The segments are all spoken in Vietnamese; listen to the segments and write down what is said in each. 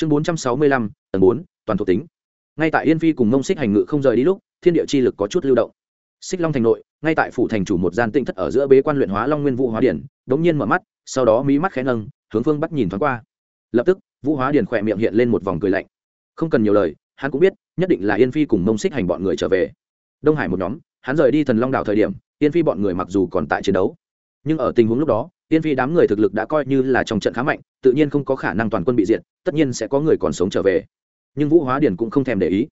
chương bốn trăm sáu mươi lăm, tầng bốn, toàn thuộc tính. Ngay tại yên phi cùng mông xích hành ngự không rời đi lúc, thiên địa chi lực có chút lưu động. Xích long thành nội, ngay tại phủ thành chủ một gian tinh thất ở giữa bế quan luyện hóa long nguyên vũ hóa điển, đống nhiên mở mắt, sau đó mí mắt khẽ nâng, hướng phương bắc nhìn thoáng qua. Lập tức, vũ hóa điển khỏe miệng hiện lên một vòng cười lạnh. Không cần nhiều lời, hắn cũng biết, nhất định là yên phi cùng mông xích hành bọn người trở về. Đông hải một nhóm, hắn rời đi thần long đảo thời điểm, yên phi bọn người mặc dù còn tại chiến đấu, nhưng ở tình huống lúc đó Tiên phi đám người thực lực đã coi như là trong trận khá mạnh, tự nhiên không có khả năng toàn quân bị diệt, tất nhiên sẽ có người còn sống trở về. Nhưng vũ hóa điển cũng không thèm để ý.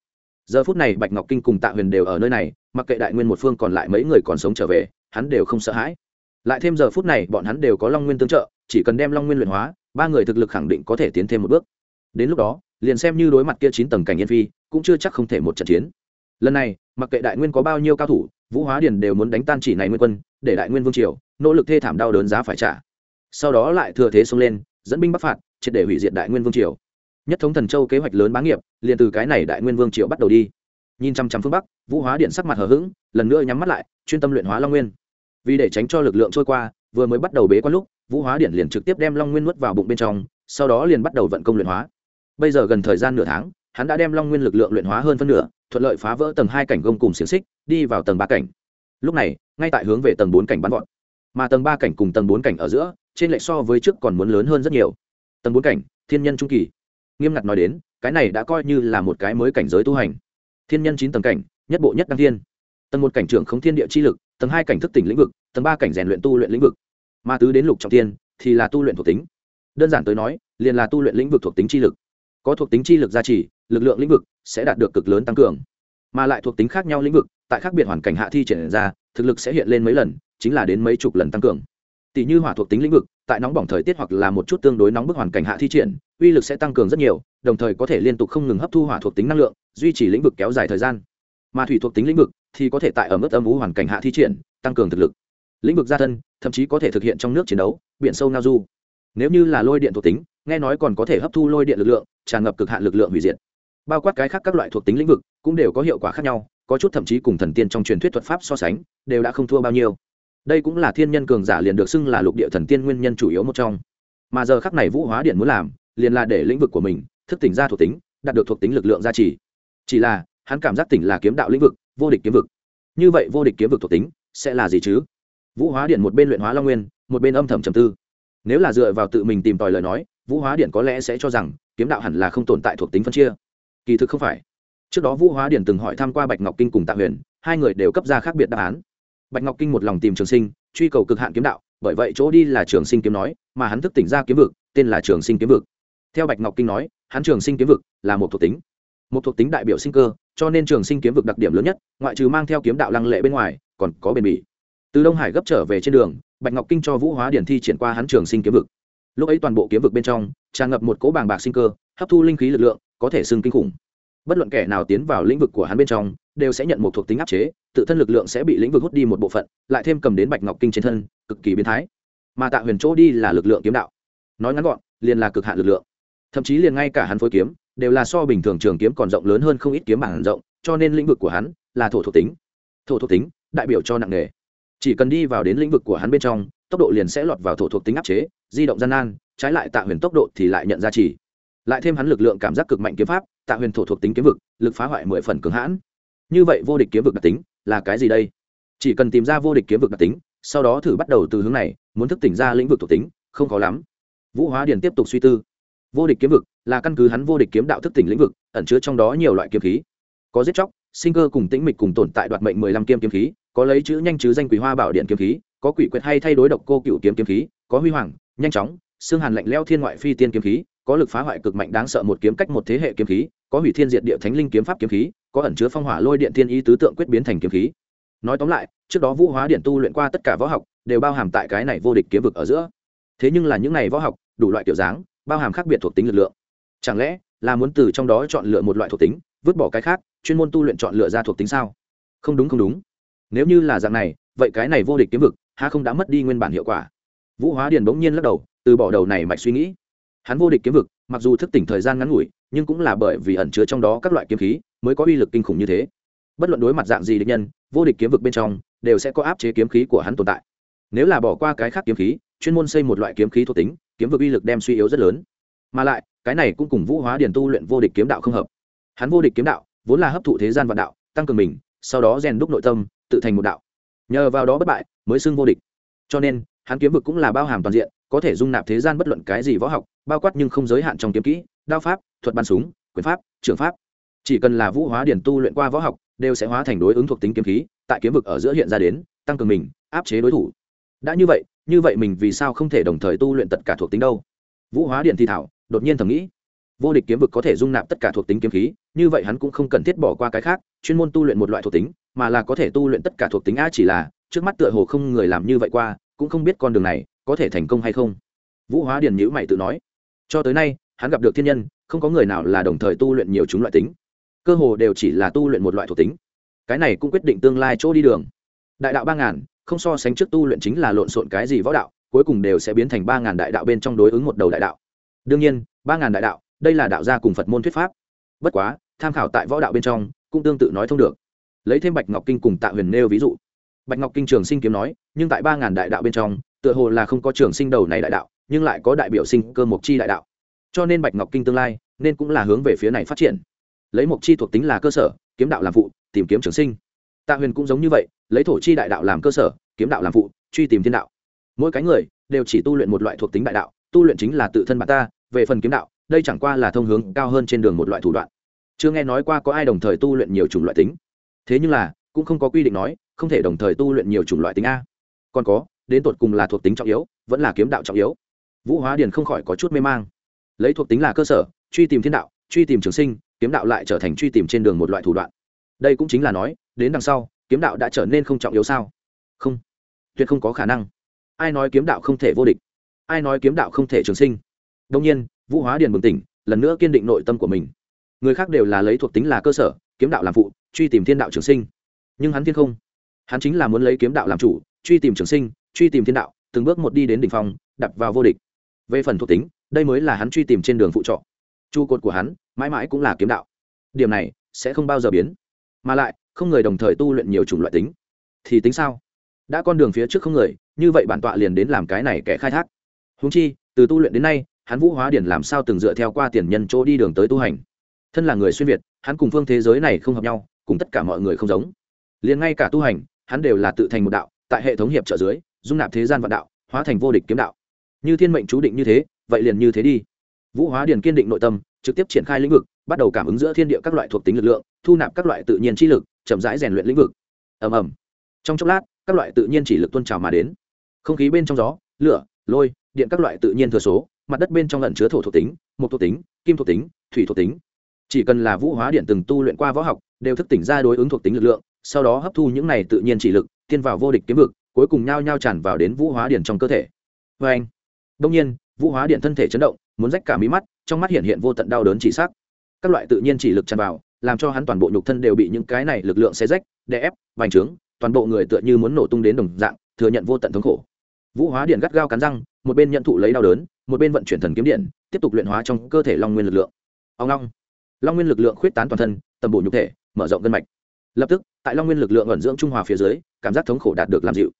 Giờ phút này bạch ngọc kinh cùng tạ huyền đều ở nơi này, mặc kệ đại nguyên một phương còn lại mấy người còn sống trở về, hắn đều không sợ hãi. Lại thêm giờ phút này bọn hắn đều có long nguyên tương trợ, chỉ cần đem long nguyên luyện hóa, ba người thực lực khẳng định có thể tiến thêm một bước. Đến lúc đó, liền xem như đối mặt kia chín tầng cảnh yên phi, cũng chưa chắc không thể một trận chiến. Lần này, mặc kệ đại nguyên có bao nhiêu cao thủ, vũ hóa điền đều muốn đánh tan chỉ này nguyên quân, để đại nguyên vương triều nỗ lực thê thảm đau đớn giá phải trả. Sau đó lại thừa thế xông lên, dẫn binh bắc phạt, triệt để hủy diệt đại nguyên vương triều. Nhất thống thần châu kế hoạch lớn bá nghiệp, liền từ cái này đại nguyên vương triều bắt đầu đi. Nhìn chăm chăm phương bắc, vũ hóa điện sắc mặt hờ hững, lần nữa nhắm mắt lại, chuyên tâm luyện hóa long nguyên. Vì để tránh cho lực lượng trôi qua, vừa mới bắt đầu bế quan lúc, vũ hóa điện liền trực tiếp đem long nguyên nuốt vào bụng bên trong, sau đó liền bắt đầu vận công luyện hóa. Bây giờ gần thời gian nửa tháng, hắn đã đem long nguyên lực lượng luyện hóa hơn phân nửa, thuận lợi phá vỡ tầng hai cảnh gông cùng xiềng xích, đi vào tầng ba cảnh. Lúc này, ngay tại hướng về tầng bốn cảnh bắn vọt mà tầng ba cảnh cùng tầng bốn cảnh ở giữa, trên lệch so với trước còn muốn lớn hơn rất nhiều. Tầng bốn cảnh, thiên nhân trung kỳ. Nghiêm ngặt nói đến, cái này đã coi như là một cái mới cảnh giới tu hành. Thiên nhân chín tầng cảnh, nhất bộ nhất đăng thiên. Tầng một cảnh trưởng không thiên địa chi lực, tầng hai cảnh thức tỉnh lĩnh vực, tầng ba cảnh rèn luyện tu luyện lĩnh vực. Mà tứ đến lục trọng tiên thì là tu luyện thuộc tính. Đơn giản tới nói, liền là tu luyện lĩnh vực thuộc tính chi lực. Có thuộc tính chi lực gia trì, lực lượng lĩnh vực sẽ đạt được cực lớn tăng cường. Mà lại thuộc tính khác nhau lĩnh vực, tại khác biệt hoàn cảnh hạ thi triển ra, thực lực sẽ hiện lên mấy lần chính là đến mấy chục lần tăng cường. Tỷ như hỏa thuộc tính lĩnh vực, tại nóng bỏng thời tiết hoặc là một chút tương đối nóng bức hoàn cảnh hạ thi triển, uy lực sẽ tăng cường rất nhiều, đồng thời có thể liên tục không ngừng hấp thu hỏa thuộc tính năng lượng, duy trì lĩnh vực kéo dài thời gian. Mà thủy thuộc tính lĩnh vực thì có thể tại ở mức âm ú hoàn cảnh hạ thi triển, tăng cường thực lực. Lĩnh vực gia thân, thậm chí có thể thực hiện trong nước chiến đấu, biển sâu ngao du. Nếu như là lôi điện thuộc tính, nghe nói còn có thể hấp thu lôi điện lực lượng, tràn ngập cực hạn lực lượng hủy diệt. Bao quát cái khác các loại thuộc tính lĩnh vực cũng đều có hiệu quả khác nhau, có chút thậm chí cùng thần tiên trong truyền thuyết thuật pháp so sánh, đều đã không thua bao nhiêu đây cũng là thiên nhân cường giả liền được xưng là lục địa thần tiên nguyên nhân chủ yếu một trong. Mà giờ khắc này vũ hóa điện muốn làm, liền là để lĩnh vực của mình, thức tỉnh ra thuộc tính, đạt được thuộc tính lực lượng gia trì. Chỉ là, hắn cảm giác tỉnh là kiếm đạo lĩnh vực, vô địch kiếm vực. Như vậy vô địch kiếm vực thuộc tính, sẽ là gì chứ? Vũ hóa điện một bên luyện hóa long nguyên, một bên âm thầm trầm tư. Nếu là dựa vào tự mình tìm tòi lời nói, vũ hóa điện có lẽ sẽ cho rằng, kiếm đạo hẳn là không tồn tại thuộc tính phân chia. Kỳ thực không phải. Trước đó vũ hóa điện từng hỏi thăm qua bạch ngọc kinh cùng tạ huyền, hai người đều cấp ra khác biệt đáp án bạch ngọc kinh một lòng tìm trường sinh, truy cầu cực hạn kiếm đạo, bởi vậy chỗ đi là trường sinh kiếm nói, mà hắn thức tỉnh ra kiếm vực, tên là trường sinh kiếm vực. Theo bạch ngọc kinh nói, hắn trường sinh kiếm vực là một thuộc tính. Một thuộc tính đại biểu sinh cơ, cho nên trường sinh kiếm vực đặc điểm lớn nhất, ngoại trừ mang theo kiếm đạo lăng lệ bên ngoài, còn có bền bỉ. Từ đông hải gấp trở về trên đường, bạch ngọc kinh cho vũ hóa điển thi triển qua hắn trường sinh kiếm vực. Lúc ấy toàn bộ kiếm vực bên trong, tràn ngập một cỗ bàng bạc sinh cơ, hấp thu linh khí lực lượng, có thể xưng kinh khủng bất luận kẻ nào tiến vào lĩnh vực của hắn bên trong, đều sẽ nhận một thuộc tính áp chế, tự thân lực lượng sẽ bị lĩnh vực hút đi một bộ phận, lại thêm cầm đến bạch ngọc kinh trên thân, cực kỳ biến thái. Mà tạ huyền chỗ đi là lực lượng kiếm đạo. Nói ngắn gọn, liền là cực hạn lực lượng. Thậm chí liền ngay cả hắn phối kiếm, đều là so bình thường trường kiếm còn rộng lớn hơn không ít kiếm bản rộng, cho nên lĩnh vực của hắn là thổ thuộc tính. Thổ thuộc tính, đại biểu cho nặng nghề chỉ cần đi vào đến lĩnh vực của hắn bên trong, tốc độ liền sẽ lọt vào thổ thuộc tính áp chế, di động gian nan, trái lại tạ huyền tốc độ thì lại nhận ra chỉ lại thêm hắn lực lượng cảm giác cực mạnh kiếm pháp, tạ huyền thổ thuộc tính kiếm vực, lực phá hoại mười phần cứng hãn. Như vậy vô địch kiếm vực đặc tính là cái gì đây? Chỉ cần tìm ra vô địch kiếm vực đặc tính, sau đó thử bắt đầu từ hướng này, muốn thức tỉnh ra lĩnh vực thuộc tính, không khó lắm. Vũ hóa điền tiếp tục suy tư. Vô địch kiếm vực là căn cứ hắn vô địch kiếm đạo thức tỉnh lĩnh vực, ẩn chứa trong đó nhiều loại kiếm khí. Có giết chóc, sinh cơ cùng tĩnh mịch cùng tồn tại đoạt mệnh mười lăm kiếm kiếm khí, có lấy chữ nhanh chứ danh quý hoa bảo điện kiếm khí, có quỷ quyệt hay thay đối độc cô cựu kiếm kiếm khí, có huy hoàng, nhanh chóng, xương hàn lạnh leo thiên ngoại phi tiên kiếm khí có lực phá hoại cực mạnh đáng sợ một kiếm cách một thế hệ kiếm khí, có hủy thiên diệt địa thánh linh kiếm pháp kiếm khí, có ẩn chứa phong hỏa lôi điện thiên ý tứ tượng quyết biến thành kiếm khí. Nói tóm lại, trước đó vũ hóa điện tu luyện qua tất cả võ học, đều bao hàm tại cái này vô địch kiếm vực ở giữa. Thế nhưng là những này võ học, đủ loại kiểu dáng, bao hàm khác biệt thuộc tính lực lượng. Chẳng lẽ là muốn từ trong đó chọn lựa một loại thuộc tính, vứt bỏ cái khác, chuyên môn tu luyện chọn lựa ra thuộc tính sao? Không đúng không đúng. Nếu như là dạng này, vậy cái này vô địch kiếm vực ha không đã mất đi nguyên bản hiệu quả? Vũ hóa điền bỗng nhiên lắc đầu, từ bỏ đầu này mạch suy nghĩ hắn vô địch kiếm vực, mặc dù thức tỉnh thời gian ngắn ngủi, nhưng cũng là bởi vì ẩn chứa trong đó các loại kiếm khí, mới có uy lực kinh khủng như thế. Bất luận đối mặt dạng gì địch nhân, vô địch kiếm vực bên trong, đều sẽ có áp chế kiếm khí của hắn tồn tại. Nếu là bỏ qua cái khác kiếm khí, chuyên môn xây một loại kiếm khí thuộc tính, kiếm vực uy lực đem suy yếu rất lớn. Mà lại, cái này cũng cùng vũ hóa điền tu luyện vô địch kiếm đạo không hợp. Hắn vô địch kiếm đạo, vốn là hấp thụ thế gian vạn đạo, tăng cường mình, sau đó rèn đúc nội tâm, tự thành một đạo. Nhờ vào đó bất bại, mới xưng vô địch. Cho nên, hắn kiếm vực cũng là bao hàm toàn diện có thể dung nạp thế gian bất luận cái gì võ học, bao quát nhưng không giới hạn trong kiếm kỹ, đao pháp, thuật bắn súng, quyền pháp, trường pháp. Chỉ cần là vũ hóa điển tu luyện qua võ học, đều sẽ hóa thành đối ứng thuộc tính kiếm khí, tại kiếm vực ở giữa hiện ra đến, tăng cường mình, áp chế đối thủ. Đã như vậy như vậy mình vì sao không thể đồng thời tu luyện tất cả thuộc tính đâu? Vũ hóa điện thi thảo, đột nhiên thầm nghĩ. Vô địch kiếm vực có thể dung nạp tất cả thuộc tính kiếm khí, như vậy hắn cũng không cần thiết bỏ qua cái khác, chuyên môn tu luyện một loại thuộc tính, mà là có thể tu luyện tất cả thuộc tính a chỉ là, trước mắt tựa hồ không người làm như vậy qua, cũng không biết con đường này có thể thành công hay không? Vũ hóa điền nhữ mày tự nói. Cho tới nay, hắn gặp được thiên nhân, không có người nào là đồng thời tu luyện nhiều chúng loại tính. Cơ hồ đều chỉ là tu luyện một loại thuộc tính. Cái này cũng quyết định tương lai chỗ đi đường. Đại đạo ba ngàn, không so sánh trước tu luyện chính là lộn xộn cái gì võ đạo, cuối cùng đều sẽ biến thành ba ngàn đại đạo bên trong đối ứng một đầu đại đạo. Đương nhiên, ba ngàn đại đạo, đây là đạo gia cùng phật môn thuyết pháp. Bất quá, tham khảo tại võ đạo bên trong, cũng tương tự nói thông được. Lấy thêm bạch ngọc kinh cùng tạ huyền nêu ví dụ. Bạch ngọc kinh trường sinh kiếm nói, nhưng tại ba ngàn đại đạo bên trong tựa hồ là không có trường sinh đầu này đại đạo, nhưng lại có đại biểu sinh cơ mộc chi đại đạo. Cho nên bạch ngọc kinh tương lai nên cũng là hướng về phía này phát triển. Lấy mộc chi thuộc tính là cơ sở, kiếm đạo làm phụ, tìm kiếm trường sinh. Tạ huyền cũng giống như vậy, lấy thổ chi đại đạo làm cơ sở, kiếm đạo làm phụ, truy tìm thiên đạo. Mỗi cái người đều chỉ tu luyện một loại thuộc tính đại đạo, tu luyện chính là tự thân bạn ta, về phần kiếm đạo, đây chẳng qua là thông hướng cao hơn trên đường một loại thủ đoạn. Chưa nghe nói qua có ai đồng thời tu luyện nhiều chủng loại tính. Thế nhưng là, cũng không có quy định nói, không thể đồng thời tu luyện nhiều chủng loại tính a. Còn có đến tột cùng là thuộc tính trọng yếu, vẫn là kiếm đạo trọng yếu. Vũ hóa điền không khỏi có chút mê mang. Lấy thuộc tính là cơ sở, truy tìm thiên đạo, truy tìm trường sinh, kiếm đạo lại trở thành truy tìm trên đường một loại thủ đoạn. Đây cũng chính là nói, đến đằng sau, kiếm đạo đã trở nên không trọng yếu sao? Không. Tuyệt không có khả năng. Ai nói kiếm đạo không thể vô địch? Ai nói kiếm đạo không thể trường sinh? Đông nhiên, vũ hóa điền bừng tỉnh, lần nữa kiên định nội tâm của mình. Người khác đều là lấy thuộc tính là cơ sở, kiếm đạo làm phụ, truy tìm thiên đạo trường sinh. Nhưng hắn thiên không. Hắn chính là muốn lấy kiếm đạo làm chủ, truy tìm trường sinh truy tìm thiên đạo, từng bước một đi đến đ ỉ n h phong đập vào vô địch. Về phần thuộc tính, đây mới là hắn truy tìm trên đường phụ trọ. Trụ cột của hắn, mãi mãi cũng là kiếm đạo. Điểm này sẽ không bao giờ biến. Mà lại, không người đồng thời tu luyện nhiều chủng loại tính. Thì tính sao? Đã con đường phía trước không người, như vậy bản tọa liền đến làm cái này kẻ khai thác. Húng chi, từ tu luyện đến nay, hắn vũ hóa điển làm sao từng dựa theo qua tiền nhân chỗ đi đường tới tu hành? Thân là người xuyên việt, hắn cùng phương thế giới này không hợp nhau, cùng tất cả mọi người không giống. Liền ngay cả tu hành, hắn đều là tự thành một đạo, tại hệ thống hiệp trợ dưới dung nạp thế gian vạn đạo, hóa thành vô địch kiếm đạo. Như thiên mệnh chú định như thế, vậy liền như thế đi. Vũ hóa điền kiên định nội tâm, trực tiếp triển khai lĩnh vực, bắt đầu cảm ứng giữa thiên địa các loại thuộc tính lực lượng, thu nạp các loại tự nhiên chi lực, chậm rãi rèn luyện lĩnh vực. Ầm ầm. Trong chốc lát, các loại tự nhiên chỉ lực tuôn trào mà đến. Không khí bên trong gió, lửa, lôi, điện các loại tự nhiên thừa số, mặt đất bên trong lẩn chứa thổ thuộc tính một thuộc tính, kim thuộc tính, thủy thuộc tính. Chỉ cần là vũ hóa điện từng tu luyện qua võ học, đều thức tỉnh ra đối ứng thuộc tính lực lượng, sau đó hấp thu những này tự nhiên chỉ lực tiên vào vô địch kiếm vực cuối cùng nhao nhao tràn vào đến vũ hóa điện trong cơ thể. Vê anh đông nhiên, vũ hóa điện thân thể chấn động, muốn rách cả mí mắt, trong mắt hiện hiện vô tận đau đớn chỉ sắc các loại tự nhiên chỉ lực tràn vào, làm cho hắn toàn bộ nhục thân đều bị những cái này lực lượng xé rách, đè ép vành trướng, toàn bộ người tựa như muốn nổ tung đến đồng dạng, thừa nhận vô tận thống khổ. Vũ hóa điện gắt gao cắn răng, một bên nhận thụ lấy đau đớn, một bên vận chuyển thần kiếm điện, tiếp tục luyện hóa trong cơ thể long nguyên lực lượng. Ông long long nguyên lực lượng khuyết tán toàn thân, tầm bổ nhục thể, mở rộng gân mạch. Lập tức, tại long nguyên lực lượng ẩn dưỡng trung hòa phía dưới, cảm giác thống khổ đạt được làm dịu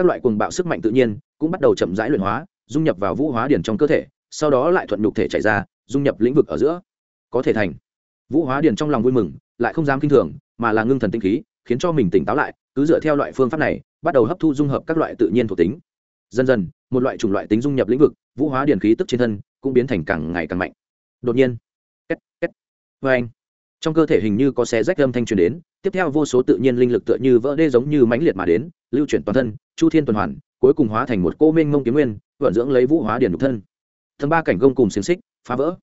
các loại cuồng bạo sức mạnh tự nhiên cũng bắt đầu chậm rãi luyện hóa, dung nhập vào vũ hóa điển trong cơ thể, sau đó lại thuận nhục thể chạy ra, dung nhập lĩnh vực ở giữa. Có thể thành. Vũ hóa điển trong lòng vui mừng, lại không dám kinh thường, mà là ngưng thần tinh khí, khiến cho mình tỉnh táo lại, cứ dựa theo loại phương pháp này, bắt đầu hấp thu dung hợp các loại tự nhiên thuộc tính. Dần dần, một loại chủng loại tính dung nhập lĩnh vực, vũ hóa điển khí tức trên thân cũng biến thành càng ngày càng mạnh. Đột nhiên, két két. Vê anh trong cơ thể hình như có xé rách âm thanh truyền đến tiếp theo vô số tự nhiên linh lực tựa như vỡ đê giống như mãnh liệt mà đến, lưu chuyển toàn thân, chu thiên tuần hoàn, cuối cùng hóa thành một cô minh mông kiếm nguyên, vận dưỡng lấy vũ hóa điển nhục thân. Tầng ba cảnh gông cùng xiềng xích, phá vỡ.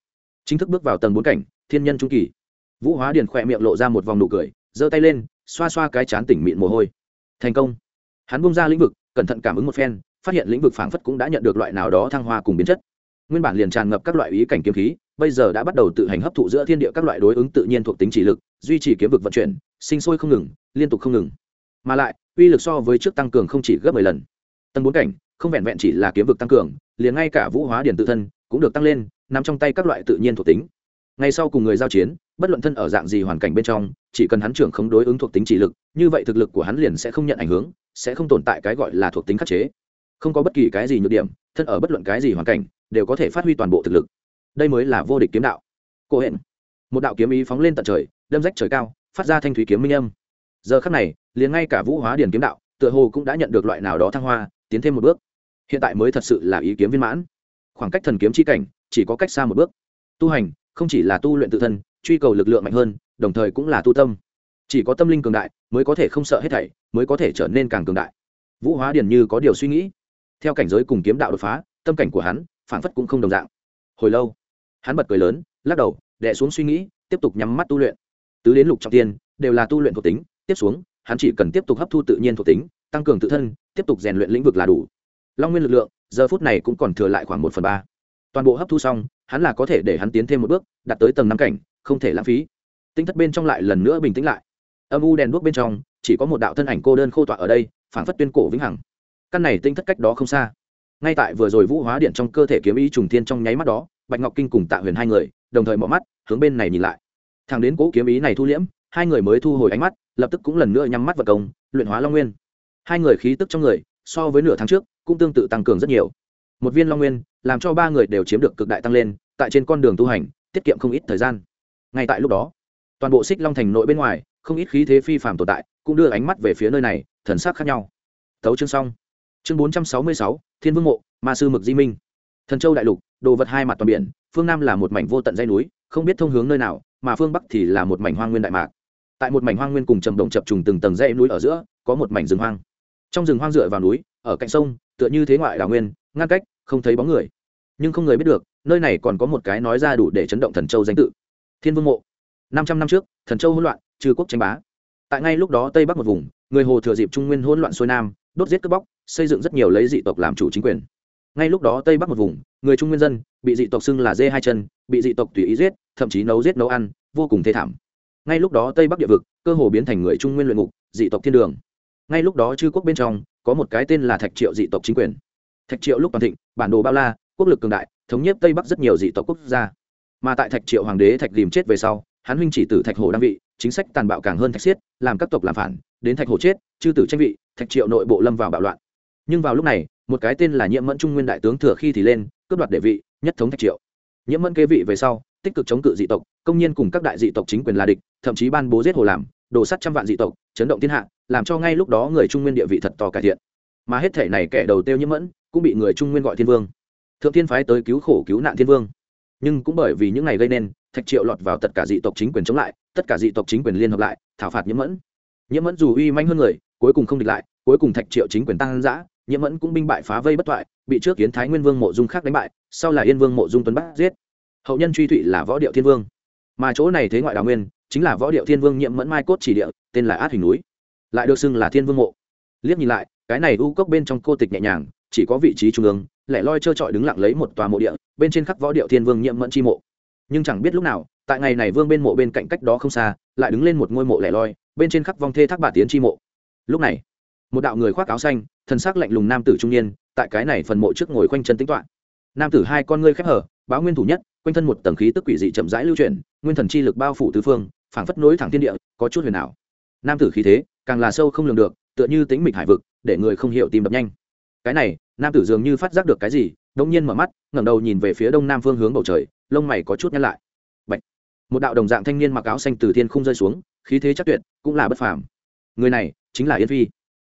Chính thức bước vào tầng bốn cảnh, thiên nhân trung kỳ. Vũ hóa điển khỏe miệng lộ ra một vòng nụ cười, giơ tay lên, xoa xoa cái chán tỉnh mịn mồ hôi. Thành công. Hắn bung ra lĩnh vực, cẩn thận cảm ứng một phen, phát hiện lĩnh vực phảng phất cũng đã nhận được loại nào đó thăng hoa cùng biến chất. Nguyên bản liền tràn ngập các loại ý cảnh kiếm khí, bây giờ đã bắt đầu tự hành hấp thụ giữa thiên địa các loại đối ứng tự nhiên thuộc tính chỉ lực, duy trì kiếm vực vận chuyển sinh sôi không ngừng, liên tục không ngừng. Mà lại, uy lực so với trước tăng cường không chỉ gấp mười lần. Tầng bốn cảnh, không vẹn vẹn chỉ là kiếm vực tăng cường, liền ngay cả vũ hóa điển tự thân cũng được tăng lên, nằm trong tay các loại tự nhiên thuộc tính. Ngay sau cùng người giao chiến, bất luận thân ở dạng gì hoàn cảnh bên trong, chỉ cần hắn trưởng không đối ứng thuộc tính chỉ lực, như vậy thực lực của hắn liền sẽ không nhận ảnh hưởng, sẽ không tồn tại cái gọi là thuộc tính khắc chế. Không có bất kỳ cái gì nhược điểm, thân ở bất luận cái gì hoàn cảnh, đều có thể phát huy toàn bộ thực lực. Đây mới là vô địch kiếm đạo. Cô hẹn, một đạo kiếm ý phóng lên tận trời, đâm rách trời cao phát ra thanh thủy kiếm minh âm. Giờ khắc này, liền ngay cả vũ hóa điền kiếm đạo, tựa hồ cũng đã nhận được loại nào đó thăng hoa, tiến thêm một bước. Hiện tại mới thật sự là ý kiếm viên mãn. Khoảng cách thần kiếm chi cảnh, chỉ có cách xa một bước. Tu hành, không chỉ là tu luyện tự thân, truy cầu lực lượng mạnh hơn, đồng thời cũng là tu tâm. Chỉ có tâm linh cường đại, mới có thể không sợ hết thảy, mới có thể trở nên càng cường đại. Vũ hóa điền như có điều suy nghĩ. Theo cảnh giới cùng kiếm đạo đột phá, tâm cảnh của hắn phản phất cũng không đồng dạng. Hồi lâu, hắn bật cười lớn, lắc đầu đẻ xuống suy nghĩ, tiếp tục nhắm mắt tu luyện tứ đến lục trọng tiên, đều là tu luyện thuộc tính, tiếp xuống, hắn chỉ cần tiếp tục hấp thu tự nhiên thuộc tính, tăng cường tự thân, tiếp tục rèn luyện lĩnh vực là đủ. Long nguyên lực lượng, giờ phút này cũng còn thừa lại khoảng một phần ba. Toàn bộ hấp thu xong, hắn là có thể để hắn tiến thêm một bước, đạt tới tầng năm cảnh, không thể lãng phí. Tinh thất bên trong lại lần nữa bình tĩnh lại. Âm u đèn đuốc bên trong, chỉ có một đạo thân ảnh cô đơn khô tọa ở đây, phảng phất tuyên cổ vĩnh hằng. Căn này tinh thất cách đó không xa. Ngay tại vừa rồi vũ hóa điện trong cơ thể kiếm ý trùng thiên trong nháy mắt đó, bạch ngọc kinh cùng tạ huyền hai người, đồng thời mở mắt, hướng bên này nhìn lại thằng đến cố kiếm ý này thu liễm, hai người mới thu hồi ánh mắt, lập tức cũng lần nữa nhắm mắt vật công, luyện hóa long nguyên. Hai người khí tức trong người, so với nửa tháng trước, cũng tương tự tăng cường rất nhiều. Một viên long nguyên, làm cho ba người đều chiếm được cực đại tăng lên, tại trên con đường tu hành, tiết kiệm không ít thời gian. Ngay tại lúc đó, toàn bộ xích long thành nội bên ngoài, không ít khí thế phi phạm tồn tại, cũng đưa ánh mắt về phía nơi này, thần sắc khác nhau. Tấu chương xong. Chương bốn trăm sáu mươi sáu, thiên vương mộ, ma sư mực di minh. Thần châu đại lục, đồ vật hai mặt toàn biển, phương nam là một mảnh vô tận dây núi không biết thông hướng nơi nào, mà phương bắc thì là một mảnh hoang nguyên đại mạc. Tại một mảnh hoang nguyên cùng trầm động chập trùng từng tầng dãy núi ở giữa, có một mảnh rừng hoang. Trong rừng hoang dựa vào núi, ở cạnh sông, tựa như thế ngoại đào nguyên, ngăn cách, không thấy bóng người. Nhưng không người biết được, nơi này còn có một cái nói ra đủ để chấn động thần châu danh tự. Thiên vương mộ. Năm trăm năm trước, thần châu hỗn loạn, trừ quốc tranh bá. Tại ngay lúc đó tây bắc một vùng, người hồ thừa dịp trung nguyên hỗn loạn xuôi nam, đốt giết cướp bóc, xây dựng rất nhiều lấy dị tộc làm chủ chính quyền ngay lúc đó tây bắc một vùng, người trung nguyên dân, bị dị tộc xưng là dê hai chân, bị dị tộc tùy ý giết, thậm chí nấu giết nấu ăn, vô cùng thê thảm. Ngay lúc đó tây bắc địa vực, cơ hồ biến thành người trung nguyên luyện ngục, dị tộc thiên đường. Ngay lúc đó chư quốc bên trong, có một cái tên là thạch triệu dị tộc chính quyền. Thạch triệu lúc toàn thịnh, bản đồ bao la, quốc lực cường đại, thống nhất tây bắc rất nhiều dị tộc quốc gia. Mà tại thạch triệu hoàng đế thạch tìm chết về sau, hắn huynh chỉ tử thạch hồ đăng vị, chính sách tàn bạo càng hơn thạch xiết làm các tộc làm phản, đến thạch hồ chết, chư tử tranh vị, thạch triệu nội bộ lâm vào bạo loạn. Nhưng vào lúc này một cái tên là nhiễm mẫn trung nguyên đại tướng thừa khi thì lên, cướp đoạt đệ vị, nhất thống thạch triệu nhiễm mẫn kế vị về sau, tích cực chống cự dị tộc, công nhiên cùng các đại dị tộc chính quyền là địch, thậm chí ban bố giết hồ làm đổ sắt trăm vạn dị tộc, chấn động thiên hạ, làm cho ngay lúc đó người trung nguyên địa vị thật to cải thiện. Mà hết thể này kẻ đầu tiêu nhiễm mẫn, cũng bị người trung nguyên gọi thiên vương. Thượng thiên phái tới cứu khổ cứu nạn thiên vương. Nhưng cũng bởi vì những ngày gây nên, thạch triệu lọt vào tất cả dị tộc chính quyền chống lại, tất cả dị tộc chính quyền liên hợp lại, thảo phạt nhiễm mẫn. Nhiễm mẫn dù uy manh hơn người, cuối cùng không địch lại, cuối cùng thạch triệu chính quyền tăng giã nhiễm mẫn cũng binh bại phá vây bất thoại bị trước kiến thái nguyên vương mộ dung khác đánh bại, sau là yên vương mộ dung tuấn bắt giết. Hậu nhân truy thụy là võ điệu thiên vương. Mà chỗ này thế ngoại đào nguyên, chính là võ điệu thiên vương nhiễm mẫn mai cốt chỉ địa, tên là át hình núi. Lại được xưng là thiên vương mộ. Liếc nhìn lại, cái này u cốc bên trong cô tịch nhẹ nhàng, chỉ có vị trí trung ương, lẻ loi trơ trọi đứng lặng lấy một tòa mộ địa, bên trên khắc võ điệu thiên vương nhiễm mẫn chi mộ. Nhưng chẳng biết lúc nào, tại ngày này vương bên mộ bên cạnh cách đó không xa, lại đứng lên một ngôi mộ lẻ loi, bên trên khắc vong thê thác bà tiến chi mộ. Lúc này một đạo người khoác áo xanh, thân xác lạnh lùng nam tử trung niên, tại cái này phần mộ trước ngồi khoanh chân tính toán nam tử hai con ngươi khép hở, báo nguyên thủ nhất, quanh thân một tầng khí tức quỷ dị chậm rãi lưu chuyển, nguyên thần chi lực bao phủ tứ phương, phảng phất nối thẳng thiên địa, có chút huyền ảo. Nam tử khí thế, càng là sâu không lường được, tựa như tính mịch hải vực, để người không hiểu tìm đập nhanh. Cái này, nam tử dường như phát giác được cái gì đông nhiên mở mắt, ngẩng đầu nhìn về phía đông nam phương hướng bầu trời, lông mày có chút nhăn lại. Bạch. một đạo đồng dạng thanh niên mặc áo xanh từ thiên không rơi xuống, khí thế chắc tuyệt, cũng là bất phàm. Người này, chính là yên phi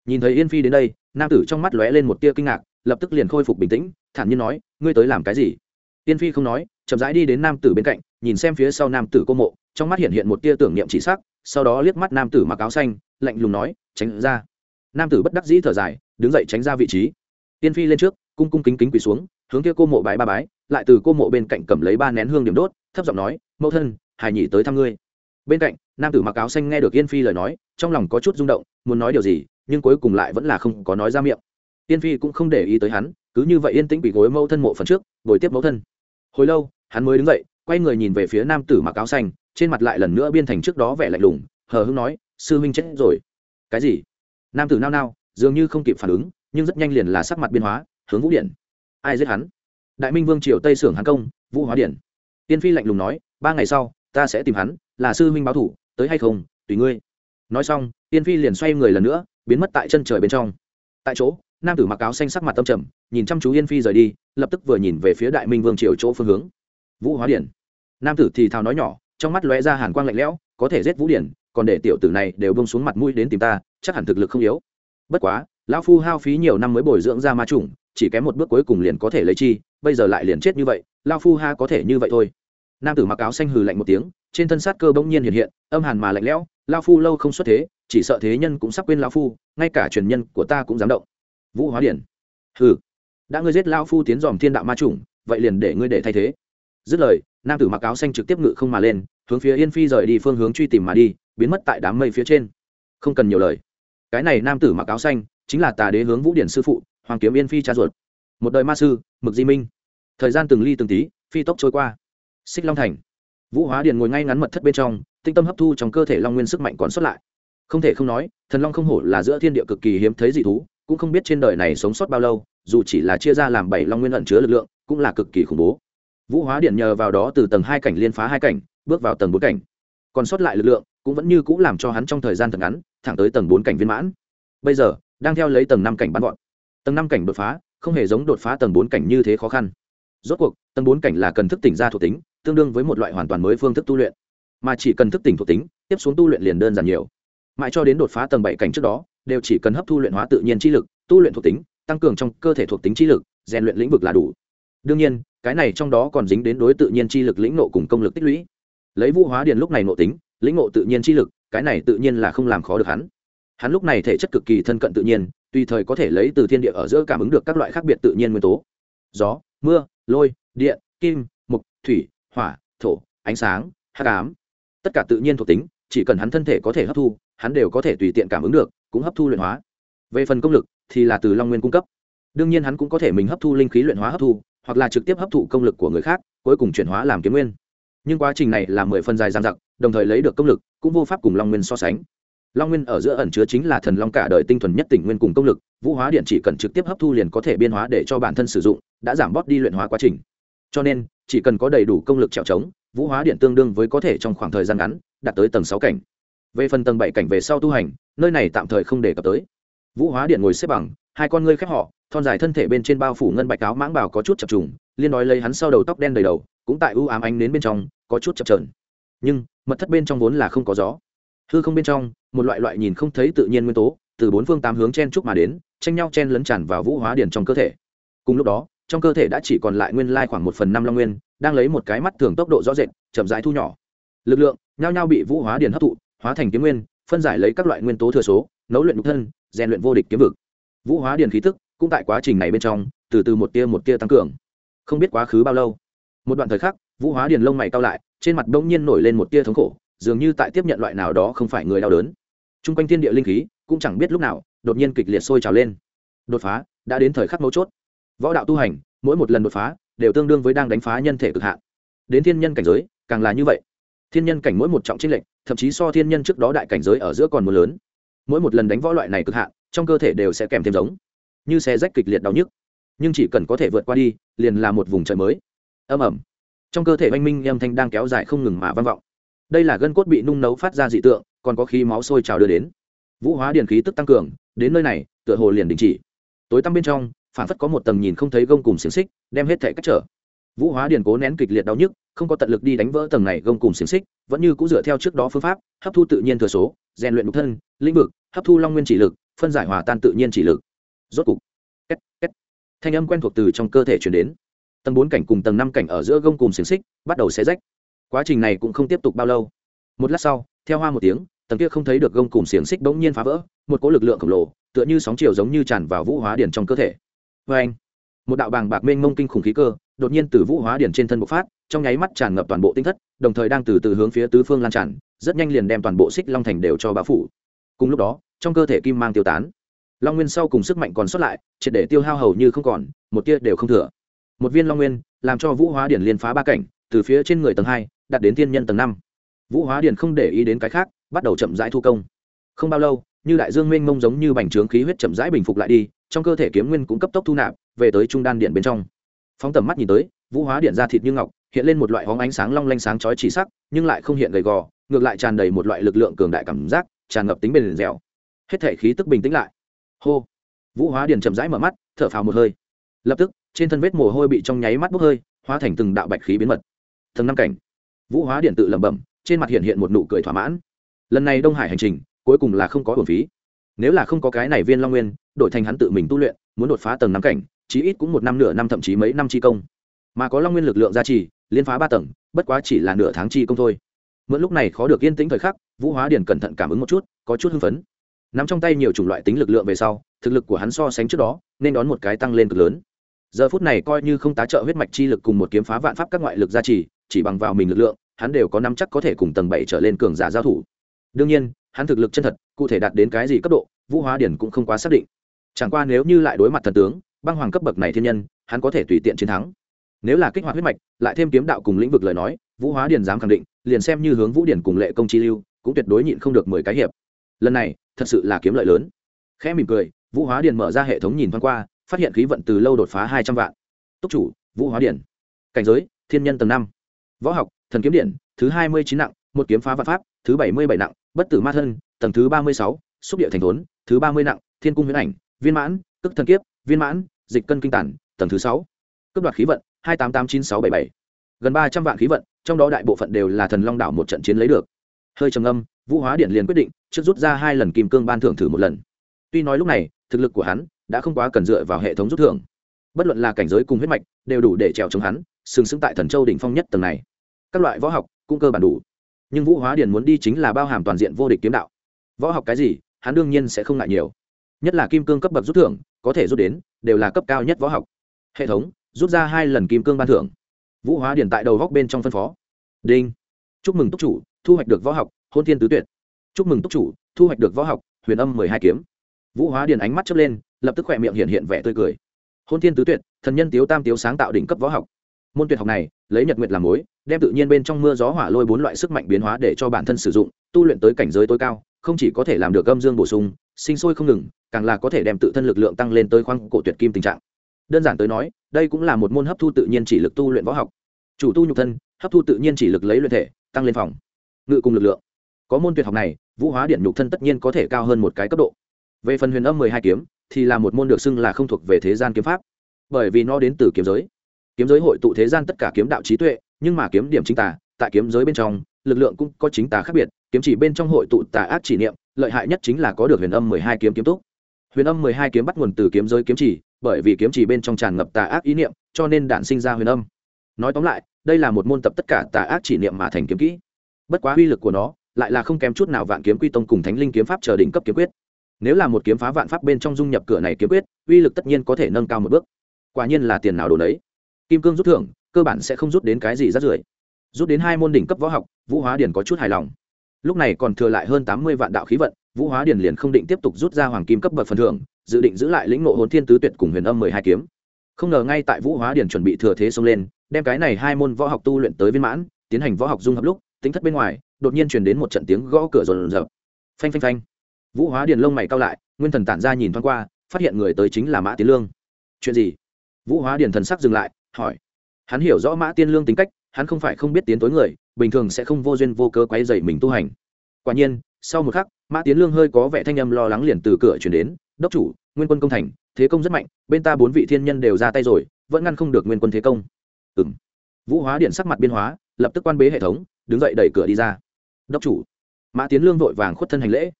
nhìn thấy yên phi đến đây, nam tử trong mắt lóe lên một tia kinh ngạc, lập tức liền khôi phục bình tĩnh, thản nhiên nói, ngươi tới làm cái gì? Yên phi không nói, chậm rãi đi đến nam tử bên cạnh, nhìn xem phía sau nam tử cô mộ, trong mắt hiện hiện một tia tưởng niệm chỉ sắc, sau đó liếc mắt nam tử mặc áo xanh, lạnh lùng nói, tránh ra. Nam tử bất đắc dĩ thở dài, đứng dậy tránh ra vị trí. Tiên phi lên trước, cung cung kính kính quỳ xuống, hướng kia cô mộ bái ba bái, lại từ cô mộ bên cạnh cầm lấy ba nén hương điểm đốt, thấp giọng nói, mẫu thân hải nhị tới thăm ngươi. Bên cạnh, nam tử mặc áo xanh nghe được yên phi lời nói, trong lòng có chút rung động, muốn nói điều gì nhưng cuối cùng lại vẫn là không có nói ra miệng. Tiên phi cũng không để ý tới hắn, cứ như vậy yên tĩnh bị gối mẫu thân mộ phần trước ngồi tiếp mẫu thân. Hồi lâu, hắn mới đứng dậy, quay người nhìn về phía nam tử mặc áo xanh, trên mặt lại lần nữa biên thành trước đó vẻ lạnh lùng, hờ hưng nói, sư huynh chết rồi. Cái gì? Nam tử nao nao, dường như không kịp phản ứng, nhưng rất nhanh liền là sắc mặt biên hóa, hướng vũ điện. Ai giết hắn? Đại minh vương triều tây sưởng hắn công, vũ hóa điện. Tiên phi lạnh lùng nói, ba ngày sau, ta sẽ tìm hắn, là sư huynh báo thủ, tới hay không, tùy ngươi. Nói xong, tiên phi liền xoay người lần nữa biến mất tại chân trời bên trong. Tại chỗ, nam tử mặc áo xanh sắc mặt tâm trầm, nhìn chăm chú yên phi rời đi, lập tức vừa nhìn về phía đại minh vương triều chỗ phương hướng. Vũ hóa điển. Nam tử thì thào nói nhỏ, trong mắt lóe ra hàn quang lạnh lẽo, có thể giết vũ điển, còn để tiểu tử này đều bông xuống mặt mũi đến tìm ta, chắc hẳn thực lực không yếu. Bất quá, lão phu hao phí nhiều năm mới bồi dưỡng ra ma trùng chỉ kém một bước cuối cùng liền có thể lấy chi, bây giờ lại liền chết như vậy lao phu ha có thể như vậy thôi. Nam tử mặc áo xanh hừ lạnh một tiếng, trên thân sát cơ bỗng nhiên hiện hiện, âm hàn mà lạnh lẽo lao phu lâu không xuất thế chỉ sợ thế nhân cũng sắp quên lão phu, ngay cả truyền nhân của ta cũng dám động. Vũ hóa điển. Hừ, đã ngươi giết lão phu tiến dòm thiên đạo ma chủng, vậy liền để ngươi để thay thế. Dứt lời, nam tử mặc áo xanh trực tiếp ngự không mà lên, hướng phía yên phi rời đi phương hướng truy tìm mà đi, biến mất tại đám mây phía trên. Không cần nhiều lời. Cái này nam tử mặc áo xanh, chính là tà đế hướng vũ điển sư phụ, hoàng kiếm yên phi cha ruột. Một đời ma sư, mực di minh. Thời gian từng ly từng tí, phi tốc trôi qua. Xích long thành. Vũ hóa điền ngồi ngay ngắn mật thất bên trong, tinh tâm hấp thu trong cơ thể long nguyên sức mạnh còn sót lại không thể không nói, thần long không hổ là giữa thiên địa cực kỳ hiếm thấy dị thú, cũng không biết trên đời này sống sót bao lâu, dù chỉ là chia ra làm bảy long nguyên ẩn chứa lực lượng, cũng là cực kỳ khủng bố. Vũ hóa điện nhờ vào đó từ tầng hai cảnh liên phá hai cảnh, bước vào tầng bốn cảnh. Còn sót lại lực lượng, cũng vẫn như c ũ làm cho hắn trong thời gian thật ngắn, thẳng tới tầng bốn cảnh viên mãn. Bây giờ, đang theo lấy tầng năm cảnh bắn gọn tầng năm cảnh đột phá, không hề giống đột phá tầng bốn cảnh như thế khó khăn. Rốt cuộc, tầng bốn cảnh là cần thức tỉnh ra thuộc tính, tương đương với một loại hoàn toàn mới phương thức tu luyện. Mà chỉ cần thức tỉnh thuộc tính, tiếp xuống tu luyện liền đơn giản nhiều mãi cho đến đột phá tầng bảy cảnh trước đó, đều chỉ cần hấp thu luyện hóa tự nhiên chi lực, tu luyện thuộc tính, tăng cường trong cơ thể thuộc tính chi lực, rèn luyện lĩnh vực là đủ. Đương nhiên, cái này trong đó còn dính đến đối tự nhiên chi lực lĩnh nộ cùng công lực tích lũy. Lấy vũ hóa điền lúc này nộ tính, lĩnh nộ tự nhiên chi lực, cái này tự nhiên là không làm khó được hắn. Hắn lúc này thể chất cực kỳ thân cận tự nhiên, tùy thời có thể lấy từ thiên địa ở giữa cảm ứng được các loại khác biệt tự nhiên nguyên tố. Gió, mưa, lôi, điện, kim, mục, thủy, hỏa, thổ, ánh sáng, hắc ám. Tất cả tự nhiên thuộc tính, chỉ cần hắn thân thể có thể hấp thu hắn đều có thể tùy tiện cảm ứng được, cũng hấp thu luyện hóa. Về phần công lực, thì là từ long nguyên cung cấp. Đương nhiên hắn cũng có thể mình hấp thu linh khí luyện hóa hấp thu, hoặc là trực tiếp hấp thụ công lực của người khác, cuối cùng chuyển hóa làm kiếm nguyên. Nhưng quá trình này là mười phần dài dang dặc, đồng thời lấy được công lực cũng vô pháp cùng long nguyên so sánh. Long nguyên ở giữa ẩn chứa chính là thần long cả đời tinh thuần nhất tỉnh nguyên cùng công lực, vũ hóa điện chỉ cần trực tiếp hấp thu liền có thể biên hóa để cho bản thân sử dụng, đã giảm bớt đi luyện hóa quá trình. Cho nên, chỉ cần có đầy đủ công lực trèo trống, vũ hóa điện tương đương với có thể trong khoảng thời gian ngắn đạt tới tầng sáu cảnh về phần tầng bảy cảnh về sau tu hành, nơi này tạm thời không đề cập tới. Vũ hóa điện ngồi xếp bằng, hai con ngươi khép họ, thon dài thân thể bên trên bao phủ ngân bạch áo mãng bào có chút chập trùng, liên nói lấy hắn sau đầu tóc đen đầy đầu, cũng tại ưu ám ánh đến bên trong, có chút chập trờn nhưng, mật thất bên trong vốn là không có gió. Hư không bên trong, một loại loại nhìn không thấy tự nhiên nguyên tố, từ bốn phương tám hướng chen trúc mà đến, tranh nhau chen lấn tràn vào vũ hóa điển trong cơ thể. Cùng lúc đó, trong cơ thể đã chỉ còn lại nguyên lai khoảng một phần năm long nguyên, đang lấy một cái mắt thường tốc độ rõ rệt, chậm rãi thu nhỏ. Lực lượng nhao nhao bị vũ hóa điển hấp thụ hóa thành kiếm nguyên, phân giải lấy các loại nguyên tố thừa số, nấu luyện nhục thân, rèn luyện vô địch kiếm vực. Vũ hóa điền khí tức cũng tại quá trình này bên trong, từ từ một tia một tia tăng cường. Không biết quá khứ bao lâu, một đoạn thời khắc, vũ hóa điền lông mày cao lại, trên mặt đông nhiên nổi lên một tia thống khổ, dường như tại tiếp nhận loại nào đó không phải người đau đớn. T r u n g quanh thiên địa linh khí cũng chẳng biết lúc nào, đột nhiên kịch liệt sôi trào lên. Đột phá, đã đến thời khắc mấu chốt. Võ đạo tu hành, mỗi một lần đột phá, đều tương đương với đang đánh phá nhân thể cực hạn. Đến thiên nhân cảnh giới, càng là như vậy thiên nhân cảnh mỗi một trọng trinh lệnh thậm chí so thiên nhân trước đó đại cảnh giới ở giữa còn mưa lớn. Mỗi một lần đánh võ loại này cực hạn, trong cơ thể đều sẽ kèm thêm giống, như xe rách kịch liệt đau nhức. Nhưng chỉ cần có thể vượt qua đi, liền là một vùng trời mới. Âm ẩm trong cơ thể oanh minh âm thanh đang kéo dài không ngừng mà vang vọng. Đây là gân cốt bị nung nấu phát ra dị tượng, còn có khí máu sôi trào đưa đến. Vũ hóa điền khí tức tăng cường, đến nơi này, tựa hồ liền đình chỉ. Tối tăm bên trong, phản phất có một tầng nhìn không thấy gông cùng xiềng xích, đem hết thể cách trở. Vũ hóa điền cố nén kịch liệt đau nhức không có tận lực đi đánh vỡ tầng này gông cùng xiềng xích, vẫn như cũng dựa theo trước đó phương pháp, hấp thu tự nhiên thừa số, rèn luyện nhục thân, lĩnh vực, hấp thu long nguyên chỉ lực, phân giải hòa tan tự nhiên chỉ lực. Rốt cục, két két. Thanh âm quen thuộc từ trong cơ thể chuyển đến. Tầng bốn cảnh cùng tầng năm cảnh ở giữa gông cùng xiềng xích bắt đầu xé rách. Quá trình này cũng không tiếp tục bao lâu. Một lát sau, theo hoa một tiếng, tầng kia không thấy được gông cùng xiềng xích bỗng nhiên phá vỡ, một cỗ lực lượng khổng lồ, tựa như sóng chiều giống như tràn vào vũ hóa điển trong cơ thể. Vê anh một đạo bàng bạc mênh mông kinh khủng khí cơ đột nhiên từ vũ hóa điển trên thân bộc phát, trong nháy mắt tràn ngập toàn bộ tinh thất, đồng thời đang từ từ hướng phía tứ phương lan tràn, rất nhanh liền đem toàn bộ xích long thành đều cho bá phủ. Cùng lúc đó, trong cơ thể kim mang tiêu tán. Long nguyên sau cùng sức mạnh còn sót lại, triệt để tiêu hao hầu như không còn, một tia đều không thừa. Một viên long nguyên, làm cho vũ hóa điển liên phá ba cảnh, từ phía trên người tầng hai đặt đến thiên nhân tầng năm. Vũ hóa điển không để ý đến cái khác, bắt đầu chậm rãi thu công. Không bao lâu, như đại dương mênh mông giống như bành trướng khí huyết chậm rãi bình phục lại đi, trong cơ thể kiếm nguyên cũng cấp tốc thu nạp về tới trung đan điện bên trong. Phóng tầm mắt nhìn tới, vũ hóa điện ra thịt như ngọc, hiện lên một loại hóng ánh sáng long lanh sáng chói chỉ sắc, nhưng lại không hiện gầy gò, ngược lại tràn đầy một loại lực lượng cường đại cảm giác, tràn ngập tính bền dẻo. Hết thể khí tức bình tĩnh lại. Hô! Vũ hóa điện chậm rãi mở mắt, thở phào một hơi. Lập tức, trên thân vết mồ hôi bị trong nháy mắt bốc hơi, hóa thành từng đạo bạch khí biến mật. Thần năm cảnh. Vũ hóa điện tự lẩm bẩm, trên mặt hiện hiện một nụ cười thỏa mãn. Lần này đông hải hành trình, cuối cùng là không có hồn phí. Nếu là không có cái này viên long nguyên, đổi thành hắn tự mình tu luyện, muốn đột phá tầng năm cảnh chí ít cũng một năm nửa năm thậm chí mấy năm chi công. Mà có long nguyên lực lượng gia trì, liên phá ba tầng, bất quá chỉ là nửa tháng chi công thôi. Mượn lúc này khó được yên tĩnh thời khắc, vũ hóa điền cẩn thận cảm ứng một chút, có chút hưng phấn. Nắm trong tay nhiều chủng loại tính lực lượng về sau, thực lực của hắn so sánh trước đó, nên đón một cái tăng lên cực lớn. Giờ phút này coi như không tá trợ huyết mạch chi lực cùng một kiếm phá vạn pháp các ngoại lực gia trì, chỉ bằng vào mình lực lượng, hắn đều có nắm chắc có thể cùng tầng bảy trở lên cường giả giao thủ. Đương nhiên, hắn thực lực chân thật, cụ thể đạt đến cái gì cấp độ, vũ hóa điển cũng không quá xác định. Chẳng qua nếu như lại đối mặt thần tướng băng hoàng cấp bậc này thiên nhân, hắn có thể tùy tiện chiến thắng. Nếu là kích hoạt huyết mạch, lại thêm kiếm đạo cùng lĩnh vực lời nói, vũ hóa điền dám khẳng định, liền xem như hướng vũ điển cùng lệ công chi lưu, cũng tuyệt đối nhịn không được mười cái hiệp. Lần này, thật sự là kiếm lợi lớn. Khẽ mỉm cười, vũ hóa điền mở ra hệ thống nhìn thoáng qua, phát hiện khí vận từ lâu đột phá hai trăm vạn. Túc chủ, vũ hóa điển cảnh giới, thiên nhân tầng năm. Võ học, thần kiếm điện, thứ hai mươi chín nặng, một kiếm phá vạn pháp, thứ bảy mươi bảy nặng, bất tử ma thân, tầng thứ ba mươi sáu, xúc địa thành thốn, thứ ba mươi nặng, thiên cung huyễn ảnh, viên mãn, tức thần kiếp, viên mãn dịch cân kinh tản, tầng thứ sáu. Cấp đoạt khí vận, hai tám tám chín sáu bảy bảy. Gần ba trăm vạn khí vận, trong đó đại bộ phận đều là thần long đảo một trận chiến lấy được. Hơi trầm âm vũ hóa điện liền quyết định, trước rút ra hai lần kim cương ban thưởng thử một lần. Tuy nói lúc này, thực lực của hắn đã không quá cần dựa vào hệ thống rút thưởng. Bất luận là cảnh giới cùng huyết mạch, đều đủ để trèo chống hắn, sừng sững tại thần châu đỉnh phong nhất tầng này. Các loại võ học cũng cơ bản đủ. Nhưng vũ hóa điền muốn đi chính là bao hàm toàn diện vô địch kiếm đạo. Võ học cái gì, hắn đương nhiên sẽ không ngại nhiều. Nhất là kim cương cấp bậc rút thưởng có thể rút đến, đều là cấp cao nhất võ học. Hệ thống, rút ra hai lần kim cương ban thưởng. Vũ hóa điển tại đầu góc bên trong phân phó. Đinh. Chúc mừng túc chủ, thu hoạch được võ học, hôn thiên tứ tuyệt. Chúc mừng túc chủ, thu hoạch được võ học, huyền âm mười hai kiếm. Vũ hóa điển ánh mắt chớp lên, lập tức khỏe miệng hiện hiện vẻ tươi cười. Hôn thiên tứ tuyệt, thần nhân tiếu tam tiếu sáng tạo đỉnh cấp võ học. Môn tuyệt học này, lấy nhật nguyệt làm mối, đem tự nhiên bên trong mưa gió hỏa lôi bốn loại sức mạnh biến hóa để cho bản thân sử dụng, tu luyện tới cảnh giới tối cao, không chỉ có thể làm được âm dương bổ sung, sinh sôi không ngừng càng là có thể đem tự thân lực lượng tăng lên tới khoang cổ tuyệt kim tình trạng. Đơn giản tới nói, đây cũng là một môn hấp thu tự nhiên chỉ lực tu luyện võ học. Chủ tu nhục thân, hấp thu tự nhiên chỉ lực lấy luyện thể, tăng lên phòng, ngự cùng lực lượng. Có môn tuyệt học này, vũ hóa điện nhục thân tất nhiên có thể cao hơn một cái cấp độ. Về phần huyền âm mười hai kiếm, thì là một môn được xưng là không thuộc về thế gian kiếm pháp. Bởi vì nó đến từ kiếm giới. Kiếm giới hội tụ thế gian tất cả kiếm đạo trí tuệ, nhưng mà kiếm điểm chính tà, tại kiếm giới bên trong, lực lượng cũng có chính tà khác biệt. Kiếm chỉ bên trong hội tụ tà ác chỉ niệm, lợi hại nhất chính là có được huyền âm mười hai kiếm kiếm túc huyền âm mười hai kiếm bắt nguồn từ kiếm giới kiếm chỉ, bởi vì kiếm chỉ bên trong tràn ngập tà ác ý niệm, cho nên đản sinh ra huyền âm. Nói tóm lại, đây là một môn tập tất cả tà ác chỉ niệm mà thành kiếm kỹ. Bất quá uy lực của nó lại là không kém chút nào vạn kiếm quy tông cùng thánh linh kiếm pháp chờ đỉnh cấp kiếm quyết. Nếu là một kiếm phá vạn pháp bên trong dung nhập cửa này kiếm quyết, uy lực tất nhiên có thể nâng cao một bước. Quả nhiên là tiền nào đồ đấy kim cương rút thưởng, cơ bản sẽ không rút đến cái gì rát rưởi. Rút đến hai môn đỉnh cấp võ học, vũ hóa điển có chút hài lòng. Lúc này còn thừa lại hơn tám mươi vạn đạo khí vận vũ hóa Điền liền không định tiếp tục rút ra hoàng kim cấp bậc phần thưởng, dự định giữ lại lĩnh ngộ hồn thiên tứ tuyệt cùng huyền âm mười hai kiếm. Không ngờ ngay tại vũ hóa Điền chuẩn bị thừa thế xông lên, đem cái này hai môn võ học tu luyện tới viên mãn, tiến hành võ học dung hợp lúc, tính thất bên ngoài, đột nhiên truyền đến một trận tiếng gõ cửa rồn rập phanh phanh phanh. Vũ hóa điền lông mày cao lại, nguyên thần tản ra nhìn thoáng qua, phát hiện người tới chính là mã tiến lương. Chuyện gì? Vũ hóa điền thần sắc dừng lại, hỏi. Hắn hiểu rõ mã tiên lương tính cách, hắn không phải không biết tiến tối người, bình thường sẽ không vô duyên vô cớ quấy dày mình tu hành. Quả nhiên, sau một khắc mã tiến lương hơi có vẻ thanh âm lo lắng liền từ cửa chuyển đến, đốc chủ, nguyên quân công thành, thế công rất mạnh, bên ta bốn vị thiên nhân đều ra tay rồi, vẫn ngăn không được nguyên quân thế công. Ừ m vũ hóa điện sắc mặt biên hóa, lập tức quan bế hệ thống, đứng dậy đẩy cửa đi ra. Đốc chủ. Mã tiến lương vội vàng khuất thân hành lễ.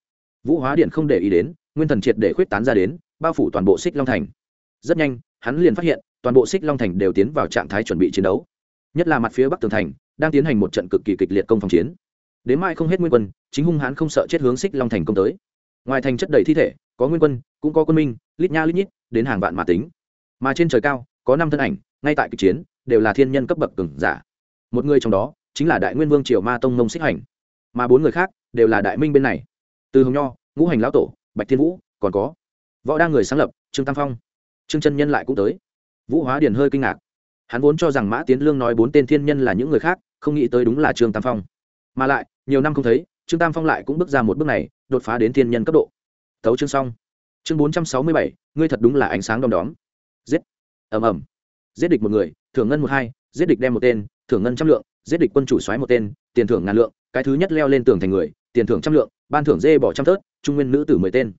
Vũ hóa điện không để ý đến, nguyên thần triệt để khuyết tán ra đến, bao phủ toàn bộ xích long thành. Rất nhanh, hắn liền phát hiện, toàn bộ xích long thành đều tiến vào trạng thái chuẩn bị chiến đấu. Nhất là mặt phía bắc tường thành, đang tiến hành một trận cực kỳ kịch liệt công phòng chiến đến mai không hết nguyên quân, chính hung hãn không sợ chết hướng xích long thành công tới. Ngoài thành chất đầy thi thể, có nguyên quân, cũng có quân minh, lít nha lít nhít, đến hàng vạn mà tính. Mà trên trời cao, có năm thân ảnh, ngay tại kịch chiến, đều là thiên nhân cấp bậc cường giả. Một người trong đó, chính là đại nguyên vương triều ma tông mông xích hành. Mà bốn người khác, đều là đại minh bên này. Từ hồng nho, ngũ hành lão tổ, bạch thiên vũ, còn có võ đa người sáng lập, trương tam phong. Trương chân nhân lại cũng tới. Vũ hóa điền hơi kinh ngạc. Hắn vốn cho rằng mã tiến lương nói bốn tên thiên nhân là những người khác, không nghĩ tới đúng là trương tam phong. Mà lại nhiều năm không thấy trương tam phong lại cũng bước ra một bước này đột phá đến thiên nhân cấp độ. Tấu chương xong. Chương bốn trăm sáu mươi bảy ngươi thật đúng là ánh sáng đom đóm. Giết. Ầm ầm, giết địch một người thưởng ngân một hai giết địch đem một tên thưởng ngân trăm lượng giết địch quân chủ xoáy một tên tiền thưởng ngàn lượng cái thứ nhất leo lên tường thành người tiền thưởng trăm lượng ban thưởng dê bỏ trăm thớt, trung nguyên nữ tử mười tên.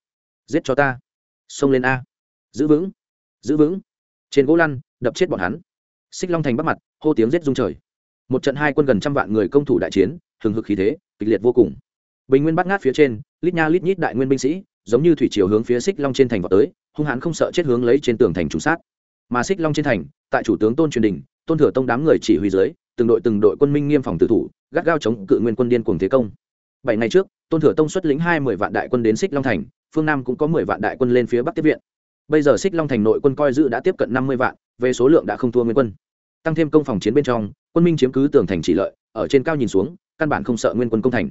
Giết cho ta. Xông lên a. Giữ vững. Giữ vững. Trên gỗ lăn đập chết bọn hắn. Xích long thành bắt mặt hô tiếng giết rung trời. Một trận hai quân gần trăm vạn người công thủ đại chiến hừng hực khí thế, kịch liệt vô cùng. Bình nguyên bắt ngát phía trên, lít nha lít nhít đại nguyên binh sĩ, giống như thủy chiều hướng phía xích long trên thành vào tới, hung hãn không sợ chết hướng lấy trên tường thành trùng sát. Mà xích long trên thành, tại chủ tướng tôn truyền đình, tôn thừa tông đám người chỉ huy dưới, từng đội từng đội quân minh nghiêm phòng tử thủ, gắt gao chống cự nguyên quân điên cuồng thế công. Bảy ngày trước, tôn thừa tông xuất lĩnh hai mươi vạn đại quân đến xích long thành, phương nam cũng có mười vạn đại quân lên phía bắc tiếp viện. Bây giờ xích long thành nội quân coi giữ đã tiếp cận năm mươi vạn, về số lượng đã không thua nguyên quân. Tăng thêm công phòng chiến bên trong, quân minh chiếm cứ tường thành chỉ lợi, ở trên cao nhìn xuống căn bản không sợ nguyên quân công thành.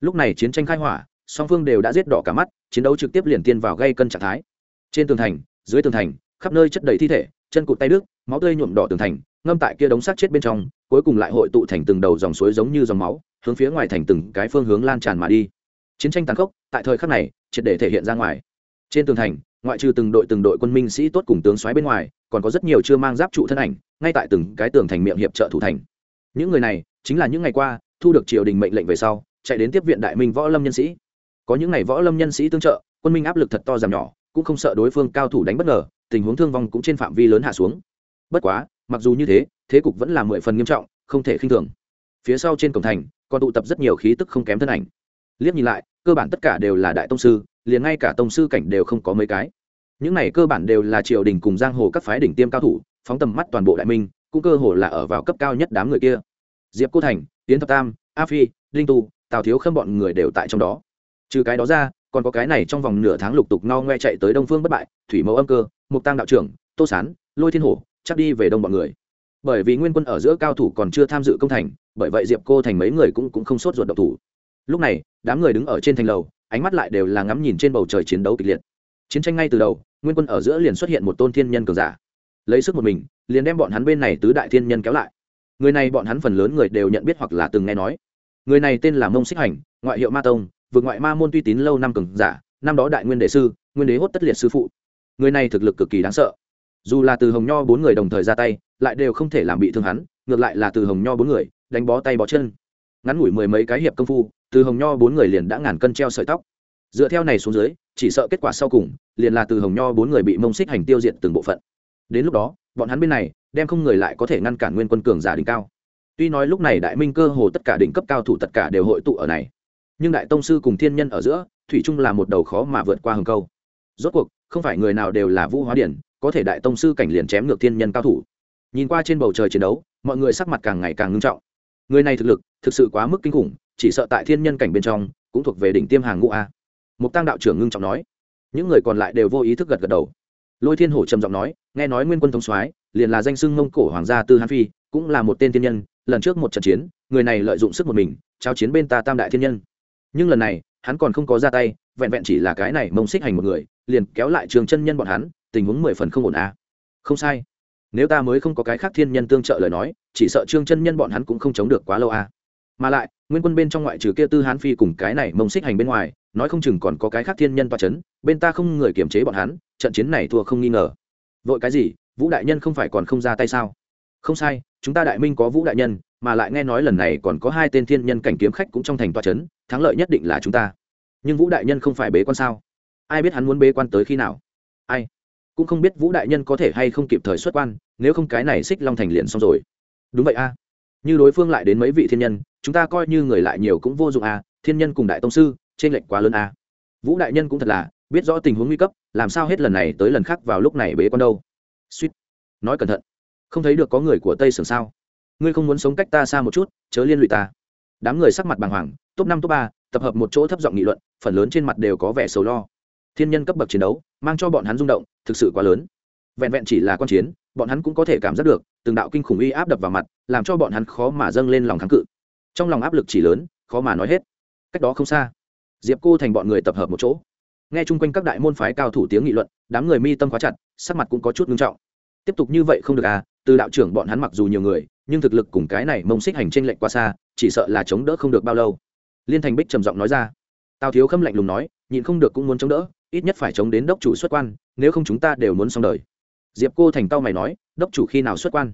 Lúc này chiến tranh khai hỏa song phương đều đã giết đỏ cả mắt chiến đấu trực tiếp liền tiên vào gây cân trạng thái. Trên tường thành dưới tường thành khắp nơi chất đầy thi thể chân cụt tay đứt, máu tươi nhuộm đỏ tường thành ngâm tại kia đống xác chết bên trong cuối cùng lại hội tụ thành từng đầu dòng suối giống như dòng máu hướng phía ngoài thành từng cái phương hướng lan tràn mà đi. Chiến tranh tàn khốc tại thời khắc này triệt để thể hiện ra ngoài. Trên tường thành ngoại trừ từng đội từng đội quân minh sĩ tốt cùng tướng xoáy bên ngoài còn có rất nhiều chưa mang giáp trụ thân ảnh ngay tại từng cái tường thành miệng hiệp trợ thủ thành. Những người này chính là những ngày qua thu được triều đình mệnh lệnh về sau, chạy đến tiếp viện đại minh võ lâm nhân sĩ. Có những ngày võ lâm nhân sĩ tương trợ, quân minh áp lực thật to giảm nhỏ, cũng không sợ đối phương cao thủ đánh bất ngờ, tình huống thương vong cũng trên phạm vi lớn hạ xuống. Bất quá, mặc dù như thế thế cục vẫn là mười phần nghiêm trọng, không thể khinh thường. Phía sau trên cổng thành, còn tụ tập rất nhiều khí tức không kém thân ảnh. Liếc nhìn lại, cơ bản tất cả đều là đại tông sư, liền ngay cả tông sư cảnh đều không có mấy cái. Những này cơ bản đều là triều đình cùng giang hồ các phái đỉnh tiêm cao thủ, phóng tầm mắt toàn bộ đại minh, cũng cơ hồ là ở vào cấp cao nhất đám người kia. Diệp cô thành tiến thập tam, a phi linh tu, tào thiếu khâm bọn người đều tại trong đó. Trừ cái đó ra, còn có cái này trong vòng nửa tháng lục tục no ngoe chạy tới đông phương bất bại, thủy mẫu âm cơ, mục tăng đạo trưởng, tô sán, lôi thiên hổ, chắc đi về đông bọn người. Bởi vì nguyên quân ở giữa cao thủ còn chưa tham dự công thành, bởi vậy diệp cô thành mấy người cũng cũng không sốt ruột độc thủ. Lúc này, đám người đứng ở trên thành lầu, ánh mắt lại đều là ngắm nhìn trên bầu trời chiến đấu kịch liệt. Chiến tranh ngay từ đầu, nguyên quân ở giữa liền xuất hiện một tôn thiên nhân cường giả. Lấy sức một mình, liền đem bọn hắn bên này tứ đại thiên nhân kéo lại người này bọn hắn phần lớn người đều nhận biết hoặc là từng nghe nói. Người này tên là mông xích hành, ngoại hiệu ma tông, vượt ngoại ma môn uy tín lâu năm cường giả, năm đó đại nguyên đệ sư, nguyên đế hốt tất liệt sư phụ. Người này thực lực cực kỳ đáng sợ. Dù là từ hồng nho bốn người đồng thời ra tay, lại đều không thể làm bị thương hắn, ngược lại là từ hồng nho bốn người, đánh bó tay bó chân. Ngắn ngủi mười mấy cái hiệp công phu, từ hồng nho bốn người liền đã ngàn cân treo sợi tóc. Dựa theo này xuống dưới, chỉ sợ kết quả sau cùng, liền là từ hồng nho bốn người bị mông xích hành tiêu diệt từng bộ phận. Đến lúc đó, bọn hắn bên này đem không người lại có thể ngăn cản nguyên quân cường giả đỉnh cao. Tuy nói lúc này đại minh cơ hồ tất cả đỉnh cấp cao thủ tất cả đều hội tụ ở này, nhưng đại tông sư cùng thiên nhân ở giữa, thủy chung là một đầu khó mà vượt qua hừng câu. Rốt cuộc, không phải người nào đều là vũ hóa điển, có thể đại tông sư cảnh liền chém ngược thiên nhân cao thủ. Nhìn qua trên bầu trời chiến đấu, mọi người sắc mặt càng ngày càng ngưng trọng. Người này thực lực, thực sự quá mức kinh khủng, chỉ sợ tại thiên nhân cảnh bên trong, cũng thuộc về đỉnh tiêm hàng ngũ a. Mục tăng đạo trưởng ngưng trọng nói. Những người còn lại đều vô ý thức gật gật đầu. Lôi thiên hổ trầm giọng nói, nghe nói nguyên quân thống soái liền là danh xưng mông cổ hoàng gia tư hán phi, cũng là một tên thiên nhân, lần trước một trận chiến, người này lợi dụng sức một mình trao chiến bên ta tam đại thiên nhân nhưng lần này, hắn còn không có ra tay, vẹn vẹn chỉ là cái này mông xích hành một người, liền kéo lại trường chân nhân bọn hắn, tình huống mười phần không ổn à. không sai nếu ta mới không có cái khác thiên nhân tương trợ lời nói, chỉ sợ trương chân nhân bọn hắn cũng không chống được quá lâu à. mà lại, nguyên quân bên trong ngoại trừ kia tư hán phi cùng cái này mông xích hành bên ngoài, nói không chừng còn có cái khác thiên nhân toa c h ấ n bên ta không người kiềm chế bọn hắn, trận chiến này thua không nghi ngờ vội cái gì vũ đại nhân không phải còn không ra tay sao? Không sai, chúng ta đại minh có vũ đại nhân, mà lại nghe nói lần này còn có hai tên thiên nhân cảnh kiếm khách cũng trong thành toa c h ấ n thắng lợi nhất định là chúng ta. Nhưng vũ đại nhân không phải bế quan sao? Ai biết hắn muốn bế quan tới khi nào? Ai? Cũng không biết vũ đại nhân có thể hay không kịp thời xuất quan, nếu không cái này xích long thành liền xong rồi. Đúng vậy a. Như đối phương lại đến mấy vị thiên nhân, chúng ta coi như người lại nhiều cũng vô dụng a, thiên nhân cùng đại tông sư trên lệnh quá lớn a. Vũ đại nhân cũng thật là biết rõ tình huống nguy cấp, làm sao hết lần này tới lần khác vào lúc này bế quan đâu suýt. Nói cẩn thận. Không thấy được có người của tây sưởng sao? Ngươi không muốn sống cách ta xa một chút, chớ liên lụy ta. Đám người sắc mặt bàng hoàng, top năm, top ba, tập hợp một chỗ thấp giọng nghị luận, phần lớn trên mặt đều có vẻ sầu lo. Thiên nhân cấp bậc chiến đấu, mang cho bọn hắn rung động, thực sự quá lớn. Vẹn vẹn chỉ là con chiến, bọn hắn cũng có thể cảm giác được, từng đạo kinh khủng uy áp đập vào mặt, làm cho bọn hắn khó mà dâng lên lòng kháng cự. Trong lòng áp lực chỉ lớn, khó mà nói hết. Cách đó không xa, diệp cô thành bọn người tập hợp một chỗ nghe chung quanh các đại môn phái cao thủ tiếng nghị luận, đám người mi tâm khóa chặt, sắc mặt cũng có chút ngưng trọng. Tiếp tục như vậy không được à từ đạo trưởng bọn hắn mặc dù nhiều người, nhưng thực lực cùng cái này mông xích hành trên lệnh qua xa, chỉ sợ là chống đỡ không được bao lâu. Liên thành bích trầm giọng nói ra. Tào thiếu khâm lạnh lùng nói, nhịn không được cũng muốn chống đỡ, ít nhất phải chống đến đốc chủ xuất quan, nếu không chúng ta đều muốn xong đời. Diệp cô thành tao mày nói, đốc chủ khi nào xuất quan?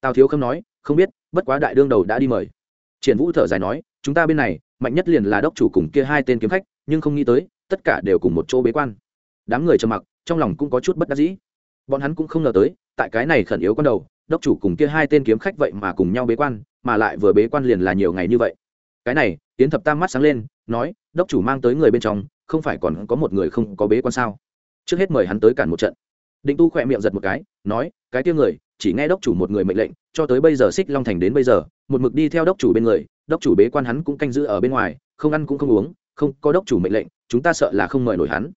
Tào thiếu khâm nói, không biết, bất quá đại đương đầu đã đi mời. Triển vũ thở dài nói, chúng ta bên này, mạnh nhất liền là đốc chủ cùng kia hai tên kiếm khách, nhưng không nghĩ tới tất cả đều cùng một chỗ bế quan. Đám người trầm mặc, trong lòng cũng có chút bất đắc dĩ. Bọn hắn cũng không ngờ tới, tại cái này khẩn yếu con đầu, đốc chủ cùng kia hai tên kiếm khách vậy mà cùng nhau bế quan, mà lại vừa bế quan liền là nhiều ngày như vậy. Cái này, tiến thập tam mắt sáng lên, nói, đốc chủ mang tới người bên trong, không phải còn có một người không có bế quan sao? Trước hết mời hắn tới cản một trận. Định tu khỏe miệng giật một cái, nói, cái tiêu người, chỉ nghe đốc chủ một người mệnh lệnh, cho tới bây giờ xích long thành đến bây giờ, một mực đi theo đốc chủ bên người, đốc chủ bế quan hắn cũng canh giữ ở bên ngoài, không ăn cũng không uống không có đốc chủ mệnh lệnh, chúng ta sợ là không mời nổi hắn.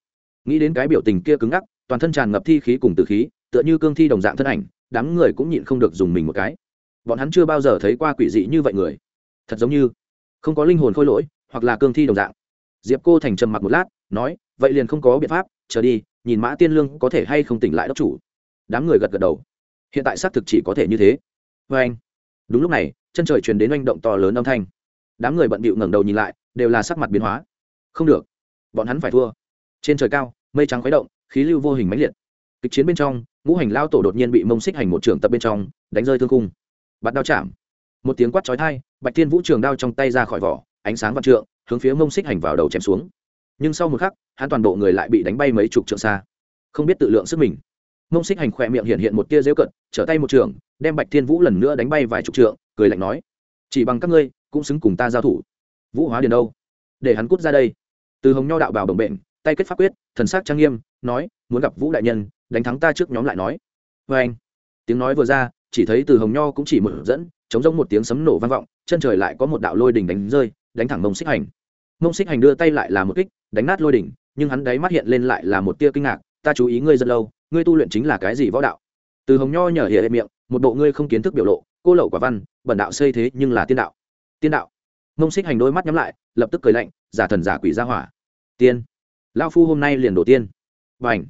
Nghĩ đến cái biểu tình kia cứng ngắc, toàn thân tràn ngập thi khí cùng từ khí, tựa như cương thi đồng dạng thân ảnh, đám người cũng nhịn không được dùng mình một cái. Bọn hắn chưa bao giờ thấy qua quỷ dị như vậy người. Thật giống như không có linh hồn khôi lỗi, hoặc là cương thi đồng dạng. Diệp cô thành trầm mặc một lát, nói, vậy liền không có biện pháp, chờ đi, nhìn mã tiên lương có thể hay không tỉnh lại đốc chủ. Đám người gật gật đầu. Hiện tại xác thực chỉ có thể như thế. Vê anh, đúng lúc này, chân trời truyền đến oanh động to lớn âm thanh. Đám người bận bịu ngẩng đầu nhìn lại, đều là sắc mặt biến hóa không được. Bọn hắn phải thua. Trên trời cao, mây trắng khuấy động, khí lưu vô hình mãnh liệt. Kịch chiến bên trong, ngũ hành lao tổ đột nhiên bị mông xích hành một trường tập bên trong, đánh rơi thương cung bắt đao chạm. Một tiếng quát chói thai bạch thiên vũ trường đao trong tay ra khỏi vỏ, ánh sáng vạn trượng, hướng phía mông xích hành vào đầu chém xuống. Nhưng sau một khắc, hắn toàn bộ người lại bị đánh bay mấy chục trượng xa. Không biết tự lượng sức mình. Mông xích hành khỏe miệng hiện hiện một tia rêu cận, trở tay một trường, đem bạch thiên vũ lần nữa đánh bay vài chục trượng, cười lạnh nói, chỉ bằng các ngươi, cũng xứng cùng ta giao thủ. Vũ hóa điền đâu? Để hắn cút ra đây từ hồng nho đạo bào bồng bệnh, tay kết pháp quyết, thần sắc trang nghiêm, nói, muốn gặp vũ đại nhân, đánh thắng ta trước nhóm lại nói. Vê anh, tiếng nói vừa ra, chỉ thấy từ hồng nho cũng chỉ một dẫn, chống giống một tiếng sấm nổ vang vọng, chân trời lại có một đạo lôi đỉnh đánh rơi, đánh thẳng mông xích hành. Mông xích hành đưa tay lại là một kích, đánh nát lôi đỉnh, nhưng hắn đáy mắt hiện lên lại là một tia kinh ngạc, ta chú ý ngươi rất lâu, ngươi tu luyện chính là cái gì võ đạo? Từ hồng nho nhờ hệ miệng, một bộ ngươi không kiến thức biểu lộ, cô lậu quả văn, bẩn đạo xây thế nhưng là tiên đạo. Tiên đạo? Mông xích hành đôi mắt nhắm lại, lập tức cười lạnh, giả thần giả quỷ ra hỏa tiên. Lao phu hôm nay liền đổ tiên. Và ảnh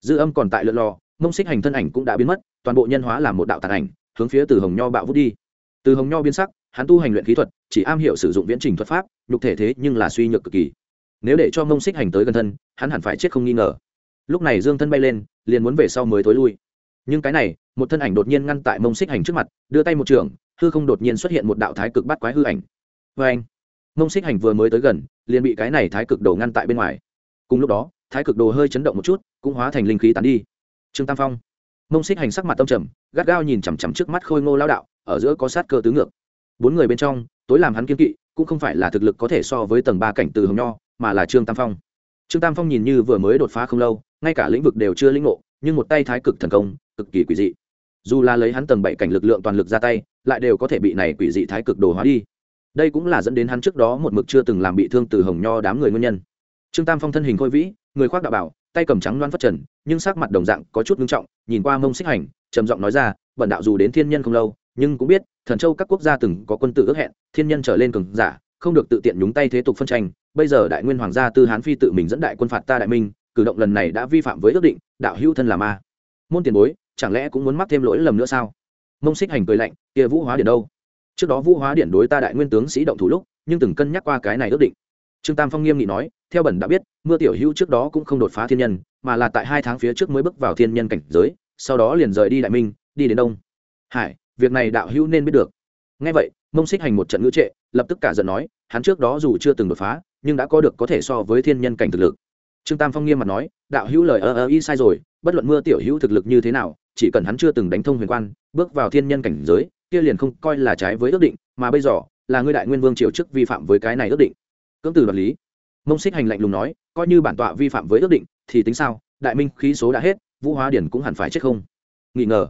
dư âm còn tại lượn lò mông xích hành thân ảnh cũng đã biến mất, toàn bộ nhân hóa làm một đạo tàn ảnh, hướng phía từ hồng nho bạo vút đi. Từ hồng nho biến sắc, hắn tu hành luyện khí thuật, chỉ am hiểu sử dụng viễn trình thuật pháp, nhục thể thế nhưng là suy nhược cực kỳ. Nếu để cho mông xích hành tới gần thân, hắn hẳn phải chết không nghi ngờ. Lúc này dương thân bay lên, liền muốn về sau mới tối lui. Nhưng cái này, một thân ảnh đột nhiên ngăn tại mông xích hành trước mặt, đưa tay một trường, hư không đột nhiên xuất hiện một đạo thái cực bắt quái hư ảnh. Vê anh mông xích hành vừa mới tới gần liền bị cái này thái cực đồ ngăn tại bên ngoài. Cùng lúc đó, thái cực đồ hơi chấn động một chút, cũng hóa thành linh khí tán đi. Trương tam phong, mông xích hành sắc mặt tâm trầm, gắt gao nhìn chằm chằm trước mắt khôi ngô lao đạo, ở giữa có sát cơ tứ ngược. Bốn người bên trong, tối làm hắn kiên kỵ, cũng không phải là thực lực có thể so với tầng ba cảnh từ hồng nho, mà là trương tam phong. Trương tam phong nhìn như vừa mới đột phá không lâu, ngay cả lĩnh vực đều chưa lĩnh ngộ, nhưng một tay thái cực thần công, cực kỳ quỷ dị. Dù là lấy hắn tầng bảy cảnh lực lượng toàn lực ra tay, lại đều có thể bị này quỷ dị thái cực đồ hóa đi đây cũng là dẫn đến hắn trước đó một mực chưa từng làm bị thương từ hồng nho đám người nguyên nhân. Trương tam phong thân hình khôi vĩ, người khoác đạo bảo, tay cầm trắng loan phát trần, nhưng sắc mặt đồng dạng có chút ngưng trọng, nhìn qua mông xích hành, trầm giọng nói ra bẩn đạo dù đến thiên nhân không lâu, nhưng cũng biết, thần châu các quốc gia từng có quân tử ước hẹn, thiên nhân trở lên cường giả, không được tự tiện nhúng tay thế tục phân tranh. Bây giờ đại nguyên hoàng gia tư hán phi tự mình dẫn đại quân phạt ta đại minh, cử động lần này đã vi phạm với ước định, đạo hữu thân là ma. Môn tiền bối, chẳng lẽ cũng muốn mắc thêm lỗi lầm nữa sao? Mông xích hành cười lạnh, kia vũ hóa điện đâu? Trước đó vũ hóa điện đối ta đại nguyên tướng sĩ động thủ lúc, nhưng từng cân nhắc qua cái này ước định. Trương tam phong nghiêm nghị nói, theo bẩn đã biết, mưa tiểu hữu trước đó cũng không đột phá thiên nhân, mà là tại hai tháng phía trước mới bước vào thiên nhân cảnh giới, sau đó liền rời đi đại minh, đi đến đông. Hải, việc này đạo hữu nên biết được. Ngay vậy, mông xích hành một trận ngữ trệ, lập tức cả giận nói, hắn trước đó dù chưa từng đột phá, nhưng đã có được có thể so với thiên nhân cảnh thực lực. Trương tam phong nghiêm mặt nói, đạo hữu lời ơ ơ y sai rồi, bất luận mưa tiểu hữu thực lực như thế nào, chỉ cần hắn chưa từng đánh thông huyền quan, bước vào thiên nhân cảnh giới kia liền không coi là trái với ước định, mà bây giờ, là ngươi đại nguyên vương triều chức vi phạm với cái này ước định. Cưỡng từ đoạt lý. Mông xích hành lạnh lùng nói, coi như bản tọa vi phạm với ước định, thì tính sao? Đại minh khí số đã hết, vũ hóa điển cũng hẳn phải chết không? Nghi ngờ.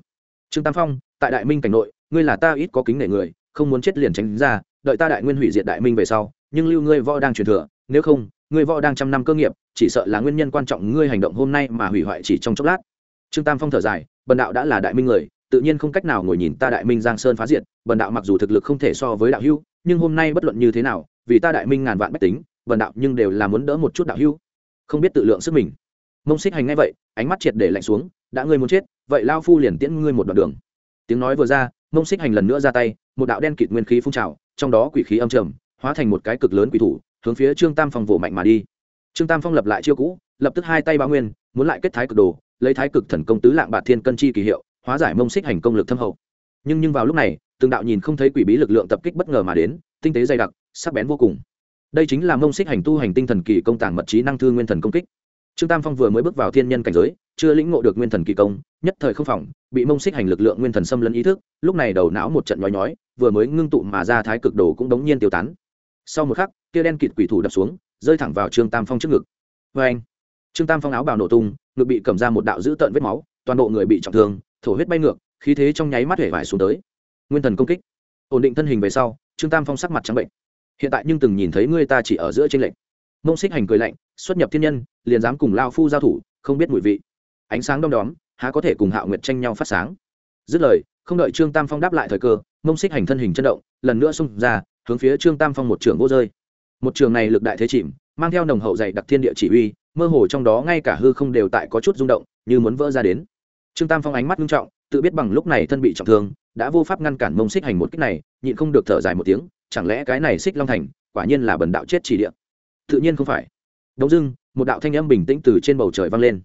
Trương tam phong, tại đại minh cảnh nội, ngươi là ta ít có kính nể người, không muốn chết liền tránh ra, đợi ta đại nguyên hủy diệt đại minh về sau, nhưng lưu ngươi võ đang truyền thừa, nếu không, ngươi võ đang trăm năm cơ nghiệp, chỉ sợ là nguyên nhân quan trọng ngươi hành động hôm nay mà hủy hoại chỉ trong chốc lát. Trương tam phong thở dài, bần đạo đã là đại minh người tự nhiên không cách nào ngồi nhìn ta đại minh giang sơn phá diệt, bần đạo mặc dù thực lực không thể so với đạo hưu nhưng hôm nay bất luận như thế nào, vì ta đại minh ngàn vạn bách tính, bần đạo nhưng đều là muốn đỡ một chút đạo hưu không biết tự lượng sức mình. Mông xích hành ngay vậy, ánh mắt triệt để lạnh xuống, đã ngươi muốn chết, vậy lao phu liền tiễn ngươi một đoạn đường. Tiếng nói vừa ra, mông xích hành lần nữa ra tay, một đạo đen kịt nguyên khí phun trào, trong đó quỷ khí âm trầm, hóa thành một cái cực lớn quỷ thủ, hướng phía trương tam phong vỗ mạnh mà đi. Trương tam phong lập lại chiêu cũ, lập tức hai tay bao nguyên, muốn lại kết thái cực đồ, lấy thái cực thần công tứ lạng bạt thiên cân chi kỳ hiệu hóa giải mông xích hành công lực thâm hậu. Nhưng nhưng vào lúc này, từng đạo nhìn không thấy quỷ bí lực lượng tập kích bất ngờ mà đến, tinh tế dày đặc, sắc bén vô cùng. Đây chính là mông xích hành tu hành tinh thần kỳ công tàng mật trí năng thư nguyên thần công kích. Trương tam phong vừa mới bước vào thiên nhân cảnh giới, chưa lĩnh ngộ được nguyên thần kỳ công, nhất thời không phòng, bị mông xích hành lực lượng nguyên thần xâm lấn ý thức, lúc này đầu não một trận nhói nhói, vừa mới ngưng tụ mà ra thái cực đồ cũng đống nhiên tiêu tán. Sau một khắc, kia đen kịt quỷ thủ đập xuống, rơi thẳng vào trương tam phong trước ngực. Vê anh trương tam phong áo bào nổ tung, ngực bị cầm ra một đạo dữ tợn vết máu, toàn bộ người bị trọng thương thổ huyết bay ngược, khí thế trong nháy mắt hể vải xuống tới. Nguyên thần công kích. Ổn định thân hình về sau, trương tam phong sắc mặt trắng bệnh. Hiện tại nhưng từng nhìn thấy ngươi ta chỉ ở giữa trên lệnh mông xích hành cười lạnh, xuất nhập thiên nhân, liền dám cùng lao phu giao thủ, không biết mùi vị. Ánh sáng đom đóm, há có thể cùng hạo nguyệt tranh nhau phát sáng. Dứt lời, không đợi trương tam phong đáp lại thời cơ, mông xích hành thân hình chân động, lần nữa xung ra, hướng phía trương tam phong một trường vô rơi. Một trường này lực đại thế chìm, mang theo nồng hậu dày đặc thiên địa chỉ uy mơ hồ trong đó ngay cả hư không đều tại có chút rung động, như muốn vỡ ra đến trương tam phong ánh mắt nghiêm trọng, tự biết bằng lúc này thân bị trọng thương, đã vô pháp ngăn cản mông xích hành một cách này, nhịn không được thở dài một tiếng, chẳng lẽ cái này xích long thành, quả nhiên là bần đạo chết chỉ địa. Tự nhiên không phải. Đông dưng một đạo thanh âm bình tĩnh từ trên bầu trời vang lên.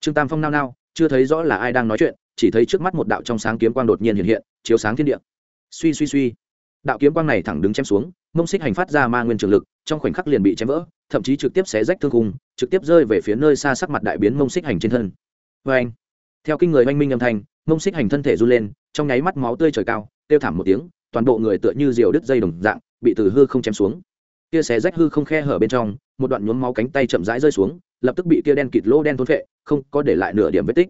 Trương tam phong nao nao, chưa thấy rõ là ai đang nói chuyện, chỉ thấy trước mắt một đạo trong sáng kiếm quang đột nhiên hiện hiện, chiếu sáng thiên địa. Suy suy suy. Đạo kiếm quang này thẳng đứng chém xuống, mông xích hành phát ra ma nguyên trường lực, trong khoảnh khắc liền bị chém vỡ, thậm chí trực tiếp xé rách thương khung, trực tiếp rơi về phía nơi xa sắc mặt đại biến mông xích hành trên thân. Vê anh theo kinh người oanh minh âm thanh, mông xích hành thân thể run lên, trong nháy mắt máu tươi trời cao tiêu thảm một tiếng, toàn bộ người tựa như diều đứt dây đồng dạng, bị từ hư không chém xuống. Kia xé rách hư không khe hở bên trong, một đoạn nhuốm máu cánh tay chậm rãi rơi xuống, lập tức bị kia đen kịt lỗ đen thôn phệ, không có để lại nửa điểm vết tích.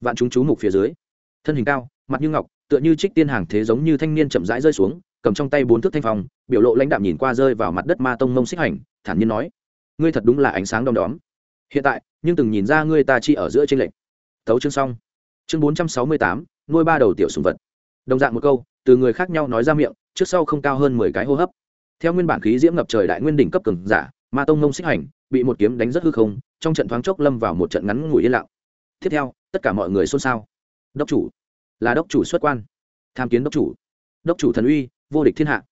Vạn chúng chú mục phía dưới, thân hình cao, mặt như ngọc, tựa như trích tiên hàng thế giống như thanh niên chậm rãi rơi xuống, cầm trong tay bốn thước thanh phong, biểu lộ lãnh đạm nhìn qua rơi vào mặt đất ma tông mông xích hành, thản nhiên nói, ngươi thật đúng là ánh sáng đom đóm. Hiện tại, nhưng từng nhìn ra ngươi ta chi ở giữa trên lệnh thấu chương xong. Chương bốn trăm sáu mươi tám, nuôi ba đầu tiểu sùng vật. Đồng dạng một câu, từ người khác nhau nói ra miệng, trước sau không cao hơn mười cái hô hấp. Theo nguyên bản khí diễm ngập trời đại nguyên đỉnh cấp cường giả, ma tông nông xích hành, bị một kiếm đánh rất hư không, trong trận thoáng chốc lâm vào một trận ngắn ngủi yên lặng. Tiếp theo, tất cả mọi người xôn xao. Đốc chủ. Là đốc chủ xuất quan. Tham kiến đốc chủ. Đốc chủ thần uy, vô địch thiên hạ.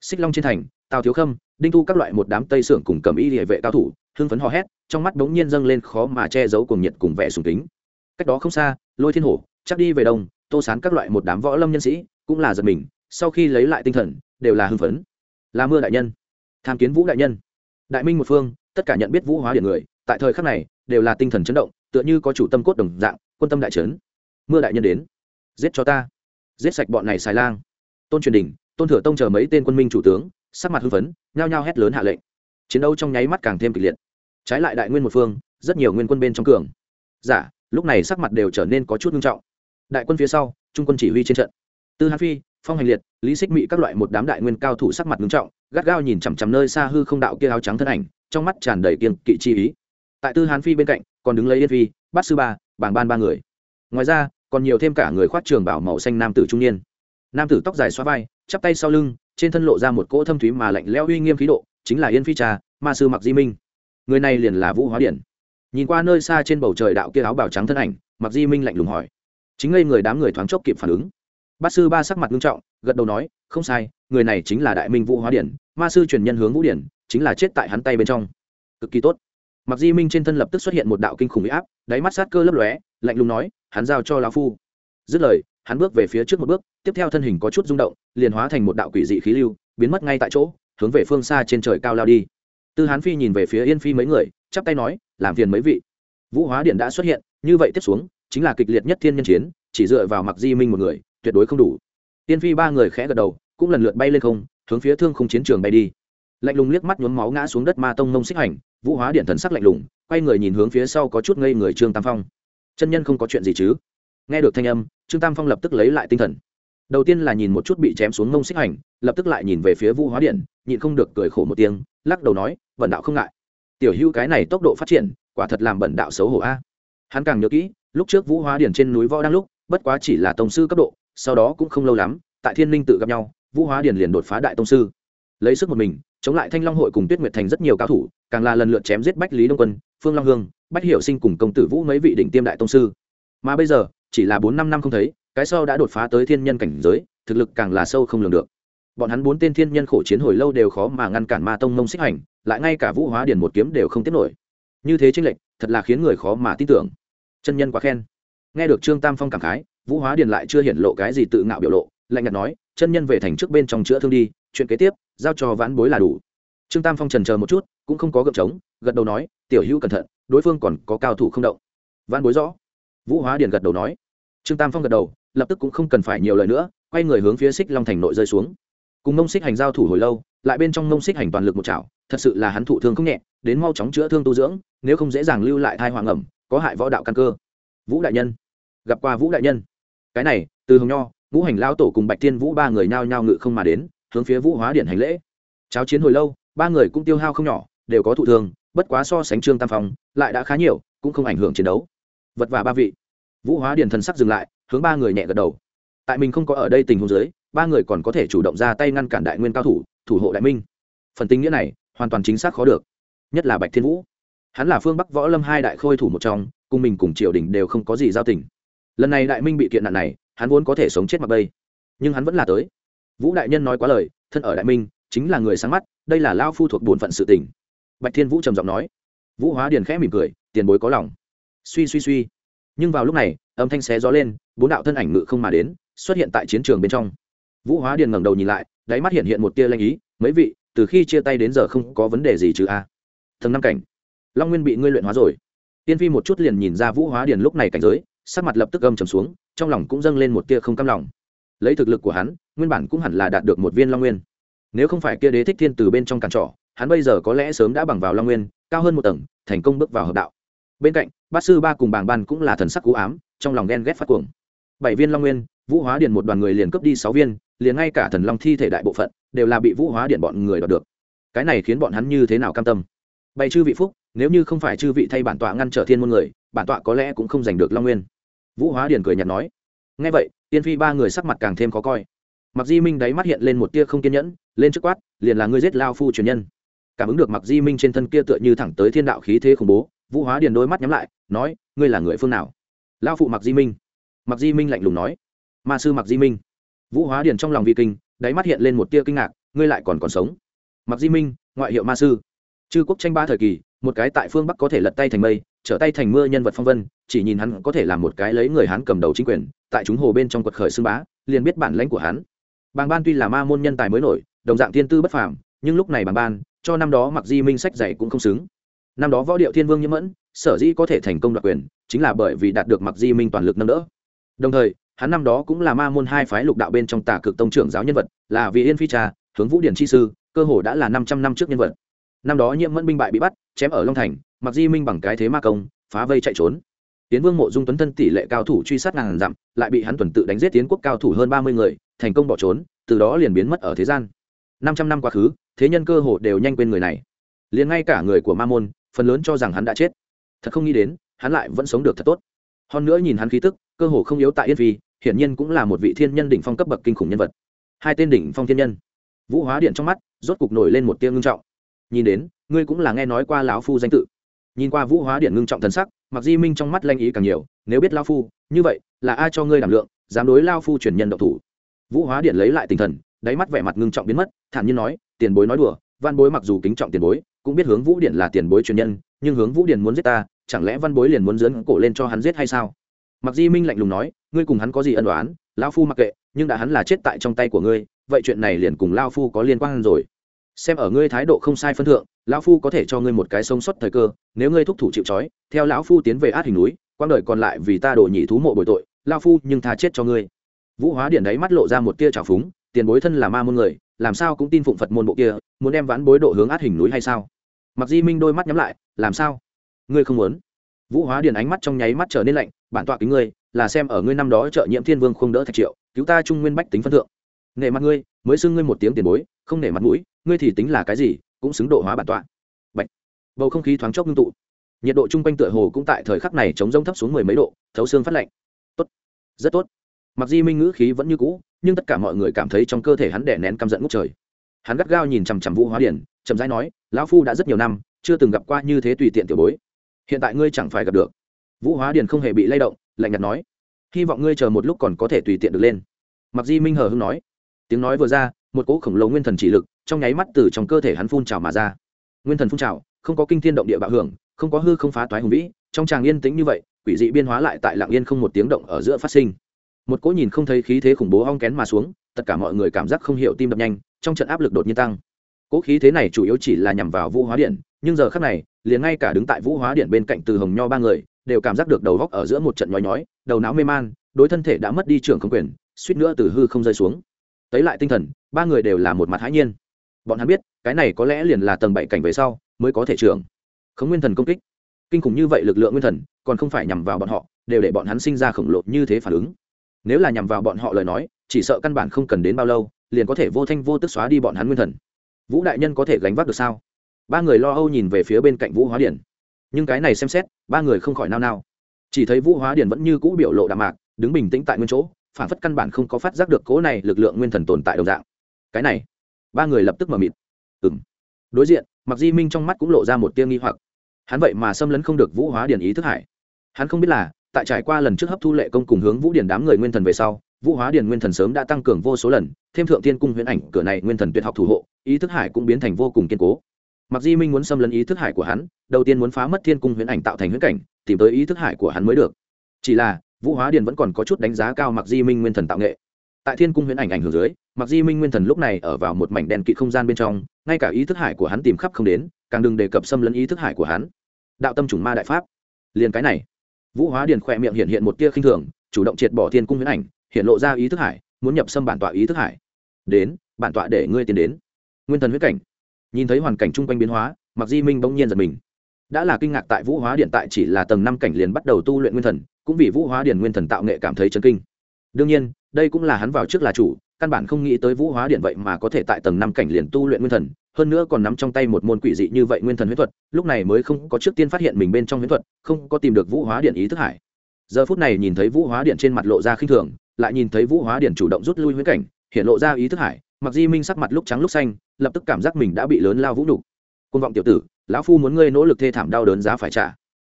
Xích long trên thành, tào thiếu khâm, đinh thu các loại một đám tây sưởng cùng cầm y địa vệ cao thủ, hưng phấn hò hét, trong mắt bỗng nhiên dâng lên khó mà che giấu cùng nhiệt cùng vẻ sùng kính cách đó không xa, lôi thiên hổ, chắc đi về đông, tô sán các loại một đám võ lâm nhân sĩ cũng là giật mình, sau khi lấy lại tinh thần, đều là hưng phấn. Là mưa đại nhân, tham kiến vũ đại nhân. Đại minh một phương, tất cả nhận biết vũ hóa điện người, tại thời khắc này, đều là tinh thần chấn động, tựa như có chủ tâm cốt đồng dạng, quân tâm đại trấn mưa đại nhân đến, giết cho ta. Giết sạch bọn này xài lang. Tôn truyền đình, tôn thừa tông chờ mấy tên quân minh chủ tướng, sắc mặt hưng phấn, nhao nhao hét lớn hạ lệnh. Chiến đấu trong nháy mắt càng thêm kịch liệt. Trái lại đại nguyên một phương, rất nhiều nguyên quân bên trong cường. Giả lúc này sắc mặt đều trở nên có chút nghiêm trọng. Đại quân phía sau, trung quân chỉ huy trên trận. Tư hán phi, phong hành liệt, lý xích mị các loại một đám đại nguyên cao thủ sắc mặt nghiêm trọng, gắt gao nhìn chằm chằm nơi xa hư không đạo kia áo trắng thân ảnh, trong mắt tràn đầy kiên kỵ chi ý. Tại tư hán phi bên cạnh, còn đứng lấy yên phi, bát sư ba bảng ban ba người. Ngoài ra, còn nhiều thêm cả người khoác trường bảo màu xanh nam tử trung niên. Nam tử tóc dài xóa vai, chắp tay sau lưng, trên thân lộ ra một cỗ thâm thúy mà lạnh lẽo uy nghiêm khí độ, chính là yên phi trà ma sư mặc di minh. Người này liền là vũ hóa điển nhìn qua nơi xa trên bầu trời đạo kia áo bào trắng thân ảnh mặc di minh lạnh lùng hỏi. Chính ngây người đám người thoáng chốc kịp phản ứng. Bát sư ba sắc mặt nghiêm trọng, gật đầu nói, không sai, người này chính là đại minh vũ hóa điển, ma sư truyền nhân hướng vũ điển, chính là chết tại hắn tay bên trong. Cực kỳ tốt. Mặc di minh trên thân lập tức xuất hiện một đạo kinh khủng bị áp, đáy mắt sát cơ lấp lóe, lạnh lùng nói, hắn giao cho lão phu. Dứt lời, hắn bước về phía trước một bước, tiếp theo thân hình có chút rung động, liền hóa thành một đạo quỷ dị khí lưu, biến mất ngay tại chỗ, hướng về phương xa trên trời cao lao đi tư hán phi nhìn về phía yên phi mấy người, chắp tay nói, làm phiền mấy vị. Vũ hóa điện đã xuất hiện, như vậy tiếp xuống, chính là kịch liệt nhất thiên nhân chiến, chỉ dựa vào mặc di minh một người, tuyệt đối không đủ. Yên phi ba người khẽ gật đầu, cũng lần lượt bay lên không, hướng phía thương không chiến trường bay đi. Lạnh lùng liếc mắt nhuốm máu ngã xuống đất ma tông nông xích hành, vũ hóa điện thần sắc lạnh lùng, quay người nhìn hướng phía sau có chút ngây người trương tam phong. Chân nhân không có chuyện gì chứ? Nghe được thanh âm, trương tam phong lập tức lấy lại tinh thần đầu tiên là nhìn một chút bị chém xuống mông xích hành, lập tức lại nhìn về phía vũ hóa điện, nhịn không được cười khổ một tiếng, lắc đầu nói bẩn đạo không ngại. Tiểu hữu cái này tốc độ phát triển, quả thật làm bẩn đạo xấu hổ a. Hắn càng nhớ kỹ, lúc trước vũ hóa điển trên núi võ đang lúc, bất quá chỉ là tổng sư cấp độ, sau đó cũng không lâu lắm, tại thiên linh tự gặp nhau, vũ hóa điển liền đột phá đại tông sư. Lấy sức một mình, chống lại thanh long hội cùng tuyết nguyệt thành rất nhiều cao thủ, càng là lần lượt chém giết bách lý đông quân, phương long hương, bách hiểu sinh cùng công tử vũ mấy vị đỉnh tiêm đại tông sư. Mà bây giờ, chỉ là bốn năm năm không thấy cái sau đã đột phá tới thiên nhân cảnh giới, thực lực càng là sâu không lường được. Bọn hắn bốn tên thiên nhân khổ chiến hồi lâu đều khó mà ngăn cản ma tông mông xích hành, lại ngay cả vũ hóa điền một kiếm đều không tiếp nổi. Như thế tranh lệch, thật là khiến người khó mà tin tưởng. Chân nhân quá khen. Nghe được trương tam phong cảm khái, vũ hóa điền lại chưa hiện lộ cái gì tự ngạo biểu lộ, lạnh nhạt nói, chân nhân về thành trước bên trong chữa thương đi, chuyện kế tiếp, giao cho vãn bối là đủ. Trương tam phong trần chờ một chút, cũng không có gợp trống, gật đầu nói, tiểu hữu cẩn thận, đối phương còn có cao thủ không động. Vãn bối rõ. Vũ hóa điền gật đầu nói. Trương tam phong gật đầu lập tức cũng không cần phải nhiều lời nữa, quay người hướng phía xích long thành nội rơi xuống. Cùng mông xích hành giao thủ hồi lâu, lại bên trong mông xích hành toàn lực một chảo, thật sự là hắn thụ thương không nhẹ, đến mau chóng chữa thương tu dưỡng, nếu không dễ dàng lưu lại thai hoàng ẩm, có hại võ đạo căn cơ. Vũ đại nhân. Gặp qua vũ đại nhân. Cái này, từ hồng nho, ngũ hành lao tổ cùng bạch thiên vũ ba người nhao nhao ngự không mà đến, hướng phía vũ hóa điện hành lễ. Cháo chiến hồi lâu, ba người cũng tiêu hao không nhỏ, đều có thụ thương, bất quá so sánh trương tam phong, lại đã khá nhiều, cũng không ảnh hưởng chiến đấu. Vật và ba vị. Vũ hóa điện thần sắc dừng lại hướng ba người nhẹ gật đầu. Tại mình không có ở đây tình huống dưới, ba người còn có thể chủ động ra tay ngăn cản đại nguyên cao thủ thủ hộ đại minh. Phần tính nghĩa này, hoàn toàn chính xác khó được. Nhất là bạch thiên vũ. Hắn là phương bắc võ lâm hai đại khôi thủ một trong, cùng mình cùng triều đình đều không có gì giao tình. Lần này đại minh bị kiện nạn này, hắn vốn có thể sống chết mặc bây. Nhưng hắn vẫn là tới. Vũ đại nhân nói quá lời, thân ở đại minh, chính là người sáng mắt, đây là lao phu thuộc bổn phận sự tình. bạch thiên vũ trầm giọng nói. Vũ hóa điền khẽ mỉm cười, tiền bối có lòng. Suy suy suy. Nhưng vào lúc này âm thanh xé gió lên, bốn đạo thân ảnh ngự không mà đến, xuất hiện tại chiến trường bên trong. Vũ hóa điền ngẩng đầu nhìn lại, đáy mắt hiện hiện một tia lanh ý, mấy vị, từ khi chia tay đến giờ không có vấn đề gì chứ a? À? thần năm cảnh. Long nguyên bị ngươi luyện hóa rồi. Tiên phi một chút liền nhìn ra vũ hóa điền lúc này cảnh giới, sắc mặt lập tức âm trầm xuống, trong lòng cũng dâng lên một tia không cam lòng. Lấy thực lực của hắn, nguyên bản cũng hẳn là đạt được một viên long nguyên. Nếu không phải kia đế thích thiên từ bên trong cản trỏ, hắn bây giờ có lẽ sớm đã bằng vào long nguyên, cao hơn một tầng, thành công bước vào hợp đạo. Bên cạnh, bát sư ba cùng bàng ban cũng là thần sắc cú ám trong lòng ghen ghét phát cuồng. Bảy viên long nguyên, vũ hóa điện một đoàn người liền cướp đi sáu viên, liền ngay cả thần long thi thể đại bộ phận đều là bị vũ hóa điện bọn người đoạt được. Cái này khiến bọn hắn như thế nào cam tâm? Bày chư vị phúc, nếu như không phải chư vị thay bản tọa ngăn trở thiên môn người, bản tọa có lẽ cũng không giành được long nguyên. Vũ hóa điển cười nhạt nói. Ngay vậy, tiên phi ba người sắc mặt càng thêm khó coi. Mặc di minh đáy mắt hiện lên một tia không kiên nhẫn, lên trước quát, liền là ngươi giết lao phu truyền nhân. Cảm ứng được mặc di minh trên thân kia tựa như thẳng tới thiên đạo khí thế khủng bố, vũ hóa điển đôi mắt nhắm lại, nói, ngươi là người phương nào? Lao phụ mặc di minh. Mặc di minh lạnh lùng nói. Ma sư mặc di minh. Vũ hóa điền trong lòng vi kinh, đáy mắt hiện lên một tia kinh ngạc, ngươi lại còn còn sống. Mặc di minh, ngoại hiệu ma sư. Chư quốc tranh ba thời kỳ, một cái tại phương bắc có thể lật tay thành mây, trở tay thành mưa nhân vật phong vân, chỉ nhìn hắn có thể làm một cái lấy người hắn cầm đầu chính quyền, tại chúng hồ bên trong quật khởi xưng bá, liền biết bản lãnh của hắn. Bàng ban tuy là ma môn nhân tài mới nổi, đồng dạng thiên tư bất phàm, nhưng lúc này bàng ban, cho năm đó mặc di minh sách dạy cũng không xứng. Năm đó võ điệu thiên vương nhiễm mẫn sở dĩ có thể thành công đoạt quyền chính là bởi vì đạt được mặc di minh toàn lực nâng đỡ. Đồng thời, hắn năm đó cũng là ma môn hai phái lục đạo bên trong tà cực tông trưởng giáo nhân vật, là vì yên phi trà, hướng vũ điển chi sư, cơ hồ đã là năm trăm năm trước nhân vật. Năm đó nhiễm mẫn binh bại bị bắt, chém ở long thành, mặc di minh bằng cái thế ma công, phá vây chạy trốn. Tiến vương mộ dung tuấn thân tỷ lệ cao thủ truy sát ngàn dặm, lại bị hắn tuần tự đánh giết tiến quốc cao thủ hơn ba mươi người, thành công bỏ trốn, từ đó liền biến mất ở thế gian. Năm trăm năm quá khứ, thế nhân cơ hồ đều nhanh quên người này. Liền ngay cả người của ma môn, phần lớn cho rằng hắn đã chết thật không nghĩ đến, hắn lại vẫn sống được thật tốt. Hơn nữa nhìn hắn khí tức, cơ hồ không yếu tại yên phi, hiển nhiên cũng là một vị thiên nhân đỉnh phong cấp bậc kinh khủng nhân vật. Hai tên đỉnh phong thiên nhân. Vũ hóa điện trong mắt, rốt cục nổi lên một tia ngưng trọng. Nhìn đến, ngươi cũng là nghe nói qua lão phu danh tự. Nhìn qua vũ hóa điện ngưng trọng thần sắc mặc di minh trong mắt lanh ý càng nhiều, nếu biết lao phu, như vậy, là ai cho ngươi đảm lượng, dám đối lao phu truyền nhân độc thủ? Vũ hóa điện lấy lại tinh thần, đáy mắt vẻ mặt ngưng trọng biến mất, thản nhiên nói, tiền bối nói đùa, văn bối mặc dù kính trọng tiền bối cũng biết hướng vũ điện là tiền bối truyền nhân, nhưng hướng vũ điện muốn giết ta, chẳng lẽ văn bối liền muốn dướn cổ lên cho hắn giết hay sao? Mặc di minh lạnh lùng nói, ngươi cùng hắn có gì ân đoán lao phu mặc kệ, nhưng đã hắn là chết tại trong tay của ngươi, vậy chuyện này liền cùng lao phu có liên quan rồi. Xem ở ngươi thái độ không sai phân thượng, lão phu có thể cho ngươi một cái sống sót thời cơ, nếu ngươi thúc thủ chịu trói, theo lão phu tiến về át hình núi quang đời còn lại vì ta đổ nhị thú mộ bồi tội lao phu nhưng tha chết cho ngươi. Vũ hóa điện đấy mắt lộ ra một tia trào phúng, tiền bối thân là ma môn người làm sao cũng tin phụng phật môn bộ kia, muốn đem ván bối độ hướng át hình núi hay sao? Mặc di minh đôi mắt nhắm lại, làm sao? Ngươi không muốn? Vũ hóa Điền ánh mắt trong nháy mắt trở nên lạnh, bản tọa kính ngươi, là xem ở ngươi năm đó trợ nhiễm thiên vương không đỡ thạch triệu, cứu ta trung nguyên bách tính phân thượng. Nể mặt ngươi, mới xưng ngươi một tiếng tiền bối, không nể mặt mũi, ngươi thì tính là cái gì, cũng xứng độ hóa bản tọa. Bạch. bầu không khí thoáng chốc ngưng tụ. Nhiệt độ chung quanh tựa hồ cũng tại thời khắc này chống rông thấp xuống mười mấy độ, thấu xương phát lạnh. Tốt. Rất tốt. Mặc di minh ngữ khí vẫn như cũ nhưng tất cả mọi người cảm thấy trong cơ thể hắn đè nén căm giận ngút trời. Hắn gắt gao nhìn chằm chằm vũ hóa điển, chậm rãi nói, lão phu đã rất nhiều năm, chưa từng gặp qua như thế tùy tiện tiểu bối. Hiện tại ngươi chẳng phải gặp được. Vũ hóa điển không hề bị lay động, lạnh nhạt nói, hy vọng ngươi chờ một lúc còn có thể tùy tiện được lên. Mặc di minh hờ hưng nói, tiếng nói vừa ra, một cỗ khổng lồ nguyên thần chỉ lực trong nháy mắt từ trong cơ thể hắn phun trào mà ra. Nguyên thần phun trào, không có kinh thiên động địa bạo hưởng, không có hư không phá toái hùng vĩ, trong tràng yên tĩnh như vậy, quỷ dị biên hóa lại tại lạng yên không một tiếng động ở giữa phát sinh một cỗ nhìn không thấy khí thế khủng bố hong kén mà xuống, tất cả mọi người cảm giác không hiểu tim đập nhanh, trong trận áp lực đột nhiên tăng. Cỗ khí thế này chủ yếu chỉ là nhằm vào vũ hóa điện, nhưng giờ khác này, liền ngay cả đứng tại vũ hóa điện bên cạnh từ hồng nho ba người, đều cảm giác được đầu góc ở giữa một trận nhói nhói, đầu não mê man, đối thân thể đã mất đi trưởng không quyền, suýt nữa từ hư không rơi xuống. Tấy lại tinh thần, ba người đều là một mặt hãi nhiên. Bọn hắn biết, cái này có lẽ liền là tầng bảy cảnh về sau, mới có thể trưởng. Không nguyên thần công kích. Kinh khủng như vậy lực lượng nguyên thần, còn không phải nhằm vào bọn họ, đều để bọn hắn sinh ra khổng lồ như thế phản ứng nếu là nhằm vào bọn họ lời nói, chỉ sợ căn bản không cần đến bao lâu, liền có thể vô thanh vô tức xóa đi bọn hắn nguyên thần. Vũ đại nhân có thể gánh vác được sao? Ba người lo âu nhìn về phía bên cạnh vũ hóa điển. Nhưng cái này xem xét, ba người không khỏi nao nao. Chỉ thấy vũ hóa điển vẫn như cũ biểu lộ đạm mạc, đứng bình tĩnh tại nguyên chỗ, phản phất căn bản không có phát giác được cố này lực lượng nguyên thần tồn tại đồng dạng. Cái này, ba người lập tức mờ mịt. Ừng đối diện mặc di minh trong mắt cũng lộ ra một tia nghi hoặc. Hắn vậy mà xâm lấn không được vũ hóa điển ý thức hải. Hắn không biết là tại trải qua lần trước hấp thu lệ công cùng hướng vũ điển đám người nguyên thần về sau, vũ hóa điển nguyên thần sớm đã tăng cường vô số lần, thêm thượng tiên cung huyễn ảnh, cửa này nguyên thần tuyệt học thủ hộ, ý thức hải cũng biến thành vô cùng kiên cố. Mặc di minh muốn xâm lấn ý thức hải của hắn, đầu tiên muốn phá mất thiên cung huyễn ảnh tạo thành huyễn cảnh, tìm tới ý thức hải của hắn mới được. Chỉ là, vũ hóa điền vẫn còn có chút đánh giá cao mặc di minh nguyên thần tạo nghệ. Tại thiên cung huyễn ảnh ảnh hưởng dưới, mặc di minh nguyên thần lúc này ở vào một mảnh đèn kỵ không gian bên trong, ngay cả ý thức hải của hắn tìm khắp không đến, càng đừng đề cập xâm lấn ý thức hải của hắn. Đạo tâm chủng ma đại pháp. Liền cái này vũ hóa điền khỏe miệng hiện hiện một tia khinh thường, chủ động triệt bỏ thiên cung huyễn ảnh, hiện lộ ra ý thức hải, muốn nhập xâm bản tọa ý thức hải. Đến, bản tọa để ngươi tiến đến. Nguyên thần huyết cảnh. Nhìn thấy hoàn cảnh chung quanh biến hóa mặc di minh bỗng nhiên giật mình. Đã là kinh ngạc tại vũ hóa điện tại chỉ là tầng năm cảnh liền bắt đầu tu luyện nguyên thần, cũng vì vũ hóa điện nguyên thần tạo nghệ cảm thấy chấn kinh. Đương nhiên, đây cũng là hắn vào trước là chủ căn bản không nghĩ tới vũ hóa điện vậy mà có thể tại tầng năm cảnh liền tu luyện nguyên thần, hơn nữa còn nắm trong tay một môn quỷ dị như vậy nguyên thần huyết thuật, lúc này mới không có trước tiên phát hiện mình bên trong huyết thuật, không có tìm được vũ hóa điện ý thức hải giờ phút này nhìn thấy vũ hóa điện trên mặt lộ ra khinh thường, lại nhìn thấy vũ hóa điện chủ động rút lui huyết cảnh, hiện lộ ra ý thức hải mặc di minh sắc mặt lúc trắng lúc xanh, lập tức cảm giác mình đã bị lớn lao vũ nhục. Côn vọng tiểu tử, lão phu muốn ngươi nỗ lực thê thảm đau đớn giá phải trả.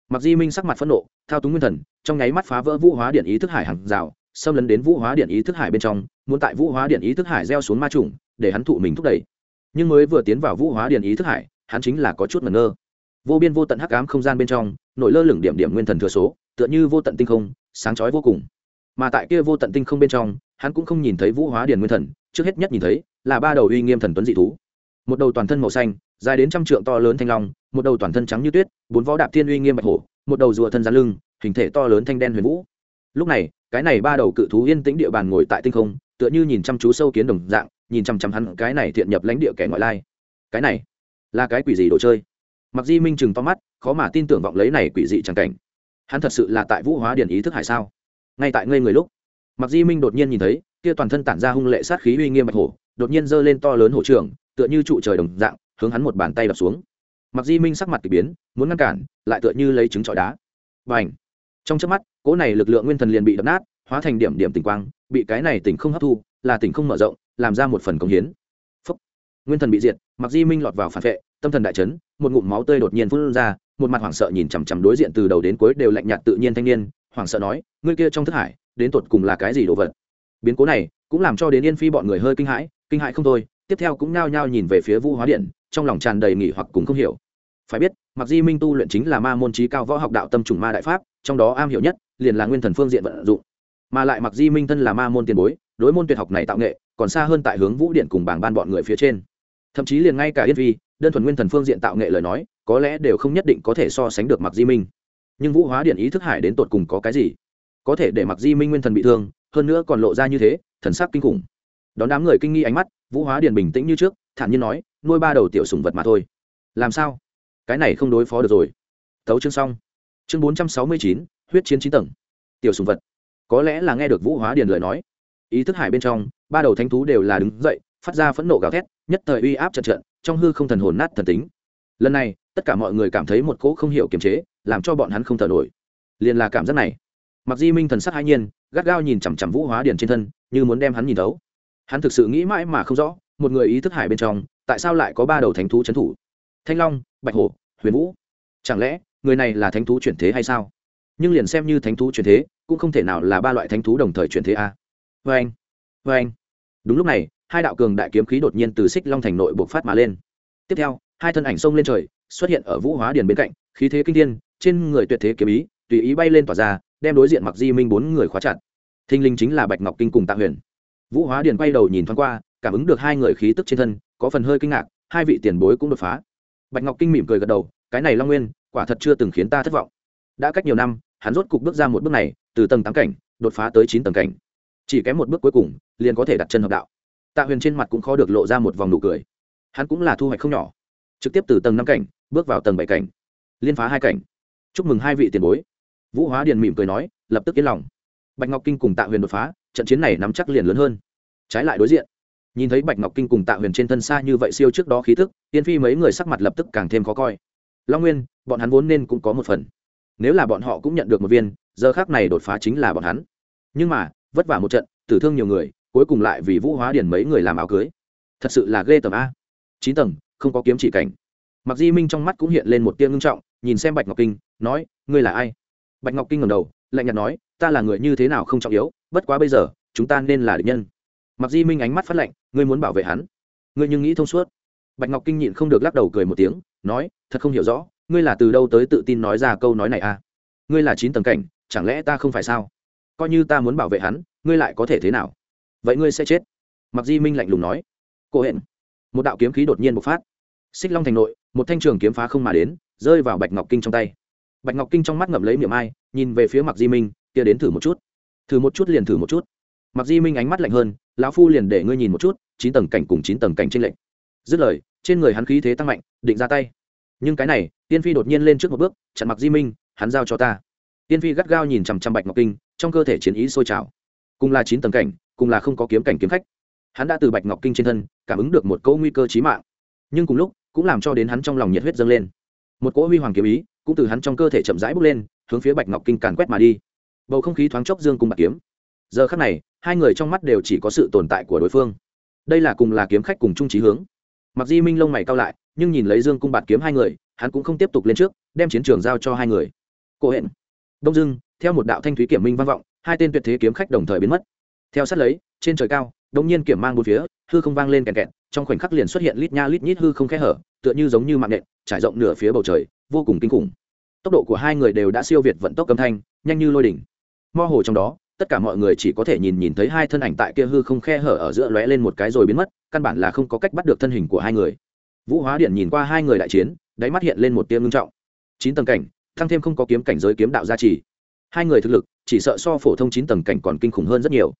Mặc di minh sắc mặt phẫn nộ, thao túng nguyên thần, trong nháy mắt phá vỡ vũ hóa điện ý thức hải hàng rào xâm lấn đến vũ hóa điện ý thức hải bên trong, muốn tại vũ hóa điện ý thức hải gieo xuống ma trùng để hắn thụ mình thúc đẩy. Nhưng mới vừa tiến vào vũ hóa điện ý thức hải, hắn chính là có chút ngẩn ngơ. Vô biên vô tận hắc ám không gian bên trong, nổi lơ lửng điểm điểm nguyên thần thừa số, tựa như vô tận tinh không, sáng chói vô cùng. Mà tại kia vô tận tinh không bên trong, hắn cũng không nhìn thấy vũ hóa điện nguyên thần, trước hết nhất nhìn thấy là ba đầu uy nghiêm thần tuấn dị thú. Một đầu toàn thân màu xanh, dài đến trăm trượng to lớn thanh long, một đầu toàn thân trắng như tuyết, bốn võ đạp thiên uy nghiêm bạch hổ, một đầu rùa thân gián lưng, hình thể to lớn thanh đen huyền vũ lúc này, cái này ba đầu cự thú yên tĩnh địa bàn ngồi tại tinh không, tựa như nhìn chăm chú sâu kiến đồng dạng, nhìn chăm chăm hắn, cái này thiện nhập lãnh địa kẻ ngoại lai. Cái này là cái quỷ gì đồ chơi? Mặc di minh chừng to mắt, khó mà tin tưởng vọng lấy này quỷ dị chẳng cảnh. Hắn thật sự là tại vũ hóa điển ý thức hải sao? Ngay tại ngây người lúc, mặc di minh đột nhiên nhìn thấy, kia toàn thân tản ra hung lệ sát khí uy nghiêm bạch hổ, đột nhiên giơ lên to lớn hổ trưởng tựa như trụ trời đồng dạng, hướng hắn một bàn tay đập xuống. Mặc di minh sắc mặt k ỳ biến, muốn ngăn cản, lại tựa như lấy trứng trọi đá. B à n h trong trước mắt, cỗ này lực lượng nguyên thần liền bị đập nát, hóa thành điểm điểm tỉnh quang, bị cái này tỉnh không hấp thu, là tỉnh không mở rộng, làm ra một phần công hiến. Phúc. nguyên thần bị diệt mặc di minh lọt vào phản vệ, tâm thần đại chấn, một ngụm máu tươi đột nhiên phun ra, một mặt hoảng sợ nhìn chằm chằm đối diện từ đầu đến cuối đều lạnh nhạt tự nhiên thanh niên, hoảng sợ nói, ngươi kia trong thức hải, đến tột cùng là cái gì đồ vật? Biến cố này cũng làm cho đến yên phi bọn người hơi kinh hãi kinh hãi không thôi, tiếp theo cũng nao nhao nhìn về phía vũ hóa điện, trong lòng tràn đầy nghỉ hoặc cùng không hiểu. Phải biết mặc di minh tu luyện chính là ma môn trí cao võ học đạo tâm trùng ma đại pháp trong đó am hiểu nhất liền là nguyên thần phương diện vận dụng. Mà lại mặc di minh thân là ma môn tiền bối, đối môn tuyệt học này tạo nghệ, còn xa hơn tại hướng vũ điện cùng bảng ban bọn người phía trên. Thậm chí liền ngay cả yên vi đơn thuần nguyên thần phương diện tạo nghệ lời nói, có lẽ đều không nhất định có thể so sánh được mặc di minh. Nhưng vũ hóa điện ý thức hải đến tột cùng có cái gì? Có thể để mặc di minh nguyên thần bị thương, hơn nữa còn lộ ra như thế, thần sắc kinh khủng. Đón đám người kinh nghi ánh mắt, vũ hóa điện bình tĩnh như trước, thản nhiên nói, nuôi ba đầu tiểu sùng vật mà thôi. Làm sao? Cái này không đối phó được rồi. Thấu chương xong chương bốn trăm sáu mươi chín, huyết chiến chín tầng. Tiểu sùng vật. Có lẽ là nghe được vũ hóa điền lời nói. Ý thức hải bên trong, ba đầu thánh thú đều là đứng dậy, phát ra phẫn nộ gào thét, nhất thời uy áp trận trận, trong hư không thần hồn nát thần tính. Lần này, tất cả mọi người cảm thấy một cỗ không hiểu kiềm chế, làm cho bọn hắn không thở nổi. Liền là cảm giác này. Mặc di minh thần sắc hai nhiên, gắt gao nhìn chằm chằm vũ hóa điền trên thân, như muốn đem hắn nhìn thấu. Hắn thực sự nghĩ mãi mà không rõ, một người ý thức hải bên trong, tại sao lại có ba đầu thánh thú trấn thủ? Thanh long, bạch hổ, huyền vũ. Chẳng lẽ người này là thánh thú chuyển thế hay sao? Nhưng liền xem như thánh thú chuyển thế, cũng không thể nào là ba loại thánh thú đồng thời chuyển thế a. À? vê anh vê anh. Đúng lúc này, hai đạo cường đại kiếm khí đột nhiên từ xích long thành nội buộc phát mà lên. Tiếp theo, hai thân ảnh xông lên trời, xuất hiện ở vũ hóa điền bên cạnh, khí thế kinh thiên, trên người tuyệt thế kiếm ý, tùy ý bay lên tỏa ra, đem đối diện mặc di minh bốn người khóa chặt. Thinh linh chính là bạch ngọc kinh cùng tạ huyền. Vũ hóa điền quay đầu nhìn thoáng qua, cảm ứng được hai người khí tức trên thân, có phần hơi kinh ngạc, hai vị tiền bối cũng đột phá. Bạch ngọc kinh mỉm cười gật đầu, cái này long nguyên quả thật chưa từng khiến ta thất vọng. Đã cách nhiều năm, hắn rốt cục bước ra một bước này, từ tầng tám cảnh, đột phá tới chín tầng cảnh. Chỉ kém một bước cuối cùng, liền có thể đặt chân hợp đạo. Tạ huyền trên mặt cũng khó được lộ ra một vòng nụ cười. Hắn cũng là thu hoạch không nhỏ. Trực tiếp từ tầng năm cảnh, bước vào tầng bảy cảnh. Liên phá hai cảnh. Chúc mừng hai vị tiền bối. Vũ hóa điền mỉm cười nói, lập tức yên lòng. Bạch ngọc kinh cùng tạ huyền đột phá, trận chiến này nắm chắc liền lớn hơn. Trái lại đối diện, nhìn thấy bạch ngọc kinh cùng tạ huyền trên thân xa như vậy siêu trước đó khí thức, tiên phi mấy người sắc mặt lập tức càng thêm khó coi long nguyên, bọn hắn vốn nên cũng có một phần. Nếu là bọn họ cũng nhận được một viên, giờ khác này đột phá chính là bọn hắn. Nhưng mà, vất vả một trận, tử thương nhiều người, cuối cùng lại vì vũ hóa điển mấy người làm áo cưới. Thật sự là ghê tầm a. Chín tầng, không có kiếm chỉ cảnh. Mặc di minh trong mắt cũng hiện lên một tia ngưng trọng, nhìn xem bạch ngọc kinh, nói, ngươi là ai? Bạch ngọc kinh ngầm đầu, lạnh nhạt nói, ta là người như thế nào không trọng yếu, bất quá bây giờ, chúng ta nên là địch nhân. Mặc di minh ánh mắt phát lạnh, ngươi muốn bảo vệ hắn? Ngươi nhưng nghĩ thông suốt? Bạch ngọc kinh nhịn không được lắc đầu cười một tiếng nói, thật không hiểu rõ, ngươi là từ đâu tới tự tin nói ra câu nói này à? Ngươi là chín tầng cảnh, chẳng lẽ ta không phải sao? Coi như ta muốn bảo vệ hắn, ngươi lại có thể thế nào? Vậy ngươi sẽ chết. Mặc di minh lạnh lùng nói. Cô hẹn một đạo kiếm khí đột nhiên bộc phát. Xích long thành nội, một thanh trường kiếm phá không mà đến, rơi vào bạch ngọc kinh trong tay. Bạch ngọc kinh trong mắt ngậm lấy miệng ai, nhìn về phía mặc di minh, kia đến thử một chút. Thử một chút liền thử một chút. Mặc di minh ánh mắt lạnh hơn, lão phu liền để ngươi nhìn một chút, chín tầng cảnh cùng chín tầng cảnh trên lệnh dứt lời trên người hắn khí thế tăng mạnh, định ra tay. Nhưng cái này, tiên phi đột nhiên lên trước một bước, chặn mặc di minh, hắn giao cho ta. Tiên phi gắt gao nhìn chằm chằm bạch ngọc kinh, trong cơ thể chiến ý sôi trào. Cùng là chín tầng cảnh, cùng là không có kiếm cảnh kiếm khách. Hắn đã từ bạch ngọc kinh trên thân, cảm ứng được một cỗ nguy cơ chí mạng. Nhưng cùng lúc, cũng làm cho đến hắn trong lòng nhiệt huyết dâng lên. Một cỗ huy hoàng kiếm ý, cũng từ hắn trong cơ thể chậm rãi bước lên, hướng phía bạch ngọc kinh càn quét mà đi. Bầu không khí thoáng chốc dương cùng bạc kiếm. Giờ khắc này, hai người trong mắt đều chỉ có sự tồn tại của đối phương. Đây là cùng là kiếm khách cùng chung trí hướng mặc di minh lông mày cao lại, nhưng nhìn lấy dương cung bạt kiếm hai người, hắn cũng không tiếp tục lên trước, đem chiến trường giao cho hai người. Cô hẹn, đông dưng theo một đạo thanh thúy kiểm minh vang vọng, hai tên tuyệt thế kiếm khách đồng thời biến mất. Theo sát lấy, trên trời cao đông nhiên kiểm mang một phía, hư không vang lên kẹn kẹn trong khoảnh khắc liền xuất hiện lít nha lít nhít hư không khẽ hở, tựa như giống như mạng nện, trải rộng nửa phía bầu trời, vô cùng kinh khủng. Tốc độ của hai người đều đã siêu việt vận tốc âm thanh, nhanh như lôi đỉnh. Mo hồ trong đó tất cả mọi người chỉ có thể nhìn nhìn thấy hai thân ảnh tại kia hư không khe hở ở giữa lóe lên một cái rồi biến mất, căn bản là không có cách bắt được thân hình của hai người. Vũ hóa điện nhìn qua hai người đại chiến, đáy mắt hiện lên một tia ngưng trọng. Chín tầng cảnh tăng thêm không có kiếm cảnh giới kiếm đạo gia trì. Hai người thực lực, chỉ sợ so phổ thông chín tầng cảnh còn kinh khủng hơn rất nhiều.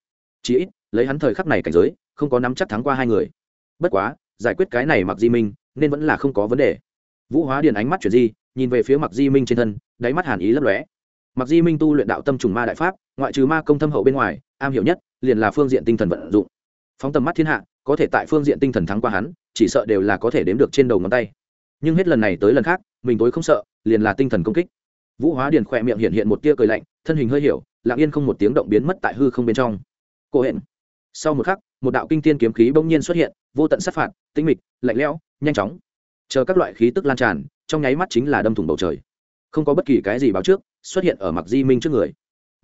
Chỉ ít, lấy hắn thời khắc này cảnh giới, không có nắm chắc thắng qua hai người. Bất quá, giải quyết cái này mặc di minh, nên vẫn là không có vấn đề. Vũ hóa điện ánh mắt chuyển di, nhìn về phía mặc di minh trên thân, đáy mắt hàn ý lấp lóe mặc di minh tu luyện đạo tâm trùng ma đại pháp, ngoại trừ ma công thâm hậu bên ngoài, am hiểu nhất liền là phương diện tinh thần vận dụng. Phóng tầm mắt thiên hạ, có thể tại phương diện tinh thần thắng qua hắn, chỉ sợ đều là có thể đếm được trên đầu ngón tay. Nhưng hết lần này tới lần khác, mình tối không sợ, liền là tinh thần công kích. Vũ hóa điền khỏe miệng hiện hiện một tia cười lạnh, thân hình hơi hiểu, lặng yên không một tiếng động biến mất tại hư không bên trong. Cô hẹn sau một khắc, một đạo kinh tiên kiếm khí bỗng nhiên xuất hiện, vô tận sát phạt tinh mịch, lạnh lẽo, nhanh chóng. Chờ các loại khí tức lan tràn, trong nháy mắt chính là đâm thủng bầu trời. Không có bất kỳ cái gì báo trước xuất hiện ở mặc di minh trước người.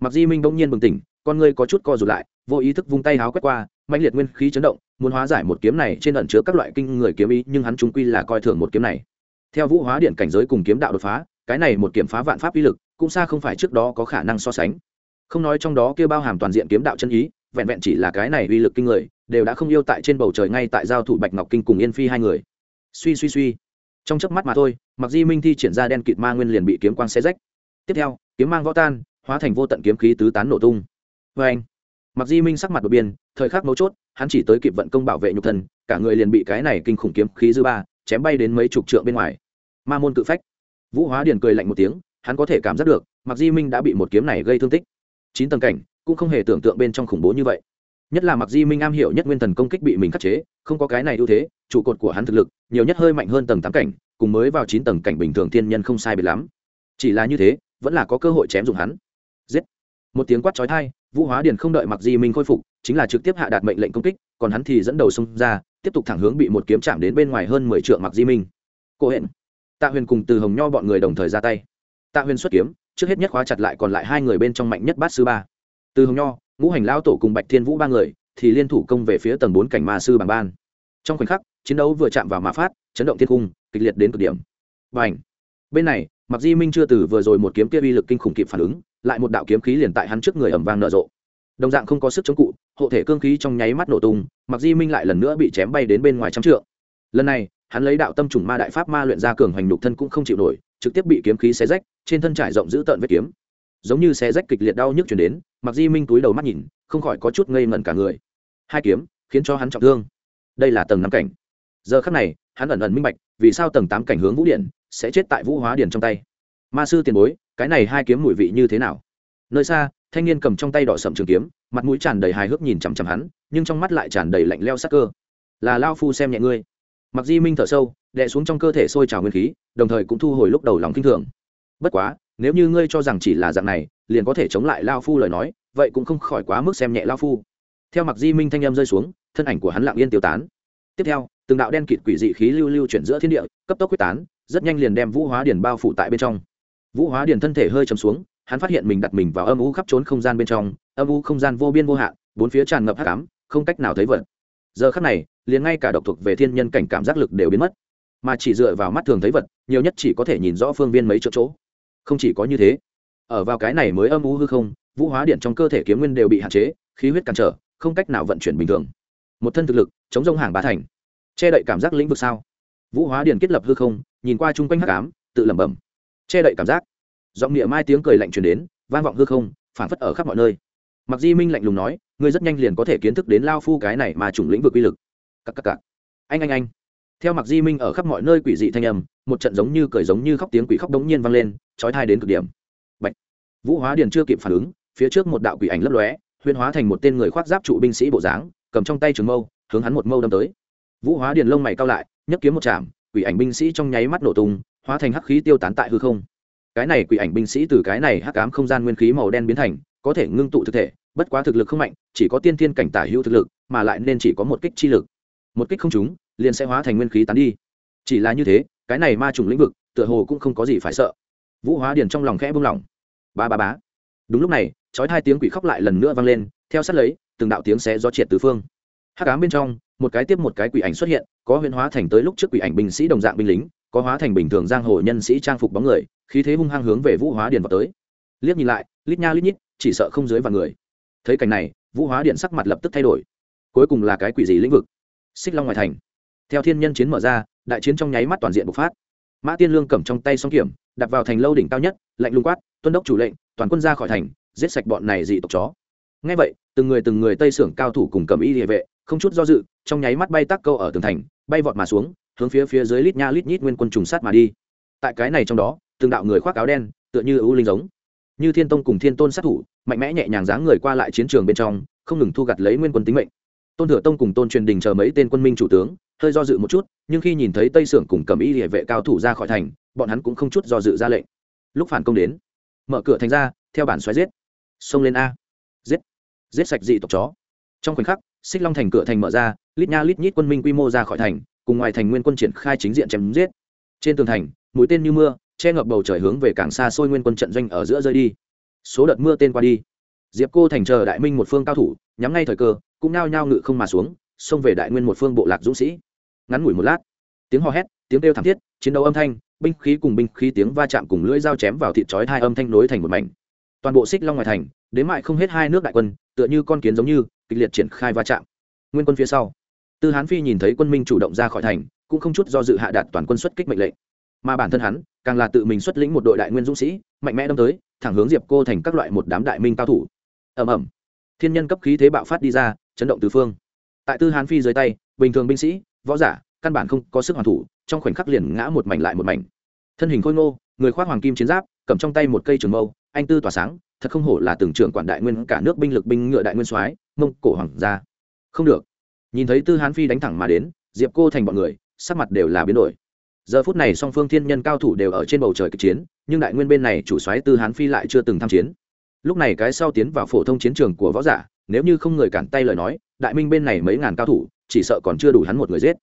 Mặc di minh bỗng nhiên bừng tỉnh, con ngươi có chút co rụt lại, vô ý thức vung tay háo quét qua mạnh liệt nguyên khí chấn động, muốn hóa giải một kiếm này trên ẩn chứa các loại kinh người kiếm ý, nhưng hắn trung quy là coi thường một kiếm này. Theo vũ hóa điện cảnh giới cùng kiếm đạo đột phá, cái này một kiếm phá vạn pháp uy lực, cũng xa không phải trước đó có khả năng so sánh. Không nói trong đó kia bao hàm toàn diện kiếm đạo chân ý, vẹn vẹn chỉ là cái này uy lực kinh người, đều đã không yêu tại trên bầu trời ngay tại giao thủ bạch ngọc kinh cùng yên phi hai người. Suy suy suy. Trong chớp mắt mà thôi mặc di minh thi triển ra đen kịt ma nguyên liền bị kiếm quang xé rách tiếp theo, kiếm mang võ tan, hóa thành vô tận kiếm khí tứ tán nổ tung. Vê anh mặc di minh sắc mặt đột biên thời khắc mấu chốt, hắn chỉ tới kịp vận công bảo vệ nhục thần, cả người liền bị cái này kinh khủng kiếm khí dư ba, chém bay đến mấy chục trượng bên ngoài. Ma môn cự phách. Vũ hóa điền cười lạnh một tiếng, hắn có thể cảm giác được mặc di minh đã bị một kiếm này gây thương tích. Chín tầng cảnh, cũng không hề tưởng tượng bên trong khủng bố như vậy. Nhất là mặc di minh am hiểu nhất nguyên thần công kích bị mình khắc chế, không có cái này ưu thế, trụ cột của hắn thực lực, nhiều nhất hơi mạnh hơn tầng tám cảnh, cùng mới vào chín tầng cảnh bình thường thiên nhân không sai biệt lắm. Chỉ là như thế vẫn là có cơ hội chém dụng hắn. Giết. Một tiếng quát chói tai, vũ hóa điền không đợi mặc di minh khôi phục, chính là trực tiếp hạ đạt mệnh lệnh công kích, còn hắn thì dẫn đầu xông ra, tiếp tục thẳng hướng bị một kiếm chạm đến bên ngoài hơn mười trượng mặc di minh. Cô hẹn tạ huyền cùng từ hồng nho bọn người đồng thời ra tay. Tạ huyền xuất kiếm, trước hết nhất khóa chặt lại còn lại hai người bên trong mạnh nhất bát sư ba. Từ hồng nho, ngũ hành lão tổ cùng bạch thiên vũ ba người, thì liên thủ công về phía tầng bốn cảnh ma sư bằng ban. Trong khoảnh khắc, chiến đấu vừa chạm vào ma phát, chấn động thiên cung, kịch liệt đến cực điểm. Và bên này mặc di minh chưa từ vừa rồi một kiếm kia uy lực kinh khủng kịp phản ứng, lại một đạo kiếm khí liền tại hắn trước người ẩm vang nở rộ. Đồng dạng không có sức chống cụ, hộ thể cương khí trong nháy mắt nổ tung mặc di minh lại lần nữa bị chém bay đến bên ngoài trăm trượng. Lần này, hắn lấy đạo tâm trùng ma đại pháp ma luyện ra cường hoành đục thân cũng không chịu nổi, trực tiếp bị kiếm khí xé rách, trên thân trải rộng giữ tợn vết kiếm. Giống như xé rách kịch liệt đau nhức chuyển đến mặc di minh túi đầu mắt nhìn, không khỏi có chút ngây ngẩn cả người. Hai kiếm khiến cho hắn trọng thương. Đây là tầng năm cảnh. Giờ khắc này, hắn ẩn ẩn minh bạch vì sao tầng tám cảnh hướng vũ điện sẽ chết tại vũ hóa điện trong tay? Ma sư tiền bối, cái này hai kiếm mùi vị như thế nào? Nơi xa, thanh niên cầm trong tay đỏ sậm trường kiếm, mặt mũi tràn đầy hài hước nhìn chằm chằm hắn, nhưng trong mắt lại tràn đầy lạnh leo sắc cơ. Là lao phu xem nhẹ ngươi. Mặc di minh thở sâu, đè xuống trong cơ thể sôi trào nguyên khí, đồng thời cũng thu hồi lúc đầu lòng kinh thường. Bất quá, nếu như ngươi cho rằng chỉ là dạng này, liền có thể chống lại lao phu lời nói, vậy cũng không khỏi quá mức xem nhẹ lao phu. Theo mặc di minh thanh em rơi xuống, thân ảnh của hắn lặng yên tiêu tán. Tiếp theo từng đạo đen kịt quỷ dị khí lưu lưu chuyển giữa thiên địa, cấp tốc quyết tán, rất nhanh liền đem vũ hóa điền bao phủ tại bên trong. Vũ hóa điền thân thể hơi chầm xuống, hắn phát hiện mình đặt mình vào âm u khắp trốn không gian bên trong, âm u không gian vô biên vô hạn, bốn phía tràn ngập hắc ám, không cách nào thấy vật. Giờ khắc này, liền ngay cả độc thuộc về thiên nhân cảnh cảm giác lực đều biến mất. Mà chỉ dựa vào mắt thường thấy vật, nhiều nhất chỉ có thể nhìn rõ phương viên mấy chỗ chỗ. Không chỉ có như thế, ở vào cái này mới âm u hư không, vũ hóa điện trong cơ thể kiếm nguyên đều bị hạn chế, khí huyết cản trở, không cách nào vận chuyển bình thường. Một thân thực lực, chống rông hàng bá thành che đậy cảm giác lĩnh vực sao? Vũ hóa điền kết lập hư không, nhìn qua chung quanh hắc ám, tự lẩm bẩm. Che đậy cảm giác. Giọng địa mai tiếng cười lạnh truyền đến, vang vọng hư không phản phất ở khắp mọi nơi. Mặc di minh lạnh lùng nói, ngươi rất nhanh liền có thể kiến thức đến lao phu cái này mà chủng lĩnh vực uy lực. Cắc cắc cắc. anh anh anh. Theo mặc di minh ở khắp mọi nơi quỷ dị thanh âm, một trận giống như cười giống như khóc tiếng quỷ khóc đống nhiên vang lên trói thai đến cực điểm. Bạch. vũ hóa điền chưa kịp phản ứng, phía trước một đạo quỷ ảnh lấp lóe huyên hóa thành một tên người khoác giáp trụ binh sĩ bộ dáng, cầm trong tay trường mâu, hướng hắn một mâu đâm tới vũ hóa điền lông mày cao lại, nhấc kiếm một chạm, quỷ ảnh binh sĩ trong nháy mắt nổ tung, hóa thành hắc khí tiêu tán tại hư không. Cái này quỷ ảnh binh sĩ từ cái này hắc ám không gian nguyên khí màu đen biến thành, có thể ngưng tụ thực thể, bất quá thực lực không mạnh, chỉ có tiên thiên cảnh tả hữu thực lực, mà lại nên chỉ có một kích chi lực. Một kích không trúng, liền sẽ hóa thành nguyên khí tán đi. Chỉ là như thế, cái này ma trùng lĩnh vực, tựa hồ cũng không có gì phải sợ. Vũ hóa điền trong lòng khẽ buông lỏng. Ba ba bá đúng lúc này, chói hai tiếng quỷ khóc lại lần nữa vang lên, theo sát lấy, từng đạo tiếng xé gió triệt tứ phương hắc ám bên trong, một cái tiếp một cái quỷ ảnh xuất hiện, có huyễn hóa thành tới lúc trước quỷ ảnh binh sĩ đồng dạng binh lính, có hóa thành bình thường giang hồ nhân sĩ trang phục bóng người, khí thế hung hăng hướng về vũ hóa điền vào tới. Liếc nhìn lại, lít nha lít nhít, chỉ sợ không dưới vài người. Thấy cảnh này, vũ hóa điện sắc mặt lập tức thay đổi. Cuối cùng là cái quỷ gì lĩnh vực? Xích long ngoài thành. Theo thiên nhân chiến mở ra, đại chiến trong nháy mắt toàn diện bộc phát. Mã tiên lương cầm trong tay song kiểm, đặt vào thành lâu đỉnh cao nhất, lạnh lùng quát, tuân đốc chủ lệnh, toàn quân ra khỏi thành, giết sạch bọn này dị tộc chó. Ngay vậy, từng người từng người tây sưởng cao thủ cùng cầm y địa vệ không chút do dự, trong nháy mắt bay tắc câu ở tường thành, bay vọt mà xuống, hướng phía phía dưới lít nha lít nhít nguyên quân trùng sát mà đi. Tại cái này trong đó, từng đạo người khoác áo đen, tựa như ưu linh giống. Như thiên tông cùng thiên tôn sát thủ, mạnh mẽ nhẹ nhàng dáng người qua lại chiến trường bên trong, không ngừng thu gặt lấy nguyên quân tính mệnh. Tôn thừa tông cùng tôn truyền đình chờ mấy tên quân minh chủ tướng, hơi do dự một chút, nhưng khi nhìn thấy tây sưởng cùng cầm y địa vệ cao thủ ra khỏi thành, bọn hắn cũng không chút do dự ra lệnh. Lúc phản công đến, mở cửa thành ra, theo bản xoáy giết. Xông lên a. Giết. Giết sạch dị tộc chó. Trong khoảnh khắc xích long thành cửa thành mở ra, lít nha lít nhít quân minh quy mô ra khỏi thành, cùng ngoài thành nguyên quân triển khai chính diện chém giết. Trên tường thành, mũi tên như mưa, che ngập bầu trời hướng về càng xa xôi nguyên quân trận doanh ở giữa rơi đi. Số đợt mưa tên qua đi. Diệp cô thành chờ đại minh một phương cao thủ, nhắm ngay thời cơ, cũng nao nhao ngự không mà xuống, xông về đại nguyên một phương bộ lạc dũng sĩ. Ngắn ngủi một lát, tiếng hò hét, tiếng kêu thảm thiết, chiến đấu âm thanh, binh khí cùng binh khí tiếng va chạm cùng lưỡi dao chém vào thịt chói hai âm thanh nối thành một mảnh. Toàn bộ xích long ngoài thành, đến mại không hết hai nước đại quân, tựa như con kiến giống như kịch liệt triển khai va chạm. Nguyên quân phía sau, tư hán phi nhìn thấy quân minh chủ động ra khỏi thành, cũng không chút do dự hạ đạt toàn quân xuất kích mệnh lệnh. Mà bản thân hắn, càng là tự mình xuất lĩnh một đội đại nguyên dũng sĩ, mạnh mẽ đâm tới, thẳng hướng diệp cô thành các loại một đám đại minh cao thủ. Ẩm ẩm thiên nhân cấp khí thế bạo phát đi ra, chấn động tứ phương. Tại tư hán phi dưới tay, bình thường binh sĩ, võ giả, căn bản không có sức hoàn thủ, trong khoảnh khắc liền ngã một mảnh lại một mảnh. Thân hình khôi ngô, người khoác hoàng kim chiến giáp, cầm trong tay một cây trường mâu, anh tư tỏa sáng thật không hổ là từng trưởng quản đại nguyên cả nước binh lực binh ngựa đại nguyên soái, mông cổ hoàng gia. Không được. Nhìn thấy tư hán phi đánh thẳng mà đến, diệp cô thành bọn người, sắc mặt đều là biến đổi. Giờ phút này song phương thiên nhân cao thủ đều ở trên bầu trời kịch chiến, nhưng đại nguyên bên này chủ soái tư hán phi lại chưa từng tham chiến. Lúc này cái sau tiến vào phổ thông chiến trường của võ giả, nếu như không người cản tay lời nói, đại minh bên này mấy ngàn cao thủ, chỉ sợ còn chưa đủ hắn một người giết.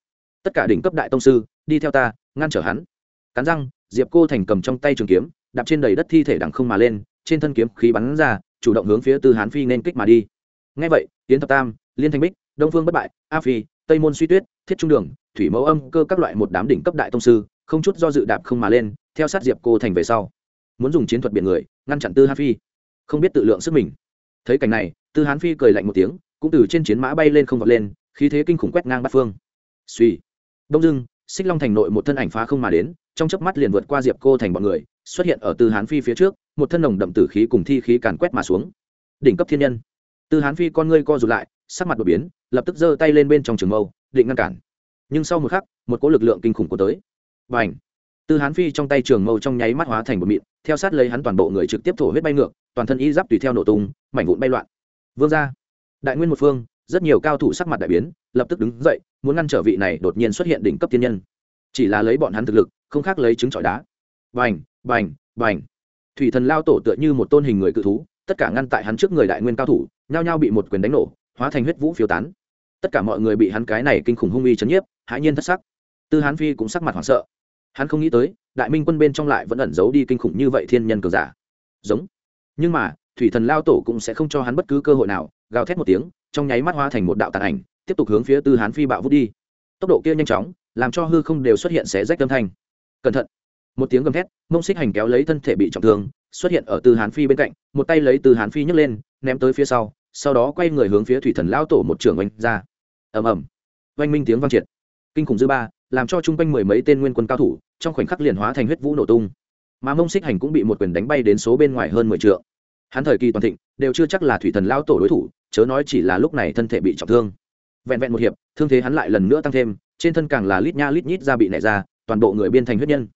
Tất cả đỉnh cấp đại tông sư, đi theo ta, ngăn trở hắn. Cắn răng, diệp cô thành cầm trong tay trường kiếm, đạp trên đầy đất thi thể đằng không mà lên trên thân kiếm khí bắn ra, chủ động hướng phía tư hán phi nên kích mà đi. Ngay vậy tiến thập tam, liên thanh bích, đông phương bất bại, a phi, tây môn suy tuyết, thiết trung đường, thủy mẫu âm, cơ các loại một đám đỉnh cấp đại tông sư, không chút do dự đạp không mà lên, theo sát diệp cô thành về sau. Muốn dùng chiến thuật biển người, ngăn chặn tư hán phi. Không biết tự lượng sức mình. Thấy cảnh này, tư hán phi cười lạnh một tiếng, cũng từ trên chiến mã bay lên không vọt lên, khí thế kinh khủng quét ngang bát phương. Suy đông dưng xích long thành nội một thân ảnh phá không mà đến trong chớp mắt liền vượt qua diệp cô thành bọn người, xuất hiện ở tư hán phi phía trước, một thân nồng đậm tử khí cùng thi khí càn quét mà xuống. Đỉnh cấp thiên nhân. Tư hán phi con ngươi co rụt lại, sắc mặt đột biến, lập tức giơ tay lên bên trong trường mâu, định ngăn cản. Nhưng sau một khắc, một cỗ lực lượng kinh khủng của tới. Và ảnh tư hán phi trong tay trường mâu trong nháy mắt hóa thành một mịn, theo sát lấy hắn toàn bộ người trực tiếp thổ huyết bay ngược, toàn thân y giáp tùy theo nổ tung, mảnh vụn bay loạn. Vương ra đại nguyên một phương, rất nhiều cao thủ sắc mặt đại biến, lập tức đứng dậy, muốn ngăn trở vị này đột nhiên xuất hiện đỉnh cấp thiên nhân. Chỉ là lấy bọn hắn thực lực không khác lấy trứng trọi đá. Bành bành bành. Thủy thần lao tổ tựa như một tôn hình người cự thú, tất cả ngăn tại hắn trước người đại nguyên cao thủ, nhao nhao bị một quyền đánh nổ, hóa thành huyết vũ phiêu tán. Tất cả mọi người bị hắn cái này kinh khủng hung uy chấn nhiếp, hãi nhiên thất sắc. Tư hán phi cũng sắc mặt hoảng sợ. Hắn không nghĩ tới, đại minh quân bên trong lại vẫn ẩn giấu đi kinh khủng như vậy thiên nhân cường giả. Giống. Nhưng mà, thủy thần lao tổ cũng sẽ không cho hắn bất cứ cơ hội nào, gào thét một tiếng, trong nháy mắt hóa thành một đạo tàn ảnh, tiếp tục hướng phía tư hán phi bạo vút đi. Tốc độ kia nhanh chóng, làm cho hư không đều xuất hiện xé rách âm thanh cẩn thận. Một tiếng gầm thét, mông xích hành kéo lấy thân thể bị trọng thương, xuất hiện ở Từ hán phi bên cạnh, một tay lấy Từ hán phi nhấc lên, ném tới phía sau sau đó quay người hướng phía thủy thần lao tổ một trường oanh ra. Ầm ầm. Oanh minh tiếng vang triệt. Kinh khủng dư ba, làm cho chung quanh mười mấy tên nguyên quân cao thủ, trong khoảnh khắc liền hóa thành huyết vũ nổ tung. Mà mông xích hành cũng bị một quyền đánh bay đến số bên ngoài hơn mười t hắn thời kỳ toàn thịnh, đều chưa chắc là thủy thần lao tổ đối thủ, chớ nói chỉ là lúc này thân thể bị trọng thương. Vẹn vẹn một hiệp, thương thế hắn lại lần nữa tăng thêm, trên thân càng là lít nha lít nhít ra bị nảy ra toàn bộ người biên thành huyết nhân.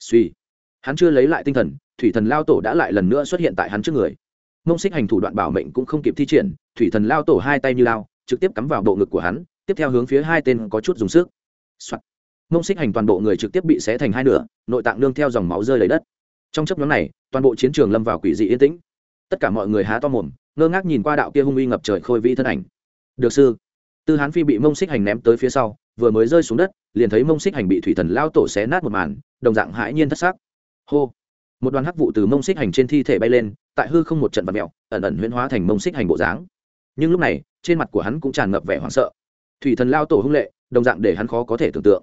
Suy. Hắn chưa lấy lại tinh thần, thủy thần lao tổ đã lại lần nữa xuất hiện tại hắn trước người. Mông xích hành thủ đoạn bảo mệnh cũng không kịp thi triển, thủy thần lao tổ hai tay như lao, trực tiếp cắm vào bộ ngực của hắn, tiếp theo hướng phía hai tên có chút dùng sức、Soạn. mông xích hành toàn bộ người trực tiếp bị xé thành hai nửa, nội tạng nương theo dòng máu rơi lấy đất. Trong chấp nhóm này, toàn bộ chiến trường lâm vào quỷ dị yên tĩnh. Tất cả mọi người há to mồm, ngơ ngác nhìn qua đạo kia hung uy ngập trời khôi vi thân ảnh. Được sư. Tư hán phi bị mông xích hành ném tới phía sau vừa mới rơi xuống đất, liền thấy mông xích hành bị thủy thần lao tổ xé nát một màn, đồng dạng hãi nhiên thất xác hô! Một đoàn hắc vụ từ mông xích hành trên thi thể bay lên, tại hư không một trận vật mẹo ẩn ẩn huyễn hóa thành mông xích hành bộ dáng. Nhưng lúc này, trên mặt của hắn cũng tràn ngập vẻ hoảng sợ. Thủy thần lao tổ hung lệ, đồng dạng để hắn khó có thể tưởng tượng.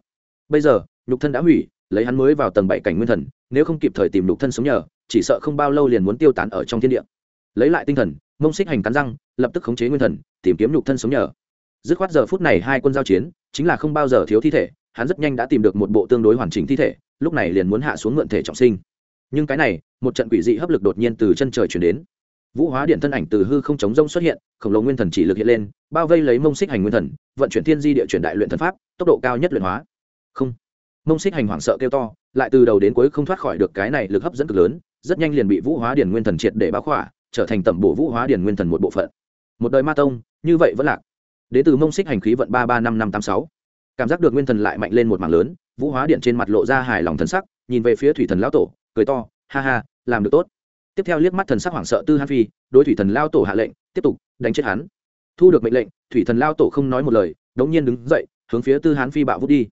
Bây giờ, nhục thân đã hủy, lấy hắn mới vào tầng bảy cảnh nguyên thần, nếu không kịp thời tìm nhục thân sống nhờ, chỉ sợ không bao lâu liền muốn tiêu tán ở trong thiên địa. Lấy lại tinh thần, mông xích hành cắn răng, lập tức khống chế nguyên thần, tìm kiếm nhục thân sống nhờ. Dứt khoát giờ phút này hai quân giao chiến chính là không bao giờ thiếu thi thể, hắn rất nhanh đã tìm được một bộ tương đối hoàn chỉnh thi thể, lúc này liền muốn hạ xuống mượn thể trọng sinh. Nhưng cái này, một trận quỷ dị hấp lực đột nhiên từ chân trời chuyển đến. Vũ hóa điện thân ảnh từ hư không chống rông xuất hiện, khổng lồ nguyên thần chỉ lực hiện lên, bao vây lấy mông xích hành nguyên thần, vận chuyển thiên di địa chuyển đại luyện thần pháp, tốc độ cao nhất luyện hóa. Không. Mông xích hành hoảng sợ kêu to, lại từ đầu đến cuối không thoát khỏi được cái này lực hấp dẫn cực lớn, rất nhanh liền bị vũ hóa điển nguyên thần triệt để báo khỏa, trở thành tẩm bổ vũ hóa điển nguyên thần một bộ phận. Một đời ma tông, như vậy vẫn lạc đ ế từ mông xích hành khí vận ba ba năm năm tám sáu. Cảm giác được nguyên thần lại mạnh lên một mảng lớn, vũ hóa điện trên mặt lộ ra hài lòng thần sắc, nhìn về phía thủy thần lão tổ, cười to, ha ha, làm được tốt. Tiếp theo liếc mắt thần sắc hoảng sợ tư han phi, đối thủy thần lao tổ hạ lệnh, tiếp tục, đánh chết hắn. Thu được mệnh lệnh, thủy thần lao tổ không nói một lời, đống nhiên đứng dậy, hướng phía tư hán phi bạo vút đi.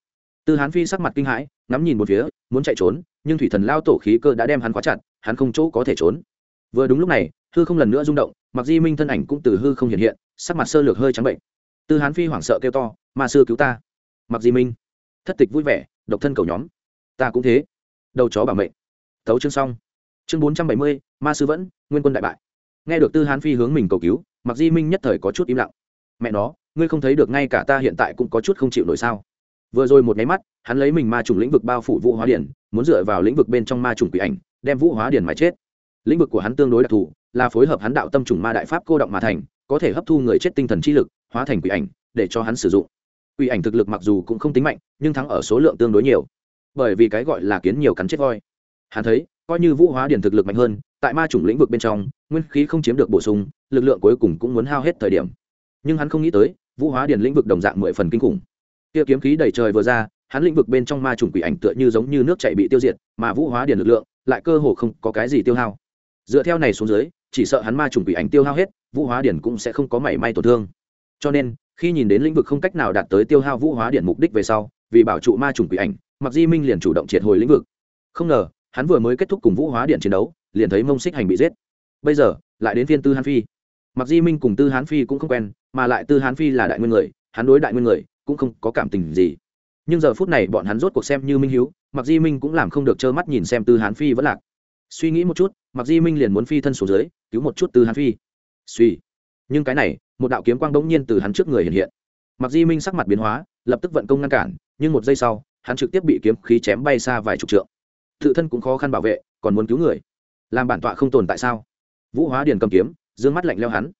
Tư hán phi sắc mặt kinh hãi, ngắm nhìn một phía, muốn chạy trốn, nhưng thủy thần lao tổ khí cơ đã đem hắn khóa chặt, hắn không chỗ có thể trốn. Vừa đúng lúc này, hư không lần nữa rung động, mặc di minh thân ảnh cũng từ hư không hiện hiện, sắc mặt sơ lược hơi trắng bệnh tư hán phi hoảng sợ kêu to, ma sư cứu ta. Mặc di minh, thất tịch vui vẻ, độc thân cầu nhóm. Ta cũng thế. Đầu chó bảo mệnh. Thấu chương xong. Chương bốn trăm bảy mươi, ma sư vẫn, nguyên quân đại bại. Nghe được tư hán phi hướng mình cầu cứu, mặc di minh nhất thời có chút im lặng. Mẹ nó, ngươi không thấy được ngay cả ta hiện tại cũng có chút không chịu nổi sao? Vừa rồi một nháy mắt, hắn lấy mình ma trùng lĩnh vực bao phủ vũ hóa điển, muốn dựa vào lĩnh vực bên trong ma trùng quỷ ảnh, đem vũ hóa điển mà chết. Lĩnh vực của hắn tương đối đặc thù, là phối hợp hắn đạo tâm trùng ma đại pháp cô động mà thành, có thể hấp thu người chết tinh thần chi lực hóa thành quỷ ảnh để cho hắn sử dụng. Quỷ ảnh thực lực mặc dù cũng không tính mạnh, nhưng thắng ở số lượng tương đối nhiều. Bởi vì cái gọi là kiến nhiều cắn chết voi. Hắn thấy, coi như vũ hóa điển thực lực mạnh hơn, tại ma chủng lĩnh vực bên trong, nguyên khí không chiếm được bổ sung, lực lượng cuối cùng cũng muốn hao hết thời điểm. Nhưng hắn không nghĩ tới, vũ hóa điển lĩnh vực đồng dạng mười phần kinh khủng. Kia kiếm khí đầy trời vừa ra, hắn lĩnh vực bên trong ma chủng quỷ ảnh tựa như giống như nước chạy bị tiêu diệt, mà vũ hóa điển lực lượng lại cơ hồ không có cái gì tiêu hao. Dựa theo này xuống dưới, chỉ sợ hắn ma chủng quỷ ảnh tiêu hao hết, vũ hóa điển cũng sẽ không có mảy may tổn thương cho nên, khi nhìn đến lĩnh vực không cách nào đạt tới tiêu hao vũ hóa điện mục đích về sau, vì bảo trụ ma trùng quỷ ảnh mặc di minh liền chủ động triệt hồi lĩnh vực. Không ngờ, hắn vừa mới kết thúc cùng vũ hóa điện chiến đấu, liền thấy mông xích hành bị giết. Bây giờ, lại đến phiên tư hán phi. Mặc di minh cùng tư hán phi cũng không quen, mà lại tư hán phi là đại nguyên người, hắn đối đại nguyên người cũng không có cảm tình gì. Nhưng giờ phút này bọn hắn rốt cuộc xem như minh hiếu mặc di minh cũng làm không được trơ mắt nhìn xem tư hán phi vẫn lạc. Suy nghĩ một chút mặc di minh liền muốn phi thân xuống dưới, cứu một chút tư hán phi. Suy nhưng cái này, một đạo kiếm quang bỗng nhiên từ hắn trước người hiện hiện. Mặc di minh sắc mặt biến hóa, lập tức vận công ngăn cản, nhưng một giây sau, hắn trực tiếp bị kiếm khí chém bay xa vài chục trượng. Tự thân cũng khó khăn bảo vệ, còn muốn cứu người. Làm bản tọa không tồn tại sao? Vũ hóa điền cầm kiếm d ư ơ n g mắt lạnh leo hắn.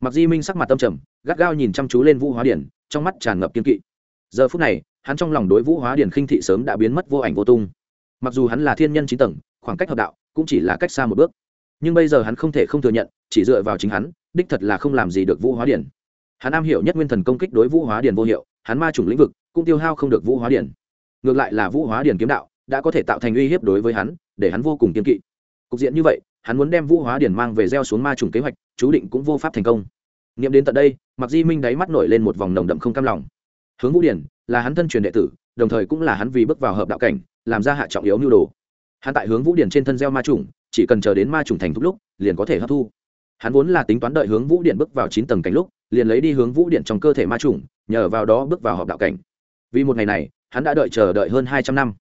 Mặc di minh sắc mặt tâm trầm, gắt gao nhìn chăm chú lên vũ hóa điền, trong mắt tràn ngập kiên kỵ. Giờ phút này, hắn trong lòng đối vũ hóa điền khinh thị sớm đã biến mất vô ảnh vô tung. Mặc dù hắn là thiên nhân Chín tầng, khoảng cách hợp đạo cũng chỉ là cách xa một bước. Nhưng bây giờ hắn không thể không thừa nhận, chỉ dựa vào chính hắn đích thật là không làm gì được vũ hóa điền hắn am hiểu nhất nguyên thần công kích đối vũ hóa điền vô hiệu, hắn ma chủng lĩnh vực cũng tiêu hao không được vũ hóa điền ngược lại là vũ hóa điền kiếm đạo đã có thể tạo thành uy hiếp đối với hắn, để hắn vô cùng kiên kỵ. Cục diện như vậy, hắn muốn đem vũ hóa điền mang về gieo xuống ma trùng kế hoạch, chú định cũng vô pháp thành công. Nghiệm đến tận đây mặc di minh đáy mắt nổi lên một vòng nồng đậm không cam lòng. Hướng vũ điển là hắn thân truyền đệ tử, đồng thời cũng là hắn vì bước vào hợp đạo cảnh, làm ra hạ trọng yếu nhu đồ. Hắn tại hướng vũ điển trên thân gieo ma trùng chỉ cần chờ đến ma trùng thành thúc lúc, liền có thể hấp thu hắn vốn là tính toán đợi hướng vũ điện bước vào chín tầng cảnh lúc, liền lấy đi hướng vũ điện trong cơ thể ma trùng nhờ vào đó bước vào họp đạo cảnh. Vì một ngày này, hắn đã đợi chờ đợi hơn hai trăm năm.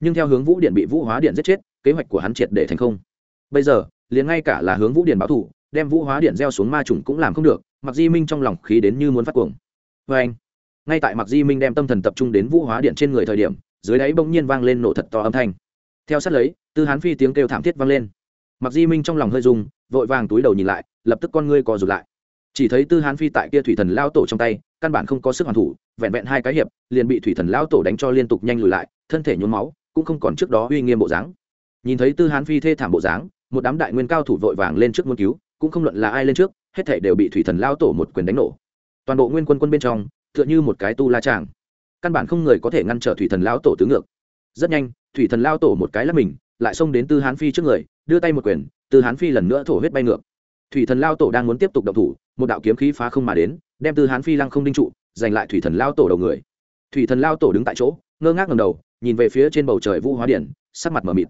Nhưng theo hướng vũ điện bị vũ hóa điện giết chết, kế hoạch của hắn triệt để thành không. Bây giờ, liền ngay cả là hướng vũ điện báo thủ đem vũ hóa điện gieo xuống ma trùng cũng làm không được mặc di minh trong lòng khí đến như muốn phát cuồng. Vê anh, ngay tại mặc di minh đem tâm thần tập trung đến vũ hóa điện trên người thời điểm, dưới đáy bỗng nhiên vang lên nổ thật to âm thanh. Theo sát lấy, tư hán phi tiếng kêu thảm thiết vang lên. Mặc di minh trong lòng hơi rung vội vàng túi đầu nhìn lại, lập tức con ngươi co rụt lại. Chỉ thấy tư hán phi tại kia thủy thần lao tổ trong tay, căn bản không có sức hoàn thủ, vẹn vẹn hai cái hiệp, liền bị thủy thần lao tổ đánh cho liên tục nhanh lùi lại, thân thể nhuốm máu, cũng không còn trước đó uy nghiêm bộ dáng. Nhìn thấy tư hán phi thê thảm bộ dáng, một đám đại nguyên cao thủ vội vàng lên trước muốn cứu, cũng không luận là ai lên trước, hết thể đều bị thủy thần lao tổ một quyền đánh nổ. Toàn bộ nguyên quân quân bên trong, tựa như một cái tu la tràng. Căn bản không người có thể ngăn trở thủy thần lao tổ tứ ngược. Rất nhanh, thủy thần lao tổ một cái là mình, lại xông đến tư hán phi trước người đưa tay một quyền tư hán phi lần nữa thổ huyết bay ngược. Thủy thần lao tổ đang muốn tiếp tục động thủ, một đạo kiếm khí phá không mà đến, đem tư hán phi lăng không đinh trụ, giành lại thủy thần lao tổ đầu người. Thủy thần lao tổ đứng tại chỗ, ngơ ngác ngầm đầu, nhìn về phía trên bầu trời vũ hóa điển, sắc mặt mờ mịt.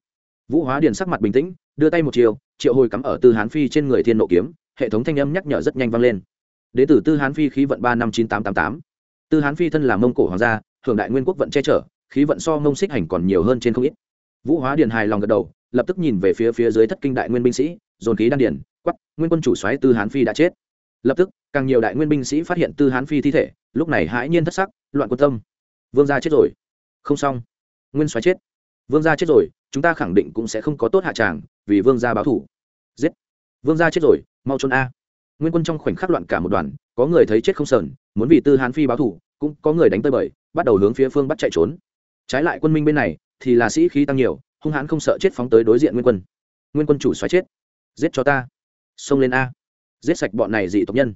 Vũ hóa điển sắc mặt bình tĩnh, đưa tay một chiều, triệu hồi cắm ở tư hán phi trên người thiên nộ kiếm, hệ thống thanh âm nhắc nhở rất nhanh vang lên. Đế tử tư hán phi khí vận ba năm chín tám t á m tám. Tư hán phi thân là mông cổ hoàng gia hưởng đại nguyên quốc vận che chở, khí vận so mông xích hành còn nhiều hơn trên không ít. Vũ hóa điển hài lòng gật đầu lập tức nhìn về phía phía dưới thất kinh đại nguyên binh sĩ, dồn khí đan điền quắp nguyên quân chủ xoáy tư hán phi đã chết. Lập tức, càng nhiều đại nguyên binh sĩ phát hiện tư hán phi thi thể, lúc này hãi nhiên thất sắc, loạn quân tâm. Vương gia chết rồi. Không xong. Nguyên xoáy chết. Vương gia chết rồi, chúng ta khẳng định cũng sẽ không có tốt hạ tràng, vì vương gia báo thủ. Giết. Vương gia chết rồi, mau trốn a. Nguyên quân trong khoảnh khắc loạn cả một đoàn, có người thấy chết không sờn, muốn vì tư hán phi báo thủ, cũng có người đánh tơi bời, bắt đầu hướng phía phương bắt chạy trốn. Trái lại quân minh bên này, thì là sĩ khí tăng nhiều hung hãn không sợ chết phóng tới đối diện nguyên quân. Nguyên quân chủ xoáy chết. Giết cho ta. Xông lên a. Giết sạch bọn này dị tộc nhân.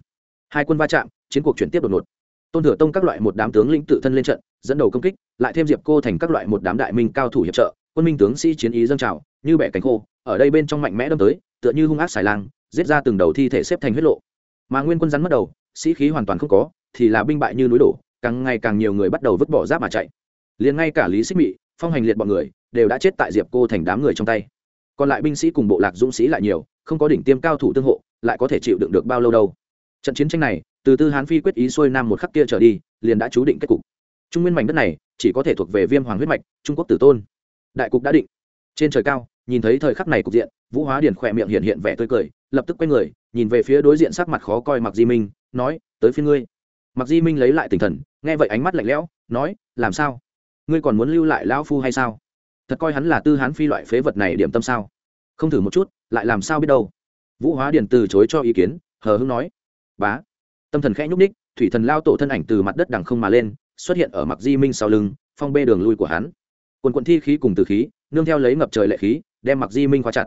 Hai quân va chạm, chiến cuộc chuyển tiếp đột ngột. Tôn thừa tông các loại một đám tướng lĩnh tự thân lên trận, dẫn đầu công kích, lại thêm diệp cô thành các loại một đám đại minh cao thủ hiệp trợ, quân minh tướng sĩ chiến ý dâng trào, như bẻ cánh khô, ở đây bên trong mạnh mẽ đâm tới, tựa như hung ác xài lang, giết ra từng đầu thi thể xếp thành huyết lộ. Mà nguyên quân rắn mất đầu, sĩ khí hoàn toàn không có, thì là binh bại như núi đổ, càng ngày càng nhiều người bắt đầu vứt bỏ giáp mà chạy. Liền ngay cả lý xích mị phong hành liệt bọn người đều đã chết tại diệp cô thành đám người trong tay còn lại binh sĩ cùng bộ lạc dũng sĩ lại nhiều không có đỉnh tiêm cao thủ tương hộ lại có thể chịu đựng được bao lâu đâu trận chiến tranh này từ tư hán phi quyết ý xuôi nam một khắc kia trở đi liền đã chú định kết cục trung nguyên mảnh đất này chỉ có thể thuộc về viêm hoàng huyết mạch trung quốc tử tôn đại cục đã định trên trời cao nhìn thấy thời khắc này cục diện vũ hóa điển khỏe miệng hiện hiện vẻ tươi cười lập tức quay người nhìn về phía đối diện sắc mặt khó coi mặc di minh nói tới phía ngươi mặc di minh lấy lại tinh thần nghe vậy ánh mắt lạnh lẽo nói làm sao ngươi còn muốn lưu lại lão phu hay sao? Thật coi hắn là tư hán phi loại phế vật này điểm tâm sao? Không thử một chút, lại làm sao biết đâu? Vũ hóa điền từ chối cho ý kiến, hờ hưng nói. Bá. Tâm thần khẽ nhúc ních thủy thần lao tổ thân ảnh từ mặt đất đằng không mà lên, xuất hiện ở mặc di minh sau lưng, phong bê đường lui của hắn. Quần quận thi khí cùng từ khí, nương theo lấy ngập trời lệ khí, đem mặc di minh khóa chặt.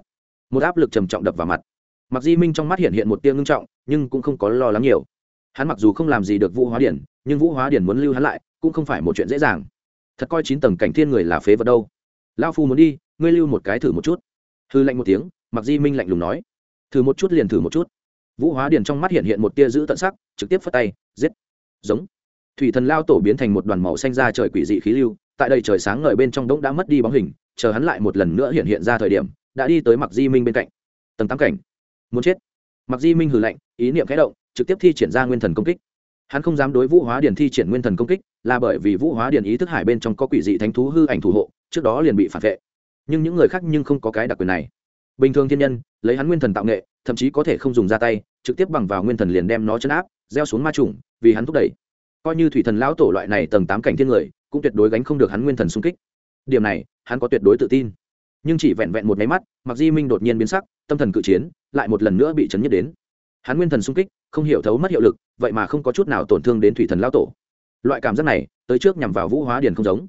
Một áp lực trầm trọng đập vào mặt. Mặc di minh trong mắt hiện hiện một tiêu ngưng trọng, nhưng cũng không có lo lắng nhiều. Hắn mặc dù không làm gì được vũ hóa điển nhưng vũ hóa điển muốn lưu hắn lại, cũng không phải một chuyện dễ dàng thật coi chín tầng cảnh thiên người là phế vật đâu. Lao phu muốn đi, ngươi lưu một cái thử một chút. Hư lạnh một tiếng mặc di minh lạnh lùng nói. Thử một chút liền thử một chút. Vũ hóa điền trong mắt hiện hiện một tia giữ tận sắc, trực tiếp phất tay, giết. Giống. Thủy thần lao tổ biến thành một đoàn màu xanh ra trời quỷ dị khí lưu, tại đây trời sáng ngời bên trong đống đã mất đi bóng hình, chờ hắn lại một lần nữa hiện hiện ra thời điểm, đã đi tới mặc di minh bên cạnh. Tầng tám cảnh. Muốn chết. Mặc di minh hừ lạnh, ý niệm khẽ động, trực tiếp thi triển ra nguyên thần công kích hắn không dám đối vũ hóa điền thi triển nguyên thần công kích, là bởi vì vũ hóa điền ý thức hải bên trong có quỷ dị thánh thú hư ảnh thủ hộ, trước đó liền bị phản vệ. Nhưng những người khác nhưng không có cái đặc quyền này. Bình thường thiên nhân, lấy hắn nguyên thần tạo nghệ, thậm chí có thể không dùng ra tay, trực tiếp bằng vào nguyên thần liền đem nó chấn áp, gieo xuống ma trùng vì hắn thúc đẩy. Coi như thủy thần lão tổ loại này tầng tám cảnh thiên người, cũng tuyệt đối gánh không được hắn nguyên thần xung kích. Điểm này, hắn có tuyệt đối tự tin. Nhưng chỉ vẹn vẹn một máy mắt mặc di minh đột nhiên biến sắc, tâm thần cự chiến, lại một lần nữa bị chấn nhất đến hắn nguyên thần sung kích, không hiểu thấu mất hiệu lực, vậy mà không có chút nào tổn thương đến thủy thần lao tổ. Loại cảm giác này, tới trước nhằm vào vũ hóa điền không giống.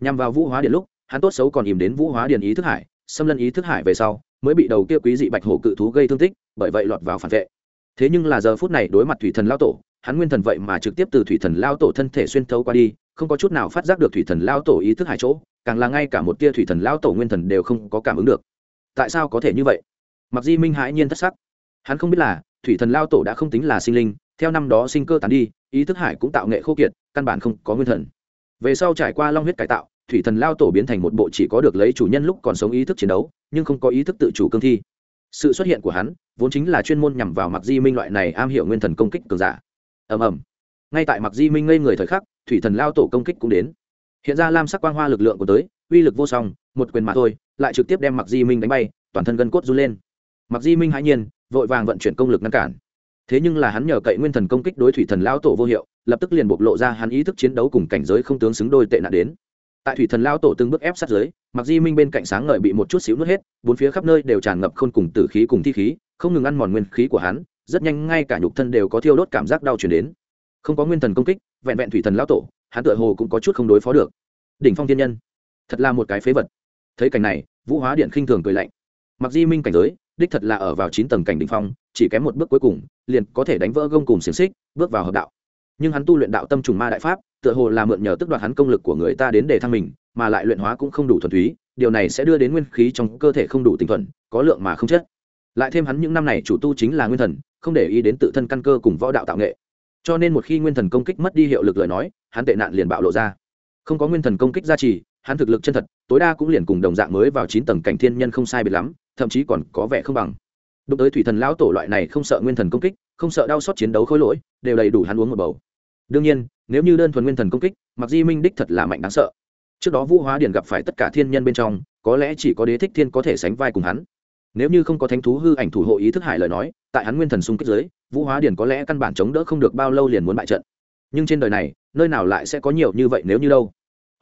Nhằm vào vũ hóa điền lúc, hắn tốt xấu còn ìm đến vũ hóa điền ý thức hải, xâm lân ý thức hải về sau, mới bị đầu kia quý dị bạch hổ cự thú gây thương tích, bởi vậy lọt vào phản vệ. Thế nhưng là giờ phút này đối mặt thủy thần lao tổ, hắn nguyên thần vậy mà trực tiếp từ thủy thần lao tổ thân thể xuyên thấu qua đi, không có chút nào phát giác được thủy thần lao tổ ý thức hải chỗ, càng là ngay cả một tia thủy thần lao tổ nguyên thần đều không có cảm ứng được. Tại sao có thể như vậy? Mặc di minh hãi nhiên thất sắc. Hắn không biết là thủy thần lao tổ đã không tính là sinh linh, theo năm đó sinh cơ tán đi, ý thức hải cũng tạo nghệ khô kiệt, căn bản không có nguyên thần. Về sau trải qua long huyết cải tạo, thủy thần lao tổ biến thành một bộ chỉ có được lấy chủ nhân lúc còn sống ý thức chiến đấu, nhưng không có ý thức tự chủ cương thi. Sự xuất hiện của hắn, vốn chính là chuyên môn nhằm vào mặc di minh loại này am hiểu nguyên thần công kích cường giả. Ầm ầm. Ngay tại mặc di minh ngây người thời khắc, thủy thần lao tổ công kích cũng đến. Hiện ra lam sắc quang hoa lực lượng của tới, uy lực vô song, một quyền mà thôi, lại trực tiếp đem mặc di minh đánh bay, toàn thân gân cốt run lên. Mặc di minh hãi nhiên vội vàng vận chuyển công lực ngăn cản. Thế nhưng là hắn nhờ cậy nguyên thần công kích đối thủy thần lao tổ vô hiệu, lập tức liền bộc lộ ra hắn ý thức chiến đấu cùng cảnh giới không tướng xứng đôi tệ nạn đến. Tại thủy thần lao tổ từng bước ép sát giới mặc di minh bên cạnh sáng ngời bị một chút xíu nuốt hết, bốn phía khắp nơi đều tràn ngập khôn cùng tử khí cùng thi khí, không ngừng ăn mòn nguyên khí của hắn, rất nhanh ngay cả nhục thân đều có thiêu đốt cảm giác đau chuyển đến. Không có nguyên thần công kích, vẹn vẹn thủy thần lao tổ, hắn tựa hồ cũng có chút không đối phó được. Đỉnh phong thiên nhân, thật là một cái phế vật. Thấy cảnh này, vũ hóa điện khinh thường cười lạnh. Mặc di minh cảnh giới đích thật là ở vào chín tầng cảnh đỉnh phong, chỉ kém một bước cuối cùng, liền có thể đánh vỡ gông cùng xiềng xích, bước vào hợp đạo. Nhưng hắn tu luyện đạo tâm trùng ma đại pháp, tựa hồ là mượn nhờ tức đoạt hắn công lực của người ta đến để thăng mình, mà lại luyện hóa cũng không đủ thuần túy, điều này sẽ đưa đến nguyên khí trong cơ thể không đủ tinh thuần, có lượng mà không chết. lại thêm hắn những năm này chủ tu chính là nguyên thần, không để ý đến tự thân căn cơ cùng võ đạo tạo nghệ. Cho nên một khi nguyên thần công kích mất đi hiệu lực lời nói, hắn tệ nạn liền bạo lộ ra. Không có nguyên thần công kích gia trì, hắn thực lực chân thật, tối đa cũng liền cùng đồng dạng mới vào chín tầng cảnh thiên nhân không sai biệt lắm thậm chí còn có vẻ không bằng. Đụng tới thủy thần lão tổ loại này không sợ nguyên thần công kích, không sợ đau xót chiến đấu khối lỗi, đều đầy đủ hắn uống một bầu. Đương nhiên, nếu như đơn thuần nguyên thần công kích mặc di minh đích thật là mạnh đáng sợ. Trước đó vũ hóa điển gặp phải tất cả thiên nhân bên trong, có lẽ chỉ có đế thích thiên có thể sánh vai cùng hắn. Nếu như không có thánh thú hư ảnh thủ hộ ý thức hải lời nói, tại hắn nguyên thần xung kích giới vũ hóa điển có lẽ căn bản chống đỡ không được bao lâu liền muốn bại trận. Nhưng trên đời này, nơi nào lại sẽ có nhiều như vậy nếu như đâu?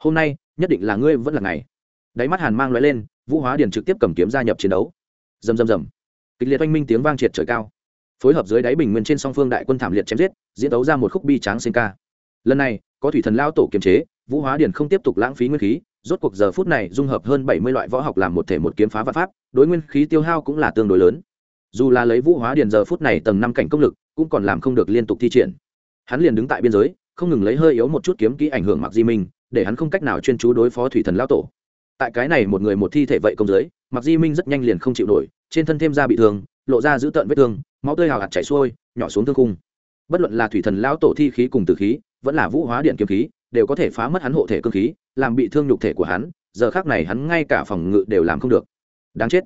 Hôm nay, nhất định là ngươi vẫn là ngày. Đáy mắt hàn mang loại lên vũ hóa Điền trực tiếp cầm kiếm gia nhập chiến đấu. Dầm dầm dầm kịch liệt oanh minh tiếng vang triệt trời cao. Phối hợp dưới đáy bình nguyên trên song phương đại quân thảm liệt chém giết, diễn đấu ra một khúc bi tráng sinh ca. Lần này, có thủy thần lao tổ kiềm chế, vũ hóa Điền không tiếp tục lãng phí nguyên khí, rốt cuộc giờ phút này dung hợp hơn bảy mươi loại võ học làm một thể một kiếm phá vạn pháp, đối nguyên khí tiêu hao cũng là tương đối lớn. Dù là lấy vũ hóa Điền giờ phút này tầng năm cảnh công lực, cũng còn làm không được liên tục thi triển. Hắn liền đứng tại biên giới, không ngừng lấy hơi yếu một chút kiếm kỹ ảnh hưởng mặc di minh, để hắn không cách nào chuyên chú đối phó thủy thần lao tổ tại cái này một người một thi thể vậy công giới mặc di minh rất nhanh liền không chịu nổi, trên thân thêm ra bị thương, lộ ra giữ tợn vết thương, máu tươi hào hạt chảy xuôi, nhỏ xuống thương cung bất luận là thủy thần lao tổ thi khí cùng tử khí, vẫn là vũ hóa điện kiếm khí, đều có thể phá mất hắn hộ thể cơ khí, làm bị thương nhục thể của hắn, giờ khác này hắn ngay cả phòng ngự đều làm không được. Đáng chết.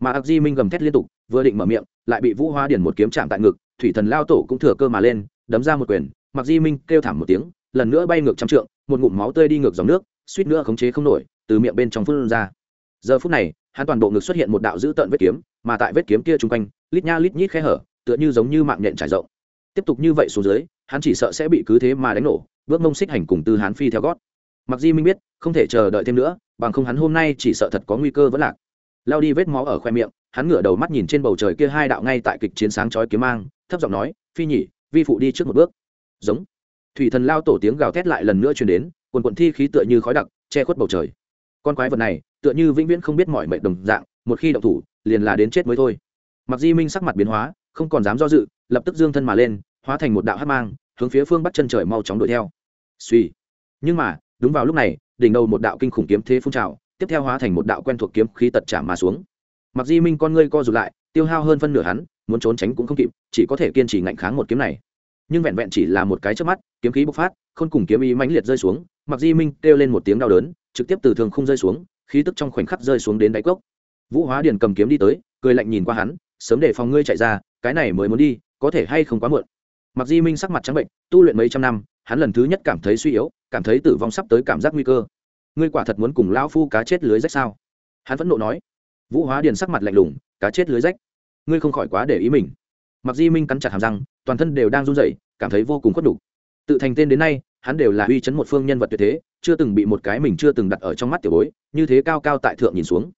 Mà ạc di minh gầm thét liên tục, vừa định mở miệng, lại bị vũ hóa điện một kiếm chạm tại ngực, thủy thần lao tổ cũng thừa cơ mà lên, đấm ra một quyền mặc di minh kêu thảm một tiếng, lần nữa bay ngược trăm trượng, một ngụm máu tươi đi ngược dòng nước, suýt nữa khống chế không nổi từ miệng bên trong phun ra. Giờ phút này, hắn toàn bộ ngực xuất hiện một đạo dữ tợn vết kiếm, mà tại vết kiếm kia chung quanh, lít nha lít nhít khe hở, tựa như giống như mạng nhện trải rộng. Tiếp tục như vậy xuống dưới, hắn chỉ sợ sẽ bị cứ thế mà đánh nổ, bước mông xích hành cùng tư hán phi theo gót. Mặc di minh biết, không thể chờ đợi thêm nữa, bằng không hắn hôm nay chỉ sợ thật có nguy cơ vẫn lạc. Lao đi vết máu ở khoe miệng, hắn ngửa đầu mắt nhìn trên bầu trời kia hai đạo ngay tại kịch chiến sáng chói kiếm mang, thấp giọng nói, phi nhỉ, vi phụ đi trước một bước. Giống. Thủy thần lao tổ tiếng gào thét lại lần nữa truyền đến, quần quận thi khí tựa như khói đặc, che khuất bầu trời con quái vật này, tựa như vĩnh viễn không biết mọi mệnh đồng dạng, một khi động thủ, liền là đến chết mới thôi. Mặc di minh sắc mặt biến hóa, không còn dám do dự, lập tức dương thân mà lên, hóa thành một đạo hát mang, hướng phía phương bắt chân trời mau chóng đuổi theo. Suy. Nhưng mà, đúng vào lúc này, đỉnh đầu một đạo kinh khủng kiếm thế phun trào, tiếp theo hóa thành một đạo quen thuộc kiếm khí tật chạm mà xuống. Mặc di minh con ngươi co rụt lại, tiêu hao hơn phân nửa hắn, muốn trốn tránh cũng không kịp, chỉ có thể kiên trì ngạnh kháng một kiếm này. Nhưng vẹn vẹn chỉ là một cái trước mắt, kiếm khí bộc phát không cùng kiếm ý mãnh liệt rơi xuống mặc di minh kêu lên một tiếng đau đớn, trực tiếp từ thường không rơi xuống, khí tức trong khoảnh khắc rơi xuống đến đáy cốc. Vũ hóa điền cầm kiếm đi tới, cười lạnh nhìn qua hắn, sớm để phòng ngươi chạy ra, cái này mới muốn đi, có thể hay không quá muộn. Mặc di minh sắc mặt trắng bệnh, tu luyện mấy trăm năm, hắn lần thứ nhất cảm thấy suy yếu, cảm thấy tử vong sắp tới cảm giác nguy cơ. Ngươi quả thật muốn cùng lão phu cá chết lưới rách sao? Hắn vẫn nộ nói. Vũ hóa điền sắc mặt lạnh lùng, cá chết lưới rách. Ngươi không khỏi quá để ý mình. Mặc di minh cắn chặt hàm răng, toàn thân đều đang run rẩy, cảm thấy vô cùng khuất đủ. tự thành tên đến nay hắn đều là uy chấn một phương nhân vật tuyệt thế, chưa từng bị một cái mình chưa từng đặt ở trong mắt tiểu bối, như thế cao cao tại thượng nhìn xuống.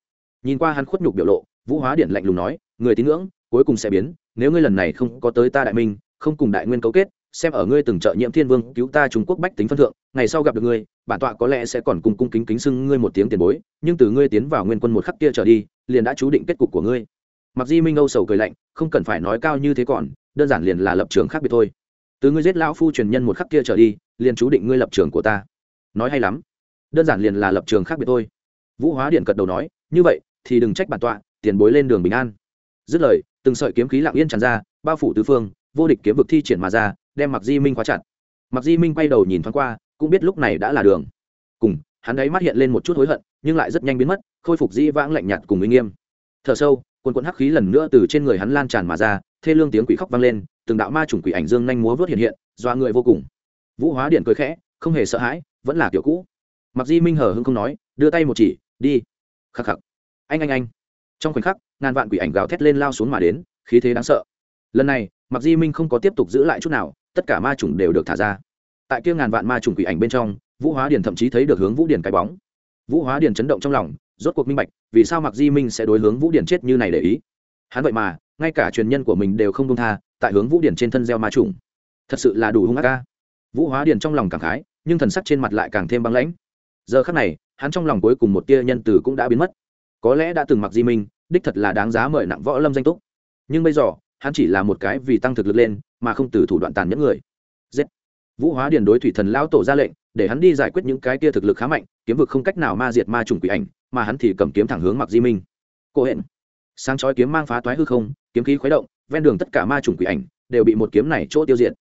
Nhìn qua hắn khuất nhục biểu lộ, vũ hóa điện lạnh lùng nói, người tín ngưỡng, cuối cùng sẽ biến, nếu ngươi lần này không có tới ta đại minh, không cùng đại nguyên cấu kết, xem ở ngươi từng trợ nhiễm thiên vương cứu ta trung quốc bách tính phân thượng, ngày sau gặp được ngươi, bản tọa có lẽ sẽ còn cùng cung kính kính xưng ngươi một tiếng tiền bối, nhưng từ ngươi tiến vào nguyên quân một khắc kia trở đi, liền đã chú định kết cục của ngươi. Mặc di minh âu sầu cười lạnh, không cần phải nói cao như thế còn, đơn giản liền là lập trường khác biệt thôi. Từ ngươi giết lão phu truyền nhân một khắc kia trở đi liền chú định ngươi lập trường của ta. Nói hay lắm. Đơn giản liền là lập trường khác biệt thôi. Vũ hóa điện cật đầu nói, như vậy, thì đừng trách bản tọa, tiền bối lên đường bình an. Dứt lời, từng sợi kiếm khí lặng yên tràn ra, bao phủ tứ phương, vô địch kiếm vực thi triển mà ra, đem mặc di minh khóa chặt. Mặc di minh quay đầu nhìn thoáng qua, cũng biết lúc này đã là đường. Cùng, hắn ấy mắt hiện lên một chút hối hận, nhưng lại rất nhanh biến mất, khôi phục dĩ vãng lạnh nhạt cùng uy nghiêm. Thở sâu quần quần hắc khí lần nữa từ trên người hắn lan tràn mà ra, thê lương tiếng quỷ khóc vang lên, từng đạo ma chủng quỷ ảnh dương nhanh múa vớt hiện hiện doa người vô cùng vũ hóa điện cười khẽ, không hề sợ hãi, vẫn là kiểu cũ. Mặc di minh hờ hưng không nói, đưa tay một chỉ, đi. Khắc khắc. Anh anh anh. Trong khoảnh khắc, ngàn vạn quỷ ảnh gào thét lên lao xuống mà đến, khí thế đáng sợ. Lần này, mặc di minh không có tiếp tục giữ lại chút nào, tất cả ma chủng đều được thả ra. Tại kia ngàn vạn ma chủng quỷ ảnh bên trong, vũ hóa điền thậm chí thấy được hướng vũ điền cái bóng. Vũ hóa điền chấn động trong lòng, rốt cuộc minh bạch, vì sao mặc di minh sẽ đối hướng vũ điền chết như này để ý. Hắn vậy mà, ngay cả truyền nhân của mình đều không công tha, tại hướng vũ điền trên thân gieo ma trùng thật sự là đủ hung ác ca vũ hóa điền trong lòng cảm khái, nhưng thần sắc trên mặt lại càng thêm băng lãnh. Giờ khắc này, hắn trong lòng cuối cùng một tia nhân từ cũng đã biến mất. Có lẽ đã từng mặc di minh, đích thật là đáng giá mời nặng võ lâm danh túc. Nhưng bây giờ, hắn chỉ là một cái vì tăng thực lực lên, mà không từ thủ đoạn tàn nhẫn người. Giết! Vũ hóa điền đối thủy thần lão tổ ra lệnh, để hắn đi giải quyết những cái tia thực lực khá mạnh, kiếm vực không cách nào ma diệt ma trùng quỷ ảnh, mà hắn thì cầm kiếm thẳng hướng mặc di minh. Cô hẹn sáng chói kiếm mang phá toái hư không, kiếm khí khuấy động, ven đường tất cả ma trùng quỷ ảnh đều bị một kiếm này chỗ tiêu diệt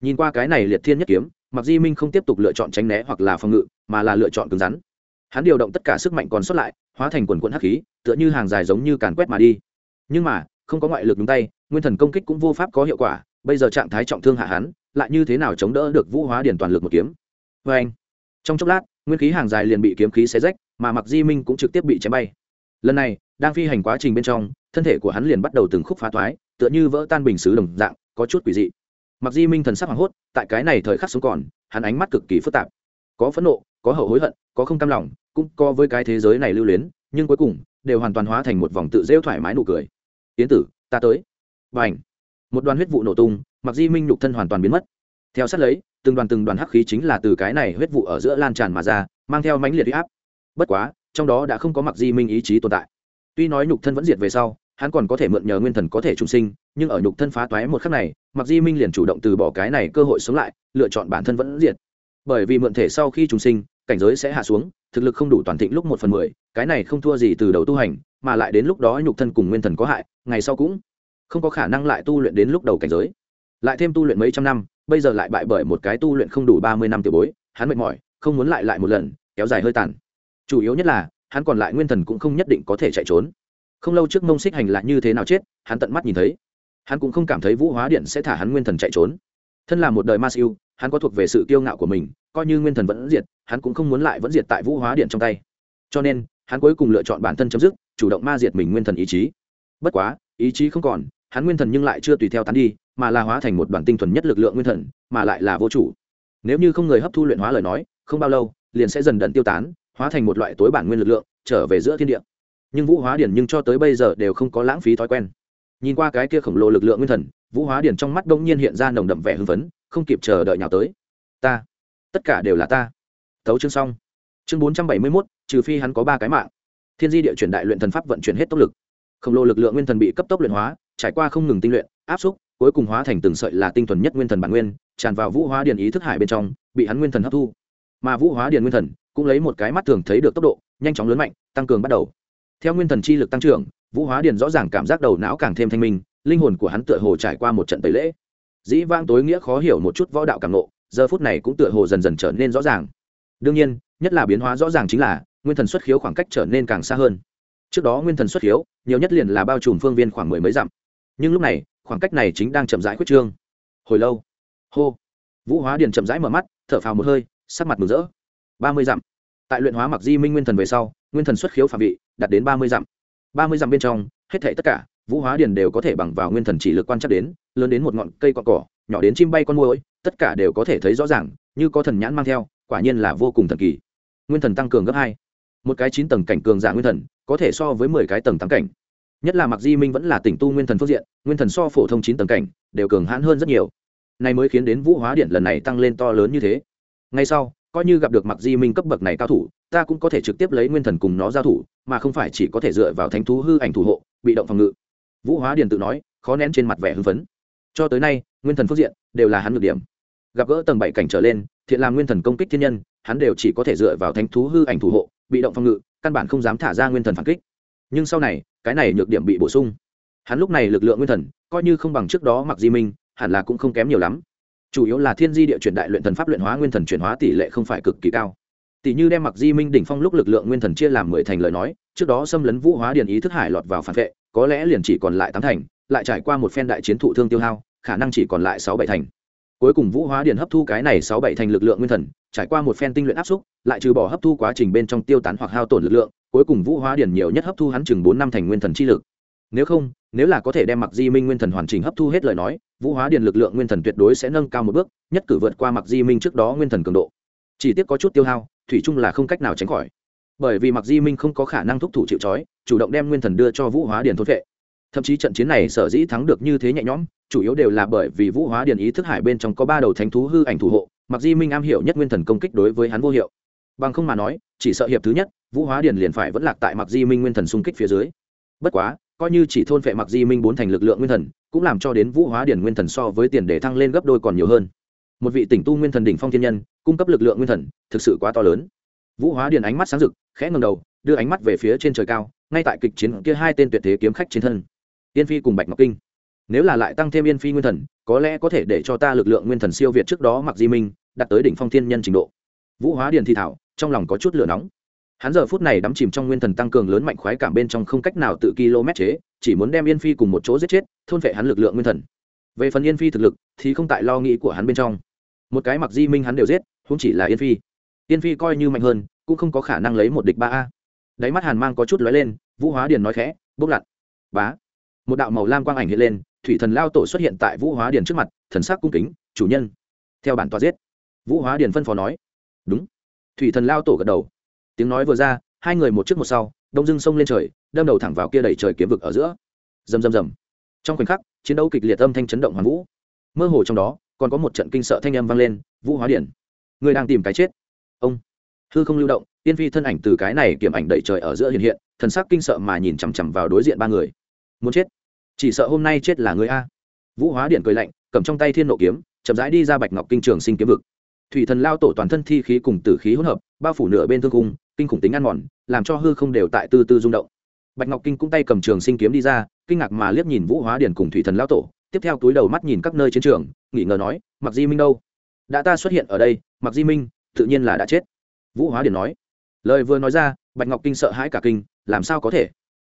nhìn qua cái này liệt thiên nhất kiếm mặc di minh không tiếp tục lựa chọn tránh né hoặc là phòng ngự, mà là lựa chọn cứng rắn. Hắn điều động tất cả sức mạnh còn sót lại, hóa thành quần quận hắc khí, tựa như hàng dài giống như càn quét mà đi. Nhưng mà, không có ngoại lực đúng tay, nguyên thần công kích cũng vô pháp có hiệu quả, bây giờ trạng thái trọng thương hạ hắn, lại như thế nào chống đỡ được vũ hóa điển toàn lực một kiếm? Vê anh, trong chốc lát, nguyên khí hàng dài liền bị kiếm khí xé rách, mà mặc di minh cũng trực tiếp bị chém bay. Lần này, đang phi hành quá trình bên trong, thân thể của hắn liền bắt đầu từng khúc phá thoái, tựa như vỡ tan bình xứ đồng dạng, có chút quỷ dị mặc di minh thần sắc hoảng hốt, tại cái này thời khắc sống còn, hắn ánh mắt cực kỳ phức tạp. Có phẫn nộ, có hậu hối hận, có không cam lòng, cũng có với cái thế giới này lưu luyến, nhưng cuối cùng, đều hoàn toàn hóa thành một vòng tự rêu thoải mái nụ cười. Tiến tử, ta tới. Và ảnh một đoàn huyết vụ nổ tung, mặc di minh nhục thân hoàn toàn biến mất. Theo sát lấy, từng đoàn từng đoàn hắc khí chính là từ cái này huyết vụ ở giữa lan tràn mà ra, mang theo mãnh liệt huy áp. Bất quá, trong đó đã không có mặc di minh ý chí tồn tại. Tuy nói nhục thân vẫn diệt về sau hắn còn có thể mượn nhờ nguyên thần có thể trung sinh, nhưng ở nhục thân phá toái một khắc này mặc di minh liền chủ động từ bỏ cái này cơ hội sống lại, lựa chọn bản thân vẫn diệt. Bởi vì mượn thể sau khi trung sinh, cảnh giới sẽ hạ xuống, thực lực không đủ toàn thịnh lúc một phần mười, cái này không thua gì từ đầu tu hành, mà lại đến lúc đó nhục thân cùng nguyên thần có hại, ngày sau cũng không có khả năng lại tu luyện đến lúc đầu cảnh giới. Lại thêm tu luyện mấy trăm năm, bây giờ lại bại bởi một cái tu luyện không đủ ba mươi năm tiểu bối, hắn mệt mỏi, không muốn lại lại một lần, kéo dài hơi tàn. Chủ yếu nhất là, hắn còn lại nguyên thần cũng không nhất định có thể chạy trốn không lâu trước mông xích hành là như thế nào chết, hắn tận mắt nhìn thấy. Hắn cũng không cảm thấy vũ hóa điện sẽ thả hắn nguyên thần chạy trốn. Thân là một đời ma siêu, hắn có thuộc về sự kiêu ngạo của mình, coi như nguyên thần vẫn diệt, hắn cũng không muốn lại vẫn diệt tại vũ hóa điện trong tay. Cho nên, hắn cuối cùng lựa chọn bản thân chấm dứt, chủ động ma diệt mình nguyên thần ý chí. Bất quá, ý chí không còn, hắn nguyên thần nhưng lại chưa tùy theo tán đi, mà là hóa thành một đoàn tinh thuần nhất lực lượng nguyên thần, mà lại là vô chủ. Nếu như không người hấp thu luyện hóa lời nói, không bao lâu, liền sẽ dần đần tiêu tán, hóa thành một loại tối bản nguyên lực lượng, trở về giữa thiên địa nhưng vũ hóa điển nhưng cho tới bây giờ đều không có lãng phí thói quen. Nhìn qua cái kia khổng lồ lực lượng nguyên thần, vũ hóa điển trong mắt đông nhiên hiện ra nồng đậm vẻ hưng phấn, không kịp chờ đợi nhào tới. Ta, tất cả đều là ta. Tấu chương xong. Chương bốn trăm bảy mươi mốt, trừ phi hắn có ba cái mạng. Thiên di địa chuyển đại luyện thần pháp vận chuyển hết tốc lực. Khổng lồ lực lượng nguyên thần bị cấp tốc luyện hóa, trải qua không ngừng tinh luyện, áp xúc, cuối cùng hóa thành từng sợi là tinh thuần nhất nguyên thần bản nguyên, tràn vào vũ hóa điển ý thức hải bên trong, bị hắn nguyên thần hấp thu. Mà vũ hóa điển nguyên thần cũng lấy một cái mắt thường thấy được tốc độ, nhanh chóng lớn mạnh, tăng cường bắt đầu theo nguyên thần chi lực tăng trưởng, vũ hóa điền rõ ràng cảm giác đầu não càng thêm thanh minh, linh hồn của hắn tựa hồ trải qua một trận tẩy lễ. Dĩ vang tối nghĩa khó hiểu một chút võ đạo càng ngộ, giờ phút này cũng tựa hồ dần dần trở nên rõ ràng. Đương nhiên, nhất là biến hóa rõ ràng chính là, nguyên thần xuất khiếu khoảng cách trở nên càng xa hơn. Trước đó nguyên thần xuất khiếu, nhiều nhất liền là bao trùm phương viên khoảng mười mấy dặm. Nhưng lúc này, khoảng cách này chính đang chậm rãi khuyết trương. Hồi lâu, hô, vũ hóa điền chậm rãi mở mắt, thở phào một hơi, sắc mặt mừng rỡ. Ba mươi dặm tại luyện hóa mặc di minh nguyên thần về sau, nguyên thần xuất khiếu phạm vị, đạt đến ba mươi dặm. Ba mươi dặm bên trong, hết thể tất cả, vũ hóa điền đều có thể bằng vào nguyên thần chỉ lực quan trắc đến, lớn đến một ngọn cây cọn cỏ, nhỏ đến chim bay con môi tất cả đều có thể thấy rõ ràng, như có thần nhãn mang theo, quả nhiên là vô cùng thần kỳ. Nguyên thần tăng cường gấp hai. Một cái chín tầng cảnh cường giả nguyên thần, có thể so với mười cái tầng tám cảnh. Nhất là mặc di minh vẫn là tỉnh tu nguyên thần phương diện, nguyên thần so phổ thông chín tầng cảnh, đều cường hãn hơn rất nhiều. Này mới khiến đến vũ hóa điện lần này tăng lên to lớn như thế. Ngay sau coi như gặp được mặc di minh cấp bậc này cao thủ, ta cũng có thể trực tiếp lấy nguyên thần cùng nó giao thủ, mà không phải chỉ có thể dựa vào thánh thú hư ảnh thủ hộ, bị động phòng ngự. Vũ hóa điền tự nói, khó nén trên mặt vẻ hưng phấn. Cho tới nay, nguyên thần phước diện đều là hắn ngược điểm. Gặp gỡ tầng bảy cảnh trở lên, thiện làm nguyên thần công kích thiên nhân, hắn đều chỉ có thể dựa vào thánh thú hư ảnh thủ hộ, bị động phòng ngự, căn bản không dám thả ra nguyên thần phản kích. Nhưng sau này, cái này nhược điểm bị bổ sung. Hắn lúc này lực lượng nguyên thần, coi như không bằng trước đó mặc di minh, hẳn là cũng không kém nhiều lắm chủ yếu là thiên di địa chuyển đại luyện thần pháp luyện hóa nguyên thần chuyển hóa tỷ lệ không phải cực kỳ cao. Tỷ như đem mặc di minh đỉnh phong lúc lực lượng nguyên thần chia làm mười thành lời nói, trước đó xâm lấn vũ hóa điền ý thức hải lọt vào phản vệ, có lẽ liền chỉ còn lại tám thành, lại trải qua một phen đại chiến thụ thương tiêu hao, khả năng chỉ còn lại sáu bảy thành. Cuối cùng vũ hóa điền hấp thu cái này sáu bảy thành lực lượng nguyên thần, trải qua một phen tinh luyện áp xúc, lại trừ bỏ hấp thu quá trình bên trong tiêu tán hoặc hao tổn lực lượng, cuối cùng vũ hóa điền nhiều nhất hấp thu hắn chừng bốn năm thành nguyên thần chi lực nếu không, nếu là có thể đem mặc di minh nguyên thần hoàn chỉnh hấp thu hết lời nói, vũ hóa điền lực lượng nguyên thần tuyệt đối sẽ nâng cao một bước, nhất cử vượt qua mặc di minh trước đó nguyên thần cường độ. Chỉ tiếc có chút tiêu hao, thủy chung là không cách nào tránh khỏi. Bởi vì mặc di minh không có khả năng thúc thủ chịu trói, chủ động đem nguyên thần đưa cho vũ hóa điền thốt vệ. Thậm chí trận chiến này sở dĩ thắng được như thế nhẹ nhõm, chủ yếu đều là bởi vì vũ hóa điền ý thức hải bên trong có ba đầu thánh thú hư ảnh thủ hộ mặc di minh am hiểu nhất nguyên thần công kích đối với hắn vô hiệu. Bằng không mà nói, chỉ sợ hiệp thứ nhất, vũ hóa điền liền phải vẫn lạc tại mặc di minh nguyên thần xung kích phía dưới. Bất quá coi như chỉ thôn phệ mặc di minh bốn thành lực lượng nguyên thần, cũng làm cho đến vũ hóa điển nguyên thần so với tiền để thăng lên gấp đôi còn nhiều hơn. Một vị tỉnh tu nguyên thần đỉnh phong thiên nhân, cung cấp lực lượng nguyên thần, thực sự quá to lớn. Vũ hóa điển ánh mắt sáng rực, khẽ ngầm đầu, đưa ánh mắt về phía trên trời cao, ngay tại kịch chiến kia hai tên tuyệt thế kiếm khách trên thân. Yên phi cùng bạch ngọc kinh. Nếu là lại tăng thêm yên phi nguyên thần, có lẽ có thể để cho ta lực lượng nguyên thần siêu việt trước đó mặc di minh, đạt tới đỉnh phong thiên nhân trình độ. Vũ hóa điển thi thảo, trong lòng có chút lửa nóng hắn giờ phút này đắm chìm trong nguyên thần tăng cường lớn mạnh khoái cảm bên trong không cách nào tự km chế, chỉ muốn đem yên phi cùng một chỗ giết chết, thôn vệ hắn lực lượng nguyên thần. Về phần yên phi thực lực, thì không tại lo nghĩ của hắn bên trong. Một cái mặc di minh hắn đều giết không chỉ là yên phi. Yên phi coi như mạnh hơn, cũng không có khả năng lấy một địch ba a. Đáy mắt hàn mang có chút lóe lên, vũ hóa điền nói khẽ, bốc lặn. Bá. Một đạo màu lam quang ảnh hiện lên, thủy thần lao tổ xuất hiện tại vũ hóa điền trước mặt, thần sắc cung kính, chủ nhân. Theo bản tòa giết. Vũ hóa điền phân phó nói, đúng. Thủy thần lao tổ gật đầu tiếng nói vừa ra, hai người một trước một sau, đông dưng sông lên trời, đâm đầu thẳng vào kia đẩy trời kiếm vực ở giữa. Rầm rầm rầm. Trong khoảnh khắc, chiến đấu kịch liệt âm thanh chấn động hoàn vũ. Mơ hồ trong đó, còn có một trận kinh sợ thanh âm vang lên, vũ hóa điển, người đang tìm cái chết. Ông. Hư không lưu động tiên phi thân ảnh từ cái này kiểm ảnh đẩy trời ở giữa hiện hiện, thần sắc kinh sợ mà nhìn chằm chằm vào đối diện ba người. Muốn chết? Chỉ sợ hôm nay chết là người a. Vũ hóa điển cười lạnh, cầm trong tay thiên nộ kiếm, chậm rãi đi ra bạch ngọc kinh trường sinh kiếm vực. Thủy thần lao tổ toàn thân thi khí cùng tử khí hỗn hợp, bao phủ nửa bên thương cung kinh khủng tính ăn mòn, làm cho hư không đều tại tư tư rung động. Bạch ngọc kinh cũng tay cầm trường sinh kiếm đi ra, kinh ngạc mà liếc nhìn vũ hóa điển cùng thủy thần lao tổ, tiếp theo túi đầu mắt nhìn các nơi chiến trường nghỉ ngờ nói mặc di minh đâu? Đã ta xuất hiện ở đây mặc di minh, tự nhiên là đã chết. Vũ hóa điển nói. Lời vừa nói ra, bạch ngọc kinh sợ hãi cả kinh, làm sao có thể?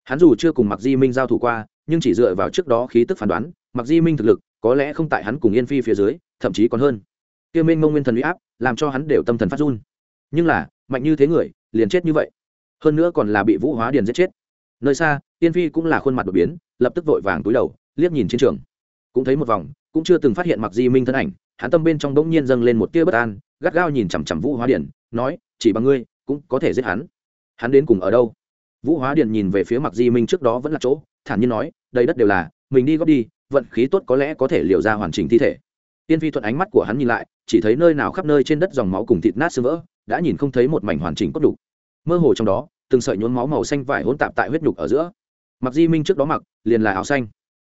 Hắn dù chưa cùng mặc di minh giao thủ qua, nhưng chỉ dựa vào trước đó khí tức phán đoán mặc di minh thực lực, có lẽ không tại hắn cùng yên phi phía dưới, thậm chí còn hơn. Kia minh mông nguyên thần u áp, làm cho hắn đều tâm thần phát run. Nhưng là, mạnh như thế người liền chết như vậy. Hơn nữa còn là bị vũ hóa điền giết chết. Nơi xa tiên phi cũng là khuôn mặt đột biến, lập tức vội vàng túi đầu, liếc nhìn chiến trường. Cũng thấy một vòng, cũng chưa từng phát hiện mặc di minh thân ảnh, hắn tâm bên trong đ ỗ n g nhiên dâng lên một tia bất an, gắt gao nhìn chằm chằm vũ hóa điền, nói, chỉ bằng ngươi, cũng có thể giết hắn. Hắn đến cùng ở đâu? Vũ hóa điền nhìn về phía mặc di minh trước đó vẫn là chỗ, thản nhiên nói đây đất đều là, mình đi góp đi, vận khí tốt có lẽ có thể liều ra hoàn chỉnh thi thể tiên phi thuận ánh mắt của hắn nhìn lại, chỉ thấy nơi nào khắp nơi trên đất dòng máu cùng thịt nát sơ vỡ, đã nhìn không thấy một mảnh hoàn chỉnh cốt đủ mơ hồ trong đó, từng sợi nhốn máu màu xanh vải hỗn tạp tại huyết nhục ở giữa. Mặc di minh trước đó mặc, liền là áo xanh.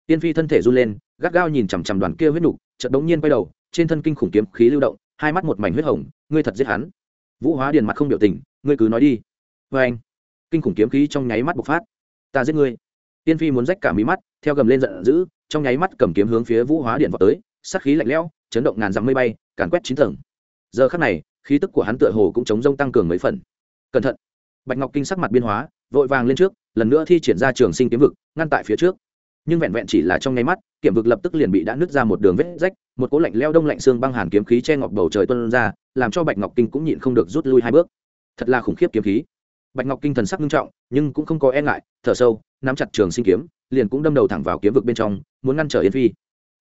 Tiên phi thân thể run lên, gắt gao nhìn chằm chằm đoàn kia huyết nhục, chợt đống nhiên quay đầu, trên thân kinh khủng kiếm khí lưu động, hai mắt một mảnh huyết hồng, ngươi thật giết hắn. Vũ hóa điền mặt không biểu tình, ngươi cứ nói đi. Vê anh, kinh khủng kiếm khí trong nháy mắt bộc phát. Ta giết ngươi. Tiên phi muốn rách cả mí mắt, theo gầm lên giận dữ, trong nháy mắt cầm kiếm hướng phía vũ hóa điện vào tới sát khí lạnh lẽo, chấn động ngàn dặm mây bay, càn quét chín tầng. Giờ khắc này, khí tức của hắn tựa hồ cũng chống rông tăng cường mấy phần. Cẩn thận. Bạch ngọc kinh sắc mặt biên hóa, vội vàng lên trước, lần nữa thi triển ra trường sinh kiếm vực, ngăn tại phía trước. Nhưng vẹn vẹn chỉ là trong nháy mắt kiểm vực lập tức liền bị đã nứt ra một đường vết rách, một cỗ lạnh leo đông lạnh xương băng hàn kiếm khí che ngọc bầu trời tuân ra, làm cho bạch ngọc kinh cũng nhịn không được rút lui hai bước. Thật là khủng khiếp kiếm khí. Bạch ngọc kinh thần sắc nghiêm trọng, nhưng cũng không có e ngại, thở sâu, nắm chặt trường sinh kiếm, liền cũng đâm đầu thẳng vào kiếm vực bên trong, muốn ngăn trở yên phi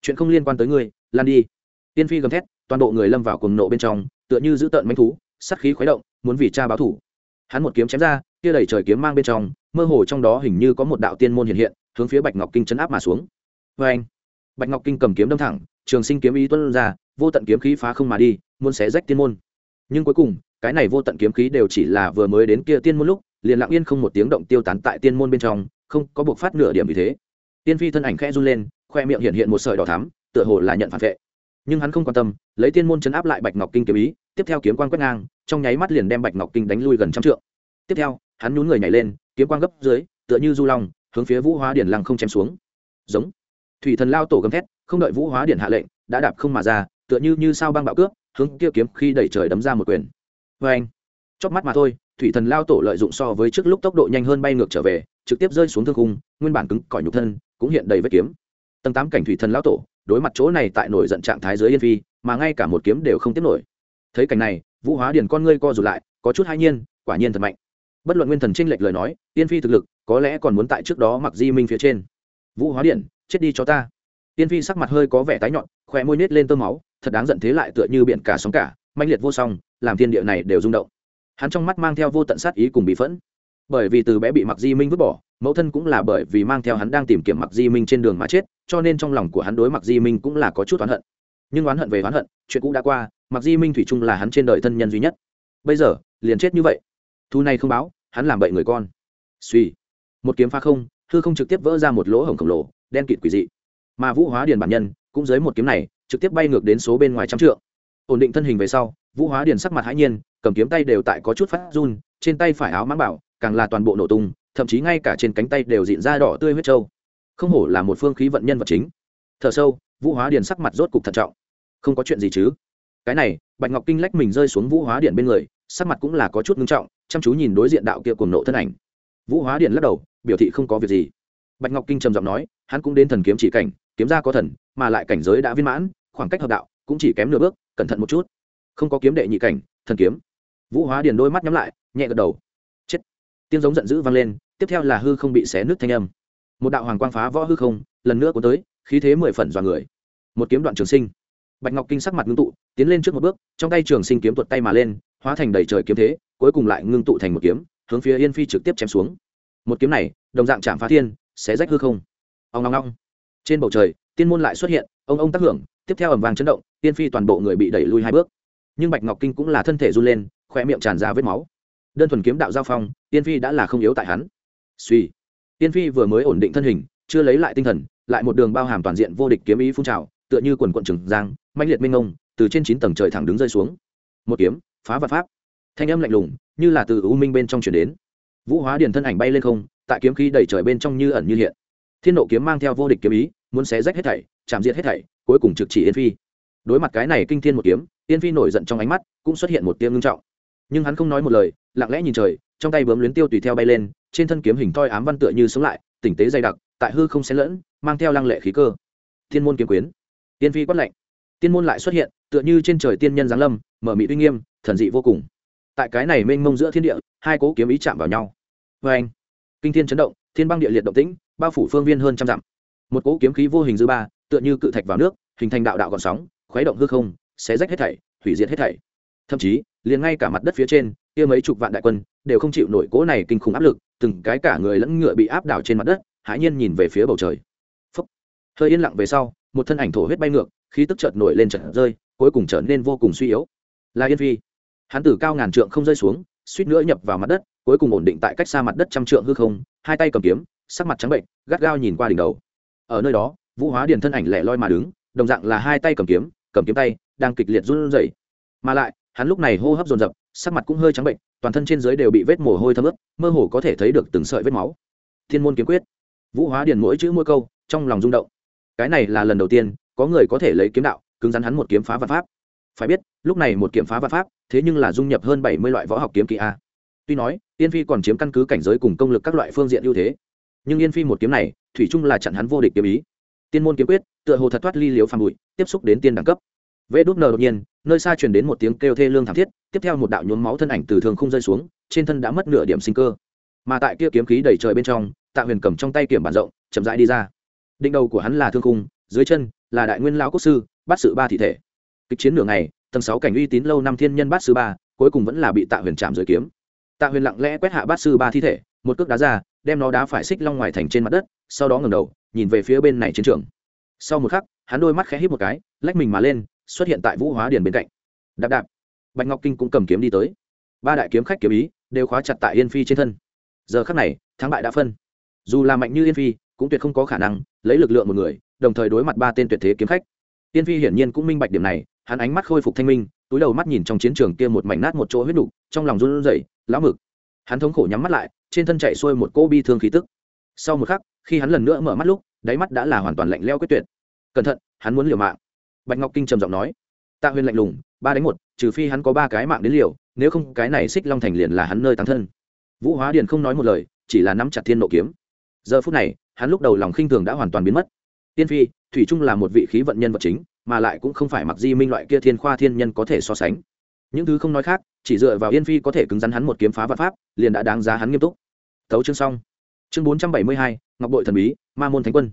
chuyện không liên quan tới ngươi, lan đi. Tiên phi gầm thét, toàn bộ người lâm vào cuồng nộ bên trong, tựa như giữ tợn manh thú sắt khí khuấy động, muốn vì cha báo thủ. Hắn một kiếm chém ra, kia đẩy trời kiếm mang bên trong, mơ hồ trong đó hình như có một đạo tiên môn hiện hiện, hướng phía bạch ngọc kinh chấn áp mà xuống. Vê anh, bạch ngọc kinh cầm kiếm đâm thẳng, trường sinh kiếm ý tuân ra, vô tận kiếm khí phá không mà đi, muốn xé rách tiên môn. Nhưng cuối cùng, cái này vô tận kiếm khí đều chỉ là vừa mới đến kia tiên môn lúc, liền lặng yên không một tiếng động tiêu tán tại tiên môn bên trong, không có buộc phát nửa điểm vì thế. Tiên phi thân ảnh khẽ run lên khoe miệng hiện hiện một sợi đỏ thắm, tựa hồ là nhận phản vệ. Nhưng hắn không quan tâm, lấy tiên môn chấn áp lại bạch ngọc kinh kiếm ý, tiếp theo kiếm quan quét ngang, trong nháy mắt liền đem bạch ngọc kinh đánh lui gần trăm trượng. Tiếp theo, hắn nhún người nhảy lên, kiếm quan gấp dưới, tựa như du long, hướng phía vũ hóa điển lăng không chém xuống. Giống. Thủy thần lao tổ gầm thét, không đợi vũ hóa điển hạ lệnh, đã đạp không mà ra, tựa như như sao băng bạo cướp, hướng kia kiếm khi đẩy trời đấm ra một quyền. Vê anh chóp mắt mà thôi, thủy thần lao tổ lợi dụng so với trước lúc tốc độ nhanh hơn bay ngược trở về, trực tiếp rơi xuống thương khung, nguyên bản cứng cỏi nhục thân, cũng hiện đầy vết kiếm tầng tám cảnh thủy thần lão tổ, đối mặt chỗ này tại nổi giận trạng thái dưới yên phi, mà ngay cả một kiếm đều không tiếp nổi. Thấy cảnh này, vũ hóa điền con ngươi co rụt lại, có chút hai nhiên, quả nhiên thật mạnh. Bất luận nguyên thần tranh lệch lời nói, yên phi thực lực, có lẽ còn muốn tại trước đó mặc di minh phía trên. Vũ hóa điện chết đi cho ta. Yên phi sắc mặt hơi có vẻ tái nhọn khỏe môi nết lên tơ máu, thật đáng giận thế lại tựa như biển cả sóng cả manh liệt vô song, làm thiên địa này đều rung động. Hắn trong mắt mang theo vô tận sát ý cùng bị phẫn. Bởi vì từ bé bị mặc di minh vứt bỏ mẫu thân cũng là bởi vì mang theo hắn đang tìm kiếm mặc di minh trên đường mà chết, cho nên trong lòng của hắn đối mặc di minh cũng là có chút oán hận. Nhưng oán hận về oán hận, chuyện cũ đã qua mặc di minh thủy chung là hắn trên đời thân nhân duy nhất. Bây giờ, liền chết như vậy. Thu này không báo, hắn làm bậy người con. Suy. Một kiếm phá không, hư không trực tiếp vỡ ra một lỗ hổng khổng lồ, đen kịt quỷ dị. Mà vũ hóa điền bản nhân, cũng dưới một kiếm này, trực tiếp bay ngược đến số bên ngoài trăm trượng. Ổn định thân hình về sau, vũ hóa điền sắc mặt hãi nhiên, cầm kiếm tay đều tại có chút phát run, trên tay phải áo mãng bảo, càng là toàn bộ nổ tung thậm chí ngay cả trên cánh tay đều dịn ra đỏ tươi huyết trâu. Không hổ là một phương khí vận nhân vật chính. Thở sâu, vũ hóa điền sắc mặt rốt cục thận trọng. Không có chuyện gì chứ? Cái này, bạch ngọc kinh lách mình rơi xuống vũ hóa điện bên người, sắc mặt cũng là có chút ngưng trọng, chăm chú nhìn đối diện đạo kia cùng nộ thân ảnh. Vũ hóa điện lắc đầu, biểu thị không có việc gì. Bạch ngọc kinh trầm giọng nói, hắn cũng đến thần kiếm chỉ cảnh, kiếm ra có thần, mà lại cảnh giới đã viên mãn, khoảng cách hợp đạo cũng chỉ kém nửa bước, cẩn thận một chút. Không có kiếm đệ nhị cảnh, thần kiếm. Vũ hóa điền đôi mắt nhắm lại, nhẹ gật đầu tiếng giống giận dữ vang lên, tiếp theo là hư không bị xé nước thanh âm. Một đạo hoàng quang phá võ hư không, lần nữa cuốn tới, khí thế mười phần dọa người. Một kiếm đoạn trường sinh. Bạch ngọc kinh sắc mặt ngưng tụ, tiến lên trước một bước, trong tay trường sinh kiếm tuột tay mà lên, hóa thành đầy trời kiếm thế, cuối cùng lại ngưng tụ thành một kiếm, hướng phía yên phi trực tiếp chém xuống. Một kiếm này, đồng dạng chạm phá thiên, xé rách hư không. Ông long long trên bầu trời, tiên môn lại xuất hiện, ông ông tác hưởng, tiếp theo ẩm vàng chấn động, yên phi toàn bộ người bị đẩy lui hai bước. Nhưng bạch ngọc kinh cũng là thân thể run lên khoe miệng tràn ra vết máu đơn thuần kiếm đạo giao phong, tiên phi đã là không yếu tại hắn. Suy. Tiên phi vừa mới ổn định thân hình, chưa lấy lại tinh thần, lại một đường bao hàm toàn diện vô địch kiếm ý phun trào, tựa như quần quận trừng giang mạnh liệt minh ngông từ trên chín tầng trời thẳng đứng rơi xuống. Một kiếm, phá vật pháp. Thanh âm lạnh lùng, như là từ u minh bên trong chuyển đến. Vũ hóa điền thân ảnh bay lên không, tại kiếm khí đầy trời bên trong như ẩn như hiện. Thiên nộ kiếm mang theo vô địch kiếm ý, muốn xé rách hết thảy, chạm diệt hết thảy, cuối cùng trực chỉ yên phi. Đối mặt cái này kinh thiên một kiếm, yên phi nổi giận trong ánh mắt, cũng xuất hiện một tiếng ngưng trọng. Nhưng hắn không nói một lời lặng lẽ nhìn trời, trong tay bướm luyến tiêu tùy theo bay lên, trên thân kiếm hình toi ám văn tựa như sống lại, tỉnh tế dày đặc, tại hư không xen lẫn, mang theo lăng lệ khí cơ. Thiên môn kiếm quyến. Tiên phi quát lạnh. Tiên môn lại xuất hiện, tựa như trên trời tiên nhân giáng lâm, mở mị uy nghiêm, thần dị vô cùng. Tại cái này mênh mông giữa thiên địa, hai cố kiếm ý chạm vào nhau. Vê anh, kinh thiên chấn động, thiên băng địa liệt động tĩnh, bao phủ phương viên hơn trăm dặm. Một cỗ kiếm khí vô hình dư ba, tựa như cự thạch vào nước, hình thành đạo đạo gọn sóng, khuấy động hư không, xé rách hết thảy, hủy diệt hết thảy. Thậm chí, liền ngay cả mặt đất phía trên kia mấy chục vạn đại quân đều không chịu nổi cỗ này kinh khủng áp lực, từng cái cả người lẫn ngựa bị áp đảo trên mặt đất, hãi nhiên nhìn về phía bầu trời. Phúc. hơi yên lặng về sau, một thân ảnh thổ huyết bay ngược, khí tức chợt nổi lên trận rơi, cuối cùng trở nên vô cùng suy yếu. Là yên phi. Hắn từ cao ngàn trượng không rơi xuống, suýt nữa nhập vào mặt đất, cuối cùng ổn định tại cách xa mặt đất trăm trượng hư không, hai tay cầm kiếm, sắc mặt trắng bệnh, gắt gao nhìn qua đỉnh đầu. Ở nơi đó, vũ hóa điền thân ảnh lẻ loi mà đứng, đồng dạng là hai tay cầm kiếm cầm kiếm tay, đang kịch liệt run rẩy. Mà lại, hắn lúc này hô hấp dồn dập sắc mặt cũng hơi trắng bệnh, toàn thân trên dưới đều bị vết mồ hôi thấm ướt, mơ hồ có thể thấy được từng sợi vết máu. Thiên môn kiếm quyết. Vũ hóa điền mỗi chữ mỗi câu, trong lòng rung động. Cái này là lần đầu tiên, có người có thể lấy kiếm đạo, cứng rắn hắn một kiếm phá vạn pháp. Phải biết, lúc này một kiếm phá vạn pháp, thế nhưng là dung nhập hơn bảy mươi loại võ học kiếm kỹ a. Tuy nói, yên phi còn chiếm căn cứ cảnh giới cùng công lực các loại phương diện ưu thế. Nhưng yên phi một kiếm này, thủy chung là chặn hắn vô địch kiếm ý. Tiên môn kiếm quyết, tựa hồ thật thoát ly liếu phàm bụi, tiếp xúc đến tiên đẳng cấp vê đúc nờ đột nhiên, nơi xa truyền đến một tiếng kêu thê lương thảm thiết, tiếp theo một đạo nhuốm máu thân ảnh từ thường không rơi xuống, trên thân đã mất nửa điểm sinh cơ. Mà tại kia kiếm khí đầy trời bên trong, tạ huyền cầm trong tay kiểm bản rộng, chậm rãi đi ra. Đỉnh đầu của hắn là thương khung, dưới chân là đại nguyên lão quốc sư, bát sự ba thị thể. Kịch chiến nửa ngày, tầng sáu cảnh uy tín lâu năm thiên nhân bát sư ba, cuối cùng vẫn là bị tạ huyền chạm dưới kiếm. Tạ huyền lặng lẽ quét hạ bát sư ba thi thể, một cước đá ra, đem nó đá phải xích long ngoài thành trên mặt đất, sau đó ngẩng đầu, nhìn về phía bên này chiến trường. Sau một khắc, hắn đôi mắt khẽ hít một cái, lách mình mà lên xuất hiện tại vũ hóa điền bên cạnh. Đạp đạp. Bạch ngọc kinh cũng cầm kiếm đi tới. Ba đại kiếm khách kiếm ý đều khóa chặt tại yên phi trên thân. Giờ khắc này, thắng bại đã phân. Dù là mạnh như yên phi, cũng tuyệt không có khả năng lấy lực lượng một người, đồng thời đối mặt ba tên tuyệt thế kiếm khách. Yên phi hiển nhiên cũng minh bạch điểm này, hắn ánh mắt khôi phục thanh minh, túi đầu mắt nhìn trong chiến trường kia một mảnh nát một chỗ huyết đục trong lòng run rẩy, lão mực. Hắn thống khổ nhắm mắt lại, trên thân chạy xuôi một cỗ bi thương khí tức. Sau một khắc, khi hắn lần nữa mở mắt lúc, đáy mắt đã là hoàn toàn lạnh leo quyết tuyệt. Cẩn thận, hắn muốn liều mạng bạch ngọc kinh trầm giọng nói, tạ huyền lạnh lùng, ba đánh một, trừ phi hắn có ba cái mạng đến liều, nếu không cái này xích long thành liền là hắn nơi tăng thân. Vũ hóa điền không nói một lời, chỉ là nắm chặt thiên nộ kiếm. Giờ phút này, hắn lúc đầu lòng khinh thường đã hoàn toàn biến mất. Tiên phi, thủy trung là một vị khí vận nhân vật chính, mà lại cũng không phải mặc di minh loại kia thiên khoa thiên nhân có thể so sánh. Những thứ không nói khác, chỉ dựa vào yên phi có thể cứng rắn hắn một kiếm phá vạn pháp, liền đã đáng giá hắn nghiêm túc. Thấu chương xong. Chương bốn trăm bảy mươi hai, ngọc bội thần bí, ma môn thánh quân.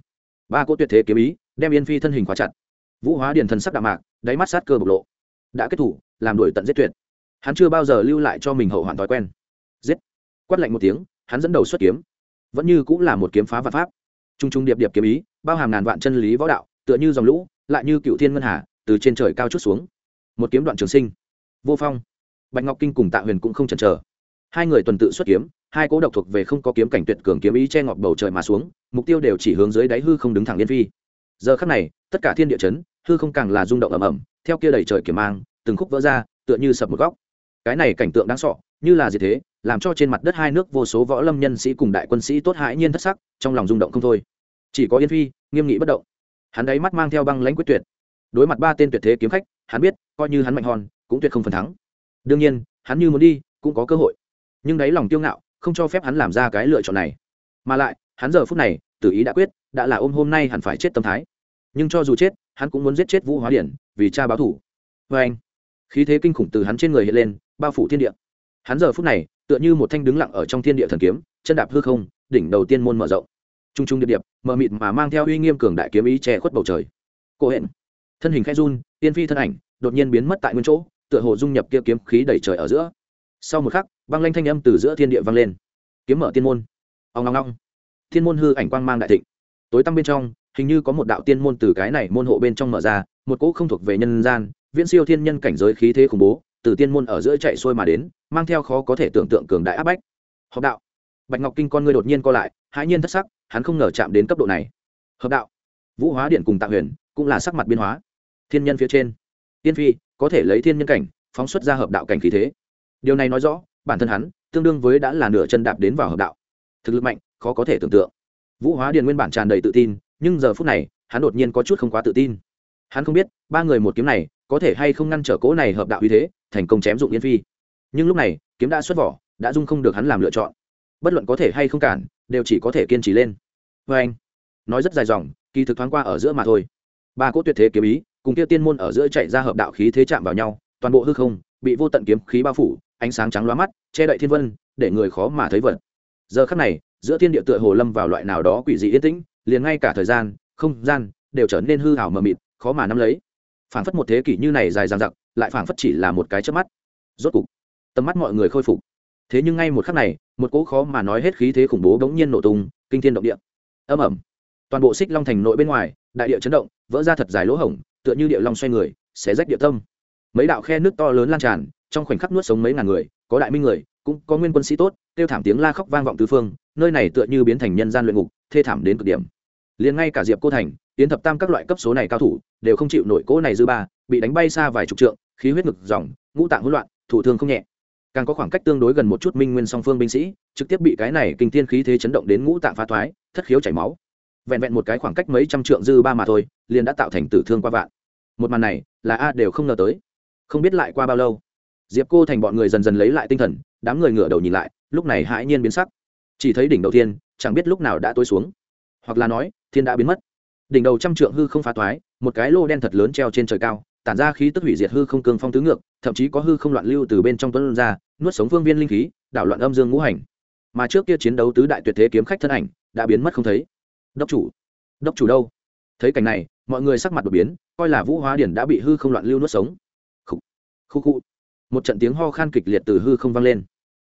Ba cỗ tuyệt thế kiếm ý, đem yên phi thân hình khóa chặt vũ hóa điền thần sắc đạm mạc, đáy mắt sát cơ bộc lộ. Đã kết thủ, làm đuổi tận giết tuyệt. Hắn chưa bao giờ lưu lại cho mình hậu hoạn thói quen. Giết. Quát lạnh một tiếng, hắn dẫn đầu xuất kiếm. Vẫn như cũng là một kiếm phá vạn pháp. T r u n g t r u n g điệp điệp kiếm ý, bao hàm ngàn vạn chân lý võ đạo, tựa như dòng lũ, lại như cựu thiên ngân hà, từ trên trời cao chút xuống. Một kiếm đoạn trường sinh. Vô phong. Bạch ngọc kinh cùng tạ huyền cũng không chần chờ. Hai người tuần tự xuất kiếm, hai cố độc thuộc về không có kiếm cảnh tuyệt cường kiếm ý che ngọc bầu trời mà xuống, mục tiêu đều chỉ hướng dưới đáy hư không đứng thẳng liên phi. Giờ khắc này, tất cả thiên địa chấn hư không càng là rung động ầm ầm, theo kia đầy trời kiếm mang, từng khúc vỡ ra, tựa như sập một góc. Cái này cảnh tượng đáng sọ như là gì thế, làm cho trên mặt đất hai nước vô số võ lâm nhân sĩ cùng đại quân sĩ tốt hãi nhiên thất sắc, trong lòng rung động không thôi. Chỉ có yên phi, nghiêm nghị bất động. Hắn đáy mắt mang theo băng lãnh quyết tuyệt. Đối mặt ba tên tuyệt thế kiếm khách, hắn biết, coi như hắn mạnh hòn, cũng tuyệt không phần thắng. Đương nhiên, hắn như muốn đi, cũng có cơ hội. Nhưng đáy lòng tiêu ngạo, không cho phép hắn làm ra cái lựa chọn này. Mà lại, hắn giờ phút này, tự ý đã quyết, đã là ôm hôm nay hẳn phải chết tâm thái. Nhưng cho dù chết hắn cũng muốn giết chết vũ hóa điển, vì cha báo thủ. Vê anh, khí thế kinh khủng từ hắn trên người hiện lên, bao phủ thiên địa. Hắn giờ phút này, tựa như một thanh đứng lặng ở trong thiên địa thần kiếm, chân đạp hư không, đỉnh đầu tiên môn mở rộng. T r u n g t r u n g điệp điệp, mờ mịt mà mang theo uy nghiêm cường đại kiếm ý che khuất bầu trời. Cô hẹn thân hình khẽ run, tiên phi thân ảnh, đột nhiên biến mất tại nguyên chỗ, tựa hồ dung nhập kia kiếm khí đẩy trời ở giữa. Sau một khắc, băng lanh thanh âm từ giữa thiên địa vang lên. Kiếm mở tiên môn. Ông ngong ngong thiên môn hư ảnh quang mang đại thịnh. Tối tăm bên trong hình như có một đạo tiên môn từ cái này môn hộ bên trong mở ra, một cỗ không thuộc về nhân gian, viễn siêu thiên nhân cảnh giới khí thế khủng bố, từ tiên môn ở giữa chạy xuôi mà đến, mang theo khó có thể tưởng tượng cường đại áp bách. Hợp đạo. Bạch ngọc kinh con ngươi đột nhiên co lại, hãi nhiên thất sắc, hắn không ngờ chạm đến cấp độ này. Hợp đạo. Vũ hóa điện cùng tạ huyền, cũng là sắc mặt biến hóa. Thiên nhân phía trên. Tiên phi, có thể lấy thiên nhân cảnh, phóng xuất ra hợp đạo cảnh khí thế. Điều này nói rõ, bản thân hắn, tương đương với đã là nửa chân đạp đến vào hợp đạo. Thực lực mạnh, khó có thể tưởng tượng. Vũ hóa điện nguyên bản tràn đầy tự tin nhưng giờ phút này, hắn đột nhiên có chút không quá tự tin. Hắn không biết, ba người một kiếm này có thể hay không ngăn trở cỗ này hợp đạo uy thế, thành công chém dụng yên phi. Nhưng lúc này, kiếm đã xuất vỏ, đã dung không được hắn làm lựa chọn. Bất luận có thể hay không cản, đều chỉ có thể kiên trì lên. Vê anh, nói rất dài dòng, kỳ thực thoáng qua ở giữa mà thôi. Ba cỗ tuyệt thế kiếm ý, cùng kia tiên môn ở giữa chạy ra hợp đạo khí thế chạm vào nhau, toàn bộ hư không bị vô tận kiếm khí bao phủ, ánh sáng trắng loa mắt, che đậy thiên vân, để người khó mà thấy vật. Giờ khắc này, giữa thiên địa tựa hồ lâm vào loại nào đó quỷ dị yên tĩnh liền ngay cả thời gian, không gian đều trở nên hư hảo mờ mịt, khó mà nắm lấy. Phảng phất một thế kỷ như này dài dằng dặc, lại phảng phất chỉ là một cái chớp mắt. Rốt cục, tầm mắt mọi người khôi phục. Thế nhưng ngay một khắc này, một cỗ khó mà nói hết khí thế khủng bố bỗng nhiên nổ tung, kinh thiên động địa. Âm ẩm toàn bộ xích long thành nội bên ngoài, đại địa chấn động, vỡ ra thật dài lỗ hổng, tựa như địa long xoay người, xé rách địa tâm. Mấy đạo khe nước to lớn lan tràn, trong khoảnh khắc nuốt sống mấy ngàn người, có đại minh người, cũng có nguyên quân sĩ tốt, kêu thảm tiếng la khóc vang vọng tứ phương, nơi này tựa như biến thành nhân gian luyện ngục, thê thảm đến cực điểm liền ngay cả diệp cô thành, tiến thập tam các loại cấp số này cao thủ, đều không chịu nổi cỗ này dư ba, bị đánh bay xa vài chục trượng, khí huyết ngực dòng, ngũ tạng hỗn loạn, thủ thương không nhẹ. Càng có khoảng cách tương đối gần một chút minh nguyên song phương binh sĩ, trực tiếp bị cái này kinh thiên khí thế chấn động đến ngũ tạng phá thoái, thất khiếu chảy máu. Vẹn vẹn một cái khoảng cách mấy trăm trượng dư ba mà thôi, liền đã tạo thành tử thương qua vạn. Một màn này, là a đều không ngờ tới. Không biết lại qua bao lâu, diệp cô thành bọn người dần dần lấy lại tinh thần, đám người ngửa đầu nhìn lại, lúc này hãi nhiên biến sắc. Chỉ thấy đỉnh đầu tiên, chẳng biết lúc nào đã tối xuống hoặc là nói thiên đã biến mất. Đỉnh đầu trăm trượng hư không phá toái, một cái lô đen thật lớn treo trên trời cao tản ra khí tức hủy diệt hư không cương phong tứ ngược thậm chí có hư không loạn lưu từ bên trong tuấn ra nuốt sống phương viên linh khí đảo loạn âm dương ngũ hành. Mà trước kia chiến đấu tứ đại tuyệt thế kiếm khách thân ảnh đã biến mất không thấy. Đốc chủ đốc chủ đâu? Thấy cảnh này mọi người sắc mặt đột biến coi là vũ hóa điển đã bị hư không loạn lưu nuốt sống. Khu khu khu một trận tiếng ho khan kịch liệt từ hư không vang lên.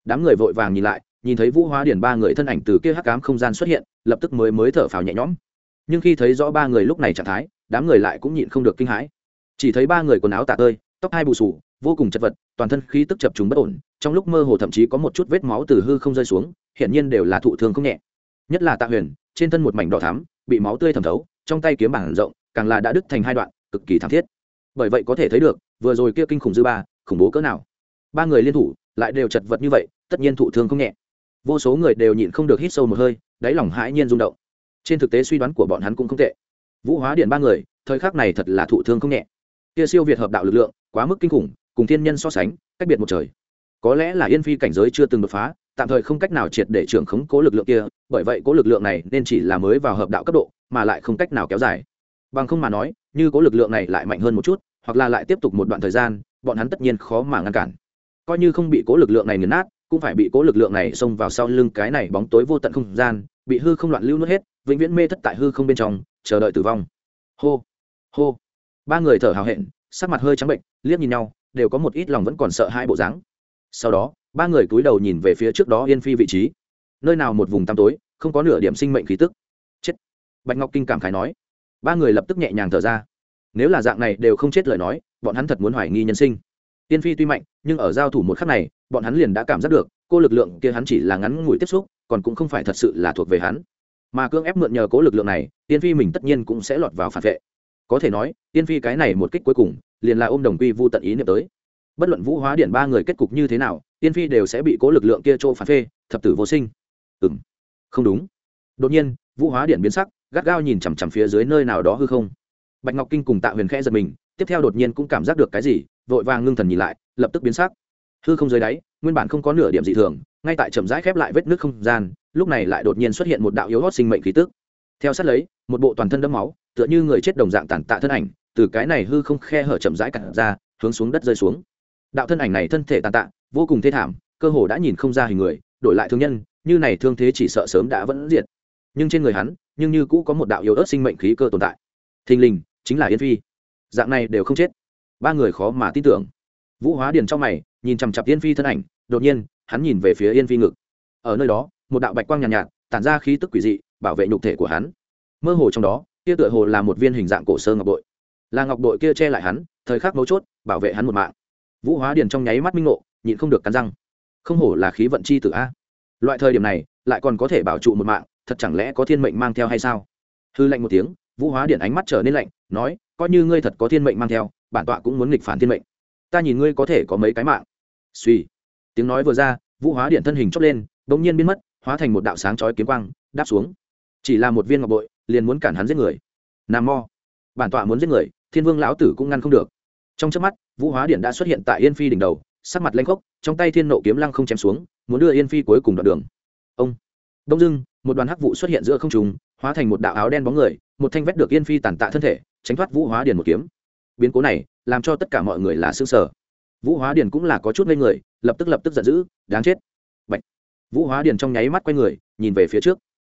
Đám người vội vàng nhìn lại nhìn thấy vũ hóa điển ba người thân ảnh từ kia hắc cám không gian xuất hiện lập tức mới mới thở phào nhẹ nhõm. Nhưng khi thấy rõ ba người lúc này trạng thái, đám người lại cũng nhịn không được kinh hãi. Chỉ thấy ba người quần áo tả tơi, tóc hai bù sù vô cùng chật vật, toàn thân khí tức chập chúng bất ổn, trong lúc mơ hồ thậm chí có một chút vết máu từ hư không rơi xuống hiện nhiên đều là thụ thương không nhẹ. Nhất là tạ huyền, trên thân một mảnh đỏ thắm, bị máu tươi thẩm thấu, trong tay kiếm bảng rộng, càng là đã đứt thành hai đoạn, cực kỳ thảm thiết. Bởi vậy có thể thấy được, vừa rồi kia kinh khủng dư ba, khủng bố cỡ nào. Ba người liên thủ, lại đều chật vật như vậy, tất nhiên thụ thương không nhẹ. Vô số người đều nhịn không được hít sâu một hơi đáy lòng hãi nhiên rung động. Trên thực tế suy đoán của bọn hắn cũng không tệ. Vũ hóa điện ba người, thời khắc này thật là thụ thương không nhẹ. Kia siêu việt hợp đạo lực lượng, quá mức kinh khủng, cùng thiên nhân so sánh, cách biệt một trời. Có lẽ là yên phi cảnh giới chưa từng đột phá, tạm thời không cách nào triệt để trưởng khống cố lực lượng kia, bởi vậy cố lực lượng này nên chỉ là mới vào hợp đạo cấp độ, mà lại không cách nào kéo dài. Bằng không mà nói, như cố lực lượng này lại mạnh hơn một chút, hoặc là lại tiếp tục một đoạn thời gian, bọn hắn tất nhiên khó mà ngăn cản. Coi như không bị cố lực lượng này nghiền nát cũng phải bị cố lực lượng này xông vào sau lưng cái này bóng tối vô tận không gian, bị hư không loạn lưu nuốt hết, vĩnh viễn mê thất tại hư không bên trong, chờ đợi tử vong. Hô hô. Ba người thở hào hẹn, sắc mặt hơi trắng bệnh, liếc nhìn nhau, đều có một ít lòng vẫn còn sợ hai bộ dáng. Sau đó, ba người cúi đầu nhìn về phía trước đó yên phi vị trí. Nơi nào một vùng tăm tối, không có nửa điểm sinh mệnh khí tức. Chết. Bạch ngọc kinh cảm khái nói. Ba người lập tức nhẹ nhàng thở ra. Nếu là dạng này đều không chết lời nói, bọn hắn thật muốn hoài nghi nhân sinh tiên phi tuy mạnh, nhưng ở giao thủ một khắc này, bọn hắn liền đã cảm giác được, cô lực lượng kia hắn chỉ là ngắn ngủi tiếp xúc, còn cũng không phải thật sự là thuộc về hắn. Mà cưỡng ép mượn nhờ cố lực lượng này, tiên phi mình tất nhiên cũng sẽ lọt vào phản vệ. Có thể nói, tiên phi cái này một kích cuối cùng, liền là ôm đồng quy vu tận ý niệm tới. Bất luận vũ hóa điện ba người kết cục như thế nào, tiên phi đều sẽ bị cố lực lượng kia chỗ phản phê, thập tử vô sinh. Ừ m không đúng. Đột nhiên, vũ hóa điện biến sắc, gắt gao nhìn chằm chằm phía dưới nơi nào đó hư không. Bạch ngọc kinh cùng tạ huyền khẽ giật mình tiếp theo đột nhiên cũng cảm giác được cái gì, vội vàng ngưng thần nhìn lại, lập tức biến sắc. Hư không dưới đáy, nguyên bản không có nửa điểm dị thường, ngay tại chậm rãi khép lại vết nước không gian, lúc này lại đột nhiên xuất hiện một đạo yếu hót sinh mệnh khí tức. Theo sát lấy, một bộ toàn thân đẫm máu, tựa như người chết đồng dạng tàn tạ thân ảnh, từ cái này hư không khe hở chậm rãi cản ra, hướng xuống đất rơi xuống. Đạo thân ảnh này thân thể tàn tạ, vô cùng thê thảm, cơ hồ đã nhìn không ra hình người, đổi lại thương nhân, như này thương thế chỉ sợ sớm đã vẫn diệt. Nhưng trên người hắn, nhưng như cũ có một đạo yếu ớt sinh mệnh khí cơ tồn tại. Thình lình, chính là yên phi dạng này đều không chết. Ba người khó mà tin tưởng. Vũ hóa điền trong mày nhìn chằm chặp yên phi thân ảnh đột nhiên hắn nhìn về phía yên phi ngực. Ở nơi đó một đạo bạch quang nhàn nhạt, nhạt tản ra khí tức quỷ dị bảo vệ nhục thể của hắn. Mơ hồ trong đó kia tựa hồ là một viên hình dạng cổ sơ ngọc bội. Là ngọc bội kia che lại hắn thời khắc mấu chốt bảo vệ hắn một mạng. Vũ hóa điền trong nháy mắt minh ngộ nhịn không được cắn răng. Không hổ là khí vận chi tử a. Loại thời điểm này lại còn có thể bảo trụ một mạng thật chẳng lẽ có thiên mệnh mang theo hay sao? Hư lạnh một tiếng vũ hóa điện ánh mắt trở nên lạnh, nói, coi như ngươi thật có thiên mệnh mang theo, bản tọa cũng muốn nghịch phản thiên mệnh. Ta nhìn ngươi có thể có mấy cái mạng. Suy. Tiếng nói vừa ra, vũ hóa điện thân hình chốc lên đ ỗ n g nhiên biến mất, hóa thành một đạo sáng chói kiếm quang, đáp xuống. Chỉ là một viên ngọc bội, liền muốn cản hắn giết người. Nam mo bản tọa muốn giết người, thiên vương lão tử cũng ngăn không được. Trong trước mắt, vũ hóa điện đã xuất hiện tại yên phi đỉnh đầu, sắc mặt lanh khốc, trong tay thiên nộ kiếm lăng không chém xuống, muốn đưa yên phi cuối cùng đoạn đường. Ông. Đông dưng một đoàn hắc vụ xuất hiện giữa không trùng hóa thành một đạo áo đen bóng người, một thanh vét được yên phi tàn tạ thân thể, tránh thoát vũ hóa điền một kiếm. Biến cố này làm cho tất cả mọi người là xương sở vũ hóa điền cũng là có chút ngây người, lập tức lập tức giận dữ, đáng chết! Bạch. vũ hóa điền trong nháy mắt quay người, nhìn về phía trước.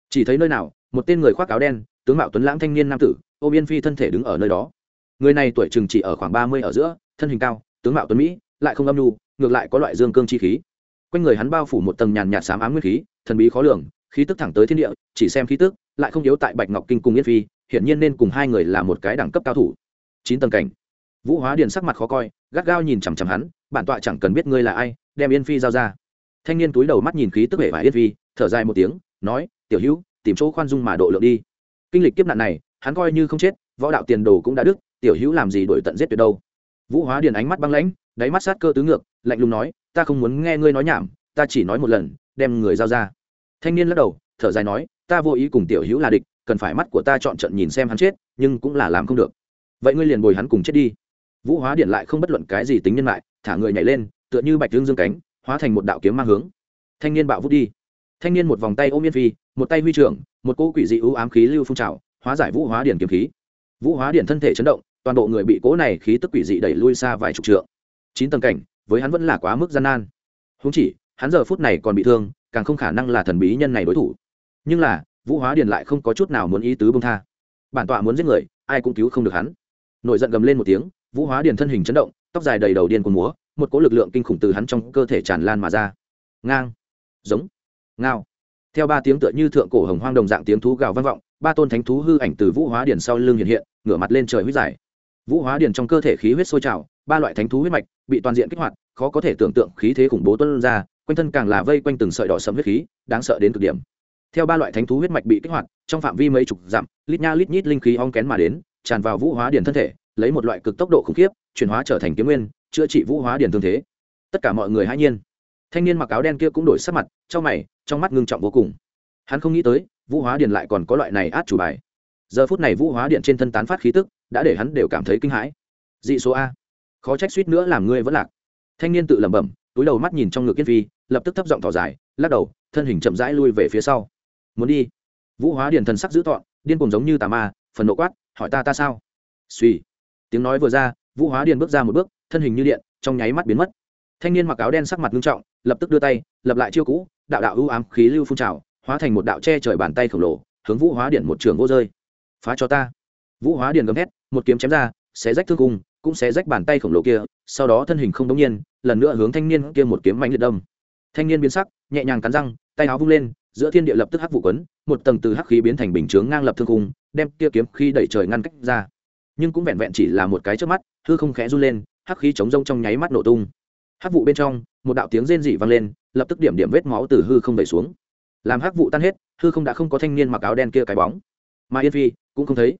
Chỉ thấy nơi nào, một tên người khoác áo đen, tướng mạo tuấn lãng thanh niên nam tử, ôm yên phi thân thể đứng ở nơi đó. Người này tuổi chừng chỉ ở khoảng ba mươi ở giữa, thân hình cao, tướng mạo tuấn mỹ, lại không âm nhu, ngược lại có loại dương cương chi khí. Quanh người hắn bao phủ một tầng nhàn nhạt xám ám nguyên khí, thần bí khó lường khí tức thẳng tới thiên địa, chỉ xem khí tức, lại không yếu tại bạch ngọc kinh cùng yên phi, hiển nhiên nên cùng hai người là một cái đẳng cấp cao thủ. Chín tầng cảnh. Vũ hóa điền sắc mặt khó coi, gắt gao nhìn chằm chằm hắn, bản tọa chẳng cần biết ngươi là ai, đem yên phi giao ra. Thanh niên túi đầu mắt nhìn khí tức hệ và yên phi, thở dài một tiếng, nói, tiểu hữu, tìm chỗ khoan dung mà độ lượng đi. Kinh lịch kiếp nạn này, hắn coi như không chết, võ đạo tiền đồ cũng đã đức, tiểu hữu làm gì đổi tận giết tuyệt đâu? Vũ hóa điền ánh mắt băng lãnh, đáy mắt sát cơ tứ ngược, lạnh lùng nói, ta không muốn nghe ngươi nói nhảm, ta chỉ nói một lần, đem người giao ra thanh niên lắc đầu, thở dài nói, ta vô ý cùng tiểu hữu là địch, cần phải mắt của ta chọn trận nhìn xem hắn chết, nhưng cũng là làm không được. Vậy ngươi liền bồi hắn cùng chết đi. Vũ hóa điện lại không bất luận cái gì tính nhân lại thả người nhảy lên, tựa như bạch dương dương cánh, hóa thành một đạo kiếm mang hướng. Thanh niên bạo vút đi. Thanh niên một vòng tay ôm yên phi, một tay huy trưởng, một cỗ quỷ dị ưu ám khí lưu phun trào, hóa giải vũ hóa điện kiếm khí. Vũ hóa điện thân thể chấn động, toàn bộ người bị cỗ này khí tức quỷ dị đẩy lui xa vài chục trượng. Chín tầng cảnh, với hắn vẫn là quá mức gian nan. Húng chỉ, hắn giờ phút này còn bị thương càng không khả năng là thần bí nhân này đối thủ. Nhưng là, vũ hóa điền lại không có chút nào muốn ý tứ bông tha. Bản tọa muốn giết người, ai cũng cứu không được hắn. Nổi giận gầm lên một tiếng, vũ hóa điền thân hình chấn động, tóc dài đầy đầu điên của múa, một cỗ lực lượng kinh khủng từ hắn trong cơ thể tràn lan mà ra. Ngang, giống, ngao. Theo ba tiếng tựa như thượng cổ hồng hoang đồng dạng tiếng thú gào vang vọng, ba tôn thánh thú hư ảnh từ vũ hóa điền sau lưng hiện hiện, ngửa mặt lên trời huyết dài vũ hóa điền trong cơ thể khí huyết sôi trào, ba loại thánh thú huyết mạch bị toàn diện kích hoạt, khó có thể tưởng tượng khí thế khủng bố tuân ra quanh thân càng là vây quanh từng sợi đỏ sẫm huyết khí, đáng sợ đến cực điểm. Theo ba loại thánh thú huyết mạch bị kích hoạt, trong phạm vi mấy chục dặm, lít nha lít nhít linh khí ong kén mà đến, tràn vào vũ hóa điển thân thể, lấy một loại cực tốc độ khủng khiếp, chuyển hóa trở thành kiếm nguyên, chữa trị vũ hóa điển thương thế. Tất cả mọi người hãy nhiên. Thanh niên mặc áo đen kia cũng đổi sắc mặt, trong mày, trong mắt ngưng trọng vô cùng. Hắn không nghĩ tới, vũ hóa điện lại còn có loại này át chủ bài. Giờ phút này vũ hóa điện trên thân tán phát khí tức, đã để hắn đều cảm thấy kinh hãi. Dị số a. Khó trách suýt nữa làm ngươi vẫn lạc. Thanh niên tự lẩm bẩm, túi đầu mắt nhìn trong ngực kiên phi lập tức thấp giọng thỏ dài, lắc đầu, thân hình chậm rãi lui về phía sau. Muốn đi? Vũ hóa điện thần sắc dữ tọn điên cùng giống như tà ma, phần nộ quát, hỏi ta ta sao? Suy tiếng nói vừa ra, vũ hóa điện bước ra một bước, thân hình như điện, trong nháy mắt biến mất. Thanh niên mặc áo đen sắc mặt nghiêm trọng, lập tức đưa tay, lập lại chiêu cũ, đạo đạo ưu ám khí lưu phun trào, hóa thành một đạo che trời bàn tay khổng lồ, hướng vũ hóa điện một trường vô rơi. Phá cho ta. Vũ hóa điện gầm hét một kiếm chém ra, xé rách thương cung cũng xé rách bàn tay khổng lồ kia, sau đó thân hình không đống nhiên, lần nữa hướng thanh niên kia một kiếm mạnh liệt đâm thanh niên biến sắc, nhẹ nhàng cắn răng, tay áo vung lên, giữa thiên địa lập tức hắc vụ quấn, một tầng từ hắc khí biến thành bình chướng ngang lập thương khung, đem kia kiếm khi đẩy trời ngăn cách ra. Nhưng cũng vẹn vẹn chỉ là một cái trước mắt, hư không khẽ run lên, hắc khí chống rông trong nháy mắt nổ tung. Hắc vụ bên trong, một đạo tiếng rên rỉ vang lên, lập tức điểm điểm vết máu từ hư không đẩy xuống. Làm hắc vụ tan hết, hư không đã không có thanh niên mặc áo đen kia cái bóng. Mà yên phi cũng không thấy.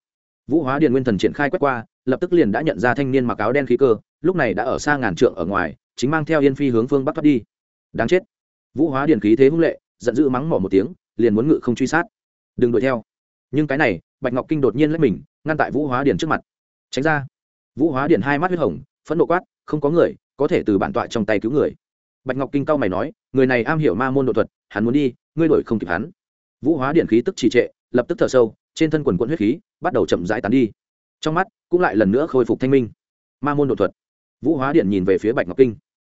Vũ hóa điền nguyên thần triển khai quét qua, lập tức liền đã nhận ra thanh niên mặc áo đen khí cơ, lúc này đã ở xa ngàn trượng ở ngoài, chính mang theo yên phi hướng phương bắc thoát đi đáng chết. Vũ hóa điền khí thế hung lệ, giận dữ mắng mỏ một tiếng, liền muốn ngự không truy sát. Đừng đuổi theo. Nhưng cái này, bạch ngọc kinh đột nhiên lấy mình, ngăn tại vũ hóa điền trước mặt. Tránh ra. Vũ hóa điền hai mắt huyết hồng, phẫn nộ quát, không có người, có thể từ bản tọa trong tay cứu người. Bạch ngọc kinh cao mày nói, người này am hiểu ma môn độ thuật, hắn muốn đi, ngươi đổi không kịp hắn. Vũ hóa điện khí tức trì trệ, lập tức thở sâu, trên thân quần quận huyết khí bắt đầu chậm rãi tán đi. Trong mắt cũng lại lần nữa khôi phục thanh minh. Ma môn độ thuật. Vũ hóa điện nhìn về phía bạch ngọc kinh.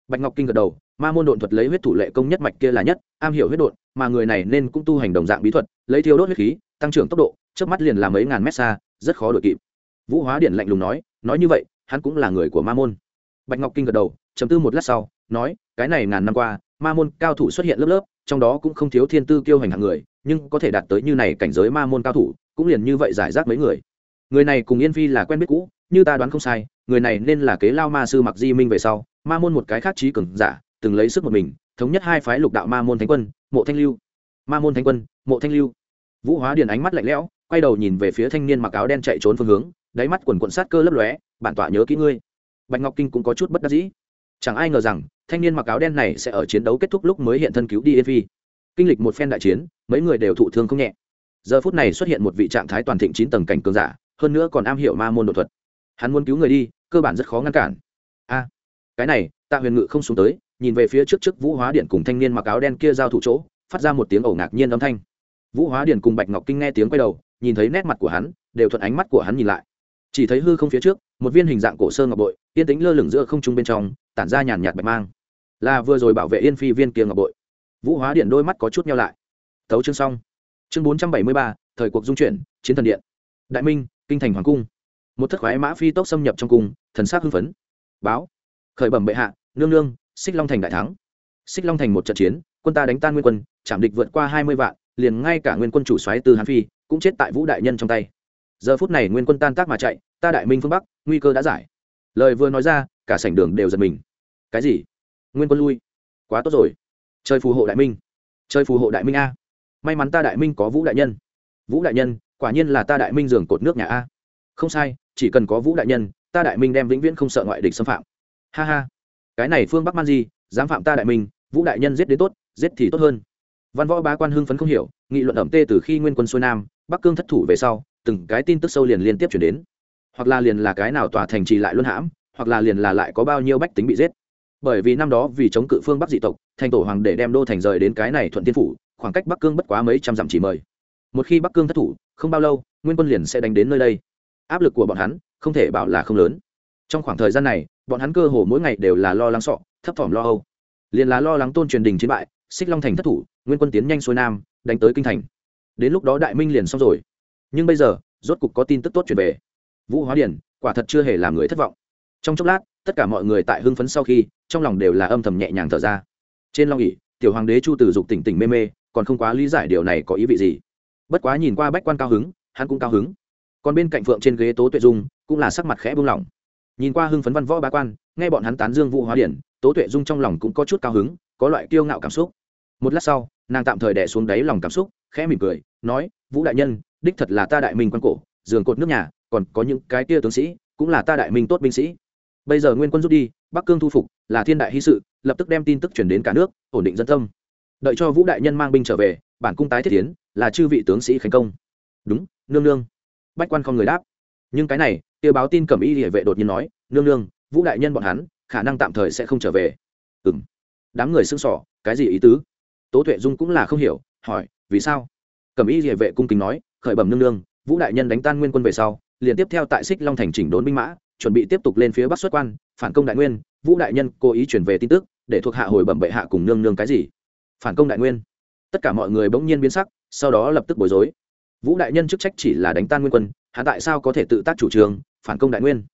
Bạch ngọc kinh gật đầu ma môn độn thuật lấy huyết thủ lệ công nhất mạch kia là nhất, am hiểu huyết độn, mà người này nên cũng tu hành đồng dạng bí thuật, lấy thiêu đốt huyết khí, tăng trưởng tốc độ trước mắt liền là mấy ngàn mét xa, rất khó đội kịp. Vũ hóa điện lạnh lùng nói nói như vậy, hắn cũng là người của ma môn. Bạch ngọc kinh gật đầu chấm tư một lát sau, nói, cái này ngàn năm qua, ma môn cao thủ xuất hiện lớp lớp, trong đó cũng không thiếu thiên tư kiêu hành hạng người, nhưng có thể đạt tới như này cảnh giới ma môn cao thủ, cũng liền như vậy giải rác mấy người. Người này cùng yên phi là quen biết cũ, như ta đoán không sai, người này nên là kế lao ma sư mặc di minh về sau, ma môn một cái khác trí cường giả từng lấy sức một mình, thống nhất hai phái lục đạo ma môn thánh quân, mộ thanh lưu. Ma môn thánh quân, mộ thanh lưu. Vũ hóa điền ánh mắt lạnh lẽo, quay đầu nhìn về phía thanh niên mặc áo đen chạy trốn phương hướng, đáy mắt quần quận sát cơ lấp lóe, bản tọa nhớ kỹ ngươi. Bạch ngọc kinh cũng có chút bất đắc dĩ. Chẳng ai ngờ rằng, thanh niên mặc áo đen này sẽ ở chiến đấu kết thúc lúc mới hiện thân cứu đi evi kinh lịch một phen đại chiến, mấy người đều thụ thương không nhẹ. Giờ phút này xuất hiện một vị trạng thái toàn thịnh chín tầng cảnh cường giả, hơn nữa còn am hiểu ma môn đột thuật. Hắn muốn cứu người đi, cơ bản rất khó ngăn cản. A, cái này, tạ huyền ngự không xuống tới nhìn về phía trước trước vũ hóa điện cùng thanh niên mặc áo đen kia giao thủ chỗ, phát ra một tiếng ẩu ngạc nhiên âm thanh. Vũ hóa điện cùng bạch ngọc kinh nghe tiếng quay đầu, nhìn thấy nét mặt của hắn, đều thuận ánh mắt của hắn nhìn lại. Chỉ thấy hư không phía trước, một viên hình dạng cổ sơ ngọc bội, yên tĩnh lơ lửng giữa không trung bên trong, tản ra nhàn nhạt bạch mang. Là vừa rồi bảo vệ yên phi viên kia ngọc bội. Vũ hóa điện đôi mắt có chút nhau lại. Thấu chương xong. Chương bốn trăm bảy mươi ba, thời cuộc dung chuyển, chiến thần điện. Đại minh, kinh thành hoàng cung. Một thất khoái mã phi tốc xâm nhập trong cung, thần sắc hưng phấn. Báo. Khởi bẩm bệ hạ, nương nương xích long thành đại thắng. Xích long thành một trận chiến, quân ta đánh tan nguyên quân, chạm địch vượt qua hai mươi vạn, liền ngay cả nguyên quân chủ xoáy từ hán phi cũng chết tại vũ đại nhân trong tay. Giờ phút này nguyên quân tan tác mà chạy, ta đại minh phương bắc, nguy cơ đã giải. Lời vừa nói ra, cả sảnh đường đều giật mình. Cái gì? Nguyên quân lui. Quá tốt rồi. Chơi phù hộ đại minh. Chơi phù hộ đại minh a. May mắn ta đại minh có vũ đại nhân. Vũ đại nhân, quả nhiên là ta đại minh giường cột nước nhà a. Không sai, chỉ cần có vũ đại nhân, ta đại minh đem vĩnh viễn không sợ ngoại địch xâm phạm. Ha ha cái này phương bắc man di dám phạm ta đại minh vũ đại nhân giết đến tốt giết thì tốt hơn văn võ bá quan hưng phấn không hiểu nghị luận ẩm tê từ khi nguyên quân xuôi nam bắc cương thất thủ về sau từng cái tin tức sâu liền liên tiếp chuyển đến hoặc là liền là cái nào tòa thành trì lại luân hãm hoặc là liền là lại có bao nhiêu bách tính bị giết bởi vì năm đó vì chống cự phương bắc dị tộc thành tổ hoàng để đem đô thành rời đến cái này thuận tiên phủ khoảng cách bắc cương bất quá mấy trăm dặm chỉ mời một khi bắc cương thất thủ không bao lâu nguyên quân liền sẽ đánh đến nơi đây áp lực của bọn hắn không thể bảo là không lớn trong khoảng thời gian này bọn hắn cơ hồ mỗi ngày đều là lo lắng sọ, thấp thỏm lo âu. Liền là lo lắng tôn truyền đình chiến bại, xích long thành thất thủ, nguyên quân tiến nhanh xuôi nam, đánh tới kinh thành. Đến lúc đó đại minh liền xong rồi. Nhưng bây giờ, rốt cục có tin tức tốt chuyển về. Vũ hóa điển, quả thật chưa hề làm người thất vọng. Trong chốc lát, tất cả mọi người tại hưng phấn sau khi, trong lòng đều là âm thầm nhẹ nhàng thở ra. Trên long ỉ tiểu hoàng đế chu tử dục tỉnh tỉnh mê mê, còn không quá lý giải điều này có ý vị gì. Bất quá nhìn qua bách quan cao hứng, hắn cũng cao hứng. Còn bên cạnh phượng trên ghế tố tuệ dung, cũng là sắc mặt khẽ buông lỏng nhìn qua hưng phấn văn võ bá quan, nghe bọn hắn tán dương vũ hóa điển, tố tuệ dung trong lòng cũng có chút cao hứng, có loại kiêu ngạo cảm xúc. Một lát sau, nàng tạm thời đẻ xuống đáy lòng cảm xúc, khẽ mỉm cười, nói, vũ đại nhân, đích thật là ta đại minh quan cổ, giường cột nước nhà, còn có những cái kia tướng sĩ, cũng là ta đại minh tốt binh sĩ. Bây giờ nguyên quân rút đi, bắc cương thu phục, là thiên đại hy sự, lập tức đem tin tức chuyển đến cả nước, ổn định dân tâm. Đợi cho vũ đại nhân mang binh trở về, bản cung tái thiết tiến, là chư vị tướng sĩ khánh công. Đúng, nương nương. Bách quan không người đáp. Nhưng cái này kia báo tin cẩm y địa vệ đột nhiên nói, nương nương, vũ đại nhân bọn hắn, khả năng tạm thời sẽ không trở về. Ừ m đám người xưng sỏ cái gì ý tứ? Tố tuệ dung cũng là không hiểu, hỏi, vì sao? Cẩm y địa vệ cung kính nói, khởi bẩm nương nương, vũ đại nhân đánh tan nguyên quân về sau, liền tiếp theo tại xích long thành chỉnh đốn binh mã, chuẩn bị tiếp tục lên phía bắc xuất quan, phản công đại nguyên, vũ đại nhân cố ý chuyển về tin tức, để thuộc hạ hồi bẩm bệ hạ cùng nương nương cái gì? Phản công đại nguyên. Tất cả mọi người bỗng nhiên biến sắc, sau đó lập tức bối rối. Vũ đại nhân chức trách chỉ là đánh tan nguyên quân hạ tại sao có thể tự tác chủ trương phản công đại nguyên.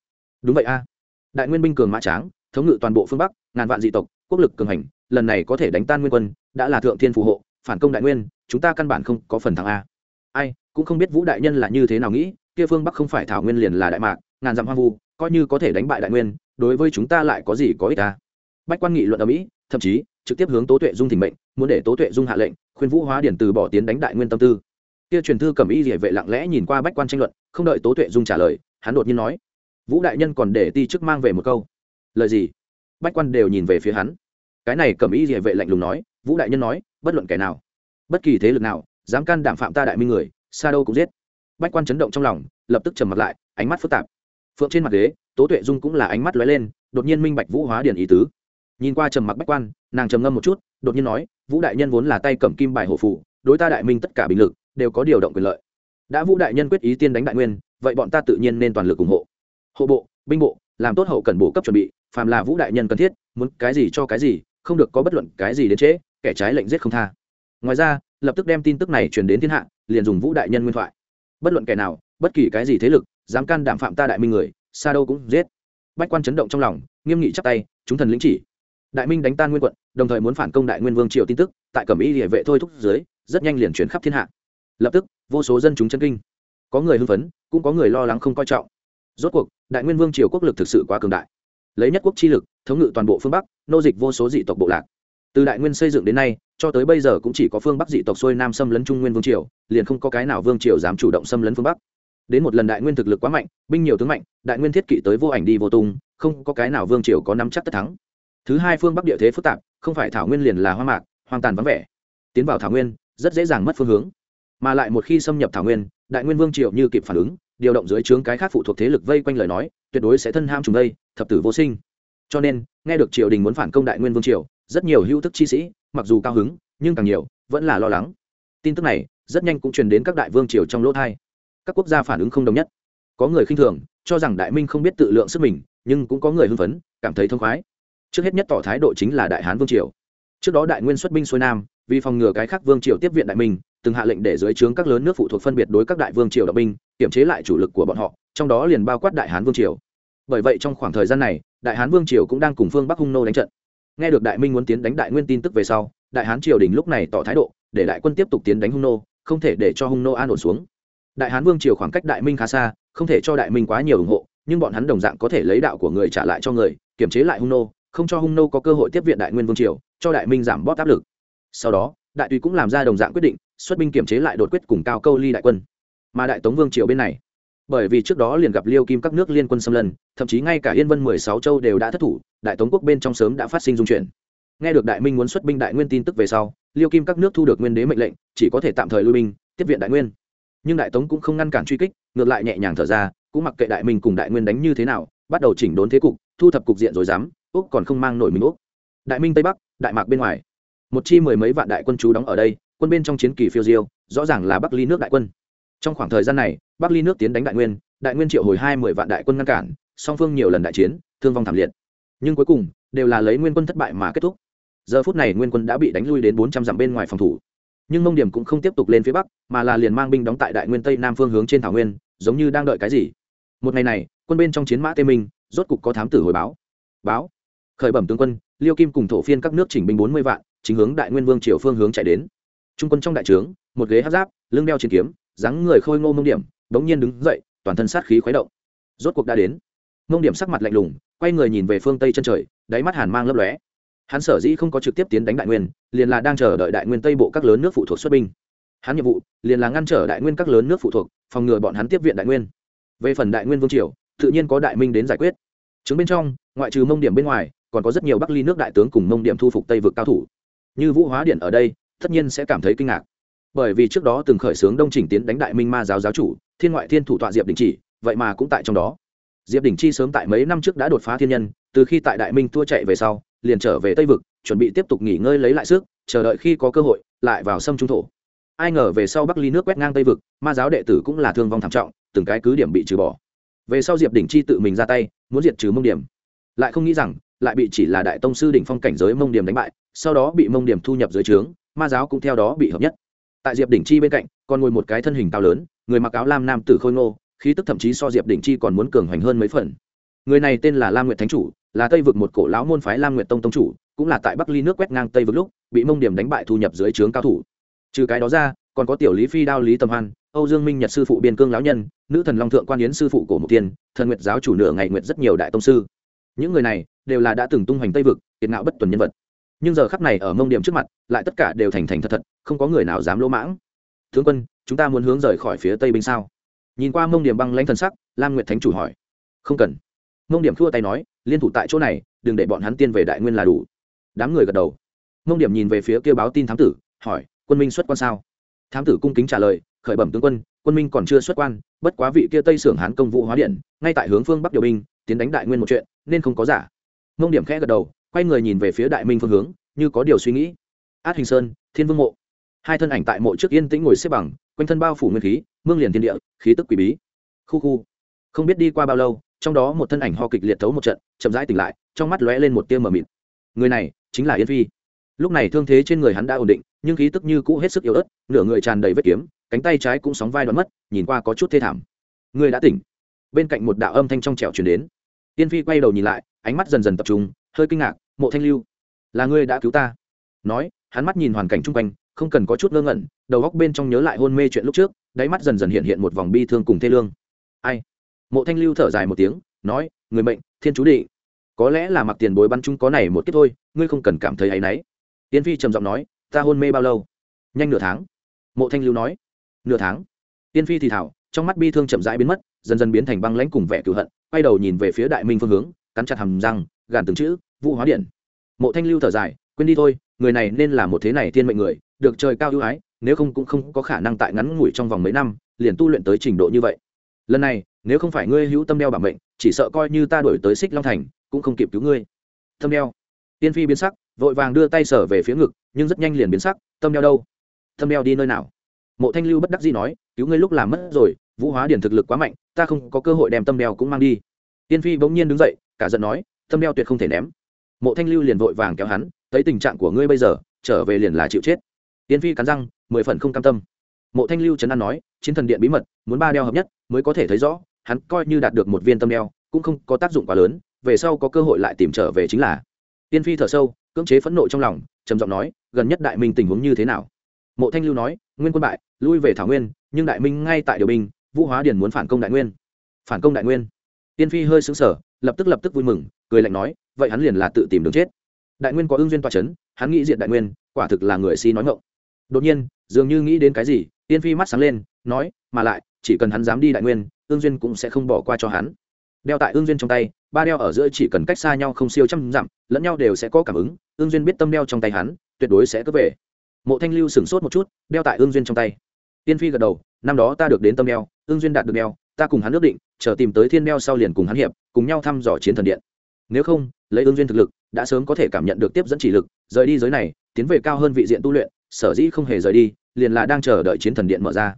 Đúng vậy a. Đại nguyên binh cường mã tráng, thống ngự toàn bộ phương bắc, ngàn vạn dị tộc, quốc lực cường hành, lần này có thể đánh tan nguyên quân, đã là thượng thiên phù hộ, phản công đại nguyên, chúng ta căn bản không có phần thắng a. Ai, cũng không biết vũ đại nhân là như thế nào nghĩ, kia phương bắc không phải thảo nguyên liền là đại mạc, ngàn dặm hoang vu, coi như có thể đánh bại đại nguyên, đối với chúng ta lại có gì có ích ta bách quan nghị luận ở mỹ, thậm chí, trực tiếp hướng tố tuệ dung thỉnh mệnh, muốn để tố tuệ dung hạ lệnh, khuyên vũ hóa điển từ bỏ tiến đánh đại nguyên tâm tư. Kia truyền thư cầm y địa vệ lặng lẽ nhìn qua bách quan tranh luận, không đợi tố tuệ dung trả lời hắn đột nhiên nói, vũ đại nhân còn để ti chức mang về một câu. Lời gì? Bách quan đều nhìn về phía hắn. Cái này cầm y địa vệ lạnh lùng nói, vũ đại nhân nói, bất luận kẻ nào, bất kỳ thế lực nào, dám can đảm phạm ta đại minh người xa đâu cũng giết. Bách quan chấn động trong lòng, lập tức trầm mặt lại, ánh mắt phức tạp. Phượng trên mặt ghế, tố tuệ dung cũng là ánh mắt lóe lên, đột nhiên minh bạch vũ hóa điển ý tứ. Nhìn qua trầm mặc bách quan, nàng trầm ngâm một chút, đột nhiên nói, vũ đại nhân vốn là tay cầm kim bài hộ phụ đối ta đại minh tất cả bình lực, đều có điều động quyền lợi. Đã vũ đại nhân quyết ý tiên đánh đại nguyên vậy bọn ta tự nhiên nên toàn lực ủng hộ. Hộ bộ, binh bộ, làm tốt hậu cần bổ cấp chuẩn bị, phàm là vũ đại nhân cần thiết, muốn cái gì cho cái gì, không được có bất luận cái gì đến trễ, kẻ trái lệnh giết không tha. Ngoài ra, lập tức đem tin tức này truyền đến thiên hạ, liền dùng vũ đại nhân nguyên thoại. Bất luận kẻ nào, bất kỳ cái gì thế lực, dám can đảm phạm ta đại minh người, xa đâu cũng giết. Bách quan chấn động trong lòng, nghiêm nghị chắp tay, chúng thần lĩnh chỉ. Đại minh đánh tan nguyên quận, đồng thời muốn phản công đại nguyên vương triều tin tức, tại cẩm y địa vệ thôi thúc dưới, rất nhanh liền chuyển khắp thiên hạ. Lập tức, vô số dân chúng chân kinh có người hưng phấn, cũng có người lo lắng không coi trọng. Rốt cuộc, đại nguyên vương triều quốc lực thực sự quá cường đại. Lấy nhất quốc chi lực, thống ngự toàn bộ phương bắc, nô dịch vô số dị tộc bộ lạc. Từ đại nguyên xây dựng đến nay, cho tới bây giờ cũng chỉ có phương bắc dị tộc xuôi nam xâm lấn trung nguyên vương triều, liền không có cái nào vương triều dám chủ động xâm lấn phương bắc. Đến một lần đại nguyên thực lực quá mạnh, binh nhiều tướng mạnh, đại nguyên thiết kỵ tới vô ảnh đi vô tung, không có cái nào vương triều có nắm chắc tất thắng. Thứ hai phương bắc địa thế phức tạp, không phải thảo nguyên liền là hoa mạc, hoang tàn vắng vẻ. Tiến vào thảo nguyên, rất dễ dàng mất phương hướng. Mà lại một khi xâm nhập thảo nguyên đại nguyên vương triều như kịp phản ứng, điều động dưới trướng cái khác phụ thuộc thế lực vây quanh lời nói, tuyệt đối sẽ thân ham trùng đây, thập tử vô sinh. Cho nên, nghe được triều đình muốn phản công đại nguyên vương triều, rất nhiều hữu thức chi sĩ, mặc dù cao hứng, nhưng càng nhiều, vẫn là lo lắng. Tin tức này, rất nhanh cũng truyền đến các đại vương triều trong lỗ thai. Các quốc gia phản ứng không đồng nhất. Có người khinh thường, cho rằng đại minh không biết tự lượng sức mình, nhưng cũng có người hưng phấn, cảm thấy thông khoái. Trước hết nhất tỏ thái độ chính là đại hán vương triều trước đó đại nguyên xuất binh xuôi nam, vì phòng ngừa cái khác vương triều tiếp viện đại minh, từng hạ lệnh để dưới trướng các lớn nước phụ thuộc phân biệt đối các đại vương triều đạo binh, kiểm chế lại chủ lực của bọn họ, trong đó liền bao quát đại hán vương triều. Bởi vậy trong khoảng thời gian này, đại hán vương triều cũng đang cùng phương bắc hung nô đánh trận. Nghe được đại minh muốn tiến đánh đại nguyên tin tức về sau, đại hán triều đình lúc này tỏ thái độ, để đại quân tiếp tục tiến đánh hung nô, không thể để cho hung nô an ổn xuống. Đại hán vương triều khoảng cách đại minh khá xa, không thể cho đại minh quá nhiều ủng hộ, nhưng bọn hắn đồng dạng có thể lấy đạo của người trả lại cho người, kiểm chế lại hung nô không cho hung nô có cơ hội tiếp viện đại nguyên vương triều cho đại minh giảm bóp áp lực. Sau đó đại tùy cũng làm ra đồng dạng quyết định xuất binh kiểm chế lại đột quyết cùng cao câu ly đại quân. Mà đại tống vương triều bên này bởi vì trước đó liền gặp liêu kim các nước liên quân xâm lấn, thậm chí ngay cả yên vân mười sáu châu đều đã thất thủ đại tống quốc bên trong sớm đã phát sinh dung chuyển. Nghe được đại minh muốn xuất binh đại nguyên tin tức về sau liêu kim các nước thu được nguyên đế mệnh lệnh chỉ có thể tạm thời lui binh tiếp viện đại nguyên. Nhưng đại tống cũng không ngăn cản truy kích ngược lại nhẹ nhàng thở ra cũng mặc kệ đại minh cùng đại nguyên đánh như thế nào bắt đầu chỉnh đốn thế cục thu thập cục diện rồi dám úc còn không mang nổi mình úc. Đại minh tây bắc, đại mạc bên ngoài. Một chi mười mấy vạn đại quân chú đóng ở đây, quân bên trong chiến kỳ phiêu diêu, rõ ràng là bắc ly nước đại quân. Trong khoảng thời gian này, bắc ly nước tiến đánh đại nguyên đại nguyên triệu hồi hai mười vạn đại quân ngăn cản, song phương nhiều lần đại chiến, thương vong thảm liệt. Nhưng cuối cùng, đều là lấy nguyên quân thất bại mà kết thúc. Giờ phút này nguyên quân đã bị đánh lui đến bốn trăm dặm bên ngoài phòng thủ. Nhưng mông điểm cũng không tiếp tục lên phía bắc, mà là liền mang binh đóng tại đại nguyên tây nam phương hướng trên thảo nguyên, giống như đang đợi cái gì. Một ngày này, quân bên trong chiến mã tê minh, rốt cục có thám tử hồi báo. Báo khởi bẩm tướng quân, liêu kim cùng thổ phiên các nước chỉnh binh bốn mươi vạn, chính hướng đại nguyên vương triều phương hướng chạy đến. Trung quân trong đại trướng, một ghế hát giáp, lưng đeo chiến kiếm, dáng người khôi ngô mông điểm, bỗng nhiên đứng dậy, toàn thân sát khí khuấy động. Rốt cuộc đã đến. Mông điểm sắc mặt lạnh lùng, quay người nhìn về phương tây chân trời, đáy mắt hàn mang lấp lóe. Hắn sở dĩ không có trực tiếp tiến đánh đại nguyên, liền là đang chờ đợi đại nguyên tây bộ các lớn nước phụ thuộc xuất binh. Hắn nhiệm vụ, liền là ngăn trở đại nguyên các lớn nước phụ thuộc, phòng ngừa bọn hắn tiếp viện đại nguyên. Về phần đại nguyên vương triều, tự nhiên có đại minh đến giải quyết. Chứng bên trong, ngoại trừ mông điểm bên ngoài còn có rất nhiều bắc ly nước đại tướng cùng mông điểm thu phục tây vực cao thủ. Như vũ hóa điện ở đây, tất nhiên sẽ cảm thấy kinh ngạc. Bởi vì trước đó từng khởi xướng đông Trình tiến đánh đại minh ma giáo giáo chủ, thiên ngoại thiên thủ tọa diệp đình chỉ, vậy mà cũng tại trong đó. Diệp đình chi sớm tại mấy năm trước đã đột phá thiên nhân, từ khi tại đại minh thua chạy về sau, liền trở về tây vực, chuẩn bị tiếp tục nghỉ ngơi lấy lại sức, chờ đợi khi có cơ hội, lại vào sâm trung thổ. Ai ngờ về sau bắc ly nước quét ngang tây vực, ma giáo đệ tử cũng là thương vong thảm trọng, từng cái cứ điểm bị trừ bỏ. Về sau diệp đỉnh chi tự mình ra tay, muốn diệt trừ mông điểm. Lại không nghĩ rằng lại bị chỉ là đại tông sư đỉnh phong cảnh giới mông điểm đánh bại, sau đó bị mông điểm thu nhập dưới trướng, ma giáo cũng theo đó bị hợp nhất. Tại diệp đỉnh chi bên cạnh, còn ngồi một cái thân hình cao lớn, người mặc áo lam nam tử khôi ngô, khí tức thậm chí so diệp đỉnh chi còn muốn cường hoành hơn mấy phần. Người này tên là lam nguyệt thánh chủ, là tây vực một cổ lão môn phái lam nguyệt tông tông chủ, cũng là tại bắc ly nước quét ngang tây vực lúc, bị mông điểm đánh bại thu nhập dưới trướng cao thủ. Trừ cái đó ra, còn có tiểu lý phi đao lý tâm hoan, âu dương minh nhật sư phụ biên cương lão nhân, nữ thần long thượng quan yến sư phụ cổ mục tiên, thần nguyệt giáo chủ nửa ngày nguyệt rất nhiều đại tông sư. Những người này đều là đã từng tung hoành tây vực, kiệt ngạo bất tuần nhân vật. Nhưng giờ khắp này ở mông điểm trước mặt, lại tất cả đều thành thành thật thật, không có người nào dám lỗ mãng. Tướng quân, chúng ta muốn hướng rời khỏi phía tây binh sao? Nhìn qua mông điểm băng lãnh thần sắc, lam nguyệt thánh chủ hỏi. Không cần. Mông điểm thua tay nói, liên thủ tại chỗ này, đừng để bọn hắn tiên về đại nguyên là đủ. Đám người gật đầu. Mông điểm nhìn về phía kia báo tin thám tử, hỏi, quân minh xuất quan sao? Thám tử cung kính trả lời, khởi bẩm tướng quân quân minh còn chưa xuất quan, bất quá vị kia tây sưởng hán công vụ hóa điện, ngay tại hướng phương bắc điều binh, tiến đánh đại nguyên một chuyện, nên không có giả mông điểm khẽ gật đầu, quay người nhìn về phía đại minh phương hướng, như có điều suy nghĩ. Át hình sơn, thiên vương mộ. Hai thân ảnh tại mộ trước yên tĩnh ngồi xếp bằng, quanh thân bao phủ nguyên khí, mương liền thiên địa, khí tức quỷ bí. Khu khu. Không biết đi qua bao lâu, trong đó một thân ảnh ho kịch liệt thấu một trận, chậm rãi tỉnh lại, trong mắt lóe lên một tia mờ mịt. Người này chính là yên phi. Lúc này thương thế trên người hắn đã ổn định, nhưng khí tức như cũ hết sức yếu ớt, nửa người tràn đầy vết kiếm, cánh tay trái cũng sóng vai đoán mất, nhìn qua có chút thê thảm. Người đã tỉnh. Bên cạnh một đạo âm thanh trong trẻo chuyển đến tiên phi quay đầu nhìn lại, ánh mắt dần dần tập trung, hơi kinh ngạc, mộ thanh lưu, là ngươi đã cứu ta? Nói, hắn mắt nhìn hoàn cảnh xung quanh, không cần có chút ngơ ngẩn, đầu góc bên trong nhớ lại hôn mê chuyện lúc trước, đáy mắt dần dần hiện hiện một vòng bi thương cùng thê lương. Ai? Mộ thanh lưu thở dài một tiếng, nói, người mệnh, thiên chú định có lẽ là mặc tiền bối bắn chúng có này một kiếp thôi, ngươi không cần cảm thấy áy náy. Tiên phi trầm giọng nói, ta hôn mê bao lâu? Nhanh nửa tháng. Mộ thanh lưu nói, nửa tháng. Tiên phi thì thảo trong mắt bi thương chậm rãi biến mất, dần dần biến thành băng lãnh cùng vẻ cựu hận, quay đầu nhìn về phía đại minh phương hướng, cắn chặt hầm răng, gàn từng chữ, vũ hóa điện. Mộ thanh lưu thở dài, quên đi thôi, người này nên là một thế này thiên mệnh người, được trời cao ưu ái, nếu không cũng không có khả năng tại ngắn ngủi trong vòng mấy năm, liền tu luyện tới trình độ như vậy. Lần này, nếu không phải ngươi hữu tâm đeo bảo mệnh, chỉ sợ coi như ta đổi tới xích long thành, cũng không kịp cứu ngươi. Tâm đeo. Tiên phi biến sắc, vội vàng đưa tay sở về phía ngực, nhưng rất nhanh liền biến sắc, tâm đeo đâu? Tâm đeo đi nơi nào? Mộ thanh lưu bất đắc dĩ nói, cứu ngươi lúc làm mất rồi, vũ hóa điển thực lực quá mạnh, ta không có cơ hội đem tâm đeo cũng mang đi. Tiên phi bỗng nhiên đứng dậy, cả giận nói, tâm đeo tuyệt không thể ném. Mộ thanh lưu liền vội vàng kéo hắn, thấy tình trạng của ngươi bây giờ, trở về liền là chịu chết. Tiên phi cắn răng, mười phần không cam tâm. Mộ thanh lưu trấn an nói, chiến thần điện bí mật, muốn ba đeo hợp nhất, mới có thể thấy rõ, hắn coi như đạt được một viên tâm đeo, cũng không có tác dụng quá lớn, về sau có cơ hội lại tìm trở về chính là. Tiên phi thở sâu, cưỡng chế phẫn nộ trong lòng, trầm giọng nói, gần nhất đại minh tình huống như thế nào? Mộ thanh lưu nói, nguyên quân bại, lui về thảo nguyên, nhưng đại minh ngay tại điều binh, vũ hóa điền muốn phản công đại nguyên. Phản công đại nguyên. Tiên phi hơi xứng sở lập tức lập tức vui mừng, cười lạnh nói, vậy hắn liền là tự tìm đường chết. Đại nguyên có ương duyên toa c h ấ n hắn nghĩ diện đại nguyên, quả thực là người si nói ngộng đột nhiên, dường như nghĩ đến cái gì, tiên phi mắt sáng lên, nói, mà lại, chỉ cần hắn dám đi đại nguyên ương duyên cũng sẽ không bỏ qua cho hắn. Đeo tại ương duyên trong tay, ba đeo ở giữa chỉ cần cách xa nhau không siêu trăm dặm, lẫn nhau đều sẽ có cảm ứng ương duyên biết tâm đeo trong tay hắn, tuyệt đối sẽ cướp về mộ thanh lưu sửng sốt một chút, đeo tại ương duyên trong tay. Tiên phi gật đầu, năm đó ta được đến tâm đeo, ương duyên đạt được đeo, ta cùng hắn ước định, chờ tìm tới thiên đeo sau liền cùng hắn hiệp, cùng nhau thăm dò chiến thần điện. Nếu không, lấy ương duyên thực lực, đã sớm có thể cảm nhận được tiếp dẫn chỉ lực, rời đi giới này, tiến về cao hơn vị diện tu luyện, sở dĩ không hề rời đi, liền là đang chờ đợi chiến thần điện mở ra.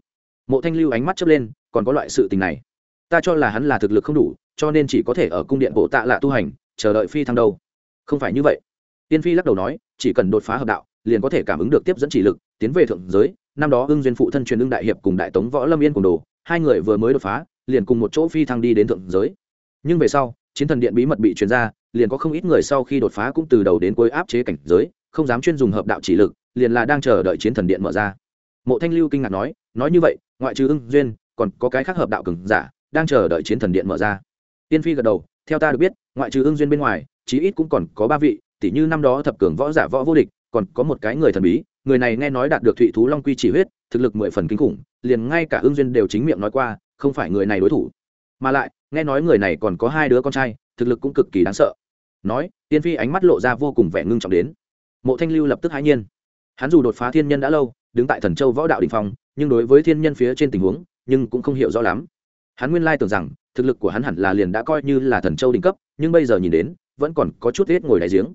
Mộ thanh lưu ánh mắt chớp lên, còn có loại sự tình này, ta cho là hắn là thực lực không đủ, cho nên chỉ có thể ở cung điện bộ tạ lạ tu hành, chờ đợi phi thăng đâu. Không phải như vậy. Tiên phi lắc đầu nói, chỉ cần đột phá hợp đạo liền có thể cảm ứng được tiếp dẫn chỉ lực, tiến về thượng giới. Năm đó ưng duyên phụ thân truyền ưng đại hiệp cùng đại tống võ lâm yên cùng đồ, hai người vừa mới đột phá, liền cùng một chỗ phi thăng đi đến thượng giới. Nhưng về sau, chiến thần điện bí mật bị truyền ra, liền có không ít người sau khi đột phá cũng từ đầu đến cuối áp chế cảnh giới, không dám chuyên dùng hợp đạo chỉ lực, liền là đang chờ đợi chiến thần điện mở ra. Mộ thanh lưu kinh ngạc nói nói như vậy, ngoại trừ ưng duyên, còn có cái khác hợp đạo cường giả đang chờ đợi chiến thần điện mở ra? Tiên phi gật đầu, theo ta được biết, ngoại trừ ưng duyên bên ngoài, chí ít cũng còn có ba vị tỷ như năm đó thập cường võ giả võ vô địch còn có một cái người thần bí, người này nghe nói đạt được thụy thú long quy chỉ huyết, thực lực mười phần kinh khủng, liền ngay cả hương duyên đều chính miệng nói qua, không phải người này đối thủ. Mà lại, nghe nói người này còn có hai đứa con trai, thực lực cũng cực kỳ đáng sợ. Nói, tiên phi ánh mắt lộ ra vô cùng vẻ ngưng trọng đến. Mộ thanh lưu lập tức hãi nhiên. Hắn dù đột phá thiên nhân đã lâu, đứng tại thần châu võ đạo đình phong, nhưng đối với thiên nhân phía trên tình huống, nhưng cũng không hiểu rõ lắm. Hắn nguyên lai tưởng rằng, thực lực của hắn hẳn là liền đã coi như là thần châu đỉnh cấp, nhưng bây giờ nhìn đến, vẫn còn có chút ít ngồi đáy giếng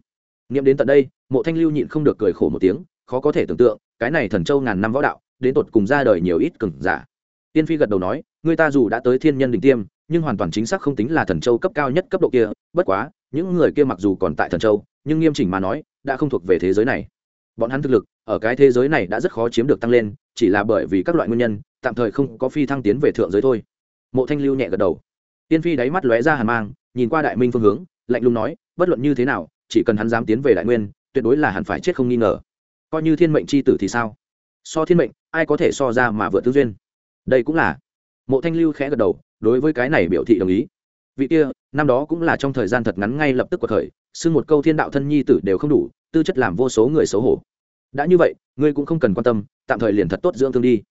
nghiệm đến tận đây, mộ thanh lưu nhịn không được cười khổ một tiếng, khó có thể tưởng tượng, cái này thần châu ngàn năm võ đạo, đến tột cùng ra đời nhiều ít cừng giả. Tiên phi gật đầu nói, người ta dù đã tới thiên nhân đỉnh tiêm, nhưng hoàn toàn chính xác không tính là thần châu cấp cao nhất cấp độ kia, bất quá, những người kia mặc dù còn tại thần châu, nhưng nghiêm chỉnh mà nói, đã không thuộc về thế giới này. Bọn hắn thực lực, ở cái thế giới này đã rất khó chiếm được tăng lên, chỉ là bởi vì các loại nguyên nhân, tạm thời không có phi thăng tiến về thượng giới thôi. Mộ thanh lưu nhẹ gật đầu. Tiên phi đáy mắt lóe ra hàn mang, nhìn qua đại minh phương hướng, lạnh lùng nói, bất luận như thế nào chỉ cần hắn dám tiến về đại nguyên, tuyệt đối là hẳn phải chết không nghi ngờ. Coi như thiên mệnh c h i tử thì sao? So thiên mệnh, ai có thể so ra mà vượt tư duyên? Đây cũng là. Mộ thanh lưu khẽ gật đầu, đối với cái này biểu thị đồng ý. Vị kia, năm đó cũng là trong thời gian thật ngắn ngay lập tức của thời, xưng một câu thiên đạo thân nhi tử đều không đủ, tư chất làm vô số người xấu hổ. Đã như vậy, ngươi cũng không cần quan tâm, tạm thời liền thật tốt dưỡng thương đi.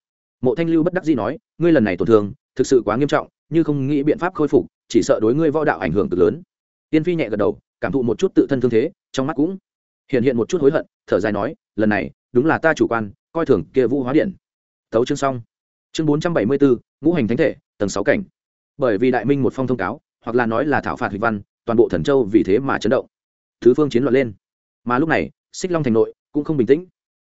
Mộ thanh lưu bất đắc dĩ nói, ngươi lần này tổn thương, thực sự quá nghiêm trọng, như không nghĩ biện pháp khôi phục, chỉ sợ đối ngươi võ đạo ảnh hưởng cực lớn. Tiên phi nhẹ gật đầu cảm thụ một chút tự thân thương thế, trong mắt cũng hiện hiện một chút hối hận, thở dài nói, lần này, đúng là ta chủ quan, coi thường kia vũ hóa điện. Tấu chương xong. Chương bốn trăm bảy mươi bốn ngũ hành thánh thể, tầng sáu cảnh. Bởi vì đại minh một phong thông cáo, hoặc là nói là thảo phạt hịch văn, toàn bộ thần châu vì thế mà chấn động. Thứ phương chiến loạn lên. Mà lúc này, xích long thành nội cũng không bình tĩnh.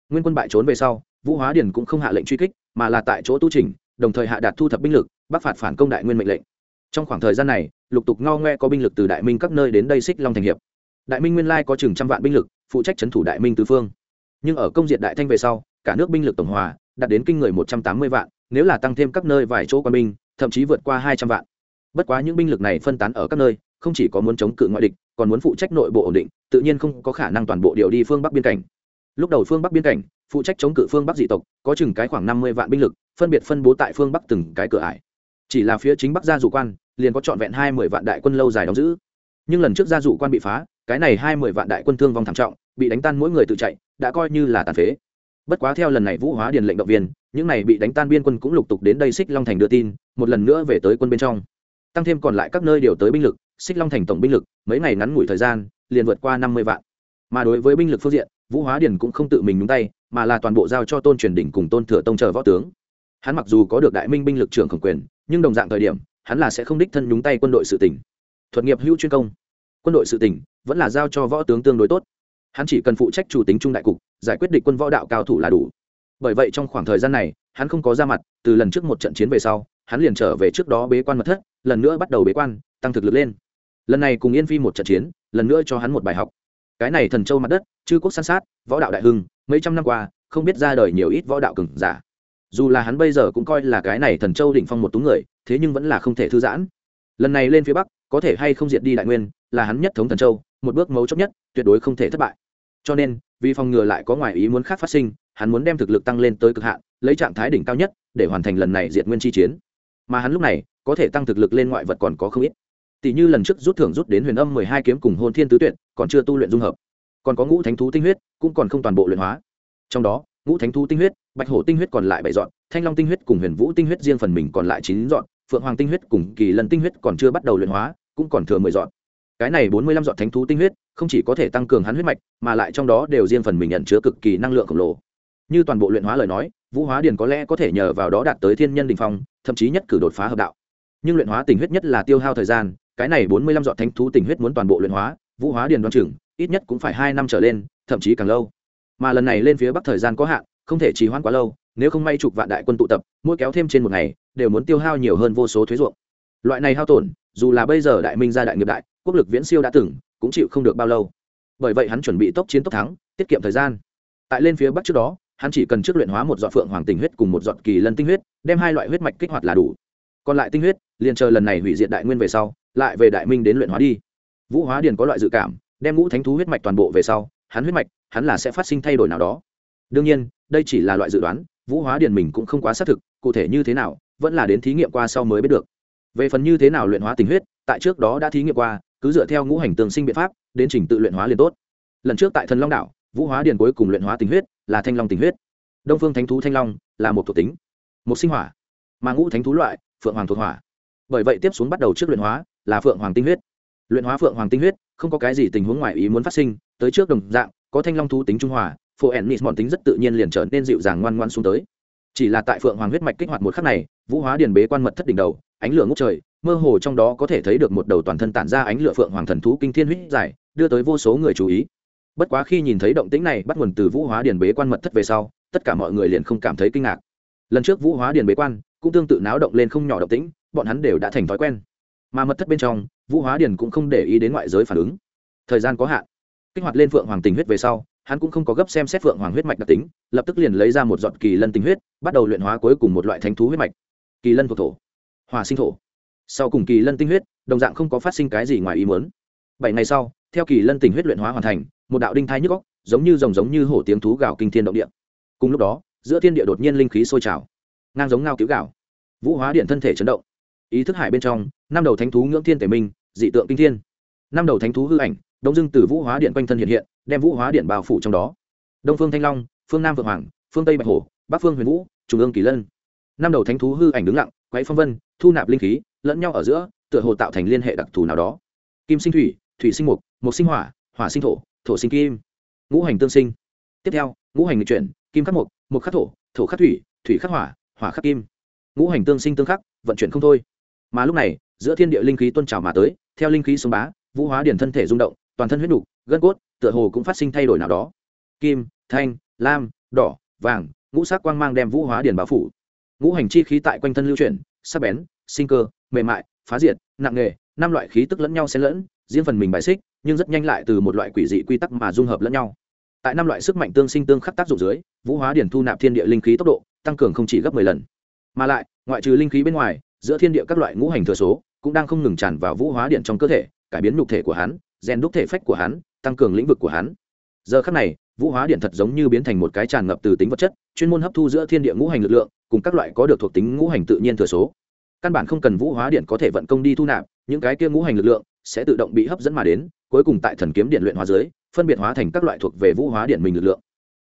Nguyên quân bại trốn về sau, vũ hóa điền cũng không hạ lệnh truy kích, mà là tại chỗ tu trình đồng thời hạ đạt thu thập binh lực, bắc phạt phản công đại nguyên mệnh lệnh trong khoảng thời gian này, lục tục ngao ngoe có binh lực từ đại minh các nơi đến đây xích long thành hiệp. Đại minh nguyên lai có chừng trăm vạn binh lực, phụ trách trấn thủ đại minh tứ phương. Nhưng ở công diệt đại thanh về sau, cả nước binh lực tổng hòa, đạt đến kinh người một trăm tám mươi vạn, nếu là tăng thêm các nơi vài chỗ quân binh, thậm chí vượt qua hai trăm vạn. Bất quá những binh lực này phân tán ở các nơi, không chỉ có muốn chống cự ngoại địch, còn muốn phụ trách nội bộ ổn định, tự nhiên không có khả năng toàn bộ điều đi phương bắc biên cảnh. Lúc đầu phương bắc biên cảnh, phụ trách chống cự phương bắc dị tộc, có chừng cái khoảng năm mươi vạn binh lực, phân biệt phân bố tại phương bắc từng cái cửa ải. Chỉ là phía chính bắc gia dù quan liền có trọn vẹn hai mươi vạn đại quân lâu dài đóng giữ. Nhưng lần trước gia dụ quan bị phá, cái này hai mươi vạn đại quân thương vong thảm trọng, bị đánh tan mỗi người tự chạy, đã coi như là tàn phế. Bất quá theo lần này vũ hóa điền lệnh động viên, những này bị đánh tan biên quân cũng lục tục đến đây xích long thành đưa tin, một lần nữa về tới quân bên trong. Tăng thêm còn lại các nơi điều tới binh lực, xích long thành tổng binh lực, mấy ngày ngắn ngủi thời gian, liền vượt qua năm mươi vạn. Mà đối với binh lực phương diện, vũ hóa điền cũng không tự mình nhúng tay, mà là toàn bộ giao cho tôn truyền đỉnh cùng tôn thừa tông chờ võ tướng. Hắn mặc dù có được đại minh binh lực trưởng khổng quyền, nhưng đồng dạng thời điểm hắn là sẽ không đích thân nhúng tay quân đội sự tỉnh thuật nghiệp hữu chuyên công. Quân đội sự tỉnh vẫn là giao cho võ tướng tương đối tốt. Hắn chỉ cần phụ trách chủ tính trung đại cục, giải quyết địch quân võ đạo cao thủ là đủ. Bởi vậy trong khoảng thời gian này, hắn không có ra mặt, từ lần trước một trận chiến về sau, hắn liền trở về trước đó bế quan mật thất, lần nữa bắt đầu bế quan, tăng thực lực lên. Lần này cùng yên phi một trận chiến, lần nữa cho hắn một bài học. Cái này thần châu mặt đất, chư quốc san sát, võ đạo đại hưng, mấy trăm năm qua, không biết ra đời nhiều ít võ đạo cừng giả dù là hắn bây giờ cũng coi là cái này thần châu đỉnh phong một túng người, thế nhưng vẫn là không thể thư giãn. Lần này lên phía bắc, có thể hay không diệt đi đại nguyên, là hắn nhất thống thần châu, một bước mấu chốt nhất, tuyệt đối không thể thất bại. Cho nên, vì phòng ngừa lại có ngoài ý muốn khác phát sinh, hắn muốn đem thực lực tăng lên tới cực hạn, lấy trạng thái đỉnh cao nhất, để hoàn thành lần này diệt nguyên chi chiến. Mà hắn lúc này, có thể tăng thực lực lên ngoại vật còn có không ít. Tỷ như lần trước rút thưởng rút đến huyền âm mười hai kiếm cùng hôn thiên tứ tuyệt, còn chưa tu luyện dung hợp. Còn có ngũ thánh thú tinh huyết, cũng còn không toàn bộ luyện hóa. Trong đó ngũ thánh thú tinh huyết, bạch hổ tinh huyết còn lại bảy dọn, thanh long tinh huyết cùng huyền vũ tinh huyết riêng phần mình còn lại chín dọn, phượng hoàng tinh huyết cùng kỳ lân tinh huyết còn chưa bắt đầu luyện hóa, cũng còn thừa mười dọn. Cái này bốn mươi lăm dọn thánh thú tinh huyết, không chỉ có thể tăng cường hắn huyết mạch, mà lại trong đó đều riêng phần mình nhận chứa cực kỳ năng lượng khổng lồ. Như toàn bộ luyện hóa lời nói, vũ hóa điền có lẽ có thể nhờ vào đó đạt tới thiên nhân đình phong, thậm chí nhất cử đột phá hợp đạo. Nhưng luyện hóa tình huyết nhất là tiêu hao thời gian, cái này bốn mươi lăm dọn thánh thú tình huyết muốn toàn bộ luyện hóa, vũ hóa điền đoan chừng, ít nhất cũng phải hai năm trở lên, thậm chí càng lâu mà lần này lên phía bắc thời gian có hạn, không thể trì hoãn quá lâu, nếu không may chục vạn đại quân tụ tập, mỗi kéo thêm trên một ngày, đều muốn tiêu hao nhiều hơn vô số thuế ruộng. Loại này hao tổn, dù là bây giờ đại minh gia đại nghiệp đại, quốc lực viễn siêu đã từng, cũng chịu không được bao lâu. Bởi vậy hắn chuẩn bị tốc chiến tốc thắng, tiết kiệm thời gian. Tại lên phía bắc trước đó, hắn chỉ cần trước luyện hóa một giọt phượng hoàng tình huyết cùng một giọt kỳ lân tinh huyết, đem hai loại huyết mạch kích hoạt là đủ. Còn lại tinh huyết, liền chờ lần này hủy diệt đại nguyên về sau, lại về đại minh đến luyện hóa đi. Vũ hóa điền có loại dự cảm, đem ngũ thánh thú huyết mạch toàn bộ về sau hắn huyết mạch, hắn là sẽ phát sinh thay đổi nào đó. Đương nhiên, đây chỉ là loại dự đoán, vũ hóa điền mình cũng không quá xác thực, cụ thể như thế nào, vẫn là đến thí nghiệm qua sau mới biết được. Về phần như thế nào luyện hóa tình huyết, tại trước đó đã thí nghiệm qua, cứ dựa theo ngũ hành tương sinh biện pháp, đến trình tự luyện hóa liền tốt. Lần trước tại thần long đảo, vũ hóa điền cuối cùng luyện hóa tình huyết là thanh long tình huyết. Đông phương thánh thú thanh long là một thuộc tính. Một sinh hỏa. Mà ngũ thánh thú loại, phượng hoàng thuộc hỏa. Bởi vậy tiếp xuống bắt đầu trước luyện hóa là phượng hoàng tinh huyết luyện hóa phượng hoàng tinh huyết, không có cái gì tình huống ngoài ý muốn phát sinh, tới trước đồng dạng, có thanh long thú tính trung hòa, phổ ẩn nịt mòn tính rất tự nhiên liền trở nên dịu dàng ngoan ngoan xuống tới. Chỉ là tại phượng hoàng huyết mạch kích hoạt một khắc này, vũ hóa điền bế quan mật thất đỉnh đầu, ánh lửa ngốc trời, mơ hồ trong đó có thể thấy được một đầu toàn thân tản ra ánh lửa phượng hoàng thần thú kinh thiên huyết dài, đưa tới vô số người chú ý. Bất quá khi nhìn thấy động tĩnh này bắt nguồn từ vũ hóa điền bế quan mật thất về sau, tất cả mọi người liền không cảm thấy kinh ngạc. Lần trước vũ hóa điền bế quan, cũng tương tự náo động lên không nhỏ động tĩnh, bọn hắn đều đã thành thói quen. Mà mật thất bên trong vũ hóa điền cũng không để ý đến ngoại giới phản ứng. Thời gian có hạn. Kích hoạt lên phượng hoàng tình huyết về sau, hắn cũng không có gấp xem xét phượng hoàng huyết mạch đặc tính, lập tức liền lấy ra một giọt kỳ lân tình huyết, bắt đầu luyện hóa cuối cùng một loại thánh thú huyết mạch. Kỳ lân thuộc thổ. Hòa sinh thổ. Sau cùng kỳ lân tinh huyết, đồng dạng không có phát sinh cái gì ngoài ý muốn. Bảy ngày sau, theo kỳ lân tình huyết luyện hóa hoàn thành, một đạo đinh thai nhức góc giống như rồng giống như hổ tiếng thú gào kinh thiên động địa. Cùng lúc đó, giữa thiên địa đột nhiên linh khí sôi trào. Ngang giống ngao cứu gạo vũ hóa điện thân thể chấn động ý thức hải bên trong, năm đầu thánh thú ngưỡng thiên tể minh, dị tượng kinh thiên. Năm đầu thánh thú hư ảnh, đông dưng từ vũ hóa điện quanh thân hiện hiện, đem vũ hóa điện bao phủ trong đó. Đông phương thanh long, phương nam vượng hoàng, phương tây bạch hổ, bắc phương huyền vũ, trung ương kỳ lân. Năm đầu thánh thú hư ảnh đứng lặng, quấy phong vân, thu nạp linh khí, lẫn nhau ở giữa, tựa hồ tạo thành liên hệ đặc thù nào đó. Kim sinh thủy thủy sinh mục mục sinh hỏa hỏa sinh thổ thổ sinh kim. Ngũ hành tương sinh. Tiếp theo, ngũ hành chuyển, kim khắc mục mục khắc thổ thổ khắc thủy thủy khắc hỏa hỏa khắc kim. Ngũ hành tương sinh tương khắc, vận chuyển không thôi mà lúc này, giữa thiên địa linh khí tuôn trào mà tới, theo linh khí sông bá, vũ hóa điển thân thể rung động, toàn thân huyết đục gân cốt, tựa hồ cũng phát sinh thay đổi nào đó. Kim, thanh, lam, đỏ, vàng, ngũ sắc quang mang đem vũ hóa điển bao phủ. Ngũ hành chi khí tại quanh thân lưu chuyển, sắc bén, sinh cơ, mềm mại, phá diệt, nặng nghề, năm loại khí tức lẫn nhau xen lẫn, riêng phần mình bài xích, nhưng rất nhanh lại từ một loại quỷ dị quy tắc mà dung hợp lẫn nhau. Tại năm loại sức mạnh tương sinh tương khắc tác dụng dưới, vũ hóa điển thu nạp thiên địa linh khí tốc độ, tăng cường không chỉ gấp mười lần, mà lại, ngoại trừ linh khí bên ngoài giữa thiên địa các loại ngũ hành thừa số, cũng đang không ngừng tràn vào vũ hóa điện trong cơ thể, cải biến nhục thể của hắn, rèn đúc thể phách của hắn, tăng cường lĩnh vực của hắn. Giờ khắc này, vũ hóa điện thật giống như biến thành một cái tràn ngập từ tính vật chất, chuyên môn hấp thu giữa thiên địa ngũ hành lực lượng, cùng các loại có được thuộc tính ngũ hành tự nhiên thừa số. Căn bản không cần vũ hóa điện có thể vận công đi thu nạp, những cái kia ngũ hành lực lượng sẽ tự động bị hấp dẫn mà đến, cuối cùng tại thần kiếm điện luyện hóa dưới, phân biệt hóa thành các loại thuộc về vũ hóa điện mình lực lượng.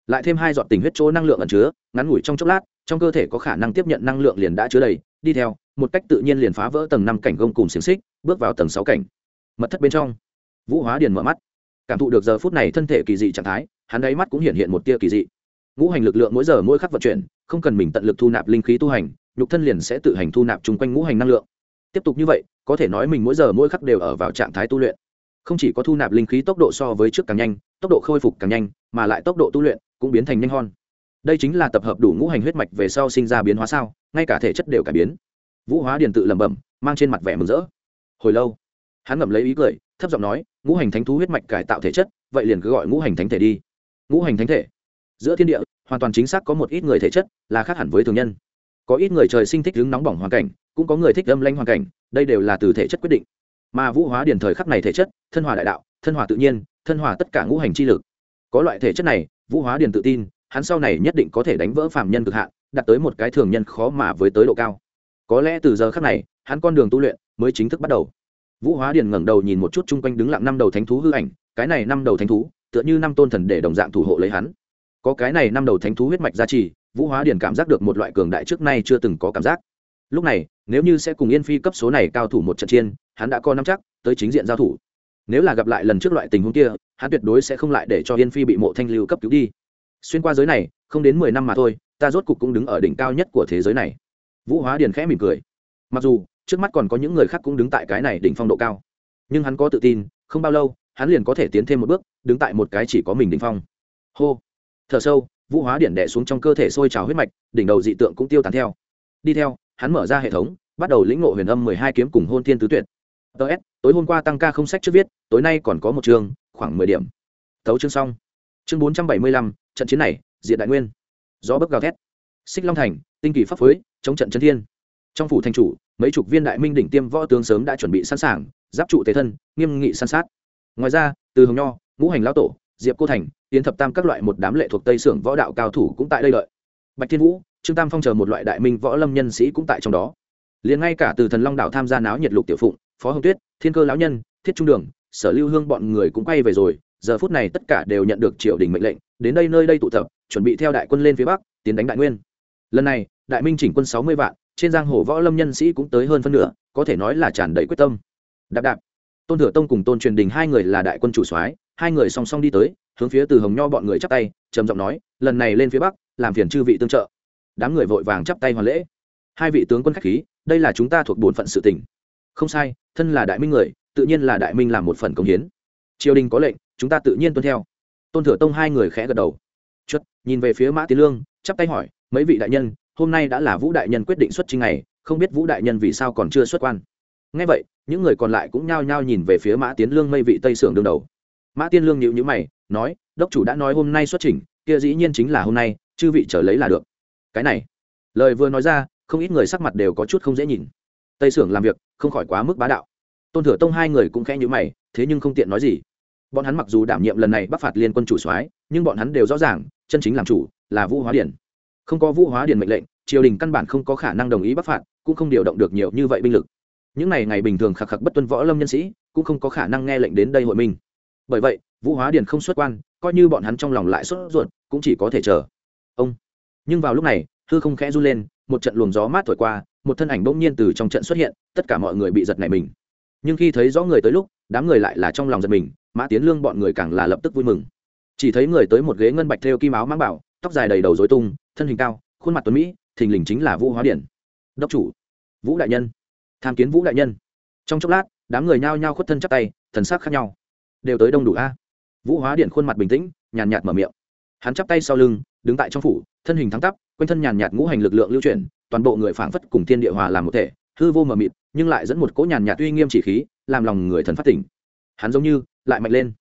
Lại thêm hai giọt tình huyết chỗ năng lượng ẩn chứa, ngắn ngủi trong chốc lát, trong cơ thể có khả năng tiếp nhận năng lượng liền đã chứa đầy đi theo, một cách tự nhiên liền phá vỡ tầng năm cảnh gông cùng xiềng xích, bước vào tầng sáu cảnh. Mật thất bên trong, vũ hóa điền mở mắt. Cảm thụ được giờ phút này thân thể kỳ dị trạng thái, hắn đáy mắt cũng hiện hiện một tia kỳ dị. Ngũ hành lực lượng mỗi giờ mỗi khắc vận chuyển, không cần mình tận lực thu nạp linh khí tu hành, nhục thân liền sẽ tự hành thu nạp chung quanh ngũ hành năng lượng. Tiếp tục như vậy, có thể nói mình mỗi giờ mỗi khắc đều ở vào trạng thái tu luyện. Không chỉ có thu nạp linh khí tốc độ so với trước càng nhanh, tốc độ khôi phục càng nhanh, mà lại tốc độ tu luyện cũng biến thành nhanh hơn đây chính là tập hợp đủ ngũ hành huyết mạch về sau sinh ra biến hóa sao, ngay cả thể chất đều cải biến. Vũ hóa điền tự lẩm bẩm, mang trên mặt vẻ mừng rỡ. Hồi lâu, hắn ngậm lấy ý cười, thấp giọng nói, ngũ hành thánh thú huyết mạch cải tạo thể chất, vậy liền cứ gọi ngũ hành thánh thể đi. Ngũ hành thánh thể? Giữa thiên địa, hoàn toàn chính xác có một ít người thể chất là khác hẳn với thường nhân. Có ít người trời sinh thích hứng nóng bỏng hoàn cảnh, cũng có người thích âm lanh hoàn cảnh, đây đều là từ thể chất quyết định. Mà vũ hóa điền thời khắc này thể chất, thân hòa đại đạo, thân hòa tự nhiên, thân hòa tất cả ngũ hành chi lực. Có loại thể chất này, vũ hóa điền tự tin hắn sau này nhất định có thể đánh vỡ phạm nhân cực hạn, đạt tới một cái thường nhân khó mà với tới độ cao. Có lẽ từ giờ khắc này, hắn con đường tu luyện mới chính thức bắt đầu. Vũ hóa điền ngẩng đầu nhìn một chút chung quanh đứng lặng năm đầu thánh thú hư ảnh, cái này năm đầu thánh thú, tựa như năm tôn thần để đồng dạng thủ hộ lấy hắn. Có cái này năm đầu thánh thú huyết mạch gia trì, vũ hóa điền cảm giác được một loại cường đại trước nay chưa từng có cảm giác. Lúc này, nếu như sẽ cùng yên phi cấp số này cao thủ một trận chiên hắn đã có năm chắc, tới chính diện giao thủ. Nếu là gặp lại lần trước loại tình huống kia, hắn tuyệt đối sẽ không lại để cho yên phi bị mộ thanh lưu cấp cứu đi xuyên qua giới này, không đến mười năm mà thôi, ta rốt cục cũng đứng ở đỉnh cao nhất của thế giới này. Vũ hóa điền khẽ mỉm cười. Mặc dù, trước mắt còn có những người khác cũng đứng tại cái này đỉnh phong độ cao. Nhưng hắn có tự tin, không bao lâu, hắn liền có thể tiến thêm một bước, đứng tại một cái chỉ có mình đỉnh phong. Hô. Thở sâu, vũ hóa điển đẻ xuống trong cơ thể sôi trào huyết mạch, đỉnh đầu dị tượng cũng tiêu tán theo. Đi theo, hắn mở ra hệ thống, bắt đầu lĩnh ngộ huyền âm mười hai kiếm cùng hôn thiên tứ tuyệt. Ts tối hôm qua tăng ca không sách trước viết, tối nay còn có một chương, khoảng mười điểm. Thấu chương xong chương bốn trăm bảy mươi lăm, trận chiến này, diện đại nguyên. Gió bấc gào thét. Xích long thành, tinh kỳ pháp phối, chống trận chân thiên. Trong phủ thành chủ, mấy chục viên đại minh đỉnh tiêm võ tướng sớm đã chuẩn bị sẵn sàng, giáp trụ tế thân, nghiêm nghị san sát. Ngoài ra, từ hồng nho, ngũ hành lão tổ, diệp cô thành tiến thập tam các loại một đám lệ thuộc tây sưởng võ đạo cao thủ cũng tại đây lợi. Bạch thiên vũ, trương tam phong chờ một loại đại minh võ lâm nhân sĩ cũng tại trong đó. Liền ngay cả từ thần long đạo tham gia náo nhiệt lục tiểu phụng, phó hồng tuyết, thiên cơ lão nhân, thiết trung đường, sở lưu hương bọn người cũng quay về rồi giờ phút này tất cả đều nhận được triều đình mệnh lệnh, đến đây nơi đây tụ tập, chuẩn bị theo đại quân lên phía bắc, tiến đánh đại nguyên. Lần này, đại minh chỉnh quân sáu mươi vạn, trên giang hồ võ lâm nhân sĩ cũng tới hơn phân nửa, có thể nói là tràn đầy quyết tâm. Đạp đạp. Tôn thừa tông cùng tôn truyền đình hai người là đại quân chủ soái, hai người song song đi tới, hướng phía từ hồng nho bọn người chắp tay, trầm giọng nói, lần này lên phía bắc, làm phiền chư vị tương trợ. Đám người vội vàng chắp tay hoàn lễ. Hai vị tướng quân khách khí, đây là chúng ta thuộc bổn phận sự tỉnh không sai, thân là đại minh người, tự nhiên là đại minh làm một phần công hiến triều đình có lệnh, chúng ta tự nhiên tuân theo. Tôn thừa tông hai người khẽ gật đầu. Chất nhìn về phía mã tiến lương, chắp tay hỏi, mấy vị đại nhân, hôm nay đã là vũ đại nhân quyết định xuất trình này, không biết vũ đại nhân vì sao còn chưa xuất quan? Ngay vậy, những người còn lại cũng nhao nhao nhìn về phía mã tiến lương mây vị tây sưởng đương đầu. Mã tiên lương nhịu nhữ mày, nói, đốc chủ đã nói hôm nay xuất trình kia dĩ nhiên chính là hôm nay, chư vị trở lấy là được. Cái này, lời vừa nói ra, không ít người sắc mặt đều có chút không dễ nhìn. Tây sưởng làm việc, không khỏi quá mức bá đạo. Tôn thừa tông hai người cũng khẽ nhữ mày, thế nhưng không tiện nói gì bọn hắn mặc dù đảm nhiệm lần này bắc phạt liên quân chủ soái, nhưng bọn hắn đều rõ ràng, chân chính làm chủ là vũ hóa điển. Không có vũ hóa điển mệnh lệnh, triều đình căn bản không có khả năng đồng ý bắc phạt, cũng không điều động được nhiều như vậy binh lực. Những ngày ngày bình thường khắc khắc bất tuân võ lâm nhân sĩ, cũng không có khả năng nghe lệnh đến đây hội minh. Bởi vậy, vũ hóa điền không xuất quan, coi như bọn hắn trong lòng lại sốt ruột, cũng chỉ có thể chờ. Ông. Nhưng vào lúc này, hư không khẽ run lên, một trận luồng gió mát thổi qua, một thân ảnh bỗng nhiên từ trong trận xuất hiện, tất cả mọi người bị giật nảy mình. Nhưng khi thấy rõ người tới lúc, đám người lại là trong lòng giật mình mã tiến lương bọn người càng là lập tức vui mừng. Chỉ thấy người tới một ghế ngân bạch theo kim áo mang bảo, tóc dài đầy đầu dối tung, thân hình cao, khuôn mặt tuấn mỹ, thình lình chính là vũ hóa điển. Đốc chủ, vũ đại nhân. Tham kiến vũ đại nhân. Trong chốc lát, đám người nhao nhao khuất thân chắp tay, thần sắc khác nhau. Đều tới đông đủ a. Vũ hóa điện khuôn mặt bình tĩnh, nhàn nhạt mở miệng. Hắn chắp tay sau lưng, đứng tại trong phủ, thân hình thắng tắp, quanh thân nhàn nhạt ngũ hành lực lượng lưu chuyển, toàn bộ người phảng phất cùng thiên địa hòa làm một thể, hư vô mờ mịt, nhưng lại dẫn một cỗ nhàn nhạt uy nghiêm chỉ khí, làm lòng người thần phát tỉnh. Hắn giống như lại mạnh lên.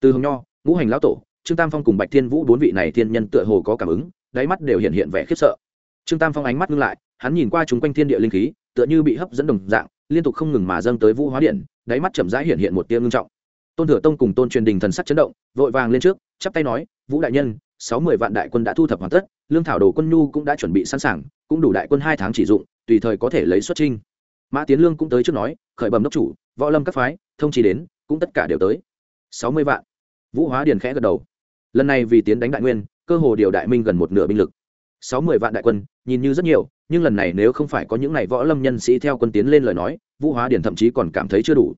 Từ hồng nho, ngũ hành lão tổ, trương tam phong cùng bạch thiên vũ bốn vị này thiên nhân tựa hồ có cảm ứng, đáy mắt đều hiện hiện vẻ khiếp sợ. Trương tam phong ánh mắt ngưng lại, hắn nhìn qua chúng quanh thiên địa linh khí, tựa như bị hấp dẫn đồng dạng, liên tục không ngừng mà dâng tới vũ hóa điện, đáy mắt chậm rãi hiện hiện một tia ngưng trọng. Tôn thừa tông cùng tôn truyền đình thần sắc chấn động, vội vàng lên trước, chắp tay nói, vũ đại nhân, sáu mươi vạn đại quân đã thu thập hoàn tất, lương thảo đồ quân nhu cũng đã chuẩn bị sẵn sàng, cũng đủ đại quân hai tháng chỉ dụng, tùy thời có thể lấy xuất trinh mã tiến lương cũng tới trước nói, khởi bẩm đốc chủ, võ lâm các phái, thông chỉ đến, cũng tất cả đều tới sáu mươi vạn. Vũ hóa điền khẽ gật đầu. Lần này vì tiến đánh đại nguyên, cơ hồ điều đại minh gần một nửa binh lực. Sáu mươi vạn đại quân, nhìn như rất nhiều, nhưng lần này nếu không phải có những n à y võ lâm nhân sĩ theo quân tiến lên lời nói, vũ hóa điền thậm chí còn cảm thấy chưa đủ.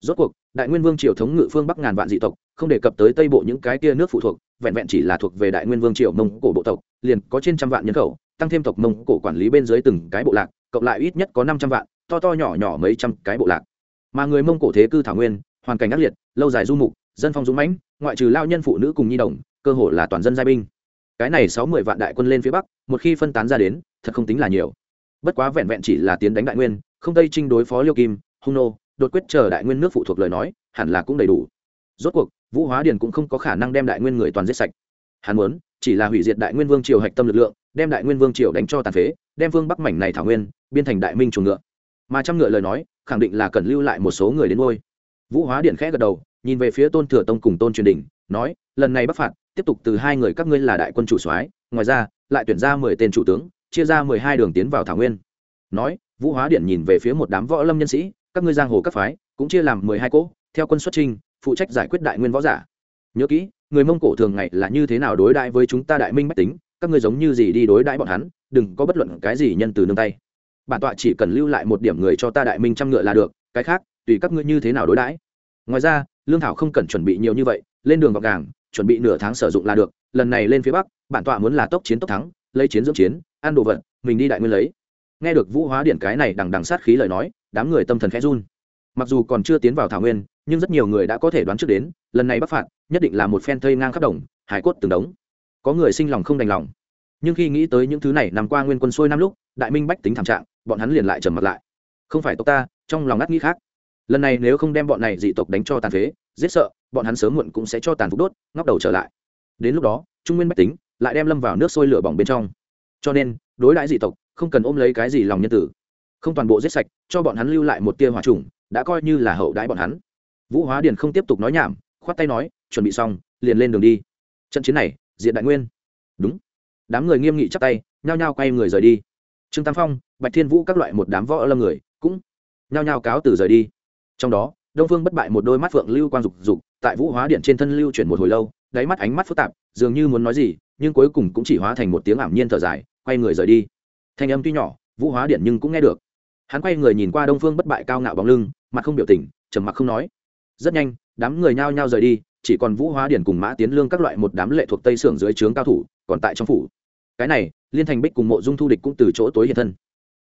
Rốt cuộc, đại nguyên vương triều thống ngự phương bắc ngàn vạn dị tộc, không đề cập tới tây bộ những cái kia nước phụ thuộc, vẹn vẹn chỉ là thuộc về đại nguyên vương triều mông cổ bộ tộc, liền có trên trăm vạn nhân khẩu, tăng thêm tộc mông cổ quản lý bên dưới từng cái bộ lạc, cộng lại ít nhất có năm trăm vạn, to to nhỏ nhỏ mấy trăm cái bộ lạc. Mà người mông cổ thế cư thảo nguyên hoàn cảnh ác liệt, lâu dài du mục, dân phong dũng mãnh, ngoại trừ lao nhân phụ nữ cùng nhi đồng, cơ hội là toàn dân giai binh. Cái này sáu mươi vạn đại quân lên phía bắc, một khi phân tán ra đến, thật không tính là nhiều. Bất quá vẹn vẹn chỉ là tiến đánh đại nguyên, không tây trinh đối phó liêu kim, hung nô, đột quyết chờ đại nguyên nước phụ thuộc lời nói, hẳn là cũng đầy đủ. Rốt cuộc, vũ hóa điền cũng không có khả năng đem đại nguyên người toàn giết sạch. Hắn muốn, chỉ là hủy diệt đại nguyên vương triều hạch tâm lực lượng, đem đại nguyên vương triều đánh cho tàn phế, đem vương bắc mảnh này thảo nguyên, biên thành đại minh chuồng ngựa. Mà trăm ngựa lời nói, khẳng định là cần lưu lại một số người đến ngôi vũ hóa điện khẽ gật đầu, nhìn về phía tôn thừa tông cùng tôn truyền đình, nói, lần này bắc phạt, tiếp tục từ hai người các ngươi là đại quân chủ soái, ngoài ra, lại tuyển ra mười tên chủ tướng, chia ra mười hai đường tiến vào thảo nguyên. Nói, vũ hóa điện nhìn về phía một đám võ lâm nhân sĩ, các ngươi giang hồ các phái, cũng chia làm mười hai cỗ, theo quân xuất trinh phụ trách giải quyết đại nguyên võ giả. Nhớ kỹ, người mông cổ thường ngày là như thế nào đối đãi với chúng ta đại minh bách tính, các ngươi giống như gì đi đối đãi bọn hắn, đừng có bất luận cái gì nhân từ nương tay. Bản tọa chỉ cần lưu lại một điểm người cho ta đại minh trăm ngựa là được, cái khác tùy các ngươi như thế nào đối đãi. Ngoài ra, lương thảo không cần chuẩn bị nhiều như vậy, lên đường gọc gàng, chuẩn bị nửa tháng sử dụng là được, lần này lên phía bắc, bản tọa muốn là tốc chiến tốc thắng, lấy chiến dưỡng chiến, ăn đồ vật, mình đi đại nguyên lấy. Nghe được vũ hóa điện cái này đằng đằng sát khí lời nói, đám người tâm thần khẽ run. Mặc dù còn chưa tiến vào thảo nguyên, nhưng rất nhiều người đã có thể đoán trước đến, lần này bắc phạt, nhất định là một phen thây ngang khắp đồng, hải cốt từng đống. Có người sinh lòng không đành lòng. Nhưng khi nghĩ tới những thứ này nằm qua nguyên quân xuôi năm lúc, đại minh bách tính thảm trạng, bọn hắn liền lại trầm mặt lại. Không phải tộc ta, trong lòng ngắt nghĩ khác lần này nếu không đem bọn này dị tộc đánh cho tàn phế, giết sợ, bọn hắn sớm muộn cũng sẽ cho tàn phục đốt, ngóc đầu trở lại. Đến lúc đó, trung nguyên bách tính lại đem lâm vào nước sôi lửa bỏng bên trong. Cho nên, đối đãi dị tộc, không cần ôm lấy cái gì lòng nhân tử. Không toàn bộ giết sạch, cho bọn hắn lưu lại một tia hỏa trùng, đã coi như là hậu đãi bọn hắn. Vũ hóa điền không tiếp tục nói nhảm, khoát tay nói, chuẩn bị xong, liền lên đường đi. Trận chiến này, diện đại nguyên. Đúng. Đám người nghiêm nghị chắp tay, nhao nhao quay người rời đi. Trương tam phong, bạch thiên vũ các loại một đám võ lâm người cũng nhao nhao cáo từ rời đi trong đó, đông phương bất bại một đôi mắt phượng lưu quang dục dục, tại vũ hóa điện trên thân lưu chuyển một hồi lâu, đáy mắt ánh mắt phức tạp, dường như muốn nói gì, nhưng cuối cùng cũng chỉ hóa thành một tiếng ảm nhiên thở dài, quay người rời đi. Thanh âm tuy nhỏ, vũ hóa điện nhưng cũng nghe được. Hắn quay người nhìn qua đông phương bất bại cao ngạo bóng lưng, mặt không biểu tình, trầm mặc không nói. Rất nhanh, đám người nhao nhao rời đi, chỉ còn vũ hóa điển cùng mã tiến lương các loại một đám lệ thuộc tây xưởng dưới trướng cao thủ còn tại trong phủ. Cái này, liên thành bích cùng mộ dung thu địch cũng từ chỗ tối hiện thân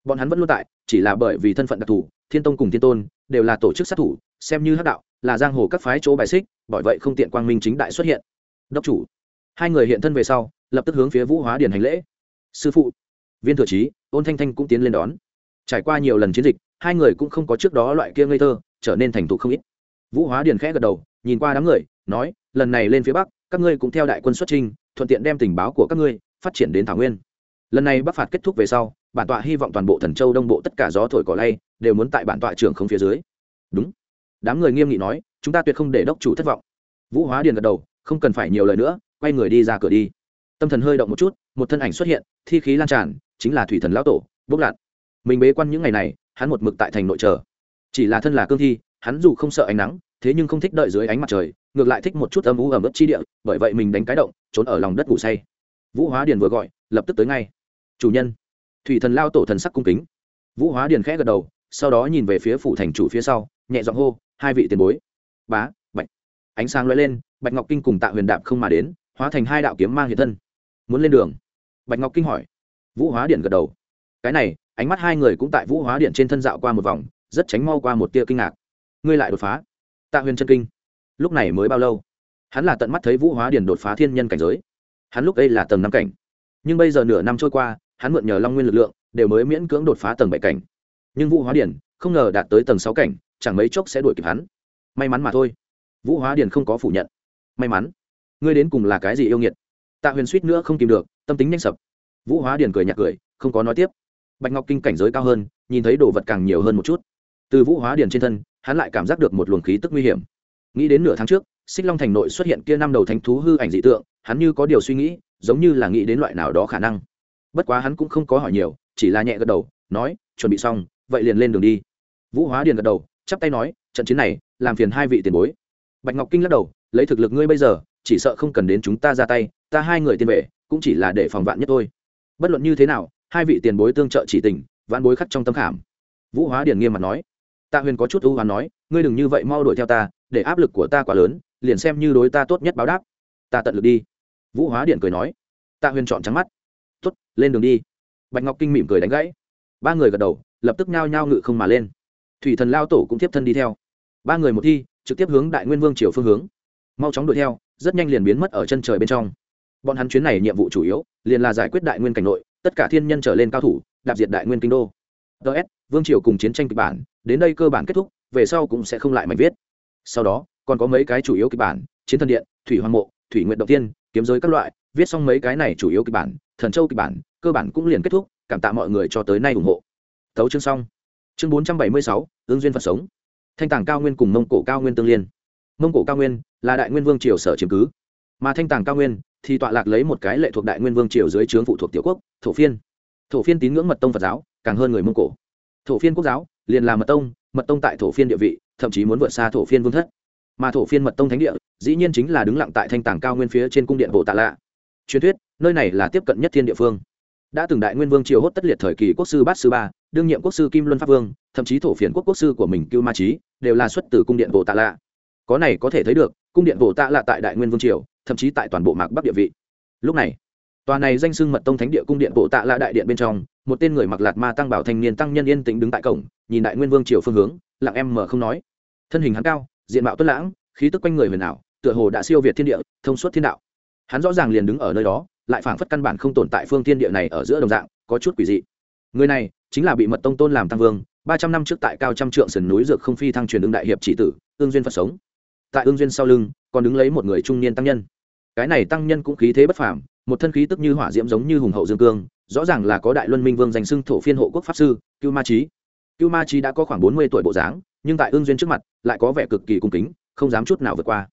bọn hắn vẫn luôn tại, chỉ là bởi vì thân phận đặc thù, thiên tông cùng thiên tôn đều là tổ chức sát thủ, xem như hắc đạo, là giang hồ các phái chỗ bài xích, bởi vậy không tiện quang minh chính đại xuất hiện. Đốc chủ. Hai người hiện thân về sau, lập tức hướng phía vũ hóa điển hành lễ. Sư phụ. Viên thừa trí, ôn thanh thanh cũng tiến lên đón. Trải qua nhiều lần chiến dịch, hai người cũng không có trước đó loại kia ngây thơ, trở nên thành thục không ít. Vũ hóa điền khẽ gật đầu, nhìn qua đám người, nói, lần này lên phía bắc, các ngươi cũng theo đại quân xuất trinh thuận tiện đem tình báo của các ngươi phát triển đến thảo nguyên. Lần này bắc phạt kết thúc về sau bản tọa hy vọng toàn bộ thần châu đông bộ tất cả gió thổi cỏ lay đều muốn tại bản tọa trưởng không phía dưới. Đúng. Đám người nghiêm nghị nói, chúng ta tuyệt không để đốc chủ thất vọng. Vũ hóa điền gật đầu, không cần phải nhiều lời nữa, quay người đi ra cửa đi. Tâm thần hơi động một chút, một thân ảnh xuất hiện, thi khí lan tràn, chính là thủy thần lão tổ, bốc lặn mình bế quan những ngày này, hắn một mực tại thành nội chờ. Chỉ là thân là cương thi, hắn dù không sợ ánh nắng, thế nhưng không thích đợi dưới ánh mặt trời, ngược lại thích một chút âm u ẩm ướt chi địa, bởi vậy mình đánh cái động, trốn ở lòng đất ngủ say. Vũ hóa điền vừa gọi, lập tức tới ngay. Chủ nhân thủy thần lao tổ thần sắc cung kính. Vũ hóa điền khẽ gật đầu, sau đó nhìn về phía phủ thành chủ phía sau, nhẹ giọng hô, hai vị tiền bối. Bá, bạch. Ánh sáng lóe lên, bạch ngọc kinh cùng tạ huyền đạp không mà đến, hóa thành hai đạo kiếm mang hiện thân. Muốn lên đường? Bạch ngọc kinh hỏi. Vũ hóa điện gật đầu. Cái này, ánh mắt hai người cũng tại vũ hóa điện trên thân dạo qua một vòng, rất tránh mau qua một tia kinh ngạc. Ngươi lại đột phá? Tạ huyền chân kinh. Lúc này mới bao lâu? Hắn là tận mắt thấy vũ hóa Điện đột phá thiên nhân cảnh giới. Hắn lúc đây là tầng năm cảnh. Nhưng bây giờ nửa năm trôi qua hắn mượn nhờ long nguyên lực lượng, đều mới miễn cưỡng đột phá tầng bảy cảnh. Nhưng vũ hóa điền không ngờ đạt tới tầng sáu cảnh, chẳng mấy chốc sẽ đuổi kịp hắn. May mắn mà thôi. Vũ hóa điền không có phủ nhận. May mắn. Ngươi đến cùng là cái gì yêu nghiệt? Tạ huyền suýt nữa không tìm được, tâm tính nhanh sập. Vũ hóa điền cười nhạt cười, không có nói tiếp. Bạch ngọc kinh cảnh giới cao hơn, nhìn thấy đồ vật càng nhiều hơn một chút. Từ vũ hóa điền trên thân, hắn lại cảm giác được một luồng khí tức nguy hiểm. Nghĩ đến nửa tháng trước, xích long thành nội xuất hiện kia năm đầu thánh thú hư ảnh dị tượng, hắn như có điều suy nghĩ, giống như là nghĩ đến loại nào đó khả năng bất quá hắn cũng không có hỏi nhiều, chỉ là nhẹ gật đầu, nói, chuẩn bị xong, vậy liền lên đường đi. Vũ hóa điền gật đầu, chắp tay nói, trận chiến này, làm phiền hai vị tiền bối. Bạch ngọc kinh lắc đầu, lấy thực lực ngươi bây giờ, chỉ sợ không cần đến chúng ta ra tay, ta hai người tiền vệ, cũng chỉ là để phòng vạn nhất thôi. Bất luận như thế nào, hai vị tiền bối tương trợ chỉ tình, vạn bối khắc trong tâm khảm. Vũ hóa điền nghiêm mặt nói, tạ huyền có chút ưu hoán nói, ngươi đừng như vậy mau đuổi theo ta, để áp lực của ta quá lớn, liền xem như đối ta tốt nhất báo đáp. Ta tận lực đi. Vũ hóa điền cười nói, tạ huyền chọn trắng mắt lên đường đi. Bạch ngọc kinh mỉm cười đánh gãy. Ba người gật đầu, lập tức nhao nhao ngự không mà lên. Thủy thần lao tổ cũng tiếp thân đi theo. Ba người một thi, trực tiếp hướng đại nguyên vương triều phương hướng. Mau chóng đuổi theo, rất nhanh liền biến mất ở chân trời bên trong. Bọn hắn chuyến này nhiệm vụ chủ yếu, liền là giải quyết đại nguyên cảnh nội, tất cả thiên nhân trở lên cao thủ, đạp diệt đại nguyên kinh đô. Ts vương triều cùng chiến tranh kịch bản, đến đây cơ bản kết thúc, về sau cũng sẽ không lại mạnh viết. Sau đó, còn có mấy cái chủ yếu kịch bản, chiến thần điện, thủy hoàng mộ thủy nguyện động tiên, kiếm giới các loại, viết xong mấy cái này chủ yếu kịch bản, thần châu kịch bản, cơ bản cũng liền kết thúc, cảm tạ mọi người cho tới nay ủng hộ. Thấu chương xong. Chương bốn trăm bảy mươi sáu ương duyên phật sống. Thanh tàng cao nguyên cùng mông cổ cao nguyên tương liên. Mông cổ cao nguyên là đại nguyên vương triều sở chiếm cứ. Mà thanh tàng cao nguyên thì tọa lạc lấy một cái lệ thuộc đại nguyên vương triều dưới trướng phụ thuộc tiểu quốc, thổ phiên. Thổ phiên tín ngưỡng mật tông phật giáo, càng hơn người mông cổ. Thổ phiên quốc giáo liền là mật tông mật tông tại thổ phiên địa vị, thậm chí muốn vượt xa thổ phiên vương thất. Mà thổ phiên mật tông thánh địa dĩ nhiên chính là đứng lặng tại thanh tàng cao nguyên phía trên cung điện bộ tạ lạ. Truyền thuyết, nơi này là tiếp cận nhất thiên địa phương. Đã từng đại nguyên vương triều hốt tất liệt thời kỳ quốc sư bát sư ba, đương nhiệm quốc sư kim luân pháp vương, thậm chí thổ phiền quốc quốc sư của mình cưu ma trí đều là xuất từ cung điện bộ tạ lạ. Có này có thể thấy được, cung điện bộ tạ lạ tại đại nguyên vương triều, thậm chí tại toàn bộ mạc bắc địa vị. Lúc này, tòa này danh sưng mật tông thánh địa cung điện bộ tạ lạ đại điện bên trong, một tên người mặc lạt ma tăng bảo thanh niên tăng nhân yên tĩnh đứng tại cổng, nhìn đại nguyên vương triều phương hướng, lặng em mở không nói. Thân hình hắn cao, diện mạo tuất lãng khí tức quanh người huyền ảo, tựa hồ đã siêu việt thiên địa, thông suốt thiên đạo. Hắn rõ ràng liền đứng ở nơi đó, lại phảng phất căn bản không tồn tại phương thiên địa này ở giữa đồng dạng, có chút quỷ dị. Người này chính là bị mật tông tôn làm tăng vương, ba trăm năm trước tại cao trăm trượng sườn núi dược không phi thăng truyền ứng đại hiệp chỉ tử, ương duyên phật sống. Tại ương duyên sau lưng, còn đứng lấy một người trung niên tăng nhân. Cái này tăng nhân cũng khí thế bất phàm, một thân khí tức như hỏa diễm giống như hùng hậu dương cương, rõ ràng là có đại luân minh vương danh xưng thổ phiên hộ quốc pháp sư, cưu ma trí cưu ma trí đã có khoảng bốn mươi tuổi bộ dáng, nhưng tại ương duyên trước mặt, lại có vẻ cực kỳ cung kính không dám chút nào vượt qua.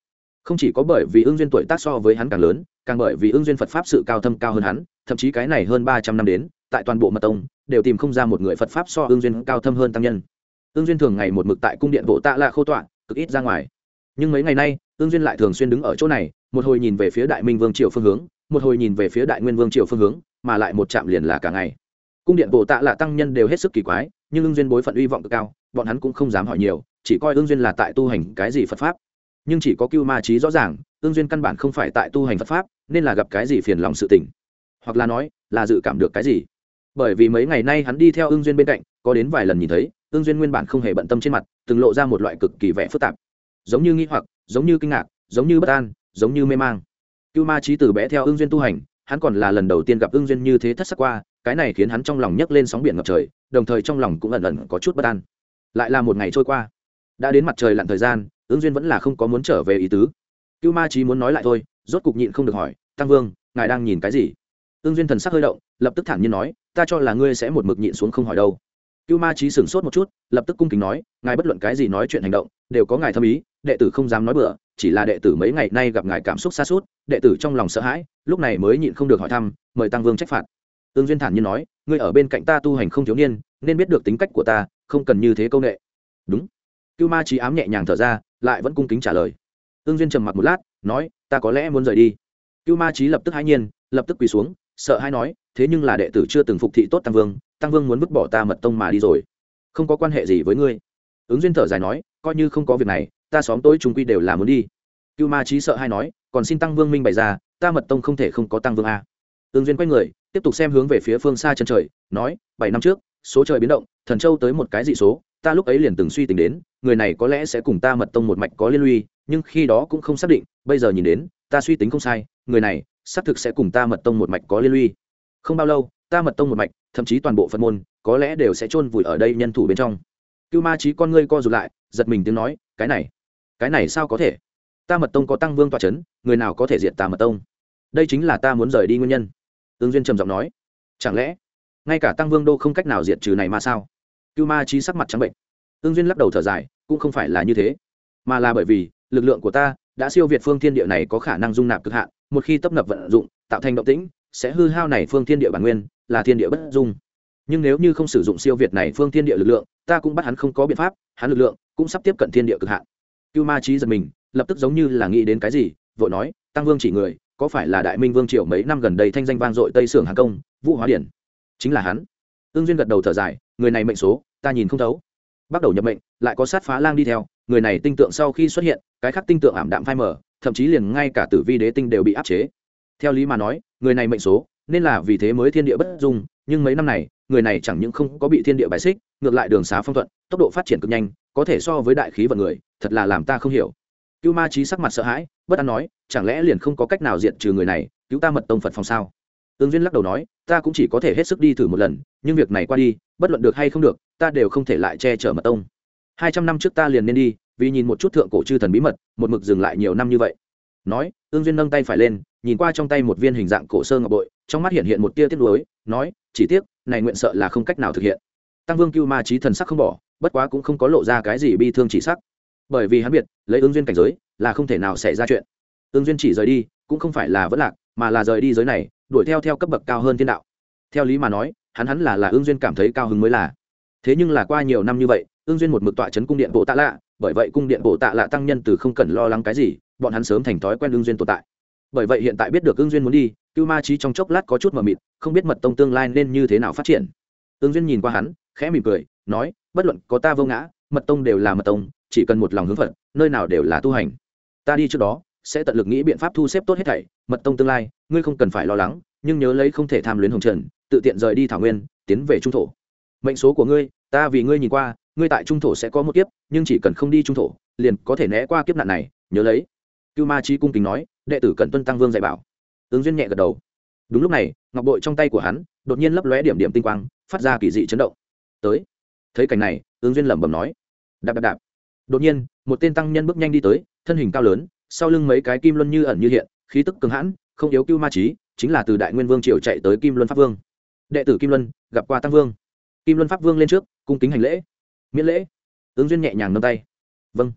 Không chỉ có bởi vì ương duyên tuổi tác so với hắn càng lớn, càng bởi vì ương duyên phật pháp sự cao thâm cao hơn hắn, thậm chí cái này hơn ba trăm năm đến, tại toàn bộ mật tông, đều tìm không ra một người phật pháp so ương duyên cao thâm hơn tăng nhân. Ương duyên thường ngày một mực tại cung điện bộ tạ lạ khô tọa, cực ít ra ngoài. Nhưng mấy ngày nay ương duyên lại thường xuyên đứng ở chỗ này, một hồi nhìn về phía đại minh vương triều phương hướng, một hồi nhìn về phía đại nguyên vương triều phương hướng, mà lại một chạm liền là cả ngày. Cung điện bộ tạ lạ tăng nhân đều hết sức kỳ quái, nhưng ương duyên bối phận uy vọng cực cao, bọn hắn cũng không dám hỏi nhiều chỉ coi ương duyên là tại tu hành cái gì phật pháp. Nhưng chỉ có cưu ma trí rõ ràng ương duyên căn bản không phải tại tu hành phật pháp, nên là gặp cái gì phiền lòng sự tình. Hoặc là nói, là dự cảm được cái gì. Bởi vì mấy ngày nay hắn đi theo ương duyên bên cạnh, có đến vài lần nhìn thấy ương duyên nguyên bản không hề bận tâm trên mặt, từng lộ ra một loại cực kỳ vẻ phức tạp. Giống như nghi hoặc, giống như kinh ngạc, giống như bất an, giống như mê mang. Cưu ma trí từ bé theo ương duyên tu hành, hắn còn là lần đầu tiên gặp ương duyên như thế thất sắc qua, cái này khiến hắn trong lòng nhấc lên sóng biển ngập trời, đồng thời trong lòng cũng ẩn ẩn có chút bất an. Lại là một ngày trôi qua đã đến mặt trời lặn thời gian, ứng duyên vẫn là không có muốn trở về ý tứ. Cưu ma trí muốn nói lại thôi, rốt cục nhịn không được hỏi, tăng vương, ngài đang nhìn cái gì? Ứng duyên thần sắc hơi động, lập tức thản nhiên nói, ta cho là ngươi sẽ một mực nhịn xuống không hỏi đâu. Cưu ma trí sửng sốt một chút, lập tức cung kính nói, ngài bất luận cái gì nói chuyện hành động, đều có ngài thâm ý, đệ tử không dám nói bừa, chỉ là đệ tử mấy ngày nay gặp ngài cảm xúc xa suốt, đệ tử trong lòng sợ hãi, lúc này mới nhịn không được hỏi thăm, mời tăng vương trách phạt. Tương duyên thản nhiên nói, ngươi ở bên cạnh ta tu hành không thiếu niên, nên biết được tính cách của ta, không cần như thế câu nệ. Đúng cưu ma trí ám nhẹ nhàng thở ra, lại vẫn cung kính trả lời. Ương duyên trầm mặc một lát, nói, ta có lẽ muốn rời đi. Cưu ma trí lập tức hãi nhiên, lập tức quỳ xuống, sợ hãi nói, thế nhưng là đệ tử chưa từng phục thị tốt tăng vương tăng vương muốn vứt bỏ ta mật tông mà đi rồi. Không có quan hệ gì với ngươi. Ứng duyên thở dài nói, coi như không có việc này, ta xóm tối chúng quy đều là muốn đi. Cưu ma trí sợ hay nói, còn xin tăng vương minh bày ra, ta mật tông không thể không có tăng vương à. a ứng duyên quay người, tiếp tục xem hướng về phía phương xa chân trời, nói, bảy năm trước, số trời biến động, thần châu tới một cái dị số ta lúc ấy liền từng suy tính đến, người này có lẽ sẽ cùng ta mật tông một mạch có liên lụy, nhưng khi đó cũng không xác định, bây giờ nhìn đến, ta suy tính không sai, người này xác thực sẽ cùng ta mật tông một mạch có liên lụy. Không bao lâu, ta mật tông một mạch, thậm chí toàn bộ phật môn, có lẽ đều sẽ chôn vùi ở đây nhân thủ bên trong. Cưu ma trí con ngươi co rụt lại, giật mình tiếng nói, cái này cái này sao có thể? Ta mật tông có tăng vương tọa c h ấ n người nào có thể diệt ta mật tông? Đây chính là ta muốn rời đi nguyên nhân. Tương duyên trầm giọng nói, chẳng lẽ, ngay cả tăng vương đô không cách nào diệt trừ này mà sao? Cưu ma trí sắc mặt trắng bệnh ương duyên lắc đầu thở dài, cũng không phải là như thế. Mà là bởi vì, lực lượng của ta đã siêu việt phương thiên địa này có khả năng dung nạp cực hạn, một khi tấp nập vận dụng, tạo thành động tĩnh, sẽ hư hao này phương thiên địa bản nguyên, là thiên địa bất dung. Nhưng nếu như không sử dụng siêu việt này phương thiên địa lực lượng, ta cũng bắt hắn không có biện pháp, hắn lực lượng cũng sắp tiếp cận thiên địa cực hạn. Cưu ma trí giật mình, lập tức giống như là nghĩ đến cái gì, vội nói, tăng vương chỉ người, có phải là đại minh vương triều mấy năm gần đây thanh danh vang dội tây sưởng hàng công, vũ hóa điển? Chính là hắn. Ương duyên gật đầu thở dài, người này mệnh số, ta nhìn không thấu bắt đầu nhập mệnh, lại có sát phá lang đi theo, người này tinh tượng sau khi xuất hiện, cái khác tinh tượng ảm đạm phai mờ, thậm chí liền ngay cả tử vi đế tinh đều bị áp chế. Theo lý mà nói, người này mệnh số, nên là vì thế mới thiên địa bất dung, nhưng mấy năm này, người này chẳng những không có bị thiên địa bài xích, ngược lại đường xá phong thuận, tốc độ phát triển cực nhanh, có thể so với đại khí vận người, thật là làm ta không hiểu. Cưu ma trí sắc mặt sợ hãi, bất an nói, chẳng lẽ liền không có cách nào diện trừ người này, cứu ta mật tông phật phòng sao? Tương duyên lắc đầu nói, ta cũng chỉ có thể hết sức đi thử một lần, nhưng việc này qua đi, bất luận được hay không được ta đều không thể lại che chở mật tông. Hai trăm năm trước ta liền nên đi, vì nhìn một chút thượng cổ chư thần bí mật, một mực dừng lại nhiều năm như vậy. Nói, ương duyên nâng tay phải lên, nhìn qua trong tay một viên hình dạng cổ sơ ngọc bội, trong mắt hiện hiện một tia tiếc nuối, nói, chỉ tiếc, này nguyện sợ là không cách nào thực hiện. Tăng vương cưu ma trí thần sắc không bỏ, bất quá cũng không có lộ ra cái gì bi thương chỉ sắc. Bởi vì hắn biết, lấy ứng duyên cảnh giới, là không thể nào xảy ra chuyện. Ứng duyên chỉ rời đi, cũng không phải là vẫn lạc, mà là rời đi giới này, đuổi theo theo cấp bậc cao hơn thiên đạo. Theo lý mà nói, hắn hắn là là ứng duyên cảm thấy cao hứng mới là thế nhưng là qua nhiều năm như vậy ương duyên một mực tọa chấn cung điện bộ tạ lạ, bởi vậy cung điện bộ tạ lạ tăng nhân từ không cần lo lắng cái gì, bọn hắn sớm thành thói quen ương duyên tồn tại. Bởi vậy hiện tại biết được ương duyên muốn đi, cưu ma trí trong chốc lát có chút mờ mịt, không biết mật tông tương lai nên như thế nào phát triển. Ương duyên nhìn qua hắn, khẽ mỉm cười, nói, bất luận có ta vô ngã, mật tông đều là mật tông, chỉ cần một lòng hướng phật, nơi nào đều là tu hành. Ta đi trước đó, sẽ tận lực nghĩ biện pháp thu xếp tốt hết thảy, mật tông tương lai, ngươi không cần phải lo lắng, nhưng nhớ lấy không thể tham luyến hồng trần, tự tiện rời đi thảo nguyên, tiến về trung thổ mệnh số của ngươi, ta vì ngươi nhìn qua, ngươi tại trung thổ sẽ có một kiếp, nhưng chỉ cần không đi trung thổ, liền có thể né qua kiếp nạn này, nhớ lấy. Cưu ma trí cung kính nói, đệ tử cần tuân tăng vương dạy bảo. Ứng duyên nhẹ gật đầu. Đúng lúc này, ngọc bội trong tay của hắn, đột nhiên lấp lóe điểm điểm tinh quang, phát ra kỳ dị chấn động. Tới. Thấy cảnh này, ứng duyên lẩm bẩm nói. Đạp đạp đạp. Đột nhiên, một tên tăng nhân bước nhanh đi tới, thân hình cao lớn, sau lưng mấy cái kim luân như ẩn như hiện, khí tức cường hãn, không yếu cưu ma trí chính là từ đại nguyên vương triều chạy tới kim luân pháp vương. Đệ tử kim luân, gặp qua tăng vương kim luân pháp vương lên trước, cung kính hành lễ. Miễn lễ. Ứng duyên nhẹ nhàng nâng tay. Vâng.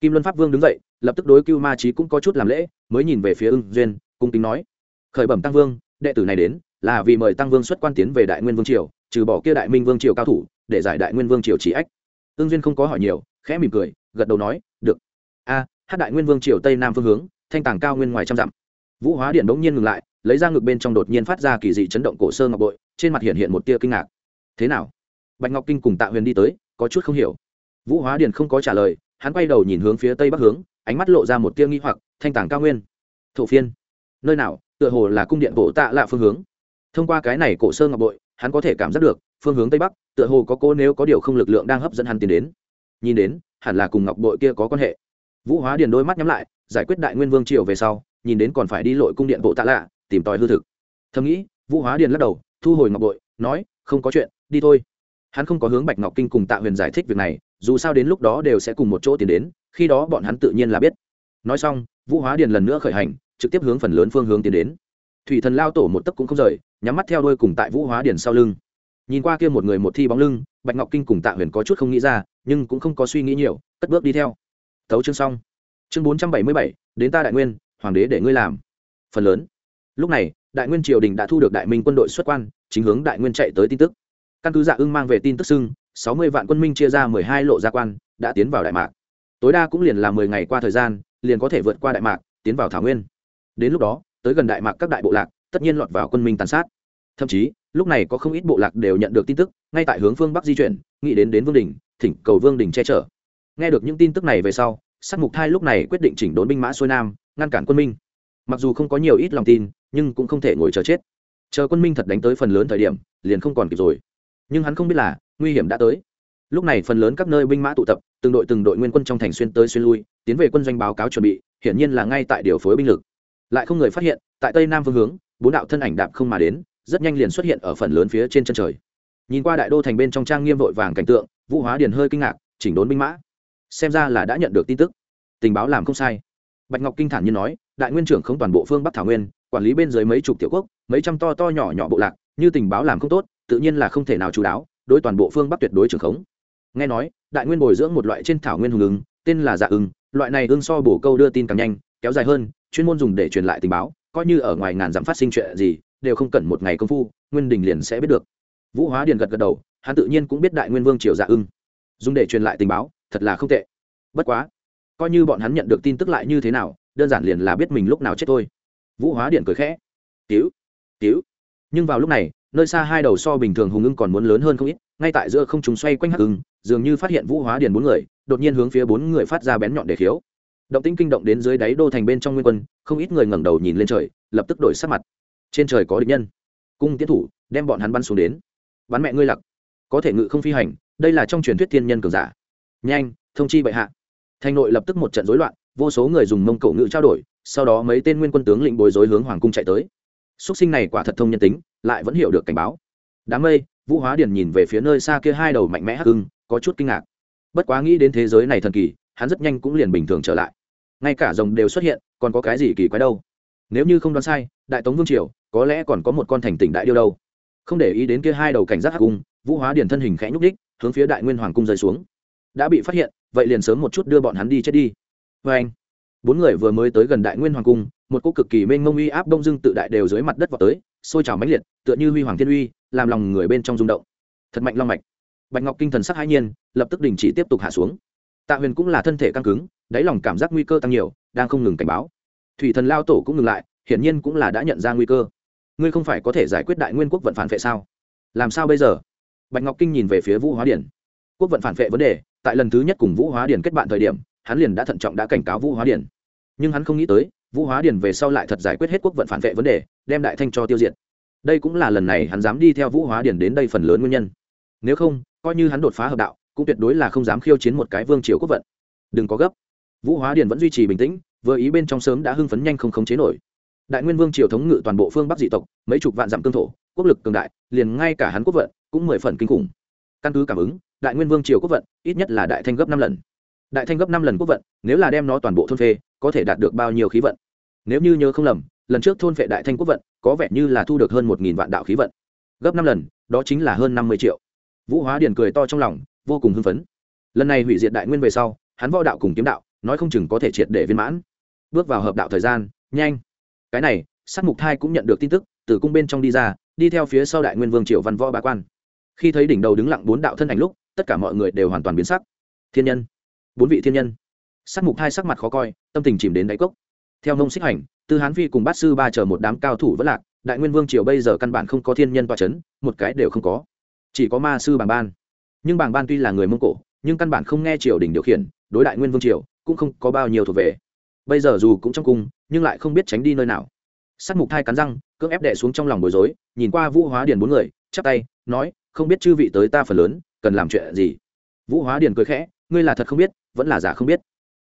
Kim luân pháp vương đứng dậy, lập tức đối cưu ma trí cũng có chút làm lễ, mới nhìn về phía ứng duyên, cung kính nói. Khởi bẩm tăng vương, đệ tử này đến, là vì mời tăng vương xuất quan tiến về đại nguyên vương triều, trừ bỏ kia đại minh vương triều cao thủ, để giải đại nguyên vương triều chỉ ách. Ưng duyên không có hỏi nhiều, khẽ mỉm cười, gật đầu nói, được. A, hát đại nguyên vương triều tây nam phương hướng, thanh tàng cao nguyên ngoài trăm dặm. Vũ hóa điện bỗng nhiên ngừng lại, lấy ra ngực bên trong đột nhiên phát ra kỳ dị chấn động cổ sơ ngọc bội, trên mặt hiện hiện một tia kinh ngạc thế nào? Bạch ngọc kinh cùng tạ huyền đi tới, có chút không hiểu. Vũ hóa Điền không có trả lời, hắn quay đầu nhìn hướng phía tây bắc hướng, ánh mắt lộ ra một tia nghi hoặc, thanh tàng cao nguyên. Thổ phiên. Nơi nào, tựa hồ là cung điện bộ tạ lạ phương hướng. Thông qua cái này cổ sơ ngọc bội, hắn có thể cảm giác được, phương hướng tây bắc, tựa hồ có cố nếu có điều không lực lượng đang hấp dẫn hắn tiến đến. Nhìn đến, hẳn là cùng ngọc bội kia có quan hệ. Vũ hóa điền đôi mắt nhắm lại, giải quyết đại nguyên vương triều về sau, nhìn đến còn phải đi lội cung điện bộ tạ lạ, tìm tòi hư thực. Thầm nghĩ, vũ hóa điền lắc đầu, thu hồi ngọc bội, nói, không có chuyện đi thôi. Hắn không có hướng bạch ngọc kinh cùng tạ huyền giải thích việc này, dù sao đến lúc đó đều sẽ cùng một chỗ tiến đến, khi đó bọn hắn tự nhiên là biết. Nói xong, vũ hóa điền lần nữa khởi hành, trực tiếp hướng phần lớn phương hướng tiến đến. Thủy thần lao tổ một tấc cũng không rời, nhắm mắt theo đuôi cùng tại vũ hóa điền sau lưng. Nhìn qua kia một người một thi bóng lưng, bạch ngọc kinh cùng tạ huyền có chút không nghĩ ra, nhưng cũng không có suy nghĩ nhiều, cất bước đi theo. Thấu chương xong. Chương bốn trăm bảy mươi bảy, đến ta đại nguyên, hoàng đế để ngươi làm. Phần lớn. Lúc này, đại nguyên triều đình đã thu được đại minh quân đội xuất quan, chính hướng đại nguyên chạy tới tin tức căn cứ dạ ưng mang về tin tức xưng, sáu mươi vạn quân minh chia ra mười hai lộ gia quan, đã tiến vào đại mạc. Tối đa cũng liền là mười ngày qua thời gian, liền có thể vượt qua đại mạc, tiến vào thảo nguyên. Đến lúc đó, tới gần đại mạc các đại bộ lạc, tất nhiên lọt vào quân minh tàn sát. Thậm chí, lúc này có không ít bộ lạc đều nhận được tin tức, ngay tại hướng phương bắc di chuyển, nghĩ đến đến vương đình, thỉnh cầu vương đình che chở. Nghe được những tin tức này về sau, sắc mục thai lúc này quyết định chỉnh đốn binh mã xuôi nam, ngăn cản quân minh. Mặc dù không có nhiều ít lòng tin, nhưng cũng không thể ngồi chờ chết. Chờ quân minh thật đánh tới phần lớn thời điểm, liền không còn kịp rồi nhưng hắn không biết là nguy hiểm đã tới. Lúc này phần lớn các nơi binh mã tụ tập, từng đội từng đội nguyên quân trong thành xuyên tới xuyên lui, tiến về quân doanh báo cáo chuẩn bị, hiển nhiên là ngay tại điều phối binh lực. Lại không người phát hiện, tại tây nam phương hướng, bốn đạo thân ảnh đạp không mà đến, rất nhanh liền xuất hiện ở phần lớn phía trên chân trời. Nhìn qua đại đô thành bên trong trang nghiêm vội vàng cảnh tượng, vũ hóa điền hơi kinh ngạc, chỉnh đốn binh mã. Xem ra là đã nhận được tin tức. Tình báo làm không sai. Bạch ngọc kinh thản như nói, đại nguyên trưởng không toàn bộ phương bắc thảo nguyên, quản lý bên dưới mấy chục tiểu quốc, mấy trăm to to nhỏ nhỏ bộ lạc, như tình báo làm không tốt tự nhiên là không thể nào chú đáo, đối toàn bộ phương bắc tuyệt đối trưởng khống. Nghe nói, đại nguyên bồi dưỡng một loại trên thảo nguyên hùng ứng, tên là dạ ưng, loại này ưng so bổ câu đưa tin càng nhanh, kéo dài hơn, chuyên môn dùng để truyền lại tình báo, coi như ở ngoài ngàn dặm phát sinh chuyện gì, đều không cần một ngày công phu, nguyên đình liền sẽ biết được. Vũ hóa điền gật gật đầu, hắn tự nhiên cũng biết đại nguyên vương triều dạ ưng. Dùng để truyền lại tình báo, thật là không tệ. Bất quá, coi như bọn hắn nhận được tin tức lại như thế nào, đơn giản liền là biết mình lúc nào chết thôi. Vũ hóa điện cười khẽ. Cứu cứu nhưng vào lúc này nơi xa hai đầu so bình thường hùng ưng còn muốn lớn hơn không ít, ngay tại giữa không chúng xoay quanh hắc ưng, dường như phát hiện vũ hóa điền bốn người, đột nhiên hướng phía bốn người phát ra bén nhọn để khiếu. Động tĩnh kinh động đến dưới đáy đô thành bên trong nguyên quân, không ít người ngẩng đầu nhìn lên trời, lập tức đổi sắc mặt. Trên trời có địch nhân. Cung tiến thủ, đem bọn hắn bắn xuống đến. Bắn mẹ ngươi lặc. Có thể ngự không phi hành, đây là trong truyền thuyết thiên nhân cường giả. Nhanh, thông chi bệ hạ. Thành nội lập tức một trận rối loạn, vô số người dùng mông cổ ngự trao đổi, sau đó mấy tên nguyên quân tướng lĩnh bồi dối hướng hoàng cung chạy tới. Súc sinh này quả thật thông nhân tính, lại vẫn hiểu được cảnh báo. Đám mây, vũ hóa điền nhìn về phía nơi xa kia hai đầu mạnh mẽ hắc hưng có chút kinh ngạc. Bất quá nghĩ đến thế giới này thần kỳ, hắn rất nhanh cũng liền bình thường trở lại. Ngay cả rồng đều xuất hiện, còn có cái gì kỳ quái đâu? Nếu như không đoán sai, đại tống vương triều, có lẽ còn có một con thành tỉnh đại điêu đâu. Không để ý đến kia hai đầu cảnh giác hắc cung vũ hóa điền thân hình khẽ nhúc đích hướng phía đại nguyên hoàng cung rơi xuống. Đã bị phát hiện, vậy liền sớm một chút đưa bọn hắn đi chết đi. Vê anh bốn người vừa mới tới gần đại nguyên hoàng cung một cô cực kỳ mênh mông uy áp đông dưng tự đại đều dưới mặt đất vào tới, sôi trào mãnh liệt, tựa như huy hoàng thiên uy, làm lòng người bên trong rung động. Thật mạnh long mạch. Bạch ngọc kinh thần sắc hãi nhiên, lập tức đình chỉ tiếp tục hạ xuống. Tạ huyền cũng là thân thể căng cứng, đáy lòng cảm giác nguy cơ tăng nhiều, đang không ngừng cảnh báo. Thủy thần lao tổ cũng ngừng lại, hiển nhiên cũng là đã nhận ra nguy cơ. Ngươi không phải có thể giải quyết đại nguyên quốc vận phản vệ sao? Làm sao bây giờ? Bạch ngọc kinh nhìn về phía vũ hóa điển. Quốc vận phản vệ vấn đề, tại lần thứ nhất cùng vũ hóa điển kết bạn thời điểm, hắn liền đã thận trọng đã cảnh cáo vũ hóa điển. Nhưng hắn không nghĩ tới vũ hóa Điền về sau lại thật giải quyết hết quốc vận phản vệ vấn đề, đem đại thanh cho tiêu diệt. Đây cũng là lần này hắn dám đi theo vũ hóa Điền đến đây phần lớn nguyên nhân. Nếu không, coi như hắn đột phá hợp đạo, cũng tuyệt đối là không dám khiêu chiến một cái vương triều quốc vận. Đừng có gấp. Vũ hóa Điền vẫn duy trì bình tĩnh, vừa ý bên trong sớm đã hưng phấn nhanh không khống chế nổi. Đại nguyên vương triều thống ngự toàn bộ phương bắc dị tộc, mấy chục vạn dặm cương thổ, quốc lực cường đại, liền ngay cả hắn quốc vận cũng mười phần kinh khủng. Căn cứ cảm ứng, đại nguyên vương triều quốc vận ít nhất là đại thanh gấp năm lần. Đại thanh gấp năm lần quốc vận, nếu là đem nó toàn bộ thôn phê có thể đạt được bao nhiêu khí vận. Nếu như nhớ không lầm, lần trước thôn phệ đại thanh quốc vận, có vẻ như là thu được hơn một nghìn vạn đạo khí vận. Gấp năm lần, đó chính là hơn năm mươi triệu. Vũ hóa điền cười to trong lòng, vô cùng hưng phấn. Lần này hủy diệt đại nguyên về sau, hắn võ đạo cùng kiếm đạo, nói không chừng có thể triệt để viên mãn. Bước vào hợp đạo thời gian, nhanh. Cái này, sát mục thai cũng nhận được tin tức, từ cung bên trong đi ra, đi theo phía sau đại nguyên vương triều văn võ bá quan. Khi thấy đỉnh đầu đứng lặng bốn đạo thân ảnh lúc, tất cả mọi người đều hoàn toàn biến sắc. Thiên nhân. Bốn vị thiên nhân sát mục thai sắc mặt khó coi, tâm tình chìm đến đáy cốc. Theo nông xích hành, tư hán phi cùng bát sư ba chờ một đám cao thủ vất lạc, đại nguyên vương triều bây giờ căn bản không có thiên nhân toa c h ấ n một cái đều không có. Chỉ có ma sư bàng ban. Nhưng bàng ban tuy là người mông cổ, nhưng căn bản không nghe triều đình điều khiển, đối đại nguyên vương triều cũng không có bao nhiêu thuộc về. Bây giờ dù cũng trong cung, nhưng lại không biết tránh đi nơi nào. S á t mục thai cắn răng, cưỡng ép đẻ xuống trong lòng bối rối, nhìn qua vũ hóa điền bốn người, chắp tay, nói, không biết chư vị tới ta phần lớn, cần làm chuyện gì? Vũ hóa điền cười khẽ, ngươi là thật không biết, vẫn là giả không biết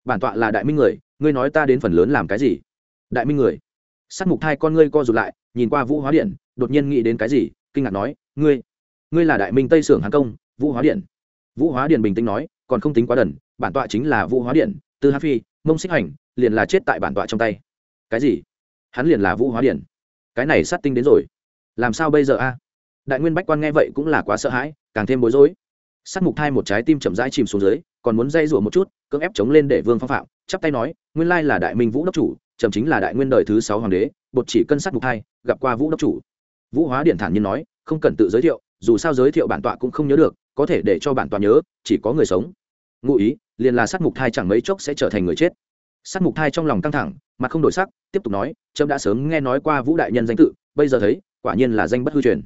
bản tọa là đại minh người, ngươi nói ta đến phần lớn làm cái gì? Đại minh người. S á t mục thai con ngươi co rụt lại, nhìn qua vũ hóa điện, đột nhiên nghĩ đến cái gì, kinh ngạc nói, ngươi ngươi là đại minh tây sưởng hán công, vũ hóa điện. Vũ hóa điện bình tĩnh nói, còn không tính quá đần, bản tọa chính là vũ hóa điện, tư hát phi, mông xích hành, liền là chết tại bản tọa trong tay. Cái gì? Hắn liền là vũ hóa điện? Cái này sát tinh đến rồi. Làm sao bây giờ a? Đại nguyên bách quan nghe vậy cũng là quá sợ hãi, càng thêm bối rối sát mục thai một trái tim chậm rãi chìm xuống dưới, còn muốn dây rủa một chút, cưỡng ép chống lên để vương phong phạm, chắp tay nói, nguyên lai là đại minh vũ đốc chủ trầm chính là đại nguyên đời thứ sáu hoàng đế, bột chỉ cân sát mục thai, gặp qua vũ đốc chủ. Vũ hóa điện thản nhiên nói, không cần tự giới thiệu, dù sao giới thiệu bản tọa cũng không nhớ được, có thể để cho bản tọa nhớ, chỉ có người sống. Ngụ ý, liền là sát mục thai chẳng mấy chốc sẽ trở thành người chết. Sát mục thai trong lòng căng thẳng, mặt không đổi sắc, tiếp tục nói trâm đã sớm nghe nói qua vũ đại nhân danh tự, bây giờ thấy, quả nhiên là danh bất hư truyền.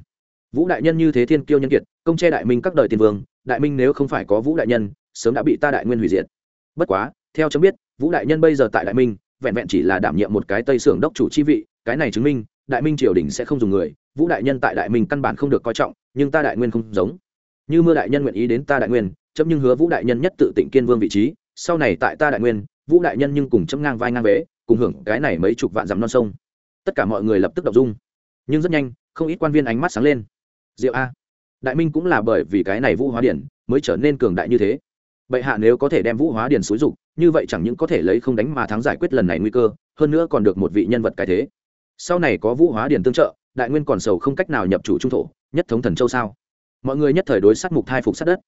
Vũ đại nhân như thế thiên kiêu nhân kiệt, công che đại minh các đời tiền vương đại minh nếu không phải có vũ đại nhân, sớm đã bị ta đại nguyên hủy diệt. Bất quá, theo chấm biết, vũ đại nhân bây giờ tại đại minh, vẹn vẹn chỉ là đảm nhiệm một cái tây xưởng đốc chủ chi vị, cái này chứng minh, đại minh triều đình sẽ không dùng người, vũ đại nhân tại đại minh căn bản không được coi trọng, nhưng ta đại nguyên không giống. Như mưa đại nhân nguyện ý đến ta đại nguyên, chấm nhưng hứa vũ đại nhân nhất tự tỉnh kiên vương vị trí, sau này tại ta đại nguyên, vũ đại nhân nhưng cùng chấm ngang vai ngang vế, cùng hưởng cái này mấy chục vạn dặm non sông. Tất cả mọi người lập tức đọc dung. Nhưng rất nhanh, không ít quan viên ánh mắt sáng lên. Diệu a đại minh cũng là bởi vì cái này vũ hóa điển mới trở nên cường đại như thế. Bệ hạ nếu có thể đem vũ hóa điển xúi dục, như vậy chẳng những có thể lấy không đánh mà thắng giải quyết lần này nguy cơ, hơn nữa còn được một vị nhân vật cái thế. Sau này có vũ hóa điển tương trợ, đại nguyên còn sầu không cách nào nhập chủ trung thổ, nhất thống thần châu sao? Mọi người nhất thời đối sát mục thai phục sát đất.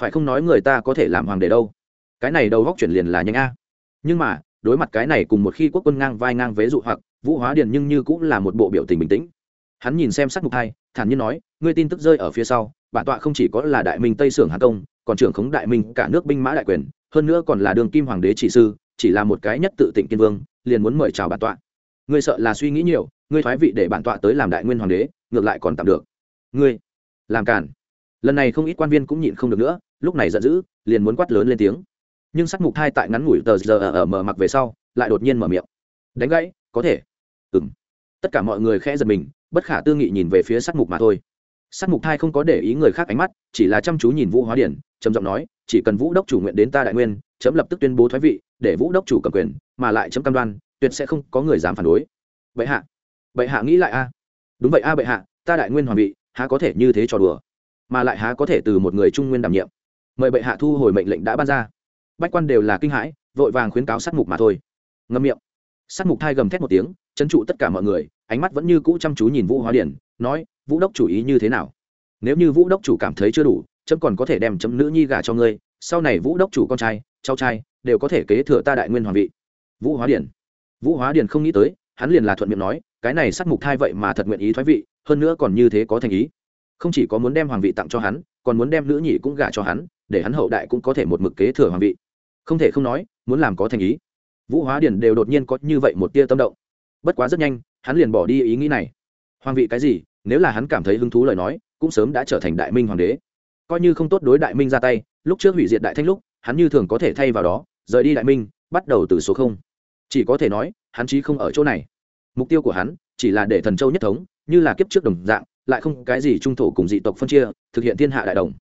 Phải không nói người ta có thể làm hoàng đế đâu? Cái này đầu góc chuyển liền là nhanh a. Nhưng mà, đối mặt cái này cùng một khi quốc quân ngang vai ngang vế dụ hoặc, vũ hóa điền nhưng như cũng là một bộ biểu tình bình tĩnh hắn nhìn xem sát mục thai thản nhiên nói, ngươi tin tức rơi ở phía sau, bản tọa không chỉ có là đại minh tây sưởng hà công, còn trưởng khống đại minh cả nước binh mã đại quyền, hơn nữa còn là đường kim hoàng đế chỉ sư, chỉ là một cái nhất tự tịnh kiên vương, liền muốn mời chào bản tọa. Ngươi sợ là suy nghĩ nhiều, ngươi thoái vị để bản tọa tới làm đại nguyên hoàng đế, ngược lại còn tạm được. Ngươi, làm cản lần này không ít quan viên cũng nhịn không được nữa, lúc này giận dữ, liền muốn quát lớn lên tiếng. Nhưng sắc mục thai tại ngắn ngủi tờ giờ ở mở mặc về sau, lại đột nhiên mở miệng. Đánh gãy, có thể. Ừng tất cả mọi người khẽ giật mình bất khả tư nghị nhìn về phía sắt mục mà thôi. Sắt mục thai không có để ý người khác ánh mắt, chỉ là chăm chú nhìn vũ hóa điển, trầm giọng nói, chỉ cần vũ đốc chủ nguyện đến ta đại nguyên, chấm lập tức tuyên bố thoái vị, để vũ đốc chủ cầm quyền, mà lại chấm cam đoan, tuyệt sẽ không có người dám phản đối. Bệ hạ bệ hạ nghĩ lại a. Đúng vậy a bệ hạ, ta đại nguyên hoàng vị, há có thể như thế trò đùa, mà lại há có thể từ một người trung nguyên đảm nhiệm. Mời bệ hạ thu hồi mệnh lệnh đã ban ra. Bách quan đều là kinh hãi, vội vàng khuyến cáo sát mục mà thôi. Ngâm miệng. Sát mục thai gầm thét một tiếng, chấn trụ tất cả mọi người ánh mắt vẫn như cũ chăm chú nhìn vũ hóa điển, nói, vũ đốc chủ ý như thế nào? Nếu như vũ đốc chủ cảm thấy chưa đủ, chấm còn có thể đem chấm nữ nhi gả cho ngươi, sau này vũ đốc chủ con trai, cháu trai đều có thể kế thừa ta đại nguyên hoàng vị. Vũ hóa điển. Vũ hóa điển không nghĩ tới, hắn liền là thuận miệng nói, cái này sát mục thai vậy mà thật nguyện ý thoái vị, hơn nữa còn như thế có thành ý. Không chỉ có muốn đem hoàng vị tặng cho hắn, còn muốn đem nữ nhị cũng gả cho hắn, để hắn hậu đại cũng có thể một mực kế thừa hoàng vị. Không thể không nói, muốn làm có thành ý. Vũ hóa điển đều đột nhiên có như vậy một tia tâm động. Bất quá rất nhanh hắn liền bỏ đi ý nghĩ này. Hoàng vị cái gì, nếu là hắn cảm thấy hứng thú lời nói, cũng sớm đã trở thành đại minh hoàng đế. Coi như không tốt đối đại minh ra tay, lúc trước hủy diệt đại thanh lúc, hắn như thường có thể thay vào đó, rời đi đại minh, bắt đầu từ số không. Chỉ có thể nói, hắn chí không ở chỗ này. Mục tiêu của hắn, chỉ là để thần châu nhất thống, như là kiếp trước đồng dạng, lại không cái gì trung thổ cùng dị tộc phân chia, thực hiện thiên hạ đại đồng.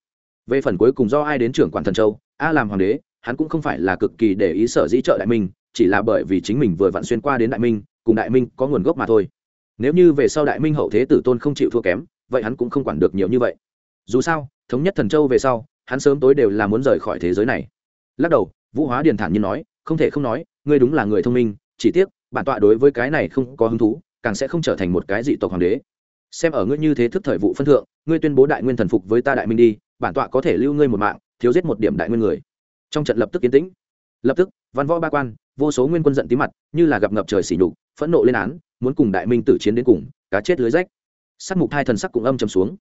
Về phần cuối cùng do ai đến trưởng quản thần châu, a làm hoàng đế, hắn cũng không phải là cực kỳ để ý sở dĩ trợ đại minh, chỉ là bởi vì chính mình vừa vặn xuyên qua đến đại minh cùng đại minh có nguồn gốc mà thôi. Nếu như về sau đại minh hậu thế tử tôn không chịu thua kém, vậy hắn cũng không quản được nhiều như vậy. Dù sao, thống nhất thần châu về sau, hắn sớm tối đều là muốn rời khỏi thế giới này. Lắc đầu, vũ hóa điền thản như nói, không thể không nói, ngươi đúng là người thông minh, chỉ tiếc, bản tọa đối với cái này không có hứng thú, càng sẽ không trở thành một cái dị tộc hoàng đế. Xem ở ngươi như thế thức thời vụ phân thượng, ngươi tuyên bố đại nguyên thần phục với ta đại minh đi, bản tọa có thể lưu ngươi một mạng, thiếu giết một điểm đại nguyên người. Trong trận lập tức yên tĩnh. Lập tức, văn võ ba quan, vô số nguyên quân giận tí mặt, như là gặp ngập trời xỉ nhục phẫn nộ lên án, muốn cùng đại minh tử chiến đến cùng, cá chết lưới rách. Sắc mục hai thần sắc cũng âm trầm xuống.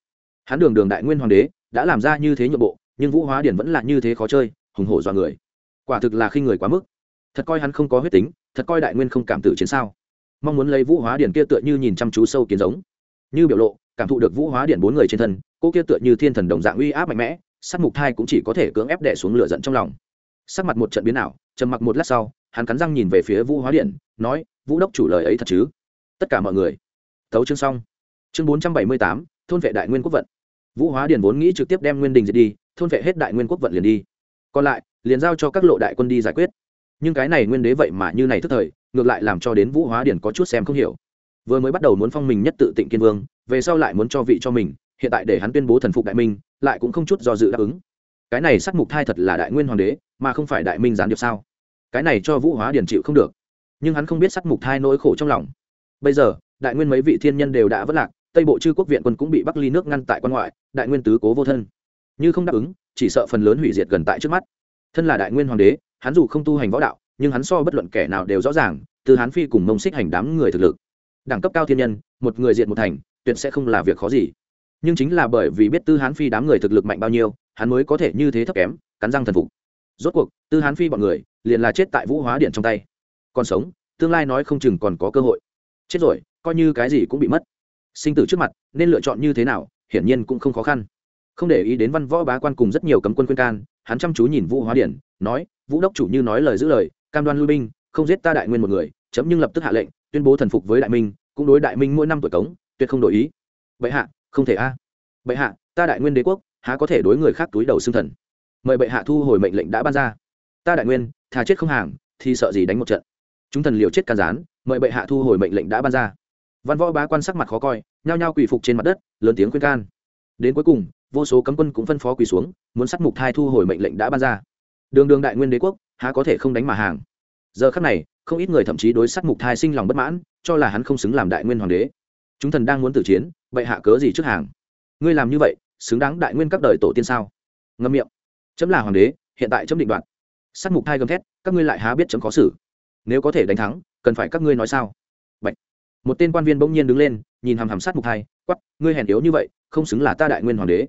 Hắn đường đường đại nguyên hoàng đế, đã làm ra như thế nhượng bộ, nhưng vũ hóa điển vẫn là như thế khó chơi, hùng hổ dọa người. Quả thực là khi người quá mức. Thật coi hắn không có huyết tính, thật coi đại nguyên không cảm tử chiến sao. Mong muốn lấy vũ hóa điển kia tựa như nhìn chăm chú sâu kiến giống. Như biểu lộ, cảm thụ được vũ hóa điển bốn người trên thân, cô kia tựa như thiên thần đồng dạng uy áp mạnh mẽ, sắc mục thai cũng chỉ có thể cưỡng ép đẻ xuống lửa giận trong lòng. Sắc mặt một trận biến ảo, trầm mặc một lát sau, hắn cắn răng nhìn về phía vũ hóa điện nói vũ đốc chủ lời ấy thật chứ? Tất cả mọi người. Thấu chương xong. Chương bốn trăm bảy mươi tám, thôn vệ đại nguyên quốc vận. Vũ hóa Điền vốn nghĩ trực tiếp đem nguyên đình diệt đi, thôn vệ hết đại nguyên quốc vận liền đi. Còn lại, liền giao cho các lộ đại quân đi giải quyết. Nhưng cái này nguyên đế vậy mà như này thức thời, ngược lại làm cho đến vũ hóa Điền có chút xem không hiểu. Vừa mới bắt đầu muốn phong mình nhất tự tịnh kiên vương, về sau lại muốn cho vị cho mình, hiện tại để hắn tuyên bố thần phục đại minh, lại cũng không chút do dự đáp ứng. Cái này sắc mục thai thật là đại nguyên hoàng đế, mà không phải đại minh gián điệp sao? Cái này cho vũ hóa Điền chịu không được nhưng hắn không biết sắc mục thai nỗi khổ trong lòng. Bây giờ, đại nguyên mấy vị thiên nhân đều đã vất lạc, tây bộ chư quốc viện quân cũng bị bắc ly nước ngăn tại quan ngoại, đại nguyên tứ cố vô thân. Như không đáp ứng, chỉ sợ phần lớn hủy diệt gần tại trước mắt. Thân là đại nguyên hoàng đế, hắn dù không tu hành võ đạo, nhưng hắn so bất luận kẻ nào đều rõ ràng, từ hắn phi cùng mông xích hành đám người thực lực. Đẳng cấp cao thiên nhân, một người diện một thành, tuyệt sẽ không là việc khó gì. Nhưng chính là bởi vì biết tư hán phi đám người thực lực mạnh bao nhiêu, hắn mới có thể như thế thấp kém, cắn răng thần phục. Rốt cuộc, tư hán phi bọn người, liền là chết tại vũ hóa điện trong tay còn sống tương lai nói không chừng còn có cơ hội. Chết rồi coi như cái gì cũng bị mất. Sinh tử trước mặt nên lựa chọn như thế nào hiển nhiên cũng không khó khăn. Không để ý đến văn võ bá quan cùng rất nhiều cấm quân khuyên can hắn chăm chú nhìn vũ hóa điển, nói vũ đốc chủ như nói lời giữ lời cam đoan lui binh không giết ta đại nguyên một người chấm nhưng lập tức hạ lệnh tuyên bố thần phục với đại minh cũng đối đại minh mỗi năm tuổi cống tuyệt không đổi ý. Bệ hạ không thể a. À. bệ hạ ta đại nguyên đế quốc há có thể đối người khác túi đầu xương thần? Mời bệ hạ thu hồi mệnh lệnh đã ban ra. Ta đại nguyên thà chết không hàng thì sợ gì đánh một trận? Chúng thần liều chết can gián, mời bệ hạ thu hồi mệnh lệnh đã ban ra. Văn võ bá quan sắc mặt khó coi, nhao nhao quỳ phục trên mặt đất, lớn tiếng khuyên can. Đến cuối cùng, vô số cấm quân cũng phân phó quỳ xuống, muốn sát mục thai thu hồi mệnh lệnh đã ban ra. Đường đường đại nguyên đế quốc, há có thể không đánh mà hàng. Giờ khắc này, không ít người thậm chí đối sát mục thai sinh lòng bất mãn, cho là hắn không xứng làm đại nguyên hoàng đế. Chúng thần đang muốn tử chiến, bệ hạ cớ gì trước hàng? Ngươi làm như vậy, xứng đáng đại nguyên các đời tổ tiên sao? Ngâm miệng. Chấm là hoàng đế, hiện tại chấm định đoạt. Sát mục thai gầm thét, các ngươi lại há biết chấm khó xử nếu có thể đánh thắng, cần phải các ngươi nói sao? Bạch. một tên quan viên bỗng nhiên đứng lên, nhìn hàm hàm sát mục hai quắp ngươi hèn yếu như vậy, không xứng là ta đại nguyên hoàng đế.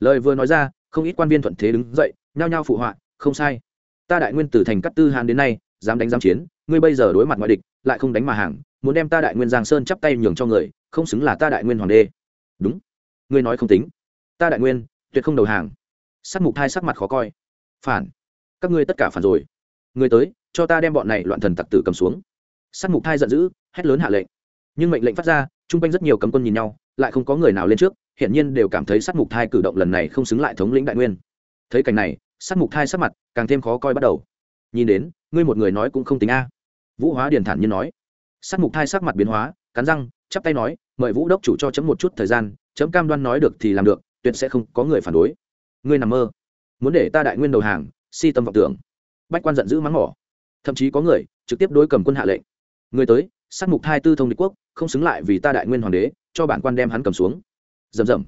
Lời vừa nói ra, không ít quan viên thuận thế đứng dậy, nhao nhao phụ họa, không sai. Ta đại nguyên từ thành cắt tư hàn đến nay, dám đánh dám chiến, ngươi bây giờ đối mặt ngoại địch, lại không đánh mà hàng, muốn đem ta đại nguyên giang sơn chắp tay nhường cho người, không xứng là ta đại nguyên hoàng đế. Đúng. Ngươi nói không tính. Ta đại nguyên, tuyệt không đầu hàng. Sắc mục thai sắc mặt khó coi. Phản. Các ngươi tất cả phản rồi người tới, cho ta đem bọn này loạn thần tặc tử cầm xuống. Sắc mục thai giận dữ, hét lớn hạ lệnh. Nhưng mệnh lệnh phát ra, chung quanh rất nhiều cấm quân nhìn nhau, lại không có người nào lên trước, hiển nhiên đều cảm thấy sắc mục thai cử động lần này không xứng lại thống lĩnh đại nguyên. Thấy cảnh này sắc mục thai sắc mặt càng thêm khó coi bắt đầu. Nhìn đến, ngươi một người nói cũng không tính a. Vũ hóa điền thản nhiên nói. Sắc mục thai sắc mặt biến hóa, cắn răng, chắp tay nói, mời vũ đốc chủ cho chấm một chút thời gian, chấm cam đoan nói được thì làm được, tuyệt sẽ không có người phản đối. Ngươi nằm mơ. Muốn để ta đại nguyên đầu hàng, si tâm vọng tưởng bách quan giận dữ mắng mỏ. Thậm chí có người trực tiếp đối cầm quân hạ lệnh. Người tới, sát mục thai tư thông địch quốc, không xứng lại vì ta đại nguyên hoàng đế, cho bản quan đem hắn cầm xuống. Rầm rầm.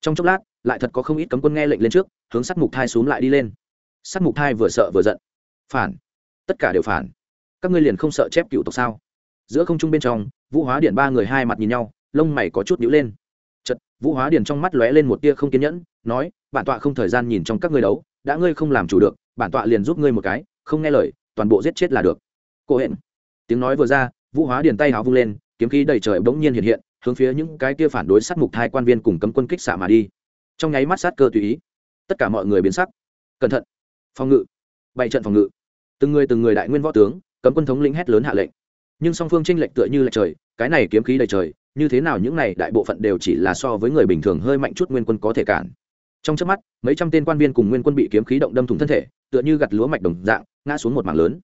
Trong chốc lát, lại thật có không ít cấm quân nghe lệnh lên trước, hướng sát mục thai xuống lại đi lên. Sát mục thai vừa sợ vừa giận. Phản. Tất cả đều phản. Các ngươi liền không sợ chép cựu tộc sao? Giữa không trung bên trong, vũ hóa điện ba người hai mặt nhìn nhau, lông mày có chút nhíu lên. Chật vũ hóa điện trong mắt lóe lên một tia không kiên nhẫn, nói, bản tọa không thời gian nhìn trong các ngươi đấu, đã ngươi không làm chủ được bản tọa liền giúp ngươi một cái, không nghe lời, toàn bộ giết chết là được. Cô hẹn tiếng nói vừa ra, vũ hóa điền tay háo vung lên, kiếm khí đầy trời bỗng nhiên hiện hiện, hướng phía những cái kia phản đối sát mục hai quan viên cùng cấm quân kích xạ mà đi. Trong nháy mắt sát cơ tùy ý. Tất cả mọi người biến sắc. Cẩn thận. Phòng ngự. Bảy trận phòng ngự. Từng người từng người đại nguyên võ tướng, cấm quân thống lĩnh hét lớn hạ lệnh. Nhưng song phương tranh lệch tựa như lệch trời, cái này kiếm khí đầy trời, như thế nào những này đại bộ phận đều chỉ là so với người bình thường hơi mạnh chút nguyên quân có thể cản. Trong trước mắt, mấy trăm tên quan viên cùng nguyên quân bị kiếm khí động đâm thủng thân thể tựa như gặt lúa mạch đồng dạng, ngã xuống một mảng lớn.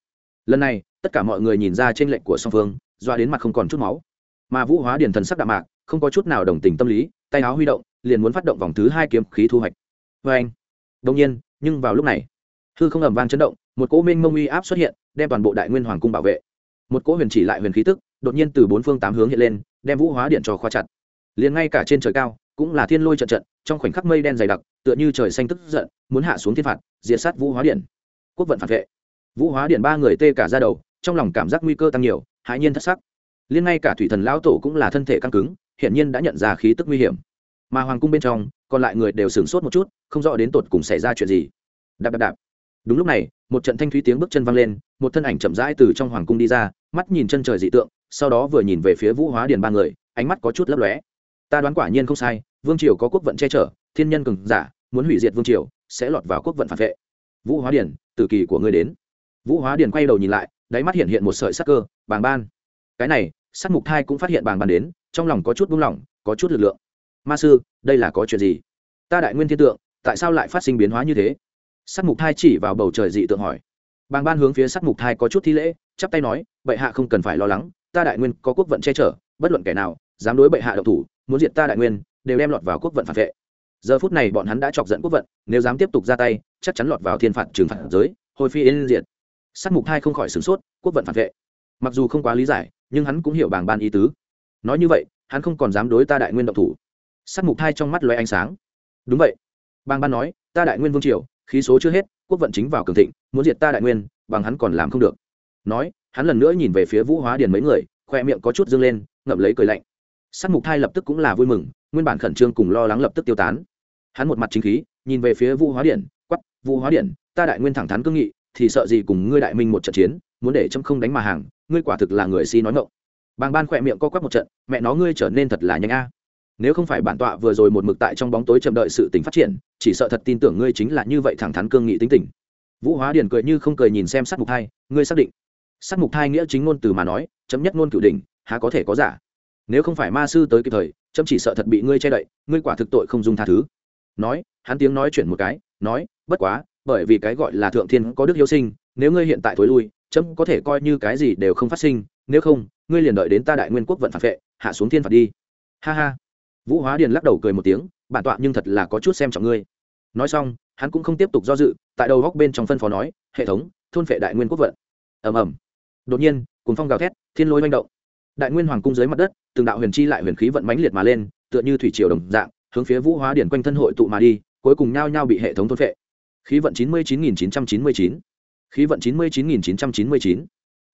Lần này, tất cả mọi người nhìn ra trên lệnh của song phương, doa đến mặt không còn chút máu. Mà vũ hóa điền thần sắc đạm mạc, không có chút nào đồng tình tâm lý, tay áo huy động, liền muốn phát động vòng thứ hai kiếm khí thu hoạch. Vê anh đông nhiên, nhưng vào lúc này, hư không ầm vang chấn động, một cỗ minh mông uy áp xuất hiện, đem toàn bộ đại nguyên hoàng cung bảo vệ. Một cỗ huyền chỉ lại huyền khí tức, đột nhiên từ bốn phương tám hướng hiện lên, đem vũ hóa điện cho khoa chặt. Liền ngay cả trên trời cao cũng là thiên lôi trận trận, trong khoảnh khắc mây đen dày đặc, tựa như trời xanh tức giận, muốn hạ xuống thiên phạt, diệt sát vũ hóa điện. Quốc vận phản vệ. Vũ hóa điện ba người tê cả ra đầu, trong lòng cảm giác nguy cơ tăng nhiều, hãi nhiên thất sắc. Liên ngay cả thủy thần lão tổ cũng là thân thể căng cứng, hiển nhiên đã nhận ra khí tức nguy hiểm. Mà hoàng cung bên trong, còn lại người đều sửng sốt một chút, không rõ đến tột cùng xảy ra chuyện gì. Đạp đạp đạp. Đúng lúc này, một trận thanh thúy tiếng bước chân văng lên, một thân ảnh chậm rãi từ trong hoàng cung đi ra, mắt nhìn chân trời dị tượng, sau đó vừa nhìn về phía vũ hóa điền ba người, ánh mắt có chút lấp lóe ta đoán quả nhiên không sai, vương triều có quốc vận che chở, thiên nhân cường giả, muốn hủy diệt vương triều, sẽ lọt vào quốc vận phản vệ. Vũ hóa điền tử kỳ của ngươi đến. Vũ hóa điền quay đầu nhìn lại, đáy mắt hiện hiện một sợi sắc cơ, bàng ban. Cái này, sắc mục thai cũng phát hiện bàng ban đến, trong lòng có chút buông lỏng, có chút lực lượng. Ma sư, đây là có chuyện gì? Ta đại nguyên thiên tượng, tại sao lại phát sinh biến hóa như thế? Sắc mục thai chỉ vào bầu trời dị tượng hỏi. Bàng ban hướng phía sắc mục thai có chút thi lễ, chắp tay nói, bệ hạ không cần phải lo lắng, ta đại nguyên có quốc vận che chở, bất luận kẻ nào, dám đối bệ hạ độc thủ muốn diệt ta đại nguyên, đều đem lọt vào quốc vận phản vệ. Giờ phút này bọn hắn đã chọc giận quốc vận, nếu dám tiếp tục ra tay, chắc chắn lọt vào thiên phạt trừng phạt giới, hồi phi yên diệt. Sắc mục hai không khỏi sửng sốt, quốc vận phản vệ. Mặc dù không quá lý giải, nhưng hắn cũng hiểu bảng ban ý tứ. Nói như vậy, hắn không còn dám đối ta đại nguyên độc thủ. Sắc mục hai trong mắt loay ánh sáng. Đúng vậy. Bang ban nói, ta đại nguyên vương triều, khí số chưa hết, quốc vận chính vào cường thịnh, muốn diệt ta đại nguyên, bằng hắn còn làm không được. Nói, hắn lần nữa nhìn về phía vũ hóa điền mấy người, khoe miệng có chút dâng lên, ngậm lấy cười lạnh sắc mục thai lập tức cũng là vui mừng nguyên bản khẩn trương cùng lo lắng lập tức tiêu tán. Hắn một mặt chính khí nhìn về phía vũ hóa Điện, quắp vũ hóa Điện, ta đại nguyên thẳng thắn cương nghị thì sợ gì cùng ngươi đại minh một trận chiến muốn để trâm không đánh mà hàng ngươi quả thực là người si nói ngộng bàng ban khỏe miệng co quắp một trận mẹ nó ngươi trở nên thật là nhanh a. Nếu không phải bản tọa vừa rồi một mực tại trong bóng tối chậm đợi sự tình phát triển chỉ sợ thật tin tưởng ngươi chính là như vậy thẳng thắn cương nghị tính tình. Vũ hóa điển cười như không cười nhìn xem sát mục thai ngươi xác định. Sát mục thai nghĩa chính ngôn từ mà nói chấm nhất ngôn cửu đỉnh há có thể có giả? Nếu không phải ma sư tới kịp thời, chấm chỉ sợ thật bị ngươi che đậy, ngươi quả thực tội không dung tha thứ. Nói, hắn tiếng nói chuyển một cái, nói, bất quá, bởi vì cái gọi là thượng thiên có đức hiếu sinh, nếu ngươi hiện tại thối lui, chấm có thể coi như cái gì đều không phát sinh, nếu không, ngươi liền đợi đến ta đại nguyên quốc vận phản vệ, hạ xuống thiên phạt đi. Ha ha. Vũ hóa điền lắc đầu cười một tiếng, bản tọa nhưng thật là có chút xem trọng ngươi. Nói xong, hắn cũng không tiếp tục do dự, tại đầu góc bên trong phân phó nói, hệ thống, thôn phệ đại nguyên quốc vận. Ầm ầm. Đột nhiên cùng phong gào thét, thiên lôi manh động đại nguyên hoàng cung dưới mặt đất, từng đạo huyền chi lại huyền khí vận mãnh liệt mà lên, tựa như thủy triều đồng dạng, hướng phía vũ hóa điển quanh thân hội tụ mà đi, cuối cùng nhao nhao bị hệ thống thôn phệ. Khí vận chín mươi chín nghìn chín trăm chín mươi chín. Khí vận chín mươi chín nghìn chín trăm chín mươi chín.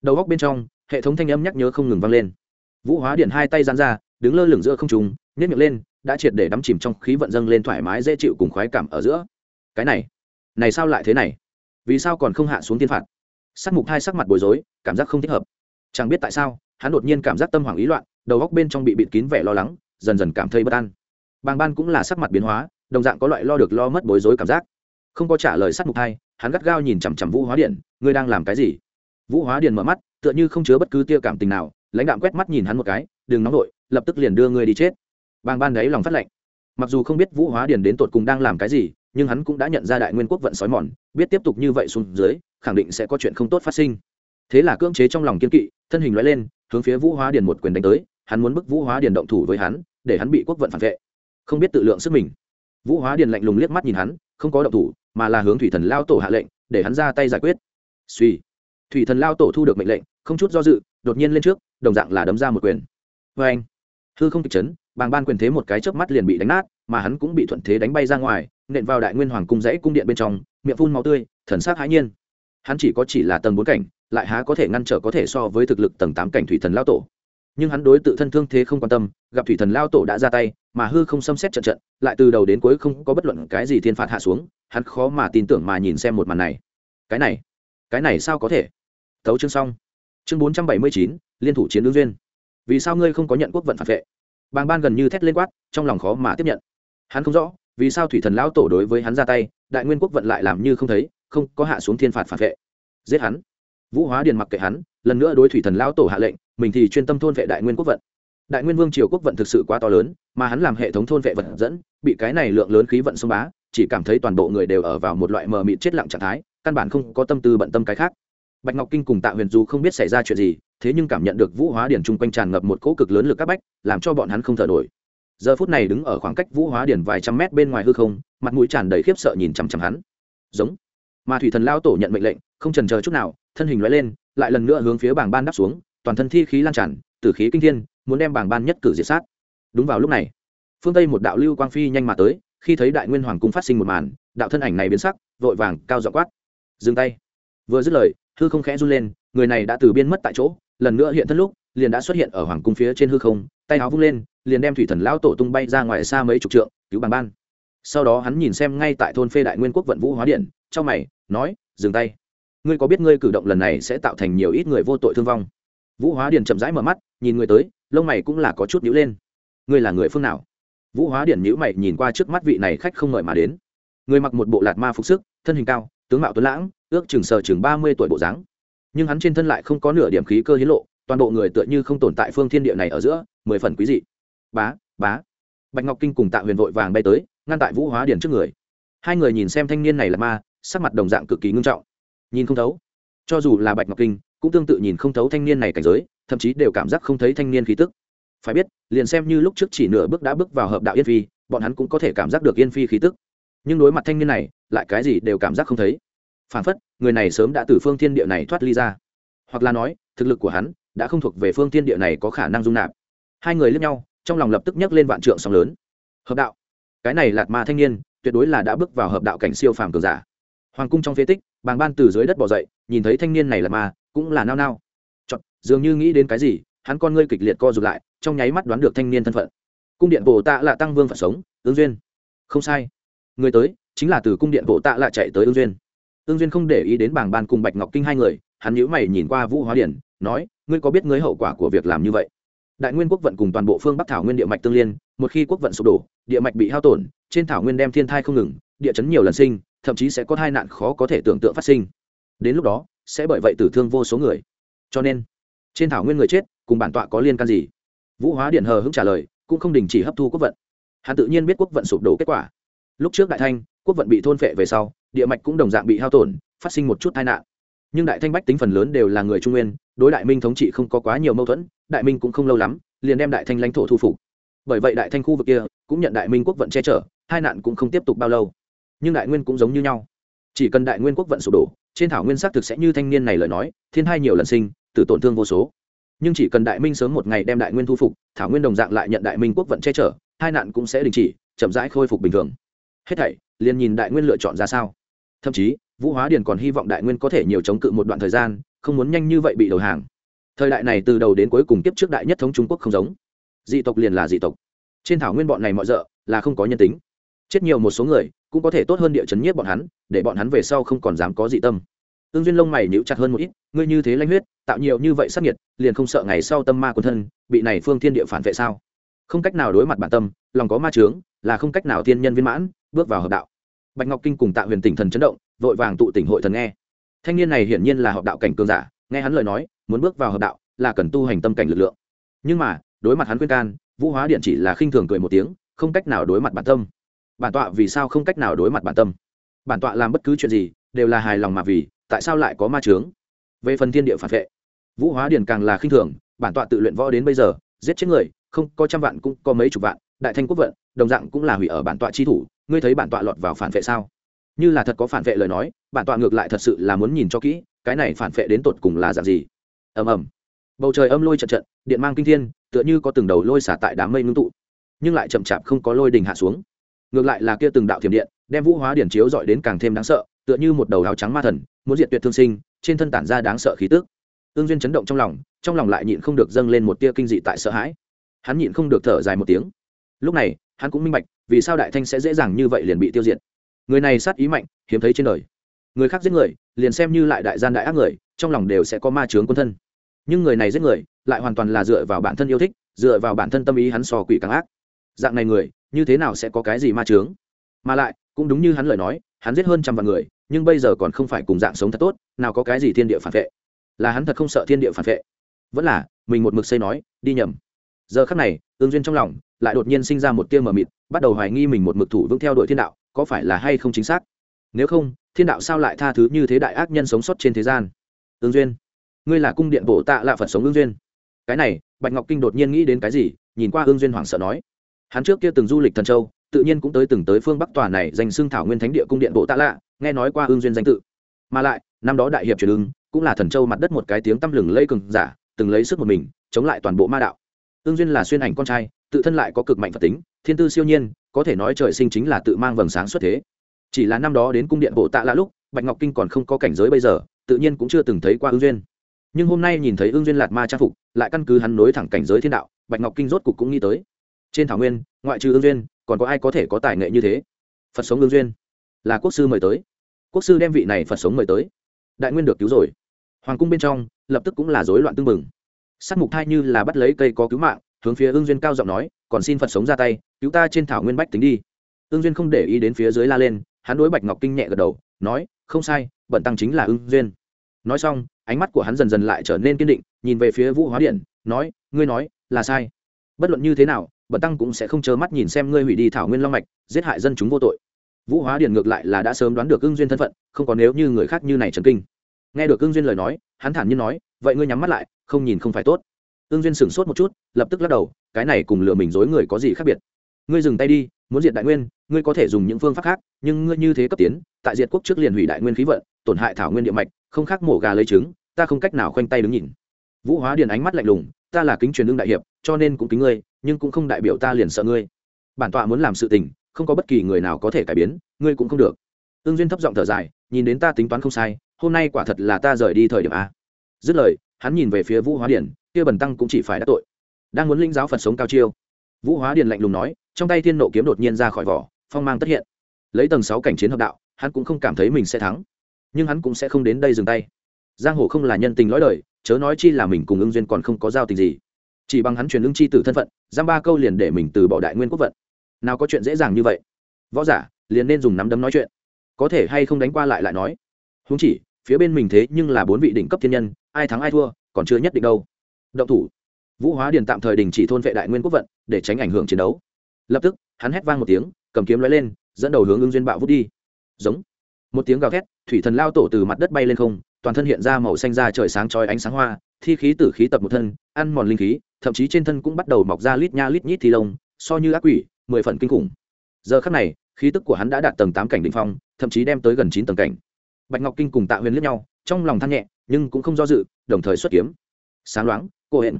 Đầu góc bên trong, hệ thống thanh âm nhắc nhớ không ngừng vang lên. Vũ hóa điện hai tay dán ra, đứng lơ lửng giữa không trùng nhét miệng lên, đã triệt để đắm chìm trong khí vận dâng lên thoải mái dễ chịu cùng khoái cảm ở giữa. Cái này này sao lại thế này? Vì sao còn không hạ xuống tiên phạt? Sắc mục hai sắc mặt bối rối, cảm giác không thích hợp. Chẳng biết tại sao hắn đột nhiên cảm giác tâm hoảng ý loạn, đầu góc bên trong bị bịt kín vẻ lo lắng, dần dần cảm thấy bất an. Bàng ban cũng là sắc mặt biến hóa, đồng dạng có loại lo được lo mất bối rối cảm giác. Không có trả lời sắc mục hai, hắn gắt gao nhìn chằm chằm vũ hóa điện ngươi đang làm cái gì? Vũ hóa điện mở mắt, tựa như không chứa bất cứ tia cảm tình nào, lãnh đạm quét mắt nhìn hắn một cái, đừng nóng nổi lập tức liền đưa ngươi đi chết. Bàng ban đấy lòng phát lệnh. Mặc dù không biết vũ hóa điền đến tột cùng đang làm cái gì, nhưng hắn cũng đã nhận ra đại nguyên quốc vận sói mòn, biết tiếp tục như vậy xuống dưới, khẳng định sẽ có chuyện không tốt phát sinh. Thế là cưỡng chế trong lòng kiên kỵ, thân hình loại lên hướng phía vũ hóa điền một quyền đánh tới, hắn muốn bức vũ hóa điền động thủ với hắn, để hắn bị quốc vận phản vệ. Không biết tự lượng sức mình. Vũ hóa điền lạnh lùng liếc mắt nhìn hắn, không có động thủ, mà là hướng thủy thần lao tổ hạ lệnh, để hắn ra tay giải quyết. Suy. Thủy thần lao tổ thu được mệnh lệnh, không chút do dự, đột nhiên lên trước, đồng dạng là đấm ra một quyền. Vê anh. Hư không kịch chấn, bàng ban quyền thế một cái chớp mắt liền bị đánh nát, mà hắn cũng bị thuận thế đánh bay ra ngoài, nện vào đại nguyên hoàng cung dãy cung điện bên trong, miệng phun máu tươi, thần sắc hãi nhiên. Hắn chỉ có chỉ là tầng bốn cảnh lại há có thể ngăn trở có thể so với thực lực tầng tám cảnh thủy thần lao tổ. Nhưng hắn đối tự thân thương thế không quan tâm, gặp thủy thần lao tổ đã ra tay, mà hư không xâm xét trận trận, lại từ đầu đến cuối không có bất luận cái gì thiên phạt hạ xuống, hắn khó mà tin tưởng mà nhìn xem một màn này. Cái này cái này sao có thể? Tấu chương xong. Chương bốn trăm bảy mươi chín, liên thủ chiến đương duyên. Vì sao ngươi không có nhận quốc vận phản vệ? Bàng ban gần như thét lên quát, trong lòng khó mà tiếp nhận. Hắn không rõ, vì sao thủy thần lão tổ đối với hắn ra tay, đại nguyên quốc vận lại làm như không thấy, không có hạ xuống thiên phạt phản vệ. Giết hắn vũ hóa điền mặc kệ hắn, lần nữa đối thủy thần lão tổ hạ lệnh, mình thì chuyên tâm thôn vệ đại nguyên quốc vận. Đại nguyên vương triều quốc vận thực sự quá to lớn, mà hắn làm hệ thống thôn vệ vận dẫn, bị cái này lượng lớn khí vận xông bá, chỉ cảm thấy toàn bộ người đều ở vào một loại mờ mịt chết lặng trạng thái, căn bản không có tâm tư bận tâm cái khác. Bạch ngọc kinh cùng tạ huyền du không biết xảy ra chuyện gì, thế nhưng cảm nhận được vũ hóa điển chung quanh tràn ngập một cỗ cực lớn lực các bách, làm cho bọn hắn không thở nổi. Giờ phút này đứng ở khoảng cách vũ hóa điển vài trăm mét bên ngoài hư không, mặt mũi tràn đầy khiếp sợ nhìn chằm chằm hắn. Giống. Mà thủy thần lao tổ nhận mệnh lệnh không trần chờ chút nào, thân hình loại lên, lại lần nữa hướng phía bảng ban đắp xuống, toàn thân thi khí lan tràn, tử khí kinh thiên, muốn đem bảng ban nhất cử diệt sát. Đúng vào lúc này, phương tây một đạo lưu quang phi nhanh mà tới, khi thấy đại nguyên hoàng cung phát sinh một màn, đạo thân ảnh này biến sắc, vội vàng cao dọ quát. Dừng tay. Vừa dứt lời, hư không khẽ run lên, người này đã từ biên mất tại chỗ, lần nữa hiện thân lúc, liền đã xuất hiện ở hoàng cung phía trên hư không, tay áo vung lên, liền đem thủy thần lão tổ tung bay ra ngoài xa mấy chục trượng, cứu bằng ban. Sau đó hắn nhìn xem ngay tại thôn phê đại nguyên quốc vận vũ hóa điện trong mày, nói, dừng tay ngươi có biết ngươi cử động lần này sẽ tạo thành nhiều ít người vô tội thương vong? Vũ hóa điền chậm rãi mở mắt, nhìn người tới, lông mày cũng là có chút nhíu lên. Ngươi là người phương nào? Vũ hóa Điền nhíu mày nhìn qua trước mắt vị này khách không ngợi mà đến. Người mặc một bộ lạt ma phục sức, thân hình cao, tướng mạo tuấn lãng, ước chừng sờ chừng ba mươi tuổi bộ dáng. Nhưng hắn trên thân lại không có nửa điểm khí cơ hiến lộ, toàn bộ người tựa như không tồn tại phương thiên địa này ở giữa, mười phần quý dị. Bá bá. Bạch ngọc kinh cùng tạ huyền vội vàng bay tới, ngăn tại vũ hóa Điền trước người. Hai người nhìn xem thanh niên này là ma, sắc mặt đồng dạng cực kỳ ngưng trọng nhìn không thấu. Cho dù là bạch ngọc kinh, cũng tương tự nhìn không thấu thanh niên này cảnh giới, thậm chí đều cảm giác không thấy thanh niên khí tức. Phải biết, liền xem như lúc trước chỉ nửa bước đã bước vào hợp đạo yên phi, bọn hắn cũng có thể cảm giác được yên phi khí tức. Nhưng đối mặt thanh niên này, lại cái gì đều cảm giác không thấy. Phản phất, người này sớm đã từ phương thiên địa này thoát ly ra. Hoặc là nói, thực lực của hắn đã không thuộc về phương thiên địa này có khả năng dung nạp. Hai người lướt nhau, trong lòng lập tức nhấc lên vạn trượng sóng lớn. Hợp đạo. Cái này lạt ma thanh niên, tuyệt đối là đã bước vào hợp đạo cảnh siêu phàm cường giả. Hoàng cung trong phế tích bàng ban từ dưới đất bỏ dậy, nhìn thấy thanh niên này là ma, cũng là nao nao. Chọn, dường như nghĩ đến cái gì, hắn con ngươi kịch liệt co rụt lại, trong nháy mắt đoán được thanh niên thân phận. Cung điện bồ tạ là tăng vương phật sống ứng duyên. Không sai. Người tới, chính là từ cung điện bồ tạ lại chạy tới ứng duyên. Ứng duyên không để ý đến bảng ban cùng bạch ngọc kinh hai người, hắn nhíu mày nhìn qua vũ hóa điển, nói, ngươi có biết ngươi hậu quả của việc làm như vậy? Đại nguyên quốc vận cùng toàn bộ phương bắc thảo nguyên địa mạch tương liên, một khi quốc vận sụp đổ, địa mạch bị hao tổn, trên thảo nguyên đem thiên thai không ngừng, địa chấn nhiều lần sinh thậm chí sẽ có tai nạn khó có thể tưởng tượng phát sinh. Đến lúc đó, sẽ bởi vậy tử thương vô số người. Cho nên, trên thảo nguyên người chết cùng bản tọa có liên can gì? Vũ hóa điện hờ hững trả lời, cũng không đình chỉ hấp thu quốc vận. Hắn tự nhiên biết quốc vận sụp đổ kết quả. Lúc trước đại thanh, quốc vận bị thôn phệ về sau, địa mạch cũng đồng dạng bị hao tổn, phát sinh một chút tai nạn. Nhưng đại thanh bách tính phần lớn đều là người trung nguyên, đối đại minh thống trị không có quá nhiều mâu thuẫn, đại minh cũng không lâu lắm, liền đem đại thanh lãnh thổ thu phục. Bởi vậy đại thanh khu vực kia cũng nhận đại minh quốc vận che chở hai nạn cũng không tiếp tục bao lâu nhưng đại nguyên cũng giống như nhau. Chỉ cần đại nguyên quốc vận sụp đổ, trên thảo nguyên xác thực sẽ như thanh niên này lời nói, thiên hai nhiều lần sinh, tử tổn thương vô số. Nhưng chỉ cần đại minh sớm một ngày đem đại nguyên thu phục, thảo nguyên đồng dạng lại nhận đại minh quốc vận che chở, hai nạn cũng sẽ đình chỉ, chậm rãi khôi phục bình thường. Hết thảy, liền nhìn đại nguyên lựa chọn ra sao. Thậm chí, vũ hóa điền còn hy vọng đại nguyên có thể nhiều chống cự một đoạn thời gian, không muốn nhanh như vậy bị đầu hàng. Thời đại này từ đầu đến cuối cùng tiếp trước đại nhất thống trung quốc không giống. Dị tộc liền là dị tộc. Trên thảo nguyên bọn này mọi d là không có nhân tính. Chết nhiều một số người cũng có thể tốt hơn địa chấn nhiếp bọn hắn, để bọn hắn về sau không còn dám có dị tâm. Tương duyên lông mày nhíu chặt hơn một ít, ngươi như thế lanh huyết, tạo nhiều như vậy sắc nhiệt liền không sợ ngày sau tâm ma quân thân, bị này phương thiên địa phản vệ sao? Không cách nào đối mặt bản tâm, lòng có ma trướng là không cách nào thiên nhân viên mãn, bước vào hợp đạo. Bạch ngọc kinh cùng tạ huyền tỉnh thần chấn động, vội vàng tụ tỉnh hội thần nghe. Thanh niên này hiển nhiên là hợp đạo cảnh cường giả, nghe hắn lời nói, muốn bước vào hợp đạo, là cần tu hành tâm cảnh lực lượng. Nhưng mà, đối mặt hắn khuyên can, vũ hóa điện chỉ là khinh thường cười một tiếng, không cách nào đối mặt bản tâm bản tọa vì sao không cách nào đối mặt bản tâm? Bản tọa làm bất cứ chuyện gì đều là hài lòng mà vì, tại sao lại có ma trướng về phần thiên địa phản vệ, vũ hóa điền càng là khinh thường, bản tọa tự luyện võ đến bây giờ, giết chết người, không, có trăm vạn cũng có mấy chục vạn, đại thanh quốc vận, đồng dạng cũng là hủy ở bản tọa chi thủ, ngươi thấy bản tọa lọt vào phản vệ sao? Như là thật có phản vệ lời nói, bản tọa ngược lại thật sự là muốn nhìn cho kỹ, cái này phản vệ đến tột cùng là dạng gì? Ầm ầm. Bầu trời âm lôi trận trận, điện mang kinh thiên, tựa như có từng đầu lôi xả tại đám mây ngưng tụ, nhưng lại chậm chạp không có lôi đình hạ xuống ngược lại là kia từng đạo thiểm điện, đem vũ hóa điển chiếu dọi đến càng thêm đáng sợ, tựa như một đầu áo trắng ma thần, muốn diệt tuyệt thương sinh, trên thân tản ra đáng sợ khí tức. Ương duyên chấn động trong lòng trong lòng lại nhịn không được dâng lên một tia kinh dị tại sợ hãi. Hắn nhịn không được thở dài một tiếng. Lúc này, hắn cũng minh bạch, vì sao đại thanh sẽ dễ dàng như vậy liền bị tiêu diệt. Người này sát ý mạnh, hiếm thấy trên đời. Người khác giết người, liền xem như lại đại gian đại ác người, trong lòng đều sẽ có ma chướng quân thân. Nhưng người này giết người, lại hoàn toàn là dựa vào bản thân yêu thích, dựa vào bản thân tâm ý hắn so quỷ càng ác dạng này người, như thế nào sẽ có cái gì ma chướng? Mà lại, cũng đúng như hắn lời nói, hắn giết hơn trăm vạn người, nhưng bây giờ còn không phải cùng dạng sống thật tốt, nào có cái gì thiên địa phản vệ. Là hắn thật không sợ thiên địa phản vệ. Vẫn là, mình một mực xây nói, đi nhầm. Giờ khắc này ương duyên trong lòng lại đột nhiên sinh ra một tia mờ mịt, bắt đầu hoài nghi mình một mực thủ vững theo đội thiên đạo, có phải là hay không chính xác? Nếu không, thiên đạo sao lại tha thứ như thế đại ác nhân sống sót trên thế gian? Ương duyên, ngươi là cung điện bổ tạ lạ phật sống ương duyên. Cái này, bạch ngọc kinh đột nhiên nghĩ đến cái gì, nhìn qua ương duyên hoảng sợ nói hắn trước kia từng du lịch thần châu, tự nhiên cũng tới từng tới phương bắc tòa này danh xưng thảo nguyên thánh địa cung điện bộ tạ lạ, nghe nói qua ương duyên danh tự. Mà lại, năm đó đại hiệp truyền ưng, cũng là thần châu mặt đất một cái tiếng tăm lừng lây cường giả, từng lấy sức một mình, chống lại toàn bộ ma đạo. Ương duyên là xuyên ảnh con trai, tự thân lại có cực mạnh phật tính, thiên tư siêu nhiên, có thể nói trời sinh chính là tự mang vầng sáng xuất thế. Chỉ là năm đó đến cung điện bộ tạ lạ lúc, bạch ngọc kinh còn không có cảnh giới bây giờ, tự nhiên cũng chưa từng thấy qua ương duyên. Nhưng hôm nay nhìn thấy ương duyên lạt ma trang phục, lại căn cứ hắn nối thẳng cảnh giới thiên đạo, bạch ngọc kinh rốt cục cũng nghĩ tới trên thảo nguyên, ngoại trừ ương duyên, còn có ai có thể có tài nghệ như thế? Phật sống ương duyên. Là quốc sư mời tới. Quốc sư đem vị này phật sống mời tới. Đại nguyên được cứu rồi. Hoàng cung bên trong, lập tức cũng là rối loạn tưng bừng. Sát mục thai như là bắt lấy cây có cứu mạng, hướng phía ương duyên cao giọng nói, còn xin phật sống ra tay, cứu ta trên thảo nguyên bách tính đi. Ương duyên không để ý đến phía dưới la lên, hắn đối bạch ngọc kinh nhẹ gật đầu, nói, không sai, bận tăng chính là ương duyên. Nói xong, ánh mắt của hắn dần dần lại trở nên kiên định, nhìn về phía vũ hóa điện, nói, ngươi nói, là sai. Bất luận như thế nào bận tăng cũng sẽ không chớ mắt nhìn xem ngươi hủy đi thảo nguyên long mạch, giết hại dân chúng vô tội. Vũ hóa điện ngược lại là đã sớm đoán được ưng duyên thân phận, không còn nếu như người khác như này trần kinh. Nghe được ưng duyên lời nói, hắn thản nhiên nói, vậy ngươi nhắm mắt lại, không nhìn không phải tốt. Ưng duyên sửng sốt một chút, lập tức lắc đầu, cái này cùng lừa mình dối người có gì khác biệt? Ngươi dừng tay đi, muốn diệt đại nguyên, ngươi có thể dùng những phương pháp khác, nhưng ngươi như thế cấp tiến, tại diệt quốc trước liền hủy đại nguyên khí vận, tổn hại thảo nguyên địa mạch, không khác mổ gà lấy trứng, ta không cách nào khoanh tay đứng nhìn. Vũ hóa điền ánh mắt lạnh lùng, ta là kính truyền ương đại hiệp, cho nên cũng kính ngươi nhưng cũng không đại biểu ta liền sợ ngươi. Bản tọa muốn làm sự tình, không có bất kỳ người nào có thể cải biến, ngươi cũng không được. Ương duyên thấp giọng thở dài, nhìn đến ta tính toán không sai, hôm nay quả thật là ta rời đi thời điểm a. Dứt lời, hắn nhìn về phía vũ hóa điển kia bần tăng cũng chỉ phải đã tội. Đang muốn linh giáo phật sống cao chiêu, vũ hóa điền lạnh lùng nói, trong tay thiên nộ kiếm đột nhiên ra khỏi vỏ, phong mang tất hiện. Lấy tầng sáu cảnh chiến hợp đạo, hắn cũng không cảm thấy mình sẽ thắng, nhưng hắn cũng sẽ không đến đây dừng tay. Giang hồ không là nhân tình lõi đời, chớ nói chi là mình cùng ưng duyên còn không có giao tình gì chỉ bằng hắn truyền lưng chi tử thân phận, giam ba câu liền để mình từ bỏ đại nguyên quốc vận. Nào có chuyện dễ dàng như vậy? Võ giả, liền nên dùng nắm đấm nói chuyện. Có thể hay không đánh qua lại lại nói? Húng chỉ, phía bên mình thế nhưng là bốn vị đỉnh cấp thiên nhân, ai thắng ai thua, còn chưa nhất định đâu. Động thủ. Vũ hóa điền tạm thời đình chỉ thôn vệ đại nguyên quốc vận, để tránh ảnh hưởng chiến đấu. Lập tức, hắn hét vang một tiếng, cầm kiếm lóe lên, dẫn đầu hướng ứng duyên bạo vút đi. Giống. Một tiếng gào thét, thủy thần lao tổ từ mặt đất bay lên không, toàn thân hiện ra màu xanh da trời sáng chói ánh sáng hoa thi khí tử khí tập một thân, ăn mòn linh khí, thậm chí trên thân cũng bắt đầu mọc ra lít nha lít nhít thi lông, so như ác quỷ, mười phần kinh khủng. Giờ khắc này, khí tức của hắn đã đạt tầng tám cảnh đ ỉ n h phong, thậm chí đem tới gần chín tầng cảnh. Bạch ngọc kinh cùng tạ huyền liếc nhau, trong lòng than nhẹ, nhưng cũng không do dự, đồng thời xuất kiếm. Sáng loáng, cô hẹn.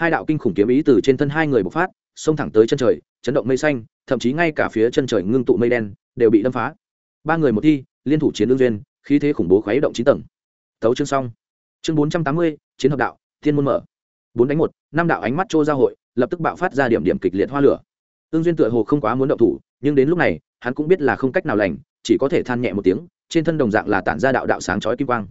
Hai đạo kinh khủng kiếm ý từ trên thân hai người bộc phát, xông thẳng tới chân trời, chấn động mây xanh, thậm chí ngay cả phía chân trời ngưng tụ mây đen, đều bị đâm phá. Ba người một thi, liên thủ chiến đương duyên, khí thế khủng bố khuấy động chín tầng. Tấu chương xong chương bốn trăm tám mươi, chiến hợp đạo, thiên môn mở. Bốn đánh một, năm đạo ánh mắt trô giao hội, lập tức bạo phát ra điểm điểm kịch liệt hoa lửa. Tương duyên tựa hồ không quá muốn động thủ, nhưng đến lúc này, hắn cũng biết là không cách nào lành, chỉ có thể than nhẹ một tiếng, trên thân đồng dạng là tản ra đạo đạo sáng chói kim quang.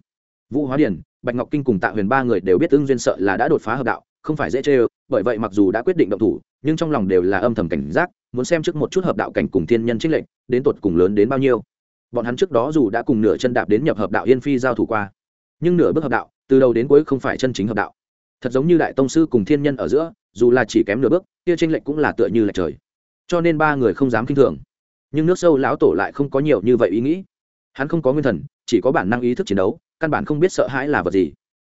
Vũ hóa điển bạch ngọc kinh cùng tạ huyền ba người đều biết tương duyên sợ là đã đột phá hợp đạo, không phải dễ chê ơ, bởi vậy mặc dù đã quyết định động thủ, nhưng trong lòng đều là âm thầm cảnh giác, muốn xem trước một chút hợp đạo cảnh cùng thiên nhân trích lệnh đến tột cùng lớn đến bao nhiêu. Bọn hắn trước đó dù đã cùng nửa chân đạp đến nhập hợp đạo yên phi giao thủ qua, nhưng nửa bước hợp đạo từ đầu đến cuối không phải chân chính hợp đạo. Thật giống như đại tông sư cùng thiên nhân ở giữa, dù là chỉ kém nửa bước, kia tranh lệch cũng là tựa như lệch trời. Cho nên ba người không dám kinh thường. Nhưng nước sâu lão tổ lại không có nhiều như vậy ý nghĩ. Hắn không có nguyên thần, chỉ có bản năng ý thức chiến đấu, căn bản không biết sợ hãi là vật gì.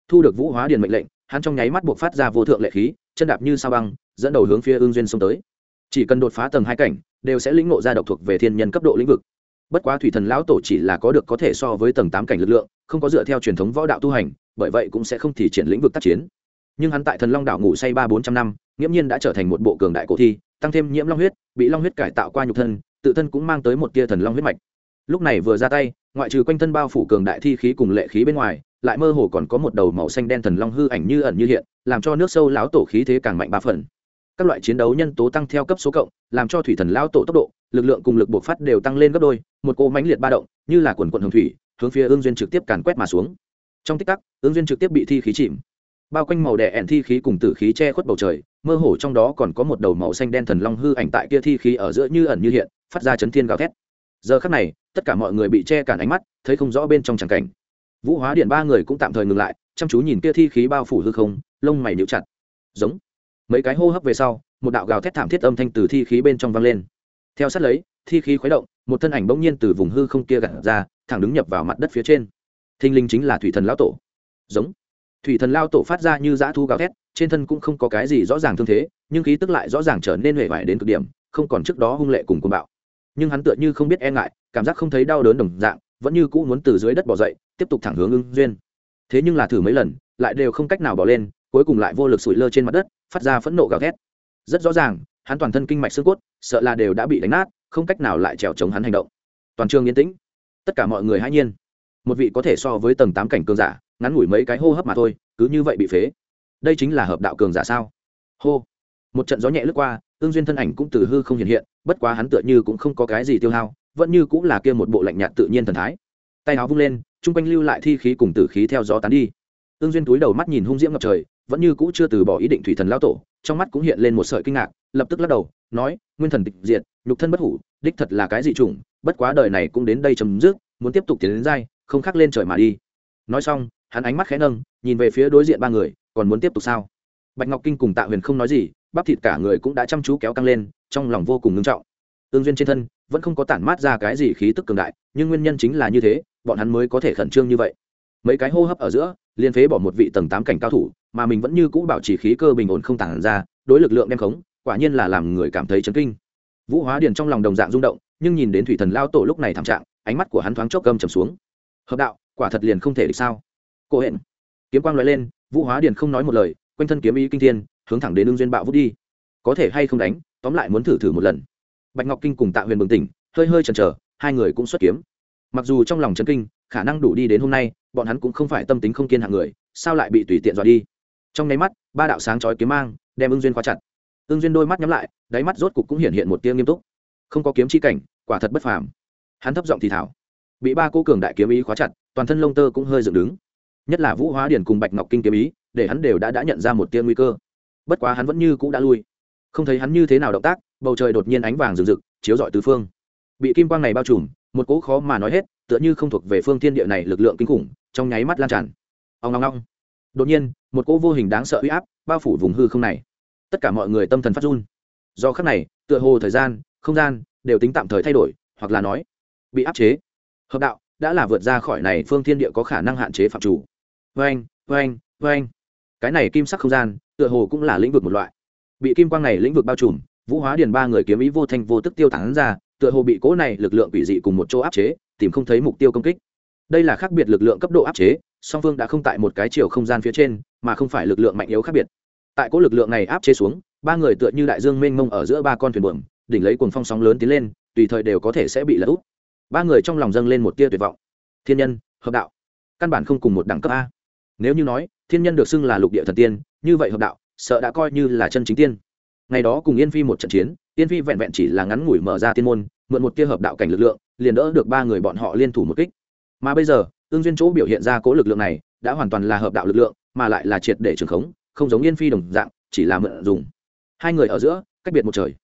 Thu được vũ hóa điền mệnh lệnh, hắn trong nháy mắt buộc phát ra vô thượng lệ khí, chân đạp như sao băng, dẫn đầu hướng phía ương duyên xông tới. Chỉ cần đột phá tầng hai cảnh, đều sẽ lĩnh ngộ ra độc thuộc về thiên nhân cấp độ lĩnh vực. Bất quá thủy thần lão tổ chỉ là có được có thể so với tầng tám cảnh lực lượng không có dựa theo truyền thống võ đạo tu hành, bởi vậy cũng sẽ không thì triển lĩnh vực tác chiến. Nhưng hắn tại thần long đảo ngủ say ba bốn trăm năm, nghiễm nhiên đã trở thành một bộ cường đại cổ thi, tăng thêm nhiễm long huyết, bị long huyết cải tạo qua nhục thân, tự thân cũng mang tới một tia thần long huyết mạch. Lúc này vừa ra tay, ngoại trừ quanh thân bao phủ cường đại thi khí cùng lệ khí bên ngoài, lại mơ hồ còn có một đầu màu xanh đen thần long hư ảnh như ẩn như hiện, làm cho nước sâu lão tổ khí thế càng mạnh ba phần. Các loại chiến đấu nhân tố tăng theo cấp số cộng, làm cho thủy thần lão tổ tốc độ, lực lượng cùng lực buộc phát đều tăng lên gấp đôi, một cỗ mãnh liệt ba động, như là quần quận hồng thủy hướng phía ương duyên trực tiếp càn quét mà xuống. Trong tích tắc, ương duyên trực tiếp bị thi khí chìm. Bao quanh màu đè ẻn thi khí cùng tử khí che khuất bầu trời, mơ hồ trong đó còn có một đầu màu xanh đen thần long hư ảnh tại kia thi khí ở giữa như ẩn như hiện, phát ra chấn thiên gào thét. Giờ khắc này, tất cả mọi người bị che cản ánh mắt, thấy không rõ bên trong tràng cảnh. Vũ hóa điện ba người cũng tạm thời ngừng lại, chăm chú nhìn kia thi khí bao phủ hư không, lông mày níu chặt. Giống. Mấy cái hô hấp về sau, một đạo gào thét thảm thiết âm thanh từ thi khí bên trong vang lên. Theo sát lấy thi khí khuấy động, một thân ảnh bỗng nhiên từ vùng hư không kia gặt ra, thẳng đứng nhập vào mặt đất phía trên. Thinh linh chính là thủy thần lão tổ. Giống. Thủy thần lao tổ phát ra như dã thu gào thét, trên thân cũng không có cái gì rõ ràng thương thế, nhưng khí tức lại rõ ràng trở nên huệ vải đến cực điểm, không còn trước đó hung lệ cùng côn bạo. Nhưng hắn tựa như không biết e ngại, cảm giác không thấy đau đớn đồng dạng, vẫn như cũ muốn từ dưới đất bỏ dậy, tiếp tục thẳng hướng ưng duyên. Thế nhưng là thử mấy lần, lại đều không cách nào bỏ lên, cuối cùng lại vô lực sủi lơ trên mặt đất, phát ra phẫn nộ gào thét. Rất rõ ràng, hắn toàn thân kinh mạch xương cốt, sợ là đều đã bị đánh nát không cách nào lại trèo chống hắn hành động. Toàn trường yên tĩnh. Tất cả mọi người hãy nhiên. Một vị có thể so với tầng tám cảnh cường giả, ngắn ngủi mấy cái hô hấp mà thôi, cứ như vậy bị phế. Đây chính là hợp đạo cường giả sao? Hô. Một trận gió nhẹ lướt qua ương duyên thân ảnh cũng từ hư không hiện hiện, bất quá hắn tựa như cũng không có cái gì tiêu hao, vẫn như cũng là kia một bộ lạnh nhạt tự nhiên thần thái. Tay áo vung lên, chung quanh lưu lại thi khí cùng tử khí theo gió tán đi. Ương duyên túi đầu mắt nhìn hung diễm ngập trời vẫn như cũ chưa từ bỏ ý định thủy thần lao tổ, trong mắt cũng hiện lên một sợi kinh ngạc, lập tức lắc đầu, nói, nguyên thần tịch diệt, nhục thân bất hủ, đích thật là cái dị chủng, bất quá đời này cũng đến đây chấm dứt, muốn tiếp tục tiến đến dai không khác lên trời mà đi. Nói xong, hắn ánh mắt khẽ nâng, nhìn về phía đối diện ba người, còn muốn tiếp tục sao? Bạch ngọc kinh cùng tạ huyền không nói gì, bắp thịt cả người cũng đã chăm chú kéo căng lên, trong lòng vô cùng ngưng trọng. Tương duyên trên thân, vẫn không có tản mát ra cái gì khí tức cường đại, nhưng nguyên nhân chính là như thế, bọn hắn mới có thể khẩn trương như vậy. Mấy cái hô hấp ở giữa liên phế bỏ một vị tầng tám cảnh cao thủ mà mình vẫn như cũ bảo trì khí cơ bình ổn không tản ra, đối lực lượng đem khống, quả nhiên là làm người cảm thấy chấn kinh. Vũ hóa điền trong lòng đồng dạng rung động, nhưng nhìn đến thủy thần lao tổ lúc này thảm trạng, ánh mắt của hắn thoáng chốc gầm trầm xuống. Hợp đạo, quả thật liền không thể được sao? Cô hẹn kiếm quang loại lên, vũ hóa điền không nói một lời, quanh thân kiếm ý kinh thiên, hướng thẳng đến lương duyên bạo vút đi. Có thể hay không đánh, tóm lại muốn thử thử một lần. Bạch ngọc kinh cùng tạ huyền bừng tỉnh, hơi hơi chần chờ, hai người cũng xuất kiếm. Mặc dù trong lòng chấn kinh, khả năng đủ đi đến hôm nay, bọn hắn cũng không phải tâm tính không kiên hạng người, sao lại bị tùy tiện dọa đi? Trong nháy mắt, ba đạo sáng chói kiếm mang đem ưng duyên khóa chặt. Ưng duyên đôi mắt nhắm lại, đáy mắt rốt cục cũng hiện hiện một tia nghiêm túc. Không có kiếm chi cảnh, quả thật bất phàm. Hắn thấp giọng thì thảo. Bị ba cô cường đại kiếm ý khóa chặt, toàn thân lông tơ cũng hơi dựng đứng. Nhất là vũ hóa điển cùng bạch ngọc kinh kiếm ý, để hắn đều đã đã nhận ra một tia nguy cơ. Bất quá hắn vẫn như cũng đã lui. Không thấy hắn như thế nào động tác, bầu trời đột nhiên ánh vàng rừng rực, chiếu rọi tứ phương. Bị kim quang này bao trùm, một cỗ khó mà nói hết, tựa như không thuộc về phương thiên địa này lực lượng kinh khủng, trong nháy mắt lan tràn. Ông ngong ngong đột nhiên, một cỗ vô hình đáng sợ uy áp bao phủ vùng hư không này. Tất cả mọi người tâm thần phát run. Do khắc này, tựa hồ thời gian, không gian đều tính tạm thời thay đổi, hoặc là nói, bị áp chế. Hợp đạo, đã là vượt ra khỏi này phương thiên địa có khả năng hạn chế phạm chủ. Vê anh vê cái này kim sắc không gian, tựa hồ cũng là lĩnh vực một loại. Bị kim quang này lĩnh vực bao trùm, vũ hóa điền ba người kiếm ý vô thanh vô tức tiêu tán ra, tựa hồ bị cố này lực lượng quỷ dị cùng một chỗ áp chế, tìm không thấy mục tiêu công kích. Đây là khác biệt lực lượng cấp độ áp chế song phương đã không tại một cái chiều không gian phía trên, mà không phải lực lượng mạnh yếu khác biệt. Tại cỗ lực lượng này áp chế xuống, ba người tựa như đại dương mênh mông ở giữa ba con thuyền buồm, đỉnh lấy cuồng phong sóng lớn tiến lên, tùy thời đều có thể sẽ bị lật úp. Ba người trong lòng dâng lên một tia tuyệt vọng. Thiên nhân, hợp đạo. Căn bản không cùng một đẳng cấp a. Nếu như nói, thiên nhân được xưng là lục địa thần tiên, như vậy hợp đạo, sợ đã coi như là chân chính tiên. Ngày đó cùng yên phi một trận chiến, yên phi vẹn vẹn chỉ là ngắn ngủi mở ra tiên môn, mượn một tia hợp đạo cảnh lực lượng, liền đỡ được ba người bọn họ liên thủ một kích. Mà bây giờ ương duyên chỗ biểu hiện ra cố lực lượng này, đã hoàn toàn là hợp đạo lực lượng, mà lại là triệt để trường khống, không giống yên phi đồng dạng, chỉ là mượn dùng. Hai người ở giữa, cách biệt một trời.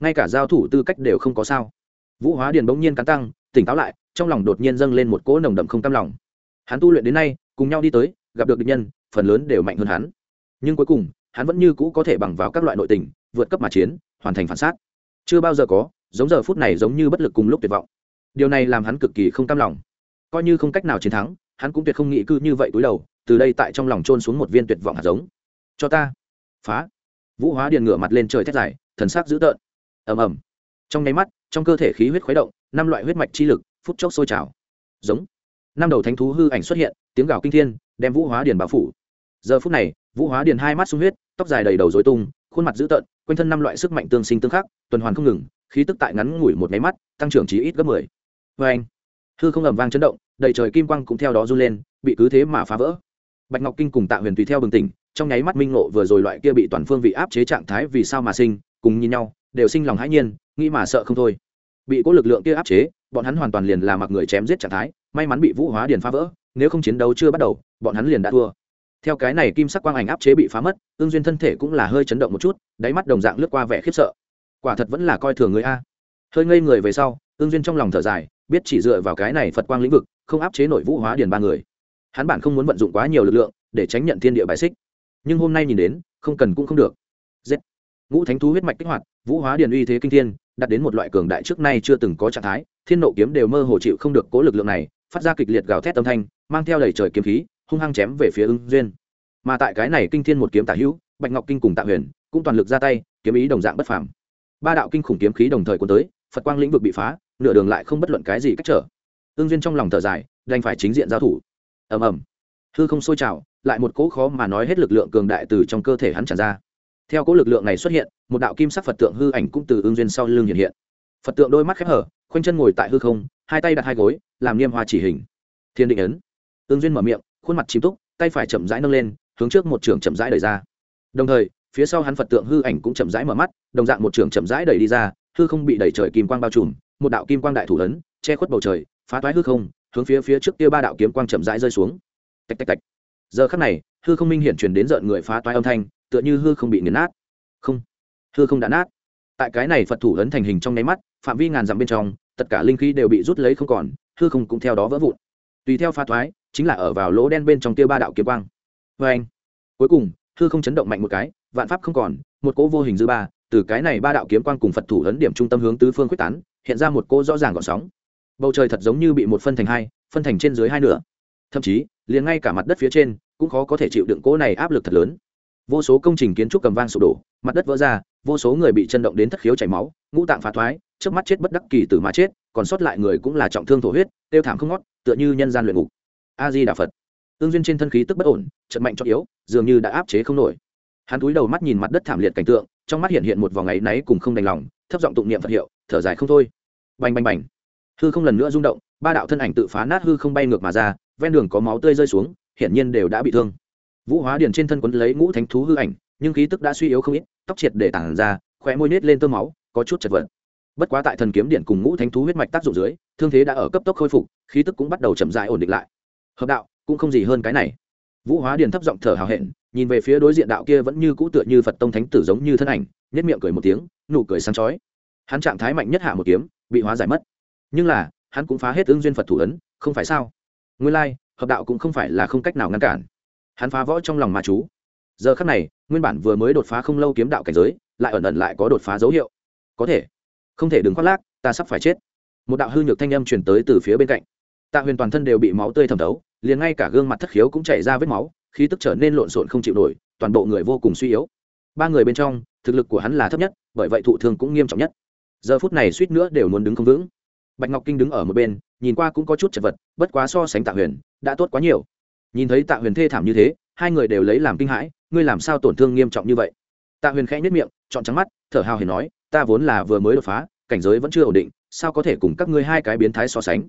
Ngay cả giao thủ tư cách đều không có sao. Vũ hóa điền bỗng nhiên cắn tăng tỉnh táo lại, trong lòng đột nhiên dâng lên một cỗ nồng đậm không cam lòng. Hắn tu luyện đến nay, cùng nhau đi tới, gặp được địch nhân, phần lớn đều mạnh hơn hắn. Nhưng cuối cùng, hắn vẫn như cũ có thể bằng vào các loại nội tình, vượt cấp mà chiến, hoàn thành phản xác chưa bao giờ có, giống giờ phút này giống như bất lực cùng lúc tuyệt vọng. Điều này làm hắn cực kỳ không cam lòng coi như không cách nào chiến thắng, hắn cũng tuyệt không nghĩ cư như vậy túi đầu, từ đây tại trong lòng trôn xuống một viên tuyệt vọng hạt giống. Cho ta. Phá. Vũ hóa điền ngửa mặt lên trời thét dài, thần sắc dữ tợn. Ầm ầm. Trong nháy mắt, trong cơ thể khí huyết khuấy động, năm loại huyết mạch chi lực, phút chốc sôi trào. Giống. Năm đầu thánh thú hư ảnh xuất hiện, tiếng gào kinh thiên, đem vũ hóa điền bao phủ. Giờ phút này, vũ hóa điền hai mắt sung huyết, tóc dài đầy đầu dối tung, khuôn mặt dữ tợn, quanh thân năm loại sức mạnh tương sinh tương khắc, tuần hoàn không ngừng, khí tức tại ngắn ngủi một nháy mắt, tăng trưởng chí ít gấp mười. Vê anh hư không ầm vang chấn động, đầy trời kim quang cũng theo đó run lên, bị cứ thế mà phá vỡ. Bạch ngọc kinh cùng tạ huyền tùy theo bừng tỉnh, trong nháy mắt minh ngộ vừa rồi loại kia bị toàn phương vị áp chế trạng thái vì sao mà sinh, cùng nhìn nhau, đều sinh lòng hãi nhiên, nghĩ mà sợ không thôi. Bị cố lực lượng kia áp chế, bọn hắn hoàn toàn liền là mặc người chém giết trạng thái, may mắn bị vũ hóa điền phá vỡ, nếu không chiến đấu chưa bắt đầu, bọn hắn liền đã thua. Theo cái này kim sắc quang ảnh áp chế bị phá mất, ương duyên thân thể cũng là hơi chấn động một chút, đáy mắt đồng dạng lướt qua vẻ khiếp sợ. Quả thật vẫn là coi thường người a. Hơi ngây người về sau, ương duyên trong lòng thở dài biết chỉ dựa vào cái này phật quang lĩnh vực, không áp chế nội vũ hóa điền ba người. Hắn bản không muốn vận dụng quá nhiều lực lượng, để tránh nhận thiên địa bài xích. Nhưng hôm nay nhìn đến, không cần cũng không được. Giết. Ngũ thánh thú huyết mạch kích hoạt, vũ hóa điền uy thế kinh thiên, đạt đến một loại cường đại trước nay chưa từng có trạng thái, thiên nộ kiếm đều mơ hồ chịu không được cố lực lượng này, phát ra kịch liệt gào thét âm thanh, mang theo đầy trời kiếm khí, hung hăng chém về phía ưng duyên. Mà tại cái này kinh thiên một kiếm tả hữu, bạch ngọc kinh cùng tạ huyền, cũng toàn lực ra tay, kiếm ý đồng dạng bất phàm. Ba đạo kinh khủng kiếm khí đồng thời cuốn tới, phật quang lĩnh vực bị phá nửa đường lại không bất luận cái gì cách trở. Ương duyên trong lòng thở dài, đành phải chính diện giao thủ. Ầm ầm. Hư không sôi trào, lại một cỗ khó mà nói hết lực lượng cường đại từ trong cơ thể hắn tràn ra. Theo cỗ lực lượng này xuất hiện, một đạo kim sắc phật tượng hư ảnh cũng từ ương duyên sau lưng hiện hiện. Phật tượng đôi mắt khép hở, khoanh chân ngồi tại hư không, hai tay đặt hai gối, làm niêm hoa chỉ hình. Thiên định ấn. Ương duyên mở miệng, khuôn mặt chìm túc, tay phải chậm rãi nâng lên, hướng trước một trường chậm rãi đẩy ra. Đồng thời, phía sau hắn phật tượng hư ảnh cũng chậm rãi mở mắt, đồng dạng một trường chậm rãi đẩy đi ra, hư không bị đẩy trời kim quang bao trùm một đạo kim quang đại thủ lớn, che khuất bầu trời, phá toái hư không, hướng phía phía trước kia ba đạo kiếm quang chậm rãi rơi xuống. Tạch tạch tạch. Giờ khắc này, hư không minh hiển truyền đến rợn người phá toái âm thanh, tựa như hư không bị nghiền nát. Không, hư không đã nát. Tại cái này phật thủ lớn thành hình trong nháy mắt, phạm vi ngàn dặm bên trong, tất cả linh khí đều bị rút lấy không còn, hư không cũng theo đó vỡ vụn. Tùy theo phá thoái chính là ở vào lỗ đen bên trong tiêu ba đạo kiếm quang. Vê anh cuối cùng, hư không chấn động mạnh một cái, vạn pháp không còn, một cỗ vô hình dư ba từ cái này ba đạo kiếm quang cùng phật thủ ấn điểm trung tâm hướng tứ phương quyết tán, hiện ra một cỗ rõ ràng gọn sóng. Bầu trời thật giống như bị một phân thành hai, phân thành trên dưới hai nửa. Thậm chí, liền ngay cả mặt đất phía trên cũng khó có thể chịu đựng cỗ này áp lực thật lớn. Vô số công trình kiến trúc cầm vang sụp đổ, mặt đất vỡ ra, vô số người bị chân động đến thất khiếu chảy máu, ngũ tạng phá thoái trước mắt chết bất đắc kỳ tử mà chết, còn sót lại người cũng là trọng thương thổ huyết, tiêu thảm không ngót, tựa như nhân gian luyện ngục. A di đà phật. Tương duyên trên thân khí tức bất ổn, trận mạnh cho yếu, dường như đã áp chế không nổi. Hắn túi đầu mắt nhìn mặt đất thảm liệt cảnh tượng trong mắt hiện hiện một vòng áy náy cùng không đành lòng, thấp giọng tụng niệm phật hiệu, thở dài không thôi. Bành bành bành. Hư không lần nữa rung động, ba đạo thân ảnh tự phá nát hư không bay ngược mà ra, ven đường có máu tươi rơi xuống, hiển nhiên đều đã bị thương. Vũ hóa điền trên thân quấn lấy ngũ thánh thú hư ảnh, nhưng khí tức đã suy yếu không ít, tóc triệt để tản ra, khóe môi nết lên tơ máu, có chút chật vật. Bất quá tại thần kiếm điện cùng ngũ thánh thú huyết mạch tác dụng dưới, thương thế đã ở cấp tốc khôi phục, khí tức cũng bắt đầu chậm rãi ổn định lại. Hợp đạo, cũng không gì hơn cái này vũ hóa điền thấp giọng thở hào hẹn, nhìn về phía đối diện đạo kia vẫn như cũ tựa như phật tông thánh tử giống như thân ảnh nhất miệng cười một tiếng, nụ cười sáng chói. Hắn trạng thái mạnh nhất hạ một kiếm, bị hóa giải mất. Nhưng là, hắn cũng phá hết ứng duyên phật thủ ấn, không phải sao? Nguyên lai, hợp đạo cũng không phải là không cách nào ngăn cản. Hắn phá võ trong lòng ma chú. Giờ khắc này, nguyên bản vừa mới đột phá không lâu kiếm đạo cảnh giới, lại ẩn ẩn lại có đột phá dấu hiệu. Có thể. Không thể đừng khoác lác, ta sắp phải chết. Một đạo hư nhược thanh âm truyền tới từ phía bên cạnh. Tạ huyền toàn thân đều bị máu tươi thẩm thấu liền ngay cả gương mặt thất khiếu cũng chảy ra vết máu, khí tức trở nên lộn xộn không chịu nổi, toàn bộ người vô cùng suy yếu. Ba người bên trong, thực lực của hắn là thấp nhất, bởi vậy thụ thương cũng nghiêm trọng nhất. Giờ phút này suýt nữa đều muốn đứng không vững. Bạch ngọc kinh đứng ở một bên, nhìn qua cũng có chút chật vật, bất quá so sánh tạ huyền, đã tốt quá nhiều. Nhìn thấy tạ huyền thê thảm như thế, hai người đều lấy làm kinh hãi, ngươi làm sao tổn thương nghiêm trọng như vậy? Tạ huyền khẽ nhất miệng chọn trắng mắt, thở hào hề nói, ta vốn là vừa mới đột phá, cảnh giới vẫn chưa ổn định, sao có thể cùng các ngươi hai cái biến thái so sánh?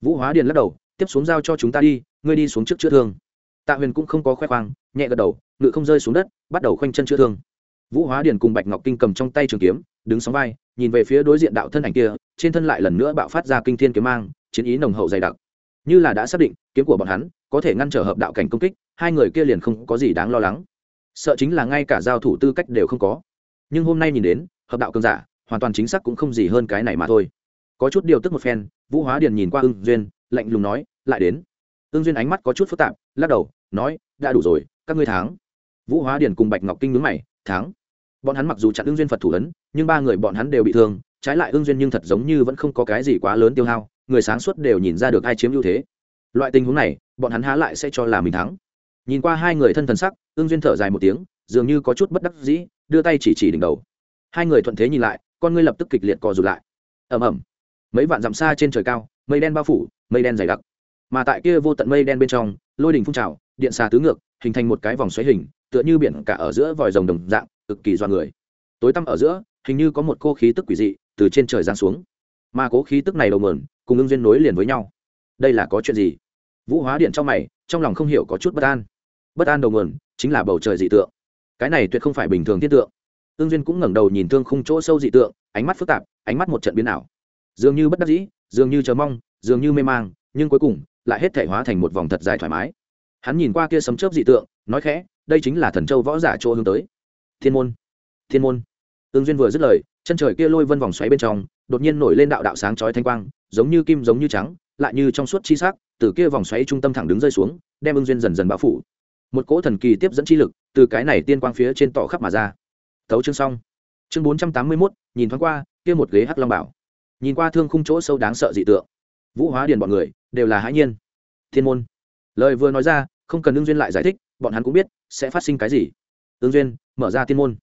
Vũ hóa điền lắc đầu tiếp xuống giao cho chúng ta đi, ngươi đi xuống trước chữa thương. Tạ huyền cũng không có khoe khoang, nhẹ gật đầu, ngự không rơi xuống đất, bắt đầu khoanh chân chữa thương. Vũ hóa điền cùng bạch ngọc kinh cầm trong tay trường kiếm, đứng sóng vai, nhìn về phía đối diện đạo thân ảnh kia, trên thân lại lần nữa bạo phát ra kinh thiên kiếm mang, chiến ý nồng hậu dày đặc. Như là đã xác định, kiếm của bọn hắn có thể ngăn trở hợp đạo cảnh công kích, hai người kia liền không có gì đáng lo lắng. Sợ chính là ngay cả giao thủ tư cách đều không có. Nhưng hôm nay nhìn đến, hợp đạo cường giả, hoàn toàn chính xác cũng không gì hơn cái này mà thôi. Có chút điều tức một phen, vũ hóa điền nhìn qua ưng duyên lạnh lùng nói lại đến. Ương duyên ánh mắt có chút phức tạp lắc đầu nói đã đủ rồi các ngươi thắng. Vũ hóa điền cùng bạch ngọc kinh ngứng mày thắng. Bọn hắn mặc dù chặn ương duyên phật thủ ấn nhưng ba người bọn hắn đều bị thương trái lại ương duyên nhưng thật giống như vẫn không có cái gì quá lớn tiêu hao người sáng suốt đều nhìn ra được ai chiếm ưu thế. Loại tình huống này bọn hắn há lại sẽ cho là mình thắng. Nhìn qua hai người thân thần sắc ương duyên thở dài một tiếng dường như có chút bất đắc dĩ đưa tay chỉ chỉ đỉnh đầu. Hai người thuận thế nhìn lại con ngươi lập tức kịch liệt cò rụt lại. Ầm ầm, mấy vạn dặm xa trên trời cao mây đen bao phủ mây đen dày đặc. Mà tại kia vô tận mây đen bên trong, lôi đỉnh phun trào, điện xà tứ ngược, hình thành một cái vòng xoáy hình, tựa như biển cả ở giữa vòi rồng đồng dạng, cực kỳ doan người. Tối tăm ở giữa, hình như có một cô khí tức quỷ dị từ trên trời giáng xuống. Mà cố khí tức này đầu mườn cùng ưng duyên nối liền với nhau. Đây là có chuyện gì? Vũ hóa điện trong mày, trong lòng không hiểu có chút bất an. Bất an đầu nguồn, chính là bầu trời dị tượng. Cái này tuyệt không phải bình thường thiết tượng. Ương duyên cũng ngẩng đầu nhìn thương khung chỗ sâu dị tượng, ánh mắt phức tạp, ánh mắt một trận biến ảo. Dường như bất đắc dĩ, dường như chờ mong dường như mê mang, nhưng cuối cùng, lại hết thể hóa thành một vòng thật dài thoải mái. Hắn nhìn qua kia sấm chớp dị tượng, nói khẽ, đây chính là thần châu võ giả chỗ hướng tới. Thiên môn thiên môn. Ương duyên vừa dứt lời, chân trời kia lôi vân vòng xoáy bên trong, đột nhiên nổi lên đạo đạo sáng chói thanh quang, giống như kim giống như trắng, lại như trong suốt chi sắc, từ kia vòng xoáy trung tâm thẳng đứng rơi xuống, đem ưng duyên dần dần bao phủ. Một cỗ thần kỳ tiếp dẫn chi lực, từ cái này tiên quang phía trên tỏ khắp mà ra. Tấu chương xong. Chương bốn trăm tám mươi mốt, nhìn thoáng qua, kia một ghế hắc long bảo. Nhìn qua thương khung chỗ sâu đáng sợ dị tượng vũ hóa điền bọn người đều là hãi nhiên. Thiên môn. Lời vừa nói ra, không cần ưng duyên lại giải thích, bọn hắn cũng biết sẽ phát sinh cái gì. Ưng duyên, mở ra tiên môn.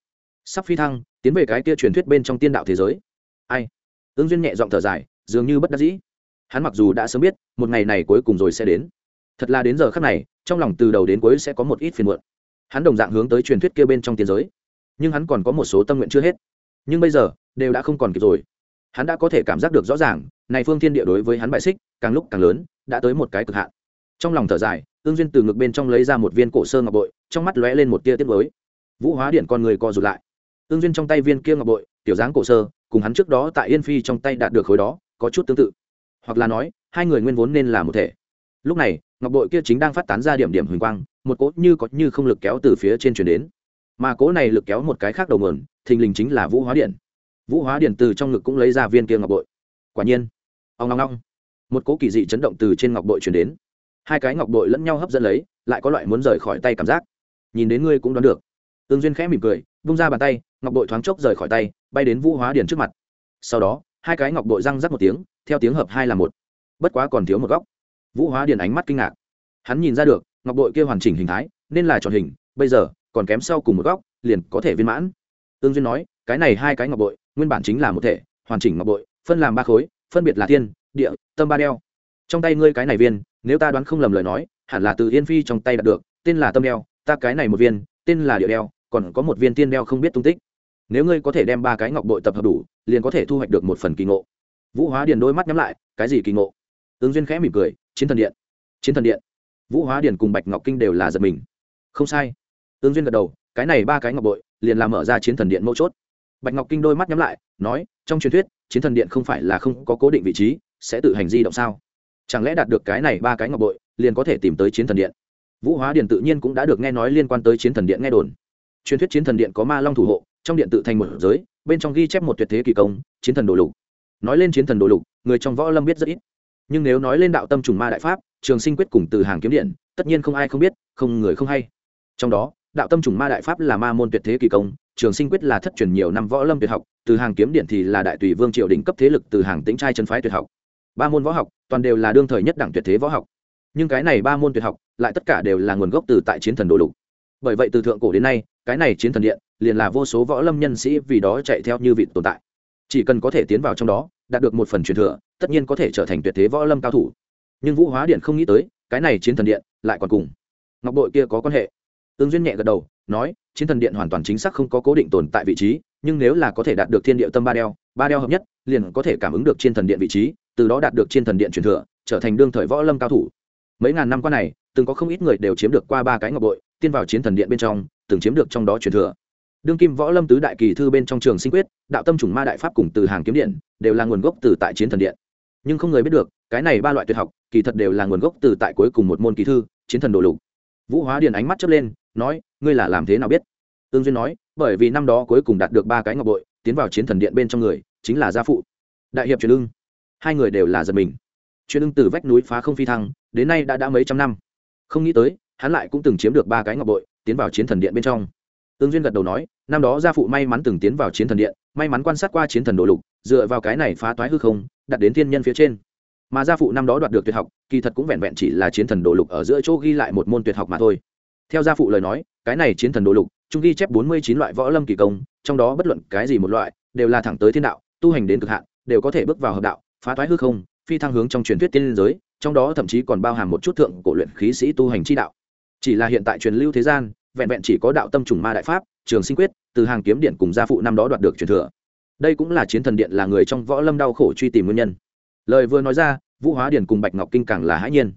Sắp phi thăng, tiến về cái kia truyền thuyết bên trong tiên đạo thế giới. Ai? Ưng duyên nhẹ giọng thở dài, dường như bất đắc dĩ. Hắn mặc dù đã sớm biết, một ngày này cuối cùng rồi sẽ đến. Thật là đến giờ khắc này, trong lòng từ đầu đến cuối sẽ có một ít phiền muộn. Hắn đồng dạng hướng tới truyền thuyết kia bên trong tiên giới. Nhưng hắn còn có một số tâm nguyện chưa hết. Nhưng bây giờ, đều đã không còn kịp rồi. Hắn đã có thể cảm giác được rõ ràng này phương thiên địa đối với hắn bại xích, càng lúc càng lớn, đã tới một cái cực hạn. Trong lòng thở dài ương duyên từ ngực bên trong lấy ra một viên cổ sơ ngọc bội, trong mắt lóe lên một tia tiết mới vũ hóa điện con người co rụt lại. Ương duyên trong tay viên kia ngọc bội, tiểu dáng cổ sơ, cùng hắn trước đó tại yên phi trong tay đạt được khối đó, có chút tương tự. Hoặc là nói, hai người nguyên vốn nên là một thể. Lúc này, ngọc bội kia chính đang phát tán ra điểm điểm huỳnh quang, một cỗ như có như không lực kéo từ phía trên chuyển đến. Mà cỗ này lực kéo một cái khác đầu nguồn, thình lình chính là vũ hóa điện. Vũ hóa điện từ trong ngực cũng lấy ra viên kia ngọc bội. Quả nhiên ông long long một cố kỳ dị chấn động từ trên ngọc bội chuyển đến. Hai cái ngọc bội lẫn nhau hấp dẫn lấy, lại có loại muốn rời khỏi tay cảm giác. Nhìn đến ngươi cũng đoán được. Tương duyên khẽ mỉm cười, vung ra bàn tay, ngọc bội thoáng chốc rời khỏi tay, bay đến vũ hóa điển trước mặt. Sau đó, hai cái ngọc bội răng rắc một tiếng, theo tiếng hợp hai là một. Bất quá còn thiếu một góc. Vũ hóa điển ánh mắt kinh ngạc. Hắn nhìn ra được, ngọc bội kia hoàn chỉnh hình thái, nên là tròn hình, bây giờ, còn kém sau cùng một góc, liền có thể viên mãn. Tương duyên nói, cái này hai cái ngọc bội, nguyên bản chính là một thể, hoàn chỉnh ngọc bội, phân làm ba khối phân biệt là thiên, địa, tâm ba đeo. Trong tay ngươi cái này viên, nếu ta đoán không lầm lời nói, hẳn là từ yên phi trong tay đạt được, tên là tâm đeo, ta cái này một viên, tên là địa đeo, còn có một viên tiên đeo không biết tung tích. Nếu ngươi có thể đem ba cái ngọc bội tập hợp đủ, liền có thể thu hoạch được một phần kỳ ngộ. Vũ hóa điền đôi mắt nhắm lại, cái gì kỳ ngộ? Ứng duyên khẽ mỉm cười, chiến thần điện. Chiến thần điện. Vũ hóa điền cùng bạch ngọc kinh đều là giật mình. Không sai. Ứng duyên gật đầu, cái này ba cái ngọc bội, liền làm mở ra chiến thần điện mấu chốt. Bạch ngọc kinh đôi mắt nhắm lại, nói, trong truyền thuyết chiến thần điện không phải là không có cố định vị trí, sẽ tự hành di động sao? Chẳng lẽ đạt được cái này ba cái ngọc bội, liền có thể tìm tới chiến thần điện? Vũ hóa điện tự nhiên cũng đã được nghe nói liên quan tới chiến thần điện nghe đồn. Truyền thuyết chiến thần điện có ma long thủ hộ, trong điện tự thành một giới, bên trong ghi chép một tuyệt thế kỳ công, chiến thần đồ lục. Nói lên chiến thần đồ lục, người trong võ lâm biết rất ít. Nhưng nếu nói lên đạo tâm trùng ma đại pháp, trường sinh quyết cùng từ hàng kiếm điện, tất nhiên không ai không biết, không người không hay. Trong đó, đạo tâm trùng ma đại pháp là ma môn tuyệt thế kỳ công trường sinh quyết là thất truyền nhiều năm võ lâm tuyệt học, từ hàng kiếm điện thì là đại tùy vương triều đỉnh cấp thế lực, từ hàng tĩnh trai chân phái tuyệt học. Ba môn võ học, toàn đều là đương thời nhất đẳng tuyệt thế võ học. Nhưng cái này ba môn tuyệt học, lại tất cả đều là nguồn gốc từ tại chiến thần đồ lục. Bởi vậy từ thượng cổ đến nay, cái này chiến thần điện liền là vô số võ lâm nhân sĩ vì đó chạy theo như vị tồn tại. Chỉ cần có thể tiến vào trong đó, đạt được một phần truyền thừa, tất nhiên có thể trở thành tuyệt thế võ lâm cao thủ. Nhưng vũ hóa điện không nghĩ tới, cái này chiến thần điện lại còn cùng ngọc bội kia có quan hệ tương duyên nhẹ gật đầu, nói, chiến thần điện hoàn toàn chính xác không có cố định tồn tại vị trí, nhưng nếu là có thể đạt được thiên địa tâm ba đeo ba đeo hợp nhất, liền có thể cảm ứng được chiến thần điện vị trí, từ đó đạt được chiến thần điện truyền thừa, trở thành đương thời võ lâm cao thủ. Mấy ngàn năm qua này, từng có không ít người đều chiếm được qua ba cái ngọc bội, tiên vào chiến thần điện bên trong, từng chiếm được trong đó truyền thừa. Đương kim võ lâm tứ đại kỳ thư bên trong trường sinh quyết, đạo tâm trùng ma đại pháp cùng từ hàng kiếm điện, đều là nguồn gốc từ tại chiến thần điện. Nhưng không người biết được, cái này ba loại tuyệt học, kỳ thật đều là nguồn gốc từ tại cuối cùng một môn kỳ thư, chiến thần đồ lục. Vũ hóa điền ánh mắt chớp lên nói, ngươi là làm thế nào biết? Tương duyên nói, bởi vì năm đó cuối cùng đạt được ba cái ngọc bội, tiến vào chiến thần điện bên trong người, chính là gia phụ. Đại hiệp truyền ưng. Hai người đều là giật mình. Truyền ưng từ vách núi phá không phi thăng, đến nay đã đã mấy trăm năm. Không nghĩ tới, hắn lại cũng từng chiếm được ba cái ngọc bội, tiến vào chiến thần điện bên trong. Tương duyên gật đầu nói, năm đó gia phụ may mắn từng tiến vào chiến thần điện, may mắn quan sát qua chiến thần đồ lục, dựa vào cái này phá toái hư không, đặt đến thiên nhân phía trên. Mà gia phụ năm đó đoạt được tuyệt học, kỳ thật cũng vẹn vẹn chỉ là chiến thần đồ lục ở giữa chỗ ghi lại một môn tuyệt học mà thôi theo gia phụ lời nói, cái này chiến thần đồ lục chúng ghi chép bốn mươi chín loại võ lâm kỳ công, trong đó bất luận cái gì một loại, đều là thẳng tới thiên đạo, tu hành đến cực hạn, đều có thể bước vào hợp đạo, phá toái hư không, phi thăng hướng trong truyền thuyết tiên giới, trong đó thậm chí còn bao hàm một chút thượng cổ luyện khí sĩ tu hành chi đạo. Chỉ là hiện tại truyền lưu thế gian, vẹn vẹn chỉ có đạo tâm trùng ma đại pháp, trường sinh quyết, từ hàng kiếm điện cùng gia phụ năm đó đoạt được truyền thừa. Đây cũng là chiến thần điện là người trong võ lâm đau khổ truy tìm nguyên nhân. Lời vừa nói ra, vũ hóa điển cùng bạch ngọc kinh càng là hãi nhiên.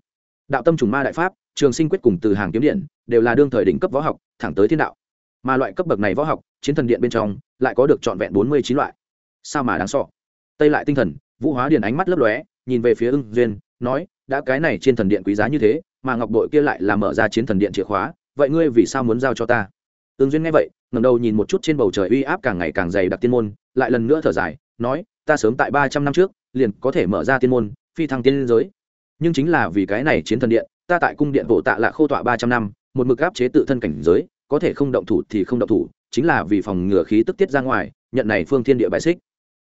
Đạo tâm trùng ma đại pháp, trường sinh quyết cùng từ hàng kiếm điện đều là đương thời đỉnh cấp võ học, thẳng tới thiên đạo. Mà loại cấp bậc này võ học, chiến thần điện bên trong, lại có được trọn vẹn bốn mươi chín loại. Sao mà đáng sọ tây lại tinh thần, vũ hóa điền ánh mắt lấp lóe, nhìn về phía ưng duyên, nói, đã cái này trên thần điện quý giá như thế, mà ngọc bội kia lại là mở ra chiến thần điện chìa khóa, vậy ngươi vì sao muốn giao cho ta? Ưng duyên nghe vậy ngầm đầu nhìn một chút trên bầu trời uy áp càng ngày càng dày đặc tiên môn, lại lần nữa thở dài, nói, ta sớm tại ba trăm năm trước, liền có thể mở ra tiên môn, phi thăng tiên giới. Nhưng chính là vì cái này chiến thần điện, ta tại cung điện bộ tạ lạ khô tọa ba trăm năm một mực áp chế tự thân cảnh giới, có thể không động thủ thì không động thủ, chính là vì phòng ngừa khí tức tiết ra ngoài, nhận này phương thiên địa bại xích.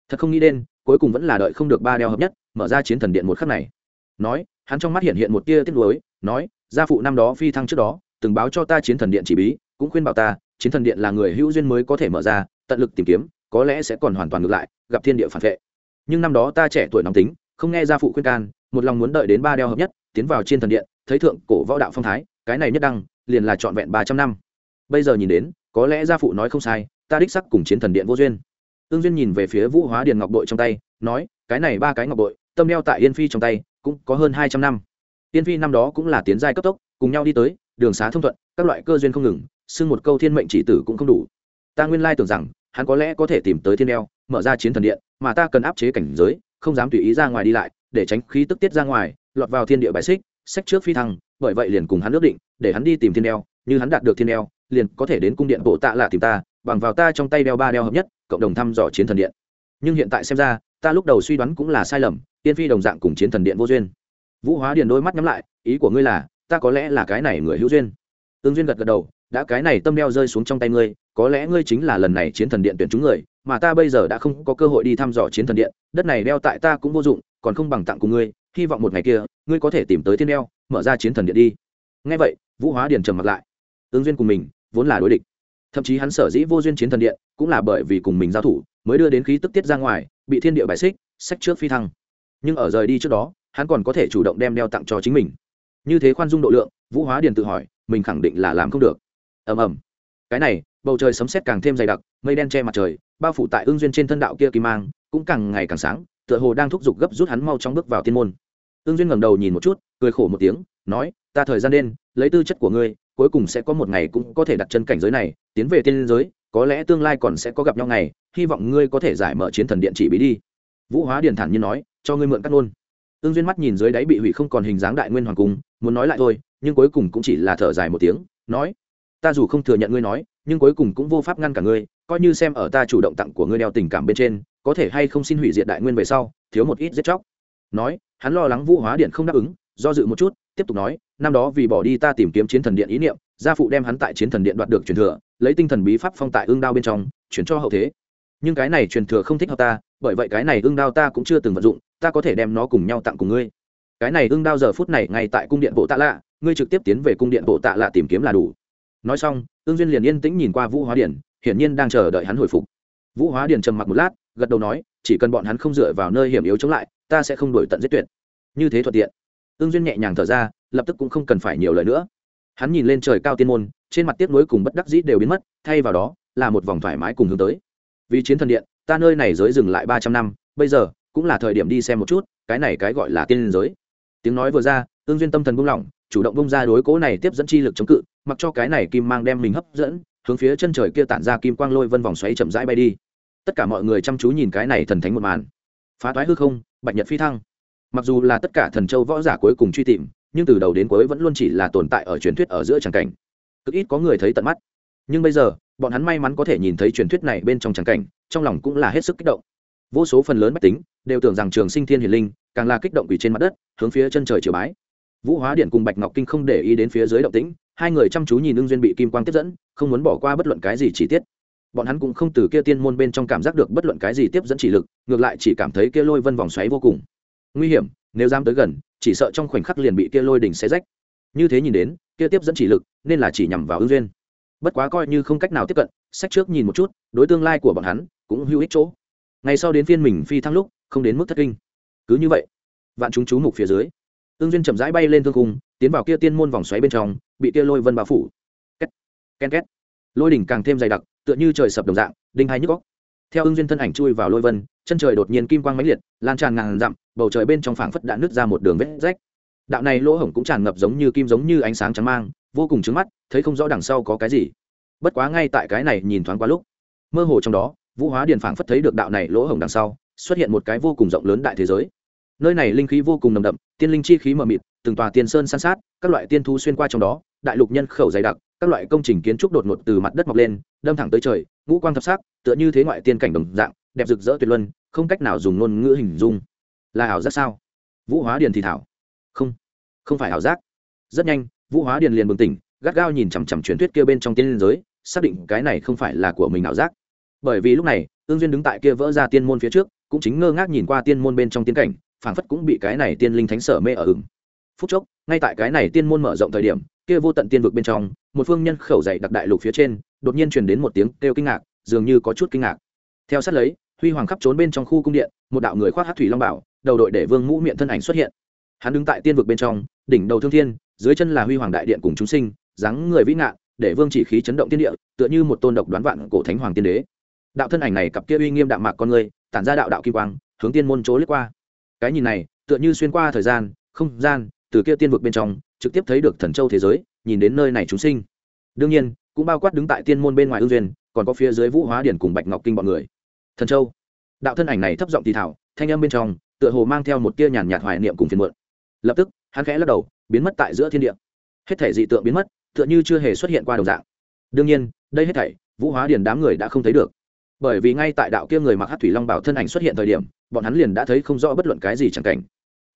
Thật không nghĩ đến, cuối cùng vẫn là đợi không được ba đeo hợp nhất, mở ra chiến thần điện một khắc này. Nói, hắn trong mắt hiện hiện một tia tiếc nuối, nói, gia phụ năm đó phi thăng trước đó, từng báo cho ta chiến thần điện chỉ bí, cũng khuyên bảo ta, chiến thần điện là người hữu duyên mới có thể mở ra, tận lực tìm kiếm, có lẽ sẽ còn hoàn toàn ngược lại, gặp thiên địa phản vệ. Nhưng năm đó ta trẻ tuổi nóng tính, không nghe gia phụ khuyên can, một lòng muốn đợi đến ba đeo hợp nhất, tiến vào chiến thần điện, thấy thượng cổ võ đạo phong thái, cái này nhất đăng liền là trọn vẹn ba trăm năm. Bây giờ nhìn đến, có lẽ gia phụ nói không sai, ta đích sắc cùng chiến thần điện vô duyên. Tương duyên nhìn về phía vũ hóa điền ngọc bội trong tay, nói, cái này ba cái ngọc bội tâm đeo tại yên phi trong tay, cũng có hơn hai trăm năm. Tiên phi năm đó cũng là tiến giai cấp tốc, cùng nhau đi tới, đường xá thông thuận, các loại cơ duyên không ngừng, xưng một câu thiên mệnh chỉ tử cũng không đủ. Ta nguyên lai tưởng rằng, hắn có lẽ có thể tìm tới thiên đeo, mở ra chiến thần điện, mà ta cần áp chế cảnh giới, không dám tùy ý ra ngoài đi lại, để tránh khí tức tiết ra ngoài, lọt vào thiên địa bài xích sách trước phi thăng bởi vậy liền cùng hắn ước định, để hắn đi tìm thiên đeo, như hắn đạt được thiên đeo, liền có thể đến cung điện bộ tạ lạ tìm ta, bằng vào ta trong tay đeo ba đeo hợp nhất, cộng đồng thăm dò chiến thần điện. Nhưng hiện tại xem ra, ta lúc đầu suy đoán cũng là sai lầm, tiên phi đồng dạng cùng chiến thần điện vô duyên. Vũ hóa điền đôi mắt nhắm lại, ý của ngươi là, ta có lẽ là cái này người hữu duyên. Tương duyên gật gật đầu, đã cái này tâm đeo rơi xuống trong tay ngươi, có lẽ ngươi chính là lần này chiến thần điện tuyển chúng người, mà ta bây giờ đã không có cơ hội đi thăm dò chiến thần điện, đất này đeo tại ta cũng vô dụng, còn không bằng tặng cùng ngươi, hy vọng một ngày kia, ngươi có thể tìm tới thiên đeo mở ra chiến thần điện đi. Ngay vậy, vũ hóa điền trầm mặt lại. Ứng duyên cùng mình vốn là đối địch. Thậm chí hắn sở dĩ vô duyên chiến thần điện cũng là bởi vì cùng mình giao thủ mới đưa đến khí tức tiết ra ngoài, bị thiên địa bài xích, sách trước phi thăng. Nhưng ở rời đi trước đó, hắn còn có thể chủ động đem đeo tặng cho chính mình. Như thế khoan dung độ lượng, vũ hóa điền tự hỏi, mình khẳng định là làm không được. Ầm ầm. Cái này, bầu trời sấm sét càng thêm dày đặc, mây đen che mặt trời, bao phủ tại ương duyên trên thân đạo kia kim mang, cũng càng ngày càng sáng, tựa hồ đang thúc giục gấp rút hắn mau trong bước vào tiên môn ương duyên ngẩng đầu nhìn một chút, cười khổ một tiếng, nói, ta thời gian đen lấy tư chất của ngươi, cuối cùng sẽ có một ngày cũng có thể đặt chân cảnh giới này, tiến về tiên giới, có lẽ tương lai còn sẽ có gặp nhau ngày, hy vọng ngươi có thể giải mở chiến thần điện chỉ bí đi. Vũ hóa điền thản như nói, cho ngươi mượn cắt luôn. Ương duyên mắt nhìn dưới đáy bị hủy không còn hình dáng đại nguyên hoàng cung, muốn nói lại thôi, nhưng cuối cùng cũng chỉ là thở dài một tiếng, nói, ta dù không thừa nhận ngươi nói, nhưng cuối cùng cũng vô pháp ngăn cả ngươi, coi như xem ở ta chủ động tặng của ngươi đeo tình cảm bên trên, có thể hay không xin hủy diệt đại nguyên về sau, thiếu một ít giết chóc nói, hắn lo lắng vũ hóa điện không đáp ứng, do dự một chút, tiếp tục nói, năm đó vì bỏ đi ta tìm kiếm chiến thần điện ý niệm, gia phụ đem hắn tại chiến thần điện đoạt được truyền thừa, lấy tinh thần bí pháp phong tại ương đao bên trong, chuyển cho hậu thế. Nhưng cái này truyền thừa không thích hợp ta, bởi vậy cái này ương đao ta cũng chưa từng vận dụng, ta có thể đem nó cùng nhau tặng cùng ngươi. Cái này ương đao giờ phút này ngay tại cung điện bộ tạ lạ, ngươi trực tiếp tiến về cung điện bộ tạ lạ tìm kiếm là đủ. Nói xong, ương duyên liền yên tĩnh nhìn qua vũ hóa điển, hiển nhiên đang chờ đợi hắn hồi phục. Vũ hóa điển trầm mặc một lát, gật đầu nói, chỉ cần bọn hắn không dựa vào nơi hiểm yếu chống lại ta sẽ không đổi tận giết tuyệt. Như thế thuận tiện. Ương duyên nhẹ nhàng thở ra, lập tức cũng không cần phải nhiều lời nữa. Hắn nhìn lên trời cao tiên môn, trên mặt tiếc nuối cùng bất đắc dĩ đều biến mất, thay vào đó, là một vòng thoải mái cùng hướng tới. Vì chiến thần điện, ta nơi này giới dừng lại ba trăm năm, bây giờ, cũng là thời điểm đi xem một chút, cái này cái gọi là tiên giới. Tiếng nói vừa ra ương duyên tâm thần buông lỏng, chủ động bông ra đối cố này tiếp dẫn chi lực chống cự, mặc cho cái này kim mang đem mình hấp dẫn, hướng phía chân trời kia tản ra kim quang lôi vân vòng xoáy chậm rãi bay đi. Tất cả mọi người chăm chú nhìn cái này thần thánh một màn phá toái hư không, bạch nhật phi thăng. Mặc dù là tất cả thần châu võ giả cuối cùng truy tìm, nhưng từ đầu đến cuối vẫn luôn chỉ là tồn tại ở truyền thuyết ở giữa tràng cảnh. Cực ít có người thấy tận mắt. Nhưng bây giờ, bọn hắn may mắn có thể nhìn thấy truyền thuyết này bên trong tràng cảnh, trong lòng cũng là hết sức kích động. Vô số phần lớn bách tính đều tưởng rằng trường sinh thiên hiền linh càng là kích động vì trên mặt đất, hướng phía chân trời chiều bái. Vũ hóa điện cùng bạch ngọc kinh không để ý đến phía dưới động tĩnh, hai người chăm chú nhìn ưng duyên bị kim quang tiếp dẫn, không muốn bỏ qua bất luận cái gì chi tiết bọn hắn cũng không từ kia tiên môn bên trong cảm giác được bất luận cái gì tiếp dẫn chỉ lực, ngược lại chỉ cảm thấy kia lôi vân vòng xoáy vô cùng. Nguy hiểm, nếu dám tới gần, chỉ sợ trong khoảnh khắc liền bị kia lôi đỉnh xé rách. Như thế nhìn đến, kia tiếp dẫn chỉ lực, nên là chỉ nhằm vào ưu duyên. Bất quá coi như không cách nào tiếp cận, sách trước nhìn một chút, đối tương lai của bọn hắn, cũng hữu ích chỗ. Ngày sau đến phiên mình phi thăng lúc, không đến mức thất kinh. Cứ như vậy, vạn chúng chú mục phía dưới ương duyên chậm rãi bay lên thương cung tiến vào kia tiên môn vòng xoáy bên trong, bị kia lôi vân bao phủ. Két ken két. Lôi đỉnh càng thêm dày đặc tựa như trời sập đồng dạng, đinh hai nhức góc theo ương duyên thân ảnh chui vào lôi vân, chân trời đột nhiên kim quang mãnh liệt, lan tràn ngàn dặm, bầu trời bên trong phảng phất đã nứt ra một đường vết rách. Đạo này lỗ hổng cũng tràn ngập giống như kim giống như ánh sáng trắng mang, vô cùng trứng mắt, thấy không rõ đằng sau có cái gì. Bất quá ngay tại cái này nhìn thoáng qua lúc, mơ hồ trong đó, vũ hóa điền phảng phất thấy được đạo này lỗ hổng đằng sau, xuất hiện một cái vô cùng rộng lớn đại thế giới. Nơi này linh khí vô cùng nồng đậm, tiên linh chi khí mờ mịt, từng tòa tiên sơn san sát, các loại tiên thu xuyên qua trong đó, đại lục nhân khẩu dày đặc các loại công trình kiến trúc đột ngột từ mặt đất mọc lên, đâm thẳng tới trời, ngũ quang thập sắc, tựa như thế ngoại tiên cảnh đồng dạng, đẹp rực rỡ tuyệt luân, không cách nào dùng ngôn ngữ hình dung. Là ảo giác sao? Vũ hóa điền thì thảo. Không không phải ảo giác. Rất nhanh, vũ hóa điền liền bừng tỉnh, gắt gao nhìn chằm chằm truyền thuyết kia bên trong tiên liên giới, xác định cái này không phải là của mình ảo giác. Bởi vì lúc này ương duyên đứng tại kia vỡ ra tiên môn phía trước, cũng chính ngơ ngác nhìn qua tiên môn bên trong tiên cảnh, phảng phất cũng bị cái này tiên linh thánh sở mê ở ửng. Phút chốc, ngay tại cái này tiên môn mở rộng thời điểm kia vô tận tiên vực bên trong, một phương nhân khẩu dày đặc đại lục phía trên, đột nhiên truyền đến một tiếng kêu kinh ngạc, dường như có chút kinh ngạc. Theo sát lấy, huy hoàng khắp trốn bên trong khu cung điện, một đạo người khoác hát thủy long bảo, đầu đội để vương mũ miệng thân ảnh xuất hiện. Hắn đứng tại tiên vực bên trong, đỉnh đầu thương thiên, dưới chân là huy hoàng đại điện cùng chúng sinh, dáng người vĩ ngạn, để vương chỉ khí chấn động tiên địa, tựa như một tôn độc đoán vạn cổ thánh hoàng tiên đế. Đạo thân ảnh này cặp kia uy nghiêm đạm mạc con người, tản ra đạo đạo kim quang, hướng tiên môn chỗ lướt qua. Cái nhìn này, tựa như xuyên qua thời gian, không gian từ kia tiên vực bên trong, trực tiếp thấy được thần châu thế giới, nhìn đến nơi này chúng sinh. Đương nhiên, cũng bao quát đứng tại tiên môn bên ngoài ương duyên, còn có phía dưới vũ hóa điển cùng bạch ngọc kinh bọn người. Thần châu. Đạo thân ảnh này thấp giọng thì thảo thanh âm bên trong, tựa hồ mang theo một tia nhàn nhạt hoài niệm cùng phiền muộn. Lập tức, hắn khẽ lắc đầu, biến mất tại giữa thiên địa. Hết thể dị tượng biến mất, tựa như chưa hề xuất hiện qua đồng dạng. Đương nhiên, đây hết thảy, vũ hóa điền đám người đã không thấy được. Bởi vì ngay tại đạo kia người mặc hát thủy long bảo thân ảnh xuất hiện thời điểm, bọn hắn liền đã thấy không rõ bất luận cái gì chẳng cảnh.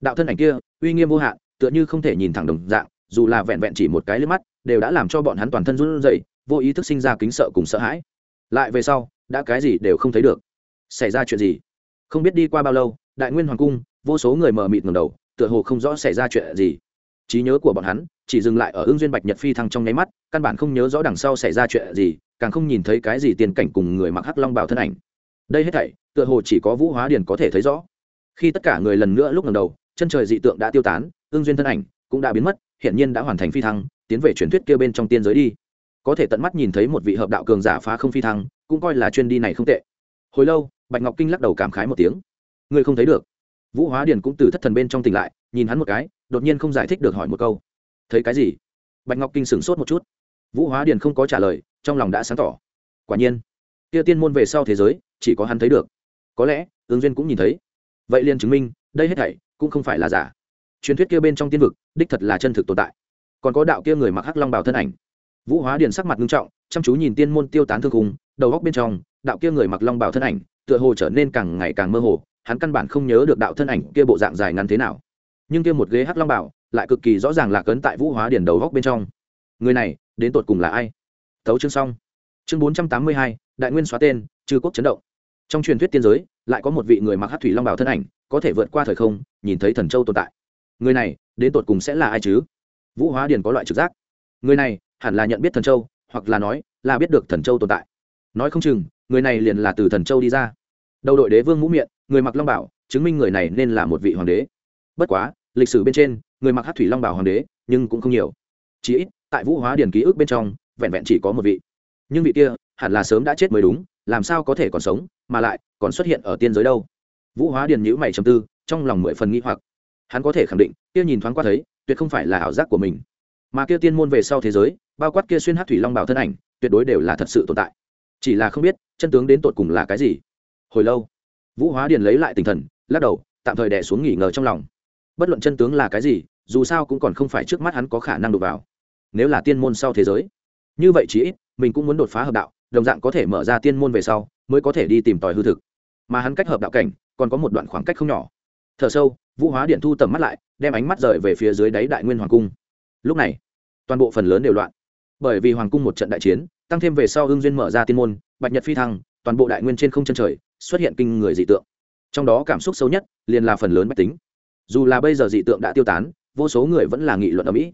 Đạo thân ảnh kia, uy nghiêm vô hạn tựa như không thể nhìn thẳng đồng dạng, dù là vẹn vẹn chỉ một cái liếc mắt, đều đã làm cho bọn hắn toàn thân run rẩy, vô ý thức sinh ra kính sợ cùng sợ hãi. Lại về sau, đã cái gì đều không thấy được. Xảy ra chuyện gì? Không biết đi qua bao lâu, đại nguyên hoàng cung, vô số người mờ mịt ngầm đầu, tựa hồ không rõ xảy ra chuyện gì. Trí nhớ của bọn hắn, chỉ dừng lại ở ương duyên bạch nhật phi thăng trong nháy mắt, căn bản không nhớ rõ đằng sau xảy ra chuyện gì, càng không nhìn thấy cái gì tiền cảnh cùng người mặc hắc long bảo thân ảnh. Đây hết thảy, tựa hồ chỉ có vũ hóa điền có thể thấy rõ. Khi tất cả người lần nữa lúc lần đầu, chân trời dị tượng đã tiêu tán ương duyên thân ảnh cũng đã biến mất hiện nhiên đã hoàn thành phi thăng, tiến về truyền thuyết kia bên trong tiên giới đi. Có thể tận mắt nhìn thấy một vị hợp đạo cường giả phá không phi thăng, cũng coi là chuyên đi này không tệ. Hồi lâu, bạch ngọc kinh lắc đầu cảm khái một tiếng. Ngươi không thấy được. Vũ hóa điền cũng từ thất thần bên trong tỉnh lại, nhìn hắn một cái, đột nhiên không giải thích được hỏi một câu. Thấy cái gì? Bạch ngọc kinh sửng sốt một chút. Vũ hóa điền không có trả lời, trong lòng đã sáng tỏ. Quả nhiên, kia tiên môn về sau thế giới, chỉ có hắn thấy được. Có lẽ ứng duyên cũng nhìn thấy. Vậy liền chứng minh, đây hết thảy cũng không phải là giả truyền thuyết kia bên trong tiên vực đích thật là chân thực tồn tại. Còn có đạo kia người mặc hắc long bào thân ảnh. Vũ hóa điền sắc mặt nghiêm trọng chăm chú nhìn tiên môn tiêu tán thương khùng, đầu góc bên trong đạo kia người mặc long bào thân ảnh tựa hồ trở nên càng ngày càng mơ hồ hắn căn bản không nhớ được đạo thân ảnh kia bộ dạng dài ngắn thế nào. Nhưng kia một ghế hắc long bảo lại cực kỳ rõ ràng là cấn tại vũ hóa điển đầu góc bên trong. Người này đến tột cùng là ai? Tấu chương xong. Chương bốn trăm tám mươi hai đại nguyên xóa tên trừ quốc chấn động. Trong truyền thuyết tiên giới lại có một vị người mặc hát thủy long bảo thân ảnh có thể vượt qua thời không nhìn thấy thần châu tồn tại người này, đến tột cùng sẽ là ai chứ? Vũ hóa điền có loại trực giác. Người này, hẳn là nhận biết thần châu, hoặc là nói, là biết được thần châu tồn tại. Nói không chừng, người này liền là từ thần châu đi ra. Đầu đội đế vương mũ miệng người mặc long bảo, chứng minh người này nên là một vị hoàng đế. Bất quá, lịch sử bên trên, người mặc hát thủy long bảo hoàng đế, nhưng cũng không nhiều. Chỉ ít, tại vũ hóa Điền ký ức bên trong, vẹn vẹn chỉ có một vị. Nhưng vị kia, hẳn là sớm đã chết mới đúng, làm sao có thể còn sống, mà lại còn xuất hiện ở tiên giới đâu? Vũ hóa điền nhữ mày trầm tư, trong lòng mười phần nghi hoặc hắn có thể khẳng định, kia nhìn thoáng qua thấy, tuyệt không phải là ảo giác của mình. Mà kia tiên môn về sau thế giới, bao quát kia xuyên hát thủy long bảo thân ảnh, tuyệt đối đều là thật sự tồn tại. Chỉ là không biết, chân tướng đến tột cùng là cái gì. Hồi lâu, vũ hóa điền lấy lại tinh thần, lắc đầu, tạm thời đẻ xuống nghỉ ngờ trong lòng. Bất luận chân tướng là cái gì, dù sao cũng còn không phải trước mắt hắn có khả năng đụng vào. Nếu là tiên môn sau thế giới, như vậy chỉ ít, mình cũng muốn đột phá hợp đạo, đồng dạng có thể mở ra tiên môn về sau, mới có thể đi tìm tòi hư thực. Mà hắn cách hợp đạo cảnh, còn có một đoạn khoảng cách không nhỏ. Thở sâu vũ hóa điện thu tầm mắt lại, đem ánh mắt rời về phía dưới đáy đại nguyên hoàng cung. Lúc này, toàn bộ phần lớn đều loạn. Bởi vì hoàng cung một trận đại chiến, tăng thêm về sau hương duyên mở ra tiên môn, bạch nhật phi thăng, toàn bộ đại nguyên trên không chân trời, xuất hiện kinh người dị tượng. Trong đó cảm xúc sâu nhất, liền là phần lớn bách tính. Dù là bây giờ dị tượng đã tiêu tán, vô số người vẫn là nghị luận ở mỹ.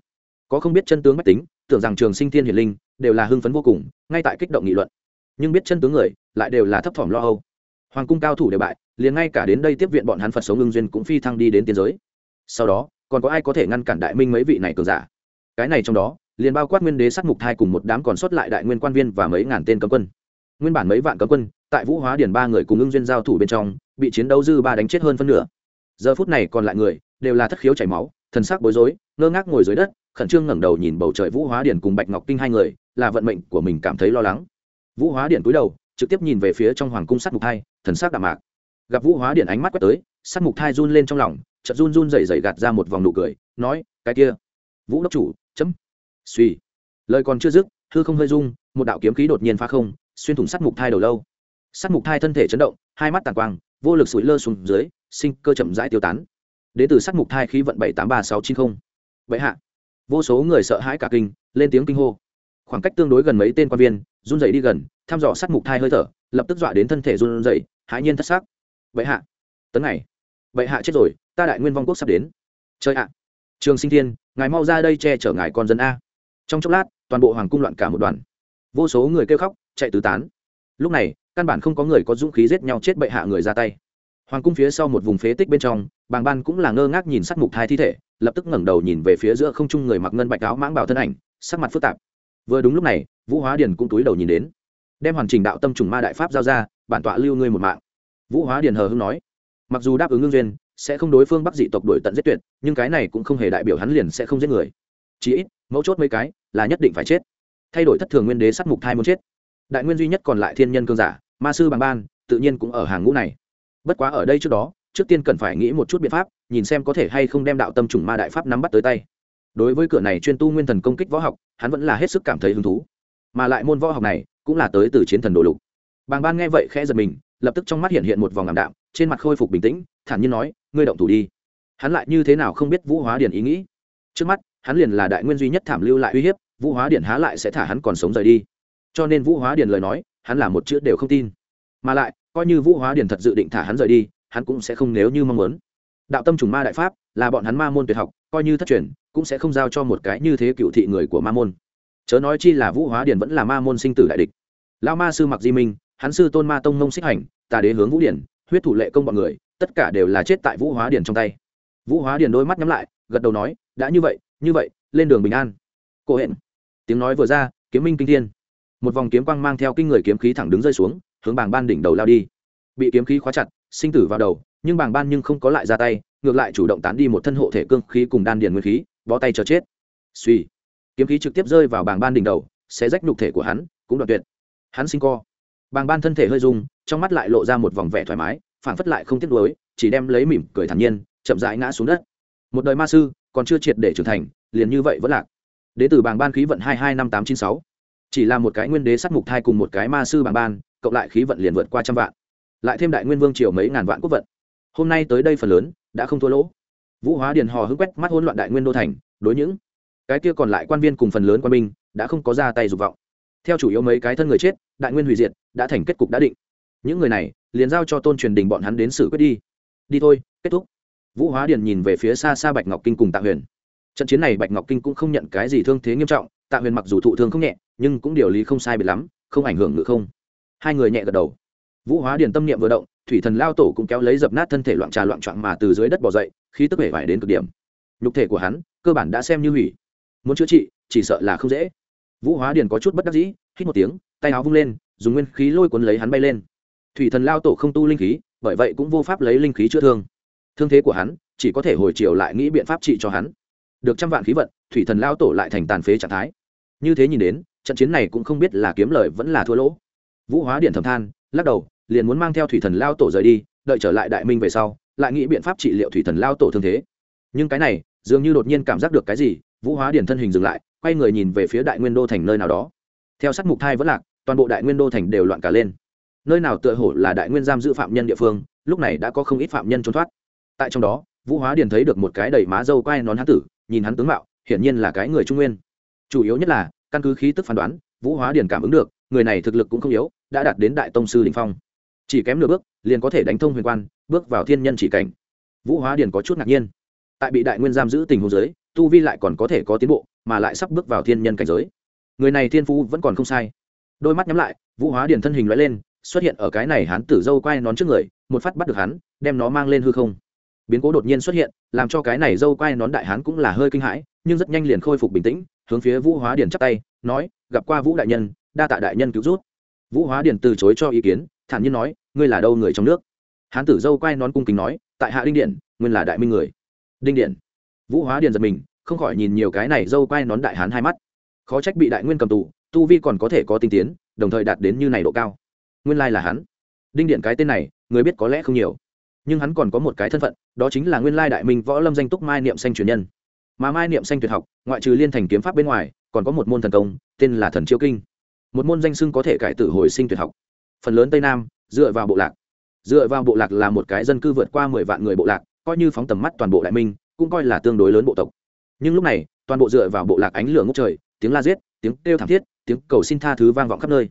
Có không biết chân tướng bách tính, tưởng rằng trường sinh thiên hiền linh, đều là hưng phấn vô cùng, ngay tại kích động nghị luận. Nhưng biết chân tướng người, lại đều là thấp thỏm lo âu hoàng cung cao thủ đều bại, liền ngay cả đến đây tiếp viện bọn hắn phật sống ưng duyên cũng phi thăng đi đến tiên giới. Sau đó, còn có ai có thể ngăn cản đại minh mấy vị này cường giả? Cái này trong đó, liền bao quát nguyên đế sát mục thai cùng một đám còn sót lại đại nguyên quan viên và mấy ngàn tên cấm quân. Nguyên bản mấy vạn cấm quân, tại vũ hóa điển ba người cùng ưng duyên giao thủ bên trong, bị chiến đấu dư ba đánh chết hơn phân nửa. Giờ phút này còn lại người, đều là thất khiếu chảy máu, thần sắc bối rối, ngơ ngác ngồi dưới đất, khẩn trương ngẩng đầu nhìn bầu trời vũ hóa điển cùng bạch ngọc kinh hai người, là vận mệnh của mình cảm thấy lo lắng. Vũ hóa điển cúi đầu trực tiếp nhìn về phía trong hoàng cung sát mục thai, thần sắc đạm mạc. Gặp vũ hóa điện ánh mắt quét tới sát mục thai run lên trong lòng, chợt run run dày dày gạt ra một vòng nụ cười, nói, cái kia, vũ đốc chủ, chấm. Suy. Lời còn chưa dứt, hư không hơi rung, một đạo kiếm khí đột nhiên phá không, xuyên thủng sát mục thai đầu lâu. Sát mục thai thân thể chấn động, hai mắt tàn quang, vô lực sủi lơ xuống dưới, sinh cơ chậm rãi tiêu tán. Đến từ sát mục thai khí vận bảy tám ba sáu chín không. Vậy hạ. Vô số người sợ hãi cả kinh, lên tiếng kinh hô khoảng cách tương đối gần mấy tên quan viên, run dậy đi gần, thăm dò sát mục thai hơi thở, lập tức dọa đến thân thể run dậy hãi nhiên thất xác Bệ hạ, tấn này bệ hạ chết rồi, ta đại nguyên vong quốc sắp đến. Chơi ạ. Trường sinh thiên, ngài mau ra đây che chở ngài con dân a. Trong chốc lát, toàn bộ hoàng cung loạn cả một đoàn. Vô số người kêu khóc, chạy tứ tán. Lúc này, căn bản không có người có dũng khí giết nhau chết bệ hạ người ra tay. Hoàng cung phía sau một vùng phế tích bên trong, bàng ban cũng là ngơ ngác nhìn sắc mục thai thi thể, lập tức ngẩng đầu nhìn về phía giữa không trung người mặc ngân bạch áo mãng bảo thân ảnh, sắc mặt phức tạp vừa đúng lúc này, vũ hóa điền cũng túi đầu nhìn đến. Đem hoàn chỉnh đạo tâm trùng ma đại pháp giao ra, bản tọa lưu ngươi một mạng. Vũ hóa điền hờ hưng nói, mặc dù đáp ứng ngưng duyên, sẽ không đối phương bắc dị tộc đổi tận giết tuyệt, nhưng cái này cũng không hề đại biểu hắn liền sẽ không giết người. Chỉ ít, mấu chốt mấy cái là nhất định phải chết. Thay đổi thất thường nguyên đế sát mục thai muốn chết. Đại nguyên duy nhất còn lại thiên nhân cương giả, ma sư bằng ban, tự nhiên cũng ở hàng ngũ này. Bất quá ở đây trước đó, trước tiên cần phải nghĩ một chút biện pháp, nhìn xem có thể hay không đem đạo tâm trùng ma đại pháp nắm bắt tới tay đối với cửa này chuyên tu nguyên thần công kích võ học, hắn vẫn là hết sức cảm thấy hứng thú. Mà lại môn võ học này, cũng là tới từ chiến thần đồ lục. Bàng ban nghe vậy khẽ giật mình, lập tức trong mắt hiện hiện một vòng ảm đạm, trên mặt khôi phục bình tĩnh, thản nhiên nói, ngươi động thủ đi. Hắn lại như thế nào không biết vũ hóa điển ý nghĩ. Trước mắt, hắn liền là đại nguyên duy nhất thảm lưu lại uy hiếp, vũ hóa điển há lại sẽ thả hắn còn sống rời đi. Cho nên vũ hóa điển lời nói, hắn là một chữ đều không tin. Mà lại, coi như vũ hóa điển thật dự định thả hắn rời đi, hắn cũng sẽ không nếu như mong muốn đạo tâm trùng ma đại pháp, là bọn hắn ma môn tuyệt học, coi như thất truyền, cũng sẽ không giao cho một cái như thế cựu thị người của ma môn. Chớ nói chi là vũ hóa điển vẫn là ma môn sinh tử đại địch. Lao ma sư mặc di minh, hắn sư tôn ma tông nông xích hành, tà đế hướng vũ điển huyết thủ lệ công bọn người, tất cả đều là chết tại vũ hóa điển trong tay. Vũ hóa điển đôi mắt nhắm lại, gật đầu nói, đã như vậy như vậy, lên đường bình an. Cô hẹn, tiếng nói vừa ra, kiếm minh kinh thiên. Một vòng kiếm quang mang theo kinh người kiếm khí thẳng đứng rơi xuống, hướng bảng ban đỉnh đầu lao đi. Bị kiếm khí khóa chặt, sinh tử vào đầu nhưng Bàng ban nhưng không có lại ra tay, ngược lại chủ động tán đi một thân hộ thể cương khí cùng đan điền nguyên khí, bó tay chờ chết. Suy kiếm khí trực tiếp rơi vào Bàng ban đỉnh đầu, sẽ rách nhục thể của hắn, cũng đoạn tuyệt. Hắn sinh co. Bàng ban thân thể hơi rung, trong mắt lại lộ ra một vòng vẻ thoải mái, phảng phất lại không tiếc nuối, chỉ đem lấy mỉm cười thản nhiên, chậm rãi ngã xuống đất. Một đời ma sư, còn chưa triệt để trưởng thành, liền như vậy vẫn lạc. Đến từ bàng ban khí vận hai hai năm tám chín sáu. Chỉ là một cái nguyên đế sắc mục thai cùng một cái ma sư bàng ban, cộng lại khí vận liền vượt qua trăm vạn. Lại thêm đại nguyên vương triều mấy ngàn vạn quốc vận hôm nay tới đây phần lớn đã không thua lỗ. Vũ hóa điền hò hứng quét mắt hỗn loạn đại nguyên đô thành, đối những cái kia còn lại quan viên cùng phần lớn quan binh đã không có ra tay dục vọng. Theo chủ yếu mấy cái thân người chết, đại nguyên hủy diệt đã thành kết cục đã định. Những người này liền giao cho tôn truyền đình bọn hắn đến xử quyết đi. Đi thôi, kết thúc. Vũ hóa điền nhìn về phía xa xa bạch ngọc kinh cùng tạ huyền. Trận chiến này bạch ngọc kinh cũng không nhận cái gì thương thế nghiêm trọng, tạ huyền mặc dù thụ thương không nhẹ, nhưng cũng điều lý không sai biệt lắm, không ảnh hưởng ngự không. Hai người nhẹ gật đầu. Vũ hóa điền tâm niệm vừa động thủy thần lao tổ cũng kéo lấy dập nát thân thể loạn trà loạn trọn mà từ dưới đất bỏ dậy khi tức hể vải đến cực điểm. Nhục thể của hắn, cơ bản đã xem như hủy. Muốn chữa trị, chỉ sợ là không dễ. Vũ hóa điền có chút bất đắc dĩ, hít một tiếng, tay áo vung lên, dùng nguyên khí lôi cuốn lấy hắn bay lên. Thủy thần lao tổ không tu linh khí, bởi vậy cũng vô pháp lấy linh khí chữa thương. Thương thế của hắn, chỉ có thể hồi chiều lại nghĩ biện pháp trị cho hắn. Được trăm vạn khí vận, thủy thần lao tổ lại thành tàn phế trạng thái. Như thế nhìn đến, trận chiến này cũng không biết là kiếm lời vẫn là thua lỗ. Vũ hóa điện thầm than, lắc đầu liền muốn mang theo thủy thần lao tổ rời đi, đợi trở lại đại minh về sau, lại nghĩ biện pháp trị liệu thủy thần lao tổ thương thế. Nhưng cái này, dường như đột nhiên cảm giác được cái gì, vũ hóa điển thân hình dừng lại, quay người nhìn về phía đại nguyên đô thành nơi nào đó. Theo sát mục thai vẫn lạc, toàn bộ đại nguyên đô thành đều loạn cả lên. Nơi nào tựa hồ là đại nguyên giam giữ phạm nhân địa phương, lúc này đã có không ít phạm nhân trốn thoát. Tại trong đó, vũ hóa điển thấy được một cái đầy má dâu quai nón hán tử, nhìn hắn tướng mạo, hiển nhiên là cái người trung nguyên. Chủ yếu nhất là, căn cứ khí tức phán đoán, vũ hóa điển cảm ứng được, người này thực lực cũng không yếu, đã đạt đến đại tông sư đình phong chỉ kém nửa bước, liền có thể đánh thông huyền quan, bước vào thiên nhân chỉ cảnh. Vũ hóa điền có chút ngạc nhiên. Tại bị đại nguyên giam giữ tình hồ giới tu vi lại còn có thể có tiến bộ, mà lại sắp bước vào thiên nhân cảnh giới. Người này thiên phú vẫn còn không sai. Đôi mắt nhắm lại, vũ hóa điền thân hình loại lên, xuất hiện ở cái này hắn tử dâu quai nón trước người, một phát bắt được hắn, đem nó mang lên hư không. Biến cố đột nhiên xuất hiện, làm cho cái này dâu quai nón đại hán cũng là hơi kinh hãi, nhưng rất nhanh liền khôi phục bình tĩnh, hướng phía vũ hóa điền chắp tay, nói, gặp qua vũ đại nhân, đa tạ đại nhân cứu rút vũ hóa điền từ chối cho ý kiến, thản nhiên nói ngươi là đâu người trong nước? Hán tử dâu quai nón cung kính nói, tại hạ đinh điện, nguyên là đại minh người. Đinh điện. Vũ hóa điền giật mình, không khỏi nhìn nhiều cái này dâu quai nón đại hán hai mắt. Khó trách bị đại nguyên cầm tù, tu vi còn có thể có tinh tiến, đồng thời đạt đến như này độ cao. Nguyên lai là hắn. Đinh điện cái tên này, người biết có lẽ không nhiều. Nhưng hắn còn có một cái thân phận, đó chính là nguyên lai đại minh võ lâm danh túc mai niệm xanh truyền nhân. Mà mai niệm xanh tuyệt học, ngoại trừ liên thành kiếm pháp bên ngoài, còn có một môn thần công, tên là thần chiêu kinh. Một môn danh xưng có thể cải tử hồi sinh tuyệt học. Phần lớn tây nam dựa vào bộ lạc. Dựa vào bộ lạc là một cái dân cư vượt qua mười vạn người bộ lạc, coi như phóng tầm mắt toàn bộ đại minh, cũng coi là tương đối lớn bộ tộc. Nhưng lúc này, toàn bộ dựa vào bộ lạc ánh lửa ngốc trời, tiếng la giết, tiếng kêu thảm thiết, tiếng cầu xin tha thứ vang vọng khắp nơi.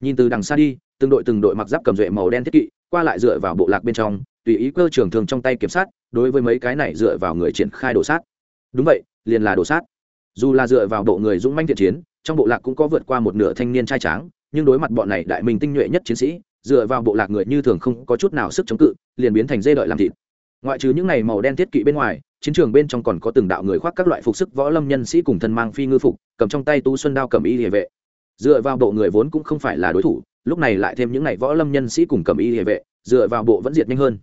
Nhìn từ đằng xa đi, từng đội từng đội mặc giáp cầm duệ màu đen thiết kỵ, qua lại dựa vào bộ lạc bên trong, tùy ý cơ trường thường trong tay kiểm sát, đối với mấy cái này dựa vào người triển khai đổ sát. Đúng vậy, liền là đổ sát. Dù là dựa vào bộ người dũng manh thiện chiến, trong bộ lạc cũng có vượt qua một nửa thanh niên trai tráng, nhưng đối mặt bọn này đại minh tinh nhuệ nhất chiến sĩ dựa vào bộ lạc người như thường không có chút nào sức chống cự, liền biến thành dê đợi làm thịt. Ngoại trừ những này màu đen thiết kỵ bên ngoài, chiến trường bên trong còn có từng đạo người khoác các loại phục sức võ lâm nhân sĩ cùng thân mang phi ngư phục, cầm trong tay tu xuân đao cầm y địa vệ. Dựa vào bộ người vốn cũng không phải là đối thủ, lúc này lại thêm những này võ lâm nhân sĩ cùng cầm y địa vệ, dựa vào bộ vẫn diệt nhanh hơn.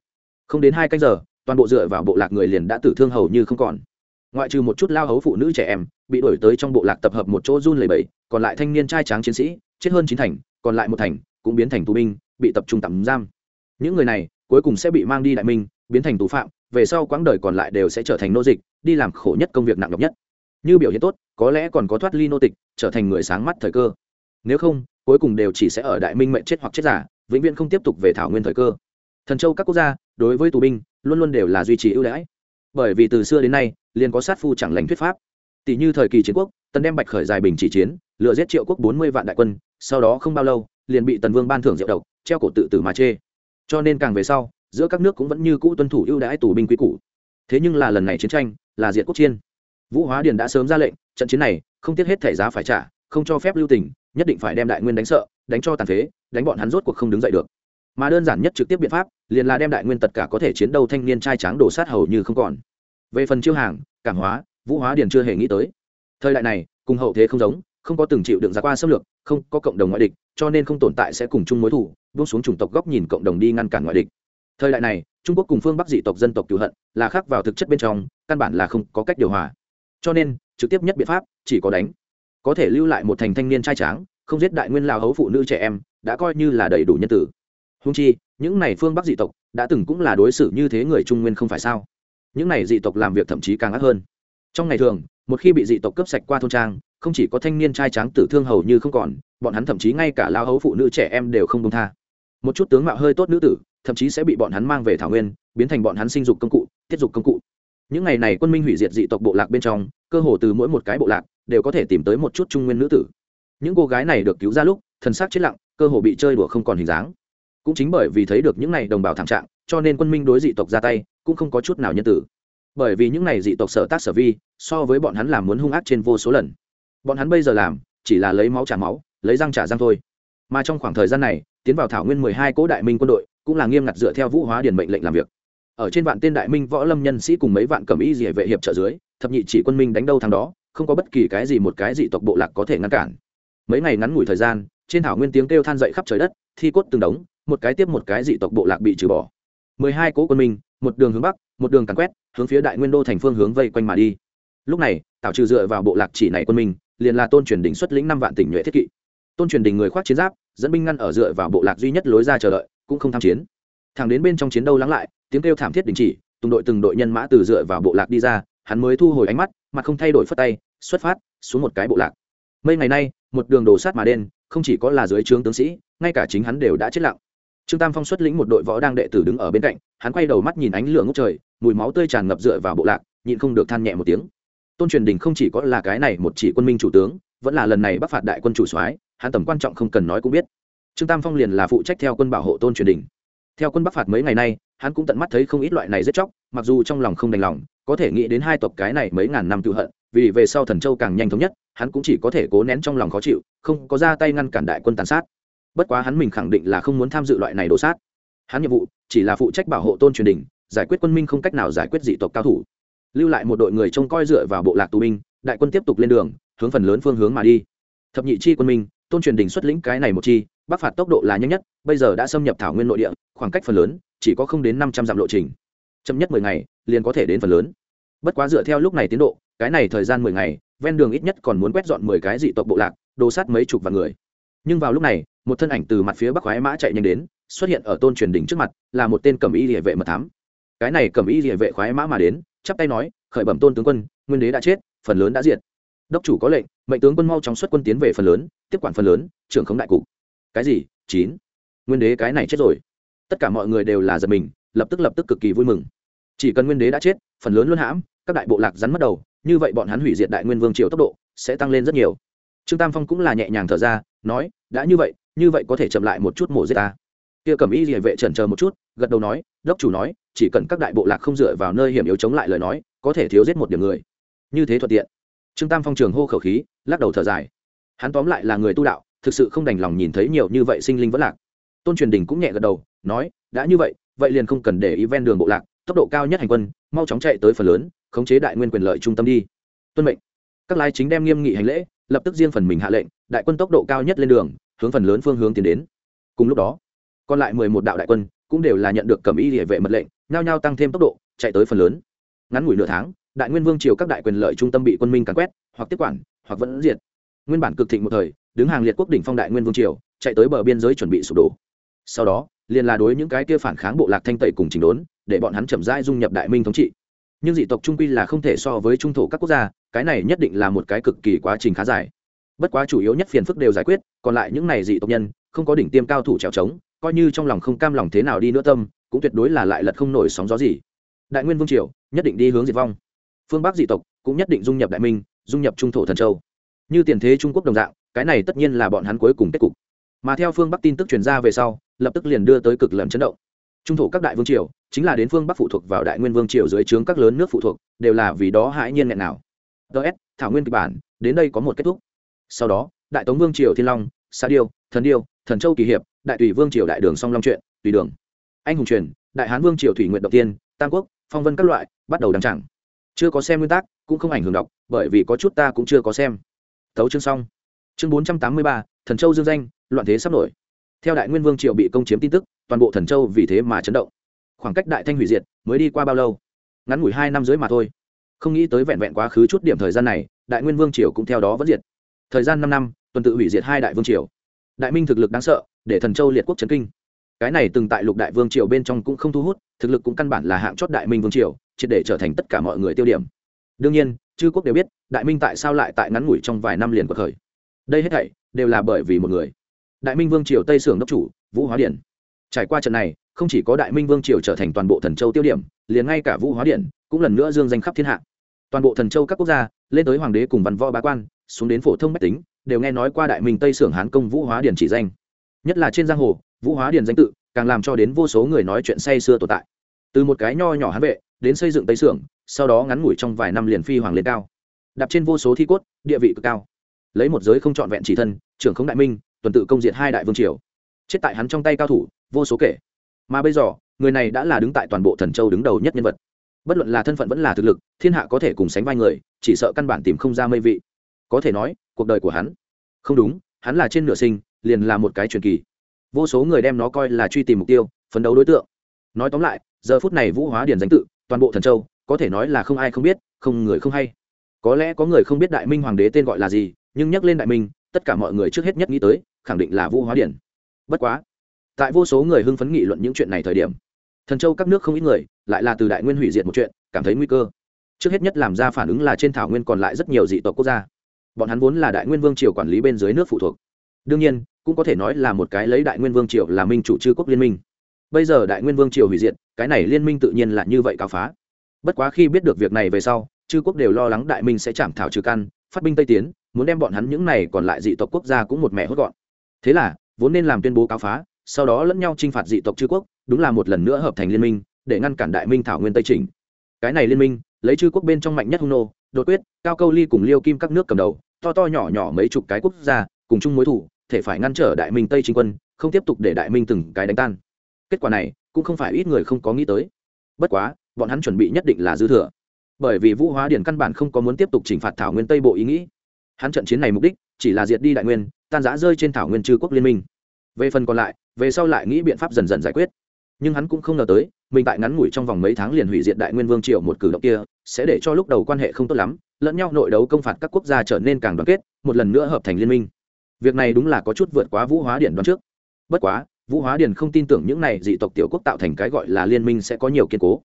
Không đến hai canh giờ, toàn bộ dựa vào bộ lạc người liền đã tử thương hầu như không còn. Ngoại trừ một chút lao hấu phụ nữ trẻ em, bị đổi tới trong bộ lạc tập hợp một chỗ run lầy bẫy còn lại thanh niên trai tráng chiến sĩ, chết hơn chín thành, còn lại một thành cũng biến thành tù binh bị tập trung tạm giam. Những người này cuối cùng sẽ bị mang đi đại minh, biến thành tù phạm, về sau quãng đời còn lại đều sẽ trở thành nô dịch, đi làm khổ nhất công việc nặng nhọc nhất. Như biểu hiện tốt, có lẽ còn có thoát ly nô tịch, trở thành người sáng mắt thời cơ. Nếu không, cuối cùng đều chỉ sẽ ở đại minh mệnh chết hoặc chết giả, vĩnh viễn không tiếp tục về thảo nguyên thời cơ. Thần châu các quốc gia, đối với tù binh, luôn luôn đều là duy trì ưu đãi. Bởi vì từ xưa đến nay, liền có sát phu chẳng lành thuyết pháp. Tỷ như thời kỳ chiến quốc, tần đem bạch khởi dài bình chỉ chiến lựa giết triệu quốc bốn mươi vạn đại quân, sau đó không bao lâu, liền bị tần vương ban thưởng diệu độc treo cổ tự tử mà chê. Cho nên càng về sau, giữa các nước cũng vẫn như cũ tuân thủ ưu đãi tù binh quý cũ thế nhưng là lần này chiến tranh, là diện quốc chiên. Vũ hóa điền đã sớm ra lệnh, trận chiến này không tiếc hết thẻ giá phải trả, không cho phép lưu tình, nhất định phải đem đại nguyên đánh sợ, đánh cho tàn phế, đánh bọn hắn rốt cuộc không đứng dậy được. Mà đơn giản nhất trực tiếp biện pháp, liền là đem đại nguyên tất cả có thể chiến đấu thanh niên trai tráng đổ sát hầu như không còn. Về phần chiêu hàng, cảm hóa, vũ hóa điền chưa hề nghĩ tới. Thời đại này, cùng hậu thế không giống không có từng chịu đựng ra qua xâm lược, không có cộng đồng ngoại địch, cho nên không tồn tại sẽ cùng chung mối thủ buông xuống chủng tộc góc nhìn cộng đồng đi ngăn cản ngoại địch. Thời đại này, trung quốc cùng phương bắc dị tộc, dân tộc cựu hận, là khác vào thực chất bên trong, căn bản là không có cách điều hòa. Cho nên, trực tiếp nhất biện pháp, chỉ có đánh. Có thể lưu lại một thành thanh niên trai tráng, không giết đại nguyên lao hấu phụ nữ trẻ em, đã coi như là đầy đủ nhân tử. Húng chi, những này phương bắc dị tộc, đã từng cũng là đối xử như thế người trung nguyên không phải sao? Những này dị tộc làm việc thậm chí càng ác hơn. Trong ngày thường, một khi bị dị tộc cướp sạch qua thôn trang không chỉ có thanh niên trai tráng tử thương hầu như không còn, bọn hắn thậm chí ngay cả lao hấu phụ nữ trẻ em đều không công tha. Một chút tướng mạo hơi tốt nữ tử, thậm chí sẽ bị bọn hắn mang về thảo nguyên, biến thành bọn hắn sinh dục công cụ, tiết dục công cụ. Những ngày này quân minh hủy diệt dị tộc bộ lạc bên trong, cơ hồ từ mỗi một cái bộ lạc đều có thể tìm tới một chút trung nguyên nữ tử. Những cô gái này được cứu ra lúc, thần sắc chết lặng, cơ hồ bị chơi đùa không còn hình dáng. Cũng chính bởi vì thấy được những này đồng bào thảm trạng, cho nên quân minh đối dị tộc ra tay, cũng không có chút nào nhân tử. Bởi vì những này dị tộc sở tác sở vi, so với bọn hắn làm muốn hung ác trên vô số lần bọn hắn bây giờ làm, chỉ là lấy máu trả máu, lấy răng trả răng thôi. Mà trong khoảng thời gian này, tiến vào thảo nguyên mười hai cỗ đại minh quân đội, cũng là nghiêm ngặt dựa theo vũ hóa điền mệnh lệnh làm việc. Ở trên vạn tên đại minh võ lâm nhân sĩ cùng mấy vạn cầm y dỉa vệ hiệp trợ dưới, thập nhị chỉ quân minh đánh đâu thằng đó, không có bất kỳ cái gì một cái dị tộc bộ lạc có thể ngăn cản. Mấy ngày ngắn ngủi thời gian, trên thảo nguyên tiếng kêu than dậy khắp trời đất, thi cốt từng đống, một cái tiếp một cái dị tộc bộ lạc bị trừ bỏ. mười hai cỗ quân minh, một đường hướng bắc, một đường càn quét, hướng phía đại nguyên đô thành phương hướng vây quanh mà đi. Lúc này tạo trừ dựa vào bộ lạc chỉ này quân minh liền là tôn truyền đình xuất lĩnh năm vạn tỉnh nhuệ thiết kỵ. Tôn truyền đình người khoác chiến giáp, dẫn binh ngăn ở dựa vào bộ lạc duy nhất lối ra chờ đợi, cũng không tham chiến. Thẳng đến bên trong chiến đấu lắng lại, tiếng kêu thảm thiết đình chỉ, từng đội từng đội nhân mã từ dựa vào bộ lạc đi ra, hắn mới thu hồi ánh mắt mà không thay đổi phất tay, xuất phát, xuống một cái bộ lạc. Mấy ngày nay, một đường đổ sát mà đen, không chỉ có là dưới trướng tướng sĩ, ngay cả chính hắn đều đã chết lặng. Trương tam phong xuất lĩnh một đội võ đang đệ tử đứng ở bên cạnh, hắn quay đầu mắt nhìn ánh lửa ngốc trời, mùi máu tươi tràn ngập dựa vào bộ lạc, nhịn không được than nhẹ một tiếng tôn truyền đình không chỉ có là cái này một chỉ quân minh chủ tướng, vẫn là lần này bắc phạt đại quân chủ soái, hắn tầm quan trọng không cần nói cũng biết. Trương tam phong liền là phụ trách theo quân bảo hộ tôn truyền đình. Theo quân bắc phạt mấy ngày nay, hắn cũng tận mắt thấy không ít loại này rất chóc, mặc dù trong lòng không đành lòng, có thể nghĩ đến hai tộc cái này mấy ngàn năm tự hận, vì về sau thần châu càng nhanh thống nhất, hắn cũng chỉ có thể cố nén trong lòng khó chịu, không có ra tay ngăn cản đại quân tàn sát. Bất quá hắn mình khẳng định là không muốn tham dự loại này đổ sát. Hắn nhiệm vụ chỉ là phụ trách bảo hộ tôn truyền đình, giải quyết quân minh không cách nào giải quyết dị tộc cao thủ lưu lại một đội người trông coi dựa vào bộ lạc tù binh, đại quân tiếp tục lên đường, hướng phần lớn phương hướng mà đi. Thập nhị chi quân minh, tôn truyền đình xuất lĩnh cái này một chi, bắc phạt tốc độ là nhanh nhất, bây giờ đã xâm nhập thảo nguyên nội địa, khoảng cách phần lớn, chỉ có không đến năm trăm dặm lộ trình. Chậm nhất mười ngày, liền có thể đến phần lớn. Bất quá dựa theo lúc này tiến độ, cái này thời gian mười ngày, ven đường ít nhất còn muốn quét dọn mười cái dị tộc bộ lạc, đồ sát mấy chục vạn người. Nhưng vào lúc này, một thân ảnh từ mặt phía bắc khoái mã chạy nhanh đến, xuất hiện ở tôn truyền đỉnh trước mặt, là một tên cầm y địa vệ mật thám. Cái này cầm y địa vệ khoái mã mà đến chắp tay nói, khởi bẩm tôn tướng quân, nguyên đế đã chết, phần lớn đã diệt. Đốc chủ có lệnh, mệnh tướng quân mau chóng xuất quân tiến về phần lớn, tiếp quản phần lớn, trưởng khống đại cục. Cái gì? Chín? Nguyên đế cái này chết rồi. Tất cả mọi người đều là giật mình, lập tức lập tức cực kỳ vui mừng. Chỉ cần nguyên đế đã chết, phần lớn luôn hãm, các đại bộ lạc rắn mất đầu, như vậy bọn hắn hủy diệt đại nguyên vương triều tốc độ sẽ tăng lên rất nhiều. Trương tam phong cũng là nhẹ nhàng thở ra, nói, đã như vậy như vậy có thể chậm lại một chút mổ giết ta kia cầm y địa vệ trần chờ một chút, gật đầu nói, đốc chủ nói, chỉ cần các đại bộ lạc không dựa vào nơi hiểm yếu chống lại lời nói, có thể thiếu giết một điểm người. Như thế thuận tiện. Trương tam phong trường hô khẩu khí, lắc đầu thở dài. Hắn tóm lại là người tu đạo, thực sự không đành lòng nhìn thấy nhiều như vậy sinh linh vẫn lạc. Tôn truyền đình cũng nhẹ gật đầu, nói, đã như vậy vậy liền không cần để ý ven đường bộ lạc, tốc độ cao nhất hành quân, mau chóng chạy tới phần lớn, khống chế đại nguyên quyền lợi trung tâm đi. Tuân mệnh. Các lái chính đem nghiêm nghị hành lễ, lập tức riêng phần mình hạ lệnh, đại quân tốc độ cao nhất lên đường, hướng phần lớn phương hướng tiến đến. Cùng lúc đó còn lại mười một đạo đại quân cũng đều là nhận được cầm y địa vệ mật lệnh, nhao nhao tăng thêm tốc độ, chạy tới phần lớn. Ngắn ngủi nửa tháng, đại nguyên vương triều các đại quyền lợi trung tâm bị quân minh càn quét, hoặc tiếp quản, hoặc vẫn diệt. Nguyên bản cực thịnh một thời, đứng hàng liệt quốc đỉnh phong đại nguyên vương triều, chạy tới bờ biên giới chuẩn bị sụp đổ. Sau đó, liền là đối những cái kia phản kháng bộ lạc thanh tẩy cùng trình đốn, để bọn hắn chậm rãi dung nhập đại minh thống trị. Nhưng dị tộc trung quy là không thể so với trung thổ các quốc gia, cái này nhất định là một cái cực kỳ quá trình khá dài. Bất quá chủ yếu nhất phiền phức đều giải quyết, còn lại những này dị tộc nhân, không có đỉnh tiêm cao thủ trèo trống coi như trong lòng không cam lòng thế nào đi nữa tâm, cũng tuyệt đối là lại lật không nổi sóng gió gì. Đại nguyên vương triều, nhất định đi hướng diệt vong. Phương bắc dị tộc cũng nhất định dung nhập đại minh, dung nhập trung thổ thần châu. Như tiền thế trung quốc đồng dạng, cái này tất nhiên là bọn hắn cuối cùng kết cục. Mà theo phương bắc tin tức truyền ra về sau, lập tức liền đưa tới cực lầm chấn động. Trung thổ các đại vương triều chính là đến phương bắc phụ thuộc vào đại nguyên vương triều dưới trướng các lớn nước phụ thuộc, đều là vì đó hãi nhiên nghẹn nào. Ts thảo nguyên kịch bản, đến đây có một kết thúc. Sau đó, đại tống vương triều thiên long sa điêu, thần điêu, thần châu kỳ hiệp đại tùy vương triều đại đường song long truyện tùy đường. Anh hùng truyền, đại hán vương triều thủy nguyện đầu tiên, tam quốc, phong vân các loại, bắt đầu đăng chẳng. Chưa có xem nguyên tắc cũng không ảnh hưởng đọc, bởi vì có chút ta cũng chưa có xem. Tấu chương xong. Chương bốn trăm tám mươi ba, thần châu dương danh, loạn thế sắp nổi. Theo đại nguyên vương triều bị công chiếm tin tức, toàn bộ thần châu vì thế mà chấn động. Khoảng cách đại thanh hủy diệt mới đi qua bao lâu? Ngắn ngủi hai năm dưới mà thôi. Không nghĩ tới vẹn vẹn quá khứ chút điểm thời gian này, đại nguyên vương triều cũng theo đó vẫn diệt. Thời gian năm năm, tuần tự hủy diệt hai đại vương triều. Đại minh thực lực đáng sợ để thần châu liệt quốc trấn kinh. Cái này từng tại lục đại vương triều bên trong cũng không thu hút, thực lực cũng căn bản là hạng chót đại minh vương triều, triệt để trở thành tất cả mọi người tiêu điểm. Đương nhiên, chư quốc đều biết, đại minh tại sao lại tại ngắn ngủi trong vài năm liền cuộc khởi. Đây hết thảy đều là bởi vì một người. Đại minh vương triều tây sưởng đốc chủ, vũ hóa điện trải qua trận này, không chỉ có đại minh vương triều trở thành toàn bộ thần châu tiêu điểm, liền ngay cả vũ hóa điện cũng lần nữa dương danh khắp thiên hạ. Toàn bộ thần châu các quốc gia, lên tới hoàng đế cùng văn võ bá quan, xuống đến phổ thông mách tính, đều nghe nói qua đại minh tây sưởng hán công vũ hóa điển chỉ danh nhất là trên giang hồ, vũ hóa điền danh tự, càng làm cho đến vô số người nói chuyện say xưa tồn tại. Từ một cái nho nhỏ hán vệ, đến xây dựng tây sưởng sau đó ngắn ngủi trong vài năm liền phi hoàng lên cao. Đạp trên vô số thi cốt, địa vị cực cao. Lấy một giới không trọn vẹn chỉ thân, trưởng không đại minh, tuần tự công diện hai đại vương triều. Chết tại hắn trong tay cao thủ, vô số kể. Mà bây giờ, người này đã là đứng tại toàn bộ thần châu đứng đầu nhất nhân vật. Bất luận là thân phận vẫn là thực lực, thiên hạ có thể cùng sánh vai người, chỉ sợ căn bản tìm không ra mây vị. Có thể nói, cuộc đời của hắn. Không đúng, hắn là trên nửa sinh liền là một cái truyền kỳ. Vô số người đem nó coi là truy tìm mục tiêu, phấn đấu đối tượng. Nói tóm lại, giờ phút này vũ hóa điển danh tự, toàn bộ thần châu, có thể nói là không ai không biết, không người không hay. Có lẽ có người không biết đại minh hoàng đế tên gọi là gì, nhưng nhắc lên đại minh, tất cả mọi người trước hết nhất nghĩ tới, khẳng định là vũ hóa điển. Bất quá, tại vô số người hưng phấn nghị luận những chuyện này thời điểm, thần châu các nước không ít người lại là từ đại nguyên hủy diệt một chuyện, cảm thấy nguy cơ. Trước hết nhất làm ra phản ứng là trên thảo nguyên còn lại rất nhiều dị tộc quốc gia. Bọn hắn vốn là đại nguyên vương triều quản lý bên dưới nước phụ thuộc. Đương nhiên cũng có thể nói là một cái lấy đại nguyên vương triều là minh chủ chư quốc liên minh. Bây giờ đại nguyên vương triều hủy diệt, cái này liên minh tự nhiên là như vậy cáo phá. Bất quá khi biết được việc này về sau, chư quốc đều lo lắng đại minh sẽ chạm thảo trừ căn, phát binh tây tiến, muốn đem bọn hắn những này còn lại dị tộc quốc gia cũng một mẹ hốt gọn. Thế là, vốn nên làm tuyên bố cáo phá, sau đó lẫn nhau t r i n h phạt dị tộc chư quốc, đúng là một lần nữa hợp thành liên minh, để ngăn cản đại minh thảo nguyên tây trình cái này liên minh, lấy chư quốc bên trong mạnh nhất hung nô, đột quyết, cao câu ly cùng liêu kim các nước cầm đầu, to to nhỏ nhỏ mấy chục cái quốc gia, cùng chung mối thủ thể phải ngăn trở đại minh tây chính quân, không tiếp tục để đại minh từng cái đánh tan. Kết quả này, cũng không phải ít người không có nghĩ tới. Bất quá, bọn hắn chuẩn bị nhất định là dư thừa. Bởi vì vũ hóa điển căn bản không có muốn tiếp tục chỉnh phạt thảo nguyên tây bộ ý nghĩ. Hắn trận chiến này mục đích, chỉ là diệt đi đại nguyên, tan giã rơi trên thảo nguyên Trư quốc liên minh. Về phần còn lại, về sau lại nghĩ biện pháp dần dần giải quyết. Nhưng hắn cũng không ngờ tới, mình tại ngắn ngủi trong vòng mấy tháng liền hủy diệt đại nguyên vương triều một cử động kia, sẽ để cho lúc đầu quan hệ không tốt lắm, lẫn nhau nội đấu công phạt các quốc gia trở nên càng đoàn kết, một lần nữa hợp thành liên minh việc này đúng là có chút vượt quá vũ hóa điển đoán trước. Bất quá, vũ hóa điển không tin tưởng những này dị tộc tiểu quốc tạo thành cái gọi là liên minh sẽ có nhiều kiên cố.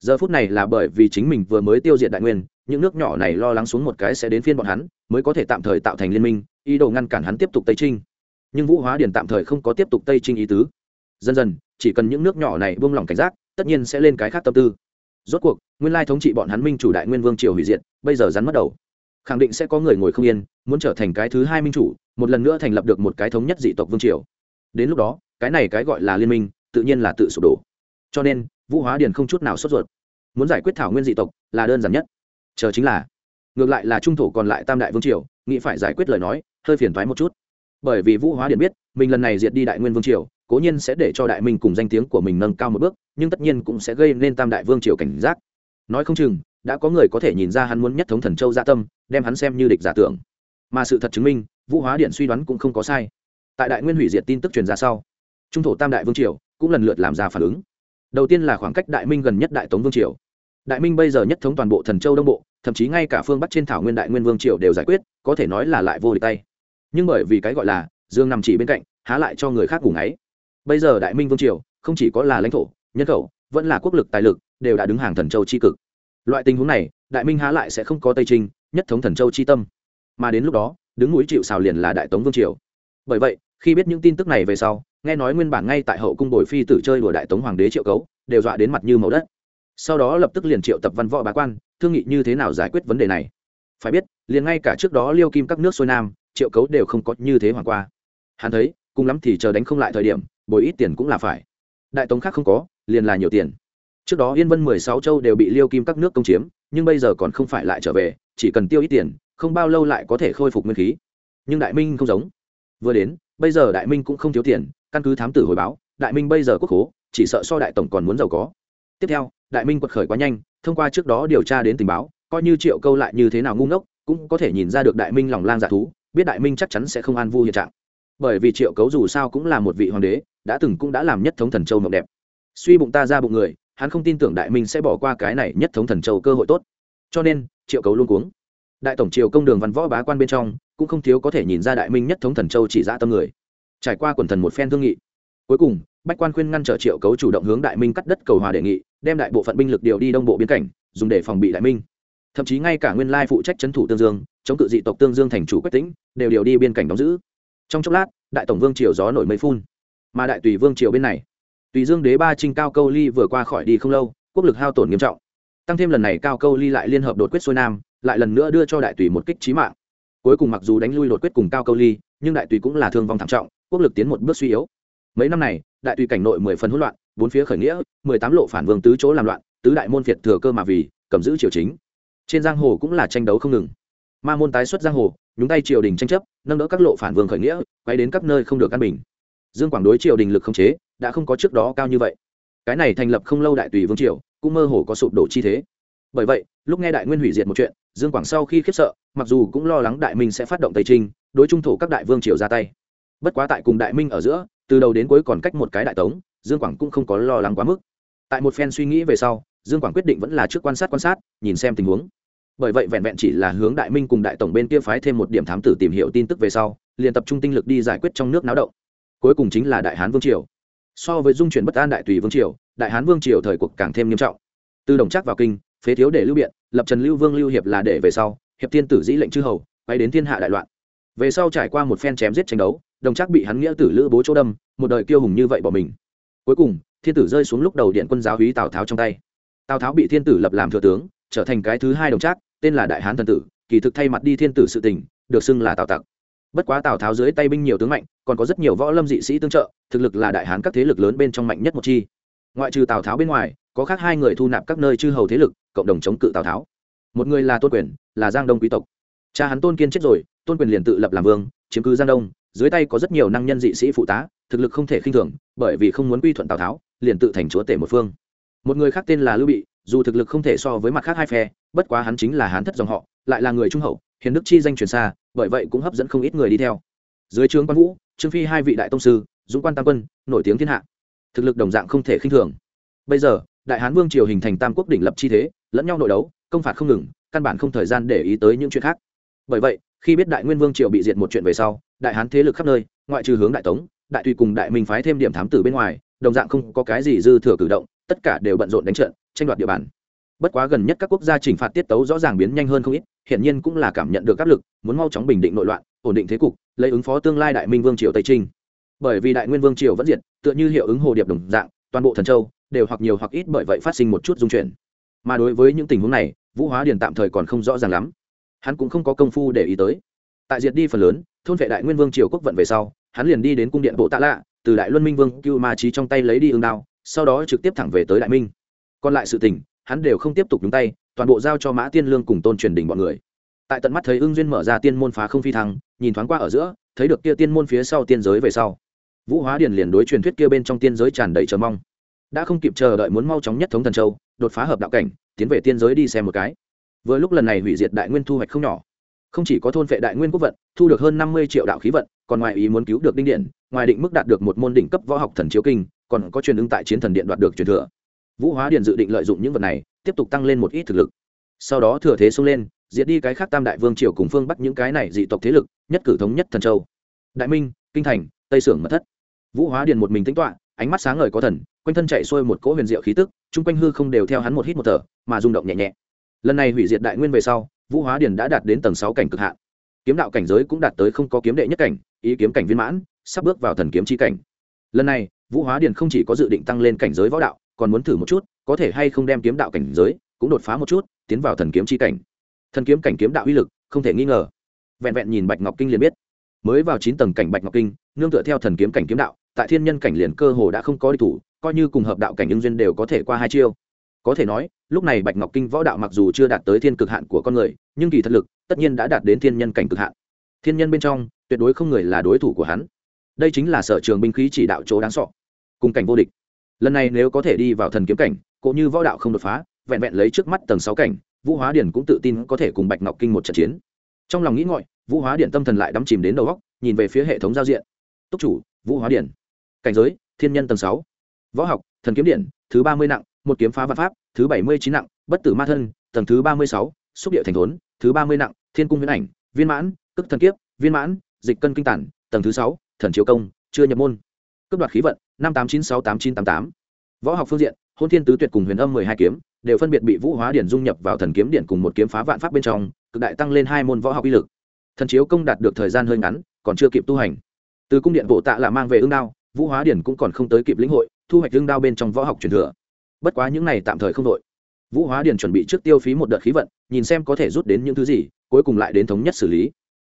Giờ phút này là bởi vì chính mình vừa mới tiêu diệt đại nguyên, những nước nhỏ này lo lắng xuống một cái sẽ đến phiên bọn hắn, mới có thể tạm thời tạo thành liên minh, ý đồ ngăn cản hắn tiếp tục tây trinh. Nhưng vũ hóa điển tạm thời không có tiếp tục tây trinh ý tứ. Dần dần, chỉ cần những nước nhỏ này buông lỏng cảnh giác, tất nhiên sẽ lên cái khác tâm tư. Rốt cuộc, nguyên lai thống trị bọn hắn minh chủ đại nguyên vương triều hủy diệt, bây giờ rắn mất đầu khẳng định sẽ có người ngồi không yên, muốn trở thành cái thứ hai minh chủ, một lần nữa thành lập được một cái thống nhất dị tộc vương triều. Đến lúc đó, cái này cái gọi là liên minh, tự nhiên là tự sụp đổ. Cho nên, vũ hóa điền không chút nào sốt ruột. Muốn giải quyết thảo nguyên dị tộc là đơn giản nhất. Chờ chính là, ngược lại là trung thổ còn lại tam đại vương triều, nghĩ phải giải quyết lời nói, hơi phiền thoái một chút. Bởi vì vũ hóa điện biết, mình lần này diệt đi đại nguyên vương triều, cố nhiên sẽ để cho đại minh cùng danh tiếng của mình nâng cao một bước, nhưng tất nhiên cũng sẽ gây nên tam đại vương triều cảnh giác. Nói không chừng đã có người có thể nhìn ra hắn muốn nhất thống thần châu gia tâm, đem hắn xem như địch giả tưởng. Mà sự thật chứng minh, vũ hóa điện suy đoán cũng không có sai. Tại đại nguyên hủy diệt tin tức truyền ra sau, trung thổ tam đại vương triều cũng lần lượt làm ra phản ứng. Đầu tiên là khoảng cách đại minh gần nhất đại tống vương triều. Đại minh bây giờ nhất thống toàn bộ thần châu đông bộ, thậm chí ngay cả phương bắc trên thảo nguyên đại nguyên vương triều đều giải quyết, có thể nói là lại vô địch tay. Nhưng bởi vì cái gọi là, dương nằm chỉ bên cạnh, há lại cho người khác ngủ ngáy. Bây giờ đại minh vương triều không chỉ có là lãnh thổ, nhân khẩu, vẫn là quốc lực tài lực, đều đã đứng hàng thần châu c h i cực loại tình huống này, đại minh há lại sẽ không có tây trinh, nhất thống thần châu chi tâm. Mà đến lúc đó, đứng núi chịu xào liền là đại tống vương triều. Bởi vậy, khi biết những tin tức này về sau, nghe nói nguyên bản ngay tại hậu cung bồi phi tử chơi đùa đại tống hoàng đế triệu cấu, đều dọa đến mặt như màu đất. Sau đó lập tức liền triệu tập văn võ bá quan, thương nghị như thế nào giải quyết vấn đề này. Phải biết, liền ngay cả trước đó liêu kim các nước xuôi nam, triệu cấu đều không có như thế hoàng qua. Hắn thấy, cùng lắm thì chờ đánh không lại thời điểm, bồi ít tiền cũng là phải. Đại tống khác không có, liền là nhiều tiền trước đó yên vân mười sáu châu đều bị liêu kim các nước công chiếm, nhưng bây giờ còn không phải lại trở về, chỉ cần tiêu ít tiền, không bao lâu lại có thể khôi phục nguyên khí. Nhưng đại minh không giống. Vừa đến, bây giờ đại minh cũng không thiếu tiền, căn cứ thám tử hồi báo, đại minh bây giờ quốc hố chỉ sợ so đại tổng còn muốn giàu có. Tiếp theo, đại minh quật khởi quá nhanh, thông qua trước đó điều tra đến tình báo, coi như triệu câu lại như thế nào ngu ngốc, cũng có thể nhìn ra được đại minh lòng lang dạ thú, biết đại minh chắc chắn sẽ không an vui hiện trạng. Bởi vì triệu cấu dù sao cũng là một vị hoàng đế, đã từng cũng đã làm nhất thống thần châu mộng đẹp. Suy bụng ta ra bụng người hắn không tin tưởng đại minh sẽ bỏ qua cái này nhất thống thần châu cơ hội tốt. Cho nên, triệu cấu luôn cuống. Đại tổng triều công đường văn võ bá quan bên trong, cũng không thiếu có thể nhìn ra đại minh nhất thống thần châu chỉ ra tâm người. Trải qua quần thần một phen thương nghị, cuối cùng, bách quan khuyên ngăn trở triệu cấu chủ động hướng đại minh cắt đất cầu hòa đề nghị, đem đại bộ phận binh lực điều đi đông bộ biên cảnh, dùng để phòng bị đại minh. Thậm chí ngay cả nguyên lai phụ trách trấn thủ tương dương, chống cự dị tộc tương dương thành chủ quách tĩnh, đều điều đi biên cảnh đóng giữ. Trong chốc lát, đại tổng vương triều gió nổi mây phun. Mà đại tùy vương triều bên này tùy dương đế ba trinh cao câu ly vừa qua khỏi đi không lâu, quốc lực hao tổn nghiêm trọng. Tăng thêm lần này cao câu ly lại liên hợp đột quyết xuôi nam, lại lần nữa đưa cho đại tùy một kích trí mạng. Cuối cùng mặc dù đánh lui đột quyết cùng cao câu ly, nhưng đại tùy cũng là thương vong thảm trọng, quốc lực tiến một bước suy yếu. Mấy năm này, đại tùy cảnh nội mười phần hỗn loạn, bốn phía khởi nghĩa, mười tám lộ phản vương tứ chỗ làm loạn, tứ đại môn việt thừa cơ mà vì, cầm giữ triều chính. Trên giang hồ cũng là tranh đấu không ngừng. Ma môn tái xuất giang hồ, nhúng tay triều đình tranh chấp, nâng đỡ các lộ phản vương khởi nghĩa, quay đến các nơi không được căn bình. Dương quảng đối triều đình lực không chế đã không có trước đó cao như vậy. Cái này thành lập không lâu đại tùy vương triều cũng mơ hồ có sụp đổ chi thế. Bởi vậy, lúc nghe đại nguyên hủy diệt một chuyện, dương quảng sau khi khiếp sợ, mặc dù cũng lo lắng đại minh sẽ phát động tây trinh, đối trung thổ các đại vương triều ra tay. Bất quá tại cùng đại minh ở giữa, từ đầu đến cuối còn cách một cái đại tống, dương quảng cũng không có lo lắng quá mức. Tại một phen suy nghĩ về sau, dương quảng quyết định vẫn là trước quan sát quan sát, nhìn xem tình huống. Bởi vậy vẹn vẹn chỉ là hướng đại minh cùng đại tổng bên kia phái thêm một điểm thám tử tìm hiểu tin tức về sau, liền tập trung tinh lực đi giải quyết trong nước náo động. Cuối cùng chính là đại hán vương triều so với dung chuyển bất an đại tùy vương triều, đại hán vương triều thời cuộc càng thêm nghiêm trọng. Từ đồng trác vào kinh, phế thiếu để lưu biện, lập trần lưu vương lưu hiệp là để về sau, hiệp thiên tử dĩ lệnh chư hầu, quay đến thiên hạ đại loạn. Về sau trải qua một phen chém giết tranh đấu, đồng trác bị hắn nghĩa tử lữ bố chỗ đâm, một đời kiêu hùng như vậy bỏ mình. Cuối cùng, thiên tử rơi xuống lúc đầu điện quân giáo húy tào tháo trong tay. Tào tháo bị thiên tử lập làm thừa tướng, trở thành cái thứ hai đồng trác, tên là đại hán thần tử, kỳ thực thay mặt đi thiên tử sự tình, được xưng là tào tặc bất quá tào tháo dưới tay binh nhiều tướng mạnh, còn có rất nhiều võ lâm dị sĩ tương trợ, thực lực là đại hán các thế lực lớn bên trong mạnh nhất một chi. Ngoại trừ tào tháo bên ngoài, có khác hai người thu nạp các nơi chư hầu thế lực, cộng đồng chống cự tào tháo. Một người là tôn quyền, là giang đông quý tộc. Cha hắn tôn kiên chết rồi, tôn quyền liền tự lập làm vương, chiếm cứ giang đông, dưới tay có rất nhiều năng nhân dị sĩ phụ tá, thực lực không thể khinh thường, bởi vì không muốn quy thuận tào tháo, liền tự thành chúa tể một phương. Một người khác tên là lưu bị, dù thực lực không thể so với mặt khác hai phe, bất quá hắn chính là hán thất dòng họ lại là người trung hậu, hiền đức chi danh truyền xa, bởi vậy cũng hấp dẫn không ít người đi theo. Dưới trướng quan vũ, trương phi hai vị đại tông sư, dũng quan tam quân, nổi tiếng thiên hạ. Thực lực đồng dạng không thể khinh thường. Bây giờ, đại hán vương triều hình thành tam quốc đỉnh lập chi thế, lẫn nhau nội đấu, công phạt không ngừng, căn bản không thời gian để ý tới những chuyện khác. Bởi vậy, khi biết đại nguyên vương triều bị diệt một chuyện về sau, đại hán thế lực khắp nơi, ngoại trừ hướng đại tống, đại tùy cùng đại minh phái thêm điểm thám tử bên ngoài, đồng dạng không có cái gì dư thừa cử động, tất cả đều bận rộn đánh trận, tranh đoạt địa bàn. Bất quá gần nhất các quốc gia chỉnh phạt tiết tấu rõ ràng biến nhanh hơn không ít hiện nhiên cũng là cảm nhận được áp lực, muốn mau chóng bình định nội loạn, ổn định thế cục, lấy ứng phó tương lai đại minh vương triều tây trinh. Bởi vì đại nguyên vương triều vẫn diệt, tựa như hiệu ứng hồ điệp đồng dạng, toàn bộ thần châu đều hoặc nhiều hoặc ít bởi vậy phát sinh một chút dung chuyển. Mà đối với những tình huống này, vũ hóa điền tạm thời còn không rõ ràng lắm. Hắn cũng không có công phu để ý tới. Tại diệt đi phần lớn, thôn vệ đại nguyên vương triều quốc vận về sau, hắn liền đi đến cung điện bộ tạ lạ, từ đại luân minh vương cưu ma trí trong tay lấy đi ương đao, sau đó trực tiếp thẳng về tới đại minh. Còn lại sự tình, hắn đều không tiếp tục nhúng tay toàn bộ giao cho mã tiên lương cùng tôn truyền đình bọn người. Tại tận mắt thấy ưng duyên mở ra tiên môn phá không phi thăng, nhìn thoáng qua ở giữa, thấy được kia tiên môn phía sau tiên giới về sau. Vũ hóa điền liền đối truyền thuyết kia bên trong tiên giới tràn đầy chờ mong. Đã không kịp chờ đợi muốn mau chóng nhất thống thần châu, đột phá hợp đạo cảnh, tiến về tiên giới đi xem một cái. Vừa lúc lần này hủy diệt đại nguyên thu hoạch không nhỏ. Không chỉ có thôn vệ đại nguyên quốc vận, thu được hơn năm mươi triệu đạo khí vận, còn ngoài ý muốn cứu được đinh điện, ngoài định mức đạt được một môn đỉnh cấp võ học thần chiếu kinh, còn có truyền ứng tại chiến thần điện đoạt được truyền thừa. Vũ hóa điền dự định lợi dụng những vật này tiếp tục tăng lên một ít thực lực. Sau đó thừa thế xông lên, diệt đi cái khác tam đại vương triều cùng phương bắc những cái này dị tộc thế lực, nhất cử thống nhất thần châu. Đại minh, kinh thành, tây sưởng mật thất. Vũ hóa điền một mình tính toạ ánh mắt sáng ngời có thần, quanh thân chạy xuôi một cỗ huyền diệu khí tức, chung quanh hư không đều theo hắn một hít một thở, mà rung động nhẹ nhẹ. Lần này hủy diệt đại nguyên về sau, vũ hóa điền đã đạt đến tầng sáu cảnh cực hạn. Kiếm đạo cảnh giới cũng đạt tới không có kiếm đệ nhất cảnh, ý kiếm cảnh viên mãn, sắp bước vào thần kiếm chi cảnh. Lần này, vũ hóa điền không chỉ có dự định tăng lên cảnh giới võ đạo còn muốn thử một chút, có thể hay không đem kiếm đạo cảnh giới cũng đột phá một chút, tiến vào thần kiếm chi cảnh. Thần kiếm cảnh kiếm đạo uy lực, không thể nghi ngờ. Vẹn vẹn nhìn bạch ngọc kinh liền biết. Mới vào chín tầng cảnh bạch ngọc kinh, nương tựa theo thần kiếm cảnh kiếm đạo, tại thiên nhân cảnh liền cơ hồ đã không có đi thủ, coi như cùng hợp đạo cảnh ứng duyên đều có thể qua hai chiêu. Có thể nói, lúc này bạch ngọc kinh võ đạo mặc dù chưa đạt tới thiên cực hạn của con người, nhưng kỳ thật lực tất nhiên đã đạt đến thiên nhân cảnh cực hạn. Thiên nhân bên trong, tuyệt đối không người là đối thủ của hắn. Đây chính là sở trường binh khí chỉ đạo chỗ đáng sọ cùng cảnh vô địch lần này nếu có thể đi vào thần kiếm cảnh cũng như võ đạo không đột phá, vẹn vẹn lấy trước mắt tầng sáu cảnh, vũ hóa điển cũng tự tin có thể cùng bạch ngọc kinh một trận chiến. Trong lòng nghĩ ngọi vũ hóa điện tâm thần lại đắm chìm đến đầu góc nhìn về phía hệ thống giao diện. Túc chủ, vũ hóa điện cảnh giới, thiên nhân tầng sáu. Võ học, thần kiếm điện, thứ ba mươi nặng, một kiếm phá văn pháp, thứ bảy mươi chín nặng, bất tử ma thân, tầng thứ ba mươi sáu, xúc địa thành thốn, thứ ba mươi nặng, thiên cung huyễn ảnh, viên mãn cức thần kiếp, viên mãn, dịch cân kinh tản, tầng thứ sáu, thần chiếu công, chưa nhập môn. Cấp đoạt khí vận năm tám chín sáu tám chín tám tám. Võ học phương diện, hôn thiên tứ tuyệt cùng huyền âm mười hai kiếm đều phân biệt bị vũ hóa điển dung nhập vào thần kiếm điện cùng một kiếm phá vạn pháp bên trong, cực đại tăng lên hai môn võ học uy lực. Thần chiếu công đạt được thời gian hơi ngắn, còn chưa kịp tu hành. Từ cung điện bộ tạ là mang về ương đao, vũ hóa điển cũng còn không tới kịp lĩnh hội, thu hoạch ương đao bên trong võ học truyền thừa. Bất quá những này tạm thời không đội. Vũ hóa điển chuẩn bị trước tiêu phí một đợt khí vận, nhìn xem có thể rút đến những thứ gì, cuối cùng lại đến thống nhất xử lý.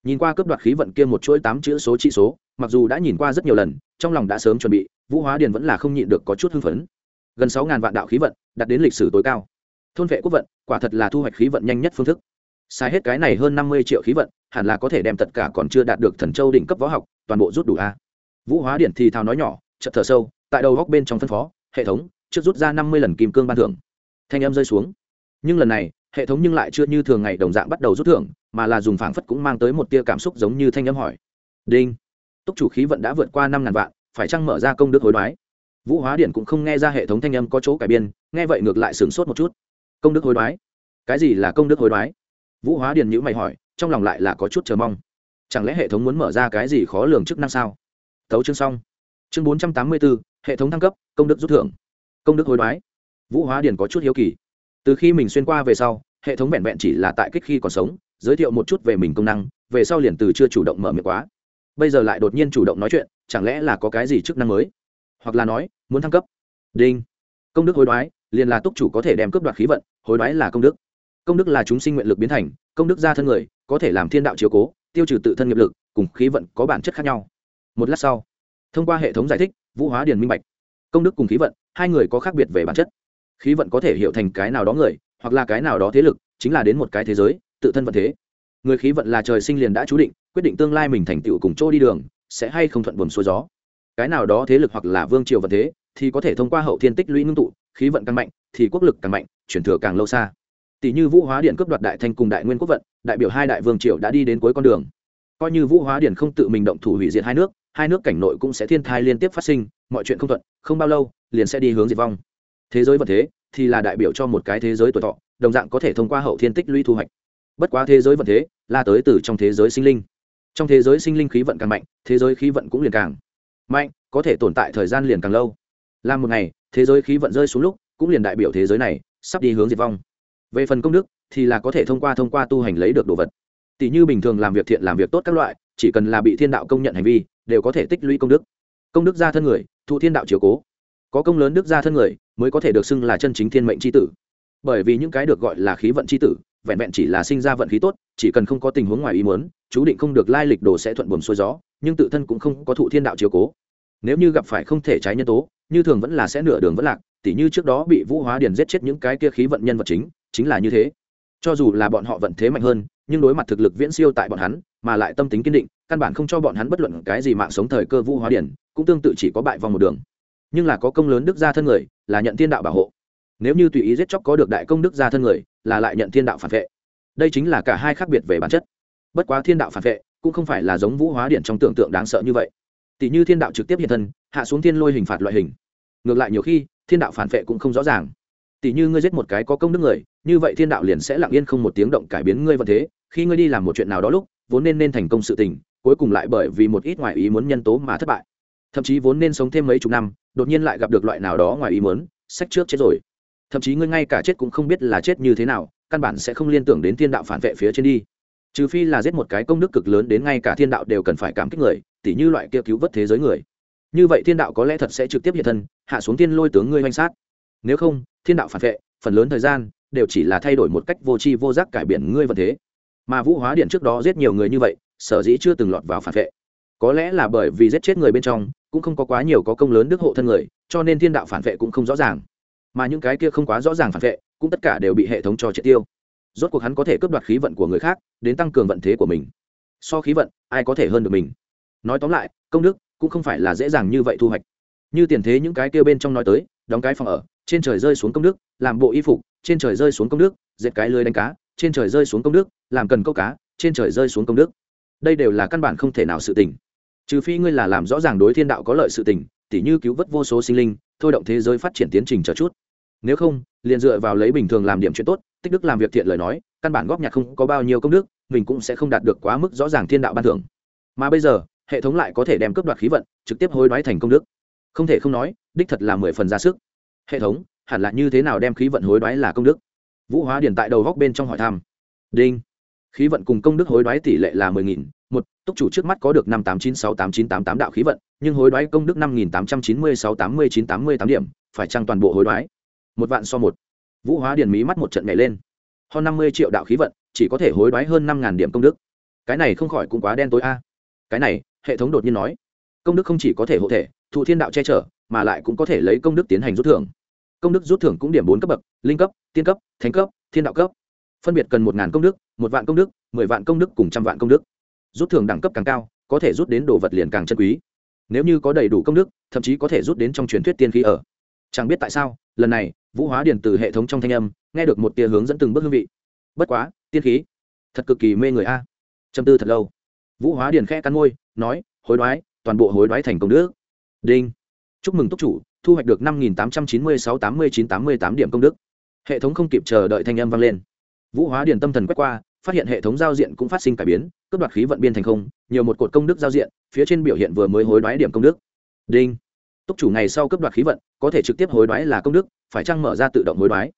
Nhìn qua cấp đoạt khí vận kia một chuỗi tám chữ số trị số mặc dù đã nhìn qua rất nhiều lần, trong lòng đã sớm chuẩn bị, vũ hóa điền vẫn là không nhịn được có chút hưng phấn. Gần sáu ngàn vạn đạo khí vận, đạt đến lịch sử tối cao. Thôn vệ quốc vận, quả thật là thu hoạch khí vận nhanh nhất phương thức. Sai hết cái này hơn năm mươi triệu khí vận, hẳn là có thể đem tất cả còn chưa đạt được thần châu đỉnh cấp võ học, toàn bộ rút đủ a. Vũ hóa điển thì thào nói nhỏ, chợt thở sâu, tại đầu góc bên trong phân phó, hệ thống, trước rút ra năm mươi lần kim cương ban thưởng. Thanh âm rơi xuống. Nhưng lần này, hệ thống nhưng lại chưa như thường ngày đồng dạng bắt đầu rút thưởng, mà là dùng phảng phất cũng mang tới một tia cảm xúc giống như thanh âm hỏi. Đinh túc chủ khí vận đã vượt qua năm ngàn vạn, phải chăng mở ra công đức hối đoái? Vũ hóa điện cũng không nghe ra hệ thống thanh âm có chỗ cải biên, nghe vậy ngược lại sửng sốt một chút. Công đức hối đoái? Cái gì là công đức hối đoái? Vũ hóa Điện nhữ mày hỏi, trong lòng lại là có chút chờ mong. Chẳng lẽ hệ thống muốn mở ra cái gì khó lường chức năng sao? Tấu chương xong. Chương bốn trăm tám mươi bốn hệ thống thăng cấp, công đức rút thưởng. Công đức hối đoái. Vũ hóa điền có chút hiếu kỳ. Từ khi mình xuyên qua về sau, hệ thống vẹn vẹn chỉ là tại kích khi còn sống, giới thiệu một chút về mình công năng, về sau liền từ chưa chủ động mở miệng quá bây giờ lại đột nhiên chủ động nói chuyện, chẳng lẽ là có cái gì chức năng mới? Hoặc là nói, muốn thăng cấp? Đinh. Công đức hối đoái, liền là túc chủ có thể đem cướp đoạt khí vận, hối đoái là công đức. Công đức là chúng sinh nguyện lực biến thành, công đức ra thân người, có thể làm thiên đạo chiếu cố, tiêu trừ tự thân nghiệp lực, cùng khí vận có bản chất khác nhau. Một lát sau, thông qua hệ thống giải thích, vũ hóa điền minh bạch. Công đức cùng khí vận, hai người có khác biệt về bản chất. Khí vận có thể hiểu thành cái nào đó người, hoặc là cái nào đó thế lực, chính là đến một cái thế giới, tự thân vận thế người khí vận là trời sinh liền đã chú định, quyết định tương lai mình thành tựu cùng chỗ đi đường, sẽ hay không thuận buồm xuôi gió. Cái nào đó thế lực hoặc là vương triều vận thế, thì có thể thông qua hậu thiên tích lũy ngưng tụ, khí vận càng mạnh, thì quốc lực càng mạnh, chuyển thừa càng lâu xa. Tỷ như vũ hóa điện cướp đoạt đại thanh cùng đại nguyên quốc vận, đại biểu hai đại vương triều đã đi đến cuối con đường. Coi như vũ hóa điện không tự mình động thủ hủy diệt hai nước hai nước cảnh nội cũng sẽ thiên thai liên tiếp phát sinh, mọi chuyện không thuận, không bao lâu, liền sẽ đi hướng diệt vong. Thế giới vật thế thì là đại biểu cho một cái thế giới tuổi thọ, đồng dạng có thể thông qua hậu thiên tích lũy thu hoạch bất quá thế giới vận thế là tới từ trong thế giới sinh linh. Trong thế giới sinh linh khí vận càng mạnh, thế giới khí vận cũng liền càng mạnh, có thể tồn tại thời gian liền càng lâu. Làm một ngày, thế giới khí vận rơi xuống lúc, cũng liền đại biểu thế giới này sắp đi hướng diệt vong. Về phần công đức, thì là có thể thông qua thông qua tu hành lấy được đồ vật. Tỷ như bình thường làm việc thiện làm việc tốt các loại, chỉ cần là bị thiên đạo công nhận hành vi, đều có thể tích lũy công đức. Công đức ra thân người, thụ thiên đạo chiều cố. Có công lớn đức ra thân người, mới có thể được xưng là chân chính thiên mệnh c h i tử. Bởi vì những cái được gọi là khí vận c h i tử vẹn vẹn chỉ là sinh ra vận khí tốt, chỉ cần không có tình huống ngoài ý muốn, chú định không được lai lịch đồ sẽ thuận buồm xuôi gió, nhưng tự thân cũng không có thụ thiên đạo chiếu cố. Nếu như gặp phải không thể trái nhân tố, như thường vẫn là sẽ nửa đường vẫn lạc, tỉ như trước đó bị vũ hóa điền giết chết những cái kia khí vận nhân vật chính chính là như thế. Cho dù là bọn họ vận thế mạnh hơn, nhưng đối mặt thực lực viễn siêu tại bọn hắn, mà lại tâm tính kiên định, căn bản không cho bọn hắn bất luận cái gì mạng sống thời cơ vũ hóa điển cũng tương tự chỉ có bại vòng một đường. Nhưng là có công lớn đức gia thân người, là nhận thiên đạo bảo hộ. Nếu như tùy ý giết chóc có được đại công đức gia thân người là lại nhận thiên đạo phản vệ. Đây chính là cả hai khác biệt về bản chất. Bất quá thiên đạo phản vệ cũng không phải là giống vũ hóa điện trong tưởng tượng đáng sợ như vậy. Tỷ như thiên đạo trực tiếp hiện thân, hạ xuống thiên lôi hình phạt loại hình. Ngược lại nhiều khi, thiên đạo phản vệ cũng không rõ ràng. Tỷ như ngươi giết một cái có công đức người, như vậy thiên đạo liền sẽ lặng yên không một tiếng động cải biến ngươi vận thế. Khi ngươi đi làm một chuyện nào đó lúc, vốn nên nên thành công sự tình, cuối cùng lại bởi vì một ít ngoại ý muốn nhân tố mà thất bại. Thậm chí vốn nên sống thêm mấy chục năm, đột nhiên lại gặp được loại nào đó ngoài ý muốn, sách trước chết rồi thậm chí ngươi ngay cả chết cũng không biết là chết như thế nào, căn bản sẽ không liên tưởng đến thiên đạo phản vệ phía trên đi. Trừ phi là giết một cái công đức cực lớn đến ngay cả thiên đạo đều cần phải cảm kích người, tỉ như loại kia cứu vớt thế giới người. Như vậy thiên đạo có lẽ thật sẽ trực tiếp hiện thân, hạ xuống tiên lôi tướng ngươi oanh sát. Nếu không, thiên đạo phản vệ, phần lớn thời gian, đều chỉ là thay đổi một cách vô tri vô giác cải biển ngươi vật thế. Mà vũ hóa điện trước đó giết nhiều người như vậy, sở dĩ chưa từng lọt vào phản vệ. Có lẽ là bởi vì giết chết người bên trong, cũng không có quá nhiều có công lớn đức hộ thân người, cho nên thiên đạo phản vệ cũng không rõ ràng mà những cái kia không quá rõ ràng phản vệ, cũng tất cả đều bị hệ thống cho triệt tiêu. Rốt cuộc hắn có thể cướp đoạt khí vận của người khác, đến tăng cường vận thế của mình. So khí vận, ai có thể hơn được mình? Nói tóm lại, công đức cũng không phải là dễ dàng như vậy thu hoạch. Như tiền thế những cái kia bên trong nói tới, đóng cái phòng ở, trên trời rơi xuống công đức, làm bộ y phục, trên trời rơi xuống công đức, dệt cái lưới đánh cá, trên trời rơi xuống công đức, làm cần câu cá, trên trời rơi xuống công đức. Đây đều là căn bản không thể nào sự tình. Trừ phi ngươi là làm rõ ràng đối thiên đạo có lợi sự tình tỉ như cứu vớt vô số sinh linh, thôi động thế giới phát triển tiến trình chờ chút. Nếu không, liền dựa vào lấy bình thường làm điểm chuyện tốt, tích đức làm việc thiện lời nói, căn bản góp nhặt không có bao nhiêu công đức, mình cũng sẽ không đạt được quá mức rõ ràng thiên đạo ban thưởng. Mà bây giờ, hệ thống lại có thể đem cướp đoạt khí vận, trực tiếp hối đoái thành công đức. Không thể không nói, đích thật là mười phần ra sức. Hệ thống, hẳn là như thế nào đem khí vận hối đoái là công đức? Vũ hóa điển tại đầu góc bên trong hỏi thăm. Đinh. Khí vận cùng công đức hối đoái tỷ lệ là mười nghìn một, túc chủ trước mắt có được năm tám chín sáu tám chín tám tám đạo khí vận, nhưng hối đoái công đức năm nghìn tám trăm chín mươi sáu tám mươi chín tám mươi tám điểm, phải trăng toàn bộ hối đoái? Một vạn so một. Vũ hóa điển mí mắt một trận nhảy lên. Hơn năm mươi triệu đạo khí vận, chỉ có thể hối đoái hơn năm ngàn điểm công đức. Cái này không khỏi cũng quá đen tối a. Cái này, hệ thống đột nhiên nói. Công đức không chỉ có thể hộ thể, thụ thiên đạo che chở, mà lại cũng có thể lấy công đức tiến hành rút thưởng. Công đức rút thưởng cũng điểm bốn cấp bậc, linh cấp, tiên cấp, thánh cấp, thiên đạo cấp. Phân biệt cần một ngàn công đức, một vạn công đức, mười vạn công đức cùng trăm vạn công đức rút thưởng đẳng cấp càng cao, có thể rút đến đồ vật liền càng chân quý. Nếu như có đầy đủ công đức, thậm chí có thể rút đến trong truyền thuyết tiên khí ở. Chẳng biết tại sao, lần này, vũ hóa điền từ hệ thống trong thanh âm, nghe được một tia hướng dẫn từng bước hương vị. Bất quá, tiên khí, thật cực kỳ mê người a. Châm tư thật lâu. Vũ hóa điền khẽ cắn môi, nói, hối đoái, toàn bộ hối đoái thành công đức. Đinh. Chúc mừng túc chủ, thu hoạch được năm nghìn tám trăm chín mươi sáu tám mươi chín tám mươi tám điểm công đức. Hệ thống không kịp chờ đợi thanh âm vang lên. Vũ hóa điền tâm thần quét qua phát hiện hệ thống giao diện cũng phát sinh cải biến, cướp đoạt khí vận biên thành không, nhiều một cột công đức giao diện, phía trên biểu hiện vừa mới hối đoái điểm công đức. Đinh. Túc chủ ngày sau cướp đoạt khí vận, có thể trực tiếp hối đoái là công đức, phải chăng mở ra tự động hối đoái?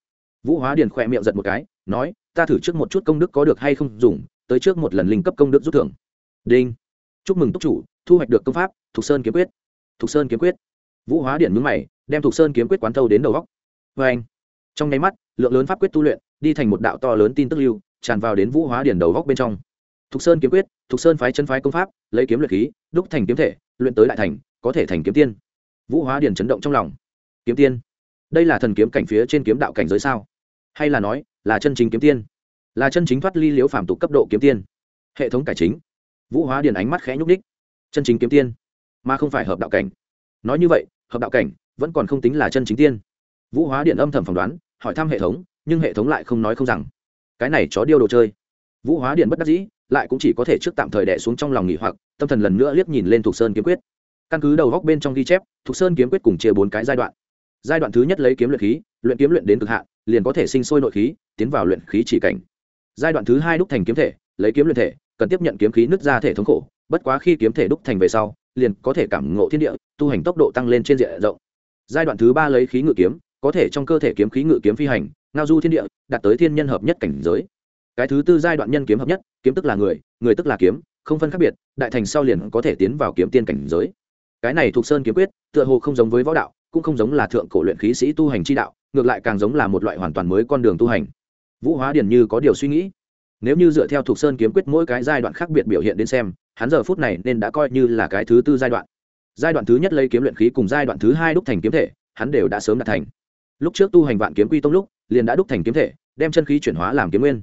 Vũ hóa điền khỏe miệng giật một cái, nói, ta thử trước một chút công đức có được hay không dùng, tới trước một lần linh cấp công đức rút thưởng. Đinh. Chúc mừng túc chủ, thu hoạch được công pháp, thục sơn kiếm quyết. Thục sơn kiếm quyết. Vũ hóa điện mướn mày, đem thục sơn kiếm quyết quán thâu đến đầu góc. Vê anh trong nháy mắt, lượng lớn pháp quyết tu luyện, đi thành một đạo to lớn tin tức lưu tràn vào đến vũ hóa điển đầu góc bên trong. Thục sơn kiếm quyết, thục sơn phái chân phái công pháp, lấy kiếm luyện khí, đúc thành kiếm thể, luyện tới đại thành, có thể thành kiếm tiên. Vũ hóa điển chấn động trong lòng. Kiếm tiên? Đây là thần kiếm cảnh phía trên kiếm đạo cảnh giới sao? Hay là nói, là chân chính kiếm tiên? Là chân chính thoát ly liếu phàm tục cấp độ kiếm tiên? Hệ thống cải chính. Vũ hóa điển ánh mắt khẽ nhúc đích chân chính kiếm tiên? Mà không phải hợp đạo cảnh. Nói như vậy, hợp đạo cảnh vẫn còn không tính là chân chính tiên. Vũ hóa điện âm thầm phỏng đoán, hỏi thăm hệ thống, nhưng hệ thống lại không nói không rằng cái này chó điêu đồ chơi. Vũ hóa điện bất đắc dĩ, lại cũng chỉ có thể trước tạm thời đẻ xuống trong lòng nghỉ hoặc, tâm thần lần nữa liếc nhìn lên thục sơn kiếm quyết. Căn cứ đầu góc bên trong ghi chép, thục sơn kiếm quyết cùng chia bốn cái giai đoạn. Giai đoạn thứ nhất lấy kiếm luyện khí, luyện kiếm luyện đến cực hạn, liền có thể sinh sôi nội khí, tiến vào luyện khí chỉ cảnh. Giai đoạn thứ hai đúc thành kiếm thể, lấy kiếm luyện thể, cần tiếp nhận kiếm khí nứt ra thể thống khổ, bất quá khi kiếm thể đúc thành về sau, liền có thể cảm ngộ thiên địa, tu hành tốc độ tăng lên trên diện rộng. Giai đoạn thứ ba lấy khí ngự kiếm, có thể trong cơ thể kiếm khí ngự kiếm phi hành ngao du thiên địa, đạt tới thiên nhân hợp nhất cảnh giới. Cái thứ tư giai đoạn nhân kiếm hợp nhất, kiếm tức là người người tức là kiếm, không phân khác biệt, đại thành sau liền có thể tiến vào kiếm tiên cảnh giới. Cái này thuộc sơn kiếm quyết, tựa hồ không giống với võ đạo, cũng không giống là thượng cổ luyện khí sĩ tu hành chi đạo, ngược lại càng giống là một loại hoàn toàn mới con đường tu hành. Vũ hóa điền như có điều suy nghĩ. Nếu như dựa theo thuộc sơn kiếm quyết mỗi cái giai đoạn khác biệt biểu hiện đến xem, hắn giờ phút này nên đã coi như là cái thứ tư giai đoạn. Giai đoạn thứ nhất lấy kiếm luyện khí cùng giai đoạn thứ hai đúc thành kiếm thể, hắn đều đã sớm đạt thành. Lúc trước tu hành vạn kiếm quy tông lúc liền đã đúc thành kiếm thể, đem chân khí chuyển hóa làm kiếm nguyên.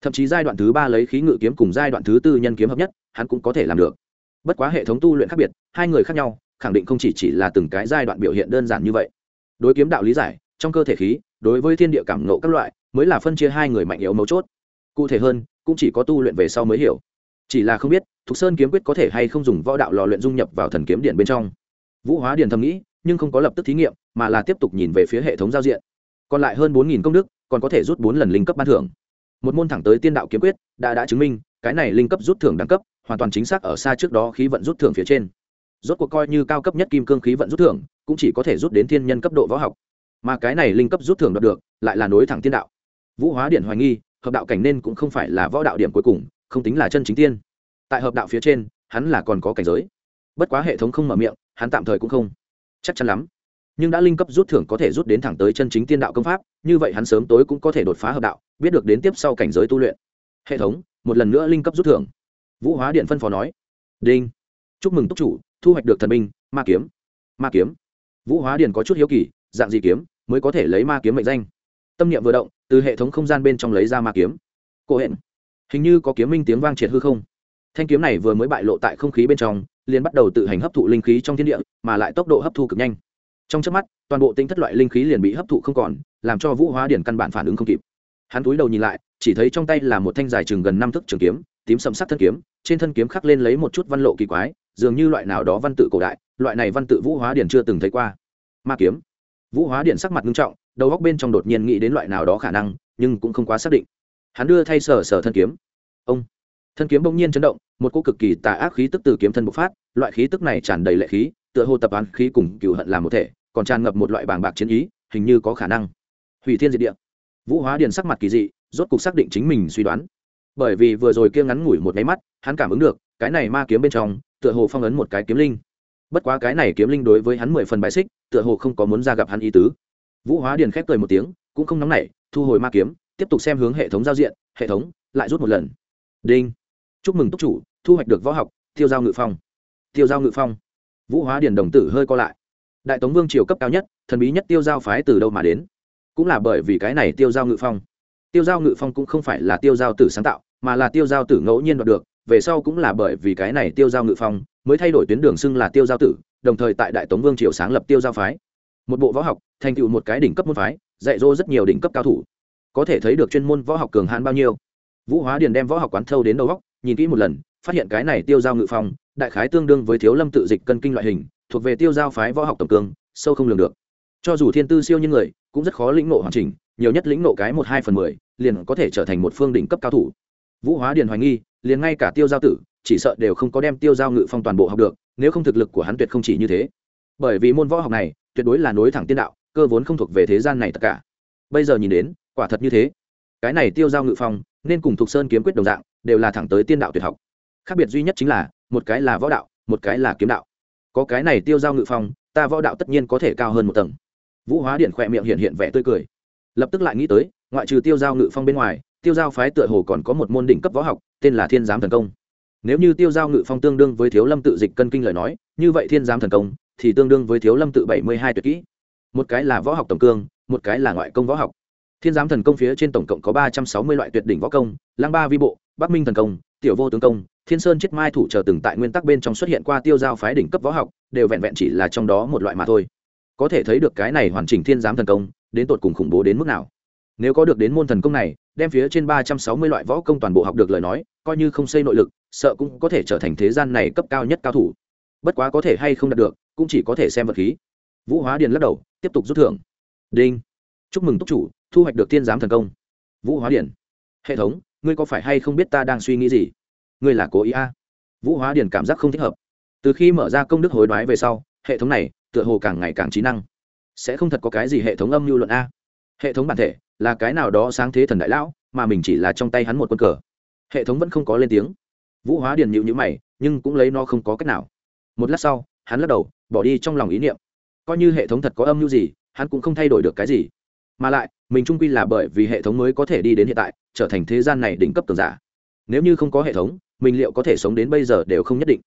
Thậm chí giai đoạn thứ ba lấy khí ngự kiếm cùng giai đoạn thứ tư nhân kiếm hợp nhất, hắn cũng có thể làm được. Bất quá hệ thống tu luyện khác biệt, hai người khác nhau, khẳng định không chỉ chỉ là từng cái giai đoạn biểu hiện đơn giản như vậy. Đối kiếm đạo lý giải, trong cơ thể khí, đối với thiên địa cảm nộ các loại, mới là phân chia hai người mạnh yếu mấu chốt. Cụ thể hơn, cũng chỉ có tu luyện về sau mới hiểu. Chỉ là không biết, thục sơn kiếm quyết có thể hay không dùng võ đạo lò luyện dung nhập vào thần kiếm điện bên trong. Vũ hóa điền thầm nghĩ, nhưng không có lập tức thí nghiệm, mà là tiếp tục nhìn về phía hệ thống giao diện còn lại hơn bốn nghìn công đức, còn có thể rút bốn lần linh cấp ban thưởng. Một môn thẳng tới tiên đạo kiếm quyết, đã đã chứng minh, cái này linh cấp rút thưởng đẳng cấp, hoàn toàn chính xác ở xa trước đó khí vận rút thưởng phía trên. Rốt cuộc coi như cao cấp nhất kim cương khí vận rút thưởng, cũng chỉ có thể rút đến thiên nhân cấp độ võ học. Mà cái này linh cấp rút thưởng đoạt được, lại là nối thẳng tiên đạo. Vũ hóa điện hoài nghi, hợp đạo cảnh nên cũng không phải là võ đạo điểm cuối cùng, không tính là chân chính tiên. Tại hợp đạo phía trên, hắn là còn có cảnh giới. Bất quá hệ thống không mở miệng, hắn tạm thời cũng không chắc chắn lắm nhưng đã linh cấp rút thưởng có thể rút đến thẳng tới chân chính tiên đạo công pháp, như vậy hắn sớm tối cũng có thể đột phá hợp đạo, biết được đến tiếp sau cảnh giới tu luyện. Hệ thống, một lần nữa linh cấp rút thưởng. Vũ hóa điện phân phó nói. Đinh. Chúc mừng túc chủ, thu hoạch được thần minh ma kiếm. Ma kiếm. Vũ hóa điện có chút hiếu kỳ, dạng gì kiếm, mới có thể lấy ma kiếm mệnh danh? Tâm niệm vừa động, từ hệ thống không gian bên trong lấy ra ma kiếm. Cô hẹn. Hình như có kiếm minh tiếng vang triệt hư không. Thanh kiếm này vừa mới bại lộ tại không khí bên trong, liền bắt đầu tự hành hấp thụ linh khí trong thiên địa, mà lại tốc độ hấp thu cực nhanh trong trước mắt, toàn bộ tinh thất loại linh khí liền bị hấp thụ không còn, làm cho vũ hóa điển căn bản phản ứng không kịp. Hắn túi đầu nhìn lại, chỉ thấy trong tay là một thanh dài chừng gần năm thước trường kiếm, tím sầm sắc thân kiếm, trên thân kiếm khắc lên lấy một chút văn lộ kỳ quái, dường như loại nào đó văn tự cổ đại, loại này văn tự vũ hóa điển chưa từng thấy qua. Ma kiếm. Vũ hóa điển sắc mặt nghiêm trọng, đầu góc bên trong đột nhiên nghĩ đến loại nào đó khả năng, nhưng cũng không quá xác định. Hắn đưa thay sở sở thân kiếm. Ông. Thân kiếm bỗng nhiên chấn động, một cô cực kỳ tà ác khí tức từ kiếm thân bộc phát, loại khí tức này tràn đầy lệ khí, tựa hồ tập án khí cùng cựu hận làm một thể còn tràn ngập một loại bảng bạc chiến ý, hình như có khả năng. Hủy thiên diệt địa. Vũ hóa điền sắc mặt kỳ dị, rốt cục xác định chính mình suy đoán. Bởi vì vừa rồi kia ngắn ngủi một máy mắt, hắn cảm ứng được, cái này ma kiếm bên trong, tựa hồ phong ấn một cái kiếm linh. Bất quá cái này kiếm linh đối với hắn mười phần bài xích, tựa hồ không có muốn ra gặp hắn ý tứ. Vũ hóa điền khép cười một tiếng, cũng không nóng nảy, thu hồi ma kiếm, tiếp tục xem hướng hệ thống giao diện, hệ thống, lại rút một lần. Đinh. Chúc mừng túc chủ, thu hoạch được võ học, tiêu giao ngự phong. Tiêu giao ngự phong. Vũ hóa điền đồng tử hơi co lại đại tống vương triều cấp cao nhất, thần bí nhất tiêu giao phái từ đâu mà đến? Cũng là bởi vì cái này tiêu giao ngự phong. Tiêu giao ngự phong cũng không phải là tiêu giao tử sáng tạo, mà là tiêu giao tử ngẫu nhiên đoạt được, về sau cũng là bởi vì cái này tiêu giao ngự phong mới thay đổi tuyến đường xưng là tiêu giao tử, đồng thời tại đại tống vương triều sáng lập tiêu giao phái. Một bộ võ học, thành tựu một cái đỉnh cấp môn phái, dạy dỗ rất nhiều đỉnh cấp cao thủ. Có thể thấy được chuyên môn võ học cường hãn bao nhiêu. Vũ hóa điền đem võ học quán thâu đến đầu góc nhìn kỹ một lần, phát hiện cái này tiêu giao ngự phong, đại khái tương đương với thiếu lâm tự dịch cân kinh loại hình thuộc về tiêu giao phái võ học tổng cương, sâu không lường được. Cho dù thiên tư siêu như người, cũng rất khó lĩnh ngộ hoàn chỉnh, nhiều nhất lĩnh ngộ cái một hai phần mười, liền có thể trở thành một phương đỉnh cấp cao thủ. Vũ hóa điền hoài nghi, liền ngay cả tiêu giao tử, chỉ sợ đều không có đem tiêu giao ngự phong toàn bộ học được, nếu không thực lực của hắn tuyệt không chỉ như thế. Bởi vì môn võ học này, tuyệt đối là nối thẳng tiên đạo, cơ vốn không thuộc về thế gian này tất cả. Bây giờ nhìn đến, quả thật như thế. Cái này tiêu giao ngự phong, nên cùng thuộc sơn kiếm quyết đồng dạng, đều là thẳng tới tiên đạo tuyệt học. Khác biệt duy nhất chính là, một cái là võ đạo, một cái là kiếm đạo có cái này tiêu giao ngự phong, ta võ đạo tất nhiên có thể cao hơn một tầng. Vũ hóa điện khỏe miệng hiện hiện vẻ tươi cười. Lập tức lại nghĩ tới, ngoại trừ tiêu giao ngự phong bên ngoài, tiêu giao phái tựa hồ còn có một môn đỉnh cấp võ học, tên là thiên giám thần công. Nếu như tiêu giao ngự phong tương đương với thiếu lâm tự dịch cân kinh lời nói, như vậy thiên giám thần công thì tương đương với thiếu lâm tự bảy mươi hai tuyệt kỹ. Một cái là võ học tổng cương, một cái là ngoại công võ học. Thiên giám thần công phía trên tổng cộng có ba trăm sáu mươi loại tuyệt đỉnh võ công lang ba vi bộ, bắc minh thần công, tiểu vô tướng công thiên sơn chết mai thủ chờ từng tại nguyên tắc bên trong xuất hiện qua tiêu giao phái đỉnh cấp võ học, đều vẹn vẹn chỉ là trong đó một loại mà thôi. Có thể thấy được cái này hoàn chỉnh thiên giám thần công, đến tột cùng khủng bố đến mức nào. Nếu có được đến môn thần công này, đem phía trên ba trăm sáu mươi loại võ công toàn bộ học được lời nói, coi như không xây nội lực, sợ cũng có thể trở thành thế gian này cấp cao nhất cao thủ. Bất quá có thể hay không đạt được, cũng chỉ có thể xem vật khí. Vũ hóa điền lắc đầu, tiếp tục rút thưởng. Đinh. Chúc mừng túc chủ, thu hoạch được thiên giám thần công. Vũ hóa điền. Hệ thống, ngươi có phải hay không biết ta đang suy nghĩ gì? Ngươi là cố ý a? À? vũ hóa điền cảm giác không thích hợp. Từ khi mở ra công đức hối đoái về sau, hệ thống này tựa hồ càng ngày càng trí năng. Sẽ không thật có cái gì hệ thống âm mưu luận a? Hệ thống bản thể là cái nào đó sáng thế thần đại lão, mà mình chỉ là trong tay hắn một quân cờ. Hệ thống vẫn không có lên tiếng. Vũ hóa điền nhịu nhữ mày, nhưng cũng lấy nó không có cách nào. Một lát sau, hắn lắc đầu, bỏ đi trong lòng ý niệm. Coi như hệ thống thật có âm mưu gì, hắn cũng không thay đổi được cái gì. Mà lại, mình trung quy là bởi vì hệ thống mới có thể đi đến hiện tại, trở thành thế gian này đỉnh cấp tường giả nếu như không có hệ thống, mình liệu có thể sống đến bây giờ đều không nhất định.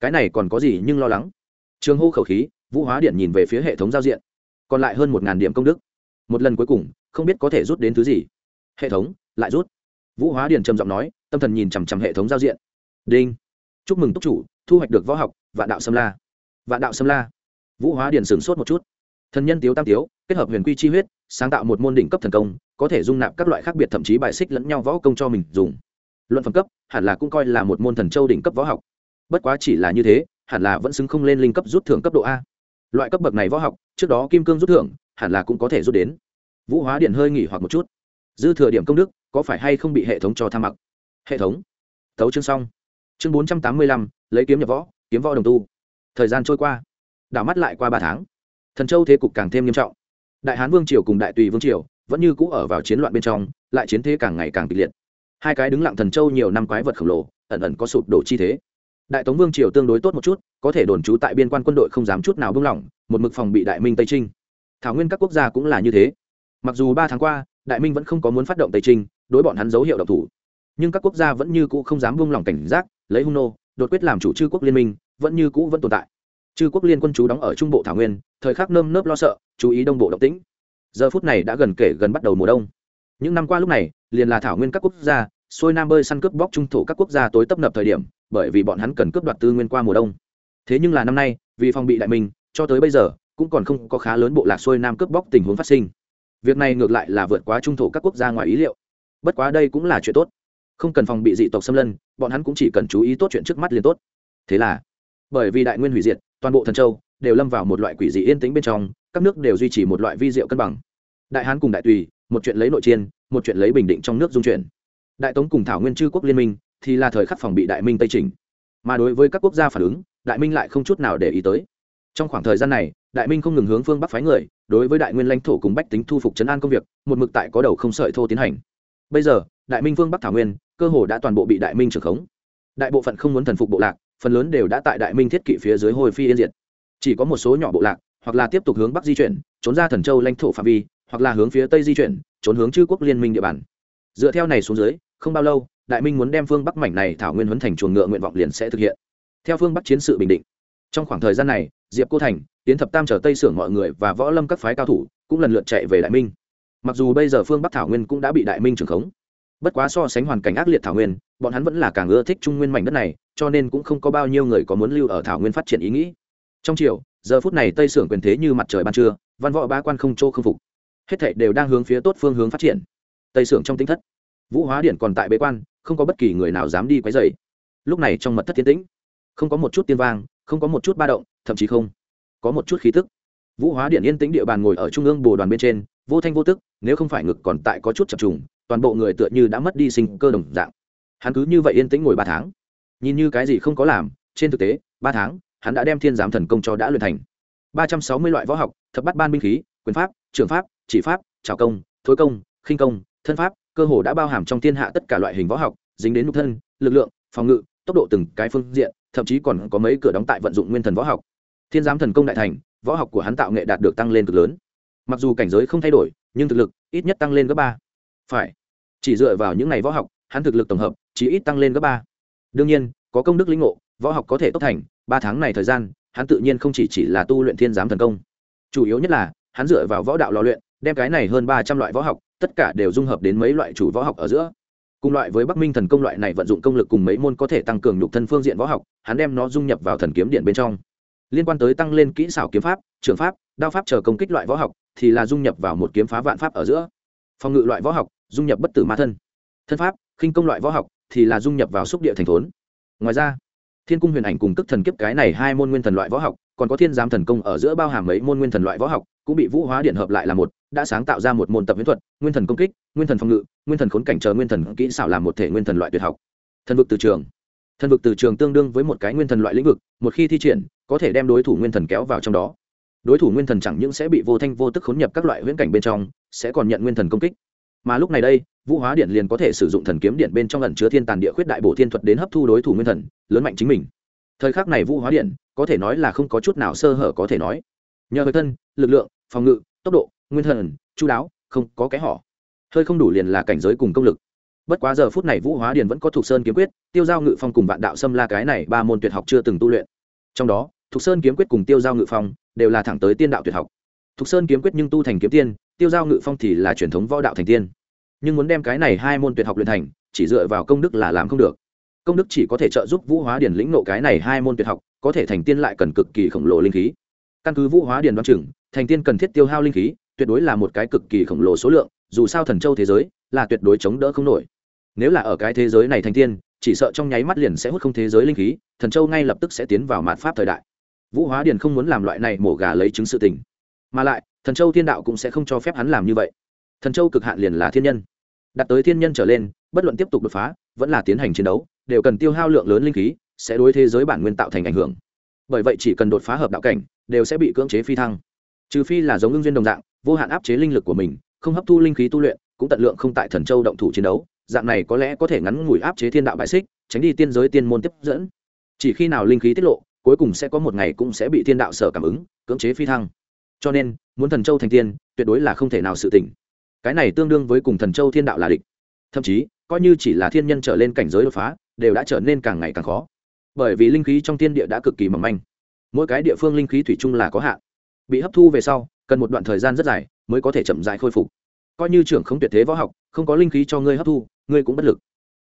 Cái này còn có gì nhưng lo lắng? Trường hô khẩu khí, vũ hóa điện nhìn về phía hệ thống giao diện. Còn lại hơn một điểm công đức. Một lần cuối cùng, không biết có thể rút đến thứ gì. Hệ thống, lại rút. Vũ hóa điện trầm giọng nói, tâm thần nhìn chằm chằm hệ thống giao diện. Đinh. Chúc mừng túc chủ, thu hoạch được võ học, vạn đạo sâm la. Vạn đạo sâm la. Vũ hóa điện sửng sốt một chút. Thần nhân tiếu tam tiếu, kết hợp huyền quy chi huyết, sáng tạo một môn đỉnh cấp thần công, có thể dung nạp các loại khác biệt thậm chí bài xích lẫn nhau võ công cho mình dùng luận phẩm cấp, hẳn là cũng coi là một môn thần châu đỉnh cấp võ học. Bất quá chỉ là như thế, hẳn là vẫn xứng không lên linh cấp rút thưởng cấp độ a. Loại cấp bậc này võ học, trước đó kim cương rút thưởng, hẳn là cũng có thể rút đến. Vũ hóa điện hơi nghỉ hoặc một chút. Dư thừa điểm công đức, có phải hay không bị hệ thống cho tham mặc? Hệ thống. Tấu chương xong. Chương bốn trăm tám mươi lăm, lấy kiếm nhập võ, kiếm võ đồng tu. Thời gian trôi qua. Đảo mắt lại qua ba tháng. Thần châu thế cục càng thêm nghiêm trọng. Đại hán vương triều cùng đại tùy vương triều vẫn như cũ ở vào chiến loạn bên trong, lại chiến thế càng ngày càng kịch liệt hai cái đứng lặng thần châu nhiều năm quái vật khổng lồ, ẩn ẩn có sụp đổ chi thế. Đại tống vương triều tương đối tốt một chút, có thể đồn trú tại biên quan quân đội không dám chút nào buông lỏng, một mực phòng bị đại minh tây trinh. Thảo nguyên các quốc gia cũng là như thế. Mặc dù ba tháng qua, đại minh vẫn không có muốn phát động tây trinh, đối bọn hắn dấu hiệu độc thủ. Nhưng các quốc gia vẫn như cũ không dám buông lỏng cảnh giác, lấy hung nô, đột quyết làm chủ chư quốc liên minh, vẫn như cũ vẫn tồn tại. Chư quốc liên quân chú đóng ở trung bộ thảo nguyên, thời khắc nơm nớp lo sợ, chú ý đông bộ động tĩnh. Giờ phút này đã gần kể gần bắt đầu mùa đông. Những năm qua lúc này liền là thảo nguyên các quốc gia, xuôi nam bơi săn cướp bóc trung thổ các quốc gia tối tấp nập thời điểm, bởi vì bọn hắn cần cướp đoạt tư nguyên qua mùa đông. Thế nhưng là năm nay, vì phòng bị đại minh cho tới bây giờ, cũng còn không có khá lớn bộ lạc xuôi nam cướp bóc tình huống phát sinh. Việc này ngược lại là vượt quá trung thổ các quốc gia ngoài ý liệu. Bất quá đây cũng là chuyện tốt. Không cần phòng bị dị tộc xâm lân bọn hắn cũng chỉ cần chú ý tốt chuyện trước mắt liền tốt. Thế là, bởi vì đại nguyên hủy diệt, toàn bộ thần châu đều lâm vào một loại quỷ dị yên tĩnh bên trong, các nước đều duy trì một loại vi diệu cân bằng. Đại hán cùng đại tùy một chuyện lấy nội chiên, một chuyện lấy bình định trong nước dung chuyển. Đại tống cùng thảo nguyên chư quốc liên minh thì là thời khắc phòng bị đại minh tây trình. Mà đối với các quốc gia phản ứng, đại minh lại không chút nào để ý tới. Trong khoảng thời gian này, đại minh không ngừng hướng phương bắc phái người, đối với đại nguyên lãnh thổ cùng bách tính thu phục chấn an công việc, một mực tại có đầu không sợi thô tiến hành. Bây giờ, đại minh phương bắc thảo nguyên, cơ hồ đã toàn bộ bị đại minh trưởng khống. Đại bộ phận không muốn thần phục bộ lạc, phần lớn đều đã tại đại minh thiết kỵ phía dưới hồi phi yên diệt. Chỉ có một số nhỏ bộ lạc, hoặc là tiếp tục hướng bắc di chuyển, trốn ra thần châu lãnh thổ phạm vi hoặc là hướng phía tây di chuyển, trốn hướng chư quốc liên minh địa bàn. Dựa theo này xuống dưới, không bao lâu, đại minh muốn đem phương bắc mảnh này thảo nguyên huấn thành chuồng ngựa nguyện vọng liền sẽ thực hiện. Theo phương bắc chiến sự bình định, trong khoảng thời gian này, diệp cô thành tiến thập tam trở tây sưởng mọi người và võ lâm các phái cao thủ cũng lần lượt chạy về đại minh. Mặc dù bây giờ phương bắc thảo nguyên cũng đã bị đại minh trưởng khống, bất quá so sánh hoàn cảnh ác liệt thảo nguyên, bọn hắn vẫn là càng ưa thích trung nguyên mảnh đất này, cho nên cũng không có bao nhiêu người có muốn lưu ở thảo nguyên phát triển ý nghĩ. Trong chiều, giờ phút này tây sưởng quyền thế như mặt trời ban trưa, văn võ ba quan không chỗ không phục hết thảy đều đang hướng phía tốt phương hướng phát triển. Tây sưởng trong tính thất, vũ hóa điện còn tại bế quan, không có bất kỳ người nào dám đi quấy dày lúc này trong mật thất thiên tĩnh, không có một chút tiên vang, không có một chút ba động, thậm chí không có một chút khí tức. Vũ hóa điện yên tĩnh địa bàn ngồi ở trung ương bồ đoàn bên trên, vô thanh vô tức, nếu không phải ngực còn tại có chút chập trùng, toàn bộ người tựa như đã mất đi sinh cơ đồng dạng. Hắn cứ như vậy yên tĩnh ngồi ba tháng, nhìn như cái gì không có làm, trên thực tế, ba tháng, hắn đã đem thiên giám thần công cho đã luyện thành. Ba trăm sáu mươi loại võ học, thập bắt ban binh khí, quyền pháp, trường pháp chỉ pháp trào công, thối công, khinh công, thân pháp, cơ hồ đã bao hàm trong thiên hạ tất cả loại hình võ học, dính đến nhục thân, lực lượng, phòng ngự, tốc độ từng cái phương diện, thậm chí còn có mấy cửa đóng tại vận dụng nguyên thần võ học. Thiên giám thần công đại thành, võ học của hắn tạo nghệ đạt được tăng lên cực lớn. Mặc dù cảnh giới không thay đổi, nhưng thực lực ít nhất tăng lên gấp ba. Phải, chỉ dựa vào những ngày võ học, hắn thực lực tổng hợp, chỉ ít tăng lên gấp ba. Đương nhiên, có công đức lĩnh ngộ, võ học có thể tốt thành, ba tháng này thời gian, hắn tự nhiên không chỉ chỉ là tu luyện thiên giám thần công. Chủ yếu nhất là, hắn dựa vào võ đạo lò luyện đem cái này hơn ba trăm loại võ học, tất cả đều dung hợp đến mấy loại chủ võ học ở giữa. Cùng loại với bắc minh thần công loại này vận dụng công lực cùng mấy môn có thể tăng cường nhục thân phương diện võ học, hắn đem nó dung nhập vào thần kiếm điện bên trong. Liên quan tới tăng lên kỹ xảo kiếm pháp, trường pháp, đao pháp chờ công kích loại võ học, thì là dung nhập vào một kiếm phá vạn pháp ở giữa. Phòng ngự loại võ học, dung nhập bất tử ma thân. Thân pháp, khinh công loại võ học, thì là dung nhập vào xúc địa thành thốn. Ngoài ra, thiên cung huyền ảnh cùng tức thần kiếp cái này hai môn nguyên thần loại võ học, còn có thiên giám thần công ở giữa bao hàm mấy môn nguyên thần loại võ học, cũng bị vũ hóa điện hợp lại là một đã sáng tạo ra một môn tập viễn thuật, nguyên thần công kích, nguyên thần phòng ngự, nguyên thần khốn cảnh chờ nguyên thần kỹ xảo làm một thể nguyên thần loại tuyệt học. Thần vực từ trường. Thần vực từ trường tương đương với một cái nguyên thần loại lĩnh vực, một khi thi triển, có thể đem đối thủ nguyên thần kéo vào trong đó. Đối thủ nguyên thần chẳng những sẽ bị vô thanh vô tức khốn nhập các loại huyễn cảnh bên trong, sẽ còn nhận nguyên thần công kích. Mà lúc này đây, vũ hóa điện liền có thể sử dụng thần kiếm điện bên trong lần chứa thiên tàn địa khuyết đại bổ thiên thuật đến hấp thu đối thủ nguyên thần, lớn mạnh chính mình. Thời khắc này vũ hóa điện, có thể nói là không có chút nào sơ hở có thể nói. Nhờ hơi thân, lực lượng, phòng ngự, tốc độ nguyên thần chú đáo, không có cái họ hơi không đủ liền là cảnh giới cùng công lực. Bất quá giờ phút này vũ hóa điền vẫn có thục sơn kiếm quyết, tiêu giao ngự phong cùng vạn đạo xâm la cái này ba môn tuyệt học chưa từng tu luyện. Trong đó, thục sơn kiếm quyết cùng tiêu giao ngự phong đều là thẳng tới tiên đạo tuyệt học. Thục sơn kiếm quyết nhưng tu thành kiếm tiên, tiêu giao ngự phong thì là truyền thống võ đạo thành tiên. Nhưng muốn đem cái này hai môn tuyệt học luyện thành, chỉ dựa vào công đức là làm không được. Công đức chỉ có thể trợ giúp vũ hóa điển lĩnh nộ cái này hai môn tuyệt học, có thể thành tiên lại cần cực kỳ khổng lồ linh khí. Căn cứ vũ hóa điển đoán chừng, thành tiên cần thiết tiêu hao linh khí tuyệt đối là một cái cực kỳ khổng lồ số lượng, dù sao thần châu thế giới là tuyệt đối chống đỡ không nổi. Nếu là ở cái thế giới này thành tiên, chỉ sợ trong nháy mắt liền sẽ hút không thế giới linh khí, thần châu ngay lập tức sẽ tiến vào mạt pháp thời đại. Vũ hóa điền không muốn làm loại này mổ gà lấy chứng sự tình. Mà lại, thần châu thiên đạo cũng sẽ không cho phép hắn làm như vậy. Thần châu cực hạn liền là thiên nhân. Đạt tới thiên nhân trở lên, bất luận tiếp tục đột phá, vẫn là tiến hành chiến đấu, đều cần tiêu hao lượng lớn linh khí, sẽ đối thế giới bản nguyên tạo thành ảnh hưởng. Bởi vậy chỉ cần đột phá hợp đạo cảnh, đều sẽ bị cưỡng chế phi thăng. Trừ phi là giống ưng duyên đồng dạng vô hạn áp chế linh lực của mình, không hấp thu linh khí tu luyện, cũng tận lượng không tại thần châu động thủ chiến đấu, dạng này có lẽ có thể ngắn ngủi áp chế thiên đạo bại xích, tránh đi tiên giới tiên môn tiếp dẫn. Chỉ khi nào linh khí tiết lộ, cuối cùng sẽ có một ngày cũng sẽ bị thiên đạo sở cảm ứng, cưỡng chế phi thăng. Cho nên, muốn thần châu thành tiên, tuyệt đối là không thể nào sự tỉnh. Cái này tương đương với cùng thần châu thiên đạo là địch. Thậm chí, coi như chỉ là thiên nhân trở lên cảnh giới đột phá, đều đã trở nên càng ngày càng khó. Bởi vì linh khí trong thiên địa đã cực kỳ mỏng manh. Mỗi cái địa phương linh khí thủy chung là có hạn. Bị hấp thu về sau cần một đoạn thời gian rất dài mới có thể chậm dài khôi phục. Coi như trưởng không tuyệt thế võ học, không có linh khí cho ngươi hấp thu, ngươi cũng bất lực.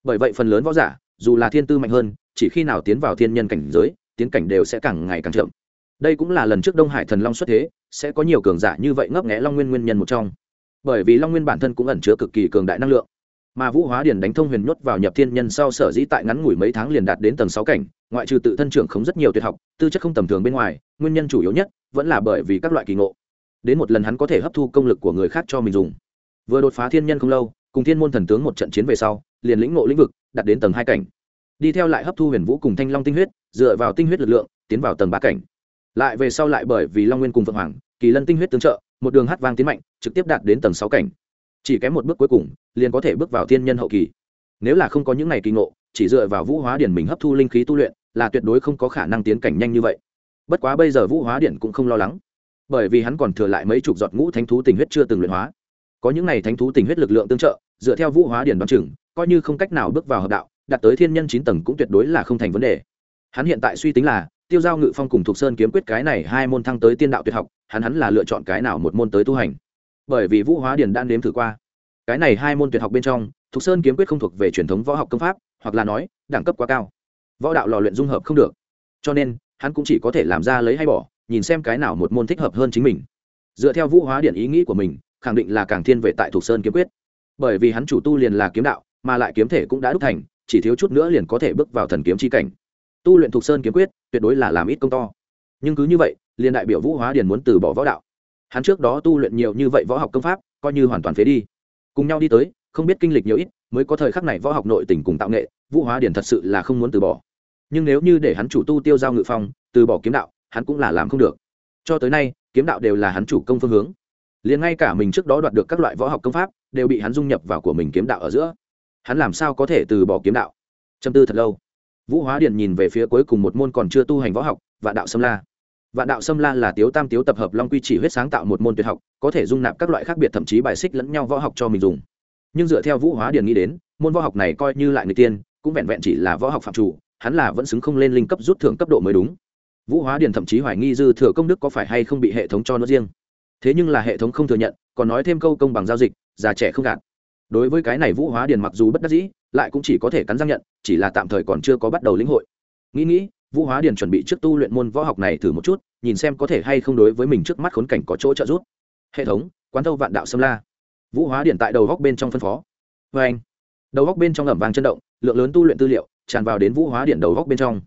Bởi vậy phần lớn võ giả, dù là thiên tư mạnh hơn, chỉ khi nào tiến vào thiên nhân cảnh giới, tiến cảnh đều sẽ càng ngày càng chậm. Đây cũng là lần trước đông hải thần long xuất thế, sẽ có nhiều cường giả như vậy ngấp nghẽ long nguyên nguyên nhân một trong. Bởi vì long nguyên bản thân cũng ẩn chứa cực kỳ cường đại năng lượng. Mà vũ hóa Điền đánh thông huyền nhốt vào nhập thiên nhân sau sở dĩ tại ngắn ngủi mấy tháng liền đạt đến tầng sáu cảnh, ngoại trừ tự thân trưởng không rất nhiều tuyệt học, tư chất không tầm thường bên ngoài, nguyên nhân chủ yếu nhất vẫn là bởi vì các loại kỳ ngộ đến một lần hắn có thể hấp thu công lực của người khác cho mình dùng. Vừa đột phá thiên nhân không lâu, cùng thiên môn thần tướng một trận chiến về sau, liền lĩnh ngộ lĩnh vực, đạt đến tầng hai cảnh. Đi theo lại hấp thu huyền vũ cùng thanh long tinh huyết, dựa vào tinh huyết lực lượng, tiến vào tầng ba cảnh. Lại về sau lại bởi vì long nguyên cùng phượng hoàng, kỳ lân tinh huyết tương trợ, một đường hát vang tiến mạnh, trực tiếp đạt đến tầng sáu cảnh. Chỉ kém một bước cuối cùng, liền có thể bước vào thiên nhân hậu kỳ. Nếu là không có những ngày kỳ ngộ, chỉ dựa vào vũ hóa điển mình hấp thu linh khí tu luyện, là tuyệt đối không có khả năng tiến cảnh nhanh như vậy. Bất quá bây giờ vũ hóa điển cũng không lo lắng bởi vì hắn còn thừa lại mấy chục giọt ngũ thánh thú tình huyết chưa từng luyện hóa. Có những ngày thánh thú tình huyết lực lượng tương trợ, dựa theo vũ hóa điển đoán chừng, coi như không cách nào bước vào hợp đạo, đạt tới thiên nhân chín tầng cũng tuyệt đối là không thành vấn đề. Hắn hiện tại suy tính là, tiêu giao ngự phong cùng thục sơn kiếm quyết cái này hai môn thăng tới tiên đạo tuyệt học, hắn hắn là lựa chọn cái nào một môn tới tu hành. Bởi vì vũ hóa điển đã nếm thử qua. Cái này hai môn tuyệt học bên trong, thục sơn kiếm quyết không thuộc về truyền thống võ học công pháp, hoặc là nói, đẳng cấp quá cao. Võ đạo lò luyện dung hợp không được. Cho nên, hắn cũng chỉ có thể làm ra lấy hay bỏ nhìn xem cái nào một môn thích hợp hơn chính mình. Dựa theo vũ hóa điện ý nghĩ của mình, khẳng định là càng thiên về tại thuộc sơn kiếm quyết. Bởi vì hắn chủ tu liền là kiếm đạo, mà lại kiếm thể cũng đã đúc thành, chỉ thiếu chút nữa liền có thể bước vào thần kiếm chi cảnh. Tu luyện thuộc sơn kiếm quyết, tuyệt đối là làm ít công to. Nhưng cứ như vậy, liền đại biểu vũ hóa điền muốn từ bỏ võ đạo. Hắn trước đó tu luyện nhiều như vậy võ học công pháp, coi như hoàn toàn phế đi. Cùng nhau đi tới, không biết kinh lịch nhiều ít, mới có thời khắc này võ học nội tình cùng tạo nghệ, vũ hóa điển thật sự là không muốn từ bỏ. Nhưng nếu như để hắn chủ tu tiêu giao ngự phong, từ bỏ kiếm đạo hắn cũng là làm không được. Cho tới nay, kiếm đạo đều là hắn chủ công phương hướng. Liền ngay cả mình trước đó đoạt được các loại võ học công pháp, đều bị hắn dung nhập vào của mình kiếm đạo ở giữa. Hắn làm sao có thể từ bỏ kiếm đạo? Châm tư thật lâu. Vũ hóa điện nhìn về phía cuối cùng một môn còn chưa tu hành võ học và đạo sâm la. Vạn đạo sâm la là tiếu tam tiếu tập hợp long quy chỉ huyết sáng tạo một môn tuyệt học, có thể dung nạp các loại khác biệt thậm chí bài xích lẫn nhau võ học cho mình dùng. Nhưng dựa theo vũ hóa điền nghĩ đến, môn võ học này coi như lại người tiên, cũng vẹn vẹn chỉ là võ học phạm chủ, hắn là vẫn xứng không lên linh cấp rút thưởng cấp độ mới đúng vũ hóa điền thậm chí hoài nghi dư thừa công đức có phải hay không bị hệ thống cho nó riêng. Thế nhưng là hệ thống không thừa nhận, còn nói thêm câu công bằng giao dịch, già trẻ không gạt. Đối với cái này vũ hóa điền mặc dù bất đắc dĩ, lại cũng chỉ có thể cắn răng nhận, chỉ là tạm thời còn chưa có bắt đầu lĩnh hội. Nghĩ nghĩ, vũ hóa điền chuẩn bị trước tu luyện môn võ học này thử một chút, nhìn xem có thể hay không đối với mình trước mắt khốn cảnh có chỗ trợ giúp. Hệ thống, quán thâu vạn đạo sâm la. Vũ hóa Điền tại đầu góc bên trong phân phó. Vê anh đầu góc bên trong ẩm vàng chân động, lượng lớn tu luyện tư liệu tràn vào đến vũ hóa Điền đầu góc bên trong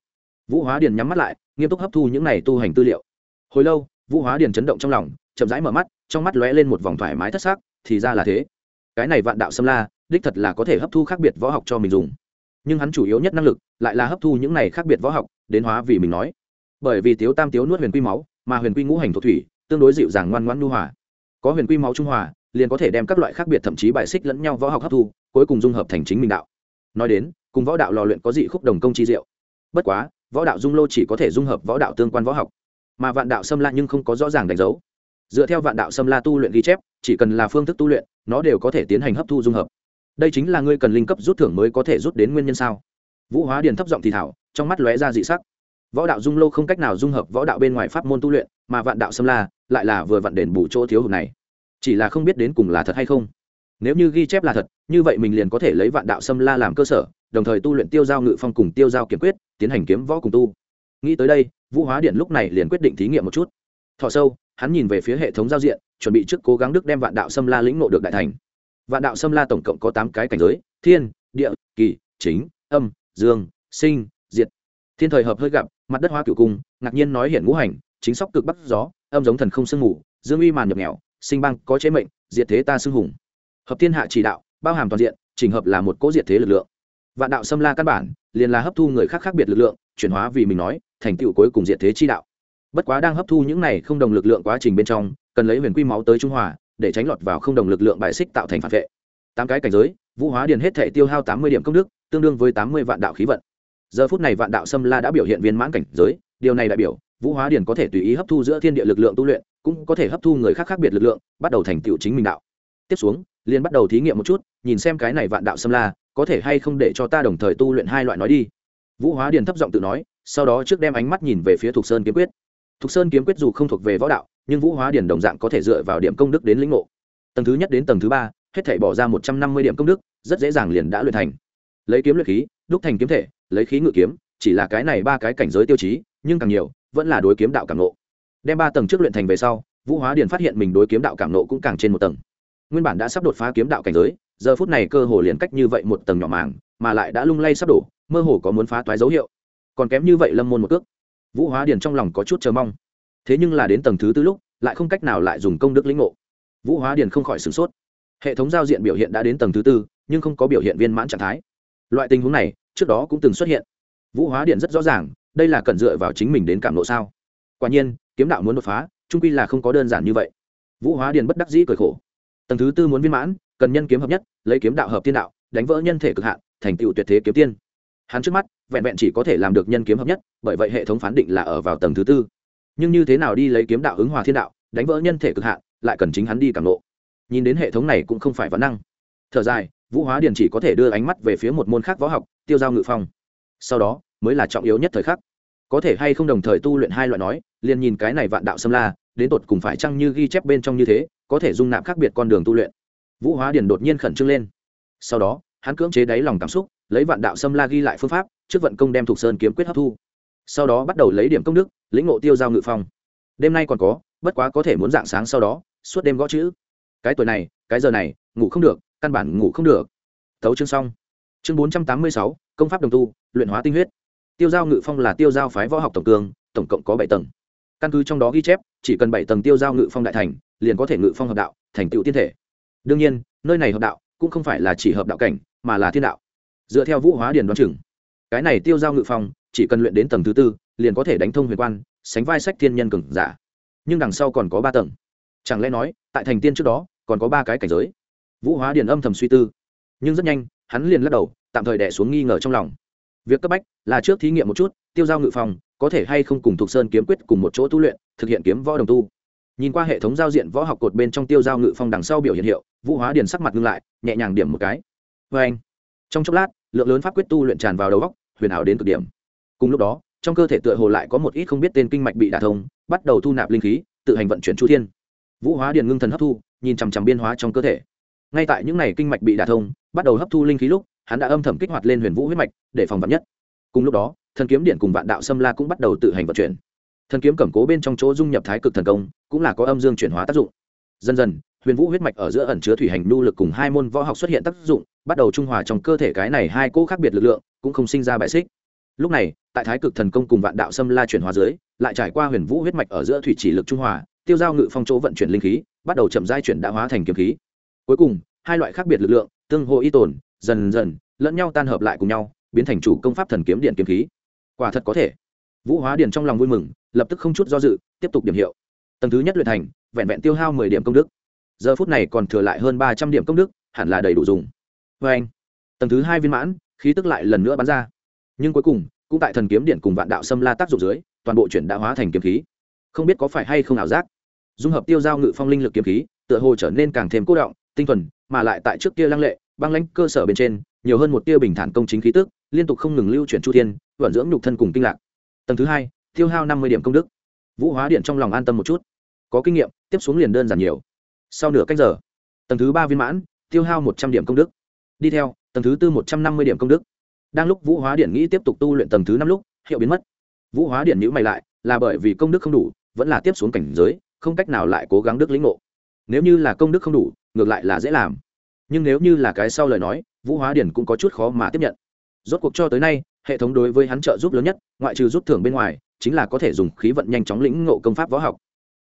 vũ hóa Điền nhắm mắt lại, nghiêm túc hấp thu những này tu hành tư liệu. Hồi lâu, vũ hóa Điền chấn động trong lòng, chậm rãi mở mắt, trong mắt lóe lên một vòng thoải mái thất xác thì ra là thế. Cái này vạn đạo sâm la, đích thật là có thể hấp thu khác biệt võ học cho mình dùng. Nhưng hắn chủ yếu nhất năng lực, lại là hấp thu những này khác biệt võ học, đến hóa vì mình nói. Bởi vì tiếu tam tiếu nuốt huyền quy máu, mà huyền quy ngũ hành thuộc thủy, tương đối dịu dàng ngoan ngoãn nhu hòa. Có huyền quy máu trung hòa, liền có thể đem các loại khác biệt thậm chí bài xích lẫn nhau võ học hấp thu, cuối cùng dung hợp thành chính mình đạo. Nói đến, cùng võ đạo lò luyện có dị khúc đồng công chi diệu. Bất quá võ đạo dung lô chỉ có thể dung hợp võ đạo tương quan võ học, mà vạn đạo xâm la nhưng không có rõ ràng đánh dấu. Dựa theo vạn đạo xâm la tu luyện ghi chép, chỉ cần là phương thức tu luyện, nó đều có thể tiến hành hấp thu dung hợp. Đây chính là ngươi cần linh cấp rút thưởng mới có thể rút đến nguyên nhân sao? Vũ hóa điền thấp giọng thì thảo, trong mắt lóe ra dị sắc. Võ đạo dung lô không cách nào dung hợp võ đạo bên ngoài pháp môn tu luyện, mà vạn đạo xâm la lại là vừa vặn đền bù chỗ thiếu hụt này. Chỉ là không biết đến cùng là thật hay không nếu như ghi chép là thật, như vậy mình liền có thể lấy vạn đạo xâm la làm cơ sở, đồng thời tu luyện tiêu giao ngự phong cùng tiêu giao kiếm quyết, tiến hành kiếm võ cùng tu. Nghĩ tới đây, vũ hóa điện lúc này liền quyết định thí nghiệm một chút. Thọ sâu, hắn nhìn về phía hệ thống giao diện, chuẩn bị trước cố gắng đức đem vạn đạo xâm la lĩnh nộ được đại thành. Vạn đạo xâm la tổng cộng có tám cái cảnh giới, thiên, địa, kỳ, chính, âm, dương, sinh, diệt. Thiên thời hợp hơi gặp, mặt đất hoa cửu cung, ngạc nhiên nói hiện ngũ hành, chính sóc cực bắc gió, âm giống thần không sương mù, dương uy màn nhập nghèo sinh băng có chế mệnh, diệt thế ta xưng hùng hợp thiên hạ chỉ đạo, bao hàm toàn diện trình hợp là một cố diệt thế lực lượng. Vạn đạo xâm la căn bản, liền là hấp thu người khác khác biệt lực lượng, chuyển hóa vì mình nói, thành tựu cuối cùng diệt thế chi đạo. Bất quá đang hấp thu những này không đồng lực lượng quá trình bên trong, cần lấy huyền quy máu tới trung hòa, để tránh lọt vào không đồng lực lượng bài xích tạo thành phản vệ. Tám cái cảnh giới, vũ hóa điền hết thể tiêu hao tám mươi điểm công đức, tương đương với tám mươi vạn đạo khí vận. Giờ phút này vạn đạo xâm la đã biểu hiện viên mãn cảnh giới, điều này đại biểu, vũ hóa điền có thể tùy ý hấp thu giữa thiên địa lực lượng tu luyện, cũng có thể hấp thu người khác khác biệt lực lượng, bắt đầu thành tựu chính mình đạo. Tiếp xuống liền bắt đầu thí nghiệm một chút, nhìn xem cái này vạn đạo xâm la, có thể hay không để cho ta đồng thời tu luyện hai loại nói đi. Vũ hóa điền thấp giọng tự nói, sau đó trước đem ánh mắt nhìn về phía thục sơn kiếm quyết. Thục sơn kiếm quyết dù không thuộc về võ đạo, nhưng vũ hóa điền đồng dạng có thể dựa vào điểm công đức đến lĩnh ngộ. Tầng thứ nhất đến tầng thứ ba, hết thể bỏ ra một trăm năm mươi điểm công đức, rất dễ dàng liền đã luyện thành. Lấy kiếm luyện khí, đúc thành kiếm thể, lấy khí ngự kiếm, chỉ là cái này ba cái cảnh giới tiêu chí, nhưng càng nhiều, vẫn là đối kiếm đạo càng nộ đem ba tầng trước luyện thành về sau, vũ hóa điền phát hiện mình đối kiếm đạo càng nộ cũng càng trên một tầng nguyên bản đã sắp đột phá kiếm đạo cảnh giới, giờ phút này cơ hồ liền cách như vậy một tầng nhỏ màng, mà lại đã lung lay sắp đổ, mơ hồ có muốn phá toái dấu hiệu. Còn kém như vậy lâm môn một cước. Vũ hóa điền trong lòng có chút chờ mong. Thế nhưng là đến tầng thứ tư lúc, lại không cách nào lại dùng công đức lĩnh ngộ. Vũ hóa điền không khỏi sửng sốt. Hệ thống giao diện biểu hiện đã đến tầng thứ tư, nhưng không có biểu hiện viên mãn trạng thái. Loại tình huống này, trước đó cũng từng xuất hiện. Vũ hóa điện rất rõ ràng, đây là cần dựa vào chính mình đến cảm lộ sao. Quả nhiên, kiếm đạo muốn đột phá trung quy là không có đơn giản như vậy. Vũ hóa điện bất đắc dĩ cười khổ tầng thứ tư muốn viên mãn, cần nhân kiếm hợp nhất, lấy kiếm đạo hợp tiên đạo, đánh vỡ nhân thể cực hạn, thành tựu tuyệt thế kiếm tiên. Hắn trước mắt, vẹn vẹn chỉ có thể làm được nhân kiếm hợp nhất, bởi vậy hệ thống phán định là ở vào tầng thứ tư. Nhưng như thế nào đi lấy kiếm đạo ứng hòa thiên đạo, đánh vỡ nhân thể cực hạn, lại cần chính hắn đi cảm lộ. Nhìn đến hệ thống này cũng không phải vấn năng. Thở dài, vũ hóa điền chỉ có thể đưa ánh mắt về phía một môn khác võ học, tiêu giao ngự phong. Sau đó, mới là trọng yếu nhất thời khắc. Có thể hay không đồng thời tu luyện hai loại nói, liền nhìn cái này vạn đạo xâm la, đến tột cùng phải chăng như ghi chép bên trong như thế có thể dung nạp khác biệt con đường tu luyện. Vũ hóa điền đột nhiên khẩn trương lên. Sau đó, hắn cưỡng chế đáy lòng cảm xúc, lấy vạn đạo xâm la ghi lại phương pháp, trước vận công đem thục sơn kiếm quyết hấp thu. Sau đó bắt đầu lấy điểm công đức, lĩnh ngộ tiêu giao ngự phong. Đêm nay còn có, bất quá có thể muốn dạng sáng sau đó, suốt đêm gõ chữ. Cái tuổi này, cái giờ này, ngủ không được, căn bản ngủ không được. Thấu chương xong. Chương bốn trăm tám mươi sáu, công pháp đồng tu, luyện hóa tinh huyết. Tiêu giao ngự phong là tiêu giao phái võ học tổng cường tổng cộng có bảy tầng. Căn cứ trong đó ghi chép, chỉ cần bảy tầng tiêu giao ngự phong đại thành liền có thể ngự phong hợp đạo, thành tựu tiên thể. Đương nhiên, nơi này hợp đạo cũng không phải là chỉ hợp đạo cảnh, mà là thiên đạo. Dựa theo vũ hóa điền đoán chừng, cái này tiêu giao ngự phong chỉ cần luyện đến tầng thứ tư, liền có thể đánh thông huyền quan, sánh vai sách thiên nhân cường giả. Nhưng đằng sau còn có ba tầng. Chẳng lẽ nói, tại thành tiên trước đó, còn có ba cái cảnh giới? Vũ hóa điền âm thầm suy tư. Nhưng rất nhanh, hắn liền lắc đầu, tạm thời đẻ xuống nghi ngờ trong lòng. Việc cấp bách là trước thí nghiệm một chút, tiêu giao ngự phòng có thể hay không cùng thục sơn kiếm quyết cùng một chỗ tu luyện, thực hiện kiếm võ đồng tu nhìn qua hệ thống giao diện võ học cột bên trong tiêu giao ngự phong đằng sau biểu hiện hiệu, vũ hóa điền sắc mặt ngưng lại, nhẹ nhàng điểm một cái. Vê anh, trong chốc lát, lượng lớn pháp quyết tu luyện tràn vào đầu góc, huyền ảo đến cực điểm. Cùng lúc đó, trong cơ thể tựa hồ lại có một ít không biết tên kinh mạch bị đả thông, bắt đầu thu nạp linh khí, tự hành vận chuyển chu thiên. Vũ hóa điền ngưng thần hấp thu, nhìn chằm chằm biên hóa trong cơ thể. Ngay tại những ngày kinh mạch bị đả thông, bắt đầu hấp thu linh khí lúc, hắn đã âm thầm kích hoạt lên huyền vũ huyết mạch, để phòng vật nhất. Cùng lúc đó, thần kiếm điện cùng vạn đạo sâm la cũng bắt đầu tự hành vận chuyển thần kiếm cẩm cố bên trong chỗ dung nhập thái cực thần công, cũng là có âm dương chuyển hóa tác dụng. Dần dần, huyền vũ huyết mạch ở giữa ẩn chứa thủy hành nhu lực cùng hai môn võ học xuất hiện tác dụng, bắt đầu trung hòa trong cơ thể cái này hai cỗ khác biệt lực lượng, cũng không sinh ra bài xích. Lúc này, tại thái cực thần công cùng vạn đạo xâm la chuyển hóa dưới, lại trải qua huyền vũ huyết mạch ở giữa thủy chỉ lực trung hòa, tiêu giao ngự phong chỗ vận chuyển linh khí, bắt đầu chậm giai chuyển đã hóa thành kiếm khí. Cuối cùng, hai loại khác biệt lực lượng, tương hỗ y tồn, dần dần, lẫn nhau tan hợp lại cùng nhau, biến thành chủ công pháp thần kiếm điện kiếm khí. Quả thật có thể vũ hóa điện trong lòng vui mừng, lập tức không chút do dự, tiếp tục điểm hiệu. Tầng thứ nhất luyện thành, vẹn vẹn tiêu hao mười điểm công đức. Giờ phút này còn thừa lại hơn ba trăm điểm công đức, hẳn là đầy đủ dùng. Vê anh, tầng thứ hai viên mãn, khí tức lại lần nữa bắn ra. Nhưng cuối cùng, cũng tại thần kiếm điện cùng vạn đạo xâm la tác dụng dưới, toàn bộ chuyển đã hóa thành kiếm khí. Không biết có phải hay không ảo giác. Dung hợp tiêu giao ngự phong linh lực kiếm khí, tựa hồ trở nên càng thêm cố động, tinh thuần, mà lại tại trước kia lăng lệ, băng lãnh cơ sở bên trên, nhiều hơn một tia bình thản công chính khí tức, liên tục không ngừng lưu chuyển chu thiên, vận dưỡng nhục thân cùng kinh lạc tầng thứ hai, tiêu hao năm mươi điểm công đức. Vũ hóa điện trong lòng an tâm một chút. Có kinh nghiệm, tiếp xuống liền đơn giản nhiều. Sau nửa cách giờ, tầng thứ ba viên mãn, tiêu hao một trăm điểm công đức. Đi theo, tầng thứ tư một trăm năm mươi điểm công đức. Đang lúc vũ hóa điện nghĩ tiếp tục tu luyện tầng thứ năm lúc, hiệu biến mất. Vũ hóa điện nhữ mày lại, là bởi vì công đức không đủ, vẫn là tiếp xuống cảnh giới, không cách nào lại cố gắng đức lĩnh ngộ. Nếu như là công đức không đủ, ngược lại là dễ làm. Nhưng nếu như là cái sau lời nói, vũ hóa điển cũng có chút khó mà tiếp nhận. Rốt cuộc cho tới nay hệ thống đối với hắn trợ giúp lớn nhất, ngoại trừ rút thưởng bên ngoài, chính là có thể dùng khí vận nhanh chóng lĩnh ngộ công pháp võ học.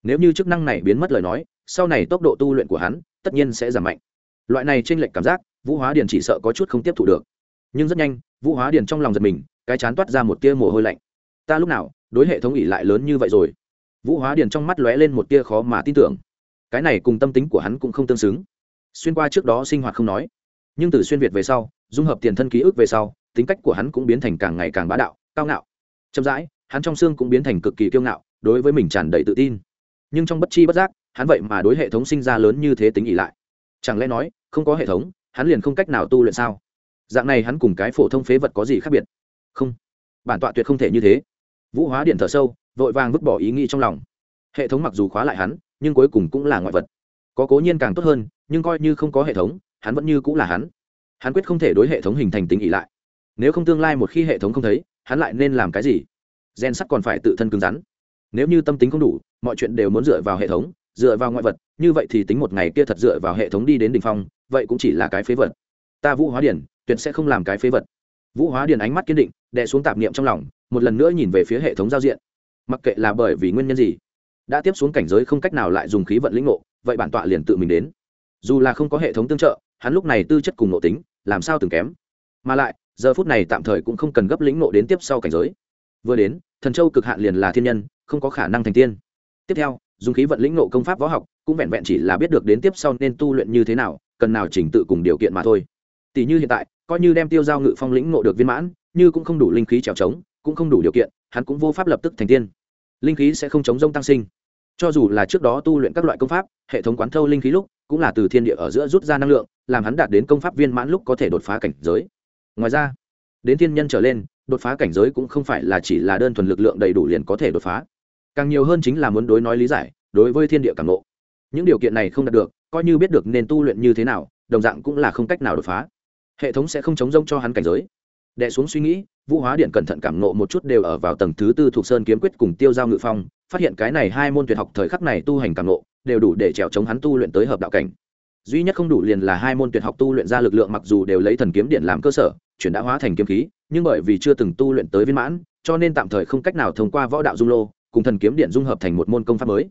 Nếu như chức năng này biến mất lời nói, sau này tốc độ tu luyện của hắn tất nhiên sẽ giảm mạnh. Loại này t r ê n lệch cảm giác, vũ hóa điền chỉ sợ có chút không tiếp thụ được. Nhưng rất nhanh, vũ hóa điền trong lòng giật mình, cái chán toát ra một tia mồ hôi lạnh. Ta lúc nào, đối hệ thống ỉ lại lớn như vậy rồi? Vũ hóa điền trong mắt lóe lên một tia khó mà tin tưởng. Cái này cùng tâm tính của hắn cũng không tương xứng. Xuyên qua trước đó sinh hoạt không nói, nhưng từ xuyên việt về sau, dung hợp tiền thân ký ức về sau tính cách của hắn cũng biến thành càng ngày càng bá đạo, cao ngạo. Chậm rãi, hắn trong xương cũng biến thành cực kỳ kiêu ngạo, đối với mình tràn đầy tự tin. Nhưng trong bất chi bất giác, hắn vậy mà đối hệ thống sinh ra lớn như thế tính ỉ lại. Chẳng lẽ nói, không có hệ thống, hắn liền không cách nào tu luyện sao? Dạng này hắn cùng cái phổ thông phế vật có gì khác biệt? Không. Bản tọa tuyệt không thể như thế. Vũ hóa điện thở sâu, vội vàng vứt bỏ ý nghĩ trong lòng. Hệ thống mặc dù khóa lại hắn, nhưng cuối cùng cũng là ngoại vật. Có cố nhiên càng tốt hơn, nhưng coi như không có hệ thống, hắn vẫn như cũng là hắn. Hắn quyết không thể đối hệ thống hình thành tính ỉ lại nếu không tương lai một khi hệ thống không thấy, hắn lại nên làm cái gì? Gen sắt còn phải tự thân cứng rắn. Nếu như tâm tính không đủ, mọi chuyện đều muốn dựa vào hệ thống, dựa vào ngoại vật, như vậy thì tính một ngày kia thật dựa vào hệ thống đi đến đ ỉ n h phong, vậy cũng chỉ là cái phế vật. Ta vũ hóa điển, tuyệt sẽ không làm cái phế vật. Vũ hóa điển ánh mắt kiên định, đè xuống tạp niệm trong lòng, một lần nữa nhìn về phía hệ thống giao diện. Mặc kệ là bởi vì nguyên nhân gì, đã tiếp xuống cảnh giới không cách nào lại dùng khí vận lĩnh ngộ, vậy bản tọa liền tự mình đến. Dù là không có hệ thống tương trợ, hắn lúc này tư chất cùng nội tính, làm sao từng kém? Mà lại giờ phút này tạm thời cũng không cần gấp lĩnh nộ đến tiếp sau cảnh giới. Vừa đến, thần châu cực hạn liền là thiên nhân, không có khả năng thành tiên. Tiếp theo, dùng khí vận lĩnh nộ công pháp võ học, cũng vẹn vẹn chỉ là biết được đến tiếp sau nên tu luyện như thế nào, cần nào chỉnh tự cùng điều kiện mà thôi. Tỷ như hiện tại, coi như đem tiêu giao ngự phong lĩnh nộ được viên mãn, như cũng không đủ linh khí trèo trống, cũng không đủ điều kiện, hắn cũng vô pháp lập tức thành tiên. Linh khí sẽ không chống rông tăng sinh. Cho dù là trước đó tu luyện các loại công pháp, hệ thống quán thâu linh khí lúc, cũng là từ thiên địa ở giữa rút ra năng lượng, làm hắn đạt đến công pháp viên mãn lúc có thể đột phá cảnh giới ngoài ra, đến thiên nhân trở lên, đột phá cảnh giới cũng không phải là chỉ là đơn thuần lực lượng đầy đủ liền có thể đột phá. Càng nhiều hơn chính là muốn đối nói lý giải, đối với thiên địa càng ngộ. Những điều kiện này không đạt được, coi như biết được nên tu luyện như thế nào, đồng dạng cũng là không cách nào đột phá. Hệ thống sẽ không chống rông cho hắn cảnh giới. Đẻ xuống suy nghĩ, vũ hóa điện cẩn thận cảm nộ một chút đều ở vào tầng thứ tư thuộc sơn kiếm quyết cùng tiêu giao ngự phong, phát hiện cái này hai môn tuyệt học thời khắc này tu hành cảm nộ đều đủ để trèo chống hắn tu luyện tới hợp đạo cảnh duy nhất không đủ liền là hai môn tuyệt học tu luyện ra lực lượng mặc dù đều lấy thần kiếm điện làm cơ sở, chuyển đã hóa thành kiếm khí, nhưng bởi vì chưa từng tu luyện tới viên mãn, cho nên tạm thời không cách nào thông qua võ đạo dung lô, cùng thần kiếm điện dung hợp thành một môn công pháp mới.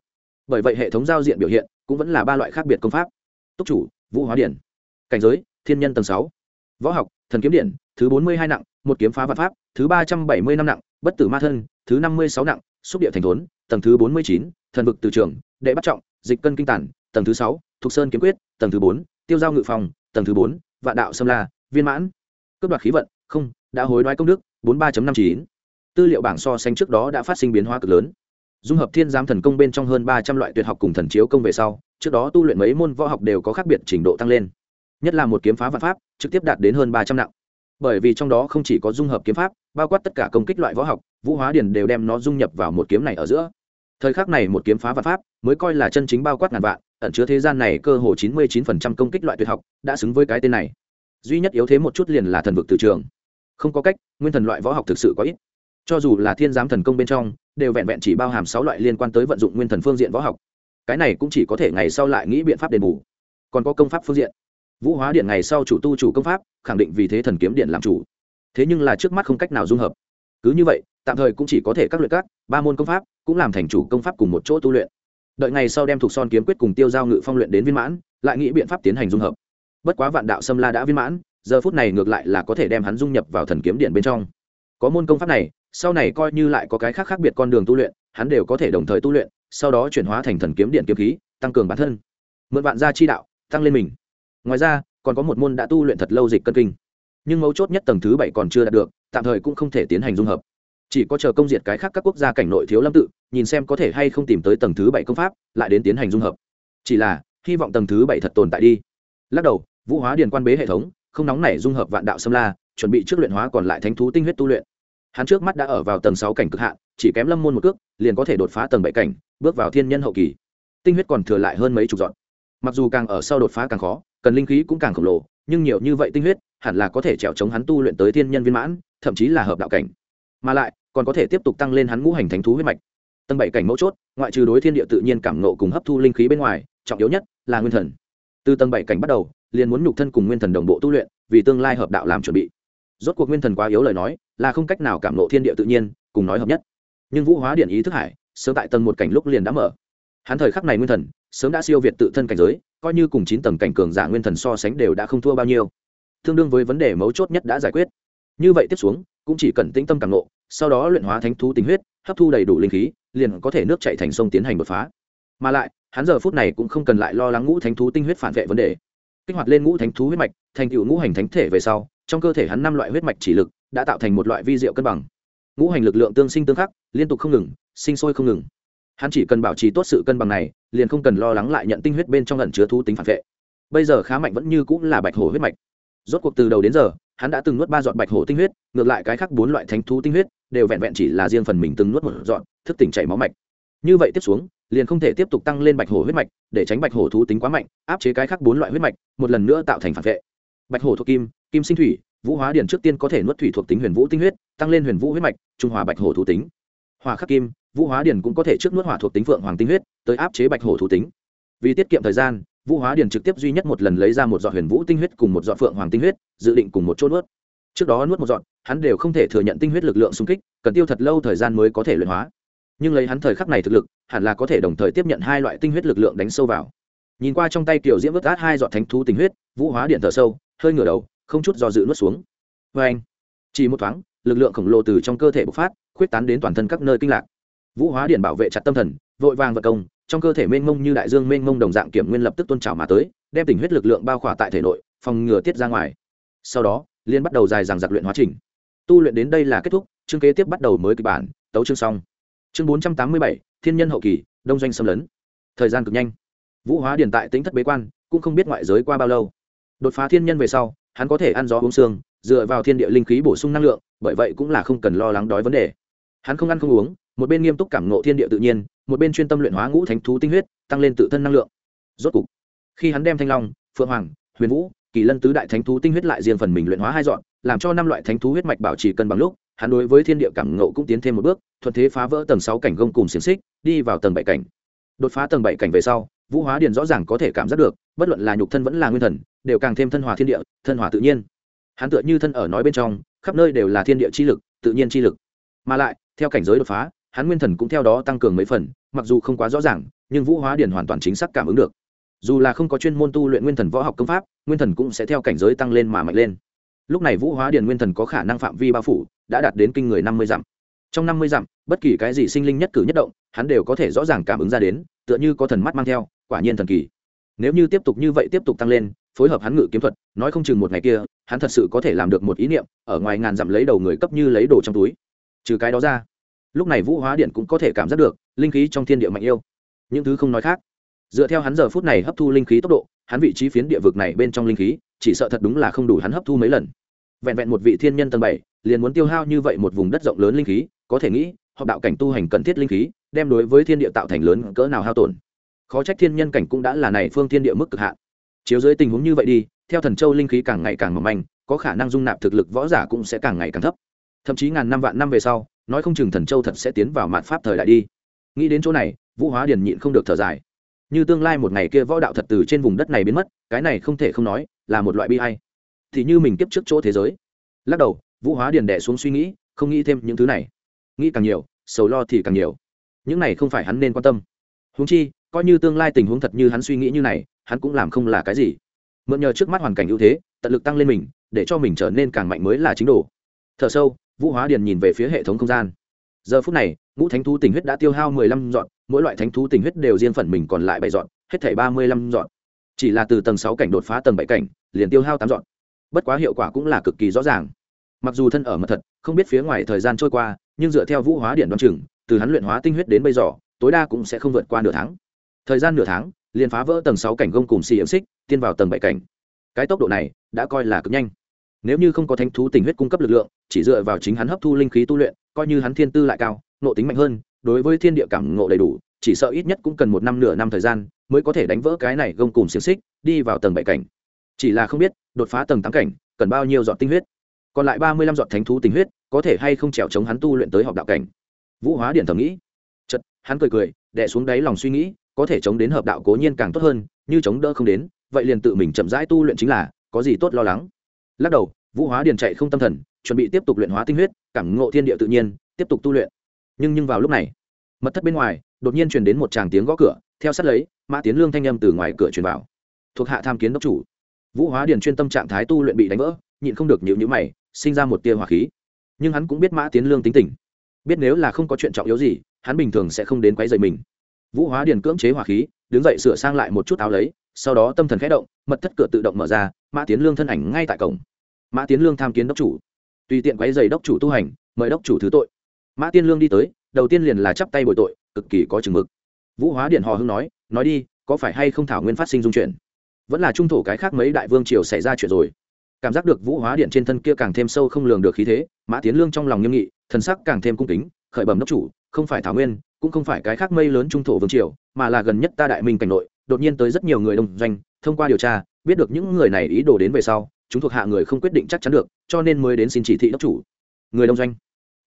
Bởi vậy hệ thống giao diện biểu hiện cũng vẫn là ba loại khác biệt công pháp. Túc chủ, vũ hóa điện. Cảnh giới, thiên nhân tầng sáu. Võ học, thần kiếm điện, thứ bốn mươi hai nặng, một kiếm phá vạn pháp, thứ ba trăm bảy mươi năm nặng, bất tử ma thân, thứ năm mươi sáu nặng, xúc địa thành thốn, tầng thứ bốn mươi chín, thần vực từ trường, đệ bắt trọng, dịch cân kinh tản, tầng thứ sáu thục sơn kiếm quyết, tầng thứ bốn, tiêu giao ngự phòng, tầng thứ bốn, vạn đạo sâm la, viên mãn. Cướp đoạt khí vận, không, đã hối đoái công đức, bốn ba năm chín. Tư liệu bảng so sánh trước đó đã phát sinh biến hóa cực lớn. Dung hợp thiên giám thần công bên trong hơn ba trăm loại tuyệt học cùng thần chiếu công về sau, trước đó tu luyện mấy môn võ học đều có khác biệt trình độ tăng lên. Nhất là một kiếm phá vạn pháp, trực tiếp đạt đến hơn ba trăm nặng. Bởi vì trong đó không chỉ có dung hợp kiếm pháp, bao quát tất cả công kích loại võ học, vũ hóa điền đều đem nó dung nhập vào một kiếm này ở giữa. Thời khắc này một kiếm phá vạn pháp, mới coi là chân chính bao quát ngàn vạn ẩn chứa thế gian này cơ hồ chín mươi chín phần trăm công kích loại tuyệt học, đã xứng với cái tên này. Duy nhất yếu thế một chút liền là thần vực từ trường. Không có cách, nguyên thần loại võ học thực sự có ít. Cho dù là thiên giám thần công bên trong, đều vẹn vẹn chỉ bao hàm sáu loại liên quan tới vận dụng nguyên thần phương diện võ học. Cái này cũng chỉ có thể ngày sau lại nghĩ biện pháp đền bù. Còn có công pháp phương diện. Vũ hóa điện ngày sau chủ tu chủ công pháp, khẳng định vì thế thần kiếm điện làm chủ. Thế nhưng là trước mắt không cách nào dung hợp. Cứ như vậy, tạm thời cũng chỉ có thể các luyện các, ba môn công pháp, cũng làm thành chủ công pháp cùng một chỗ tu luyện đợi ngày sau đem thuộc son kiếm quyết cùng tiêu giao ngự phong luyện đến viên mãn, lại nghĩ biện pháp tiến hành dung hợp. Bất quá vạn đạo sâm la đã viên mãn, giờ phút này ngược lại là có thể đem hắn dung nhập vào thần kiếm điện bên trong. Có môn công pháp này, sau này coi như lại có cái khác khác biệt con đường tu luyện, hắn đều có thể đồng thời tu luyện, sau đó chuyển hóa thành thần kiếm điện kiếm khí, tăng cường bản thân. Mượn vạn gia chi đạo, tăng lên mình. Ngoài ra, còn có một môn đã tu luyện thật lâu dịch cân kinh. Nhưng mấu chốt nhất tầng thứ bảy còn chưa đạt được, tạm thời cũng không thể tiến hành dung hợp. Chỉ có chờ công diệt cái khác các quốc gia cảnh nội thiếu lâm tự nhìn xem có thể hay không tìm tới tầng thứ bảy công pháp, lại đến tiến hành dung hợp. Chỉ là, hy vọng tầng thứ bảy thật tồn tại đi. Lắc đầu, vũ hóa điền quan bế hệ thống, không nóng nảy dung hợp vạn đạo sâm la, chuẩn bị trước luyện hóa còn lại thánh thú tinh huyết tu luyện. Hắn trước mắt đã ở vào tầng sáu cảnh cực hạn, chỉ kém lâm môn một cước, liền có thể đột phá tầng bảy cảnh, bước vào thiên nhân hậu kỳ. Tinh huyết còn thừa lại hơn mấy chục dọn. Mặc dù càng ở sau đột phá càng khó, cần linh khí cũng càng khổng lồ, nhưng nhiều như vậy tinh huyết, hẳn là có thể trèo chống hắn tu luyện tới thiên nhân viên mãn, thậm chí là hợp đạo cảnh. Mà lại, còn có thể tiếp tục tăng lên hắn ngũ hành thánh thú huyết mạch tầng bảy cảnh mấu chốt, ngoại trừ đối thiên địa tự nhiên cảm nộ cùng hấp thu linh khí bên ngoài, trọng yếu nhất là nguyên thần. Từ tầng bảy cảnh bắt đầu, liền muốn nhục thân cùng nguyên thần đồng bộ tu luyện, vì tương lai hợp đạo làm chuẩn bị. Rốt cuộc nguyên thần quá yếu lời nói, là không cách nào cảm nộ thiên địa tự nhiên, cùng nói hợp nhất. Nhưng vũ hóa điện ý thức hải, sớm tại tầng một cảnh lúc liền đã mở. Hắn thời khắc này nguyên thần, sớm đã siêu việt tự thân cảnh giới, coi như cùng chín tầng cảnh cường giả nguyên thần so sánh đều đã không thua bao nhiêu. Tương đương với vấn đề mấu chốt nhất đã giải quyết. Như vậy tiếp xuống, cũng chỉ cần tĩnh tâm càng nộ sau đó luyện hóa thánh thú tinh huyết, hấp thu đầy đủ linh khí liền có thể nước chạy thành sông tiến hành đột phá. Mà lại, hắn giờ phút này cũng không cần lại lo lắng ngũ thánh thú tinh huyết phản vệ vấn đề. Kích hoạt lên ngũ thánh thú huyết mạch, thành tựu ngũ hành thánh thể về sau, trong cơ thể hắn năm loại huyết mạch chỉ lực đã tạo thành một loại vi diệu cân bằng. Ngũ hành lực lượng tương sinh tương khắc, liên tục không ngừng, sinh sôi không ngừng. Hắn chỉ cần bảo trì tốt sự cân bằng này, liền không cần lo lắng lại nhận tinh huyết bên trong lần chứa thú tính phản vệ. Bây giờ khá mạnh vẫn như cũng là bạch hổ huyết mạch. Rốt cuộc từ đầu đến giờ hắn đã từng nuốt ba giọt bạch hổ tinh huyết, ngược lại cái khác bốn loại thánh thú tinh huyết đều vẹn vẹn chỉ là riêng phần mình từng nuốt một dọn thức tỉnh chảy máu mạch. Như vậy tiếp xuống, liền không thể tiếp tục tăng lên bạch hổ huyết mạch, để tránh bạch hổ thú tính quá mạnh, áp chế cái khác bốn loại huyết mạch, một lần nữa tạo thành phản vệ. Bạch hổ thuộc kim kim sinh thủy, vũ hóa điển trước tiên có thể nuốt thủy thuộc tính huyền vũ tinh huyết, tăng lên huyền vũ huyết mạch, trung hòa bạch hổ thú tính. Hòa khắc kim, vũ hóa điển cũng có thể trước nuốt hỏa thuộc tính phượng hoàng tinh huyết, tới áp chế bạch hổ thú tính. Vì tiết kiệm thời gian vũ hóa điền trực tiếp duy nhất một lần lấy ra một giọt huyền vũ tinh huyết cùng một giọt phượng hoàng tinh huyết, dự định cùng một chỗ nuốt. Trước đó nuốt một giọt, hắn đều không thể thừa nhận tinh huyết lực lượng xung kích, cần tiêu thật lâu thời gian mới có thể luyện hóa. Nhưng lấy hắn thời khắc này thực lực, hẳn là có thể đồng thời tiếp nhận hai loại tinh huyết lực lượng đánh sâu vào. Nhìn qua trong tay kiểu diễm vớt át hai giọt thánh thú tinh huyết, vũ hóa điện thở sâu, hơi ngửa đầu, không chút do dự nuốt xuống. Vê anh chỉ một thoáng, lực lượng khổng lồ từ trong cơ thể bộc phát, khuyết tán đến toàn thân các nơi kinh lạc. Vũ hóa điện bảo vệ chặt tâm thần, vội vàng vật công trong cơ thể mênh mông như đại dương mênh mông đồng dạng kiểm nguyên lập tức tôn trào mà tới, đem tình huyết lực lượng bao khỏa tại thể nội, phòng ngừa tiết ra ngoài. Sau đó liên bắt đầu dài dằng giặc luyện hóa trình. Tu luyện đến đây là kết thúc, chương kế tiếp bắt đầu mới kịch bản, tấu chương xong. Chương bốn trăm tám mươi bảy, thiên nhân hậu kỳ, đông doanh xâm lấn. Thời gian cực nhanh. Vũ hóa điền tại tính thất bế quan, cũng không biết ngoại giới qua bao lâu. Đột phá thiên nhân về sau, hắn có thể ăn gió uống xương dựa vào thiên địa linh khí bổ sung năng lượng, bởi vậy cũng là không cần lo lắng đói vấn đề. Hắn không ăn không uống một bên nghiêm túc cảm ngộ thiên địa tự nhiên, một bên chuyên tâm luyện hóa ngũ thánh thú tinh huyết, tăng lên tự thân năng lượng. Rốt cục, khi hắn đem thanh long, phượng hoàng, huyền vũ, kỳ lân tứ đại thánh thú tinh huyết lại riêng phần mình luyện hóa hai dọn, làm cho năm loại thánh thú huyết mạch bảo trì cân bằng lúc, hắn đối với thiên địa cảm ngộ cũng tiến thêm một bước, thuận thế phá vỡ tầng sáu cảnh gông cùng xiềng xích, đi vào tầng bảy cảnh. Đột phá tầng bảy cảnh về sau, vũ hóa điền rõ ràng có thể cảm giác được, bất luận là nhục thân vẫn là nguyên thần, đều càng thêm thân hòa thiên địa, thân hòa tự nhiên. Hắn tựa như thân ở nói bên trong, khắp nơi đều là thiên địa chi lực, tự nhiên chi lực. Mà lại, theo cảnh giới đột phá hắn nguyên thần cũng theo đó tăng cường mấy phần, mặc dù không quá rõ ràng, nhưng vũ hóa điền hoàn toàn chính xác cảm ứng được. Dù là không có chuyên môn tu luyện nguyên thần võ học công pháp, nguyên thần cũng sẽ theo cảnh giới tăng lên mà mạnh lên. Lúc này vũ hóa điền nguyên thần có khả năng phạm vi bao phủ, đã đạt đến kinh người năm mươi dặm. Trong năm mươi dặm, bất kỳ cái gì sinh linh nhất cử nhất động, hắn đều có thể rõ ràng cảm ứng ra đến, tựa như có thần mắt mang theo, quả nhiên thần kỳ. Nếu như tiếp tục như vậy tiếp tục tăng lên, phối hợp hắn ngự kiếm thuật, nói không chừng một ngày kia, hắn thật sự có thể làm được một ý niệm, ở ngoài ngàn dặm lấy đầu người cấp như lấy đồ trong túi. Trừ cái đó ra lúc này vũ hóa điện cũng có thể cảm giác được, linh khí trong thiên địa mạnh yêu. Những thứ không nói khác, dựa theo hắn giờ phút này hấp thu linh khí tốc độ, hắn vị trí phiến địa vực này bên trong linh khí, chỉ sợ thật đúng là không đủ hắn hấp thu mấy lần. Vẹn vẹn một vị thiên nhân tầng bảy, liền muốn tiêu hao như vậy một vùng đất rộng lớn linh khí, có thể nghĩ họ đạo cảnh tu hành cần thiết linh khí, đem đối với thiên địa tạo thành lớn cỡ nào hao tổn. Khó trách thiên nhân cảnh cũng đã là này phương thiên địa mức cực hạn. Chiếu dưới tình huống như vậy đi, theo thần châu linh khí càng ngày càng mỏng manh, có khả năng dung nạp thực lực võ giả cũng sẽ càng ngày càng thấp. Thậm chí ngàn năm vạn năm về sau nói không chừng thần châu thật sẽ tiến vào mạt pháp thời đại đi. Nghĩ đến chỗ này, vũ hóa điền nhịn không được thở dài. Như tương lai một ngày kia võ đạo thật từ trên vùng đất này biến mất, cái này không thể không nói là một loại bi hay thì như mình kiếp trước chỗ thế giới. Lắc đầu, vũ hóa điền đẻ xuống suy nghĩ, không nghĩ thêm những thứ này. Nghĩ càng nhiều, sầu lo thì càng nhiều. Những này không phải hắn nên quan tâm. Húng chi, coi như tương lai tình huống thật như hắn suy nghĩ như này, hắn cũng làm không là cái gì. Mượn nhờ trước mắt hoàn cảnh ưu thế, tận lực tăng lên mình, để cho mình trở nên càng mạnh mới là chính đồ. Thở sâu vũ hóa điền nhìn về phía hệ thống không gian. Giờ phút này, ngũ thánh thú tình huyết đã tiêu hao mười lăm dọn, mỗi loại thánh thú tình huyết đều riêng phần mình còn lại bảy dọn, hết thảy ba mươi lăm dọn. Chỉ là từ tầng sáu cảnh đột phá tầng bảy cảnh, liền tiêu hao tám dọn. Bất quá hiệu quả cũng là cực kỳ rõ ràng. Mặc dù thân ở mật thật, không biết phía ngoài thời gian trôi qua, nhưng dựa theo vũ hóa điện đoan chừng, từ hắn luyện hóa tinh huyết đến bây giờ, tối đa cũng sẽ không vượt qua nửa tháng. Thời gian nửa tháng, liền phá vỡ tầng sáu cảnh gông cùng xì ấm xích tiên vào tầng bảy cảnh. Cái tốc độ này, đã coi là cực nhanh. Nếu như không có thánh thú tình huyết cung cấp lực lượng chỉ dựa vào chính hắn hấp thu linh khí tu luyện, coi như hắn thiên tư lại cao nộ tính mạnh hơn, đối với thiên địa cảm ngộ đầy đủ, chỉ sợ ít nhất cũng cần một năm nửa năm thời gian mới có thể đánh vỡ cái này gông cùng xiềng xích, đi vào tầng bảy cảnh. Chỉ là không biết, đột phá tầng tám cảnh, cần bao nhiêu giọt tinh huyết? Còn lại ba mươi lăm giọt thánh thú tinh huyết, có thể hay không trèo chống hắn tu luyện tới học đạo cảnh? Vũ hóa điện thầm nghĩ. Chật hắn cười cười đẻ xuống đáy lòng suy nghĩ, có thể chống đến hợp đạo cố nhiên càng tốt hơn, như chống đỡ không đến, vậy liền tự mình chậm rãi tu luyện chính là, có gì tốt lo lắng? Lắc đầu, vũ hóa điền chạy không tâm thần chuẩn bị tiếp tục luyện hóa tinh huyết, cảm ngộ thiên địa tự nhiên, tiếp tục tu luyện. Nhưng nhưng vào lúc này, mật thất bên ngoài, đột nhiên truyền đến một tràng tiếng gõ cửa, theo sát lấy, mã tiến lương thanh â m từ ngoài cửa truyền vào. Thuộc hạ tham kiến đốc chủ. Vũ hóa điền chuyên tâm trạng thái tu luyện bị đánh vỡ, nhịn không được nhịu nhữ mày, sinh ra một tia hỏa khí. Nhưng hắn cũng biết mã tiến lương tính tình. Biết nếu là không có chuyện trọng yếu gì, hắn bình thường sẽ không đến quấy rầy mình. Vũ hóa điền cưỡng chế hỏa khí, đứng dậy sửa sang lại một chút áo lấy, sau đó tâm thần khẽ động, mật thất cửa tự động mở ra, mã tiến lương thân ảnh ngay tại cổng. Mã tiến lương tham kiến đốc chủ tùy tiện quấy giày đốc chủ tu hành, mời đốc chủ thứ tội. Mã tiên lương đi tới, đầu tiên liền là chắp tay bồi tội, cực kỳ có chừng mực. Vũ hóa điện hò hưng nói nói đi, có phải hay không thảo nguyên phát sinh dung chuyển vẫn là trung thổ cái khác mấy đại vương triều xảy ra chuyện rồi. Cảm giác được vũ hóa điện trên thân kia càng thêm sâu không lường được khí thế, mã tiến lương trong lòng nghiêm nghị, thần sắc càng thêm cung kính, khởi bẩm đốc chủ, không phải thảo nguyên, cũng không phải cái khác mây lớn trung thổ vương triều, mà là gần nhất ta đại minh cảnh nội, đột nhiên tới rất nhiều người đông doanh, thông qua điều tra, biết được những người này ý đồ đến về sau chúng thuộc hạ người không quyết định chắc chắn được, cho nên mới đến xin chỉ thị đốc chủ. Người đông doanh.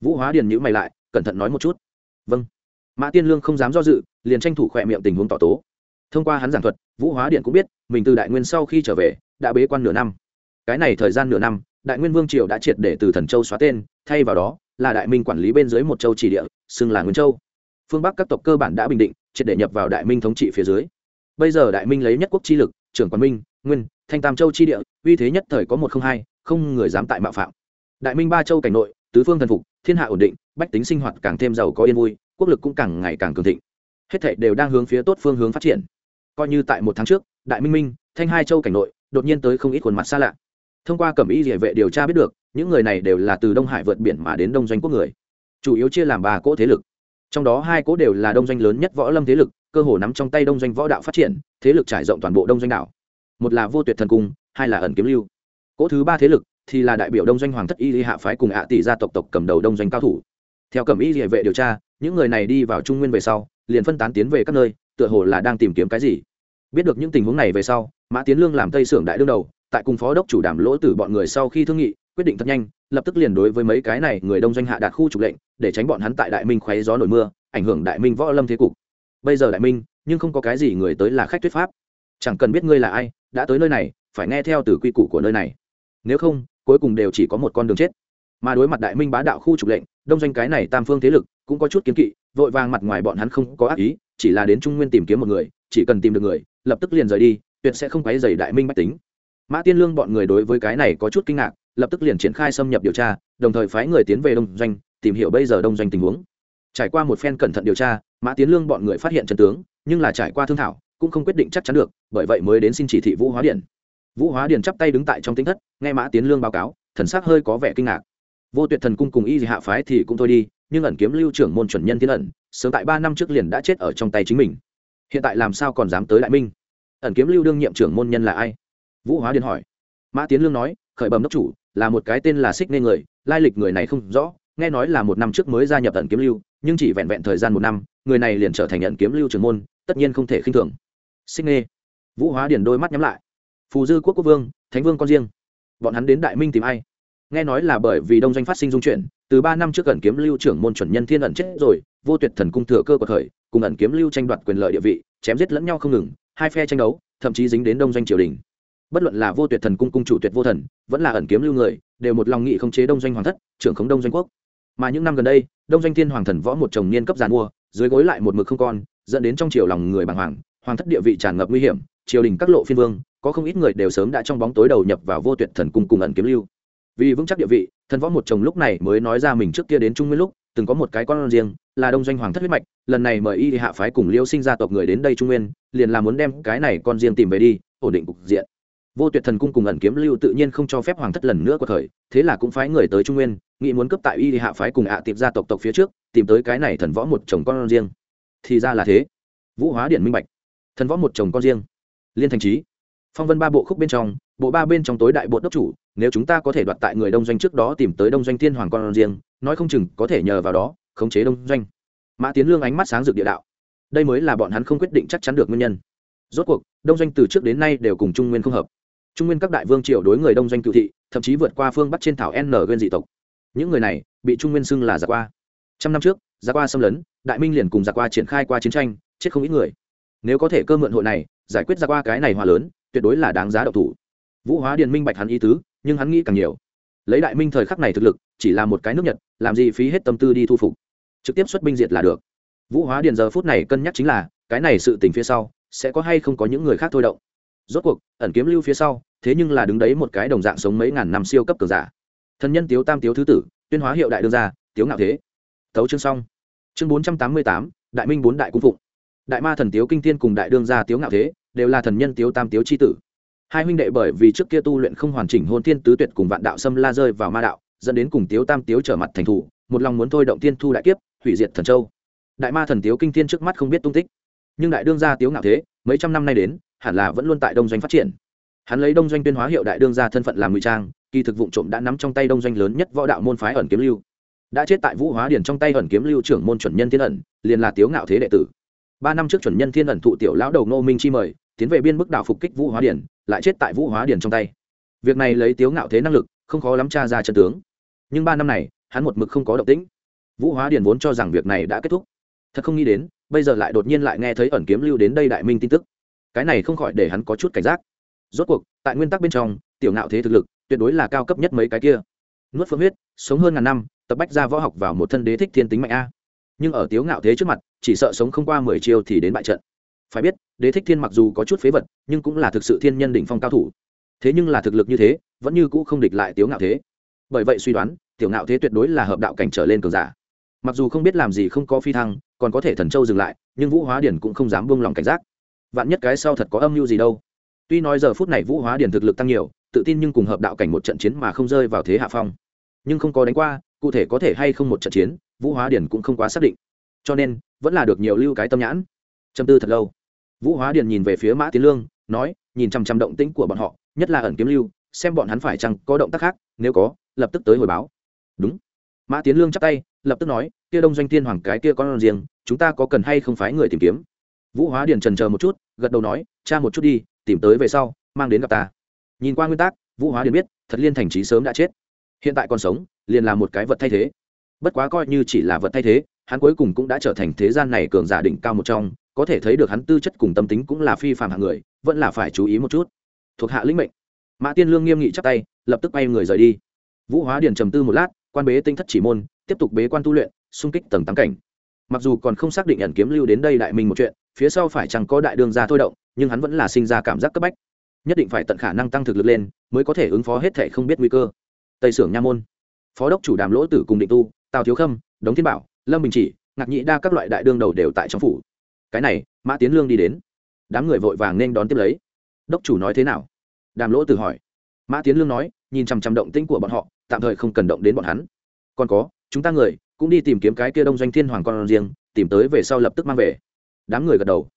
Vũ hóa điền nhữ mày lại, cẩn thận nói một chút. Vâng. Mã tiên lương không dám do dự, liền tranh thủ khỏe miệng tình huống tỏ tố. Thông qua hắn giảng thuật, vũ hóa điện cũng biết, mình từ đại nguyên sau khi trở về, đã bế quan nửa năm. Cái này thời gian nửa năm, đại nguyên vương triều đã triệt để từ thần châu xóa tên, thay vào đó, là đại minh quản lý bên dưới một châu chỉ địa, xưng là nguyên châu. Phương bắc các tộc cơ bản đã bình định, triệt để nhập vào đại minh thống trị phía dưới. Bây giờ đại minh lấy nhất quốc chi lực, trưởng quản minh, nguyên thanh tam châu chi địa, uy thế nhất thời có một không hai, không người dám tại mạo phạm. Đại minh ba châu cảnh nội, tứ phương thần phục, thiên hạ ổn định, bách tính sinh hoạt càng thêm giàu có yên vui, quốc lực cũng càng ngày càng cường thịnh. Hết thảy đều đang hướng phía tốt phương hướng phát triển. Coi như tại một tháng trước, đại minh minh, thanh hai châu cảnh nội, đột nhiên tới không ít khuôn mặt xa lạ. Thông qua cẩm y địa vệ điều tra biết được, những người này đều là từ đông hải vượt biển mà đến đông doanh quốc người. Chủ yếu chia làm ba cỗ thế lực. Trong đó hai cỗ đều là đông doanh lớn nhất võ lâm thế lực, cơ hồ nắm trong tay đông doanh võ đạo phát triển, thế lực trải rộng toàn bộ đông doanh đảo một là vô tuyệt thần cung, hai là ẩn kiếm lưu. Cỗ thứ ba thế lực thì là đại biểu đông doanh hoàng thất y lý hạ phái cùng ạ tỷ gia tộc tộc cầm đầu đông doanh cao thủ. Theo cẩm y địa vệ điều tra, những người này đi vào trung nguyên về sau, liền phân tán tiến về các nơi, tựa hồ là đang tìm kiếm cái gì. Biết được những tình huống này về sau, mã tiến lương làm tây xưởng đại đương đầu, tại cùng phó đốc chủ đảm lỗ tử bọn người sau khi thương nghị, quyết định thật nhanh, lập tức liền đối với mấy cái này người đông doanh hạ đạt khu trục lệnh, để tránh bọn hắn tại đại minh khoáy gió nổi mưa, ảnh hưởng đại minh võ lâm thế cục. Bây giờ đại minh, nhưng không có cái gì người tới là khách thuyết pháp chẳng cần biết ngươi là ai, đã tới nơi này, phải nghe theo từ quy củ của nơi này. Nếu không, cuối cùng đều chỉ có một con đường chết. Mà đối mặt đại minh bá đạo khu trục lệnh, đông doanh cái này tam phương thế lực cũng có chút kiến kỵ, vội vàng mặt ngoài bọn hắn không có ác ý, chỉ là đến trung nguyên tìm kiếm một người, chỉ cần tìm được người, lập tức liền rời đi, tuyệt sẽ không quấy dày đại minh bách tính. Mã tiên lương bọn người đối với cái này có chút kinh ngạc, lập tức liền triển khai xâm nhập điều tra, đồng thời phái người tiến về đông doanh, tìm hiểu bây giờ đông doanh tình huống. Trải qua một phen cẩn thận điều tra, mã tiến lương bọn người phát hiện chân tướng, nhưng là trải qua thương thảo cũng không quyết định chắc chắn được, bởi vậy mới đến xin chỉ thị vũ hóa điện vũ hóa điện chắp tay đứng tại trong tính thất, nghe mã tiến lương báo cáo, thần sắc hơi có vẻ kinh ngạc. Vô tuyệt thần cung cùng y hạ phái thì cũng thôi đi, nhưng ẩn kiếm lưu trưởng môn chuẩn nhân thiên ẩn, sớm tại ba năm trước liền đã chết ở trong tay chính mình. Hiện tại làm sao còn dám tới đại minh? Ẩn kiếm lưu đương nhiệm trưởng môn nhân là ai? Vũ hóa điện hỏi. Mã tiến lương nói, khởi bẩm đốc chủ, là một cái tên là xích nên người, lai lịch người này không rõ, nghe nói là một năm trước mới gia nhập ẩn kiếm lưu, nhưng chỉ vẹn vẹn thời gian một năm, người này liền trở thành ẩn kiếm lưu trưởng môn, tất nhiên không thể khinh thường xích nghê. Vũ hóa điển đôi mắt nhắm lại. Phù dư quốc quốc vương, thánh vương con riêng. Bọn hắn đến đại minh tìm ai? Nghe nói là bởi vì đông doanh phát sinh dung chuyển, từ ba năm trước ẩn kiếm lưu trưởng môn chuẩn nhân thiên ẩn chết rồi, vô tuyệt thần cung thừa cơ của thời, cùng ẩn kiếm lưu tranh đoạt quyền lợi địa vị, chém giết lẫn nhau không ngừng, hai phe tranh đấu, thậm chí dính đến đông doanh triều đình. Bất luận là vô tuyệt thần cung cung chủ tuyệt vô thần, vẫn là ẩn kiếm lưu người, đều một lòng nghị không chế đông doanh hoàng thất, trưởng khống đông doanh quốc. Mà những năm gần đây, đông doanh thiên hoàng thần võ một chồng niên cấp giàn mua, dưới gối lại một mực không con, dẫn đến trong triều lòng người bàng hoàng hoàng thất địa vị tràn ngập nguy hiểm, triều đình các lộ phiên vương, có không ít người đều sớm đã trong bóng tối đầu nhập vào vô tuyệt thần cung cùng ẩn kiếm lưu. Vì vững chắc địa vị, thần võ một chồng lúc này mới nói ra mình trước kia đến trung nguyên lúc, từng có một cái con riêng, là đông doanh hoàng thất huyết mạch, lần này mời y hạ phái cùng liêu sinh gia tộc người đến đây trung nguyên, liền là muốn đem cái này con riêng tìm về đi, ổn định cục diện. Vô tuyệt thần cung cùng ẩn kiếm lưu tự nhiên không cho phép hoàng thất lần nữa của thời thế là cũng phái người tới trung nguyên nghĩ muốn cấp tại y hạ phái cùng ạ à tiệp gia tộc tộc phía trước, tìm tới cái này thần võ một chồng con riêng. Thì ra là thế. Vũ hóa điện minh bạch thần võ một chồng con riêng. Liên thành trí. Phong vân ba bộ khúc bên trong, bộ ba bên trong tối đại bộ đốc chủ, nếu chúng ta có thể đoạt tại người đông doanh trước đó tìm tới đông doanh thiên hoàng con riêng, nói không chừng có thể nhờ vào đó, khống chế đông doanh. Mã tiến lương ánh mắt sáng rực địa đạo. Đây mới là bọn hắn không quyết định chắc chắn được nguyên nhân. Rốt cuộc, đông doanh từ trước đến nay đều cùng trung nguyên không hợp. Trung nguyên các đại vương triều đối người đông doanh cựu thị, thậm chí vượt qua phương bắc trên thảo n ghen dị tộc. Những người này, bị trung nguyên xưng là giặc qua. Trăm năm trước, giặc qua xâm lấn, đại minh liền cùng giặc qua triển khai qua chiến tranh, chết không ít người nếu có thể cơ mượn hội này, giải quyết ra qua cái này hòa lớn, tuyệt đối là đáng giá độc thủ. Vũ hóa điền minh bạch hắn ý tứ, nhưng hắn nghĩ càng nhiều. Lấy đại minh thời khắc này thực lực, chỉ là một cái nước nhật, làm gì phí hết tâm tư đi thu phục. Trực tiếp xuất binh diệt là được. Vũ hóa điền giờ phút này cân nhắc chính là, cái này sự tình phía sau, sẽ có hay không có những người khác thôi động. Rốt cuộc, ẩn kiếm lưu phía sau, thế nhưng là đứng đấy một cái đồng dạng sống mấy ngàn năm siêu cấp cường giả. Thân nhân tiếu tam tiếu thứ tử, tuyên hóa hiệu đại đương gia, tiếu ngạo thế. Tấu chương xong. Chương bốn trăm tám mươi tám, đại minh bốn đại cung phụng đại ma thần tiếu kinh Thiên cùng đại đương gia tiếu ngạo thế, đều là thần nhân tiếu tam tiếu c h i tử. Hai huynh đệ bởi vì trước kia tu luyện không hoàn chỉnh hôn Thiên tứ tuyệt cùng vạn đạo xâm la rơi vào ma đạo, dẫn đến cùng tiếu tam tiếu trở mặt thành thủ, một lòng muốn thôi động tiên thu đại kiếp, hủy diệt thần châu. Đại ma thần tiếu kinh Thiên trước mắt không biết tung tích, nhưng đại đương gia tiếu ngạo thế, mấy trăm năm nay đến, hẳn là vẫn luôn tại đông doanh phát triển. Hắn lấy đông doanh tuyên hóa hiệu đại đương gia thân phận làm ngụy trang, kỳ thực vụ trộm đã nắm trong tay đông doanh lớn nhất võ đạo môn phái ẩn kiếm lưu. Đã chết tại vũ hóa điển trong tay ẩn kiếm lưu trưởng môn chuẩn nhân thiên ẩn, liền là tiếu ngạo thế đệ tử ba năm trước chuẩn nhân thiên ẩn thụ tiểu lão đầu ngô minh chi mời, tiến về biên bức đạo phục kích vũ hóa điển, lại chết tại vũ hóa điển trong tay. Việc này lấy tiếu ngạo thế năng lực, không khó lắm tra ra chân tướng. Nhưng ba năm này, hắn một mực không có động tĩnh. Vũ hóa điển vốn cho rằng việc này đã kết thúc. Thật không nghĩ đến, bây giờ lại đột nhiên lại nghe thấy ẩn kiếm lưu đến đây đại minh tin tức. Cái này không khỏi để hắn có chút cảnh giác. Rốt cuộc, tại nguyên tắc bên trong, tiểu ngạo thế thực lực, tuyệt đối là cao cấp nhất mấy cái kia. Nuốt phương huyết, sống hơn ngàn năm, tập bách ra võ học vào một thân đế thích thiên tính mạnh a. Nhưng ở tiếu ngạo thế trước mặt chỉ sợ sống không qua mười chiêu thì đến bại trận. Phải biết, đế thích thiên mặc dù có chút phế vật, nhưng cũng là thực sự thiên nhân đỉnh phong cao thủ. Thế nhưng là thực lực như thế, vẫn như cũ không địch lại tiếu ngạo thế. Bởi vậy suy đoán tiểu ngạo thế tuyệt đối là hợp đạo cảnh trở lên cường giả. Mặc dù không biết làm gì không có phi thăng, còn có thể thần châu dừng lại, nhưng vũ hóa điển cũng không dám buông lòng cảnh giác. Vạn nhất cái sau thật có âm mưu gì đâu. Tuy nói giờ phút này vũ hóa điển thực lực tăng nhiều, tự tin nhưng cùng hợp đạo cảnh một trận chiến mà không rơi vào thế hạ phong. Nhưng không có đánh qua, cụ thể có thể hay không một trận chiến, vũ hóa điển cũng không quá xác định cho nên vẫn là được nhiều lưu cái tâm nhãn. Châm tư thật lâu. Vũ hóa điền nhìn về phía mã tiến lương, nói, nhìn chăm chăm động tĩnh của bọn họ, nhất là ẩn kiếm lưu, xem bọn hắn phải chăng có động tác khác, nếu có, lập tức tới hồi báo. Đúng. Mã tiến lương chắc tay, lập tức nói, kia đông doanh tiên hoàng, cái kia con riêng, chúng ta có cần hay không phái người tìm kiếm? Vũ hóa điền trần chờ một chút, gật đầu nói, cha một chút đi, tìm tới về sau, mang đến gặp ta. Nhìn qua nguyên tắc, vũ hóa điền biết, thật liên thành trí sớm đã chết. Hiện tại còn sống, liền là một cái vật thay thế. Bất quá coi như chỉ là vật thay thế hắn cuối cùng cũng đã trở thành thế gian này cường giả đỉnh cao một trong, có thể thấy được hắn tư chất cùng tâm tính cũng là phi phàm hạng người, vẫn là phải chú ý một chút. Thuộc hạ lĩnh mệnh. Mã tiên lương nghiêm nghị chắp tay, lập tức bay người rời đi. Vũ hóa điền trầm tư một lát, quan bế tinh thất chỉ môn, tiếp tục bế quan tu luyện, xung kích tầng tám cảnh. Mặc dù còn không xác định ẩn kiếm lưu đến đây đại minh một chuyện, phía sau phải chẳng có đại đương ra thôi động, nhưng hắn vẫn là sinh ra cảm giác cấp bách. Nhất định phải tận khả năng tăng thực lực lên, mới có thể ứng phó hết thể không biết nguy cơ. Tây sưởng nha môn. Phó đốc chủ đàm lỗ tử cùng định tu, tào thiếu khâm, đống thiên bảo lâm bình chỉ, ngạc nhị đa các loại đại đương đầu đều tại trong phủ. Cái này, mã tiến lương đi đến. Đám người vội vàng nên đón tiếp lấy. Đốc chủ nói thế nào? Đàm lỗ từ hỏi. Mã tiến lương nói, nhìn chằm chằm động tĩnh của bọn họ, tạm thời không cần động đến bọn hắn. Còn có, chúng ta người, cũng đi tìm kiếm cái kia đông doanh thiên hoàng con riêng, tìm tới về sau lập tức mang về. Đám người gật đầu.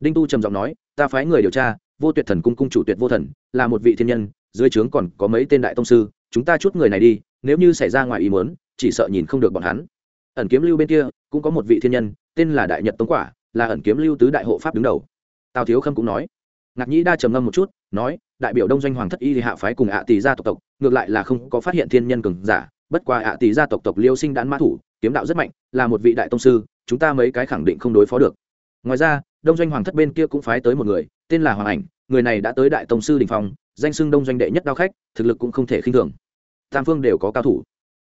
Đinh tu trầm giọng nói, ta phái người điều tra, vô tuyệt thần cung cung chủ tuyệt vô thần, là một vị thiên nhân, dưới trướng còn có mấy tên đại tông sư, chúng ta chút người này đi, nếu như xảy ra ngoài ý muốn, chỉ sợ nhìn không được bọn hắn ẩn kiếm lưu bên kia, cũng có một vị thiên nhân, tên là đại nhật tống quả, là ẩn kiếm lưu tứ đại hộ pháp đứng đầu. Tào thiếu khâm cũng nói. Ngạc nhĩ đa trầm ngâm một chút, nói, đại biểu đông doanh hoàng thất y hạ phái cùng ạ tỷ gia tộc tộc, ngược lại là không có phát hiện thiên nhân cường giả, bất qua ạ tỷ gia tộc tộc liêu sinh đán mã thủ, kiếm đạo rất mạnh, là một vị đại tông sư, chúng ta mấy cái khẳng định không đối phó được. Ngoài ra, đông doanh hoàng thất bên kia cũng phái tới một người, tên là hoàng ảnh, người này đã tới đại tông sư đình phong, danh xưng đông doanh đệ nhất đao khách, thực lực cũng không thể khinh thường. Tam phương đều có cao thủ.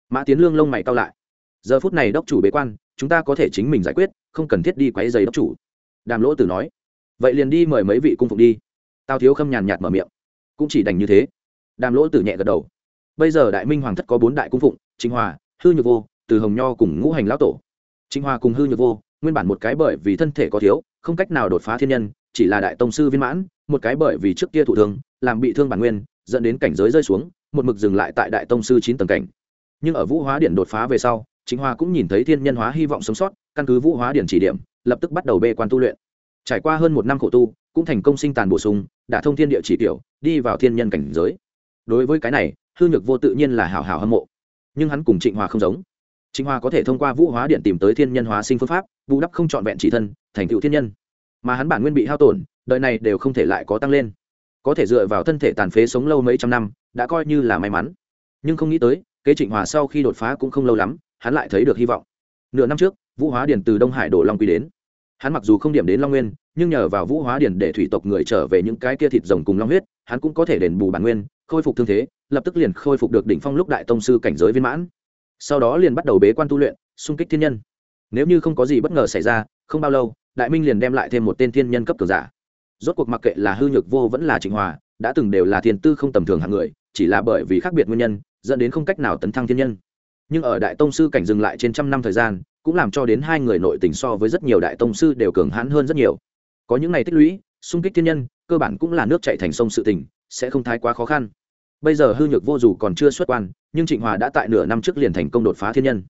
Mã tiến lương lông mày cao lại giờ phút này đốc chủ bế quan, chúng ta có thể chính mình giải quyết, không cần thiết đi quấy giày đốc chủ. Đàm lỗ tử nói. Vậy liền đi mời mấy vị cung phục đi. Tao thiếu khâm nhàn nhạt mở miệng. Cũng chỉ đành như thế. Đàm lỗ tử nhẹ gật đầu. Bây giờ đại minh hoàng thất có bốn đại cung phụng, chính hòa, hư nhược vô, từ hồng nho cùng ngũ hành lão tổ. Chính hòa cùng hư nhược vô, nguyên bản một cái bởi vì thân thể có thiếu, không cách nào đột phá thiên nhân, chỉ là đại tông sư viên mãn, một cái bởi vì trước kia thụ thương, làm bị thương bản nguyên, dẫn đến cảnh giới rơi xuống, một mực dừng lại tại đại tông sư chín tầng cảnh. Nhưng ở vũ hóa điện đột phá về sau chính hoa cũng nhìn thấy thiên nhân hóa hy vọng sống sót, căn cứ vũ hóa điện chỉ điểm, lập tức bắt đầu bê quan tu luyện. Trải qua hơn một năm khổ tu, cũng thành công sinh tàn bổ sung đã thông thiên địa chỉ tiểu, đi vào thiên nhân cảnh giới. Đối với cái này, hư nhược vô tự nhiên là hào hào hâm mộ. Nhưng hắn cùng trịnh hòa không giống. Trịnh hòa có thể thông qua vũ hóa điện tìm tới thiên nhân hóa sinh phương pháp vũ đắp không trọn vẹn chỉ thân, thành tựu thiên nhân. Mà hắn bản nguyên bị hao tổn, đời này đều không thể lại có tăng lên. Có thể dựa vào thân thể tàn phế sống lâu mấy trăm năm, đã coi như là may mắn. Nhưng không nghĩ tới, kế trịnh hòa sau khi đột phá cũng không lâu lắm hắn lại thấy được hy vọng. Nửa năm trước, vũ hóa điền từ đông hải đổ long quy đến. Hắn mặc dù không điểm đến long nguyên, nhưng nhờ vào vũ hóa điền để thủy tộc người trở về những cái kia thịt rồng cùng long huyết, hắn cũng có thể đền bù bản nguyên, khôi phục thương thế, lập tức liền khôi phục được đỉnh phong lúc đại tông sư cảnh giới viên mãn. Sau đó liền bắt đầu bế quan tu luyện, xung kích thiên nhân. Nếu như không có gì bất ngờ xảy ra, không bao lâu, đại minh liền đem lại thêm một tên thiên nhân cấp cường giả. Rốt cuộc mặc kệ là hư nhược vô vẫn là trịnh hòa, đã từng đều là thiên tư không tầm thường hạng người, chỉ là bởi vì khác biệt nguyên nhân, dẫn đến không cách nào tấn thăng thiên nhân nhưng ở đại tông sư cảnh dừng lại trên trăm năm thời gian, cũng làm cho đến hai người nội tình so với rất nhiều đại tông sư đều cường hãn hơn rất nhiều. Có những ngày tích lũy, xung kích thiên nhân, cơ bản cũng là nước chạy thành sông sự tình, sẽ không thái quá khó khăn. Bây giờ hư nhược vô dù còn chưa xuất quan, nhưng trịnh hòa đã tại nửa năm trước liền thành công đột phá thiên nhân.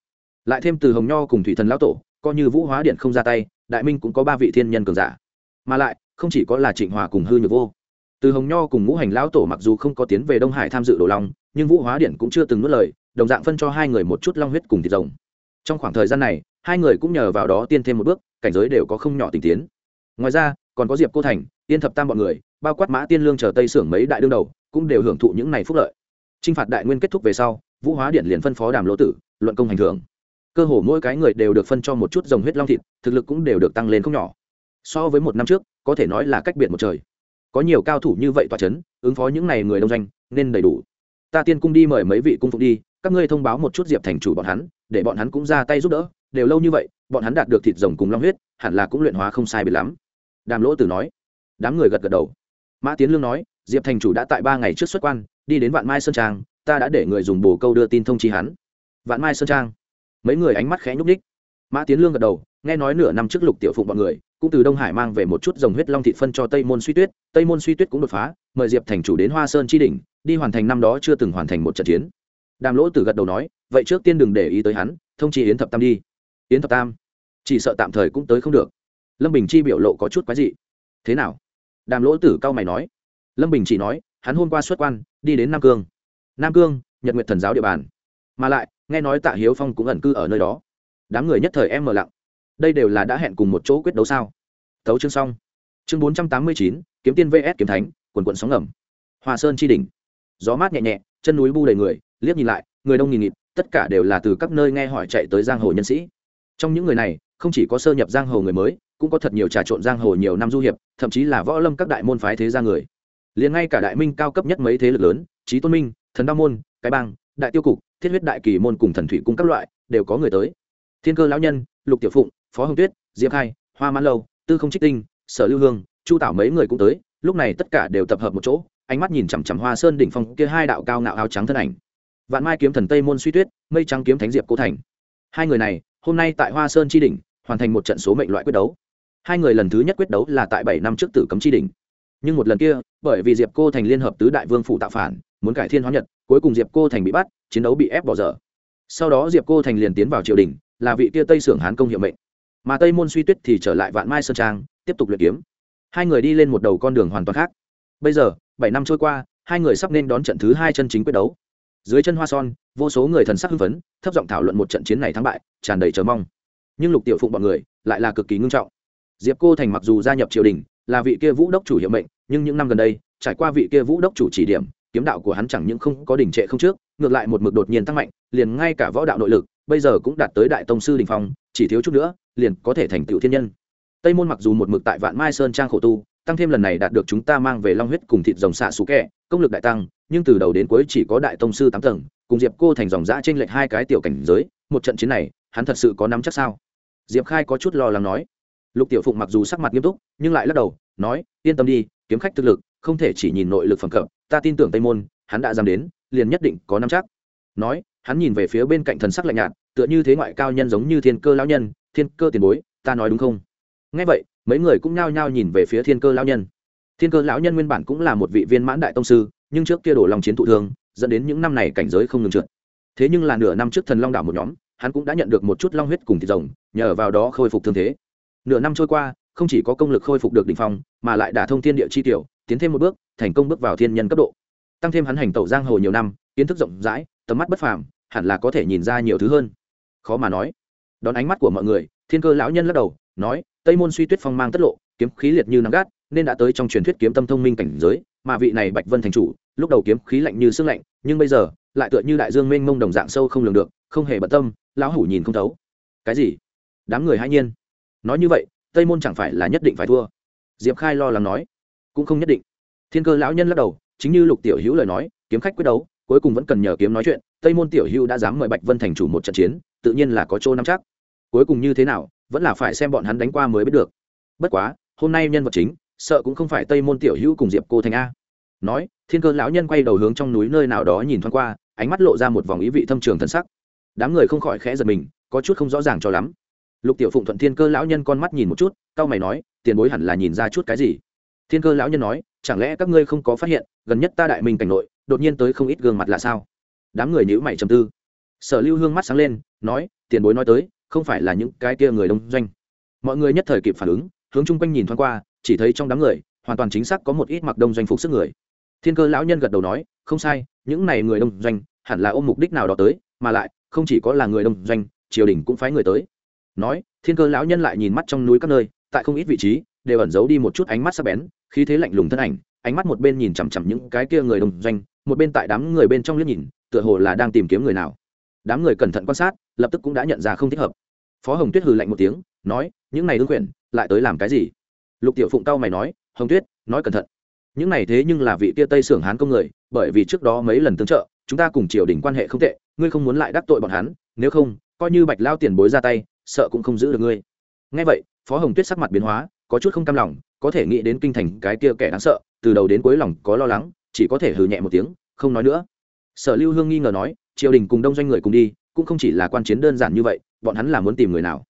Lại thêm từ hồng nho cùng thủy thần lão tổ, coi như vũ hóa điện không ra tay, đại minh cũng có ba vị thiên nhân cường giả. Mà lại, không chỉ có là trịnh hòa cùng hư nhược vô. Từ hồng nho cùng ngũ hành lão tổ mặc dù không có tiến về đông hải tham dự đồ long nhưng vũ hóa điện cũng chưa từng nuốt lời đồng dạng phân cho hai người một chút long huyết cùng thịt rồng. Trong khoảng thời gian này hai người cũng nhờ vào đó tiên thêm một bước cảnh giới đều có không nhỏ tình tiến. Ngoài ra còn có diệp cô thành yên thập tam bọn người bao quát mã tiên lương chờ tây sưởng mấy đại đương đầu cũng đều hưởng thụ những này phúc lợi. T phạt đại nguyên kết thúc về sau vũ hóa điện liền phân phó đàm lỗ tử luận công hành thưởng. Cơ hồ mỗi cái người đều được phân cho một chút dòng huyết long thịt thực lực cũng đều được tăng lên không nhỏ. So với một năm trước có thể nói là cách biệt một trời. Có nhiều cao thủ như vậy tòa c h ấ n ứng phó những n à y người đông danh, nên đầy đủ ta tiên cung đi mời mấy vị cung phụng đi, các ngươi thông báo một chút diệp thành chủ bọn hắn, để bọn hắn cũng ra tay giúp đỡ, đều lâu như vậy, bọn hắn đạt được thịt rồng cùng long huyết, hẳn là cũng luyện hóa không sai biệt lắm. Đàm lỗ tử nói. Đám người gật gật đầu. Mã tiến lương nói, diệp thành chủ đã tại ba ngày trước xuất quan, đi đến vạn mai sơn trang, ta đã để người dùng bồ câu đưa tin thông chi hắn. Vạn mai sơn trang. Mấy người ánh mắt khẽ nhúc ních mã tiến lương gật đầu, nghe nói nửa năm trước lục tiểu phụng bọn người, cũng từ đông hải mang về một chút dòng huyết long thị phân cho tây môn suy tuyết. Tây môn suy tuyết cũng đột phá, mời diệp thành chủ đến hoa sơn chi đỉnh đi hoàn thành năm đó chưa từng hoàn thành một trận chiến. Đàm lỗ tử gật đầu nói, vậy trước tiên đừng để ý tới hắn, thông chi yến thập tam đi. Yến thập tam? Chỉ sợ tạm thời cũng tới không được. Lâm bình chi biểu lộ có chút quái dị. Thế nào? Đàm lỗ tử cao mày nói. Lâm bình chỉ nói, hắn hôm qua xuất quan, đi đến nam cương. Nam cương, nhật nguyện thần giáo địa bàn. Mà lại, nghe nói tạ hiếu phong cũng ẩn cư ở nơi đó. Đám người nhất thời em mờ lặng. Đây đều là đã hẹn cùng một chỗ quyết đấu sao? Tấu chương xong. Chương bốn trăm tám mươi chín, kiếm tiên vs kiếm thánh, quần quận sóng ngầm. Hòa sơn chi đỉnh gió mát nhẹ nhẹ, chân núi bu đầy người, liếc nhìn lại, người đông nghìn nghịt, tất cả đều là từ các nơi nghe hỏi chạy tới giang hồ nhân sĩ. Trong những người này, không chỉ có sơ nhập giang hồ người mới, cũng có thật nhiều trà trộn giang hồ nhiều năm du hiệp, thậm chí là võ lâm các đại môn phái thế gia người. Liền ngay cả đại minh cao cấp nhất mấy thế lực lớn trí tôn minh, thần đao môn, cái bang, đại tiêu cục, thiết huyết đại kỳ môn cùng thần thủy cung các loại, đều có người tới. Thiên cơ lão nhân, lục tiểu phụng, phó hồng tuyết, diệp khai, hoa mãn lâu, tư không trích tinh, sở lưu hương, chu tảo mấy người cũng tới lúc này tất cả đều tập hợp một chỗ, ánh mắt nhìn chằm chằm hoa sơn đỉnh phong kia hai đạo cao ngạo áo trắng thân ảnh. Vạn mai kiếm thần tây môn suy tuyết, mây trắng kiếm thánh diệp cố thành. Hai người này, hôm nay tại hoa sơn chi đỉnh, hoàn thành một trận số mệnh loại quyết đấu. Hai người lần thứ nhất quyết đấu là tại bảy năm trước tử cấm chi đỉnh. Nhưng một lần kia, bởi vì diệp cô thành liên hợp tứ đại vương phụ tạo phản, muốn cải thiên hóa nhật, cuối cùng diệp cô thành bị bắt, chiến đấu bị ép bỏ dở. Sau đó diệp cô thành liền tiến vào triều đình, là vị tia tây sưởng hán công hiệu mệnh. Mà tây môn suy tuyết thì trở lại vạn mai sơn trang, tiếp tục luyện kiếm hai người đi lên một đầu con đường hoàn toàn khác. Bây giờ, bảy năm trôi qua, hai người sắp nên đón trận thứ hai chân chính quyết đấu. Dưới chân hoa son, vô số người thần sắc hưng phấn, thấp giọng thảo luận một trận chiến này thắng bại, tràn đầy chờ mong. Nhưng lục tiểu phụng bọn người lại là cực kỳ ngưng trọng. Diệp cô thành mặc dù gia nhập triều đình, là vị kia vũ đốc chủ hiệu mệnh, nhưng những năm gần đây, trải qua vị kia vũ đốc chủ chỉ điểm, kiếm đạo của hắn chẳng những không có đỉnh trệ không trước, ngược lại một mực đột nhiên tăng mạnh, liền ngay cả võ đạo nội lực, bây giờ cũng đạt tới đại tông sư đình phong, chỉ thiếu chút nữa, liền có thể thành tựu thiên nhân tây môn mặc dù một mực tại vạn mai sơn trang khổ tu, tăng thêm lần này đạt được chúng ta mang về long huyết cùng thịt rồng xạ xú kẹ, công lực đại tăng, nhưng từ đầu đến cuối chỉ có đại tông sư tám tầng, cùng diệp cô thành dòng giã trên lệch hai cái tiểu cảnh giới, một trận chiến này, hắn thật sự có nắm chắc sao? Diệp khai có chút lo lắng nói. Lục tiểu phụng mặc dù sắc mặt nghiêm túc, nhưng lại lắc đầu, nói, yên tâm đi, kiếm khách thực lực, không thể chỉ nhìn nội lực phẩm cập ta tin tưởng tây môn, hắn đã dám đến, liền nhất định có nắm chắc. Nói, hắn nhìn về phía bên cạnh thần sắc lạnh nhạt, tựa như thế ngoại cao nhân giống như thiên cơ lão nhân, thiên cơ tiền bối, ta nói đúng không? Ngay vậy, mấy người cũng nhao nhao nhìn về phía thiên cơ lão nhân. Thiên cơ lão nhân nguyên bản cũng là một vị viên mãn đại tông sư, nhưng trước kia đổ lòng chiến thụ thương, dẫn đến những năm này cảnh giới không ngừng trượt. Thế nhưng là nửa năm trước thần long đảo một nhóm, hắn cũng đã nhận được một chút long huyết cùng thịt rồng, nhờ vào đó khôi phục thương thế. Nửa năm trôi qua, không chỉ có công lực khôi phục được đ ỉ n h phong, mà lại đả thông thiên địa chi tiểu, tiến thêm một bước, thành công bước vào thiên nhân cấp độ. Tăng thêm hắn hành tẩu giang hồ nhiều năm, kiến thức rộng rãi, tầm mắt bất phàm, hẳn là có thể nhìn ra nhiều thứ hơn. Khó mà nói. Đón ánh mắt của mọi người, thiên cơ lão nhân lắc đầu, nói tây môn suy tuyết phong mang tất lộ, kiếm khí liệt như nắng gắt, nên đã tới trong truyền thuyết kiếm tâm thông minh cảnh giới, mà vị này bạch vân thành chủ, lúc đầu kiếm khí lạnh như sương lạnh, nhưng bây giờ, lại tựa như đại dương mênh mông đồng dạng sâu không lường được, không hề bận tâm, lão hủ nhìn không thấu. Cái gì? Đám người hãy nhiên. Nói như vậy, tây môn chẳng phải là nhất định phải thua. Diệp khai lo lắng nói. Cũng không nhất định. Thiên cơ lão nhân lắc đầu, chính như lục tiểu hữu lời nói, kiếm khách quyết đấu, cuối cùng vẫn cần nhờ kiếm nói chuyện, tây môn tiểu hữu đã dám mời bạch vân thành chủ một trận chiến, tự nhiên là có chỗ nắm chắc cuối cùng như thế nào, vẫn là phải xem bọn hắn đánh qua mới biết được. Bất quá, hôm nay nhân vật chính, sợ cũng không phải tây môn tiểu hữu cùng diệp cô thành a. Nói, thiên cơ lão nhân quay đầu hướng trong núi nơi nào đó nhìn thoáng qua, ánh mắt lộ ra một vòng ý vị thâm trường thân sắc. Đám người không khỏi khẽ giật mình, có chút không rõ ràng cho lắm. Lục tiểu phụng thuận thiên cơ lão nhân con mắt nhìn một chút c a o mày nói, tiền bối hẳn là nhìn ra chút cái gì? Thiên cơ lão nhân nói, chẳng lẽ các ngươi không có phát hiện, gần nhất ta đại minh cảnh nội, đột nhiên tới không ít gương mặt là sao? Đám người nhữ mày trầm tư. Sở lưu hương mắt sáng lên, nói, tiền bối nói tới không phải là những cái kia người đông doanh. Mọi người nhất thời kịp phản ứng, hướng chung quanh nhìn thoáng qua, chỉ thấy trong đám người, hoàn toàn chính xác có một ít mặc đông doanh phục sức người. Thiên cơ lão nhân gật đầu nói, không sai, những này người đông doanh, hẳn là ôm mục đích nào đó tới, mà lại, không chỉ có là người đông doanh, triều đình cũng phái người tới. Nói, thiên cơ lão nhân lại nhìn mắt trong núi các nơi, tại không ít vị trí, đều ẩn giấu đi một chút ánh mắt sắc bén, khí thế lạnh lùng thân ảnh, ánh mắt một bên nhìn chằm chằm những cái kia người đông doanh, một bên tại đám người bên trong liếc nhìn, tựa hồ là đang tìm kiếm người nào. Đám người cẩn thận quan sát lập tức cũng đã nhận ra không thích hợp. Phó hồng tuyết hừ lạnh một tiếng, nói, những này ương quyển lại tới làm cái gì? Lục tiểu phụng cao mày nói, hồng tuyết, nói cẩn thận. Những này thế nhưng là vị kia tây sưởng hán công người, bởi vì trước đó mấy lần tương trợ, chúng ta cùng triều đình quan hệ không tệ, ngươi không muốn lại đắc tội bọn hắn, nếu không, coi như bạch lao tiền bối ra tay, sợ cũng không giữ được ngươi. Ngay vậy, phó hồng tuyết sắc mặt biến hóa, có chút không cam lòng, có thể nghĩ đến kinh thành cái kia kẻ đáng sợ, từ đầu đến cuối lòng có lo lắng, chỉ có thể hừ nhẹ một tiếng, không nói nữa. Sở lưu hương nghi ngờ nói, triều đình cùng đông doanh người cùng đi cũng không chỉ là quan chiến đơn giản như vậy, bọn hắn là muốn tìm người nào.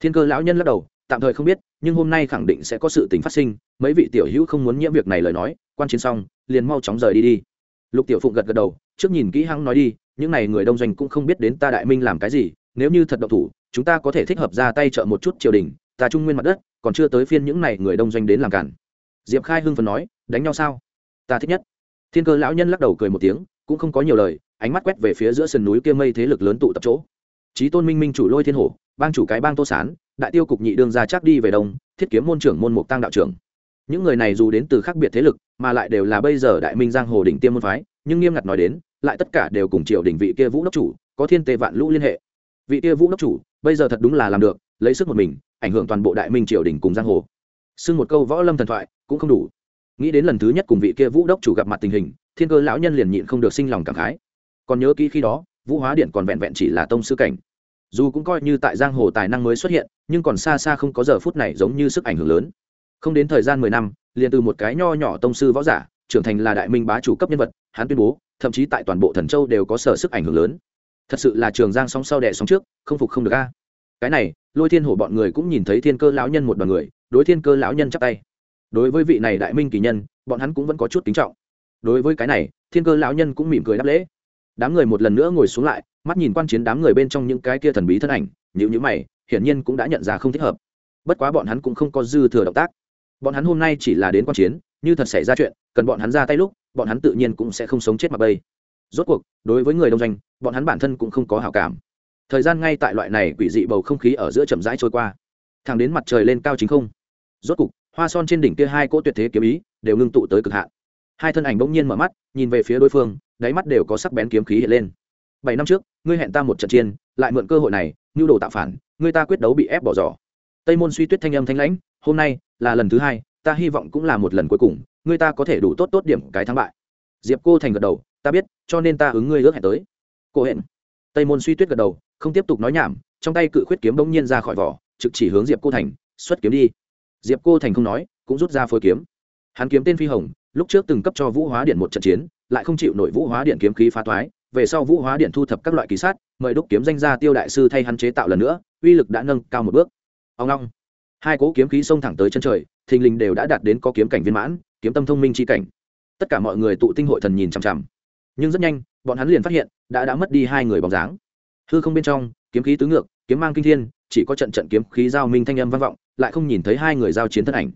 Thiên cơ lão nhân lắc đầu, tạm thời không biết, nhưng hôm nay khẳng định sẽ có sự tình phát sinh, mấy vị tiểu hữu không muốn nhiễm việc này lời nói, quan chiến xong, liền mau chóng rời đi đi. Lục tiểu phụng gật gật đầu, trước nhìn kỹ hăng nói đi, những n à y người đông doanh cũng không biết đến ta đại minh làm cái gì, nếu như thật độc thủ, chúng ta có thể thích hợp ra tay trợ một chút triều đình, ta trung nguyên mặt đất, còn chưa tới phiên những n à y người đông doanh đến làm cản. Diệp khai hưng phần nói, đánh nhau sao? Ta thích nhất. Thiên cơ lão nhân lắc đầu cười một tiếng, cũng không có nhiều lời ánh mắt quét về phía giữa sườn núi kia mây thế lực lớn tụ tập chỗ. Trí tôn minh minh chủ lôi thiên hổ, bang chủ cái bang tô sán, đại tiêu cục nhị đương ra chắc đi về đông, thiết kiếm môn trưởng môn mục tăng đạo trưởng. Những người này dù đến từ khác biệt thế lực, mà lại đều là bây giờ đại minh giang hồ đỉnh tiêm môn phái, nhưng nghiêm ngặt nói đến, lại tất cả đều cùng triều đỉnh vị kia vũ đốc chủ, có thiên tề vạn lũ liên hệ. Vị kia vũ đốc chủ, bây giờ thật đúng là làm được, lấy sức một mình, ảnh hưởng toàn bộ đại minh triều đình cùng giang hồ. Xưng một câu võ lâm thần thoại, cũng không đủ. Nghĩ đến lần thứ nhất cùng vị kia vũ đốc chủ gặp mặt tình hình, thiên cơ lão nhân liền nhịn không được sinh lòng cảm khái còn nhớ kỹ khi đó, vũ hóa điện còn vẹn vẹn chỉ là tông sư cảnh. Dù cũng coi như tại giang hồ tài năng mới xuất hiện, nhưng còn xa xa không có giờ phút này giống như sức ảnh hưởng lớn. Không đến thời gian mười năm, liền từ một cái nho nhỏ tông sư võ giả, trưởng thành là đại minh bá chủ cấp nhân vật, hắn tuyên bố, thậm chí tại toàn bộ thần châu đều có sở sức ảnh hưởng lớn. Thật sự là trường giang sóng sau đẻ sóng trước, không phục không được a. Cái này, lôi thiên hổ bọn người cũng nhìn thấy thiên cơ lão nhân một đoàn người, đối thiên cơ lão nhân chắp tay. Đối với vị này đại minh kỳ nhân, bọn hắn cũng vẫn có chút kính trọng. Đối với cái này, thiên cơ lão nhân cũng mỉm cười đáp lễ đám người một lần nữa ngồi xuống lại, mắt nhìn quan chiến đám người bên trong những cái kia thần bí thân ảnh nhữ nhữ mày, hiển nhiên cũng đã nhận ra không thích hợp. Bất quá bọn hắn cũng không có dư thừa động tác. Bọn hắn hôm nay chỉ là đến quan chiến, như thật xảy ra chuyện, cần bọn hắn ra tay lúc, bọn hắn tự nhiên cũng sẽ không sống chết mặc bây. Rốt cuộc, đối với người đông doanh, bọn hắn bản thân cũng không có hảo cảm. Thời gian ngay tại loại này quỷ dị bầu không khí ở giữa chậm rãi trôi qua. Thẳng đến mặt trời lên cao chính không. Rốt cục, hoa son trên đỉnh kia hai cỗ tuyệt thế kiếm ý đều ngưng tụ tới cực hạn. Hai thân ảnh bỗng nhiên mở mắt, nhìn về phía đối phương đáy mắt đều có sắc bén kiếm khí hiện lên. Bảy năm trước, ngươi hẹn ta một trận chiên lại mượn cơ hội này nhu đồ tạo phản, ngươi ta quyết đấu bị ép bỏ giỏ. Tây môn suy tuyết thanh âm thanh lãnh, hôm nay là lần thứ hai, ta hy vọng cũng là một lần cuối cùng, ngươi ta có thể đủ tốt tốt điểm cái thắng bại. Diệp cô thành gật đầu, ta biết, cho nên ta ứng ngươi ước hẹn tới. Cô hẹn. Tây môn suy tuyết gật đầu, không tiếp tục nói nhảm, trong tay cự khuyết kiếm bỗng nhiên ra khỏi vỏ, trực chỉ hướng diệp cô thành, xuất kiếm đi. Diệp cô thành không nói, cũng rút ra phôi kiếm. Hắn kiếm tên phi hồng, lúc trước từng cấp cho vũ hóa điện một trận chiến lại không chịu nổi vũ hóa điện kiếm khí phá toái về sau vũ hóa điện thu thập các loại kỳ sát, mời đúc kiếm danh gia tiêu đại sư thay hắn chế tạo lần nữa, uy lực đã nâng cao một bước. Ông long. Hai cỗ kiếm khí xông thẳng tới chân trời, thình lình đều đã đạt đến có kiếm cảnh viên mãn, kiếm tâm thông minh chi cảnh. Tất cả mọi người tụ tinh hội thần nhìn chằm chằm. Nhưng rất nhanh, bọn hắn liền phát hiện, đã đã mất đi hai người bóng dáng. Hư không bên trong, kiếm khí tứ ngược, kiếm mang kinh thiên, chỉ có trận trận kiếm khí giao minh thanh âm vang vọng, lại không nhìn thấy hai người giao chiến thân ảnh.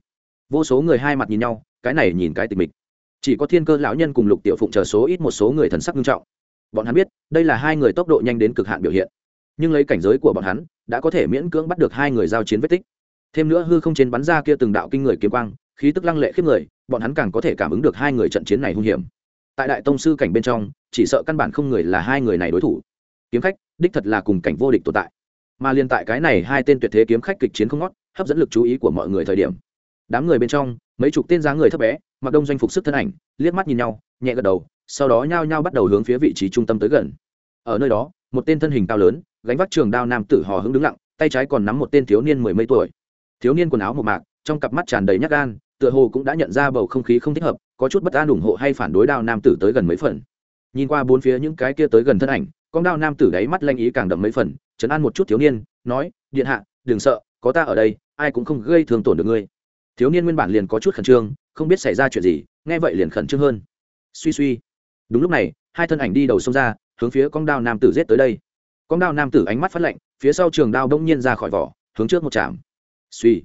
Vô số người hai mặt nhìn nhau, cái này nhìn cái tịch mịch chỉ có thiên cơ lão nhân cùng lục tiểu phụng chờ số ít một số người thần sắc nghiêm trọng. Bọn hắn biết, đây là hai người tốc độ nhanh đến cực hạn biểu hiện. Nhưng lấy cảnh giới của bọn hắn, đã có thể miễn cưỡng bắt được hai người giao chiến vết tích. Thêm nữa hư không trên bắn ra kia từng đạo kinh người kiếm quang, khí tức lăng lệ khiếp người, bọn hắn càng có thể cảm ứng được hai người trận chiến này hung hiểm. Tại đại tông sư cảnh bên trong, chỉ sợ căn bản không người là hai người này đối thủ. Kiếm khách, đích thật là cùng cảnh vô địch tồn tại. Mà liên tại cái này hai tên tuyệt thế kiếm khách kịch chiến không ngót, hấp dẫn lực chú ý của mọi người thời điểm. Đám người bên trong mấy chục tên dáng người thấp bé, mặc đông doanh phục sức thân ảnh, liếc mắt nhìn nhau, nhẹ gật đầu, sau đó nhao nhao bắt đầu hướng phía vị trí trung tâm tới gần. Ở nơi đó, một tên thân hình cao lớn, gánh vác trường đao nam tử hò hứng đứng lặng, tay trái còn nắm một tên thiếu niên mười mấy tuổi. Thiếu niên quần áo một mạc, trong cặp mắt tràn đầy nhát gan, tựa hồ cũng đã nhận ra bầu không khí không thích hợp, có chút bất an ủng hộ hay phản đối đao nam tử tới gần mấy phần. Nhìn qua bốn phía những cái kia tới gần thân ảnh, con đao nam tử đáy mắt lanh ý càng đậm mấy phần chấn an một chút thiếu niên, nói, điện hạ, đừng sợ, có ta ở đây, ai cũng không gây thương tổn được ngươi thiếu niên nguyên bản liền có chút khẩn trương, không biết xảy ra chuyện gì, nghe vậy liền khẩn trương hơn. Suy suy. Đúng lúc này, hai thân ảnh đi đầu sông ra, hướng phía con đao nam tử giết tới đây. Con đao nam tử ánh mắt phát lạnh, phía sau trường đao đông nhiên ra khỏi vỏ, hướng trước một chạm. Suy.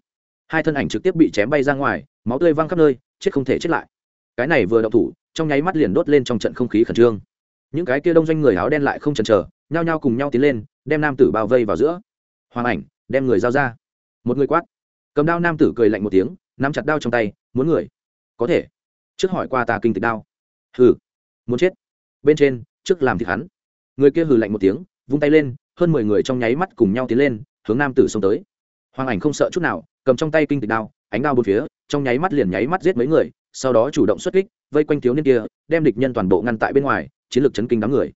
Hai thân ảnh trực tiếp bị chém bay ra ngoài, máu tươi văng khắp nơi, chết không thể chết lại. Cái này vừa đậu thủ, trong nháy mắt liền đốt lên trong trận không khí khẩn trương. Những cái kia đông doanh người áo đen lại không chần chờ, nhao nhao cùng nhau tiến lên, đem nam tử bao vây vào giữa. Hoàng ảnh, đem người giao ra. Một người quát. Cầm đao nam tử cười lạnh một tiếng nắm chặt đao trong tay, muốn người. Có thể. Trước hỏi qua ta kinh tịch đao. Hừ. Muốn chết. Bên trên, trước làm thịt hắn. Người kia hừ lạnh một tiếng, vung tay lên, hơn mười người trong nháy mắt cùng nhau tiến lên, hướng nam tử xông tới. Hoàng ảnh không sợ chút nào, cầm trong tay kinh tịch đao, ánh đao bốn phía, trong nháy mắt liền nháy mắt giết mấy người, sau đó chủ động xuất kích, vây quanh thiếu niên kia, đem địch nhân toàn bộ ngăn tại bên ngoài, chiến lược chấn kinh đám người.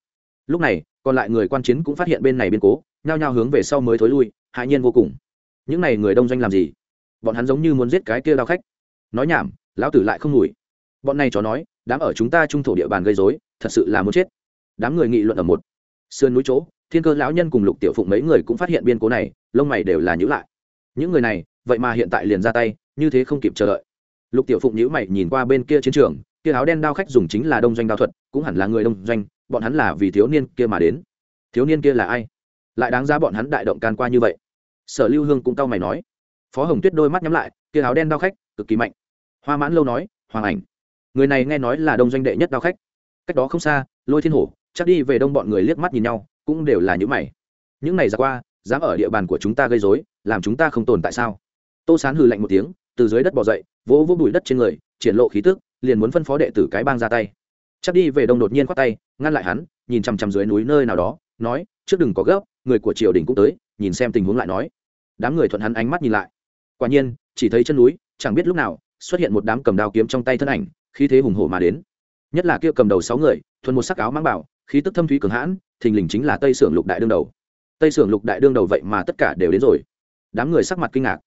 Lúc này, còn lại người quan chiến cũng phát hiện bên này biên cố, nhao nhao hướng về sau mới thối lui hại nhiên vô cùng. Những n à y người đông doanh làm gì? Bọn hắn giống như muốn giết cái kia đao khách. Nói nhảm, lão tử lại không ngủi. Bọn này chó nói, đám ở chúng ta trung thổ địa bàn gây dối thật sự là muốn chết. Đám người nghị luận ở một sườn núi chỗ, thiên cơ lão nhân cùng lục tiểu phụng mấy người cũng phát hiện biên cố này, lông mày đều là nhữ lại. Những người này, vậy mà hiện tại liền ra tay, như thế không kịp chờ đợi. Lục tiểu phụng nhữ mày nhìn qua bên kia chiến trường, kia áo đen đao khách dùng chính là đông doanh đao thuật, cũng hẳn là người đông doanh, bọn hắn là vì thiếu niên kia mà đến. Thiếu niên kia là ai? Lại đáng ra bọn hắn đại động can qua như vậy. Sở lưu hương cũng cau mày nói phó hồng tuyết đôi mắt nhắm lại, kia áo đen đao khách, cực kỳ mạnh. Hoa mãn lâu nói, hoàng ảnh, người này nghe nói là đông doanh đệ nhất đao khách. Cách đó không xa, lôi thiên hổ, chắc đi về đông bọn người liếc mắt nhìn nhau, cũng đều là những mày. Những này ra qua, dám ở địa bàn của chúng ta gây dối làm chúng ta không tồn tại sao? Tô sán hừ lạnh một tiếng, từ dưới đất bỏ dậy, vỗ vỗ bụi đất trên người, triển lộ khí tức, liền muốn phân phó đệ tử cái bang ra tay. Chắc đi về đông đột nhiên khoát tay, ngăn lại hắn, nhìn chằm chằm dưới núi nơi nào đó, nói, trước đừng có gấp, người của triều đình cũng tới, nhìn xem tình huống lại nói. Đám người thuận hắn ánh mắt nhìn lại quả nhiên, chỉ thấy chân núi, chẳng biết lúc nào, xuất hiện một đám cầm đao kiếm trong tay thân ảnh, khí thế hùng hổ mà đến. Nhất là kia cầm đầu sáu người, thuần một sắc áo mang bảo, khí tức thâm thúy cường hãn, thình lình chính là tây sưởng lục đại đương đầu. Tây sưởng lục đại đương đầu vậy mà tất cả đều đến rồi. Đám người sắc mặt kinh ngạc.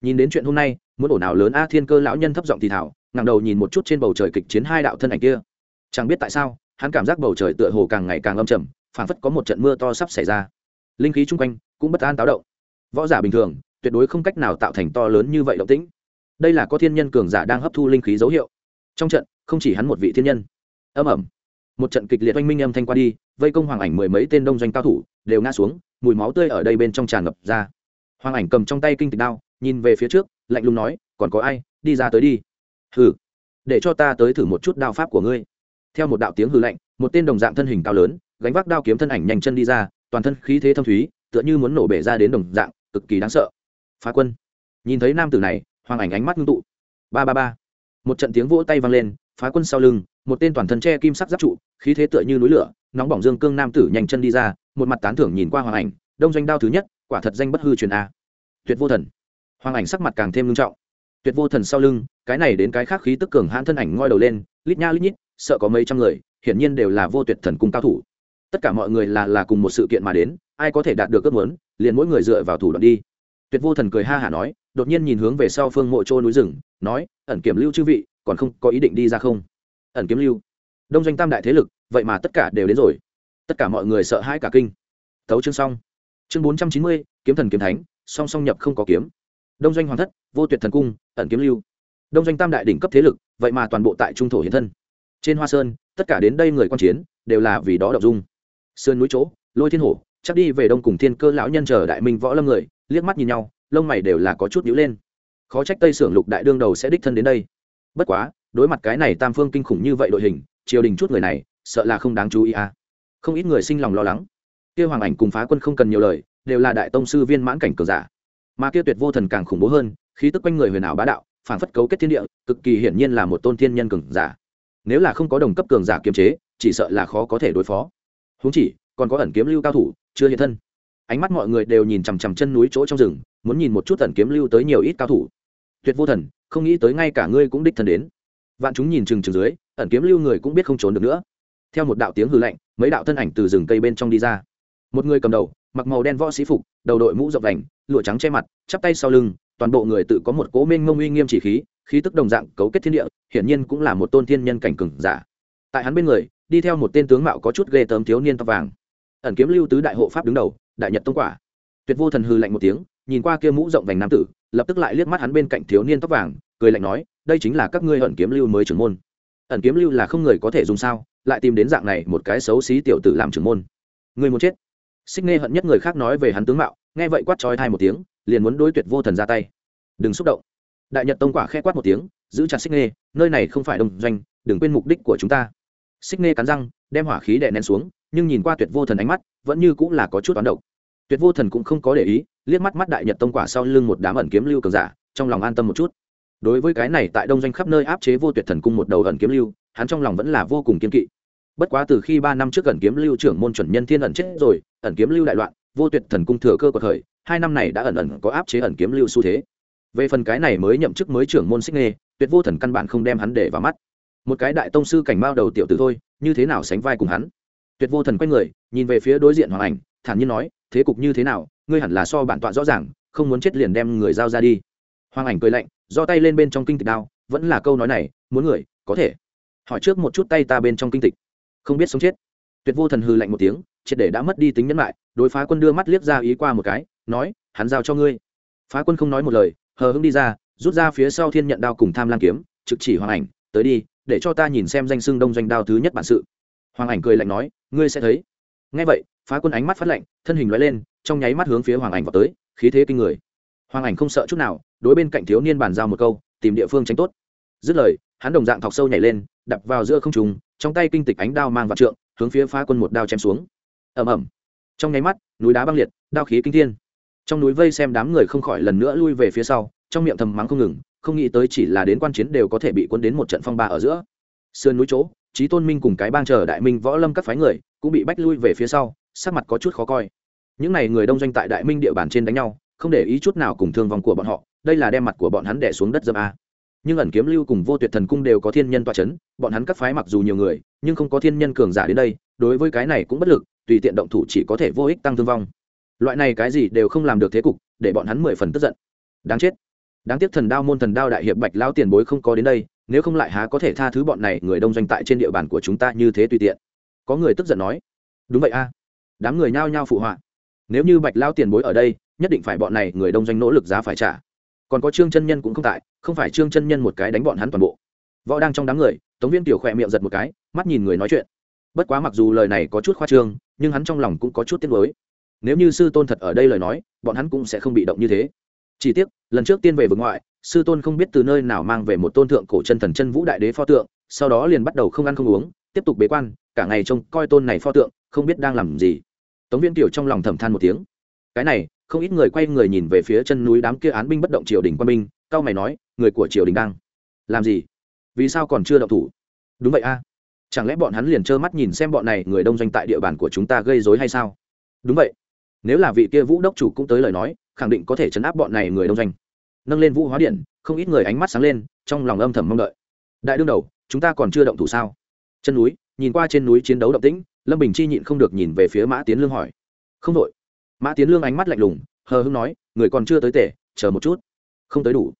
Nhìn đến chuyện hôm nay, muốn ổ nào lớn a thiên cơ lão nhân thấp giọng thì thảo ngẩng đầu nhìn một chút trên bầu trời kịch chiến hai đạo thân ảnh kia. Chẳng biết tại sao, hắn cảm giác bầu trời tựa hồ càng ngày càng âm trầm, phảng phất có một trận mưa to sắp xảy ra. Linh khí chung quanh cũng bất an táo động. Võ giả bình thường tuyệt đối không cách nào tạo thành to lớn như vậy động tĩnh. Đây là có thiên nhân cường giả đang hấp thu linh khí dấu hiệu. Trong trận, không chỉ hắn một vị thiên nhân. Âm ẩm một trận kịch liệt oanh minh âm thanh qua đi, vây công hoàng ảnh mười mấy tên đông doanh cao thủ, đều ngã xuống, mùi máu tươi ở đây bên trong tràn ngập ra. Hoàng ảnh cầm trong tay kinh tịch đao, nhìn về phía trước, lạnh lùng nói, còn có ai? Đi ra tới đi. Hừ, để cho ta tới thử một chút đao pháp của ngươi. Theo một đạo tiếng hư lạnh, một tên đồng dạng thân hình cao lớn, gánh vác đao kiếm thân ảnh nhanh chân đi ra, toàn thân khí thế thâm thúy, tựa như muốn nổ bể ra đến đồng dạng, cực kỳ đáng sợ phá quân. Nhìn thấy nam tử này, hoàng ảnh ánh mắt ngưng tụ. Ba ba ba. Một trận tiếng vỗ tay vang lên, phá quân sau lưng, một tên toàn thân tre kim sắc giáp trụ, khí thế tựa như núi lửa, nóng bỏng dương cương nam tử nhanh chân đi ra, một mặt tán thưởng nhìn qua hoàng ảnh, đông doanh đao thứ nhất, quả thật danh bất hư truyền a. Tuyệt vô thần. Hoàng ảnh sắc mặt càng thêm nghiêm trọng. Tuyệt vô thần sau lưng, cái này đến cái khác khí tức cường hãn thân ảnh ngoi đầu lên, lít nha lít nhít, sợ có mấy trăm người, hiển nhiên đều là vô tuyệt thần cung cao thủ. Tất cả mọi người là là cùng một sự kiện mà đến, ai có thể đạt được ước muốn, liền mỗi người dựa vào thủ đoạn đi tuyệt vô thần cười ha hả nói, đột nhiên nhìn hướng về sau phương mộ trô núi rừng, nói, ẩn kiểm lưu chư vị, còn không có ý định đi ra không? Ẩn kiếm lưu. Đông doanh tam đại thế lực, vậy mà tất cả đều đến rồi. Tất cả mọi người sợ hãi cả kinh. Tấu chương xong. Chương bốn trăm chín mươi, kiếm thần kiếm thánh, song song nhập không có kiếm. Đông doanh hoàng thất, vô tuyệt thần cung, ẩn kiếm lưu. Đông doanh tam đại đỉnh cấp thế lực, vậy mà toàn bộ tại trung thổ hiện thân. Trên hoa sơn, tất cả đến đây người quan chiến, đều là vì đó đậu dung. Sơn núi chỗ, lôi thiên hổ, chắc đi về đông cùng thiên cơ lão nhân chờ đại minh võ lâm người liếc mắt nhìn nhau, lông mày đều là có chút nhữ lên. Khó trách tây sưởng lục đại đương đầu sẽ đích thân đến đây. Bất quá, đối mặt cái này tam phương kinh khủng như vậy đội hình, triều đình chút người này, sợ là không đáng chú ý à. Không ít người sinh lòng lo lắng. Kia hoàng ảnh cùng phá quân không cần nhiều lời, đều là đại tông sư viên mãn cảnh cường giả. Mà kia tuyệt vô thần càng khủng bố hơn, khí tức quanh người huyền ảo bá đạo, phản phất cấu kết thiên địa, cực kỳ hiển nhiên là một tôn thiên nhân cường giả. Nếu là không có đồng cấp cường giả kiềm chế, chỉ sợ là khó có thể đối phó. Huống chỉ, còn có ẩn kiếm lưu cao thủ, chưa hiện thân ánh mắt mọi người đều nhìn chằm chằm chân núi chỗ trong rừng, muốn nhìn một chút ẩn kiếm lưu tới nhiều ít cao thủ. Tuyệt vô thần, không nghĩ tới ngay cả ngươi cũng đích thân đến. Vạn chúng nhìn chừng chừng dưới, ẩn kiếm lưu người cũng biết không trốn được nữa. Theo một đạo tiếng hư lạnh, mấy đạo thân ảnh từ rừng cây bên trong đi ra. Một người cầm đầu, mặc màu đen võ sĩ phục, đầu đội mũ rộng vành, lụa trắng che mặt, chắp tay sau lưng, toàn bộ người tự có một cố minh mông uy nghiêm chỉ khí khí tức đồng dạng cấu kết thiên địa, hiển nhiên cũng là một tôn thiên nhân cảnh cừng giả. Tại hắn bên người, đi theo một tên tướng mạo có chút ghê tớm thiếu niên tóc vàng. Ẩn kiếm lưu tứ đại hộ pháp đứng đầu đại nhật tông quả. Tuyệt vô thần hư lạnh một tiếng, nhìn qua kia mũ rộng vành nam tử, lập tức lại liếc mắt hắn bên cạnh thiếu niên tóc vàng, cười lạnh nói, đây chính là các ngươi ẩn kiếm lưu mới trưởng môn. Ẩn kiếm lưu là không người có thể dùng sao? Lại tìm đến dạng này một cái xấu xí tiểu tử làm trưởng môn. Người muốn chết? Xích nghe hận nhất người khác nói về hắn tướng mạo, nghe vậy quát trói thai một tiếng, liền muốn đối tuyệt vô thần ra tay. Đừng xúc động. Đại nhật tông quả khẽ quát một tiếng, giữ chặt xích nghe nơi này không phải đông doanh, đừng quên mục đích của chúng ta xích nghe cắn răng, đem hỏa khí đè nén xuống, nhưng nhìn qua tuyệt vô thần ánh mắt, vẫn như cũng là có chút toán độc. Tuyệt vô thần cũng không có để ý, liếc mắt mắt đại nhật tông quả sau lưng một đám ẩn kiếm lưu cường giả, trong lòng an tâm một chút. Đối với cái này tại đông doanh khắp nơi áp chế vô tuyệt thần cung một đầu ẩn kiếm lưu, hắn trong lòng vẫn là vô cùng kiên kỵ. Bất quá từ khi ba năm trước ẩn kiếm lưu trưởng môn chuẩn nhân thiên ẩn chết rồi, ẩn kiếm lưu đại loạn, vô tuyệt thần cung thừa cơ của thời hai năm này đã ẩn ẩn có áp chế ẩn kiếm lưu xu thế. Về phần cái này mới nhậm chức mới trưởng môn xích nghề tuyệt vô thần căn bản không đem hắn để vào mắt một cái đại tông sư cảnh bao đầu tiểu tử thôi, như thế nào sánh vai cùng hắn? Tuyệt vô thần quay người, nhìn về phía đối diện hoàng ảnh, thản nhiên nói, thế cục như thế nào, ngươi hẳn là so bản tọa rõ ràng, không muốn chết liền đem người giao ra đi. Hoàng ảnh cười lạnh do tay lên bên trong kinh tịch đao, vẫn là câu nói này, muốn người, có thể. Hỏi trước một chút tay ta bên trong kinh tịch. Không biết sống chết. Tuyệt vô thần hư lạnh một tiếng, triệt để đã mất đi tính nhẫn lại đối phá quân đưa mắt liếc ra ý qua một cái, nói, hắn giao cho ngươi. Phá quân không nói một lời, hờ hững đi ra, rút ra phía sau thiên nhận đao cùng tham lam kiếm, trực chỉ hoàng ảnh, tới đi để cho ta nhìn xem danh xưng đông doanh đao thứ nhất bản sự. Hoàng ảnh cười lạnh nói, ngươi sẽ thấy. Ngay vậy, phá quân ánh mắt phát lạnh, thân hình loại lên, trong nháy mắt hướng phía hoàng ảnh vào tới, khí thế kinh người. Hoàng ảnh không sợ chút nào, đối bên cạnh thiếu niên bàn giao một câu, tìm địa phương tránh tốt. Dứt lời, hắn đồng dạng thọc sâu nhảy lên, đập vào giữa không trùng trong tay kinh tịch ánh đao mang vào trượng, hướng phía phá quân một đao chém xuống. Ầm ầm. Trong nháy mắt, núi đá băng liệt, đao khí kinh thiên. Trong núi vây xem đám người không khỏi lần nữa lui về phía sau, trong miệng thầm mắng không ngừng không nghĩ tới chỉ là đến quan chiến đều có thể bị cuốn đến một trận phong ba ở giữa. Sườn núi chỗ trí tôn minh cùng cái bang chờ đại minh võ lâm các phái người cũng bị bách lui về phía sau, sắc mặt có chút khó coi. Những n à y người đông doanh tại đại minh địa bàn trên đánh nhau, không để ý chút nào cùng thương vong của bọn họ, đây là đem mặt của bọn hắn đẻ xuống đất dâm a. Nhưng ẩn kiếm lưu cùng vô tuyệt thần cung đều có thiên nhân toa c h ấ n bọn hắn các phái mặc dù nhiều người, nhưng không có thiên nhân cường giả đến đây, đối với cái này cũng bất lực, tùy tiện động thủ chỉ có thể vô ích tăng thương vong. Loại này cái gì đều không làm được thế cục, để bọn hắn mười phần tức giận. Đáng chết đáng tiếc thần đao môn thần đao đại hiệp bạch lao tiền bối không có đến đây, nếu không lại há có thể tha thứ bọn này người đông doanh tại trên địa bàn của chúng ta như thế tùy tiện. Có người tức giận nói, đúng vậy a, đám người nhao nhao phụ họa. Nếu như bạch lao tiền bối ở đây, nhất định phải bọn này người đông doanh nỗ lực giá phải trả. Còn có trương chân nhân cũng không tại, không phải trương chân nhân một cái đánh bọn hắn toàn bộ. Võ đang trong đám người, tống viên tiểu khỏe miệng giật một cái, mắt nhìn người nói chuyện. Bất quá mặc dù lời này có chút khoa trương, nhưng hắn trong lòng cũng có chút tiếc nuối. Nếu như sư tôn thật ở đây lời nói, bọn hắn cũng sẽ không bị động như thế chỉ tiếc, lần trước tiên về vực ngoại, sư tôn không biết từ nơi nào mang về một tôn thượng cổ chân thần chân vũ đại đế pho tượng, sau đó liền bắt đầu không ăn không uống, tiếp tục bế quan, cả ngày trông coi tôn này pho tượng, không biết đang làm gì. Tống viên tiểu trong lòng thầm than một tiếng. Cái này, không ít người quay người nhìn về phía chân núi đám kia án binh bất động triều đình quân binh, cao mày nói, người của triều đình đang làm gì? Vì sao còn chưa động thủ? Đúng vậy a. Chẳng lẽ bọn hắn liền trơ mắt nhìn xem bọn này người đông doanh tại địa bàn của chúng ta gây dối hay sao? Đúng vậy. Nếu là vị kia vũ đốc chủ cũng tới lời nói khẳng định có thể chấn áp bọn này người đông doanh. Nâng lên vũ hóa điện, không ít người ánh mắt sáng lên, trong lòng âm thầm mong đợi. Đại đương đầu, chúng ta còn chưa động thủ sao? Chân núi, nhìn qua trên núi chiến đấu động tĩnh, lâm bình chi nhịn không được nhìn về phía mã tiến lương hỏi. Không đội. Mã tiến lương ánh mắt lạnh lùng, hờ hưng nói, người còn chưa tới tể chờ một chút. Không tới đủ.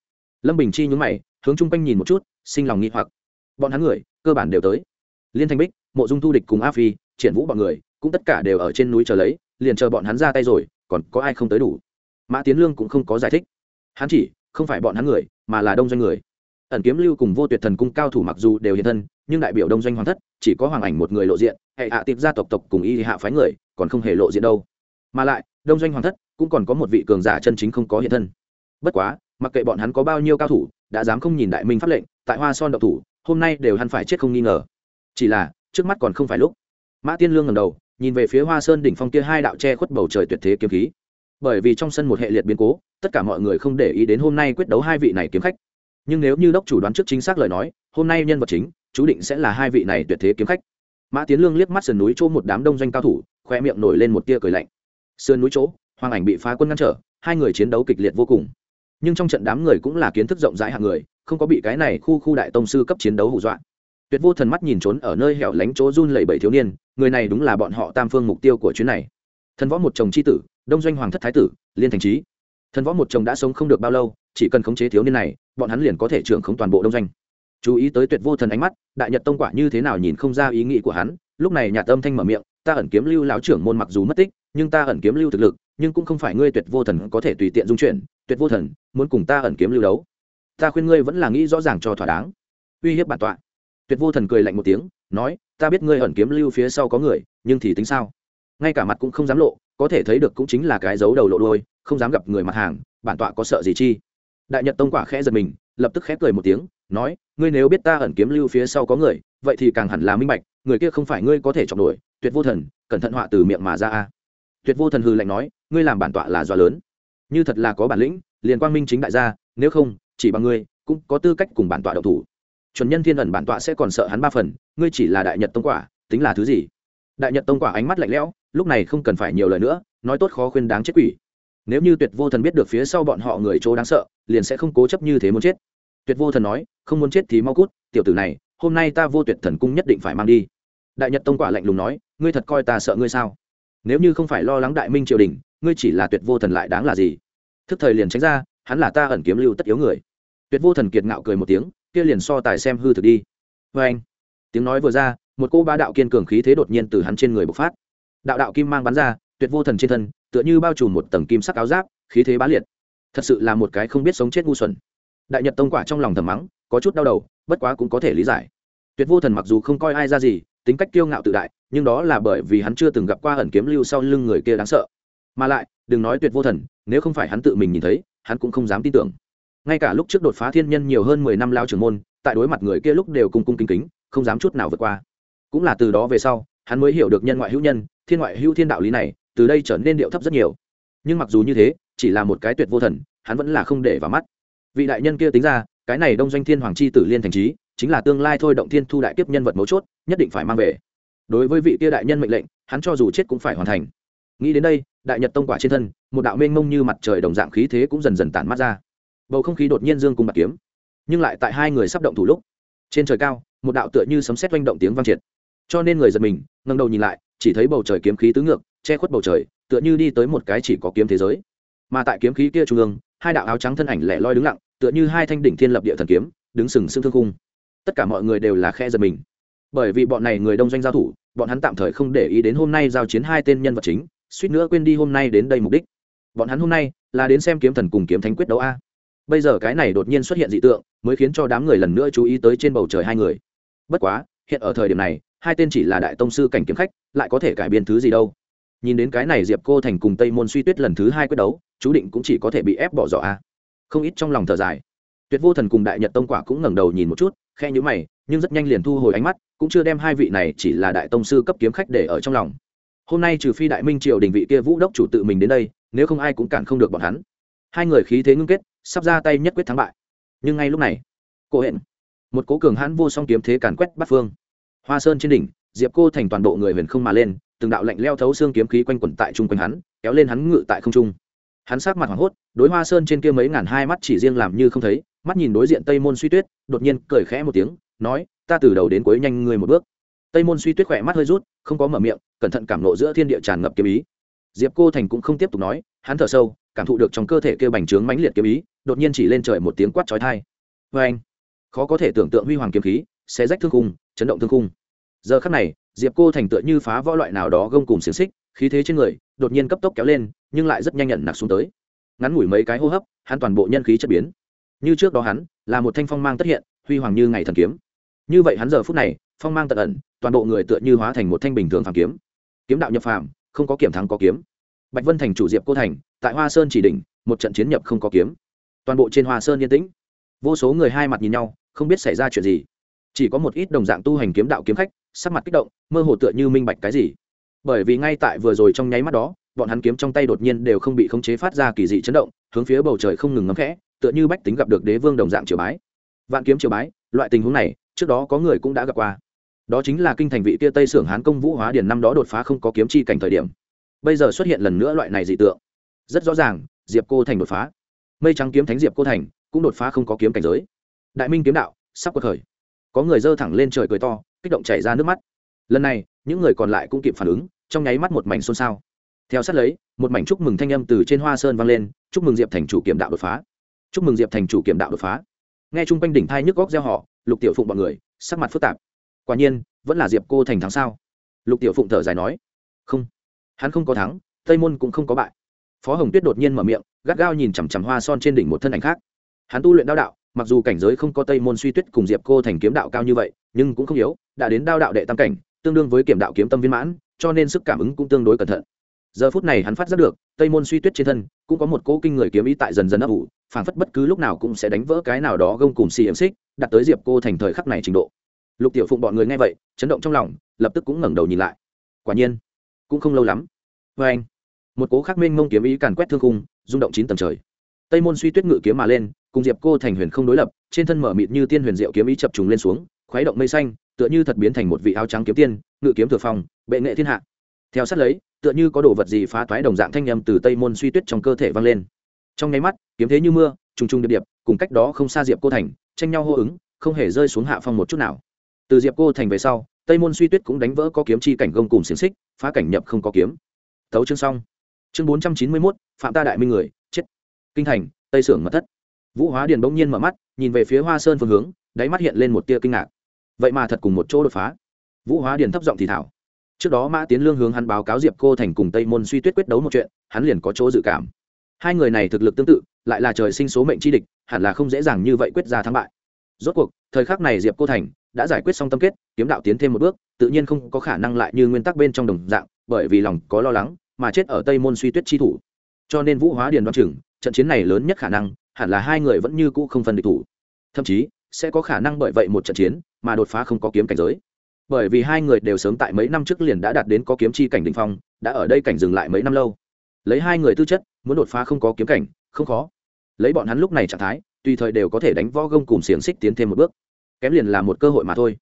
Lâm bình chi nhún mày, hướng chung quanh nhìn một chút, sinh lòng nghi hoặc. Bọn hắn người, cơ bản đều tới. Liên thanh bích, mộ dung thu địch cùng a phi, triển vũ bọn người, cũng tất cả đều ở trên núi chờ lấy, liền chờ bọn hắn ra tay rồi, còn có ai không tới đủ? Mã tiến lương cũng không có giải thích. Hắn chỉ, không phải bọn hắn người, mà là đông doanh người. Ẩn kiếm lưu cùng vô tuyệt thần cung cao thủ mặc dù đều hiện thân, nhưng đại biểu đông doanh hoàng thất, chỉ có hoàng ảnh một người lộ diện, hệ hạ tiệp gia tộc tộc cùng y hạ phái người, còn không hề lộ diện đâu. Mà lại, đông doanh hoàng thất cũng còn có một vị cường giả chân chính không có hiện thân. Bất quá, mặc kệ bọn hắn có bao nhiêu cao thủ, đã dám không nhìn đại minh pháp lệnh, tại hoa son độc thủ, hôm nay đều hắn phải chết không nghi ngờ. Chỉ là, trước mắt còn không phải lúc. Mã tiên lương ngầm đầu, nhìn về phía hoa sơn đỉnh phong kia hai đạo che khuất bầu trời tuyệt thế kiếm khí bởi vì trong sân một hệ liệt biến cố, tất cả mọi người không để ý đến hôm nay quyết đấu hai vị này kiếm khách. Nhưng nếu như đốc chủ đoán trước chính xác lời nói, hôm nay nhân vật chính, chú định sẽ là hai vị này tuyệt thế kiếm khách. Mã tiến lương liếc mắt sườn núi chỗ một đám đông doanh cao thủ, khoe miệng nổi lên một tia cười lạnh. Sườn núi chỗ, hoàng ảnh bị phá quân ngăn trở, hai người chiến đấu kịch liệt vô cùng. Nhưng trong trận đám người cũng là kiến thức rộng rãi hạng người, không có bị cái này khu khu đại tông sư cấp chiến đấu hù dọa. Tuyệt vô thần mắt nhìn trốn ở nơi hẻo lánh chỗ run lẩy bẩy thiếu niên, người này đúng là bọn họ tam phương mục tiêu của chuyến này. Thần võ một chồng c h i tử đông doanh hoàng thất thái tử, liên thành trí. Thần võ một chồng đã sống không được bao lâu, chỉ cần khống chế thiếu niên này, bọn hắn liền có thể trưởng khống toàn bộ đông doanh. Chú ý tới tuyệt vô thần ánh mắt, đại nhật tông quả như thế nào nhìn không ra ý nghĩ của hắn, lúc này nhà tâm thanh mở miệng, ta ẩn kiếm lưu lão trưởng môn mặc dù mất tích, nhưng ta ẩn kiếm lưu thực lực, nhưng cũng không phải ngươi tuyệt vô thần có thể tùy tiện dung chuyển, tuyệt vô thần, muốn cùng ta ẩn kiếm lưu đấu. Ta khuyên ngươi vẫn là nghĩ rõ ràng cho thỏa đáng. Uy hiếp bản tọa. Tuyệt vô thần cười lạnh một tiếng, nói, ta biết ngươi ẩn kiếm lưu phía sau có người, nhưng thì tính sao? Ngay cả mặt cũng không dám lộ có thể thấy được cũng chính là cái dấu đầu lộ đôi, không dám gặp người mặt hàng, bản tọa có sợ gì chi? Đại nhật tông quả khẽ giật mình, lập tức khẽ cười một tiếng, nói, ngươi nếu biết ta ẩn kiếm lưu phía sau có người, vậy thì càng hẳn là minh bạch, người kia không phải ngươi có thể chọc nổi, tuyệt vô thần, cẩn thận họa từ miệng mà ra a. Tuyệt vô thần hư lạnh nói, ngươi làm bản tọa là dọa lớn. Như thật là có bản lĩnh, liền quang minh chính đại gia, nếu không, chỉ bằng ngươi, cũng có tư cách cùng bản tọa độc thủ. Chuẩn nhân thiên ẩn bản tọa sẽ còn sợ hắn ba phần, ngươi chỉ là đại nhật tông quả, tính là thứ gì? Đại nhật tông quả ánh mắt lạnh lẽo, lúc này không cần phải nhiều lời nữa, nói tốt khó khuyên đáng chết quỷ. Nếu như tuyệt vô thần biết được phía sau bọn họ người chỗ đáng sợ, liền sẽ không cố chấp như thế muốn chết. Tuyệt vô thần nói, không muốn chết thì mau cút, tiểu tử này, hôm nay ta vô tuyệt thần cung nhất định phải mang đi. Đại nhật tông quả lạnh lùng nói, ngươi thật coi ta sợ ngươi sao? Nếu như không phải lo lắng đại minh triều đình, ngươi chỉ là tuyệt vô thần lại đáng là gì? Thức thời liền tránh ra, hắn là ta ẩn kiếm lưu tất yếu người. Tuyệt vô thần kiệt ngạo cười một tiếng, kia liền so tài xem hư thực đi. Vê anh tiếng nói vừa ra một cô ba đạo kiên cường khí thế đột nhiên từ hắn trên người bộc phát. Đạo đạo kim mang bắn ra, tuyệt vô thần trên thân, tựa như bao trùm một tầng kim sắc áo giáp, khí thế bá liệt. Thật sự là một cái không biết sống chết ngu xuẩn. Đại nhật tông quả trong lòng thầm mắng, có chút đau đầu, bất quá cũng có thể lý giải. Tuyệt vô thần mặc dù không coi ai ra gì, tính cách kiêu ngạo tự đại, nhưng đó là bởi vì hắn chưa từng gặp qua ẩn kiếm lưu sau lưng người kia đáng sợ. Mà lại, đừng nói tuyệt vô thần, nếu không phải hắn tự mình nhìn thấy, hắn cũng không dám tin tưởng. Ngay cả lúc trước đột phá thiên nhân nhiều hơn mười năm lao trưởng môn, tại đối mặt người kia lúc đều cung cung kính kính, không dám chút nào vượt qua cũng là từ đó về sau, hắn mới hiểu được nhân ngoại hữu nhân, thiên ngoại hữu thiên đạo lý này, từ đây trở nên điệu thấp rất nhiều. Nhưng mặc dù như thế, chỉ là một cái tuyệt vô thần, hắn vẫn là không để vào mắt. Vị đại nhân kia tính ra, cái này đông doanh thiên hoàng chi tử liên thành trí, chính là tương lai thôi động thiên thu đại kiếp nhân vật mấu chốt, nhất định phải mang về. Đối với vị kia đại nhân mệnh lệnh, hắn cho dù chết cũng phải hoàn thành. Nghĩ đến đây, đại nhật tông quả trên thân, một đạo mênh mông như mặt trời đồng dạng khí thế cũng dần dần tản mắt ra. Bầu không khí đột nhiên dương cùng bạc kiếm. Nhưng lại tại hai người sắp động thủ lúc, trên trời cao, một đạo tựa như sấm sét oanh động tiếng vang triệt cho nên người giật mình, ngẩng đầu nhìn lại, chỉ thấy bầu trời kiếm khí tứ ngược, che khuất bầu trời, tựa như đi tới một cái chỉ có kiếm thế giới. Mà tại kiếm khí kia trung ương, hai đạo áo trắng thân ảnh lẻ loi đứng lặng, tựa như hai thanh đỉnh thiên lập địa thần kiếm, đứng sừng sững thương khung. Tất cả mọi người đều là khe giật mình. Bởi vì bọn này người đông doanh giao thủ, bọn hắn tạm thời không để ý đến hôm nay giao chiến hai tên nhân vật chính, suýt nữa quên đi hôm nay đến đây mục đích. Bọn hắn hôm nay là đến xem kiếm thần cùng kiếm thánh quyết đấu a. Bây giờ cái này đột nhiên xuất hiện dị tượng, mới khiến cho đám người lần nữa chú ý tới trên bầu trời hai người. Bất quá, hiện ở thời điểm này hai tên chỉ là đại tông sư cảnh kiếm khách, lại có thể cải biên thứ gì đâu. Nhìn đến cái này diệp cô thành cùng tây môn suy tuyết lần thứ hai quyết đấu, chú định cũng chỉ có thể bị ép bỏ dọ a. Không ít trong lòng thở dài. Tuyệt vô thần cùng đại nhật tông quả cũng ngẩng đầu nhìn một chút khe nhữ mày, nhưng rất nhanh liền thu hồi ánh mắt, cũng chưa đem hai vị này chỉ là đại tông sư cấp kiếm khách để ở trong lòng. Hôm nay trừ phi đại minh triều đình vị kia vũ đốc chủ tự mình đến đây, nếu không ai cũng cản không được bọn hắn. Hai người khí thế ngưng kết, sắp ra tay nhất quyết thắng bại. Nhưng ngay lúc này cô hẹn, một cố cường hãn vô song kiếm thế càn quét bắt phương hoa sơn trên đỉnh, diệp cô thành toàn bộ người huyền không mà lên, từng đạo lạnh leo thấu xương kiếm khí quanh quẩn tại chung quanh hắn, kéo lên hắn ngự tại không trung. Hắn sát mặt hoảng hốt, đối hoa sơn trên kia mấy ngàn hai mắt chỉ riêng làm như không thấy, mắt nhìn đối diện tây môn suy tuyết, đột nhiên cười khẽ một tiếng, nói, ta từ đầu đến cuối nhanh người một bước. Tây môn suy tuyết khỏe mắt hơi rút, không có mở miệng, cẩn thận cảm nộ giữa thiên địa tràn ngập kiếm ý. Diệp cô thành cũng không tiếp tục nói, hắn thở sâu, cảm thụ được trong cơ thể kêu bành trướng mãnh liệt kiếm ý, đột nhiên chỉ lên trời một tiếng quát chói thai vê anh khó có thể tưởng tượng huy hoàng kiếm khí sẽ rách thương khung chấn động thương khung. Giờ khắc này, diệp cô thành tựa như phá võ loại nào đó gông cùng xiềng xích, khí thế trên người đột nhiên cấp tốc kéo lên, nhưng lại rất nhanh nhận nặc xuống tới. Ngắn ngủi mấy cái hô hấp, hắn toàn bộ nhân khí chất biến. Như trước đó hắn, là một thanh phong mang tất hiện, huy hoàng như ngày thần kiếm. Như vậy hắn giờ phút này, phong mang tận ẩn, toàn bộ người tựa như hóa thành một thanh bình thường phàm kiếm. Kiếm đạo nhập phàm, không có kiểm thắng có kiếm. Bạch vân thành chủ diệp cô thành, tại hoa sơn chỉ đỉnh, một trận chiến nhập không có kiếm. Toàn bộ trên hoa sơn yên tĩnh. Vô số người hai mặt nhìn nhau, không biết xảy ra chuyện gì chỉ có một ít đồng dạng tu hành kiếm đạo kiếm khách, sắc mặt kích động, mơ hồ tựa như minh bạch cái gì. Bởi vì ngay tại vừa rồi trong nháy mắt đó, bọn hắn kiếm trong tay đột nhiên đều không bị khống chế phát ra kỳ dị chấn động, hướng phía bầu trời không ngừng ngấm khẽ, tựa như bách tính gặp được đế vương đồng dạng triều bái. Vạn kiếm triều bái, loại tình huống này, trước đó có người cũng đã gặp qua. Đó chính là kinh thành vị kia tây sưởng hán công vũ hóa điền năm đó đột phá không có kiếm chi cảnh thời điểm. Bây giờ xuất hiện lần nữa loại này dị tượng. Rất rõ ràng, diệp cô thành đột phá. Mây trắng kiếm thánh diệp cô thành cũng đột phá không có kiếm cảnh giới. Đại minh kiếm đạo, sắp cuộc khởi có người dơ thẳng lên trời cười to, kích động chảy ra nước mắt. Lần này, những người còn lại cũng kịp phản ứng, trong nháy mắt một mảnh xôn xao. Theo sát lấy, một mảnh chúc mừng thanh âm từ trên hoa sơn vang lên, chúc mừng diệp thành chủ kiểm đạo đột phá. Chúc mừng diệp thành chủ kiểm đạo đột phá. Nghe chung quanh đỉnh thai nhức góc gieo họ lục tiểu phụng b ọ n người, sắc mặt phức tạp. Quả nhiên, vẫn là diệp cô thành thắng sao? Lục tiểu phụng thở dài nói. Không, hắn không có thắng, tây môn cũng không có bại. Phó hồng tuyết đột nhiên mở miệng, gắt gao nhìn chằm chằm hoa son trên đỉnh một thân ảnh khác. Hắn tu luyện đao đạo mặc dù cảnh giới không có tây môn suy tuyết cùng diệp cô thành kiếm đạo cao như vậy, nhưng cũng không yếu, đã đến đao đạo đệ tam cảnh, tương đương với kiểm đạo kiếm tâm viên mãn, cho nên sức cảm ứng cũng tương đối cẩn thận. Giờ phút này hắn phát giác được, tây môn suy tuyết trên thân, cũng có một cỗ kinh người kiếm ý tại dần dần ấp ủ, phảng phất bất cứ lúc nào cũng sẽ đánh vỡ cái nào đó gông cùng xì ấm xích đặt tới diệp cô thành thời khắc này trình độ. Lục tiểu phụng bọn người nghe vậy, chấn động trong lòng, lập tức cũng ngẩng đầu nhìn lại. Quả nhiên, cũng không lâu lắm. Vê anh, một cố khắc minh mông kiếm ý càn quét thương khung, rung động chín tầng trời. Tây môn suy tuyết ngự kiếm mà lên cùng diệp cô thành huyền không đối lập, trên thân mở mịt như tiên huyền diệu kiếm ý chập trùng lên xuống, khuấy động mây xanh, tựa như thật biến thành một vị áo trắng kiếm tiên, ngự kiếm thừa phòng bệ nghệ thiên hạ. Theo sát lấy, tựa như có đồ vật gì phá toái đồng dạng thanh nhầm từ tây môn suy tuyết trong cơ thể vang lên. Trong nháy mắt, kiếm thế như mưa, trùng trùng điệp điệp, cùng cách đó không xa diệp cô thành, tranh nhau hô ứng, không hề rơi xuống hạ phong một chút nào. Từ diệp cô thành về sau, tây môn suy tuyết cũng đánh vỡ có kiếm chi cảnh gông cùng xiềng xích, phá cảnh nhập không có kiếm. Thấu chương xong. Chương bốn trăm chín mươi mốt, phạm ta đại minh người, chết. Kinh thành, tây sưởng mật thất vũ hóa điền bỗng nhiên mở mắt, nhìn về phía hoa sơn phương hướng, đáy mắt hiện lên một tia kinh ngạc. Vậy mà thật cùng một chỗ đột phá. Vũ hóa điền thấp giọng thì thảo. Trước đó mã tiến lương hướng hắn báo cáo diệp cô thành cùng tây môn suy tuyết quyết đấu một chuyện, hắn liền có chỗ dự cảm. Hai người này thực lực tương tự, lại là trời sinh số mệnh chi địch, hẳn là không dễ dàng như vậy quyết ra thắng bại. Rốt cuộc, thời khắc này diệp cô thành đã giải quyết xong tâm kết, kiếm đạo tiến thêm một bước, tự nhiên không có khả năng lại như nguyên tắc bên trong đồng dạng, bởi vì lòng có lo lắng, mà chết ở tây môn suy tuyết chi thủ. Cho nên vũ hóa điền đoan chừng, trận chiến này lớn nhất khả năng hẳn là hai người vẫn như cũ không phân địch thủ. Thậm chí, sẽ có khả năng bởi vậy một trận chiến mà đột phá không có kiếm cảnh giới. Bởi vì hai người đều sớm tại mấy năm trước liền đã đạt đến có kiếm chi cảnh đỉnh phong, đã ở đây cảnh dừng lại mấy năm lâu. Lấy hai người tư chất, muốn đột phá không có kiếm cảnh, không khó. Lấy bọn hắn lúc này trạng thái, tùy thời đều có thể đánh võ gông cùng xiềng xích tiến thêm một bước. Kém liền là một cơ hội mà thôi.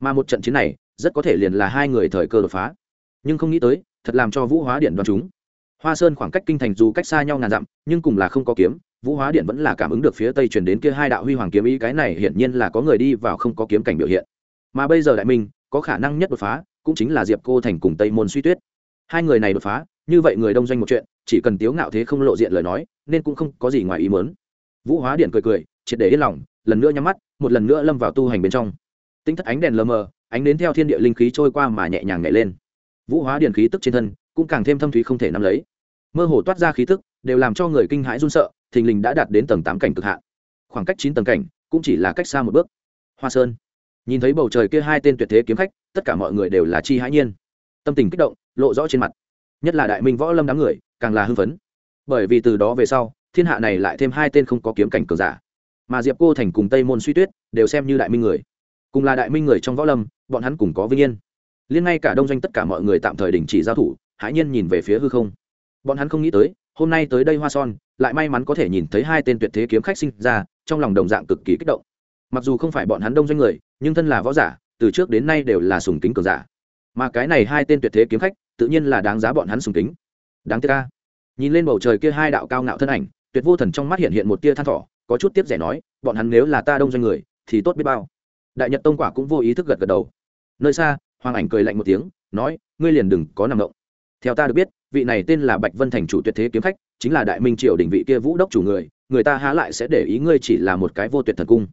Mà một trận chiến này, rất có thể liền là hai người thời cơ đột phá. Nhưng không nghĩ tới, thật làm cho vũ hóa điện đoán chúng. Hoa sơn khoảng cách kinh thành dù cách xa nhau ngàn dặm, nhưng cùng là không có kiếm vũ hóa điện vẫn là cảm ứng được phía tây truyền đến kia hai đạo huy hoàng kiếm ý, cái này hiển nhiên là có người đi vào không có kiếm cảnh biểu hiện. Mà bây giờ đại minh, có khả năng nhất đột phá, cũng chính là diệp cô thành cùng tây môn suy tuyết. Hai người này đột phá, như vậy người đông doanh một chuyện, chỉ cần tiếu ngạo thế không lộ diện lời nói, nên cũng không có gì ngoài ý mớn vũ hóa điện cười cười, triệt để yên lòng, lần nữa nhắm mắt, một lần nữa lâm vào tu hành bên trong. Tinh thất ánh đèn lờ mờ, ánh đến theo thiên địa linh khí trôi qua mà nhẹ nhàng nhảy lên. Vũ hóa điện khí tức trên thân, cũng càng thêm thâm thúy không thể nắm lấy. Mơ hồ toát ra khí tức đều làm cho người kinh hãi run sợ, thình lình đã đạt đến tầng tám cảnh cực hạn. Khoảng cách chín tầng cảnh cũng chỉ là cách xa một bước. Hoa sơn. Nhìn thấy bầu trời kia hai tên tuyệt thế kiếm khách, tất cả mọi người đều là chi hãi nhiên. Tâm tình kích động, lộ rõ trên mặt. Nhất là đại minh võ lâm đám người, càng là hưng phấn. Bởi vì từ đó về sau, thiên hạ này lại thêm hai tên không có kiếm cảnh cường giả. Mà diệp cô thành cùng tây môn suy tuyết đều xem như đại minh người. Cùng là đại minh người trong võ lâm, bọn hắn cùng có vinh yên. Liên ngay cả đông doanh tất cả mọi người tạm thời đình chỉ giao thủ, hãi nhiên nhìn về phía hư không. Bọn hắn không nghĩ tới hôm nay tới đây hoa son, lại may mắn có thể nhìn thấy hai tên tuyệt thế kiếm khách sinh ra, trong lòng đồng dạng cực kỳ kích động. Mặc dù không phải bọn hắn đông doanh người, nhưng thân là võ giả, từ trước đến nay đều là sùng kính cường giả. Mà cái này hai tên tuyệt thế kiếm khách, tự nhiên là đáng giá bọn hắn sùng kính. Đáng tiếc ca nhìn lên bầu trời kia hai đạo cao ngạo thân ảnh, tuyệt vô thần trong mắt hiện hiện một tia than thỏ có chút tiếp rẻ nói, bọn hắn nếu là ta đông doanh người, thì tốt biết bao. Đại nhật tông quả cũng vô ý thức gật gật đầu. Nơi xa, hoàng ảnh cười lạnh một tiếng, nói, ngươi liền đừng có nằm động theo ta được biết, vị này tên là bạch vân thành chủ tuyệt thế kiếm khách, chính là đại minh triều đình vị kia vũ đốc chủ người người ta há lại sẽ để ý ngươi chỉ là một cái vô tuyệt thần cung.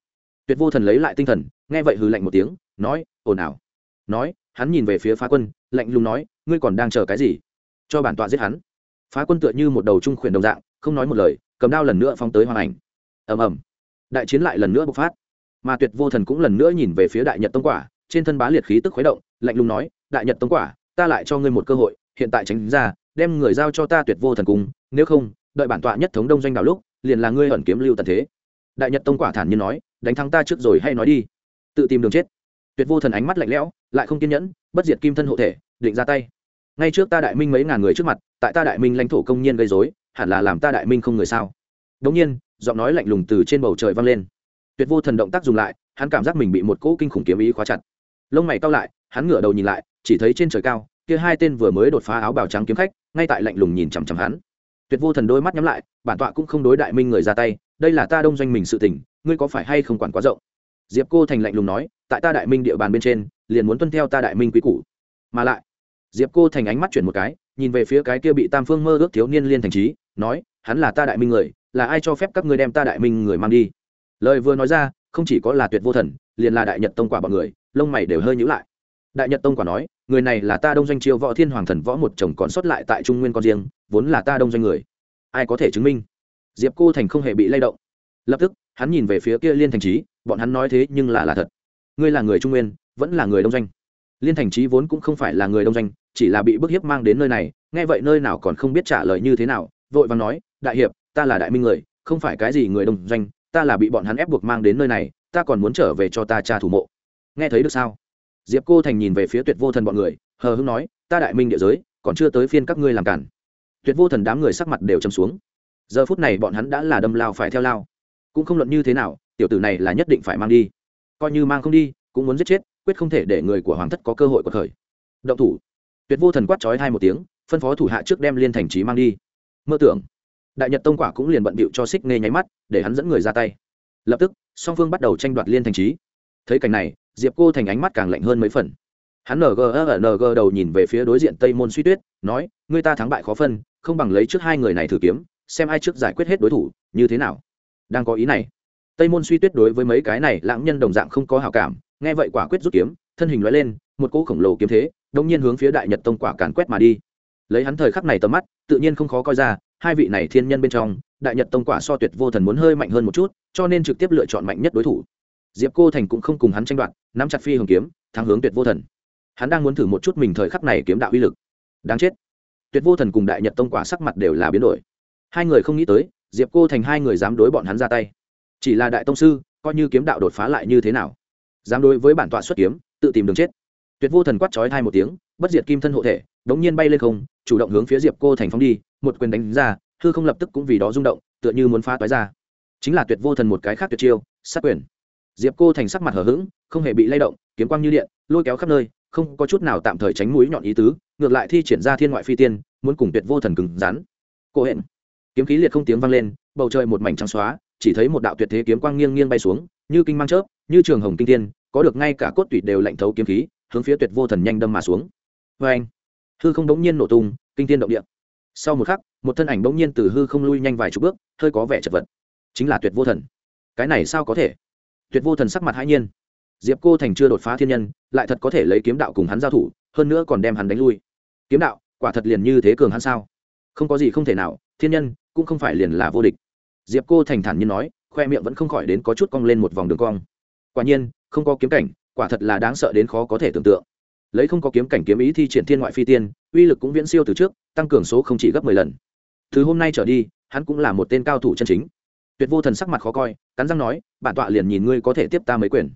Tuyệt vô thần lấy lại tinh thần, nghe vậy hừ lạnh một tiếng, nói, ồn ào. Nói, hắn nhìn về phía phá quân, lạnh lùng nói, ngươi còn đang chờ cái gì? Cho bản tọa giết hắn. Phá quân tựa như một đầu trung khuyển đồng dạng, không nói một lời, cầm đao lần nữa phóng tới hoàng ảnh. Ầm ầm. Đại chiến lại lần nữa bộc phát. Mà tuyệt vô thần cũng lần nữa nhìn về phía đại nhật tông quả, trên thân bá liệt khí tức khuấy động, lạnh lùng nói, đại nhật tông quả, ta lại cho ngươi một cơ hội hiện tại tránh ra, đem người giao cho ta tuyệt vô thần cung, nếu không, đợi bản tọa nhất thống đông doanh đảo lúc, liền là ngươi ẩn kiếm lưu tần thế. Đại nhật tông quả thản nhiên nói, đánh thắng ta trước rồi hay nói đi. Tự tìm đường chết. Tuyệt vô thần ánh mắt lạnh lẽo, lại không kiên nhẫn, bất diệt kim thân hộ thể, định ra tay. Ngay trước ta đại minh mấy ngàn người trước mặt, tại ta đại minh lãnh thổ công nhiên gây dối hẳn là làm ta đại minh không người sao? Đống nhiên, giọng nói lạnh lùng từ trên bầu trời vang lên. Tuyệt vô thần động tác dùng lại, hắn cảm giác mình bị một cỗ kinh khủng kiếm ý khóa chặt. Lông mày cao lại, hắn ngửa đầu nhìn lại, chỉ thấy trên trời cao kia hai tên vừa mới đột phá áo bào trắng kiếm khách, ngay tại lạnh lùng nhìn chằm chằm hắn. Tuyệt vô thần đôi mắt nhắm lại, bản tọa cũng không đối đại minh người ra tay, đây là ta đông doanh mình sự tình, ngươi có phải hay không quản quá rộng? Diệp cô thành lạnh lùng nói, tại ta đại minh địa bàn bên trên, liền muốn tuân theo ta đại minh quý cũ mà lại, diệp cô thành ánh mắt chuyển một cái, nhìn về phía cái kia bị tam phương mơ ước thiếu niên liên thành trí, nói, hắn là ta đại minh người, là ai cho phép các ngươi đem ta đại minh người mang đi? Lời vừa nói ra, không chỉ có là tuyệt vô thần, liền là đại nhật tông quả bọn người, lông mày đều hơi nhữ lại. Đại nhật tông quả nói người này là ta đông doanh chiêu võ thiên hoàng thần võ một chồng còn sót lại tại trung nguyên con riêng, vốn là ta đông doanh người. Ai có thể chứng minh? Diệp cô thành không hề bị lay động. Lập tức, hắn nhìn về phía kia liên thành trí, bọn hắn nói thế nhưng là là thật. Ngươi là người trung nguyên, vẫn là người đông doanh. Liên thành trí vốn cũng không phải là người đông doanh, chỉ là bị bức hiếp mang đến nơi này, nghe vậy nơi nào còn không biết trả lời như thế nào, vội vàng nói, đại hiệp, ta là đại minh người, không phải cái gì người đông doanh, ta là bị bọn hắn ép buộc mang đến nơi này, ta còn muốn trở về cho ta cha thủ mộ. Nghe thấy được sao? Diệp cô thành nhìn về phía tuyệt vô thần bọn người, hờ hưng nói, ta đại minh địa giới, còn chưa tới phiên các ngươi làm cản. Tuyệt vô thần đám người sắc mặt đều châm xuống. Giờ phút này bọn hắn đã là đâm lao phải theo lao. Cũng không luận như thế nào, tiểu tử này là nhất định phải mang đi. Coi như mang không đi, cũng muốn giết chết, quyết không thể để người của hoàng thất có cơ hội của thời động thủ. Tuyệt vô thần quát trói hai một tiếng, phân phó thủ hạ trước đem liên thành trí mang đi. Mơ tưởng. Đại nhật tông quả cũng liền bận bịu cho xích nghe nháy mắt, để hắn dẫn người ra tay. Lập tức, song phương bắt đầu tranh đoạt liên thành trí thấy cảnh này, diệp cô thành ánh mắt càng lạnh hơn mấy phần. Hắn ng ng đầu nhìn về phía đối diện tây môn suy tuyết, nói người ta thắng bại khó phân, không bằng lấy trước hai người này thử kiếm, xem ai trước giải quyết hết đối thủ, như thế nào? Đang có ý này, tây môn suy tuyết đối với mấy cái này lãng nhân đồng dạng không có hào cảm, nghe vậy quả quyết rút kiếm, thân hình loại lên, một cỗ khổng lồ kiếm thế, đông nhiên hướng phía đại nhật tông quả càn quét mà đi. Lấy hắn thời khắc này tầm mắt, tự nhiên không khó coi ra, hai vị này thiên nhân bên trong, đại nhật tông quả so tuyệt vô thần muốn hơi mạnh hơn một chút, cho nên trực tiếp lựa chọn mạnh nhất đối thủ diệp cô thành cũng không cùng hắn tranh đoạt, nắm chặt phi hồng kiếm, thắng hướng tuyệt vô thần. Hắn đang muốn thử một chút mình thời khắc này kiếm đạo uy lực. Đáng chết. Tuyệt vô thần cùng đại nhật tông quả sắc mặt đều là biến đổi. Hai người không nghĩ tới, diệp cô thành hai người dám đối bọn hắn ra tay. Chỉ là đại tông sư, coi như kiếm đạo đột phá lại như thế nào? Dám đối với bản tọa xuất kiếm, tự tìm đường chết. Tuyệt vô thần quát trói hai một tiếng, bất diệt kim thân hộ thể, đống nhiên bay lên không, chủ động hướng phía diệp cô thành phóng đi, một quyền đánh ra, hư không lập tức cũng vì đó rung động, tựa như muốn phá toái ra. Chính là tuyệt vô thần một cái khác tuyệt chiêu, sát quyền diệp cô thành sắc mặt hở h ữ g không hề bị lay động, kiếm quang như điện, lôi kéo khắp nơi, không có chút nào tạm thời tránh mũi nhọn ý tứ, ngược lại thi triển ra thiên ngoại phi tiên, muốn cùng tuyệt vô thần cứng rắn. Cô hẹn kiếm khí liệt không tiếng vang lên, bầu trời một mảnh trắng xóa, chỉ thấy một đạo tuyệt thế kiếm quang nghiêng nghiêng bay xuống, như kinh mang chớp, như trường hồng kinh tiên có được ngay cả cốt tủy đều lạnh thấu kiếm khí, hướng phía tuyệt vô thần nhanh đâm mà xuống. Vê anh, hư không đống nhiên nổ tung, kinh tiên động địa. Sau một khắc, một thân ảnh đống nhiên từ hư không lui nhanh vài chục bước, hơi có vẻ chật vật. Chính là tuyệt vô thần. Cái này sao có thể? Tuyệt vô thần sắc mặt hãi nhiên. Diệp cô thành chưa đột phá thiên nhân, lại thật có thể lấy kiếm đạo cùng hắn giao thủ, hơn nữa còn đem hắn đánh lui. Kiếm đạo, quả thật liền như thế cường hắn sao? Không có gì không thể nào, thiên nhân cũng không phải liền là vô địch. Diệp cô thành thản nhiên nói, khoe miệng vẫn không khỏi đến có chút cong lên một vòng đường cong. Quả nhiên, không có kiếm cảnh, quả thật là đáng sợ đến khó có thể tưởng tượng. Lấy không có kiếm cảnh kiếm ý thi triển thiên ngoại phi tiên, uy lực cũng viễn siêu từ trước, tăng cường số không chỉ gấp mười lần. Từ hôm nay trở đi, hắn cũng là một tên cao thủ chân chính tuyệt vô thần sắc mặt khó coi, cắn răng nói, bản tọa liền nhìn ngươi có thể tiếp ta mấy quyền.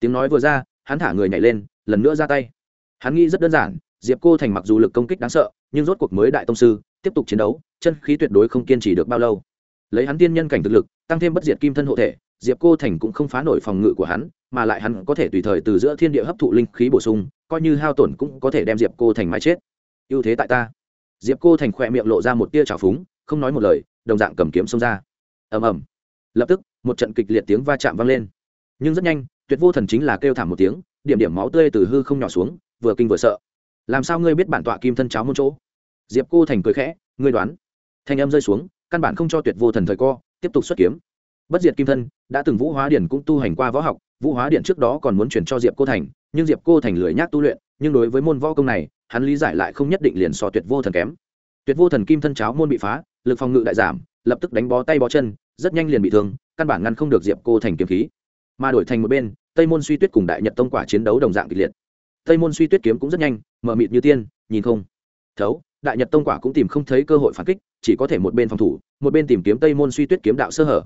Tiếng nói vừa ra, hắn thả người nhảy lên, lần nữa ra tay. Hắn nghĩ rất đơn giản, diệp cô thành mặc dù lực công kích đáng sợ, nhưng rốt cuộc mới đại tông sư, tiếp tục chiến đấu, chân khí tuyệt đối không kiên trì được bao lâu. Lấy hắn tiên nhân cảnh thực lực, tăng thêm bất diệt kim thân hộ thể, diệp cô thành cũng không phá nổi phòng ngự của hắn, mà lại hắn có thể tùy thời từ giữa thiên địa hấp thụ linh khí bổ sung, coi như hao tổn cũng có thể đem diệp cô thành mái chết. Ưu thế tại ta. Diệp cô thành khỏe miệng lộ ra một tia trào phúng, không nói một lời, đồng dạng cầm kiếm xông ra ầm ầm. Lập tức, một trận kịch liệt tiếng va chạm vang lên. Nhưng rất nhanh, tuyệt vô thần chính là kêu thảm một tiếng, điểm điểm máu tươi từ hư không nhỏ xuống, vừa kinh vừa sợ. Làm sao ngươi biết bản tọa kim thân cháo môn chỗ? Diệp cô thành cười khẽ, ngươi đoán. Thanh âm rơi xuống, căn bản không cho tuyệt vô thần thời co, tiếp tục xuất kiếm. Bất diệt kim thân, đã từng vũ hóa điển cũng tu hành qua võ học, vũ hóa điện trước đó còn muốn chuyển cho diệp cô thành, nhưng diệp cô thành lười nhác tu luyện, nhưng đối với môn võ công này, hắn lý giải lại không nhất định liền so tuyệt vô thần kém. Tuyệt vô thần kim thân cháo môn bị phá, lực phòng ngự đại giảm lập tức đánh bó tay bó chân, rất nhanh liền bị thương, căn bản ngăn không được diệp cô thành kiếm khí. Mà đổi thành một bên, tây môn suy tuyết cùng đại nhật tông quả chiến đấu đồng dạng kịch liệt. Tây môn suy tuyết kiếm cũng rất nhanh, mở mịt như tiên, nhìn không thấu. Đại nhật tông quả cũng tìm không thấy cơ hội phản kích, chỉ có thể một bên phòng thủ, một bên tìm kiếm tây môn suy tuyết kiếm đạo sơ hở.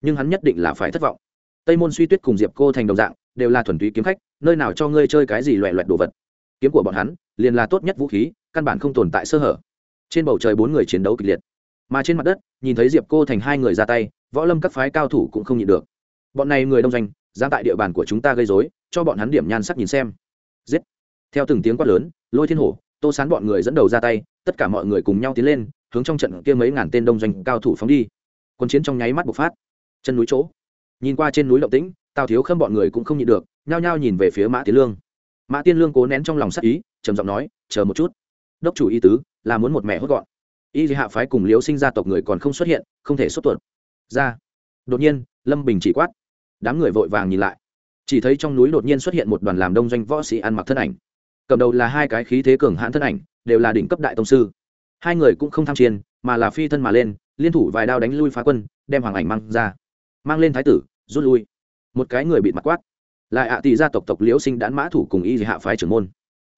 Nhưng hắn nhất định là phải thất vọng. Tây môn suy tuyết cùng diệp cô thành đồng dạng, đều là thuần túy kiếm khách, nơi nào cho ngươi chơi cái gì loẹ loẹt đồ vật. Kiếm của bọn hắn, liền là tốt nhất vũ khí, căn bản không tồn tại sơ hở. Trên bầu trời bốn người chiến đấu kịch liệt mà trên mặt đất, nhìn thấy diệp cô thành hai người ra tay, võ lâm các phái cao thủ cũng không nhịn được. Bọn này người đông doanh ra tại địa bàn của chúng ta gây dối cho bọn hắn điểm nhan sắc nhìn xem. Giết! Theo từng tiếng quát lớn, lôi thiên hổ, tô sán bọn người dẫn đầu ra tay, tất cả mọi người cùng nhau tiến lên, hướng trong trận kia mấy ngàn tên đông doanh cao thủ phóng đi. Quân chiến trong nháy mắt bộc phát. Chân núi chỗ. Nhìn qua trên núi động tĩnh, tào thiếu khâm bọn người cũng không nhịn được, nhao nhao nhìn về phía mã tiến lương. Mã tiên lương cố nén trong lòng sắc ý, trầm giọng nói, chờ một chút. Đốc chủ y tứ, là muốn một mẹ hốt gọn y hạ phái cùng liếu sinh gia tộc người còn không xuất hiện, không thể xuất tuột. Ra. Đột nhiên, lâm bình chỉ quát. Đám người vội vàng nhìn lại. Chỉ thấy trong núi đột nhiên xuất hiện một đoàn làm đông doanh võ sĩ ăn mặc thân ảnh. Cầm đầu là hai cái khí thế cường hãn thân ảnh, đều là đỉnh cấp đại tông sư. Hai người cũng không tham chiến, mà là phi thân mà lên, liên thủ vài đao đánh lui phá quân, đem hoàng ảnh mang ra. Mang lên thái tử, rút lui. Một cái người bị mặt quát. Lại ạ à tỷ gia tộc tộc liễu sinh đãn mã thủ cùng y hạ phái trưởng môn.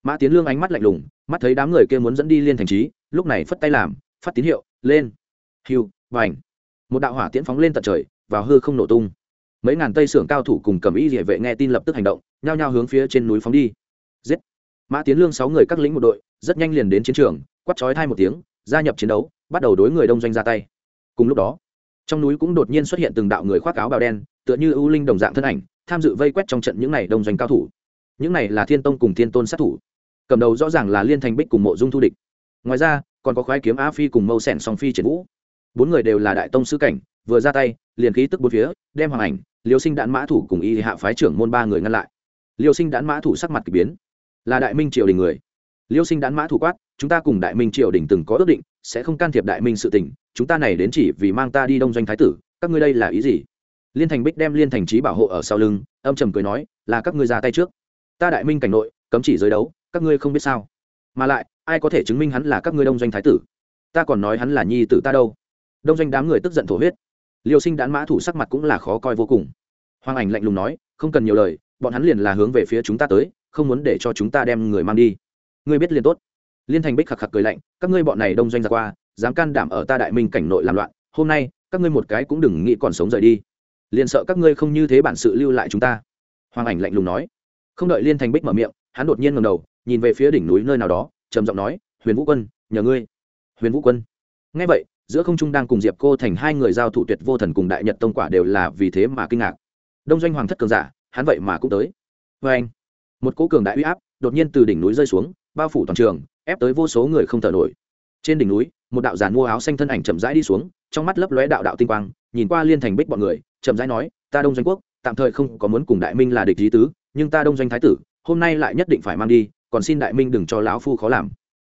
Mã tiến lương ánh mắt lạnh lùng, mắt thấy đám người kia muốn dẫn đi liên thành trí lúc này phất tay làm phát tín hiệu, lên. Hiu và ảnh một đạo hỏa tiễn phóng lên tận trời, vào hư không nổ tung. Mấy ngàn tây sưởng cao thủ cùng cầm y địa vệ nghe tin lập tức hành động, nhao nhao hướng phía trên núi phóng đi. Giết. Mã tiến lương sáu người các lính một đội, rất nhanh liền đến chiến trường quắt chói thai một tiếng, gia nhập chiến đấu, bắt đầu đối người đông doanh ra tay. Cùng lúc đó, trong núi cũng đột nhiên xuất hiện từng đạo người khoác áo bào đen, tựa như ưu linh đồng dạng thân ảnh, tham dự vây quét trong trận những này đông doanh cao thủ. Những này là thiên tông cùng thiên tôn sát thủ. Cầm đầu rõ ràng là liên thành bích cùng mộ dung thu địch. Ngoài ra còn có khoái kiếm a phi cùng mâu sẻn song phi triển vũ. Bốn người đều là đại tông sư cảnh, vừa ra tay, liền khí tức bốn phía, đem hoàng ảnh, liêu sinh đạn mã thủ cùng y hạ phái trưởng môn ba người ngăn lại. Liêu sinh đạn mã thủ sắc mặt k ỳ biến. Là đại minh triều đình người. Liêu sinh đạn mã thủ quát, chúng ta cùng đại minh triều đình từng có ước định, sẽ không can thiệp đại minh sự tình, chúng ta này đến chỉ vì mang ta đi đông doanh thái tử, các ngươi đây là ý gì? Liên thành bích đem liên thành trí bảo hộ ở sau lưng, âm trầm cười nói, là các ngươi ra tay trước. Ta đại minh cảnh nội, cấm chỉ giới đấu, các ngươi không biết sao mà lại, ai có thể chứng minh hắn là các ngươi đông doanh thái tử? Ta còn nói hắn là nhi tử ta đâu. Đông doanh đám người tức giận thổ huyết. Liêu sinh đán mã thủ sắc mặt cũng là khó coi vô cùng. Hoàng ảnh lạnh lùng nói, không cần nhiều lời, bọn hắn liền là hướng về phía chúng ta tới, không muốn để cho chúng ta đem người mang đi. Ngươi biết liền tốt. Liên thành bích khạc khạc cười lạnh, các ngươi bọn này đông doanh ra qua, dám can đảm ở ta đại minh cảnh nội làm loạn, hôm nay, các ngươi một cái cũng đừng nghĩ còn sống rời đi. Liền sợ các ngươi không như thế bản sự lưu lại chúng ta. Hoàng ảnh lạnh lùng nói. Không đợi liên thành bích mở miệng, hắn đột nhiên ngầm đầu nhìn về phía đỉnh núi nơi nào đó, trầm giọng nói, huyền vũ quân, nhờ ngươi. Huyền vũ quân? Ngay vậy, giữa không trung đang cùng diệp cô thành hai người giao thủ tuyệt vô thần cùng đại nhật tông quả đều là vì thế mà kinh ngạc. Đông doanh hoàng thất cường giả, hắn vậy mà cũng tới. Vê anh, một cỗ cường đại uy áp đột nhiên từ đỉnh núi rơi xuống, bao phủ toàn trường, ép tới vô số người không thở nổi. Trên đỉnh núi, một đạo giàn mua áo xanh thân ảnh chậm rãi đi xuống, trong mắt lấp lóe đạo đạo tinh quang, nhìn qua liên thành bích bọn người, chậm rãi nói, ta đông doanh quốc, tạm thời không có muốn cùng đại minh là địch lý tứ, nhưng ta đông doanh thái tử, hôm nay lại nhất định phải mang đi còn xin đại minh đừng cho lão phu khó làm.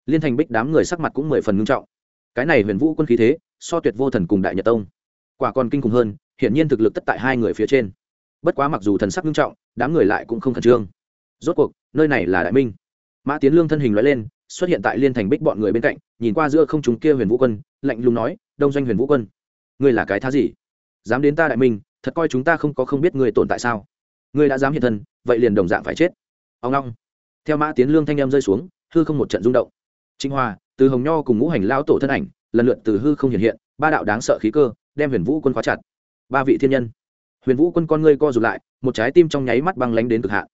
Liên thành bích đám người sắc mặt cũng mười phần ngưng trọng. Cái này huyền vũ quân khí thế, so tuyệt vô thần cùng đại nhật tông. Quả còn kinh khủng hơn, hiển nhiên thực lực tất tại hai người phía trên. Bất quá mặc dù thần sắc ngưng trọng, đám người lại cũng không khẩn trương. Rốt cuộc, nơi này là đại minh. Mã tiến lương thân hình loại lên, xuất hiện tại liên thành bích bọn người bên cạnh, nhìn qua giữa không chúng kia huyền vũ quân, lạnh lùng nói, đông doanh huyền vũ quân, ngươi là cái thá gì? Dám đến ta đại minh, thật coi chúng ta không có không biết ngươi tồn tại sao. Ngươi đã dám hiện thân, vậy liền đồng dạng phải chết. Ông long theo mã tiến lương thanh em rơi xuống, hư không một trận rung động. Trinh hoa từ hồng nho cùng ngũ hành lao tổ thân ảnh, lần lượt từ hư không hiện hiện, ba đạo đáng sợ khí cơ, đem huyền vũ quân khóa chặt. Ba vị thiên nhân. Huyền vũ quân con ngươi co rụt lại, một trái tim trong nháy mắt băng lánh đến cực hạn.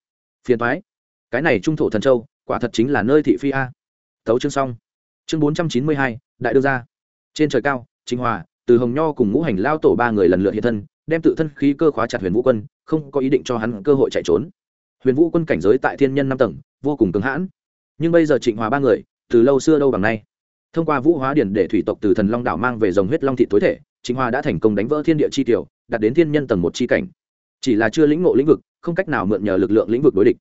Phiền thoái cái này trung thổ thần châu, quả thật chính là nơi thị phi a. Tấu chương xong. Chương bốn trăm chín mươi hai, đại đưa ra trên trời cao trinh hòa, từ hồng nho cùng ngũ hành lao tổ ba người lần lượt hiện thân, đem tự thân khí cơ khóa chặt huyền vũ quân, không có ý định cho hắn cơ hội chạy trốn huyền vũ quân cảnh giới tại thiên nhân năm tầng, vô cùng cứng hãn. Nhưng bây giờ trịnh hòa ba người, từ lâu xưa đâu bằng nay. Thông qua vũ hóa điển để thủy tộc từ thần long đảo mang về dòng huyết long thị tối thể, trịnh hòa đã thành công đánh vỡ thiên địa chi tiểu, đạt đến thiên nhân tầng một chi cảnh. Chỉ là chưa lĩnh ngộ lĩnh vực, không cách nào mượn nhờ lực lượng lĩnh vực đối địch.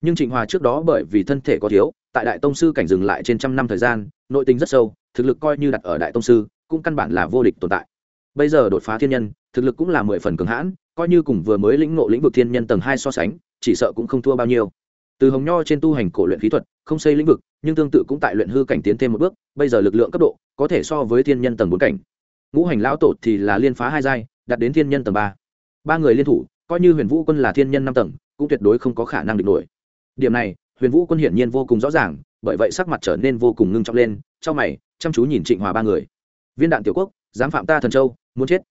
Nhưng trịnh hòa trước đó bởi vì thân thể có thiếu, tại đại tông sư cảnh dừng lại trên trăm năm thời gian, nội tình rất sâu, thực lực coi như đặt ở đại tông sư, cũng căn bản là vô địch tồn tại. Bây giờ đột phá thiên nhân, thực lực cũng là mười phần cường hãn coi như cùng vừa mới lĩnh ngộ lĩnh vực thiên nhân tầng hai so sánh, chỉ sợ cũng không thua bao nhiêu. Từ hồng nho trên tu hành cổ luyện khí thuật, không xây lĩnh vực, nhưng tương tự cũng tại luyện hư cảnh tiến thêm một bước, bây giờ lực lượng cấp độ, có thể so với thiên nhân tầng bốn cảnh. Ngũ hành lão tổ thì là liên phá hai giai, đạt đến thiên nhân tầng ba. Ba người liên thủ, coi như huyền vũ quân là thiên nhân năm tầng, cũng tuyệt đối không có khả năng địch nổi. Điểm này, huyền vũ quân hiển nhiên vô cùng rõ ràng, bởi vậy sắc mặt trở nên vô cùng ngưng trọng lên, trong mày, chăm chú nhìn trịnh hòa ba người. Viên đạn tiểu quốc, dám phạm ta thần châu, muốn chết.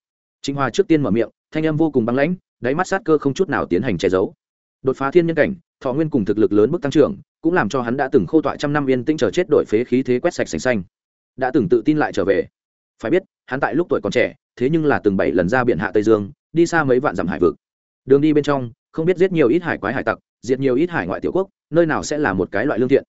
Trịnh hòa trước tiên mở miệng thanh âm vô cùng băng lãnh, đáy mắt sát cơ không chút nào tiến hành che giấu. Đột phá thiên nhân cảnh, thọ nguyên cùng thực lực lớn mức tăng trưởng, cũng làm cho hắn đã từng khô tọa trăm năm yên tĩnh chờ chết đổi phế khí thế quét sạch sành xanh. Đã từng tự tin lại trở về. Phải biết, hắn tại lúc tuổi còn trẻ, thế nhưng là từng bảy lần ra biển hạ tây dương, đi xa mấy vạn dặm hải vực. Đường đi bên trong, không biết giết nhiều ít hải quái hải tặc, diệt nhiều ít hải ngoại tiểu quốc, nơi nào sẽ là một cái loại lương thiện.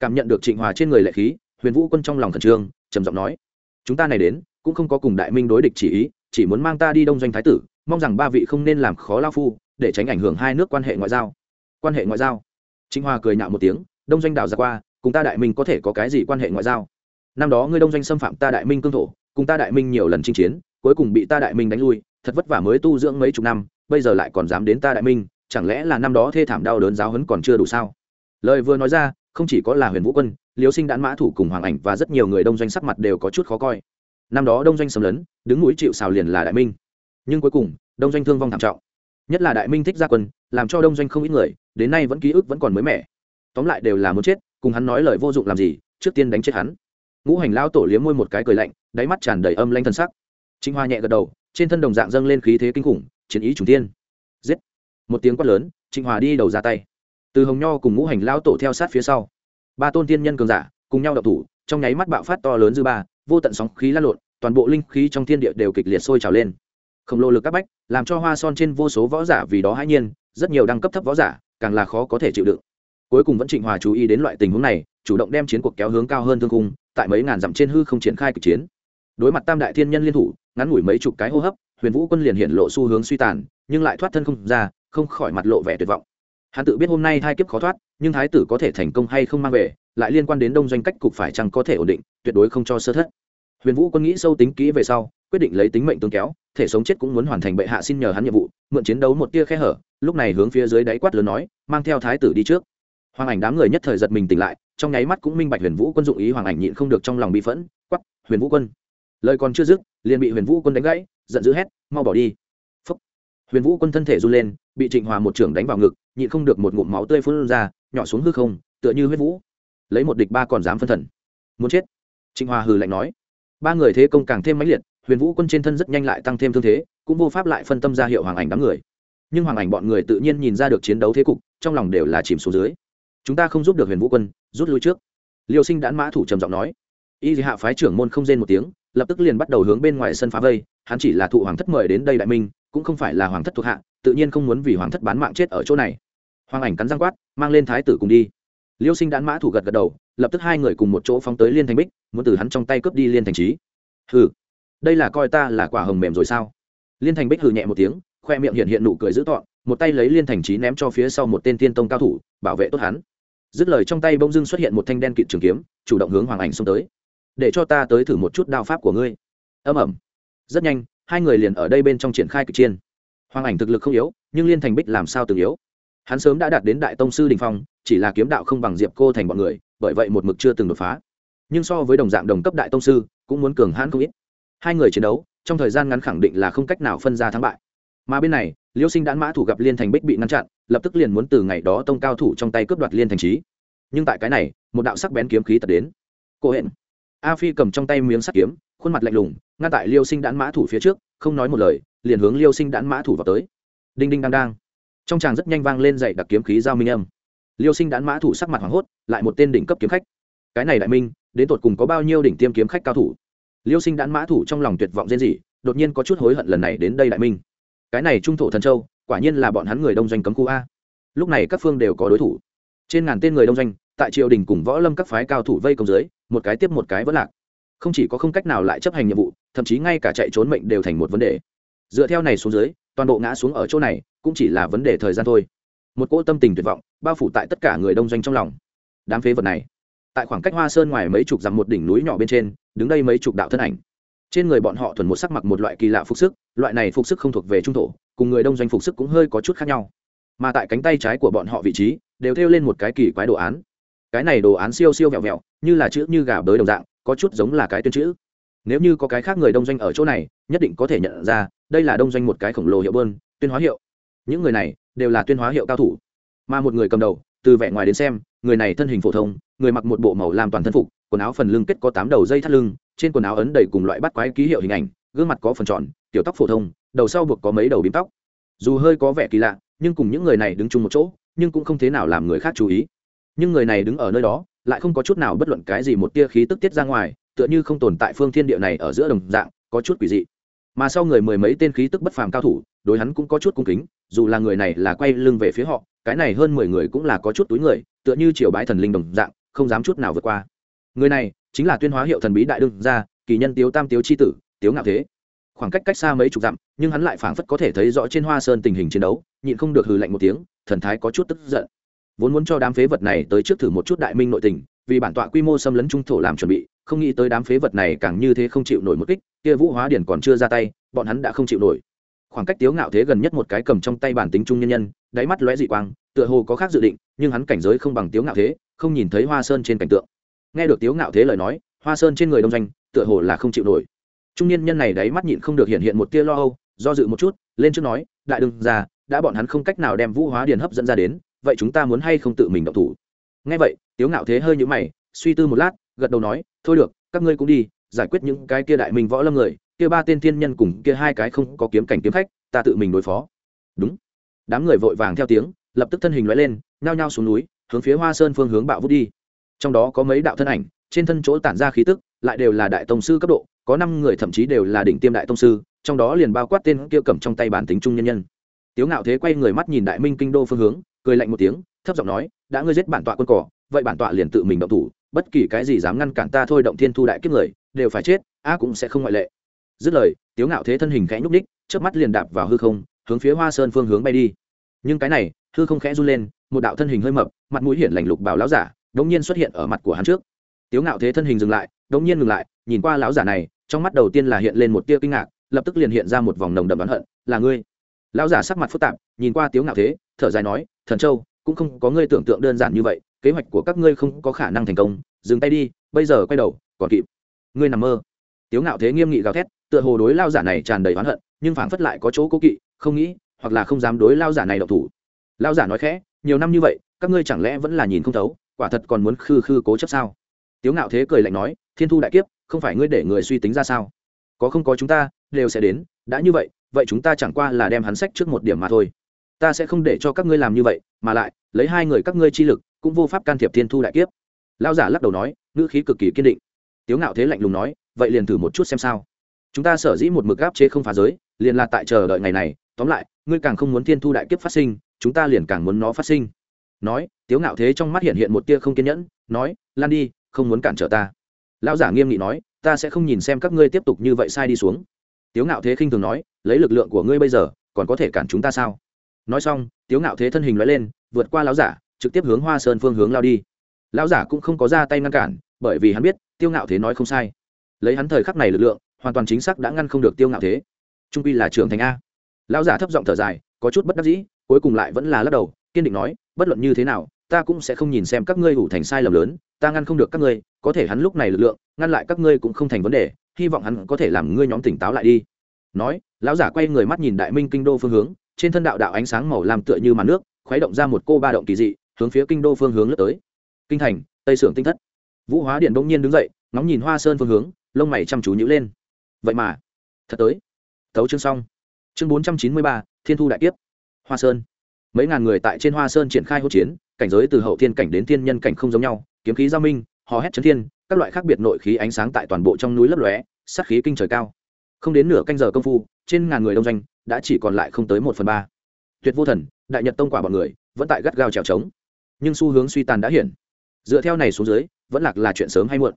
Cảm nhận được trịnh hòa trên người lệ khí, huyền vũ quân trong lòng khẩn trương, trầm giọng nói, chúng ta này đến, cũng không có cùng đại minh đối địch chỉ ý, chỉ muốn mang ta đi đông doanh thái tử mong rằng ba vị không nên làm khó lao phu, để tránh ảnh hưởng hai nước quan hệ ngoại giao. Quan hệ ngoại giao. Chính hòa cười nhạo một tiếng, đông doanh đảo ra qua, cùng ta đại minh có thể có cái gì quan hệ ngoại giao? Năm đó ngươi đông doanh xâm phạm ta đại minh cương thổ, cùng ta đại minh nhiều lần chinh chiến, cuối cùng bị ta đại minh đánh lui, thật vất vả mới tu dưỡng mấy chục năm, bây giờ lại còn dám đến ta đại minh, chẳng lẽ là năm đó thê thảm đau đớn giáo hấn còn chưa đủ sao? Lời vừa nói ra, không chỉ có là huyền vũ quân, liêu sinh đạn mã thủ cùng hoàng ảnh và rất nhiều người đông doanh sắc mặt đều có chút khó coi. Năm đó đông doanh xâm lấn, đứng núi chịu xào liền là đại minh nhưng cuối cùng, đông doanh thương vong thảm trọng. Nhất là đại minh thích gia quân, làm cho đông doanh không ít người, đến nay vẫn ký ức vẫn còn mới mẻ. Tóm lại đều là muốn chết, cùng hắn nói lời vô dụng làm gì, trước tiên đánh chết hắn. Ngũ hành lao tổ liếm môi một cái cười lạnh, đáy mắt tràn đầy âm lanh thân sắc. Trinh hoa nhẹ gật đầu, trên thân đồng dạng dâng lên khí thế kinh khủng, chiến ý trùng tiên giết! Một tiếng quát lớn, trịnh hòa đi đầu ra tay. Từ hồng nho cùng ngũ hành lao tổ theo sát phía sau. Ba tôn tiên nhân cường giả, cùng nhau đậu thủ, trong nháy mắt bạo phát to lớn dư ba, vô tận sóng khí lan lộn, toàn bộ linh khí trong thiên địa đều kịch liệt sôi trào lên khổng lồ lực các bách, làm cho hoa son trên vô số võ giả vì đó hãi nhiên, rất nhiều đẳng cấp thấp võ giả càng là khó có thể chịu đựng. Cuối cùng vẫn trịnh hòa chú ý đến loại tình huống này, chủ động đem chiến cuộc kéo hướng cao hơn thương cung tại mấy ngàn dặm trên hư không triển khai kịch chiến. Đối mặt tam đại thiên nhân liên thủ, ngắn ngủi mấy chục cái hô hấp, huyền vũ quân liền hiện lộ xu hướng suy tàn, nhưng lại thoát thân không ra, không khỏi mặt lộ vẻ tuyệt vọng. Hắn tự biết hôm nay hai kiếp khó thoát, nhưng thái tử có thể thành công hay không mang về, lại liên quan đến đông doanh cách cục phải chăng có thể ổn định, tuyệt đối không cho sơ thất huyền vũ quân nghĩ sâu tính kỹ về sau, quyết định lấy tính mệnh tương kéo, thể sống chết cũng muốn hoàn thành bệ hạ xin nhờ hắn nhiệm vụ, mượn chiến đấu một tia khe hở, lúc này hướng phía dưới đáy quát lớn nói, mang theo thái tử đi trước. Hoàng ảnh đám người nhất thời giật mình tỉnh lại, trong nháy mắt cũng minh bạch huyền vũ quân dụng ý hoàng ảnh nhịn không được trong lòng bị phẫn quắp huyền vũ quân. Lời còn chưa dứt, liền bị huyền vũ quân đánh gãy, giận dữ hét, mau bỏ đi. Phúc. huyền vũ quân thân thể run lên, bị trịnh hòa một trưởng đánh vào ngực, nhịn không được một ngụm máu tươi phun ra, nhỏ xuống hư không, tựa như huyết vũ. Lấy một địch ba còn dám phân thần. Muốn chết. Trịnh hòa hừ lạnh nói ba người thế công càng thêm mãnh liệt, huyền vũ quân trên thân rất nhanh lại tăng thêm thương thế, cũng vô pháp lại phân tâm ra hiệu hoàng ảnh đám người. Nhưng hoàng ảnh bọn người tự nhiên nhìn ra được chiến đấu thế cục, trong lòng đều là chìm xuống dưới. Chúng ta không giúp được huyền vũ quân, rút lui trước. Liêu sinh đãn mã thủ trầm giọng nói. Y hạ phái trưởng môn không rên một tiếng, lập tức liền bắt đầu hướng bên ngoài sân phá vây, hắn chỉ là thụ hoàng thất mời đến đây đại minh, cũng không phải là hoàng thất thuộc hạ, tự nhiên không muốn vì hoàng thất bán mạng chết ở chỗ này. Hoàng ảnh cắn răng quát, mang lên thái tử cùng đi. Liêu sinh đãn mã thủ gật gật đầu lập tức hai người cùng một chỗ phóng tới liên thành bích, muốn từ hắn trong tay cướp đi liên thành trí. Hừ, đây là coi ta là quả hồng mềm rồi sao? Liên thành bích hừ nhẹ một tiếng, khoe miệng hiện hiện nụ cười dữ tọn một tay lấy liên thành trí ném cho phía sau một tên tiên tông cao thủ, bảo vệ tốt hắn. Dứt lời trong tay bông dưng xuất hiện một thanh đen kịt trường kiếm, chủ động hướng hoàng ảnh xông tới. Để cho ta tới thử một chút đao pháp của ngươi. Âm ẩm rất nhanh, hai người liền ở đây bên trong triển khai kịch chiên hoàng ảnh thực lực không yếu, nhưng liên thành bích làm sao từng yếu? Hắn sớm đã đạt đến đại tông sư đình phong, chỉ là kiếm đạo không bằng diệp cô thành bọn người bởi vậy một mực chưa từng đột phá. Nhưng so với đồng dạng đồng cấp đại tông sư, cũng muốn cường hãn không ít. Hai người chiến đấu, trong thời gian ngắn khẳng định là không cách nào phân ra thắng bại. Mà bên này, liêu sinh đãn mã thủ gặp liên thành bích bị ngăn chặn, lập tức liền muốn từ ngày đó tông cao thủ trong tay cướp đoạt liên thành trí nhưng tại cái này, một đạo sắc bén kiếm khí tật đến. Cô hẹn a phi cầm trong tay miếng sắt kiếm, khuôn mặt lạnh lùng, ngăn tại liêu sinh đãn mã thủ phía trước, không nói một lời, liền hướng liêu sinh đãn mã thủ vào tới. Đinh đinh đang đang. Trong tràng rất nhanh vang lên dậy đặc kiếm khí giao minh âm liêu sinh Đán mã thủ sắc mặt hoảng hốt, lại một tên đỉnh cấp kiếm khách. Cái này đại minh, đến tột cùng có bao nhiêu đỉnh tiêm kiếm khách cao thủ? Liêu sinh Đán mã thủ trong lòng tuyệt vọng rên rỉ, đột nhiên có chút hối hận lần này đến đây đại minh. Cái này trung thổ thần châu, quả nhiên là bọn hắn người đông doanh cấm khu a. Lúc này các phương đều có đối thủ. Trên ngàn tên người đông doanh, tại triều đình cùng võ lâm các phái cao thủ vây công dưới, một cái tiếp một cái vẫn lạc. Không chỉ có không cách nào lại chấp hành nhiệm vụ, thậm chí ngay cả chạy trốn mệnh đều thành một vấn đề. Dựa theo này xuống dưới, toàn bộ ngã xuống ở chỗ này, cũng chỉ là vấn đề thời gian thôi một cỗ tâm tình tuyệt vọng, bao phủ tại tất cả người đông doanh trong lòng. Đám phế vật này, tại khoảng cách hoa sơn ngoài mấy chục dặm một đỉnh núi nhỏ bên trên, đứng đây mấy chục đạo thân ảnh. Trên người bọn họ thuần một sắc mặc một loại kỳ lạ phục sức, loại này phục sức không thuộc về trung thổ, cùng người đông doanh phục sức cũng hơi có chút khác nhau. Mà tại cánh tay trái của bọn họ vị trí, đều thêu lên một cái kỳ quái đồ án. Cái này đồ án siêu siêu vẹo vẹo, như là chữ như gà bới đồng dạng, có chút giống là cái tuyên chữ. Nếu như có cái khác người đông doanh ở chỗ này, nhất định có thể nhận ra, đây là đông doanh một cái khổng lồ hiệu bơn, tuyên hóa hiệu. Những người này đều là tuyên hóa hiệu cao thủ. Mà một người cầm đầu, từ vẻ ngoài đến xem, người này thân hình phổ thông, người mặc một bộ màu làm toàn thân phục, quần áo phần lưng kết có tám đầu dây thắt lưng, trên quần áo ấn đầy cùng loại bắt quái ký hiệu hình ảnh, gương mặt có phần tròn tiểu tóc phổ thông, đầu sau buộc có mấy đầu bím tóc. Dù hơi có vẻ kỳ lạ, nhưng cùng những người này đứng chung một chỗ, nhưng cũng không thế nào làm người khác chú ý. Nhưng người này đứng ở nơi đó, lại không có chút nào bất luận cái gì một tia khí tức tiết ra ngoài, tựa như không tồn tại phương thiên địa này ở giữa đồng dạng, có chút quỷ dị mà sau người mười mấy tên khí tức bất phàm cao thủ, đối hắn cũng có chút cung kính, dù là người này là quay lưng về phía họ, cái này hơn mười người cũng là có chút túi người, tựa như triều bái thần linh đồng dạng, không dám chút nào vượt qua. Người này chính là tuyên hóa hiệu thần bí đại đương gia, kỳ nhân tiếu tam tiếu c h i tử, tiếu ngạo thế. Khoảng cách cách xa mấy chục dặm, nhưng hắn lại phảng phất có thể thấy rõ trên hoa sơn tình hình chiến đấu, nhịn không được hừ lạnh một tiếng, thần thái có chút tức giận. Vốn muốn cho đám phế vật này tới trước thử một chút đại minh nội tình, vì bản tọa quy mô xâm lấn trung thổ làm chuẩn bị không nghĩ tới đám phế vật này càng như thế không chịu nổi một kích, kia vũ hóa điển còn chưa ra tay, bọn hắn đã không chịu nổi. Khoảng cách tiếu ngạo thế gần nhất một cái cầm trong tay bản tính trung nhân nhân, đáy mắt lóe dị quang, tựa hồ có khác dự định, nhưng hắn cảnh giới không bằng tiếu ngạo thế, không nhìn thấy hoa sơn trên cảnh tượng. Nghe được tiếu ngạo thế lời nói, hoa sơn trên người đông doanh, tựa hồ là không chịu nổi. Trung niên nhân này đáy mắt nhịn không được hiện hiện một tia lo âu, do dự một chút, lên trước nói, đại đương ra đã bọn hắn không cách nào đem vũ hóa điền hấp dẫn ra đến, vậy chúng ta muốn hay không tự mình động thủ? Nghe vậy, tiếu ngạo thế hơi nhũ mày, suy tư một lát gật đầu nói, thôi được, các ngươi cũng đi, giải quyết những cái kia đại minh võ lâm người, kia ba tên thiên nhân cùng kia hai cái không có kiếm cảnh kiếm khách, ta tự mình đối phó. Đúng. Đám người vội vàng theo tiếng, lập tức thân hình loại lên, nhao nhao xuống núi, hướng phía hoa sơn phương hướng bạo vút đi. Trong đó có mấy đạo thân ảnh, trên thân chỗ tản ra khí tức, lại đều là đại tông sư cấp độ, có năm người thậm chí đều là đỉnh tiêm đại tông sư, trong đó liền bao quát tên kia cầm trong tay bản tính trung nhân nhân. Tiếu ngạo thế quay người mắt nhìn đại minh kinh đô phương hướng, cười lạnh một tiếng, thấp giọng nói, đã ngươi giết bản tọa quân cỏ, vậy bản tọa liền tự mình động thủ bất kỳ cái gì dám ngăn cản ta thôi động thiên thu đại kiếp người, đều phải chết, a cũng sẽ không ngoại lệ. Dứt lời, tiếu ngạo thế thân hình khẽ nhúc ních trước mắt liền đạp vào hư không, hướng phía hoa sơn phương hướng bay đi. Nhưng cái này, hư không khẽ run lên, một đạo thân hình hơi mập, mặt mũi hiển lành lục bảo lão giả đống nhiên xuất hiện ở mặt của hắn trước. Tiếu ngạo thế thân hình dừng lại đống nhiên ngừng lại, nhìn qua lão giả này, trong mắt đầu tiên là hiện lên một tia kinh ngạc, lập tức liền hiện ra một vòng nồng đậm oán hận, là ngươi? Lão giả sắc mặt phức tạp, nhìn qua tiếu ngạo thế, thở dài nói, thần châu, cũng không có ngươi tưởng tượng đơn giản như vậy kế hoạch của các ngươi không có khả năng thành công, dừng tay đi, bây giờ quay đầu, còn kịp. Ngươi nằm mơ. Tiếu ngạo thế nghiêm nghị gào thét, tựa hồ đối lao giả này tràn đầy oán hận, nhưng phảng phất lại có chỗ cố kỵ, không nghĩ, hoặc là không dám đối lao giả này độc thủ. Lao giả nói khẽ, nhiều năm như vậy, các ngươi chẳng lẽ vẫn là nhìn không thấu, quả thật còn muốn khư khư cố chấp sao? Tiếu ngạo thế cười lạnh nói, thiên thu đại kiếp, không phải ngươi để người suy tính ra sao? Có không có chúng ta, đều sẽ đến, đã như vậy vậy chúng ta chẳng qua là đem hắn sách trước một điểm mà thôi. Ta sẽ không để cho các ngươi làm như vậy, mà lại, lấy hai người các ngươi chi lực cũng vô pháp can thiệp thiên thu đại kiếp. Lao giả lắc đầu nói, ngữ khí cực kỳ kiên định. Tiếu ngạo thế lạnh lùng nói, vậy liền thử một chút xem sao. Chúng ta sở dĩ một mực gáp chế không phá giới, liền là tại chờ đợi ngày này. Tóm lại, ngươi càng không muốn thiên thu đại kiếp phát sinh, chúng ta liền càng muốn nó phát sinh. Nói, tiếu ngạo thế trong mắt hiện hiện một tia không kiên nhẫn, nói, lan đi, không muốn cản trở ta. Lão giả nghiêm nghị nói, ta sẽ không nhìn xem các ngươi tiếp tục như vậy sai đi xuống. Tiếu ngạo thế khinh thường nói, lấy lực lượng của ngươi bây giờ, còn có thể cản chúng ta sao? Nói xong, tiếu ngạo thế thân hình nói lên, vượt qua lão giả trực tiếp hướng hoa sơn phương hướng lao đi. Lão giả cũng không có ra tay ngăn cản, bởi vì hắn biết, tiêu ngạo thế nói không sai. Lấy hắn thời khắc này lực lượng, hoàn toàn chính xác đã ngăn không được tiêu ngạo thế. Trung pi là trưởng thành a. Lão giả thấp giọng thở dài, có chút bất đắc dĩ, cuối cùng lại vẫn là lắc đầu, kiên định nói, bất luận như thế nào, ta cũng sẽ không nhìn xem các ngươi hủ thành sai lầm lớn, ta ngăn không được các ngươi, có thể hắn lúc này lực lượng, ngăn lại các ngươi cũng không thành vấn đề, hy vọng hắn có thể làm ngươi nhóm tỉnh táo lại đi. Nói, lão giả quay người mắt nhìn đại minh kinh đô phương hướng, trên thân đạo đạo ánh sáng màu làm tựa như màn nước, khuấy động ra một cô ba động kỳ dị hướng phía kinh đô phương hướng lướt tới. Kinh thành, tây sưởng tinh thất. Vũ hóa điện bỗng nhiên đứng dậy, ngóng nhìn hoa sơn phương hướng, lông mày chăm chú nhữ lên. Vậy mà, thật tới. Tấu chương xong. Chương bốn trăm chín mươi ba, thiên thu đại tiếp hoa sơn. Mấy ngàn người tại trên hoa sơn triển khai hỗn chiến, cảnh giới từ hậu thiên cảnh đến thiên nhân cảnh không giống nhau, kiếm khí giao minh, hò hét chấn thiên, các loại khác biệt nội khí ánh sáng tại toàn bộ trong núi lấp lóe, sát khí kinh trời cao. Không đến nửa canh giờ công phu, trên ngàn người đông doanh, đã chỉ còn lại không tới một phần ba. Tuyệt vô thần, đại nhật tông quả bọn người, vẫn tại gắt gao trèo trống nhưng xu hướng suy tàn đã hiển. Dựa theo này xuống dưới, vẫn lạc là chuyện sớm hay muộn.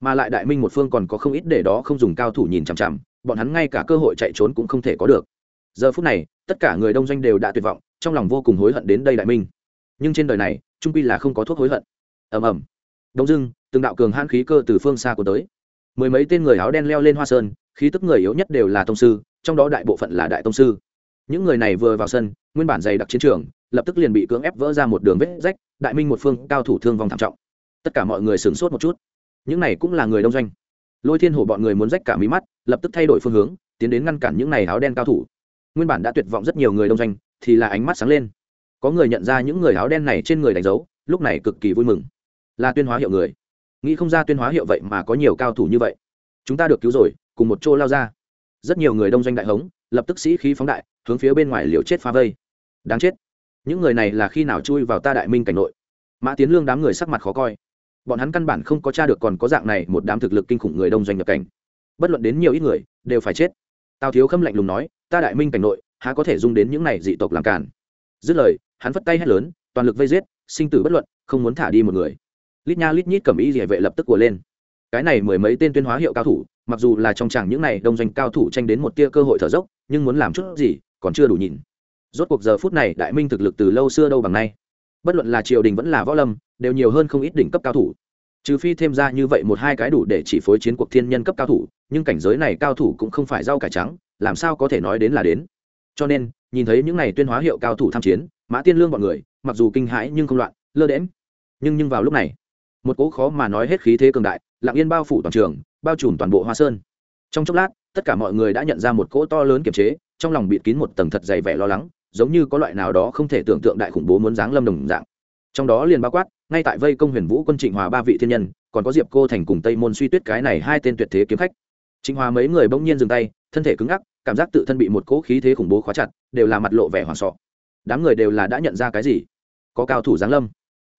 Mà lại đại minh một phương còn có không ít để đó không dùng cao thủ nhìn chằm chằm, bọn hắn ngay cả cơ hội chạy trốn cũng không thể có được. Giờ phút này, tất cả người đông doanh đều đã tuyệt vọng, trong lòng vô cùng hối hận đến đây đại minh. Nhưng trên đời này, trung quy là không có thuốc hối hận. Ầm ầm. Đông dưng từng đạo cường hãn khí cơ từ phương xa của tới. Mười mấy tên người áo đen leo lên hoa sơn, khí tức người yếu nhất đều là tông sư, trong đó đại bộ phận là đại tông sư. Những người này vừa vào sân nguyên bản dày đặc chiến trường, lập tức liền bị cưỡng ép vỡ ra một đường vết rách, đại minh một phương, cao thủ thương vong thảm trọng. Tất cả mọi người sửng sốt một chút. Những này cũng là người đông doanh. Lôi thiên hổ bọn người muốn rách cả mí mắt, lập tức thay đổi phương hướng, tiến đến ngăn cản những này áo đen cao thủ. Nguyên bản đã tuyệt vọng rất nhiều người đông doanh, thì là ánh mắt sáng lên. Có người nhận ra những người áo đen này trên người đánh dấu, lúc này cực kỳ vui mừng. Là tuyên hóa hiệu người. Nghĩ không ra tuyên hóa hiệu vậy mà có nhiều cao thủ như vậy. Chúng ta được cứu rồi, cùng một chỗ lao ra. Rất nhiều người đông doanh đại hống, lập tức sĩ khí phóng đại, hướng phía bên ngoài liều chết phá vây đáng chết. Những người này là khi nào chui vào ta đại minh cảnh nội? Mã tiến lương đám người sắc mặt khó coi. Bọn hắn căn bản không có t r a được còn có dạng này một đám thực lực kinh khủng người đông doanh nhập cảnh. Bất luận đến nhiều ít người, đều phải chết. Tào thiếu khâm lạnh lùng nói, ta đại minh cảnh nội, há có thể dung đến những này dị tộc làm cản? Dứt lời, hắn vất tay hét lớn, toàn lực vây giết, sinh tử bất luận, không muốn thả đi một người. Lít nha lít nhít cầm ý địa vệ lập tức của lên. Cái này mười mấy tên tuyên hóa hiệu cao thủ, mặc dù là trong tràng những này đông doanh cao thủ tranh đến một tia cơ hội thở dốc, nhưng muốn làm chút gì, còn chưa đủ nhìn rốt cuộc giờ phút này đại minh thực lực từ lâu xưa đâu bằng nay. Bất luận là triều đình vẫn là võ lâm, đều nhiều hơn không ít đỉnh cấp cao thủ. Trừ phi thêm ra như vậy một hai cái đủ để chỉ phối chiến cuộc thiên nhân cấp cao thủ, nhưng cảnh giới này cao thủ cũng không phải rau cải trắng, làm sao có thể nói đến là đến. Cho nên, nhìn thấy những này tuyên hóa hiệu cao thủ tham chiến, mã tiên lương bọn người, mặc dù kinh hãi nhưng không loạn, lơ đễm nhưng nhưng vào lúc này, một cỗ khó mà nói hết khí thế cường đại, lặng yên bao phủ toàn trường, bao trùm toàn bộ hoa sơn. Trong chốc lát, tất cả mọi người đã nhận ra một cỗ to lớn kiềm chế, trong lòng bịt kín một tầng thật dày vẻ lo lắng giống như có loại nào đó không thể tưởng tượng đại khủng bố muốn giáng lâm đồng dạng. Trong đó liền bao quát, ngay tại vây công huyền vũ quân trịnh hòa ba vị thiên nhân, còn có diệp cô thành cùng tây môn suy tuyết cái này hai tên tuyệt thế kiếm khách. Trịnh hòa mấy người bỗng nhiên dừng tay, thân thể cứng ngắc, cảm giác tự thân bị một cỗ khí thế khủng bố khóa chặt, đều là mặt lộ vẻ hoảng sọ đám người đều là đã nhận ra cái gì? Có cao thủ giáng lâm.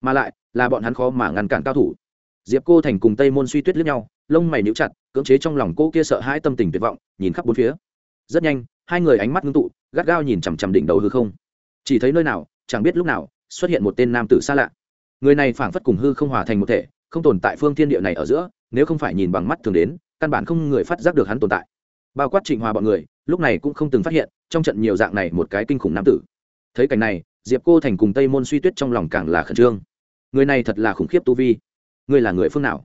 Mà lại, là bọn hắn khó mà ngăn cản cao thủ. Diệp cô thành cùng tây môn suy tuyết lướt nhau, lông mày níu chặt, cưỡng chế trong lòng cô kia sợ hãi tâm tình tuyệt vọng, nhìn khắp bốn phía. Rất nhanh, hai người ánh mắt ngưng tụ gắt gao nhìn chằm chằm đỉnh đầu hư không. Chỉ thấy nơi nào, chẳng biết lúc nào, xuất hiện một tên nam tử xa lạ. Người này phảng phất cùng hư không hòa thành một thể, không tồn tại phương thiên địa này ở giữa, nếu không phải nhìn bằng mắt thường đến, căn bản không người phát giác được hắn tồn tại. Bao quát trịnh hòa bọn người, lúc này cũng không từng phát hiện, trong trận nhiều dạng này một cái kinh khủng nam tử. Thấy cảnh này, diệp cô thành cùng tây môn suy tuyết trong lòng càng là khẩn trương. Người này thật là khủng khiếp tu vi. Ngươi là người phương nào?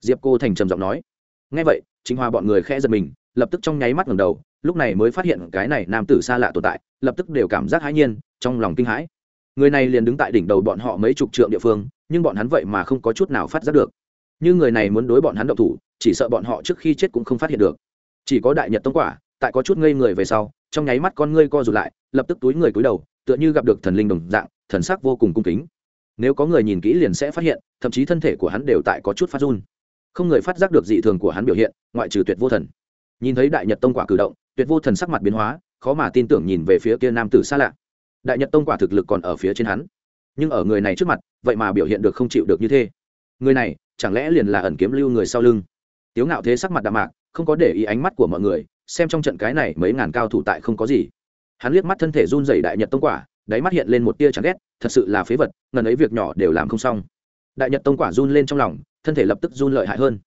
Diệp cô thành trầm giọng nói. Ngay vậy chính hòa bọn người khẽ giật mình, lập tức trong nháy mắt ngầm đầu lúc này mới phát hiện cái này nam tử xa lạ tồn tại, lập tức đều cảm giác hãi nhiên, trong lòng kinh hãi. Người này liền đứng tại đỉnh đầu bọn họ mấy chục trượng địa phương, nhưng bọn hắn vậy mà không có chút nào phát giác được. Như người này muốn đối bọn hắn động thủ, chỉ sợ bọn họ trước khi chết cũng không phát hiện được. Chỉ có đại nhật tông quả, tại có chút ngây người về sau, trong nháy mắt con ngươi co rụt lại, lập tức túi người cúi đầu, tựa như gặp được thần linh đồng dạng, thần sắc vô cùng cung kính. Nếu có người nhìn kỹ liền sẽ phát hiện, thậm chí thân thể của hắn đều tại có chút phát run. Không người phát giác được dị thường của hắn biểu hiện, ngoại trừ tuyệt vô thần nhìn thấy đại nhật tông quả cử động, tuyệt vô thần sắc mặt biến hóa, khó mà tin tưởng nhìn về phía kia nam tử xa lạ. Đại nhật tông quả thực lực còn ở phía trên hắn, nhưng ở người này trước mặt, vậy mà biểu hiện được không chịu được như thế. Người này, chẳng lẽ liền là ẩn kiếm lưu người sau lưng? Tiếu ngạo thế sắc mặt đạm mạc, không có để ý ánh mắt của mọi người, xem trong trận cái này mấy ngàn cao thủ tại không có gì. Hắn liếc mắt thân thể run dày đại nhật tông quả, đáy mắt hiện lên một tia chẳng ghét, thật sự là phế vật, ngần ấy việc nhỏ đều làm không xong. Đại nhật tông quả run lên trong lòng, thân thể lập tức run lợi hại hơn.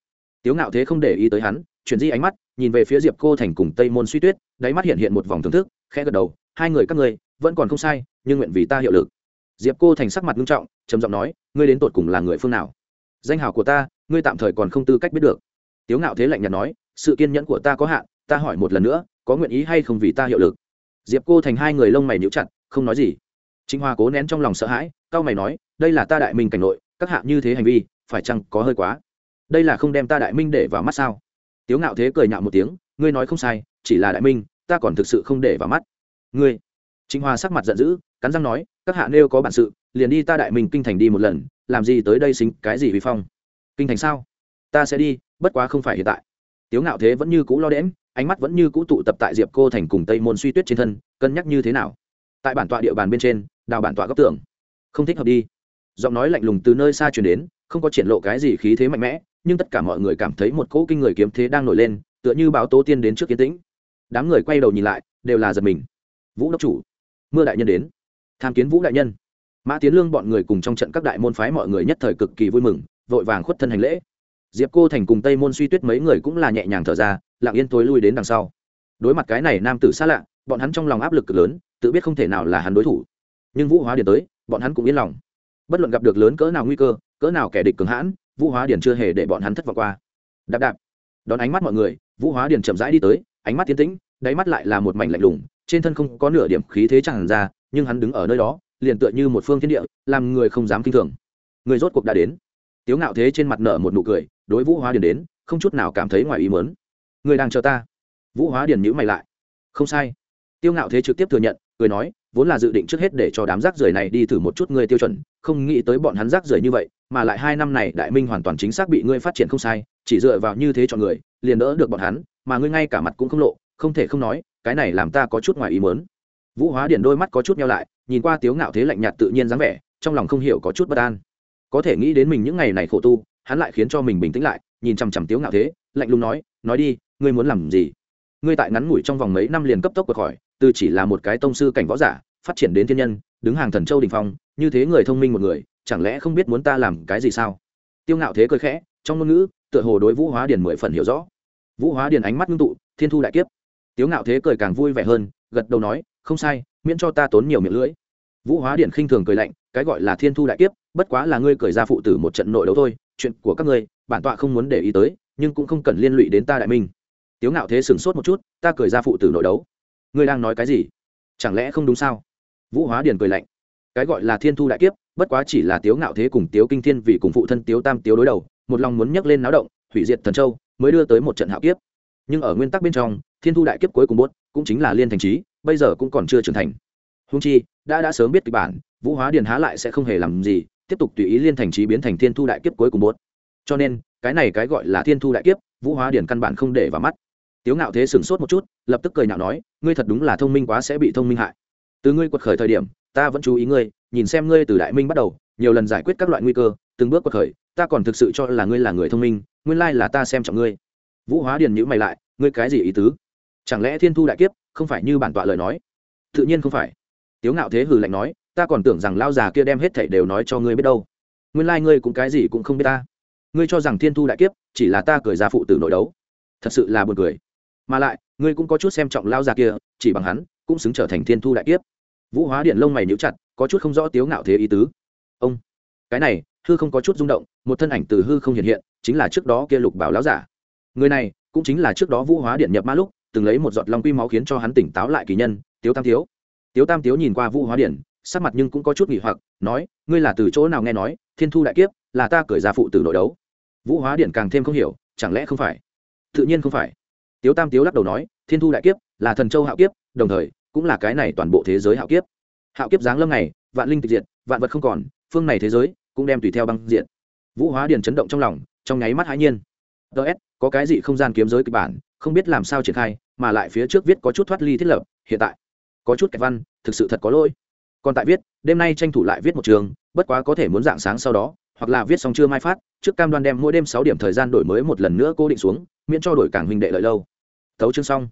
Tiếu ngạo thế không để ý tới hắn, chuyển di ánh mắt nhìn về phía diệp cô thành cùng tây môn suy tuyết, đáy mắt hiện hiện một vòng thưởng thức, khẽ gật đầu, hai người các ngươi, vẫn còn không sai, nhưng nguyện vì ta hiệu lực. Diệp cô thành sắc mặt nghiêm trọng, trầm giọng nói, ngươi đến tột cùng là người phương nào? Danh hào của ta, ngươi tạm thời còn không tư cách biết được. Tiếu ngạo thế lạnh nhạt nói, sự kiên nhẫn của ta có hạn, ta hỏi một lần nữa, có nguyện ý hay không vì ta hiệu lực? Diệp cô thành hai người lông mày níu chặt, không nói gì. Trịnh hoa cố nén trong lòng sợ hãi cao mày nói, đây là ta đại minh cảnh nội, các hạ như thế hành vi, phải chăng có hơi quá? Đây là không đem ta đại minh để vào mắt sao? Tiếu ngạo thế cười nhạo một tiếng, ngươi nói không sai, chỉ là đại minh, ta còn thực sự không để vào mắt. Ngươi? Trịnh hoa sắc mặt giận dữ, cắn răng nói, các hạ nêu có bản sự, liền đi ta đại minh kinh thành đi một lần, làm gì tới đây xính cái gì vi phong? Kinh thành sao? Ta sẽ đi, bất quá không phải hiện tại. Tiếu ngạo thế vẫn như cũ lo đễm ánh mắt vẫn như cũ tụ tập tại diệp cô thành cùng tây môn suy tuyết trên thân, cân nhắc như thế nào. Tại bản tọa địa bàn bên trên, đào bản tọa góc tưởng không thích hợp đi. Giọng nói lạnh lùng từ nơi xa truyền đến, không có triển lộ cái gì khí thế mạnh mẽ nhưng tất cả mọi người cảm thấy một cỗ kinh người kiếm thế đang nổi lên, tựa như báo tố tiên đến trước kiến tĩnh. Đám người quay đầu nhìn lại, đều là giật mình. Vũ đốc chủ, mưa đại nhân đến. Tham kiến vũ đại nhân. Mã tiến lương bọn người cùng trong trận các đại môn phái mọi người nhất thời cực kỳ vui mừng, vội vàng khuất thân hành lễ. Diệp cô thành cùng tây môn suy tuyết mấy người cũng là nhẹ nhàng thở ra, lặng yên tối lui đến đằng sau. Đối mặt cái này nam tử xa lạ, bọn hắn trong lòng áp lực cực lớn, tự biết không thể nào là hắn đối thủ. Nhưng vũ hóa điện tới, bọn hắn cũng yên lòng. Bất luận gặp được lớn cỡ nào nguy cơ, cỡ nào kẻ địch cường hãn vũ hóa điền chưa hề để bọn hắn thất vọng qua. Đạp đạp. Đón ánh mắt mọi người, vũ hóa điền chậm rãi đi tới, ánh mắt tiến tĩnh, đáy mắt lại là một mảnh lạnh lùng, trên thân không có nửa điểm khí thế chẳng ra, nhưng hắn đứng ở nơi đó, liền tựa như một phương thiên địa, làm người không dám kinh thường. Người rốt cuộc đã đến. Tiếu ngạo thế trên mặt nở một nụ cười, đối vũ hóa điền đến, không chút nào cảm thấy ngoài ý mớn người đang chờ ta. Vũ hóa điền nhữ mày lại. Không sai. Tiêu ngạo thế trực tiếp thừa nhận, cười nói, vốn là dự định trước hết để cho đám rác rưởi này đi thử một chút người tiêu chuẩn, không nghĩ tới bọn hắn rác rưởi như vậy mà lại hai năm này đại minh hoàn toàn chính xác bị ngươi phát triển không sai, chỉ dựa vào như thế chọn người, liền đỡ được bọn hắn, mà ngươi ngay cả mặt cũng không lộ, không thể không nói, cái này làm ta có chút ngoài ý mớn vũ hóa điển đôi mắt có chút nhau lại, nhìn qua tiếu ngạo thế lạnh nhạt tự nhiên dáng vẻ, trong lòng không hiểu có chút bất an. Có thể nghĩ đến mình những ngày này khổ tu, hắn lại khiến cho mình bình tĩnh lại, nhìn chằm chằm tiếu ngạo thế, lạnh lùng nói nói đi, ngươi muốn làm gì? Ngươi tại ngắn ngủi trong vòng mấy năm liền cấp tốc vượt khỏi, từ chỉ là một cái tông sư cảnh võ giả, phát triển đến thiên nhân, đứng hàng thần châu đình phong, như thế người thông minh một người chẳng lẽ không biết muốn ta làm cái gì sao? Tiêu ngạo thế cười khẽ, trong ngôn ngữ, tựa hồ đối vũ hóa điền mười phần hiểu rõ. Vũ hóa điền ánh mắt ngưng tụ, thiên thu đại kiếp. Tiêu ngạo thế cười càng vui vẻ hơn, gật đầu nói, không sai, miễn cho ta tốn nhiều miệng lưỡi. Vũ hóa điền khinh thường cười lạnh, cái gọi là thiên thu đại kiếp, bất quá là ngươi cười ra phụ tử một trận nội đấu thôi, chuyện của các ngươi, bản tọa không muốn để ý tới, nhưng cũng không cần liên lụy đến ta đại minh. Tiếu ngạo thế sửng sốt một chút, ta cười ra phụ tử nội đấu. Ngươi đang nói cái gì? Chẳng lẽ không đúng sao? Vũ hóa điền cười lạnh, cái gọi là thiên thu đại kiếp bất quá chỉ là tiếu ngạo thế cùng tiếu kinh thiên vì cùng phụ thân tiếu tam tiếu đối đầu, một lòng muốn nhấc lên náo động, hủy diệt thần châu, mới đưa tới một trận hạo kiếp. Nhưng ở nguyên tắc bên trong, thiên thu đại kiếp cuối cùng bốt, cũng chính là liên thành trí, bây giờ cũng còn chưa trưởng thành. Hung chi, đã đã sớm biết kịch bản, vũ hóa điền há lại sẽ không hề làm gì, tiếp tục tùy ý liên thành trí biến thành thiên thu đại kiếp cuối cùng bốt. Cho nên, cái này cái gọi là thiên thu đại kiếp, vũ hóa điền căn bản không để vào mắt. Tiếu ngạo thế sửng sốt một chút, lập tức cười nhạo nói, ngươi thật đúng là thông minh quá sẽ bị thông minh hại. Từ ngươi quật khởi thời điểm ta vẫn chú ý ngươi, nhìn xem ngươi từ đại minh bắt đầu, nhiều lần giải quyết các loại nguy cơ, từng bước quật khởi, ta còn thực sự cho là ngươi là người thông minh, nguyên lai là ta xem trọng ngươi. Vũ hóa điền nhữ mày lại, ngươi cái gì ý tứ? Chẳng lẽ thiên thu đại kiếp, không phải như bản tọa lời nói? Tự nhiên không phải. Tiếu ngạo thế hừ lạnh nói, ta còn tưởng rằng lao già kia đem hết thảy đều nói cho ngươi biết đâu. Nguyên lai ngươi cũng cái gì cũng không biết ta. Ngươi cho rằng thiên thu đại kiếp, chỉ là ta cười ra phụ tử nội đấu. Thật sự là buồn cười. Mà lại, ngươi cũng có chút xem trọng lao già kia, chỉ bằng hắn, cũng xứng trở thành thiên thu đại kiếp vũ hóa điện lông mày níu chặt, có chút không rõ tiếu ngạo thế ý tứ. Ông, cái này, hư không có chút rung động, một thân ảnh từ hư không hiện hiện, chính là trước đó kia lục bảo láo giả. Người này, cũng chính là trước đó vũ hóa điện nhập ma lúc, từng lấy một giọt long quy máu khiến cho hắn tỉnh táo lại kỳ nhân, tiếu tam thiếu tiếu tam thiếu nhìn qua vũ hóa điện, sắc mặt nhưng cũng có chút nghỉ hoặc, nói, ngươi là từ chỗ nào nghe nói, thiên thu đại kiếp, là ta cởi ra phụ tử nội đấu? Vũ hóa điện càng thêm không hiểu, chẳng lẽ không phải? Tự nhiên không phải. Tiếu tam tiếu lắc đầu nói, thiên thu đại kiếp, là thần châu hạo kiếp, đồng thời cũng là cái này toàn bộ thế giới hạo kiếp. Hạo kiếp giáng lâm này, vạn linh tịch diệt, vạn vật không còn, phương này thế giới cũng đem tùy theo băng diện vũ hóa điền chấn động trong lòng, trong nháy mắt hãi nhiên. Ts có cái gì không gian kiếm giới kịch bản, không biết làm sao triển khai, mà lại phía trước viết có chút thoát ly thiết lập, hiện tại có chút kẹt văn, thực sự thật có lỗi. Còn tại viết, đêm nay tranh thủ lại viết một trường, bất quá có thể muốn dạng sáng sau đó, hoặc là viết xong chưa mai phát, trước cam đoan đem mỗi đêm sáu điểm thời gian đổi mới một lần nữa cố định xuống, miễn cho đổi cảng huynh đệ lợi lâu. Thấu chương xong.